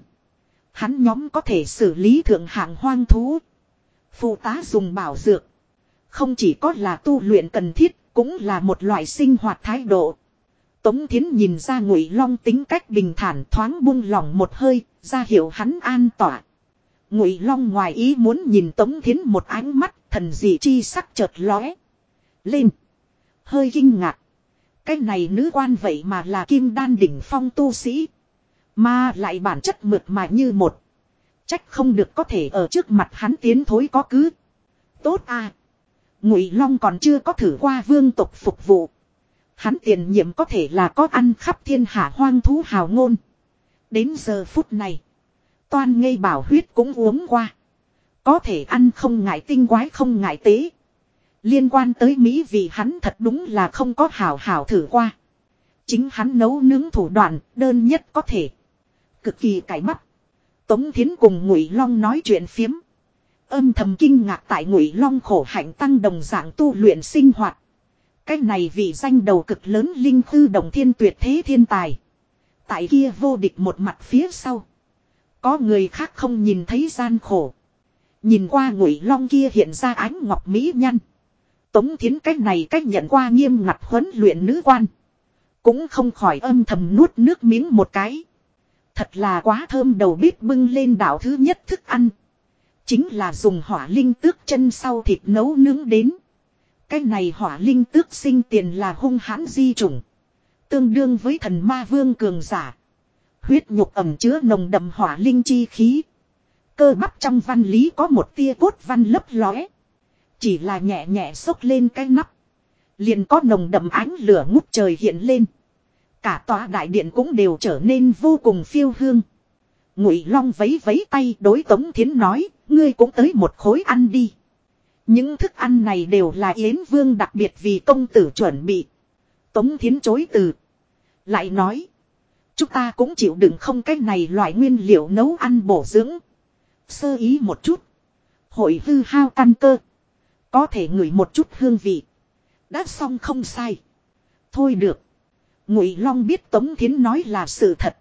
Hắn nhóm có thể xử lý thượng hạng hoang thú. Phụ tá dùng bảo dược. Không chỉ có là tu luyện cần thiết, cũng là một loại sinh hoạt thái độ. Tống Thiến nhìn ra Ngụy Long tính cách bình thản thoáng buông lỏng một hơi, ra hiệu hắn an tỏa. Ngụy Long ngoài ý muốn nhìn Tống Thiến một ánh mắt, thần dị chi sắc chợt lóe. Lên. Hơi kinh ngạc. Cái này nữ quan vậy mà là kim đan đỉnh phong tu sĩ. Mà lại bản chất mượt mà như một. Trách không được có thể ở trước mặt hắn tiến thối có cứ. Tốt à. Ngụy Long còn chưa có thử qua vương tộc phục vụ. Hắn tiền nhiệm có thể là có ăn khắp thiên hạ hoang thú hào ngôn. Đến giờ phút này. Toan ngây bảo huyết cũng uống qua. Có thể ăn không ngại tinh quái không ngại tế. Liên quan tới Mỹ vì hắn thật đúng là không có hảo hảo thử qua. Chính hắn nấu nướng thủ đoạn đơn nhất có thể. Cực kỳ cải mắt. Tống Thiến cùng Ngụy Long nói chuyện phiếm. Âm thầm kinh ngạc tại Ngụy Long khổ hạnh tăng đồng dạng tu luyện sinh hoạt. Cái này vì danh đầu cực lớn linh thư đồng thiên tuyệt thế thiên tài. Tại kia vô địch một mặt phía sau. Có người khác không nhìn thấy gian khổ. Nhìn qua Ngụy Long kia hiện ra ánh ngọc mỹ nhân. Tống Thiến cách này cách nhận qua nghiêm ngặt huấn luyện nữ quan. Cũng không khỏi âm thầm nuốt nước miếng một cái. Thật là quá thơm đầu bếp bưng lên đảo thứ nhất thức ăn. Chính là dùng hỏa linh tước chân sau thịt nấu nướng đến. Cái này hỏa linh tước sinh tiền là hung hãn di chủng. Tương đương với thần ma vương cường giả. Huyết nhục ẩm chứa nồng đậm hỏa linh chi khí. Cơ bắp trong văn lý có một tia cốt văn lấp lóe. Chỉ là nhẹ nhẹ sốc lên cái nắp. Liền có nồng đậm ánh lửa ngút trời hiện lên. Cả tòa đại điện cũng đều trở nên vô cùng phiêu hương. Ngụy Long vấy vấy tay đối Tống Thiến nói, ngươi cũng tới một khối ăn đi. Những thức ăn này đều là Yến Vương đặc biệt vì công tử chuẩn bị. Tống Thiến chối từ. Lại nói. Chúng ta cũng chịu đựng không cái này loại nguyên liệu nấu ăn bổ dưỡng. Sơ ý một chút. Hội hư hao căn cơ. Có thể ngửi một chút hương vị. Đã xong không sai. Thôi được. Ngụy Long biết Tống Thiến nói là sự thật.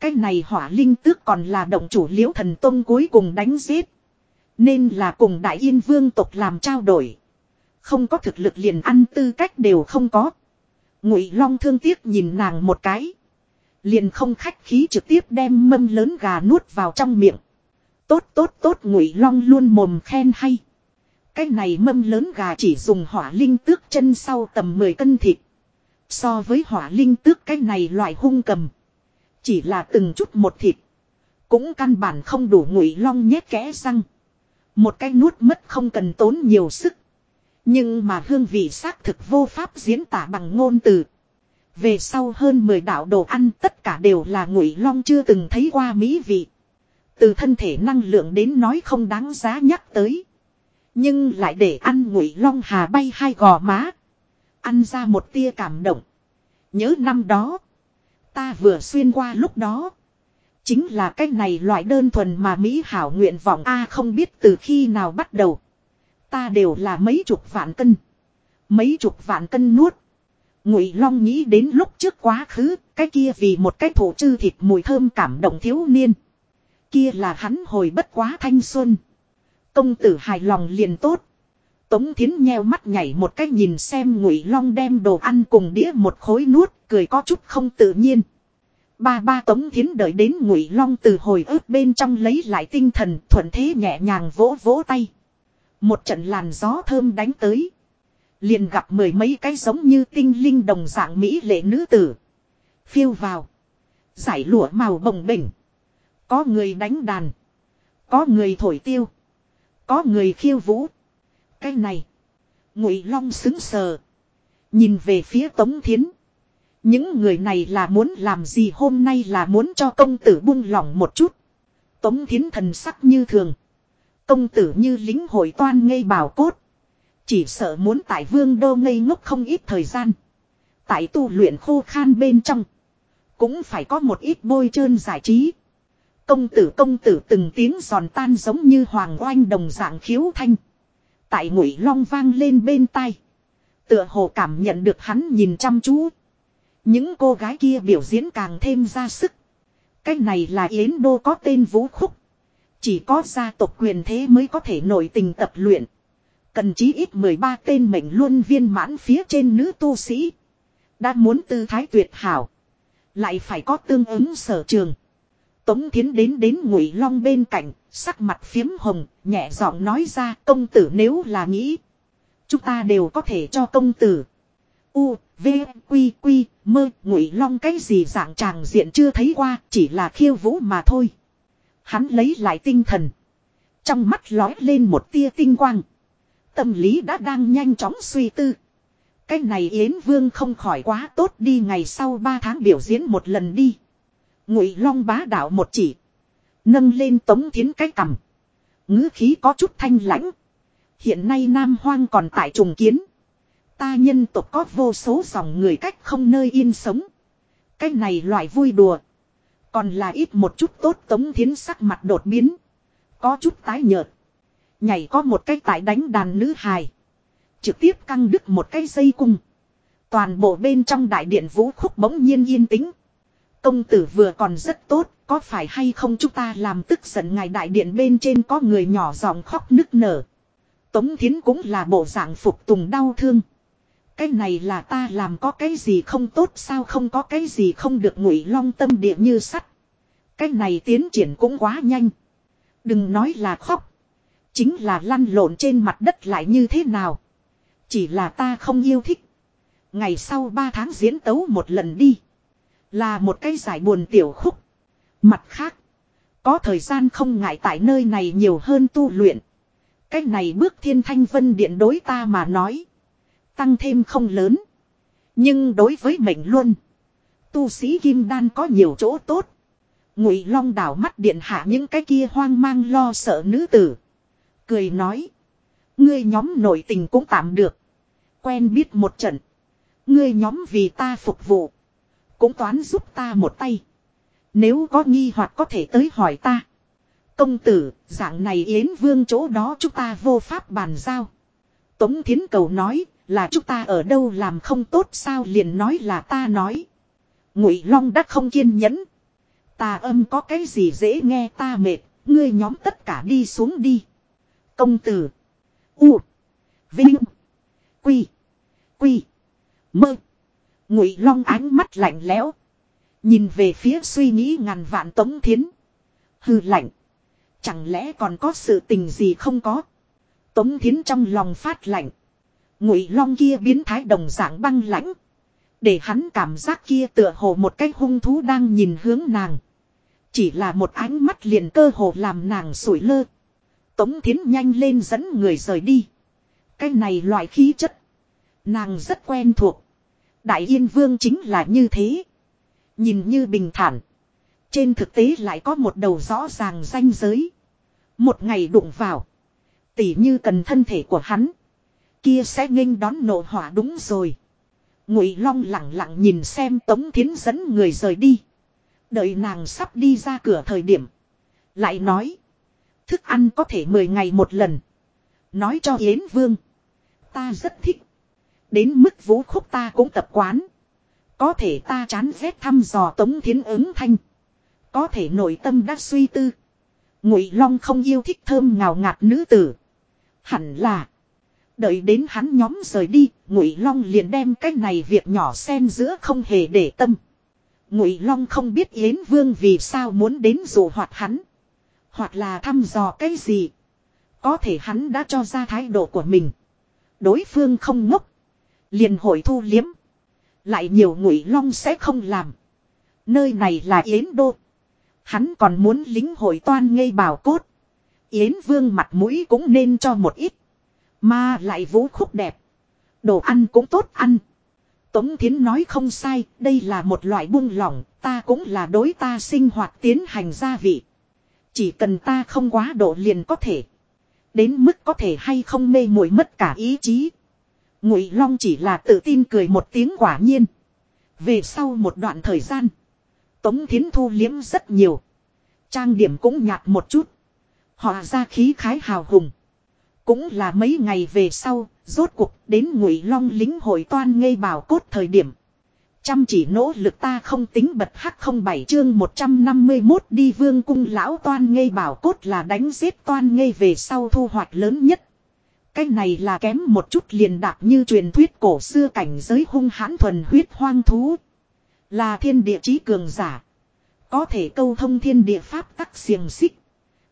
Cái này hỏa linh tước còn là động chủ liễu thần tông cuối cùng đánh giết. Nên là cùng đại yên vương tộc làm trao đổi. Không có thực lực liền ăn tư cách đều không có. Ngụy Long thương tiếc nhìn nàng một cái. Liền không khách khí trực tiếp đem mâm lớn gà nuốt vào trong miệng. Tốt tốt tốt, ngụy long luôn mồm khen hay. Cái này mâm lớn gà chỉ dùng hỏa linh tước chân sau tầm 10 cân thịt. So với hỏa linh tước cái này loại hung cầm. Chỉ là từng chút một thịt. Cũng căn bản không đủ ngụy long nhét kẽ răng. Một cái nuốt mất không cần tốn nhiều sức. Nhưng mà hương vị xác thực vô pháp diễn tả bằng ngôn từ. Về sau hơn 10 đạo đồ ăn tất cả đều là ngụy long chưa từng thấy qua mỹ vị. Từ thân thể năng lượng đến nói không đáng giá nhắc tới. Nhưng lại để ăn ngụy long hà bay hai gò má. Ăn ra một tia cảm động. Nhớ năm đó. Ta vừa xuyên qua lúc đó. Chính là cái này loại đơn thuần mà Mỹ hảo nguyện vọng A không biết từ khi nào bắt đầu. Ta đều là mấy chục vạn cân. Mấy chục vạn cân nuốt. Ngụy Long nghĩ đến lúc trước quá khứ, cái kia vì một cái thổ chư thịt mùi thơm cảm động thiếu niên. Kia là hắn hồi bất quá thanh xuân. Công tử hài lòng liền tốt. Tống Thiến nheo mắt nhảy một cái nhìn xem Ngụy Long đem đồ ăn cùng đĩa một khối nuốt, cười có chút không tự nhiên. Ba ba Tống Thiến đợi đến Ngụy Long từ hồi ức bên trong lấy lại tinh thần, thuận thế nhẹ nhàng vỗ vỗ tay. Một trận làn gió thơm đánh tới. Liền gặp mười mấy cái giống như tinh linh đồng dạng mỹ lệ nữ tử. Phiêu vào. Giải lụa màu bồng bềnh. Có người đánh đàn. Có người thổi tiêu. Có người khiêu vũ. Cái này. Ngụy Long xứng sờ. Nhìn về phía Tống Thiến. Những người này là muốn làm gì hôm nay là muốn cho công tử buông lỏng một chút. Tống Thiến thần sắc như thường. Công tử như lính hội toan ngây bảo cốt. Chỉ sợ muốn tại vương đô ngây ngốc không ít thời gian. Tại tu luyện khô khan bên trong. Cũng phải có một ít bôi trơn giải trí. Công tử công tử từng tiếng giòn tan giống như hoàng oanh đồng dạng khiếu thanh. Tại ngụy long vang lên bên tai. Tựa hồ cảm nhận được hắn nhìn chăm chú. Những cô gái kia biểu diễn càng thêm ra sức. Cái này là Yến Đô có tên Vũ Khúc. Chỉ có gia tộc quyền thế mới có thể nổi tình tập luyện. Cần chí ít 13 tên mệnh luân viên mãn phía trên nữ tu sĩ. Đã muốn tư thái tuyệt hảo. Lại phải có tương ứng sở trường. Tống Thiến đến đến Ngụy Long bên cạnh, sắc mặt phiếm hồng, nhẹ giọng nói ra công tử nếu là nghĩ. Chúng ta đều có thể cho công tử. U, V, Quy, Quy, mơ, Ngụy Long cái gì dạng tràng diện chưa thấy qua, chỉ là khiêu vũ mà thôi. Hắn lấy lại tinh thần. Trong mắt lói lên một tia tinh quang. Tâm lý đã đang nhanh chóng suy tư. Cái này Yến Vương không khỏi quá tốt đi ngày sau ba tháng biểu diễn một lần đi. Ngụy Long bá đạo một chỉ. Nâng lên tống thiến cái cằm. ngữ khí có chút thanh lãnh. Hiện nay Nam Hoang còn tại trùng kiến. Ta nhân tộc có vô số dòng người cách không nơi yên sống. Cái này loại vui đùa. Còn là ít một chút tốt tống thiến sắc mặt đột biến. Có chút tái nhợt. Nhảy có một cái tại đánh đàn nữ hài. Trực tiếp căng đứt một cái dây cung. Toàn bộ bên trong đại điện vũ khúc bỗng nhiên yên tĩnh. Công tử vừa còn rất tốt, có phải hay không chúng ta làm tức giận ngài đại điện bên trên có người nhỏ giọng khóc nức nở. Tống Thiến cũng là bộ dạng phục tùng đau thương. Cái này là ta làm có cái gì không tốt sao không có cái gì không được ngụy long tâm địa như sắt. Cái này tiến triển cũng quá nhanh. Đừng nói là khóc. Chính là lăn lộn trên mặt đất lại như thế nào. Chỉ là ta không yêu thích. Ngày sau ba tháng diễn tấu một lần đi. Là một cái giải buồn tiểu khúc. Mặt khác. Có thời gian không ngại tại nơi này nhiều hơn tu luyện. Cái này bước thiên thanh vân điện đối ta mà nói. Tăng thêm không lớn. Nhưng đối với mệnh luôn. Tu sĩ kim đan có nhiều chỗ tốt. Ngụy long đảo mắt điện hạ những cái kia hoang mang lo sợ nữ tử. Cười nói. Ngươi nhóm nội tình cũng tạm được. Quen biết một trận. Ngươi nhóm vì ta phục vụ. Cũng toán giúp ta một tay. Nếu có nghi hoặc có thể tới hỏi ta. Công tử, dạng này Yến Vương chỗ đó chúng ta vô pháp bàn giao. Tống Thiến Cầu nói, là chúng ta ở đâu làm không tốt sao liền nói là ta nói. Ngụy Long đã không kiên nhẫn. Ta âm có cái gì dễ nghe ta mệt, ngươi nhóm tất cả đi xuống đi. Công tử. U. Vinh. Quy. Quy. Mơ. Ngụy Long ánh mắt lạnh lẽo. Nhìn về phía suy nghĩ ngàn vạn tống thiến. Hư lạnh. Chẳng lẽ còn có sự tình gì không có. Tống Thiến trong lòng phát lạnh. Ngụy long kia biến thái đồng dạng băng lãnh. Để hắn cảm giác kia tựa hồ một cái hung thú đang nhìn hướng nàng. Chỉ là một ánh mắt liền cơ hồ làm nàng sủi lơ. Tống Thiến nhanh lên dẫn người rời đi. Cái này loại khí chất. Nàng rất quen thuộc. Đại Yên Vương chính là như thế. Nhìn như bình thản. Trên thực tế lại có một đầu rõ ràng ranh giới. Một ngày đụng vào. Tỉ như cần thân thể của hắn. Kia sẽ nghênh đón nổ hỏa đúng rồi. Ngụy Long lặng lặng nhìn xem Tống Thiến dẫn người rời đi. Đợi nàng sắp đi ra cửa thời điểm. Lại nói. Thức ăn có thể 10 ngày một lần. Nói cho Yến Vương. Ta rất thích. Đến mức vũ khúc ta cũng tập quán. Có thể ta chán ghét thăm dò Tống Thiến ứng thanh. Có thể nội tâm đã suy tư. Ngụy Long không yêu thích thơm ngào ngạt nữ tử. Hẳn là. Đợi đến hắn nhóm rời đi, Ngụy Long liền đem cái này việc nhỏ xen giữa không hề để tâm. Ngụy Long không biết Yến Vương vì sao muốn đến dụ hoạt hắn. Hoặc là thăm dò cái gì. Có thể hắn đã cho ra thái độ của mình. Đối phương không ngốc. Liền hội thu liếm. Lại nhiều Ngụy Long sẽ không làm. Nơi này là Yến Đô. Hắn còn muốn lính hội toan ngây bảo cốt. Yến Vương mặt mũi cũng nên cho một ít. Mà lại vũ khúc đẹp. Đồ ăn cũng tốt ăn. Tống Thiến nói không sai, đây là một loại buông lỏng, ta cũng là đối ta sinh hoạt tiến hành gia vị. Chỉ cần ta không quá độ liền có thể. Đến mức có thể hay không mê muội mất cả ý chí. Ngụy Long chỉ là tự tin cười một tiếng quả nhiên. Về sau một đoạn thời gian. Tống Thiến thu liếm rất nhiều. Trang điểm cũng nhạt một chút. Họ ra khí khái hào hùng. Cũng là mấy ngày về sau, rốt cuộc đến ngụy long lính hội toan ngây bảo cốt thời điểm. Chăm chỉ nỗ lực ta không tính bật hắc không bảy chương 151 đi vương cung lão toan ngây bảo cốt là đánh giết toan ngây về sau thu hoạch lớn nhất. Cái này là kém một chút liền đạp như truyền thuyết cổ xưa cảnh giới hung hãn thuần huyết hoang thú. Là thiên địa chí cường giả. Có thể câu thông thiên địa pháp tắc xiềng xích.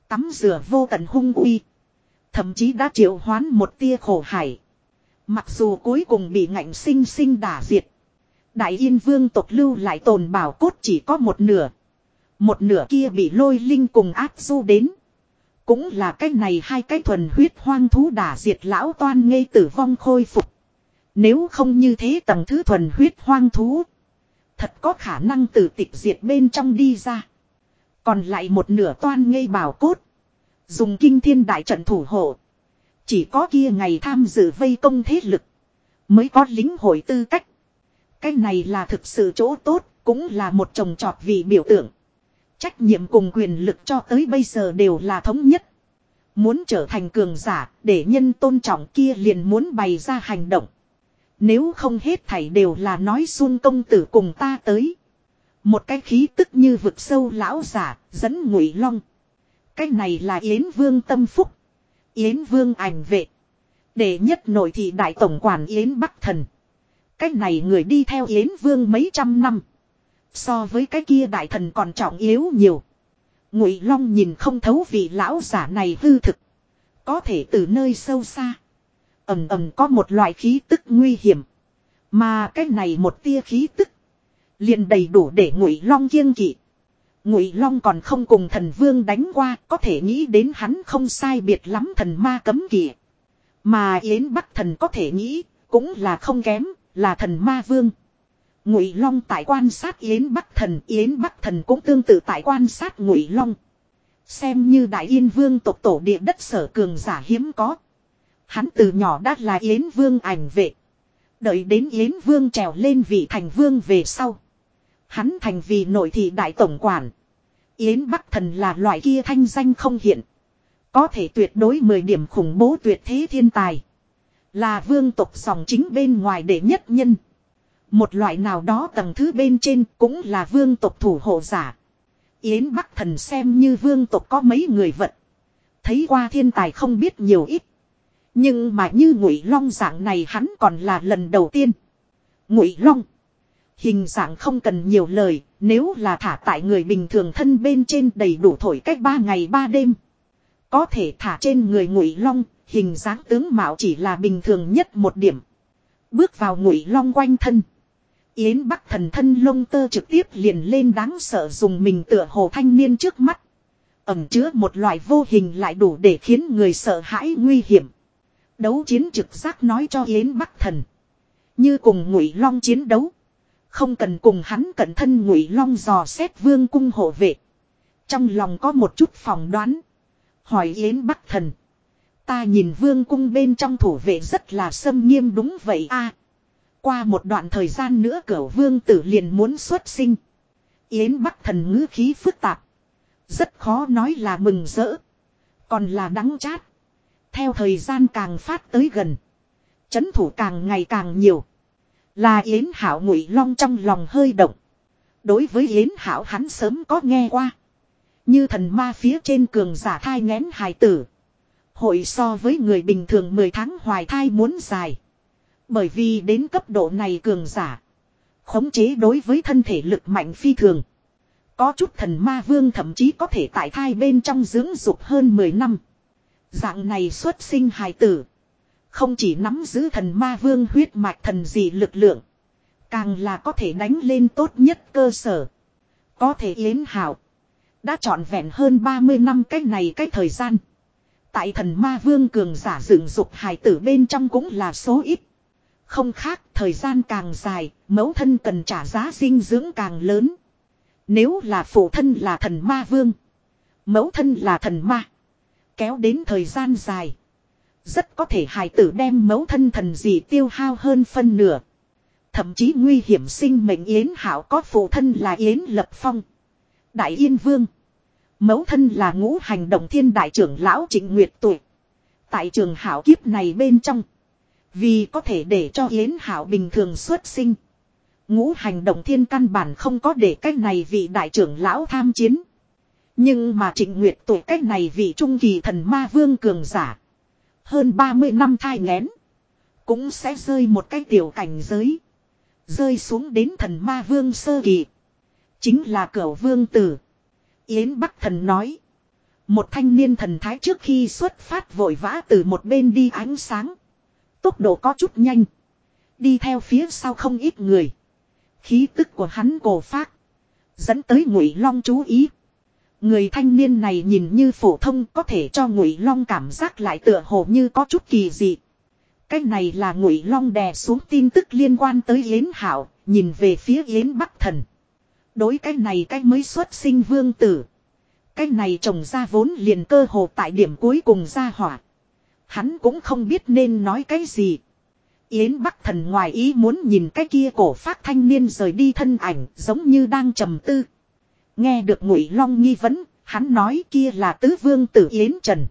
Tắm rửa vô tận hung uy. Thậm chí đã triệu hoán một tia khổ hải. Mặc dù cuối cùng bị ngạnh sinh sinh đả diệt. Đại Yên Vương tộc lưu lại tồn bảo cốt chỉ có một nửa. Một nửa kia bị lôi linh cùng áp du đến. Cũng là cái này hai cái thuần huyết hoang thú đả diệt lão toan ngây tử vong khôi phục. Nếu không như thế tầng thứ thuần huyết hoang thú. Thật có khả năng từ tịch diệt bên trong đi ra. Còn lại một nửa toan ngây bảo cốt. Dùng kinh thiên đại trận thủ hộ. Chỉ có kia ngày tham dự vây công thế lực. Mới có lính hội tư cách. Cái này là thực sự chỗ tốt. Cũng là một trồng trọt vì biểu tượng. Trách nhiệm cùng quyền lực cho tới bây giờ đều là thống nhất. Muốn trở thành cường giả, để nhân tôn trọng kia liền muốn bày ra hành động. Nếu không hết thảy đều là nói xuân công tử cùng ta tới. Một cái khí tức như vực sâu lão giả, dẫn ngụy long. Cái này là Yến Vương tâm phúc. Yến Vương ảnh vệ. để nhất nội thị đại tổng quản Yến Bắc Thần. Cái này người đi theo Yến Vương mấy trăm năm. So với cái kia đại thần còn trọng yếu nhiều. Ngụy Long nhìn không thấu vị lão giả này hư thực. Có thể từ nơi sâu xa. ầm ầm có một loại khí tức nguy hiểm. Mà cái này một tia khí tức. liền đầy đủ để Ngụy Long kiêng kỵ. Ngụy Long còn không cùng thần vương đánh qua, có thể nghĩ đến hắn không sai biệt lắm thần ma cấm kỵ. Mà Yến Bắc thần có thể nghĩ, cũng là không kém, là thần ma vương. Ngụy Long tại quan sát Yến Bắc thần, Yến Bắc thần cũng tương tự tại quan sát Ngụy Long. Xem như Đại Yên Vương tộc tổ địa đất sở cường giả hiếm có. Hắn từ nhỏ đã là Yến Vương ảnh vệ. Đợi đến Yến Vương trèo lên vị thành vương về sau. Hắn thành vì nội thị đại tổng quản. Yến Bắc Thần là loại kia thanh danh không hiện. Có thể tuyệt đối 10 điểm khủng bố tuyệt thế thiên tài. Là vương tộc sòng chính bên ngoài để nhất nhân. Một loại nào đó tầng thứ bên trên cũng là vương tộc thủ hộ giả. Yến Bắc Thần xem như vương tộc có mấy người vật. Thấy qua thiên tài không biết nhiều ít. Nhưng mà như Ngụy Long dạng này hắn còn là lần đầu tiên. Ngụy Long. Hình dạng không cần nhiều lời, nếu là thả tại người bình thường thân bên trên đầy đủ thổi cách ba ngày ba đêm. Có thể thả trên người ngụy long, hình dáng tướng mạo chỉ là bình thường nhất một điểm. Bước vào ngụy long quanh thân. Yến Bắc thần thân lông tơ trực tiếp liền lên đáng sợ dùng mình tựa hồ thanh niên trước mắt. Ẩm chứa một loại vô hình lại đủ để khiến người sợ hãi nguy hiểm. Đấu chiến trực giác nói cho Yến Bắc thần. Như cùng ngụy long chiến đấu. Không cần cùng hắn cẩn thân ngụy long dò xét vương cung hộ vệ. Trong lòng có một chút phỏng đoán. Hỏi Yến Bắc thần. Ta nhìn vương cung bên trong thủ vệ rất là xâm nghiêm đúng vậy a Qua một đoạn thời gian nữa cửa vương tử liền muốn xuất sinh. Yến Bắc thần ngữ khí phức tạp. Rất khó nói là mừng rỡ. Còn là đắng chát. Theo thời gian càng phát tới gần. Chấn thủ càng ngày càng nhiều. Là Yến Hảo ngụy long trong lòng hơi động. Đối với Yến Hảo hắn sớm có nghe qua. Như thần ma phía trên cường giả thai ngén hài tử. Hội so với người bình thường 10 tháng hoài thai muốn dài. Bởi vì đến cấp độ này cường giả. Khống chế đối với thân thể lực mạnh phi thường. Có chút thần ma vương thậm chí có thể tại thai bên trong dưỡng dục hơn 10 năm. Dạng này xuất sinh hài tử. Không chỉ nắm giữ thần ma vương huyết mạch thần dị lực lượng. Càng là có thể đánh lên tốt nhất cơ sở. Có thể yến hảo. Đã trọn vẹn hơn 30 năm cách này cách thời gian. Tại thần ma vương cường giả dựng dục hài tử bên trong cũng là số ít. Không khác, thời gian càng dài, mẫu thân cần trả giá dinh dưỡng càng lớn. Nếu là phụ thân là thần ma vương, mẫu thân là thần ma. Kéo đến thời gian dài. Rất có thể hài tử đem mẫu thân thần gì tiêu hao hơn phân nửa. Thậm chí nguy hiểm sinh mệnh Yến Hảo có phụ thân là Yến Lập Phong. Đại Yên Vương. Mẫu thân là ngũ hành động thiên đại trưởng lão trịnh Nguyệt tuổi. Tại trường Hảo kiếp này bên trong. Vì có thể để cho Yến Hảo bình thường xuất sinh. Ngũ hành động thiên căn bản không có để cách này vị đại trưởng lão tham chiến. Nhưng mà trịnh Nguyệt tuổi cách này vị trung kỳ thần ma vương cường giả. Hơn 30 năm thai ngén. Cũng sẽ rơi một cái tiểu cảnh giới. Rơi xuống đến thần ma vương sơ kỳ. Chính là cửa vương tử. Yến Bắc thần nói. Một thanh niên thần thái trước khi xuất phát vội vã từ một bên đi ánh sáng. Tốc độ có chút nhanh. Đi theo phía sau không ít người. Khí tức của hắn cổ phát. Dẫn tới ngụy long chú ý. Người thanh niên này nhìn như phổ thông có thể cho ngụy long cảm giác lại tựa hồ như có chút kỳ dị. Cái này là ngụy long đè xuống tin tức liên quan tới Yến Hảo, nhìn về phía Yến Bắc Thần. Đối cái này cái mới xuất sinh vương tử. Cái này trồng ra vốn liền cơ hồ tại điểm cuối cùng ra hỏa. Hắn cũng không biết nên nói cái gì. Yến Bắc Thần ngoài ý muốn nhìn cái kia cổ phát thanh niên rời đi thân ảnh giống như đang trầm tư. Nghe được Ngụy Long nghi vấn, hắn nói kia là tứ vương tử Yến Trần.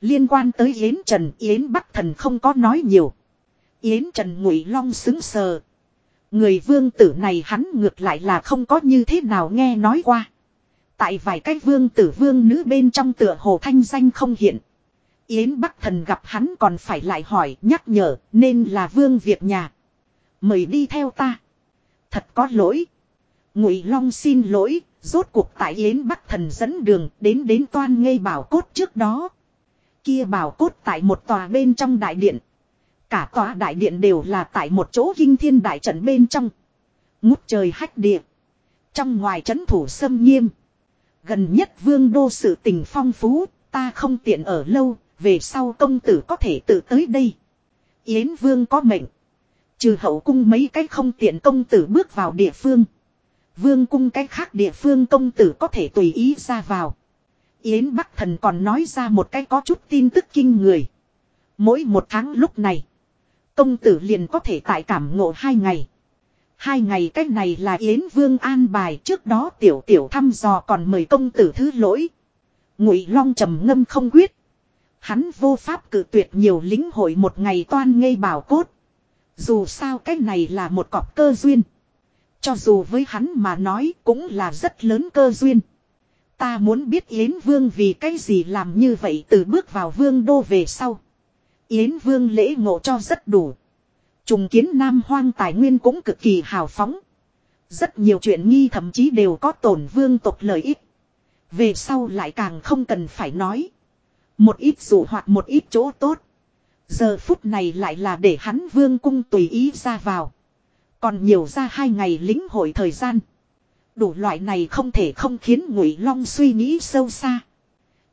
Liên quan tới Yến Trần, Yến Bắc Thần không có nói nhiều. Yến Trần Ngụy Long xứng sờ. Người vương tử này hắn ngược lại là không có như thế nào nghe nói qua. Tại vài cái vương tử vương nữ bên trong tựa hồ thanh danh không hiện. Yến Bắc Thần gặp hắn còn phải lại hỏi nhắc nhở nên là vương việc nhà. Mời đi theo ta. Thật có lỗi. Ngụy Long xin lỗi, rốt cuộc tại Yến Bắc Thần dẫn đường đến đến toan ngây bảo cốt trước đó. Kia bảo cốt tại một tòa bên trong đại điện. Cả tòa đại điện đều là tại một chỗ kinh thiên đại trận bên trong. Ngút trời hách địa. Trong ngoài trấn thủ xâm nghiêm. Gần nhất vương đô sự tình phong phú, ta không tiện ở lâu, về sau công tử có thể tự tới đây. Yến vương có mệnh. Trừ hậu cung mấy cái không tiện công tử bước vào địa phương. Vương cung cái khác địa phương công tử có thể tùy ý ra vào. Yến Bắc Thần còn nói ra một cái có chút tin tức kinh người. Mỗi một tháng lúc này. Công tử liền có thể tại cảm ngộ hai ngày. Hai ngày cách này là Yến Vương an bài, trước đó tiểu tiểu thăm dò còn mời công tử thứ lỗi. Ngụy Long trầm ngâm không quyết. Hắn vô pháp cử tuyệt nhiều lính hội một ngày toan ngây bảo cốt. Dù sao cách này là một cọp cơ duyên. Cho dù với hắn mà nói cũng là rất lớn cơ duyên. Ta muốn biết Yến Vương vì cái gì làm như vậy từ bước vào Vương Đô về sau. Yến Vương lễ ngộ cho rất đủ. Trùng kiến Nam Hoang tài nguyên cũng cực kỳ hào phóng. Rất nhiều chuyện nghi thậm chí đều có tổn vương tộc lợi ích. Về sau lại càng không cần phải nói. Một ít dụ hoặc một ít chỗ tốt. Giờ phút này lại là để hắn vương cung tùy ý ra vào. Còn nhiều ra hai ngày lính hội thời gian. Đủ loại này không thể không khiến ngụy long suy nghĩ sâu xa.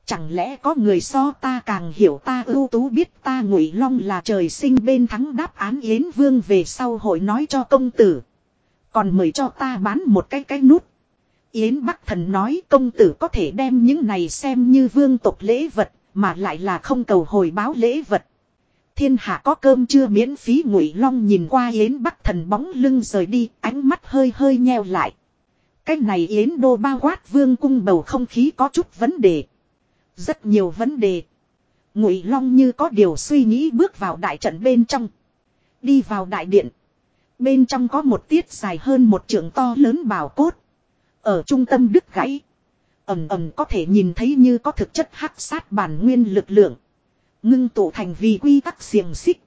Chẳng lẽ có người so ta càng hiểu ta ưu tú biết ta ngụy long là trời sinh bên thắng đáp án yến vương về sau hội nói cho công tử. Còn mời cho ta bán một cái cái nút. Yến Bắc Thần nói công tử có thể đem những này xem như vương tộc lễ vật, mà lại là không cầu hồi báo lễ vật. Thiên hạ có cơm chưa miễn phí ngụy long nhìn qua Yến Bắc Thần bóng lưng rời đi, ánh mắt hơi hơi nheo lại. Cái này Yến Đô bao quát vương cung bầu không khí có chút vấn đề. Rất nhiều vấn đề. Ngụy Long như có điều suy nghĩ bước vào đại trận bên trong. Đi vào đại điện. Bên trong có một tiết dài hơn một trường to lớn bảo cốt. Ở trung tâm đứt gãy. Ẩm ẩm có thể nhìn thấy như có thực chất hắc sát bản nguyên lực lượng. Ngưng tụ thành vì quy tắc xiềng xích.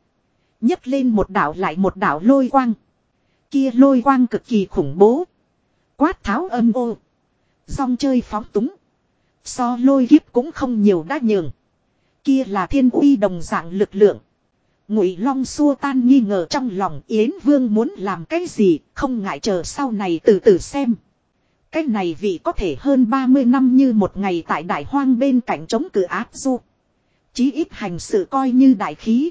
nhấc lên một đảo lại một đảo lôi quang. Kia lôi quang cực kỳ khủng bố. Quát tháo âm ô. Dòng chơi phóng túng. So lôi kiếp cũng không nhiều đã nhường. Kia là thiên uy đồng dạng lực lượng. Ngụy Long xua tan nghi ngờ trong lòng Yến Vương muốn làm cái gì, không ngại chờ sau này từ từ xem. Cái này vị có thể hơn 30 năm như một ngày tại đại hoang bên cạnh chống cự áp du. Chí ít hành sự coi như đại khí.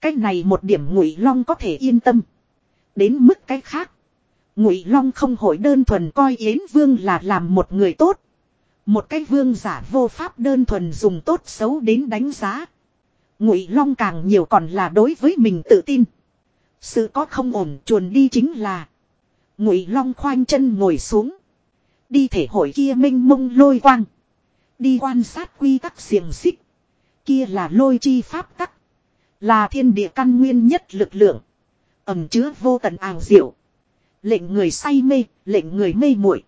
Cái này một điểm Ngụy Long có thể yên tâm. Đến mức cái khác. Ngụy Long không hội đơn thuần coi Yến Vương là làm một người tốt. Một cái vương giả vô pháp đơn thuần dùng tốt xấu đến đánh giá. Ngụy Long càng nhiều còn là đối với mình tự tin. Sự có không ổn chuồn đi chính là. Ngụy Long khoanh chân ngồi xuống. Đi thể hội kia minh mông lôi quang. Đi quan sát quy tắc xiềng xích. Kia là lôi chi pháp tắc. Là thiên địa căn nguyên nhất lực lượng. ẩm chứa vô tận ảo diệu. Lệnh người say mê, lệnh người mê muội.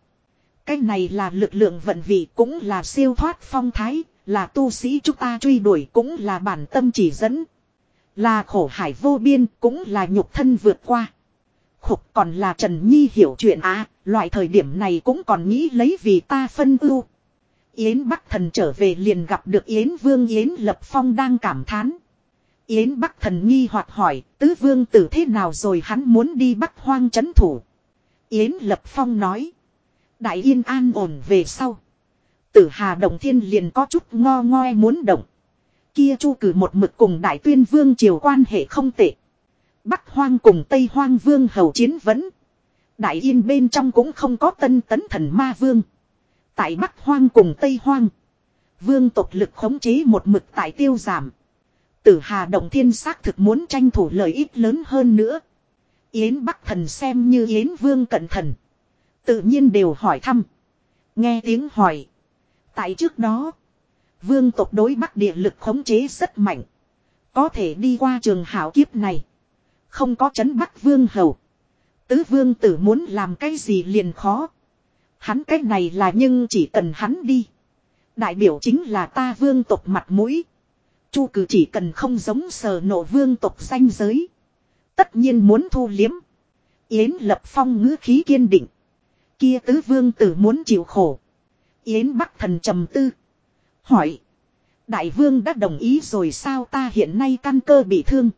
Cái này là lực lượng vận vị cũng là siêu thoát phong thái, là tu sĩ chúng ta truy đuổi cũng là bản tâm chỉ dẫn. Là khổ hải vô biên cũng là nhục thân vượt qua. Khục còn là Trần Nhi hiểu chuyện á, loại thời điểm này cũng còn nghĩ lấy vì ta phân ưu. Yến Bắc Thần trở về liền gặp được Yến Vương Yến Lập Phong đang cảm thán. Yến Bắc Thần nghi hoặc hỏi, tứ vương tử thế nào rồi hắn muốn đi Bắc Hoang chấn thủ. Yến Lập Phong nói. Đại yên an ổn về sau. Tử Hà Đồng Thiên liền có chút ngo ngoe muốn động. Kia chu cử một mực cùng Đại Tuyên Vương triều quan hệ không tệ. Bắc Hoang cùng Tây Hoang Vương hầu chiến vẫn. Đại Yên bên trong cũng không có tân tấn thần ma vương. Tại Bắc Hoang cùng Tây Hoang. Vương tộc lực khống chế một mực tại tiêu giảm. Tử Hà Động Thiên xác thực muốn tranh thủ lợi ích lớn hơn nữa. Yến Bắc Thần xem như Yến Vương cận thần. Tự nhiên đều hỏi thăm. Nghe tiếng hỏi. Tại trước đó. Vương tộc đối Bắc địa lực khống chế rất mạnh. Có thể đi qua trường hảo kiếp này. Không có chấn Bắc Vương hầu. Tứ Vương tử muốn làm cái gì liền khó. Hắn cái này là nhưng chỉ cần hắn đi. Đại biểu chính là ta vương tộc mặt mũi. Chu cử chỉ cần không giống sờ nộ vương tộc danh giới. Tất nhiên muốn thu liếm. Yến lập phong ngữ khí kiên định. Kia tứ vương tử muốn chịu khổ. Yến bắc thần trầm tư. Hỏi. Đại vương đã đồng ý rồi sao ta hiện nay căn cơ bị thương.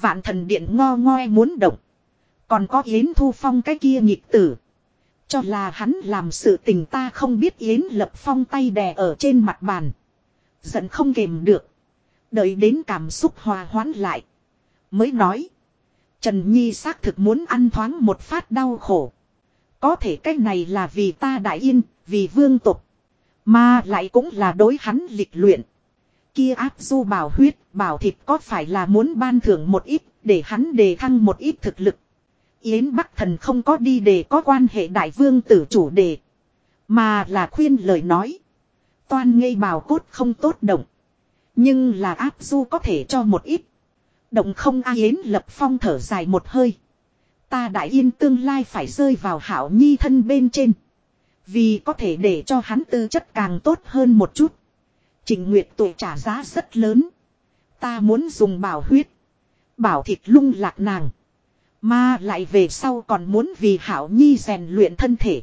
Vạn thần điện ngo ngoe muốn động. Còn có Yến thu phong cái kia nhịp tử. Cho là hắn làm sự tình ta không biết Yến lập phong tay đè ở trên mặt bàn. Giận không kềm được. Đợi đến cảm xúc hòa hoãn lại. Mới nói. Trần Nhi xác thực muốn ăn thoáng một phát đau khổ. Có thể cái này là vì ta đại yên, vì vương tục. Mà lại cũng là đối hắn lịch luyện. Kia áp du bảo huyết, bảo thịt có phải là muốn ban thưởng một ít, để hắn đề thăng một ít thực lực. Yến Bắc Thần không có đi để có quan hệ đại vương tử chủ đề. Mà là khuyên lời nói. Toan ngây bào cốt không tốt động. Nhưng là áp du có thể cho một ít. Động không A yến lập phong thở dài một hơi. Ta đại yên tương lai phải rơi vào hảo nhi thân bên trên. Vì có thể để cho hắn tư chất càng tốt hơn một chút. Trình Nguyệt tuổi trả giá rất lớn. Ta muốn dùng bảo huyết. Bảo thịt lung lạc nàng. Mà lại về sau còn muốn vì hảo nhi rèn luyện thân thể.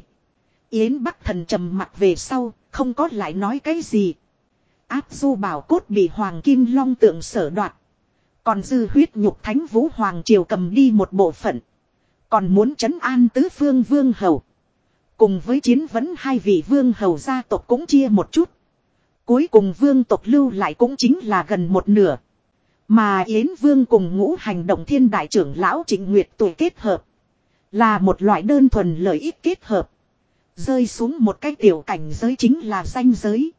Yến Bắc thần trầm mặt về sau, không có lại nói cái gì. Áp du bảo cốt bị Hoàng Kim Long tượng sở đoạt. Còn dư huyết nhục thánh vũ Hoàng Triều cầm đi một bộ phận. Còn muốn trấn an tứ phương vương hầu. Cùng với chiến vấn hai vị vương hầu gia tộc cũng chia một chút. Cuối cùng vương tộc lưu lại cũng chính là gần một nửa. Mà Yến Vương cùng ngũ hành động thiên đại trưởng lão Trịnh Nguyệt tuổi kết hợp. Là một loại đơn thuần lợi ích kết hợp. Rơi xuống một cái tiểu cảnh giới chính là danh giới.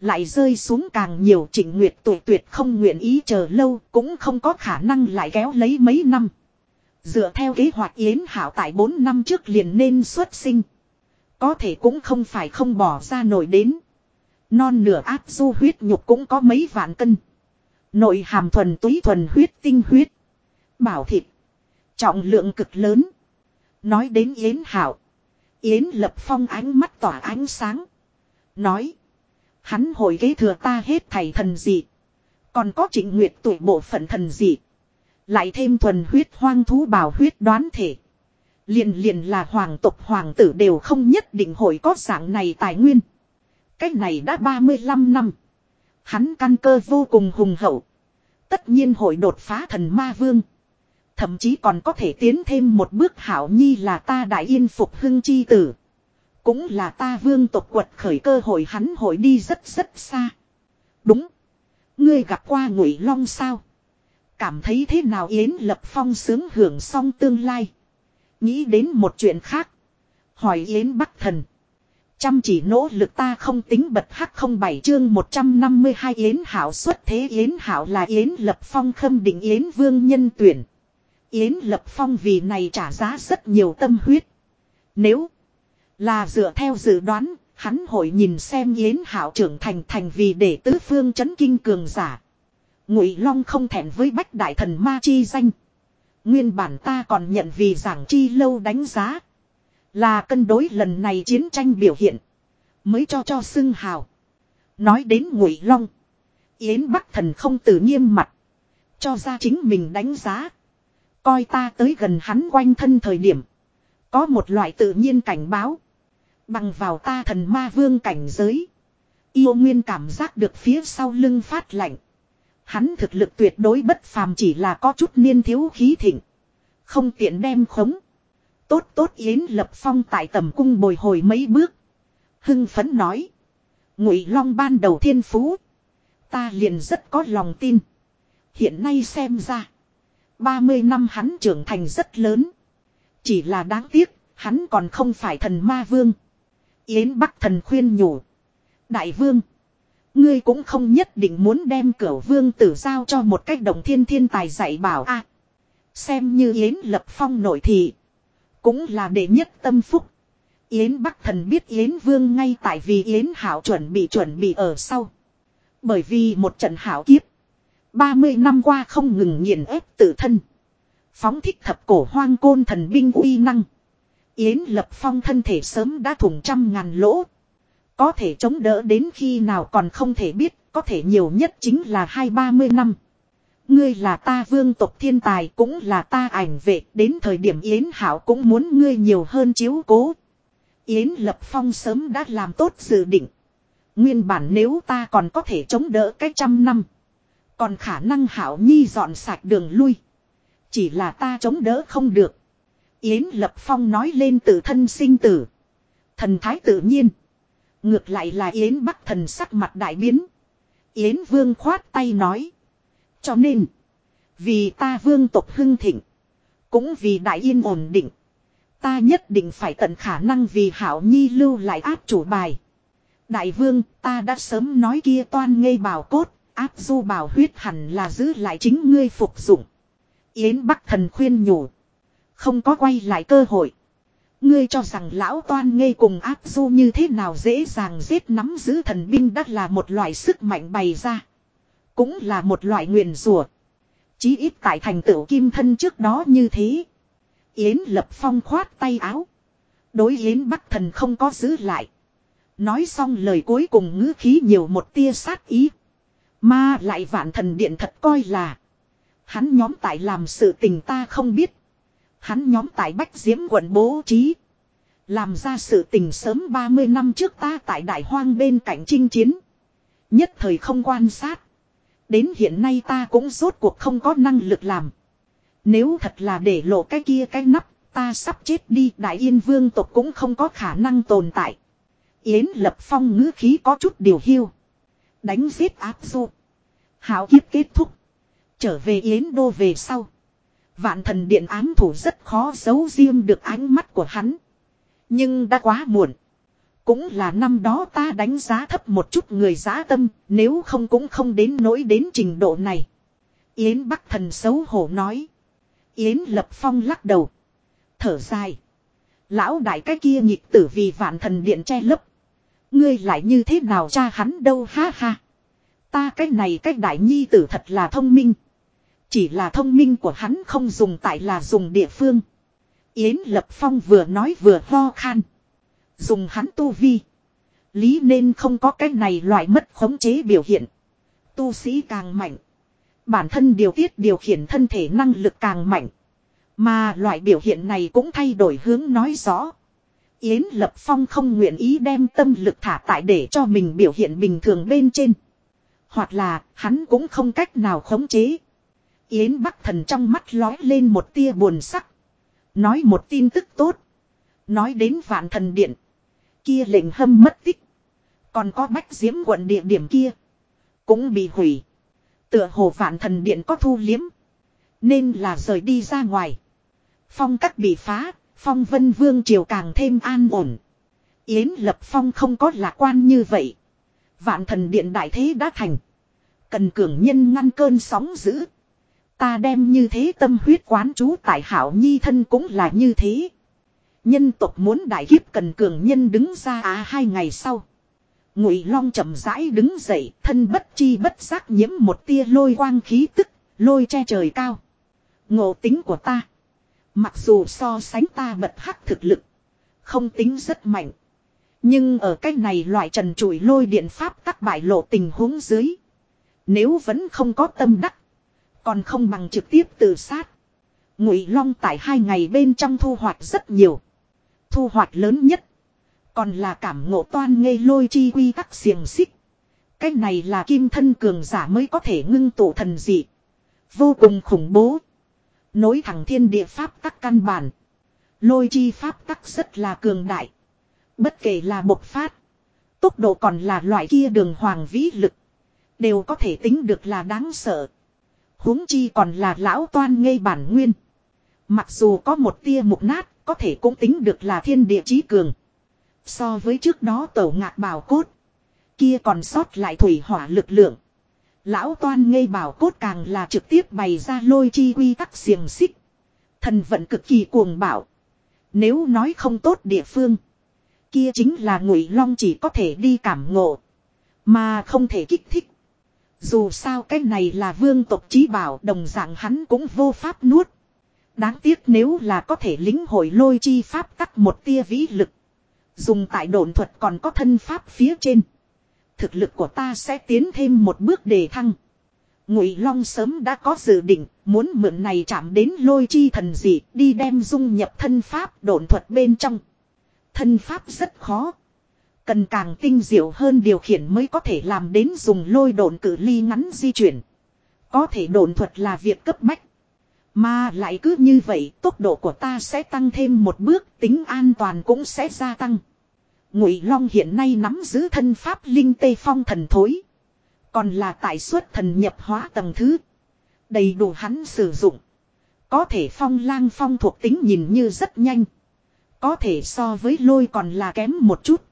Lại rơi xuống càng nhiều Trịnh Nguyệt tuổi tuyệt không nguyện ý chờ lâu, cũng không có khả năng lại kéo lấy mấy năm. Dựa theo kế hoạch Yến Hảo tại 4 năm trước liền nên xuất sinh. Có thể cũng không phải không bỏ ra nổi đến. Non nửa áp du huyết nhục cũng có mấy vạn cân. Nội hàm thuần túy thuần huyết tinh huyết. Bảo thịt. Trọng lượng cực lớn. Nói đến Yến Hảo. Yến Lập Phong ánh mắt tỏa ánh sáng. Nói. Hắn hồi kế thừa ta hết thầy thần dị. Còn có trịnh nguyệt tuổi bộ phận thần dị. Lại thêm thuần huyết hoang thú bảo huyết đoán thể. Liền liền là hoàng tộc hoàng tử đều không nhất định hội có dạng này tài nguyên. Cách này đã 35 năm. Hắn căn cơ vô cùng hùng hậu. Tất nhiên hội đột phá thần ma vương. Thậm chí còn có thể tiến thêm một bước hảo nhi là ta đại yên phục hưng chi tử. Cũng là ta vương tộc quật khởi cơ hội hắn hội đi rất rất xa. Đúng. Ngươi gặp qua ngụy long sao? Cảm thấy thế nào Yến Lập Phong sướng hưởng xong tương lai. Nghĩ đến một chuyện khác. Hỏi Yến Bắc Thần. Chăm chỉ nỗ lực ta không tính bật hắc không bảy chương 152 Yến Hảo xuất thế Yến Hảo là Yến Lập Phong khâm định Yến Vương nhân tuyển. Yến Lập Phong vì này trả giá rất nhiều tâm huyết. Nếu là dựa theo dự đoán, hắn hội nhìn xem Yến Hảo trưởng thành thành vì để tứ phương chấn kinh cường giả. Ngụy Long không thẹn với bách đại thần ma chi danh. Nguyên bản ta còn nhận vì giảng chi lâu đánh giá. Là cân đối lần này chiến tranh biểu hiện. Mới cho cho xưng hào. Nói đến ngụy long. Yến Bắc thần không tự nghiêm mặt. Cho ra chính mình đánh giá. Coi ta tới gần hắn quanh thân thời điểm. Có một loại tự nhiên cảnh báo. Bằng vào ta thần ma vương cảnh giới. Yêu nguyên cảm giác được phía sau lưng phát lạnh. Hắn thực lực tuyệt đối bất phàm chỉ là có chút niên thiếu khí thịnh. Không tiện đem khống. Tốt tốt Yến Lập Phong tại tầm cung bồi hồi mấy bước. Hưng phấn nói. Ngụy Long ban đầu thiên phú. Ta liền rất có lòng tin. Hiện nay xem ra. 30 năm hắn trưởng thành rất lớn. Chỉ là đáng tiếc, hắn còn không phải thần ma vương. Yến Bắc thần khuyên nhủ. Đại vương. Ngươi cũng không nhất định muốn đem cửa vương tử giao cho một cách đồng thiên thiên tài dạy bảo a Xem như Yến Lập Phong nội thị. Cũng là đệ nhất tâm phúc. Yến Bắc Thần biết Yến Vương ngay tại vì Yến Hảo chuẩn bị chuẩn bị ở sau. Bởi vì một trận hảo kiếp. 30 năm qua không ngừng nghiền ép tự thân. Phóng thích thập cổ hoang côn thần binh uy năng. Yến Lập Phong thân thể sớm đã thủng trăm ngàn lỗ. Có thể chống đỡ đến khi nào còn không thể biết, có thể nhiều nhất chính là hai ba mươi năm. Ngươi là ta vương tộc thiên tài cũng là ta ảnh vệ đến thời điểm Yến Hảo cũng muốn ngươi nhiều hơn chiếu cố. Yến Lập Phong sớm đã làm tốt dự định. Nguyên bản nếu ta còn có thể chống đỡ cái trăm năm. Còn khả năng Hảo Nhi dọn sạch đường lui. Chỉ là ta chống đỡ không được. Yến Lập Phong nói lên tự thân sinh tử. Thần thái tự nhiên. Ngược lại là Yến Bắc thần sắc mặt đại biến. Yến Vương khoát tay nói. Cho nên, vì ta vương tộc hưng thịnh, cũng vì đại yên ổn định, ta nhất định phải tận khả năng vì hảo nhi lưu lại áp chủ bài. Đại vương, ta đã sớm nói kia toan ngây bảo cốt, áp du bảo huyết hẳn là giữ lại chính ngươi phục dụng. Yến Bắc thần khuyên nhủ. Không có quay lại cơ hội. Ngươi cho rằng lão toan ngây cùng áp du như thế nào dễ dàng giết nắm giữ thần binh đắt là một loại sức mạnh bày ra. Cũng là một loại nguyền rủa Chí ít tại thành tựu kim thân trước đó như thế. Yến lập phong khoát tay áo. Đối Yến Bắc thần không có giữ lại. Nói xong lời cuối cùng ngữ khí nhiều một tia sát ý. Mà lại vạn thần điện thật coi là. Hắn nhóm tại làm sự tình ta không biết. Hắn nhóm tại Bách Diễm quận bố trí. Làm ra sự tình sớm 30 năm trước ta tại đại hoang bên cạnh chinh chiến. Nhất thời không quan sát. Đến hiện nay ta cũng rốt cuộc không có năng lực làm. Nếu thật là để lộ cái kia cái nắp, ta sắp chết đi đại yên vương tộc cũng không có khả năng tồn tại. Yến lập phong ngữ khí có chút điều hiu. Đánh giết áp du. Hảo kiếp kết thúc. Trở về Yến đô về sau. Vạn thần điện ám thủ rất khó giấu riêng được ánh mắt của hắn. Nhưng đã quá muộn. Cũng là năm đó ta đánh giá thấp một chút người giá tâm, nếu không cũng không đến nỗi đến trình độ này. Yến Bắc thần xấu hổ nói. Yến Lập Phong lắc đầu. Thở dài. Lão đại cái kia nhịp tử vì vạn thần điện che lấp. Ngươi lại như thế nào cha hắn đâu ha ha. Ta cái này cái đại nhi tử thật là thông minh. Chỉ là thông minh của hắn không dùng tại là dùng địa phương. Yến Lập Phong vừa nói vừa ho khan. Dùng hắn tu vi. Lý nên không có cái này loại mất khống chế biểu hiện. Tu sĩ càng mạnh. Bản thân điều tiết điều khiển thân thể năng lực càng mạnh. Mà loại biểu hiện này cũng thay đổi hướng nói rõ. Yến Lập Phong không nguyện ý đem tâm lực thả tại để cho mình biểu hiện bình thường bên trên. Hoặc là, hắn cũng không cách nào khống chế. Yến Bắc Thần trong mắt lói lên một tia buồn sắc. Nói một tin tức tốt. Nói đến vạn thần điện. Kia lệnh hâm mất tích. Còn có bách diễm quận địa điểm kia. Cũng bị hủy. Tựa hồ vạn thần điện có thu liếm. Nên là rời đi ra ngoài. Phong cách bị phá. Phong vân vương triều càng thêm an ổn. Yến lập phong không có lạc quan như vậy. Vạn thần điện đại thế đã thành. Cần cường nhân ngăn cơn sóng dữ. Ta đem như thế tâm huyết quán chú tại hảo nhi thân cũng là như thế. Nhân tộc muốn đại kiếp cần cường nhân đứng ra á hai ngày sau. Ngụy Long chậm rãi đứng dậy, thân bất chi bất giác nhiễm một tia lôi quang khí tức, lôi che trời cao. Ngộ tính của ta. Mặc dù so sánh ta bật hắc thực lực. Không tính rất mạnh. Nhưng ở cách này loại trần trụi lôi điện pháp các bại lộ tình huống dưới. Nếu vẫn không có tâm đắc. Còn không bằng trực tiếp tự sát. Ngụy Long tại hai ngày bên trong thu hoạch rất nhiều. Thu hoạch lớn nhất. Còn là cảm ngộ toan ngây lôi chi quy tắc xiềng xích. Cái này là kim thân cường giả mới có thể ngưng tụ thần dị. Vô cùng khủng bố. Nối thẳng thiên địa pháp tắc căn bản. Lôi chi pháp tắc rất là cường đại. Bất kể là bộc phát. Tốc độ còn là loại kia đường hoàng vĩ lực. Đều có thể tính được là đáng sợ huống chi còn là lão toan ngây bản nguyên. Mặc dù có một tia mục nát, có thể cũng tính được là thiên địa chí cường. So với trước đó tẩu ngạc bảo cốt, kia còn sót lại thủy hỏa lực lượng. Lão toan ngây bảo cốt càng là trực tiếp bày ra lôi chi quy tắc xiềng xích. Thần vận cực kỳ cuồng bảo. Nếu nói không tốt địa phương, kia chính là ngụy long chỉ có thể đi cảm ngộ, mà không thể kích thích. Dù sao cái này là vương tộc trí bảo đồng dạng hắn cũng vô pháp nuốt. Đáng tiếc nếu là có thể lính hội lôi chi pháp tắc một tia vĩ lực. Dùng tại đồn thuật còn có thân pháp phía trên. Thực lực của ta sẽ tiến thêm một bước đề thăng. Ngụy Long sớm đã có dự định, muốn mượn này chạm đến lôi chi thần dị, đi đem dung nhập thân pháp đồn thuật bên trong. Thân pháp rất khó. Cần càng tinh diệu hơn điều khiển mới có thể làm đến dùng lôi độn cử ly ngắn di chuyển. Có thể độn thuật là việc cấp bách. Mà lại cứ như vậy, tốc độ của ta sẽ tăng thêm một bước, tính an toàn cũng sẽ gia tăng. Ngụy Long hiện nay nắm giữ thân pháp linh tê phong thần thối. Còn là tại suất thần nhập hóa tầng thứ. Đầy đủ hắn sử dụng. Có thể phong lang phong thuộc tính nhìn như rất nhanh. Có thể so với lôi còn là kém một chút.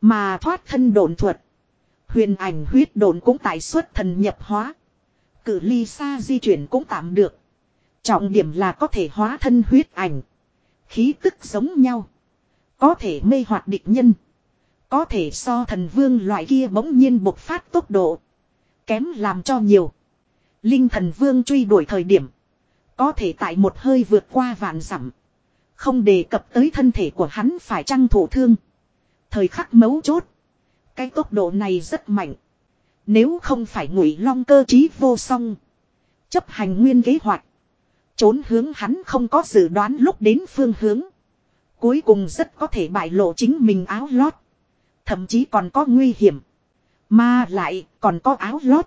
Mà thoát thân đồn thuật. Huyền ảnh huyết đồn cũng tại xuất thần nhập hóa. Cử ly xa di chuyển cũng tạm được. Trọng điểm là có thể hóa thân huyết ảnh. Khí tức giống nhau. Có thể mê hoạt địch nhân. Có thể so thần vương loại kia bỗng nhiên bộc phát tốc độ. Kém làm cho nhiều. Linh thần vương truy đuổi thời điểm. Có thể tại một hơi vượt qua vạn dặm Không đề cập tới thân thể của hắn phải trăng thổ thương. Thời khắc mấu chốt. Cái tốc độ này rất mạnh. Nếu không phải ngụy long cơ trí vô song. Chấp hành nguyên kế hoạch. Trốn hướng hắn không có dự đoán lúc đến phương hướng. Cuối cùng rất có thể bại lộ chính mình áo lót. Thậm chí còn có nguy hiểm. Mà lại còn có áo lót.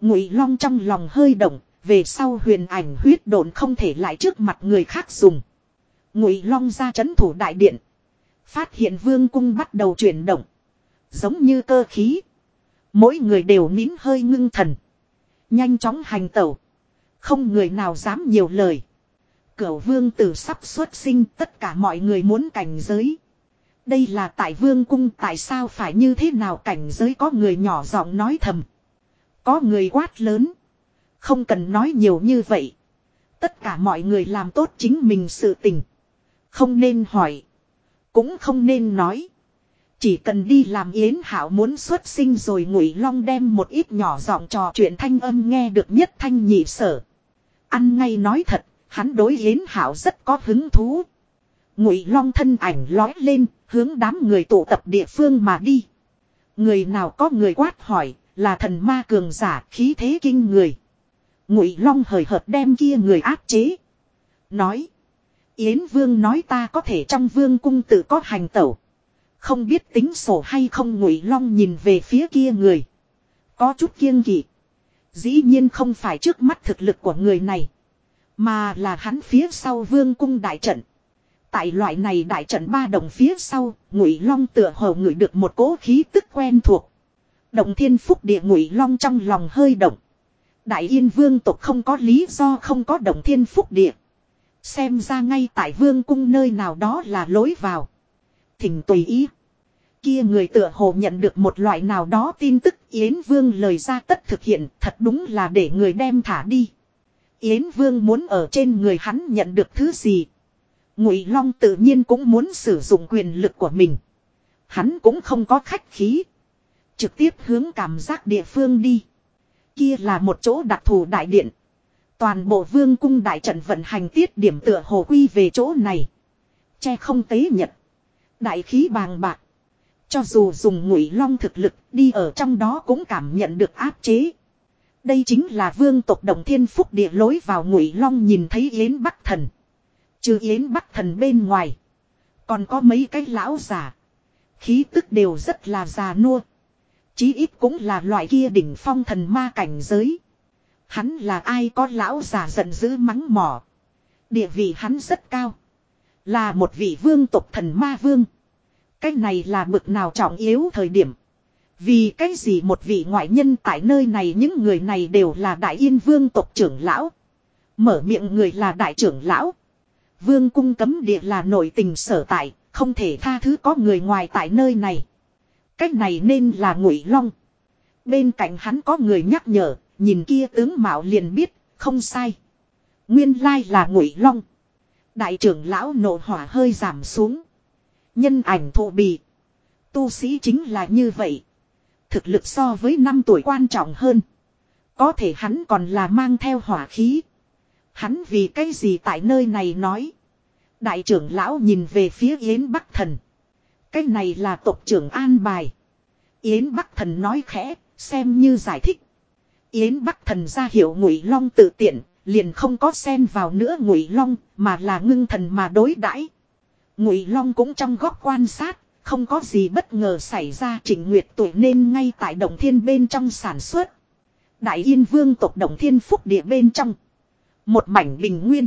Ngụy Long trong lòng hơi động, về sau huyền ảnh huyết độn không thể lại trước mặt người khác dùng. Ngụy Long ra chấn thủ đại điện. Phát hiện vương cung bắt đầu chuyển động. Giống như cơ khí. Mỗi người đều nín hơi ngưng thần. Nhanh chóng hành tẩu. Không người nào dám nhiều lời. Cửu vương tử sắp xuất sinh, tất cả mọi người muốn cảnh giới. Đây là tại vương cung, tại sao phải như thế nào cảnh giới có người nhỏ giọng nói thầm. Có người quát lớn. Không cần nói nhiều như vậy. Tất cả mọi người làm tốt chính mình sự tình. Không nên hỏi. Cũng không nên nói. Chỉ cần đi làm yến hảo muốn xuất sinh rồi ngụy long đem một ít nhỏ giọng trò chuyện thanh âm nghe được nhất thanh nhị sở. Ăn ngay nói thật, hắn đối yến hảo rất có hứng thú. Ngụy long thân ảnh lói lên, hướng đám người tụ tập địa phương mà đi. Người nào có người quát hỏi, là thần ma cường giả khí thế kinh người. Ngụy long hời hợt đem kia người áp chế. Nói. Yến vương nói ta có thể trong vương cung tự có hành tẩu. Không biết tính sổ hay không ngụy long nhìn về phía kia người. Có chút kiêng kỵ. Dĩ nhiên không phải trước mắt thực lực của người này. Mà là hắn phía sau vương cung đại trận. Tại loại này đại trận ba đồng phía sau, ngụy long tựa hồ ngửi được một cố khí tức quen thuộc. Động thiên phúc địa ngụy long trong lòng hơi động. Đại yên vương tộc không có lý do không có động thiên phúc địa. Xem ra ngay tại vương cung nơi nào đó là lối vào. Thỉnh tùy ý. Kia người tựa hồ nhận được một loại nào đó tin tức Yến Vương lời ra tất thực hiện, thật đúng là để người đem thả đi. Yến Vương muốn ở trên người hắn nhận được thứ gì. Ngụy Long tự nhiên cũng muốn sử dụng quyền lực của mình. Hắn cũng không có khách khí. Trực tiếp hướng cảm giác địa phương đi. Kia là một chỗ đặc thù đại điện. Toàn bộ vương cung đại trận vận hành tiết điểm tựa hồ quy về chỗ này. Che không tế nhật. Đại khí bàng bạc. Cho dù dùng ngụy long thực lực, đi ở trong đó cũng cảm nhận được áp chế. Đây chính là vương tộc đồng thiên phúc địa lối vào ngụy long nhìn thấy yến bắc thần. Trừ yến bắc thần bên ngoài. Còn có mấy cái lão già. Khí tức đều rất là già nua. Chí ít cũng là loại kia đỉnh phong thần ma cảnh giới. Hắn là ai có lão già giận dữ mắng mỏ. Địa vị hắn rất cao. Là một vị vương tộc thần ma vương. Cái này là bực nào trọng yếu thời điểm. Vì cái gì một vị ngoại nhân tại nơi này những người này đều là đại yên vương tộc trưởng lão. Mở miệng người là đại trưởng lão. Vương cung cấm địa là nội tình sở tại, không thể tha thứ có người ngoài tại nơi này. Cách này nên là ngụy long. Bên cạnh hắn có người nhắc nhở, nhìn kia tướng mạo liền biết, không sai. Nguyên lai là ngụy long. Đại trưởng lão nộ hỏa hơi giảm xuống. Nhân ảnh thụ bì. Tu sĩ chính là như vậy. Thực lực so với năm tuổi quan trọng hơn. Có thể hắn còn là mang theo hỏa khí. Hắn vì cái gì tại nơi này nói. Đại trưởng lão nhìn về phía Yến Bắc Thần. Cái này là tộc trưởng an bài. Yến Bắc Thần nói khẽ, xem như giải thích. Yến Bắc Thần ra hiệu Ngụy Long tự tiện, liền không có xen vào nữa Ngụy Long, mà là ngưng thần mà đối đãi. Ngụy Long cũng trong góc quan sát, không có gì bất ngờ xảy ra Trình Nguyệt tuổi nên ngay tại Động Thiên bên trong sản xuất. Đại Yên Vương tộc Động Thiên Phúc địa bên trong, một mảnh bình nguyên,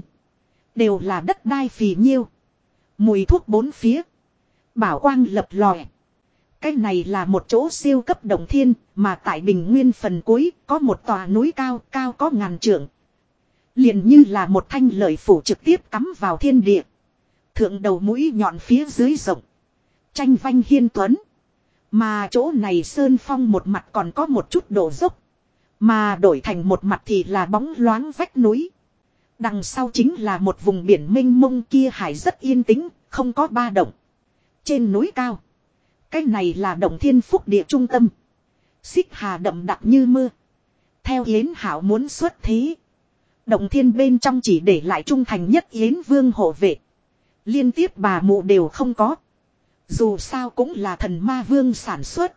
đều là đất đai phì nhiêu, mùi thuốc bốn phía, bảo quang lập lòe. Cái này là một chỗ siêu cấp đồng thiên, mà tại bình nguyên phần cuối có một tòa núi cao, cao có ngàn trượng. liền như là một thanh lợi phủ trực tiếp cắm vào thiên địa. Thượng đầu mũi nhọn phía dưới rộng. Tranh vanh hiên tuấn. Mà chỗ này sơn phong một mặt còn có một chút độ dốc. Mà đổi thành một mặt thì là bóng loáng vách núi. Đằng sau chính là một vùng biển mênh mông kia hải rất yên tĩnh, không có ba động. Trên núi cao. Cái này là động thiên phúc địa trung tâm. Xích hà đậm đặc như mưa. Theo Yến Hảo muốn xuất thế. Động thiên bên trong chỉ để lại trung thành nhất Yến Vương hộ vệ. Liên tiếp bà mụ đều không có. Dù sao cũng là thần ma vương sản xuất.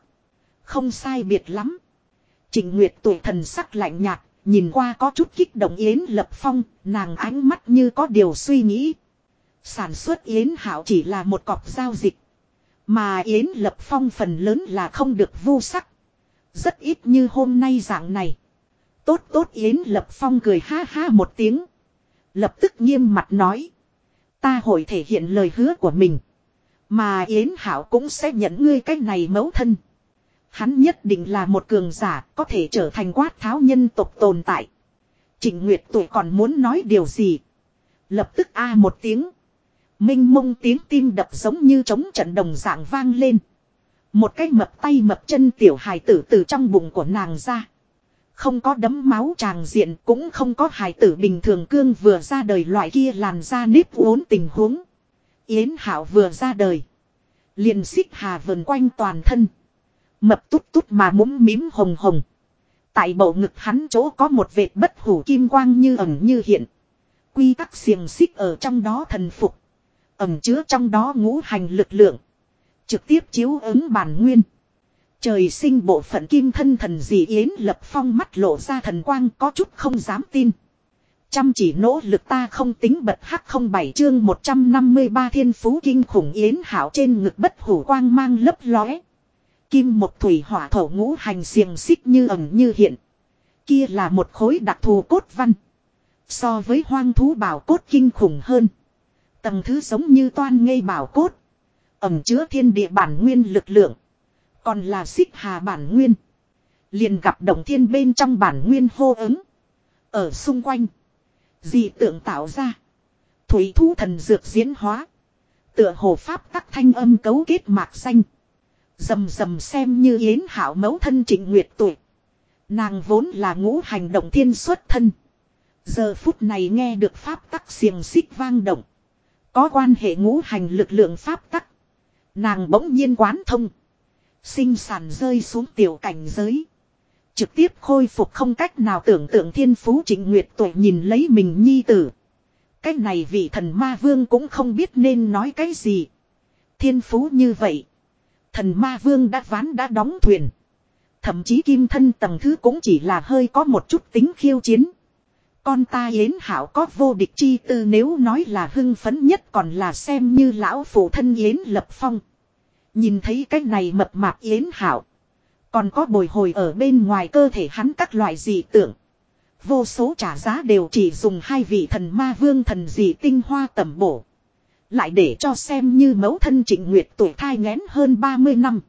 Không sai biệt lắm. trình Nguyệt tuổi thần sắc lạnh nhạt, nhìn qua có chút kích động Yến Lập Phong, nàng ánh mắt như có điều suy nghĩ. Sản xuất Yến Hảo chỉ là một cọc giao dịch. Mà Yến Lập Phong phần lớn là không được vu sắc. Rất ít như hôm nay dạng này. Tốt tốt Yến Lập Phong cười ha ha một tiếng. Lập tức nghiêm mặt nói. Ta hội thể hiện lời hứa của mình. Mà Yến Hảo cũng sẽ nhận ngươi cách này mẫu thân. Hắn nhất định là một cường giả, có thể trở thành quát tháo nhân tộc tồn tại. Trịnh Nguyệt tuổi còn muốn nói điều gì. Lập tức a một tiếng. Minh mông tiếng tim đập giống như trống trận đồng dạng vang lên. Một cái mập tay mập chân tiểu hài tử từ trong bụng của nàng ra. Không có đấm máu tràng diện, cũng không có hài tử bình thường cương vừa ra đời loại kia làn da nếp uốn tình huống. Yến Hảo vừa ra đời. liền xích hà vần quanh toàn thân. Mập tút tút mà mũm mím hồng hồng. Tại bộ ngực hắn chỗ có một vệt bất hủ kim quang như ẩn như hiện. Quy tắc xiềng xích ở trong đó thần phục. Ẩm chứa trong đó ngũ hành lực lượng. Trực tiếp chiếu ứng bản nguyên. Trời sinh bộ phận kim thân thần dị yến lập phong mắt lộ ra thần quang có chút không dám tin. Chăm chỉ nỗ lực ta không tính bật hắc không bảy chương 153 thiên phú kinh khủng yến hảo trên ngực bất hủ quang mang lấp lóe. Kim một thủy hỏa thổ ngũ hành xiềng xích như ẩn như hiện. Kia là một khối đặc thù cốt văn. So với hoang thú bảo cốt kinh khủng hơn. Tầng thứ giống như toan ngây bảo cốt. Ẩm chứa thiên địa bản nguyên lực lượng. Còn là xích hà bản nguyên. Liền gặp động thiên bên trong bản nguyên hô ứng. Ở xung quanh. Dị tượng tạo ra. Thủy thú thần dược diễn hóa. Tựa hồ pháp tắc thanh âm cấu kết mạc xanh. Dầm dầm xem như yến hảo mẫu thân trịnh nguyệt tuổi. Nàng vốn là ngũ hành động thiên xuất thân. Giờ phút này nghe được pháp tắc xiềng xích vang động. Có quan hệ ngũ hành lực lượng pháp tắc. Nàng bỗng nhiên quán thông. Sinh sản rơi xuống tiểu cảnh giới. Trực tiếp khôi phục không cách nào tưởng tượng thiên phú trịnh nguyệt tuổi nhìn lấy mình nhi tử. Cái này vị thần ma vương cũng không biết nên nói cái gì. Thiên phú như vậy. Thần ma vương đã ván đã đóng thuyền. Thậm chí kim thân tầng thứ cũng chỉ là hơi có một chút tính khiêu chiến. Con ta yến hảo có vô địch chi tư nếu nói là hưng phấn nhất còn là xem như lão phụ thân yến lập phong. Nhìn thấy cái này mập mạp yến hảo. Còn có bồi hồi ở bên ngoài cơ thể hắn các loại dị tượng. Vô số trả giá đều chỉ dùng hai vị thần ma vương thần dị tinh hoa tầm bổ. Lại để cho xem như mẫu thân trịnh nguyệt tuổi thai ngén hơn 30 năm.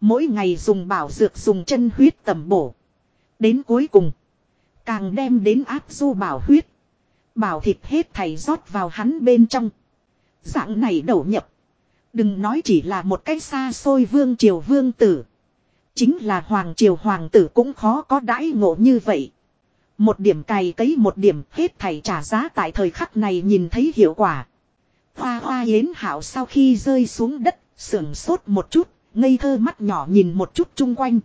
Mỗi ngày dùng bảo dược dùng chân huyết tầm bổ. Đến cuối cùng. Càng đem đến áp du bảo huyết. Bảo thịt hết thầy rót vào hắn bên trong. Dạng này đầu nhập. Đừng nói chỉ là một cái xa xôi vương triều vương tử. Chính là hoàng triều hoàng tử cũng khó có đãi ngộ như vậy. Một điểm cày cấy một điểm hết thầy trả giá tại thời khắc này nhìn thấy hiệu quả. Hoa hoa yến hảo sau khi rơi xuống đất, sưởng sốt một chút, ngây thơ mắt nhỏ nhìn một chút chung quanh.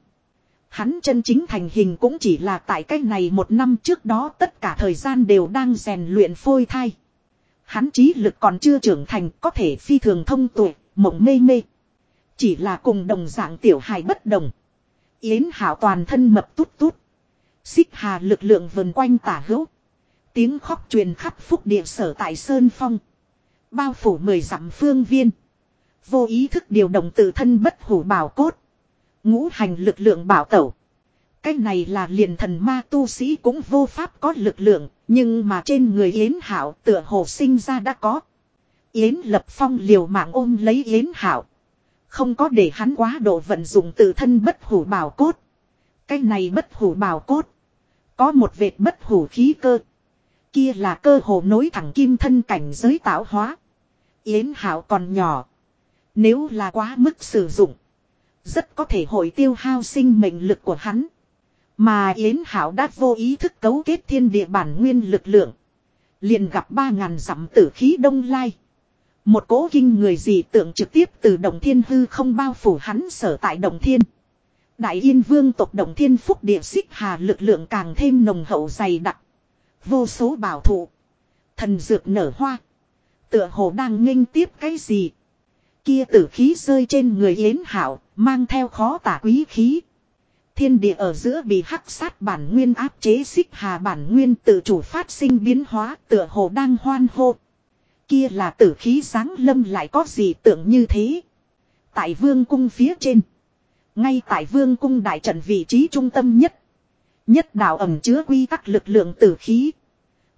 Hắn chân chính thành hình cũng chỉ là tại cách này một năm trước đó tất cả thời gian đều đang rèn luyện phôi thai. Hắn trí lực còn chưa trưởng thành có thể phi thường thông tuệ, mộng mê mê. Chỉ là cùng đồng dạng tiểu hài bất đồng. Yến hảo toàn thân mập tút tút. Xích hà lực lượng vần quanh tả hữu. Tiếng khóc truyền khắp phúc địa sở tại Sơn Phong. Bao phủ mười dặm phương viên. Vô ý thức điều động tự thân bất hủ bảo cốt. Ngũ hành lực lượng bảo tẩu. Cái này là liền thần ma tu sĩ cũng vô pháp có lực lượng. Nhưng mà trên người Yến Hảo tựa hồ sinh ra đã có. Yến Lập Phong liều mạng ôm lấy Yến Hảo. Không có để hắn quá độ vận dụng tự thân bất hủ bảo cốt. Cái này bất hủ bảo cốt. Có một vệt bất hủ khí cơ. Kia là cơ hồ nối thẳng kim thân cảnh giới tạo hóa. Yến Hảo còn nhỏ. Nếu là quá mức sử dụng. Rất có thể hội tiêu hao sinh mệnh lực của hắn. Mà Yến Hảo đã vô ý thức cấu kết thiên địa bản nguyên lực lượng. Liền gặp ba ngàn dặm tử khí đông lai. Một cố kinh người dị tượng trực tiếp từ đồng thiên hư không bao phủ hắn sở tại đồng thiên. Đại yên vương tộc đồng thiên phúc địa xích hà lực lượng càng thêm nồng hậu dày đặc. Vô số bảo thụ. Thần dược nở hoa. Tựa hồ đang nghênh tiếp cái gì. Kia tử khí rơi trên người yến hảo, mang theo khó tả quý khí. Thiên địa ở giữa bị hắc sát bản nguyên áp chế xích hà bản nguyên tự chủ phát sinh biến hóa tựa hồ đang hoan hô. Kia là tử khí sáng lâm lại có gì tưởng như thế. Tại vương cung phía trên. Ngay tại vương cung đại trận vị trí trung tâm nhất. Nhất đạo ẩm chứa quy tắc lực lượng tử khí.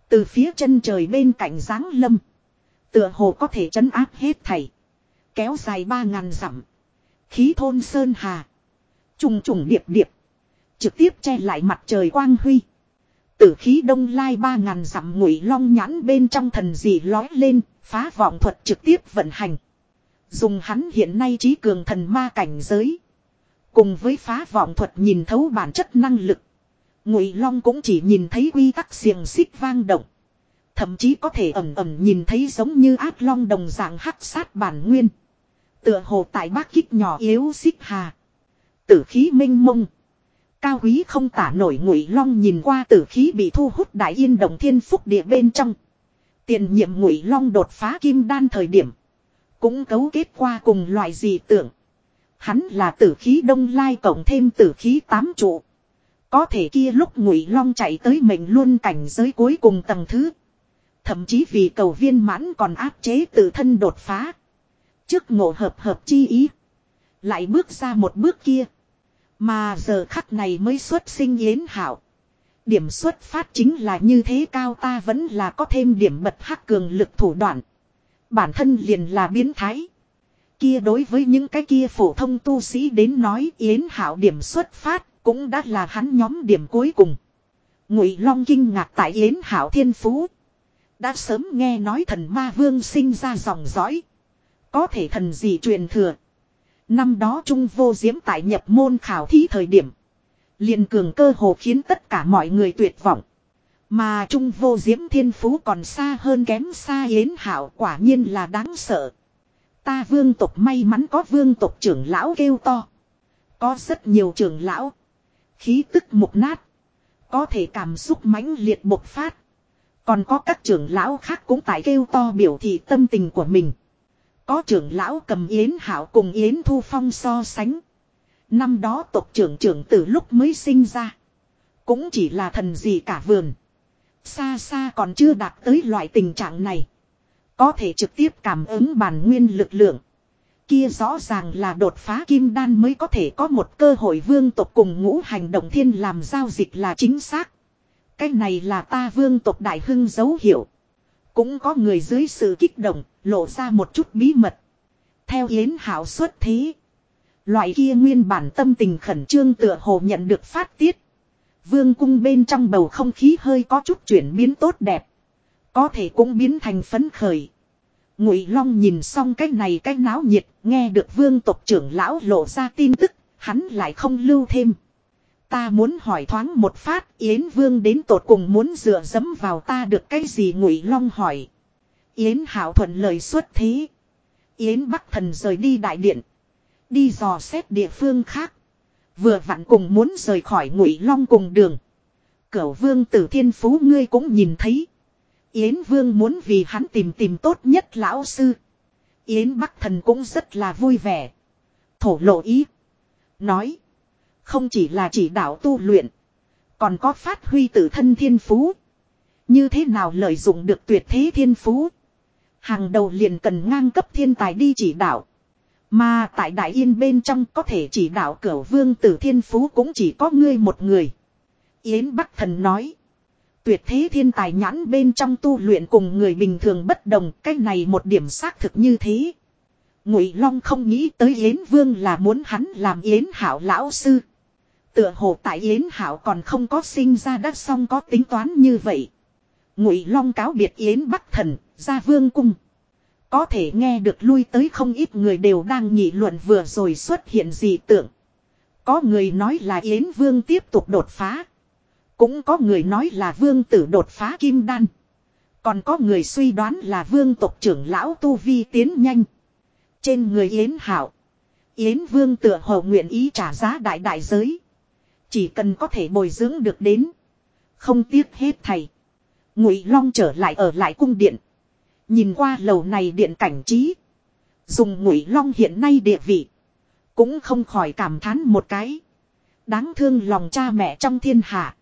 Từ phía chân trời bên cạnh giáng lâm. Tựa hồ có thể chấn áp hết thảy. Kéo dài ba ngàn dặm. Khí thôn sơn hà. Trùng trùng điệp điệp. Trực tiếp che lại mặt trời quang huy. Tử khí đông lai ba ngàn dặm ngụy long nhãn bên trong thần dị lói lên. Phá vọng thuật trực tiếp vận hành. Dùng hắn hiện nay trí cường thần ma cảnh giới. Cùng với phá vọng thuật nhìn thấu bản chất năng lực. Ngụy Long cũng chỉ nhìn thấy quy tắc xiềng xích vang động. Thậm chí có thể ẩm ẩm nhìn thấy giống như ác long đồng dạng hắc sát bản nguyên. Tựa hồ tại bác kích nhỏ yếu xích hà. Tử khí minh mông. Cao quý không tả nổi ngụy long nhìn qua tử khí bị thu hút đại yên đồng thiên phúc địa bên trong. Tiền nhiệm ngụy long đột phá kim đan thời điểm. Cũng cấu kết qua cùng loại gì tưởng. Hắn là tử khí đông lai cộng thêm tử khí tám trụ. Có thể kia lúc ngụy long chạy tới mình luôn cảnh giới cuối cùng tầng thứ. Thậm chí vì cầu viên mãn còn áp chế tự thân đột phá. Trước ngộ hợp hợp chi ý. Lại bước ra một bước kia. Mà giờ khắc này mới xuất sinh yến hảo. Điểm xuất phát chính là như thế cao ta vẫn là có thêm điểm bật hắc cường lực thủ đoạn. Bản thân liền là biến thái. Kia đối với những cái kia phổ thông tu sĩ đến nói yến hảo điểm xuất phát cũng đã là hắn nhóm điểm cuối cùng. Ngụy Long kinh ngạc tại yến hảo thiên phú. Đã sớm nghe nói thần ma vương sinh ra dòng dõi. Có thể thần gì truyền thừa. Năm đó Trung vô diễm tại nhập môn khảo thí thời điểm. liền cường cơ hồ khiến tất cả mọi người tuyệt vọng. Mà Trung vô diễm thiên phú còn xa hơn kém xa yến hảo quả nhiên là đáng sợ. Ta vương tộc may mắn có vương tộc trưởng lão kêu to. Có rất nhiều trưởng lão. Khí tức mục nát. Có thể cảm xúc mãnh liệt bộc phát. Còn có các trưởng lão khác cũng tại kêu to biểu thị tâm tình của mình. Có trưởng lão cầm Yến Hảo cùng Yến Thu Phong so sánh. Năm đó tộc trưởng trưởng từ lúc mới sinh ra. Cũng chỉ là thần gì cả vườn. Xa xa còn chưa đạt tới loại tình trạng này. Có thể trực tiếp cảm ứng bản nguyên lực lượng. Kia rõ ràng là đột phá kim đan mới có thể có một cơ hội vương tộc cùng ngũ hành động thiên làm giao dịch là chính xác. Cái này là ta vương tộc đại hưng dấu hiệu. Cũng có người dưới sự kích động, lộ ra một chút bí mật. Theo Yến Hảo xuất thế. Loại kia nguyên bản tâm tình khẩn trương tựa hồ nhận được phát tiết. Vương cung bên trong bầu không khí hơi có chút chuyển biến tốt đẹp. Có thể cũng biến thành phấn khởi. Ngụy Long nhìn xong cái này cái náo nhiệt, nghe được vương tộc trưởng lão lộ ra tin tức, hắn lại không lưu thêm. Ta muốn hỏi thoáng một phát, Yến Vương đến tột cùng muốn dựa dẫm vào ta được cái gì Ngụy Long hỏi. Yến Hảo thuận lời xuất thế. Yến Bắc Thần rời đi đại điện. Đi dò xét địa phương khác. Vừa vặn cùng muốn rời khỏi Ngụy Long cùng đường. Cửu Vương Tử Thiên Phú ngươi cũng nhìn thấy. Yến Vương muốn vì hắn tìm tìm tốt nhất lão sư. Yến Bắc Thần cũng rất là vui vẻ. Thổ lộ ý. Nói. Không chỉ là chỉ đạo tu luyện. Còn có phát huy tự thân thiên phú. Như thế nào lợi dụng được tuyệt thế thiên phú. Hàng đầu liền cần ngang cấp thiên tài đi chỉ đạo. Mà tại Đại Yên bên trong có thể chỉ đạo cửu vương tử thiên phú cũng chỉ có ngươi một người. Yến Bắc Thần nói. Tuyệt thế thiên tài nhãn bên trong tu luyện cùng người bình thường bất đồng. Cái này một điểm xác thực như thế. Ngụy Long không nghĩ tới Yến Vương là muốn hắn làm Yến Hảo lão sư. Tựa hồ tại Yến Hảo còn không có sinh ra đất xong có tính toán như vậy. Ngụy Long cáo biệt Yến Bắc Thần, ra vương cung. Có thể nghe được lui tới không ít người đều đang nhị luận vừa rồi xuất hiện gì tưởng. Có người nói là Yến Vương tiếp tục đột phá. Cũng có người nói là Vương tử đột phá kim đan. Còn có người suy đoán là Vương tộc trưởng lão Tu Vi tiến nhanh. Trên người Yến Hảo. Yến Vương tựa hồ nguyện ý trả giá đại đại giới. Chỉ cần có thể bồi dưỡng được đến. Không tiếc hết thầy. Ngụy Long trở lại ở lại cung điện. Nhìn qua lầu này điện cảnh trí. Dùng Ngụy Long hiện nay địa vị. Cũng không khỏi cảm thán một cái. Đáng thương lòng cha mẹ trong thiên hạ.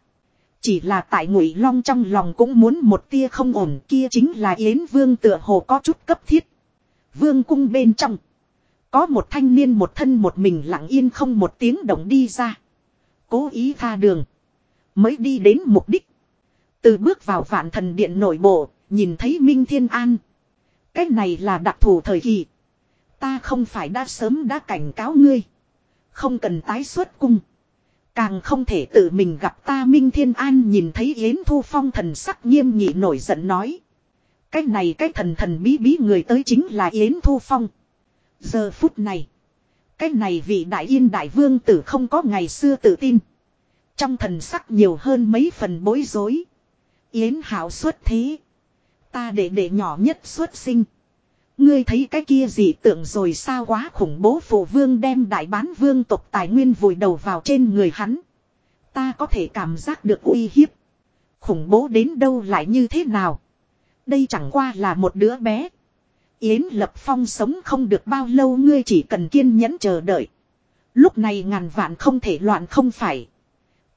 Chỉ là tại Ngụy Long trong lòng cũng muốn một tia không ổn kia chính là Yến Vương tựa hồ có chút cấp thiết. Vương cung bên trong. Có một thanh niên một thân một mình lặng yên không một tiếng động đi ra. Cố ý tha đường. Mới đi đến mục đích. Từ bước vào vạn thần điện nội bộ, nhìn thấy Minh Thiên An. Cái này là đặc thù thời kỳ. Ta không phải đã sớm đã cảnh cáo ngươi. Không cần tái xuất cung. Càng không thể tự mình gặp ta Minh Thiên An nhìn thấy Yến Thu Phong thần sắc nghiêm nghị nổi giận nói. Cái này cái thần thần bí bí người tới chính là Yến Thu Phong. Giờ phút này. Cái này vị đại yên đại vương tử không có ngày xưa tự tin. Trong thần sắc nhiều hơn mấy phần bối rối. Yến hảo xuất thế. Ta để để nhỏ nhất xuất sinh. Ngươi thấy cái kia gì tưởng rồi sao quá khủng bố phụ vương đem đại bán vương tộc tài nguyên vùi đầu vào trên người hắn. Ta có thể cảm giác được uy hiếp. Khủng bố đến đâu lại như thế nào. Đây chẳng qua là một đứa bé. Yến Lập Phong sống không được bao lâu ngươi chỉ cần kiên nhẫn chờ đợi. Lúc này ngàn vạn không thể loạn không phải.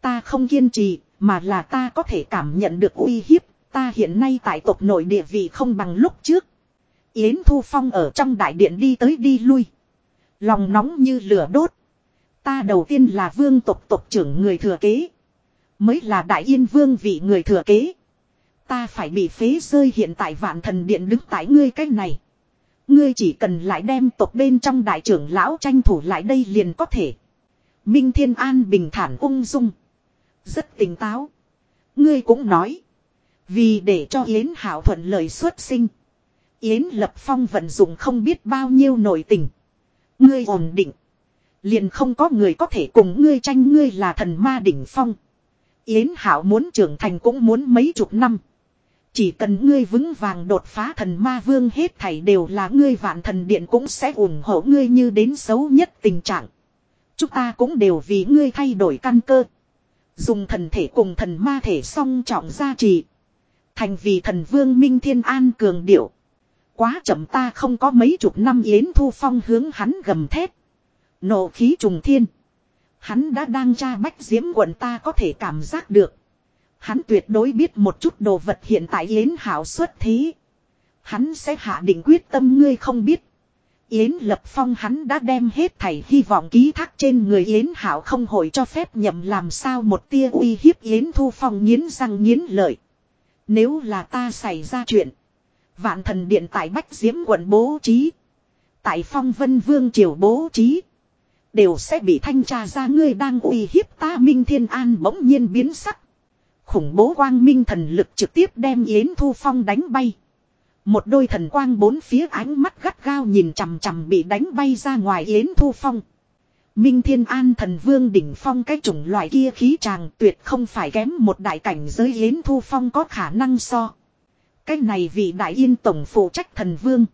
Ta không kiên trì, mà là ta có thể cảm nhận được uy hiếp. Ta hiện nay tại tộc nội địa vị không bằng lúc trước. Yến Thu Phong ở trong đại điện đi tới đi lui. Lòng nóng như lửa đốt. Ta đầu tiên là vương tộc tộc trưởng người thừa kế. Mới là đại yên vương vị người thừa kế. Ta phải bị phế rơi hiện tại vạn thần điện đứng tại ngươi cách này. Ngươi chỉ cần lại đem tộc bên trong đại trưởng lão tranh thủ lại đây liền có thể. Minh Thiên An bình thản ung dung. Rất tỉnh táo. Ngươi cũng nói. Vì để cho Yến Hảo thuận lời xuất sinh. Yến Lập Phong vận dụng không biết bao nhiêu nội tình. Ngươi ổn định. Liền không có người có thể cùng ngươi tranh ngươi là thần ma đỉnh phong. Yến Hảo muốn trưởng thành cũng muốn mấy chục năm. Chỉ cần ngươi vững vàng đột phá thần ma vương hết thảy đều là ngươi vạn thần điện cũng sẽ ủng hộ ngươi như đến xấu nhất tình trạng. Chúng ta cũng đều vì ngươi thay đổi căn cơ. Dùng thần thể cùng thần ma thể song trọng gia trì. Thành vì thần vương minh thiên an cường điệu. Quá chậm ta không có mấy chục năm yến thu phong hướng hắn gầm thét. Nộ khí trùng thiên. Hắn đã đang tra bách diễm quận ta có thể cảm giác được. Hắn tuyệt đối biết một chút đồ vật hiện tại Yến Hảo xuất thế. Hắn sẽ hạ định quyết tâm ngươi không biết. Yến Lập Phong hắn đã đem hết thảy hy vọng ký thác trên người Yến Hảo không hội cho phép nhậm làm sao một tia uy hiếp Yến Thu Phong nghiến răng nghiến lợi. Nếu là ta xảy ra chuyện. Vạn thần điện tại Bách Diễm quận bố trí. Tại Phong Vân Vương triều bố trí. Đều sẽ bị thanh tra ra ngươi đang uy hiếp ta Minh Thiên An bỗng nhiên biến sắc. Khủng bố quang minh thần lực trực tiếp đem Yến Thu Phong đánh bay. Một đôi thần quang bốn phía ánh mắt gắt gao nhìn chằm chằm bị đánh bay ra ngoài Yến Thu Phong. Minh Thiên An thần vương đỉnh phong cái chủng loại kia khí tràng tuyệt không phải kém một đại cảnh giới Yến Thu Phong có khả năng so. Cái này vị đại yên tổng phụ trách thần vương.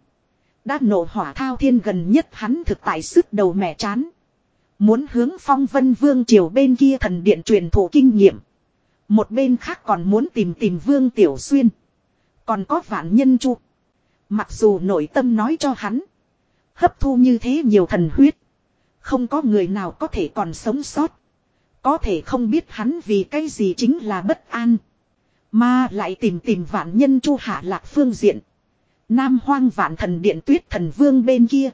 Đã nổ hỏa thao thiên gần nhất hắn thực tại sức đầu mẹ chán. Muốn hướng phong vân vương triều bên kia thần điện truyền thụ kinh nghiệm. Một bên khác còn muốn tìm tìm Vương Tiểu Xuyên. Còn có vạn nhân chu. Mặc dù nội tâm nói cho hắn. Hấp thu như thế nhiều thần huyết. Không có người nào có thể còn sống sót. Có thể không biết hắn vì cái gì chính là bất an. Mà lại tìm tìm vạn nhân chu hạ lạc phương diện. Nam hoang vạn thần điện tuyết thần vương bên kia.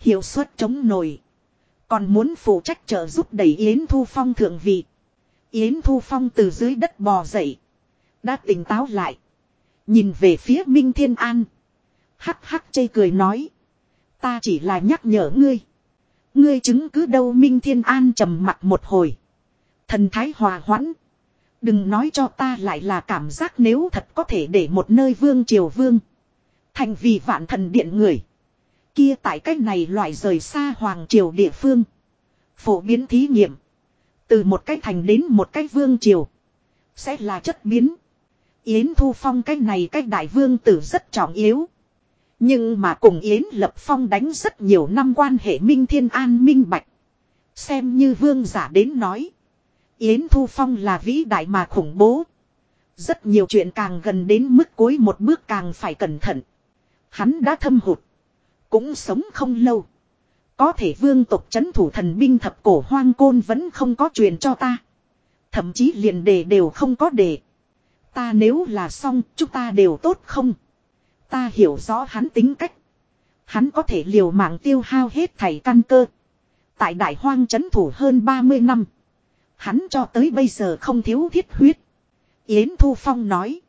Hiệu suất chống nổi. Còn muốn phụ trách trợ giúp đẩy Yến Thu Phong thượng vị. Yến Thu Phong từ dưới đất bò dậy. Đã tỉnh táo lại. Nhìn về phía Minh Thiên An. Hắc hắc chây cười nói. Ta chỉ là nhắc nhở ngươi. Ngươi chứng cứ đâu Minh Thiên An trầm mặt một hồi. Thần thái hòa hoãn. Đừng nói cho ta lại là cảm giác nếu thật có thể để một nơi vương triều vương. Thành vì vạn thần điện người. Kia tại cách này loại rời xa hoàng triều địa phương. Phổ biến thí nghiệm. Từ một cái thành đến một cái vương triều. Sẽ là chất biến. Yến Thu Phong cái này cái đại vương tử rất trọng yếu. Nhưng mà cùng Yến Lập Phong đánh rất nhiều năm quan hệ Minh Thiên An minh bạch. Xem như vương giả đến nói. Yến Thu Phong là vĩ đại mà khủng bố. Rất nhiều chuyện càng gần đến mức cuối một bước càng phải cẩn thận. Hắn đã thâm hụt. Cũng sống không lâu. Có thể vương tộc chấn thủ thần binh thập cổ hoang côn vẫn không có truyền cho ta. Thậm chí liền đề đều không có đề. Ta nếu là xong, chúng ta đều tốt không? Ta hiểu rõ hắn tính cách. Hắn có thể liều mạng tiêu hao hết thảy căn cơ. Tại đại hoang chấn thủ hơn 30 năm. Hắn cho tới bây giờ không thiếu thiết huyết. Yến Thu Phong nói.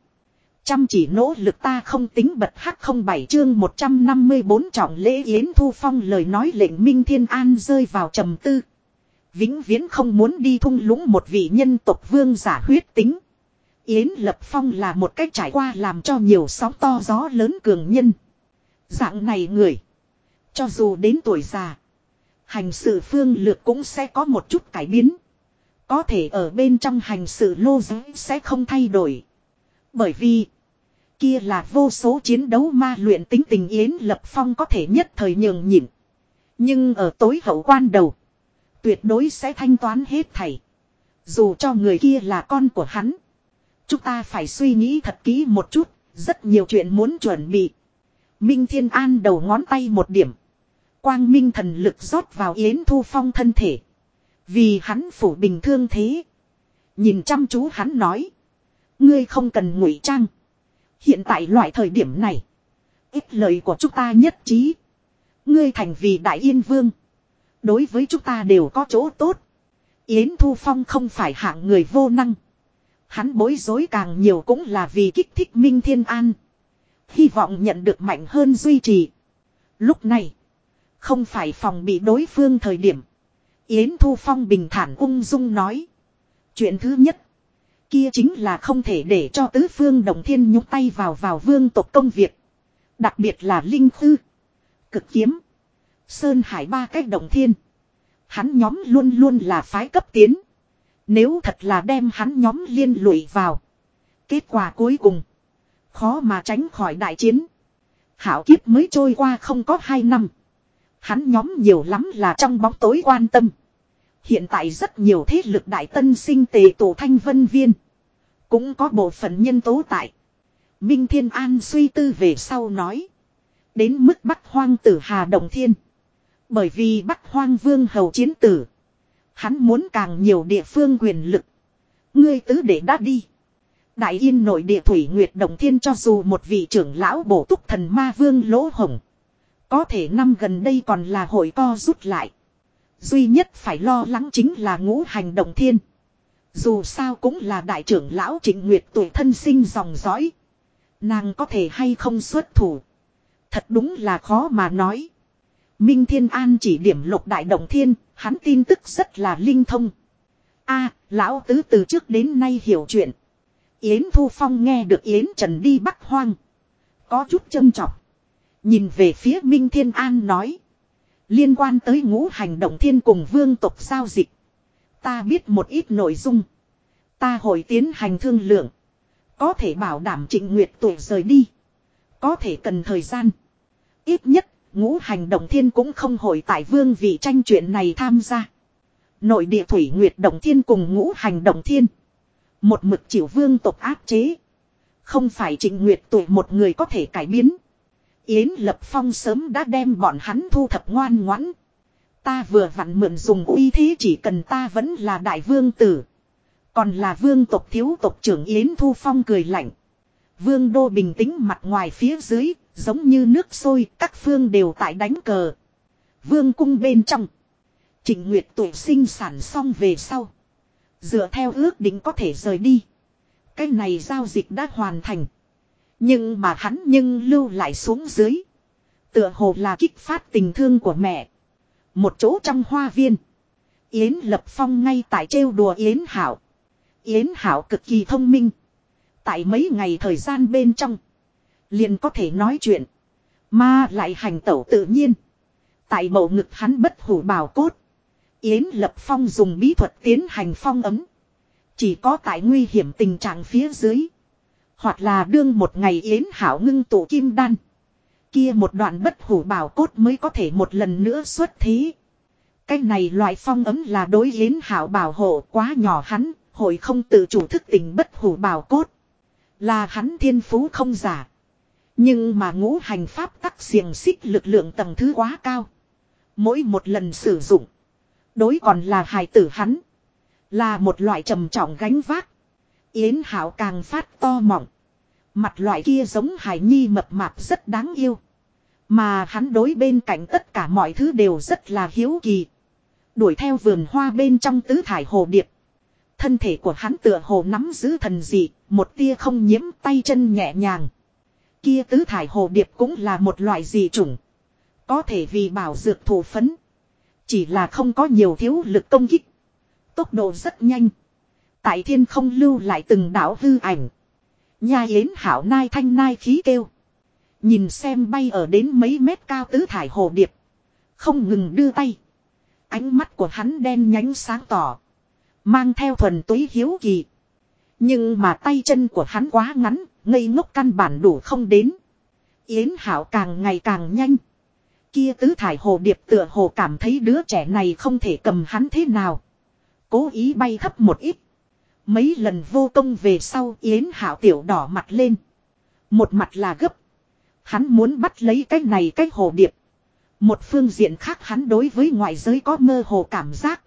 Chăm chỉ nỗ lực ta không tính bật hắc không bảy chương 154 trọng lễ Yến Thu Phong lời nói lệnh Minh Thiên An rơi vào trầm tư. Vĩnh viễn không muốn đi thung lũng một vị nhân tộc vương giả huyết tính. Yến Lập Phong là một cách trải qua làm cho nhiều sóng to gió lớn cường nhân. Dạng này người. Cho dù đến tuổi già. Hành sự phương lược cũng sẽ có một chút cải biến. Có thể ở bên trong hành sự lô giới sẽ không thay đổi. Bởi vì. Kia là vô số chiến đấu ma luyện tính tình Yến Lập Phong có thể nhất thời nhường nhịn. Nhưng ở tối hậu quan đầu. Tuyệt đối sẽ thanh toán hết thảy. Dù cho người kia là con của hắn. Chúng ta phải suy nghĩ thật kỹ một chút. Rất nhiều chuyện muốn chuẩn bị. Minh Thiên An đầu ngón tay một điểm. Quang minh thần lực rót vào Yến Thu Phong thân thể. Vì hắn phủ bình thương thế. Nhìn chăm chú hắn nói. Ngươi không cần ngụy trang. Hiện tại loại thời điểm này. Ít lời của chúng ta nhất trí. Ngươi thành vì đại yên vương. Đối với chúng ta đều có chỗ tốt. Yến Thu Phong không phải hạng người vô năng. Hắn bối rối càng nhiều cũng là vì kích thích Minh Thiên An. Hy vọng nhận được mạnh hơn duy trì. Lúc này. Không phải phòng bị đối phương thời điểm. Yến Thu Phong bình thản ung dung nói. Chuyện thứ nhất. Kia chính là không thể để cho tứ phương đồng thiên nhúc tay vào vào vương tộc công việc. Đặc biệt là Linh Thư. Cực kiếm. Sơn Hải ba cách đồng thiên. Hắn nhóm luôn luôn là phái cấp tiến. Nếu thật là đem hắn nhóm liên lụy vào. Kết quả cuối cùng. Khó mà tránh khỏi đại chiến. Hảo kiếp mới trôi qua không có hai năm. Hắn nhóm nhiều lắm là trong bóng tối quan tâm. Hiện tại rất nhiều thế lực đại tân sinh tề tổ thanh vân viên. Cũng có bộ phận nhân tố tại. Minh Thiên An suy tư về sau nói. Đến mức Bắc Hoang tử Hà Đồng Thiên. Bởi vì Bắc Hoang Vương hầu chiến tử. Hắn muốn càng nhiều địa phương quyền lực. Ngươi tứ để đã đi. Đại yên nội địa thủy nguyệt đồng thiên cho dù một vị trưởng lão bổ túc thần ma vương lỗ hồng. Có thể năm gần đây còn là hội co rút lại. Duy nhất phải lo lắng chính là ngũ hành động thiên. Dù sao cũng là đại trưởng lão trịnh nguyệt tuổi thân sinh dòng dõi. Nàng có thể hay không xuất thủ. Thật đúng là khó mà nói. Minh Thiên An chỉ điểm lục đại động thiên, hắn tin tức rất là linh thông. a lão tứ từ trước đến nay hiểu chuyện. Yến Thu Phong nghe được Yến Trần đi bắc hoang. Có chút châm trọng. Nhìn về phía Minh Thiên An nói. Liên quan tới ngũ hành động thiên cùng vương tộc giao dịch. Ta biết một ít nội dung. Ta hội tiến hành thương lượng. Có thể bảo đảm trịnh nguyệt tuổi rời đi. Có thể cần thời gian. Ít nhất, ngũ hành động thiên cũng không hội tại vương vị tranh chuyện này tham gia. Nội địa thủy nguyệt động thiên cùng ngũ hành động thiên. Một mực chịu vương tộc áp chế. Không phải trịnh nguyệt tuổi một người có thể cải biến. Yến Lập Phong sớm đã đem bọn hắn thu thập ngoan ngoãn. Ta vừa vặn mượn dùng uy thế chỉ cần ta vẫn là đại vương tử. Còn là vương tộc thiếu tộc trưởng Yến Thu Phong cười lạnh. Vương đô bình tĩnh mặt ngoài phía dưới, giống như nước sôi, các phương đều tại đánh cờ. Vương cung bên trong. Trịnh Nguyệt tuổi sinh sản xong về sau. Dựa theo ước định có thể rời đi. Cái này giao dịch đã hoàn thành. Nhưng mà hắn nhưng lưu lại xuống dưới. Tựa hồ là kích phát tình thương của mẹ. Một chỗ trong hoa viên. Yến Lập Phong ngay tại trêu đùa Yến Hảo. Yến Hảo cực kỳ thông minh. Tại mấy ngày thời gian bên trong. Liền có thể nói chuyện. Mà lại hành tẩu tự nhiên. Tại bầu ngực hắn bất hủ bào cốt. Yến Lập Phong dùng bí thuật tiến hành phong ấm. Chỉ có tại nguy hiểm tình trạng phía dưới. Hoặc là đương một ngày yến hảo ngưng tụ kim đan. Kia một đoạn bất hủ bảo cốt mới có thể một lần nữa xuất thí. Cái này loại phong ấm là đối yến hảo bảo hộ quá nhỏ hắn, hội không tự chủ thức tình bất hủ bảo cốt. Là hắn thiên phú không giả. Nhưng mà ngũ hành pháp tắc xiềng xích lực lượng tầng thứ quá cao. Mỗi một lần sử dụng. Đối còn là hài tử hắn. Là một loại trầm trọng gánh vác. Yến Hảo càng phát to mỏng. Mặt loại kia giống hải nhi mập mạp rất đáng yêu. Mà hắn đối bên cạnh tất cả mọi thứ đều rất là hiếu kỳ. Đuổi theo vườn hoa bên trong tứ thải hồ điệp. Thân thể của hắn tựa hồ nắm giữ thần dị, một tia không nhiễm tay chân nhẹ nhàng. Kia tứ thải hồ điệp cũng là một loại dị chủng. Có thể vì bảo dược thủ phấn. Chỉ là không có nhiều thiếu lực công kích. Tốc độ rất nhanh. Tại thiên không lưu lại từng đảo hư ảnh. Nha yến hảo nai thanh nai khí kêu. Nhìn xem bay ở đến mấy mét cao tứ thải hồ điệp. Không ngừng đưa tay. Ánh mắt của hắn đen nhánh sáng tỏ. Mang theo thuần túy hiếu kỳ. Nhưng mà tay chân của hắn quá ngắn, ngây ngốc căn bản đủ không đến. Yến Hảo càng ngày càng nhanh. Kia tứ thải hồ điệp tựa hồ cảm thấy đứa trẻ này không thể cầm hắn thế nào. Cố ý bay thấp một ít. Mấy lần vô công về sau Yến Hảo tiểu đỏ mặt lên. Một mặt là gấp. Hắn muốn bắt lấy cái này cái hồ điệp. Một phương diện khác hắn đối với ngoại giới có mơ hồ cảm giác.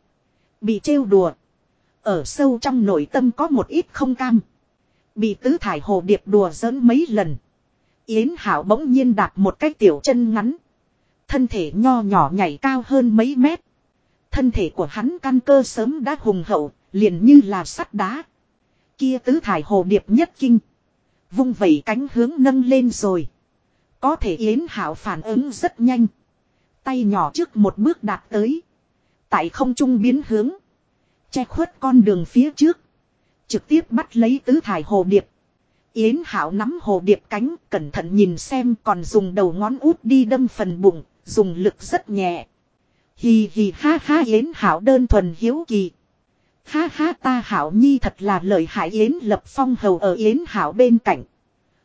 Bị trêu đùa. Ở sâu trong nội tâm có một ít không cam. Bị tứ thải hồ điệp đùa giỡn mấy lần. Yến Hảo bỗng nhiên đạp một cái tiểu chân ngắn. Thân thể nho nhỏ nhảy cao hơn mấy mét. Thân thể của hắn căn cơ sớm đã hùng hậu, liền như là sắt đá. Kia tứ thải hồ điệp nhất kinh. Vung vẩy cánh hướng nâng lên rồi. Có thể Yến Hảo phản ứng rất nhanh. Tay nhỏ trước một bước đạt tới. Tại không trung biến hướng. Che khuất con đường phía trước. Trực tiếp bắt lấy tứ thải hồ điệp. Yến Hảo nắm hồ điệp cánh cẩn thận nhìn xem còn dùng đầu ngón út đi đâm phần bụng, dùng lực rất nhẹ. Hì hì ha ha Yến Hảo đơn thuần hiếu kỳ. Ha ha ta Hảo Nhi thật là lợi hại Yến lập phong hầu ở Yến Hảo bên cạnh.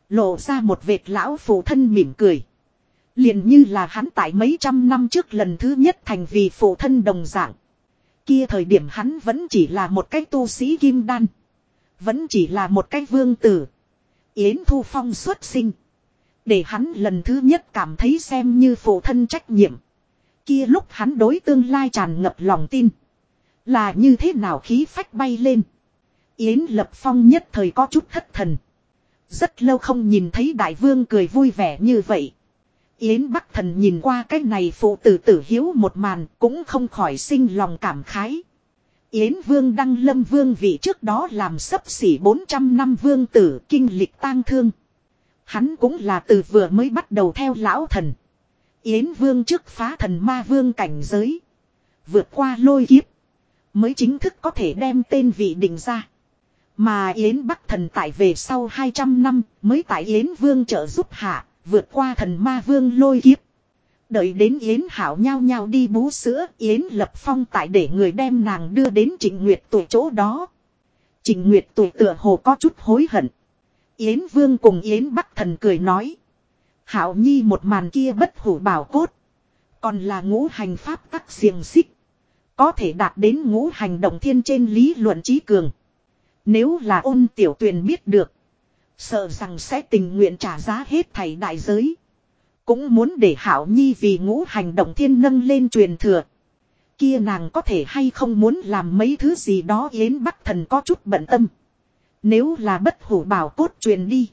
Lộ ra một vệt lão phụ thân mỉm cười. liền như là hắn tại mấy trăm năm trước lần thứ nhất thành vì phụ thân đồng dạng. Kia thời điểm hắn vẫn chỉ là một cái tu sĩ kim đan. Vẫn chỉ là một cái vương tử. Yến Thu Phong xuất sinh. Để hắn lần thứ nhất cảm thấy xem như phụ thân trách nhiệm. Kia lúc hắn đối tương lai tràn ngập lòng tin. Là như thế nào khí phách bay lên. Yến Lập Phong nhất thời có chút thất thần. Rất lâu không nhìn thấy đại vương cười vui vẻ như vậy. Yến Bắc Thần nhìn qua cái này phụ tử tử hiếu một màn cũng không khỏi sinh lòng cảm khái. Yến Vương Đăng Lâm Vương vị trước đó làm sấp xỉ 400 năm vương tử kinh lịch tang thương. Hắn cũng là từ vừa mới bắt đầu theo lão thần. Yến Vương trước phá thần ma vương cảnh giới. Vượt qua lôi kiếp. Mới chính thức có thể đem tên vị định ra. Mà Yến Bắc thần tại về sau 200 năm mới tại Yến Vương trợ giúp hạ vượt qua thần ma vương lôi kiếp. Đợi đến Yến Hảo nhau nhau đi bú sữa, Yến Lập Phong tại để người đem nàng đưa đến Trịnh Nguyệt tuổi chỗ đó. Trịnh Nguyệt tuổi tựa hồ có chút hối hận. Yến Vương cùng Yến Bắc Thần cười nói. Hảo Nhi một màn kia bất hủ bảo cốt. Còn là ngũ hành pháp tắc xiềng xích. Có thể đạt đến ngũ hành động thiên trên lý luận trí cường. Nếu là ôn tiểu tuyền biết được. Sợ rằng sẽ tình nguyện trả giá hết thảy đại giới. Cũng muốn để Hảo Nhi vì ngũ hành động thiên nâng lên truyền thừa. Kia nàng có thể hay không muốn làm mấy thứ gì đó Yến Bắc Thần có chút bận tâm. Nếu là bất hủ bảo cốt truyền đi.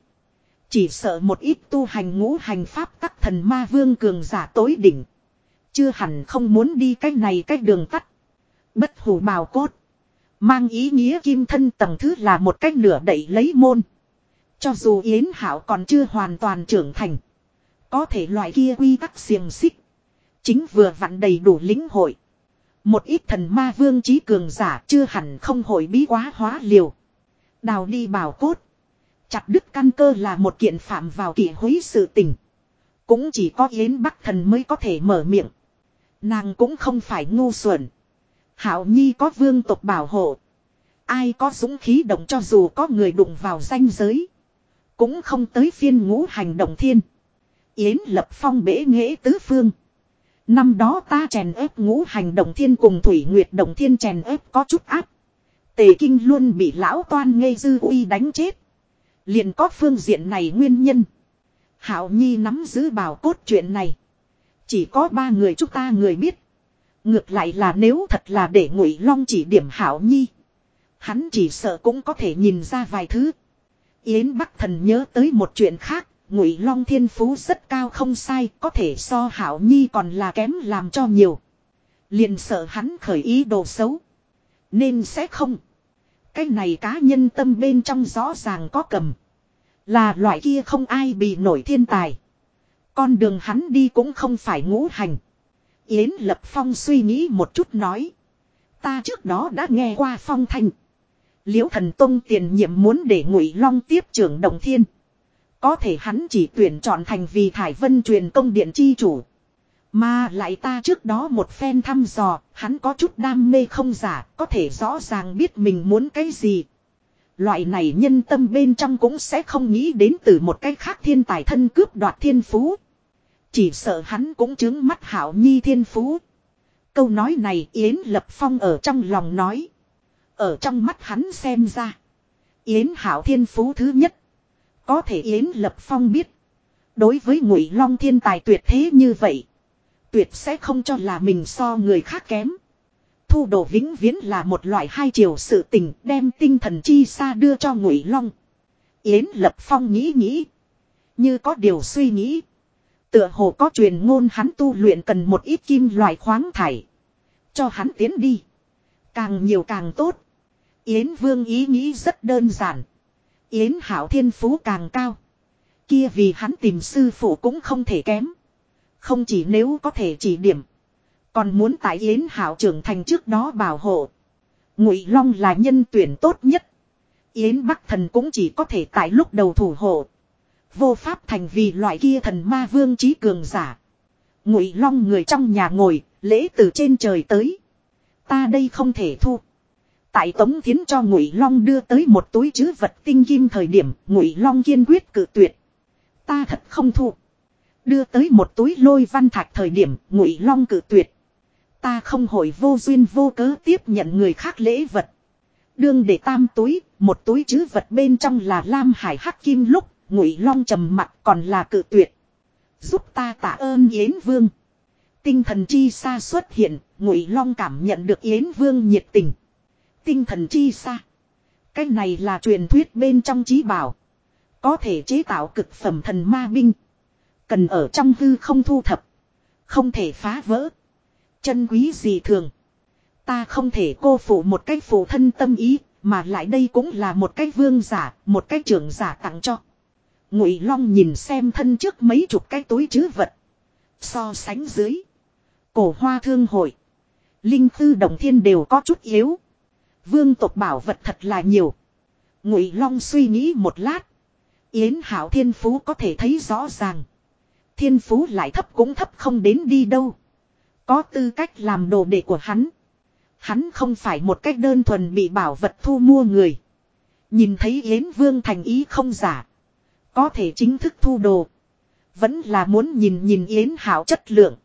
Chỉ sợ một ít tu hành ngũ hành pháp các thần ma vương cường giả tối đỉnh. Chưa hẳn không muốn đi cách này cách đường tắt. Bất hủ bào cốt. Mang ý nghĩa kim thân tầng thứ là một cách nửa đẩy lấy môn. Cho dù Yến Hảo còn chưa hoàn toàn trưởng thành. Có thể loại kia quy tắc xiềng xích. Chính vừa vặn đầy đủ lính hội. Một ít thần ma vương trí cường giả chưa hẳn không hội bí quá hóa liều. Đào đi bào cốt. Chặt đứt căn cơ là một kiện phạm vào kỷ hối sự tình. Cũng chỉ có Yến Bắc Thần mới có thể mở miệng. Nàng cũng không phải ngu xuẩn. Hảo Nhi có vương tộc bảo hộ. Ai có dũng khí động cho dù có người đụng vào danh giới. Cũng không tới phiên ngũ hành động thiên. Yến lập phong bể nghệ tứ phương. Năm đó ta chèn ép ngũ hành động thiên cùng thủy nguyệt động thiên chèn ép có chút áp. Tề kinh luôn bị lão toan ngây dư uy đánh chết. Liền có phương diện này nguyên nhân. Hảo Nhi nắm giữ bảo cốt chuyện này. Chỉ có ba người chúng ta người biết. Ngược lại là nếu thật là để ngụy long chỉ điểm Hảo Nhi. Hắn chỉ sợ cũng có thể nhìn ra vài thứ. Yến Bắc Thần nhớ tới một chuyện khác, Ngụy Long thiên phú rất cao không sai, có thể so Hảo Nhi còn là kém làm cho nhiều. Liền sợ hắn khởi ý đồ xấu, nên sẽ không. Cái này cá nhân tâm bên trong rõ ràng có cầm, là loại kia không ai bị nổi thiên tài. Con đường hắn đi cũng không phải ngũ hành. Yến Lập Phong suy nghĩ một chút nói. Ta trước đó đã nghe qua phong thanh. Liễu thần tông tiền nhiệm muốn để ngụy long tiếp trưởng đồng thiên. Có thể hắn chỉ tuyển chọn thành vì Thải Vân truyền công điện chi chủ. Mà lại ta trước đó một phen thăm dò, hắn có chút đam mê không giả, có thể rõ ràng biết mình muốn cái gì. Loại này nhân tâm bên trong cũng sẽ không nghĩ đến từ một cái khác thiên tài thân cướp đoạt thiên phú. Chỉ sợ hắn cũng chứng mắt hảo nhi thiên phú. Câu nói này Yến Lập Phong ở trong lòng nói. Ở trong mắt hắn xem ra. Yến hảo thiên phú thứ nhất. Có thể Yến Lập Phong biết. Đối với ngụy long thiên tài tuyệt thế như vậy. Tuyệt sẽ không cho là mình so người khác kém. Thu đồ vĩnh viễn là một loại hai chiều sự tình đem tinh thần chi xa đưa cho ngụy long. Yến Lập Phong nghĩ nghĩ. Như có điều suy nghĩ. Tựa hồ có truyền ngôn hắn tu luyện cần một ít kim loại khoáng thải. Cho hắn tiến đi. Càng nhiều càng tốt. Yến Vương ý nghĩ rất đơn giản. Yến Hảo thiên phú càng cao. Kia vì hắn tìm sư phụ cũng không thể kém. Không chỉ nếu có thể chỉ điểm. Còn muốn tại Yến Hảo trưởng thành trước đó bảo hộ. Ngụy Long là nhân tuyển tốt nhất. Yến Bắc Thần cũng chỉ có thể tại lúc đầu thủ hộ. Vô pháp thành vì loại kia thần ma vương trí cường giả. Ngụy Long người trong nhà ngồi, lễ từ trên trời tới. Ta đây không thể thu. Tại Tống Thiến cho Ngụy Long đưa tới một túi chứ vật tinh kim thời điểm, Ngụy Long kiên quyết cự tuyệt. Ta thật không thu. Đưa tới một túi lôi văn thạch thời điểm, Ngụy Long cự tuyệt. Ta không hồi vô duyên vô cớ tiếp nhận người khác lễ vật. Đương để tam túi, một túi chứ vật bên trong là lam hải hắc kim lúc, Ngụy Long trầm mặt còn là cự tuyệt. Giúp ta tạ ơn Yến Vương. Tinh thần chi xa xuất hiện, Ngụy Long cảm nhận được Yến Vương nhiệt tình. Tinh thần chi xa. Cái này là truyền thuyết bên trong trí bảo. Có thể chế tạo cực phẩm thần ma binh. Cần ở trong hư không thu thập. Không thể phá vỡ. Chân quý gì thường. Ta không thể cô phụ một cái phụ thân tâm ý. Mà lại đây cũng là một cái vương giả, một cái trưởng giả tặng cho. Ngụy Long nhìn xem thân trước mấy chục cái túi chứ vật. So sánh dưới. Cổ hoa thương hội. Linh Tư đồng thiên đều có chút yếu. Vương tộc bảo vật thật là nhiều. Ngụy Long suy nghĩ một lát. Yến Hảo Thiên Phú có thể thấy rõ ràng. Thiên Phú lại thấp cũng thấp không đến đi đâu. Có tư cách làm đồ đệ của hắn. Hắn không phải một cách đơn thuần bị bảo vật thu mua người. Nhìn thấy Yến Vương thành ý không giả. Có thể chính thức thu đồ. Vẫn là muốn nhìn nhìn Yến Hảo chất lượng.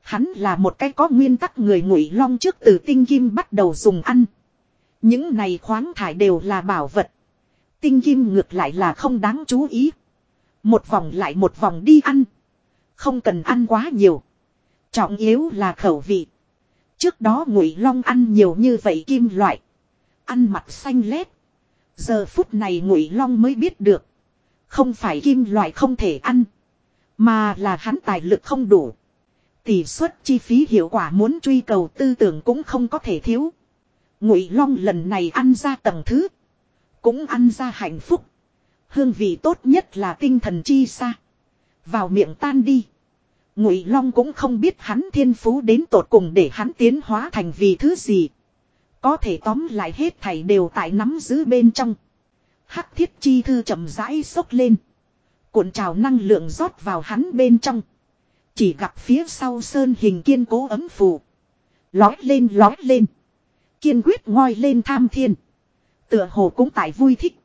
Hắn là một cái có nguyên tắc người ngụy long trước từ tinh kim bắt đầu dùng ăn. Những này khoáng thải đều là bảo vật. Tinh kim ngược lại là không đáng chú ý. Một vòng lại một vòng đi ăn. Không cần ăn quá nhiều. Trọng yếu là khẩu vị. Trước đó ngụy long ăn nhiều như vậy kim loại. Ăn mặt xanh lét. Giờ phút này ngụy long mới biết được. Không phải kim loại không thể ăn. Mà là hắn tài lực không đủ. Tỷ suất chi phí hiệu quả muốn truy cầu tư tưởng cũng không có thể thiếu. Ngụy Long lần này ăn ra tầng thứ. Cũng ăn ra hạnh phúc. Hương vị tốt nhất là tinh thần chi xa. Vào miệng tan đi. Ngụy Long cũng không biết hắn thiên phú đến tột cùng để hắn tiến hóa thành vì thứ gì. Có thể tóm lại hết thảy đều tại nắm giữ bên trong. Hắc thiết chi thư chậm rãi sốc lên. Cuộn trào năng lượng rót vào hắn bên trong. Chỉ gặp phía sau sơn hình kiên cố ấm phù. Lói lên lói lên. Kiên quyết ngoi lên tham thiên. Tựa hồ cũng tại vui thích.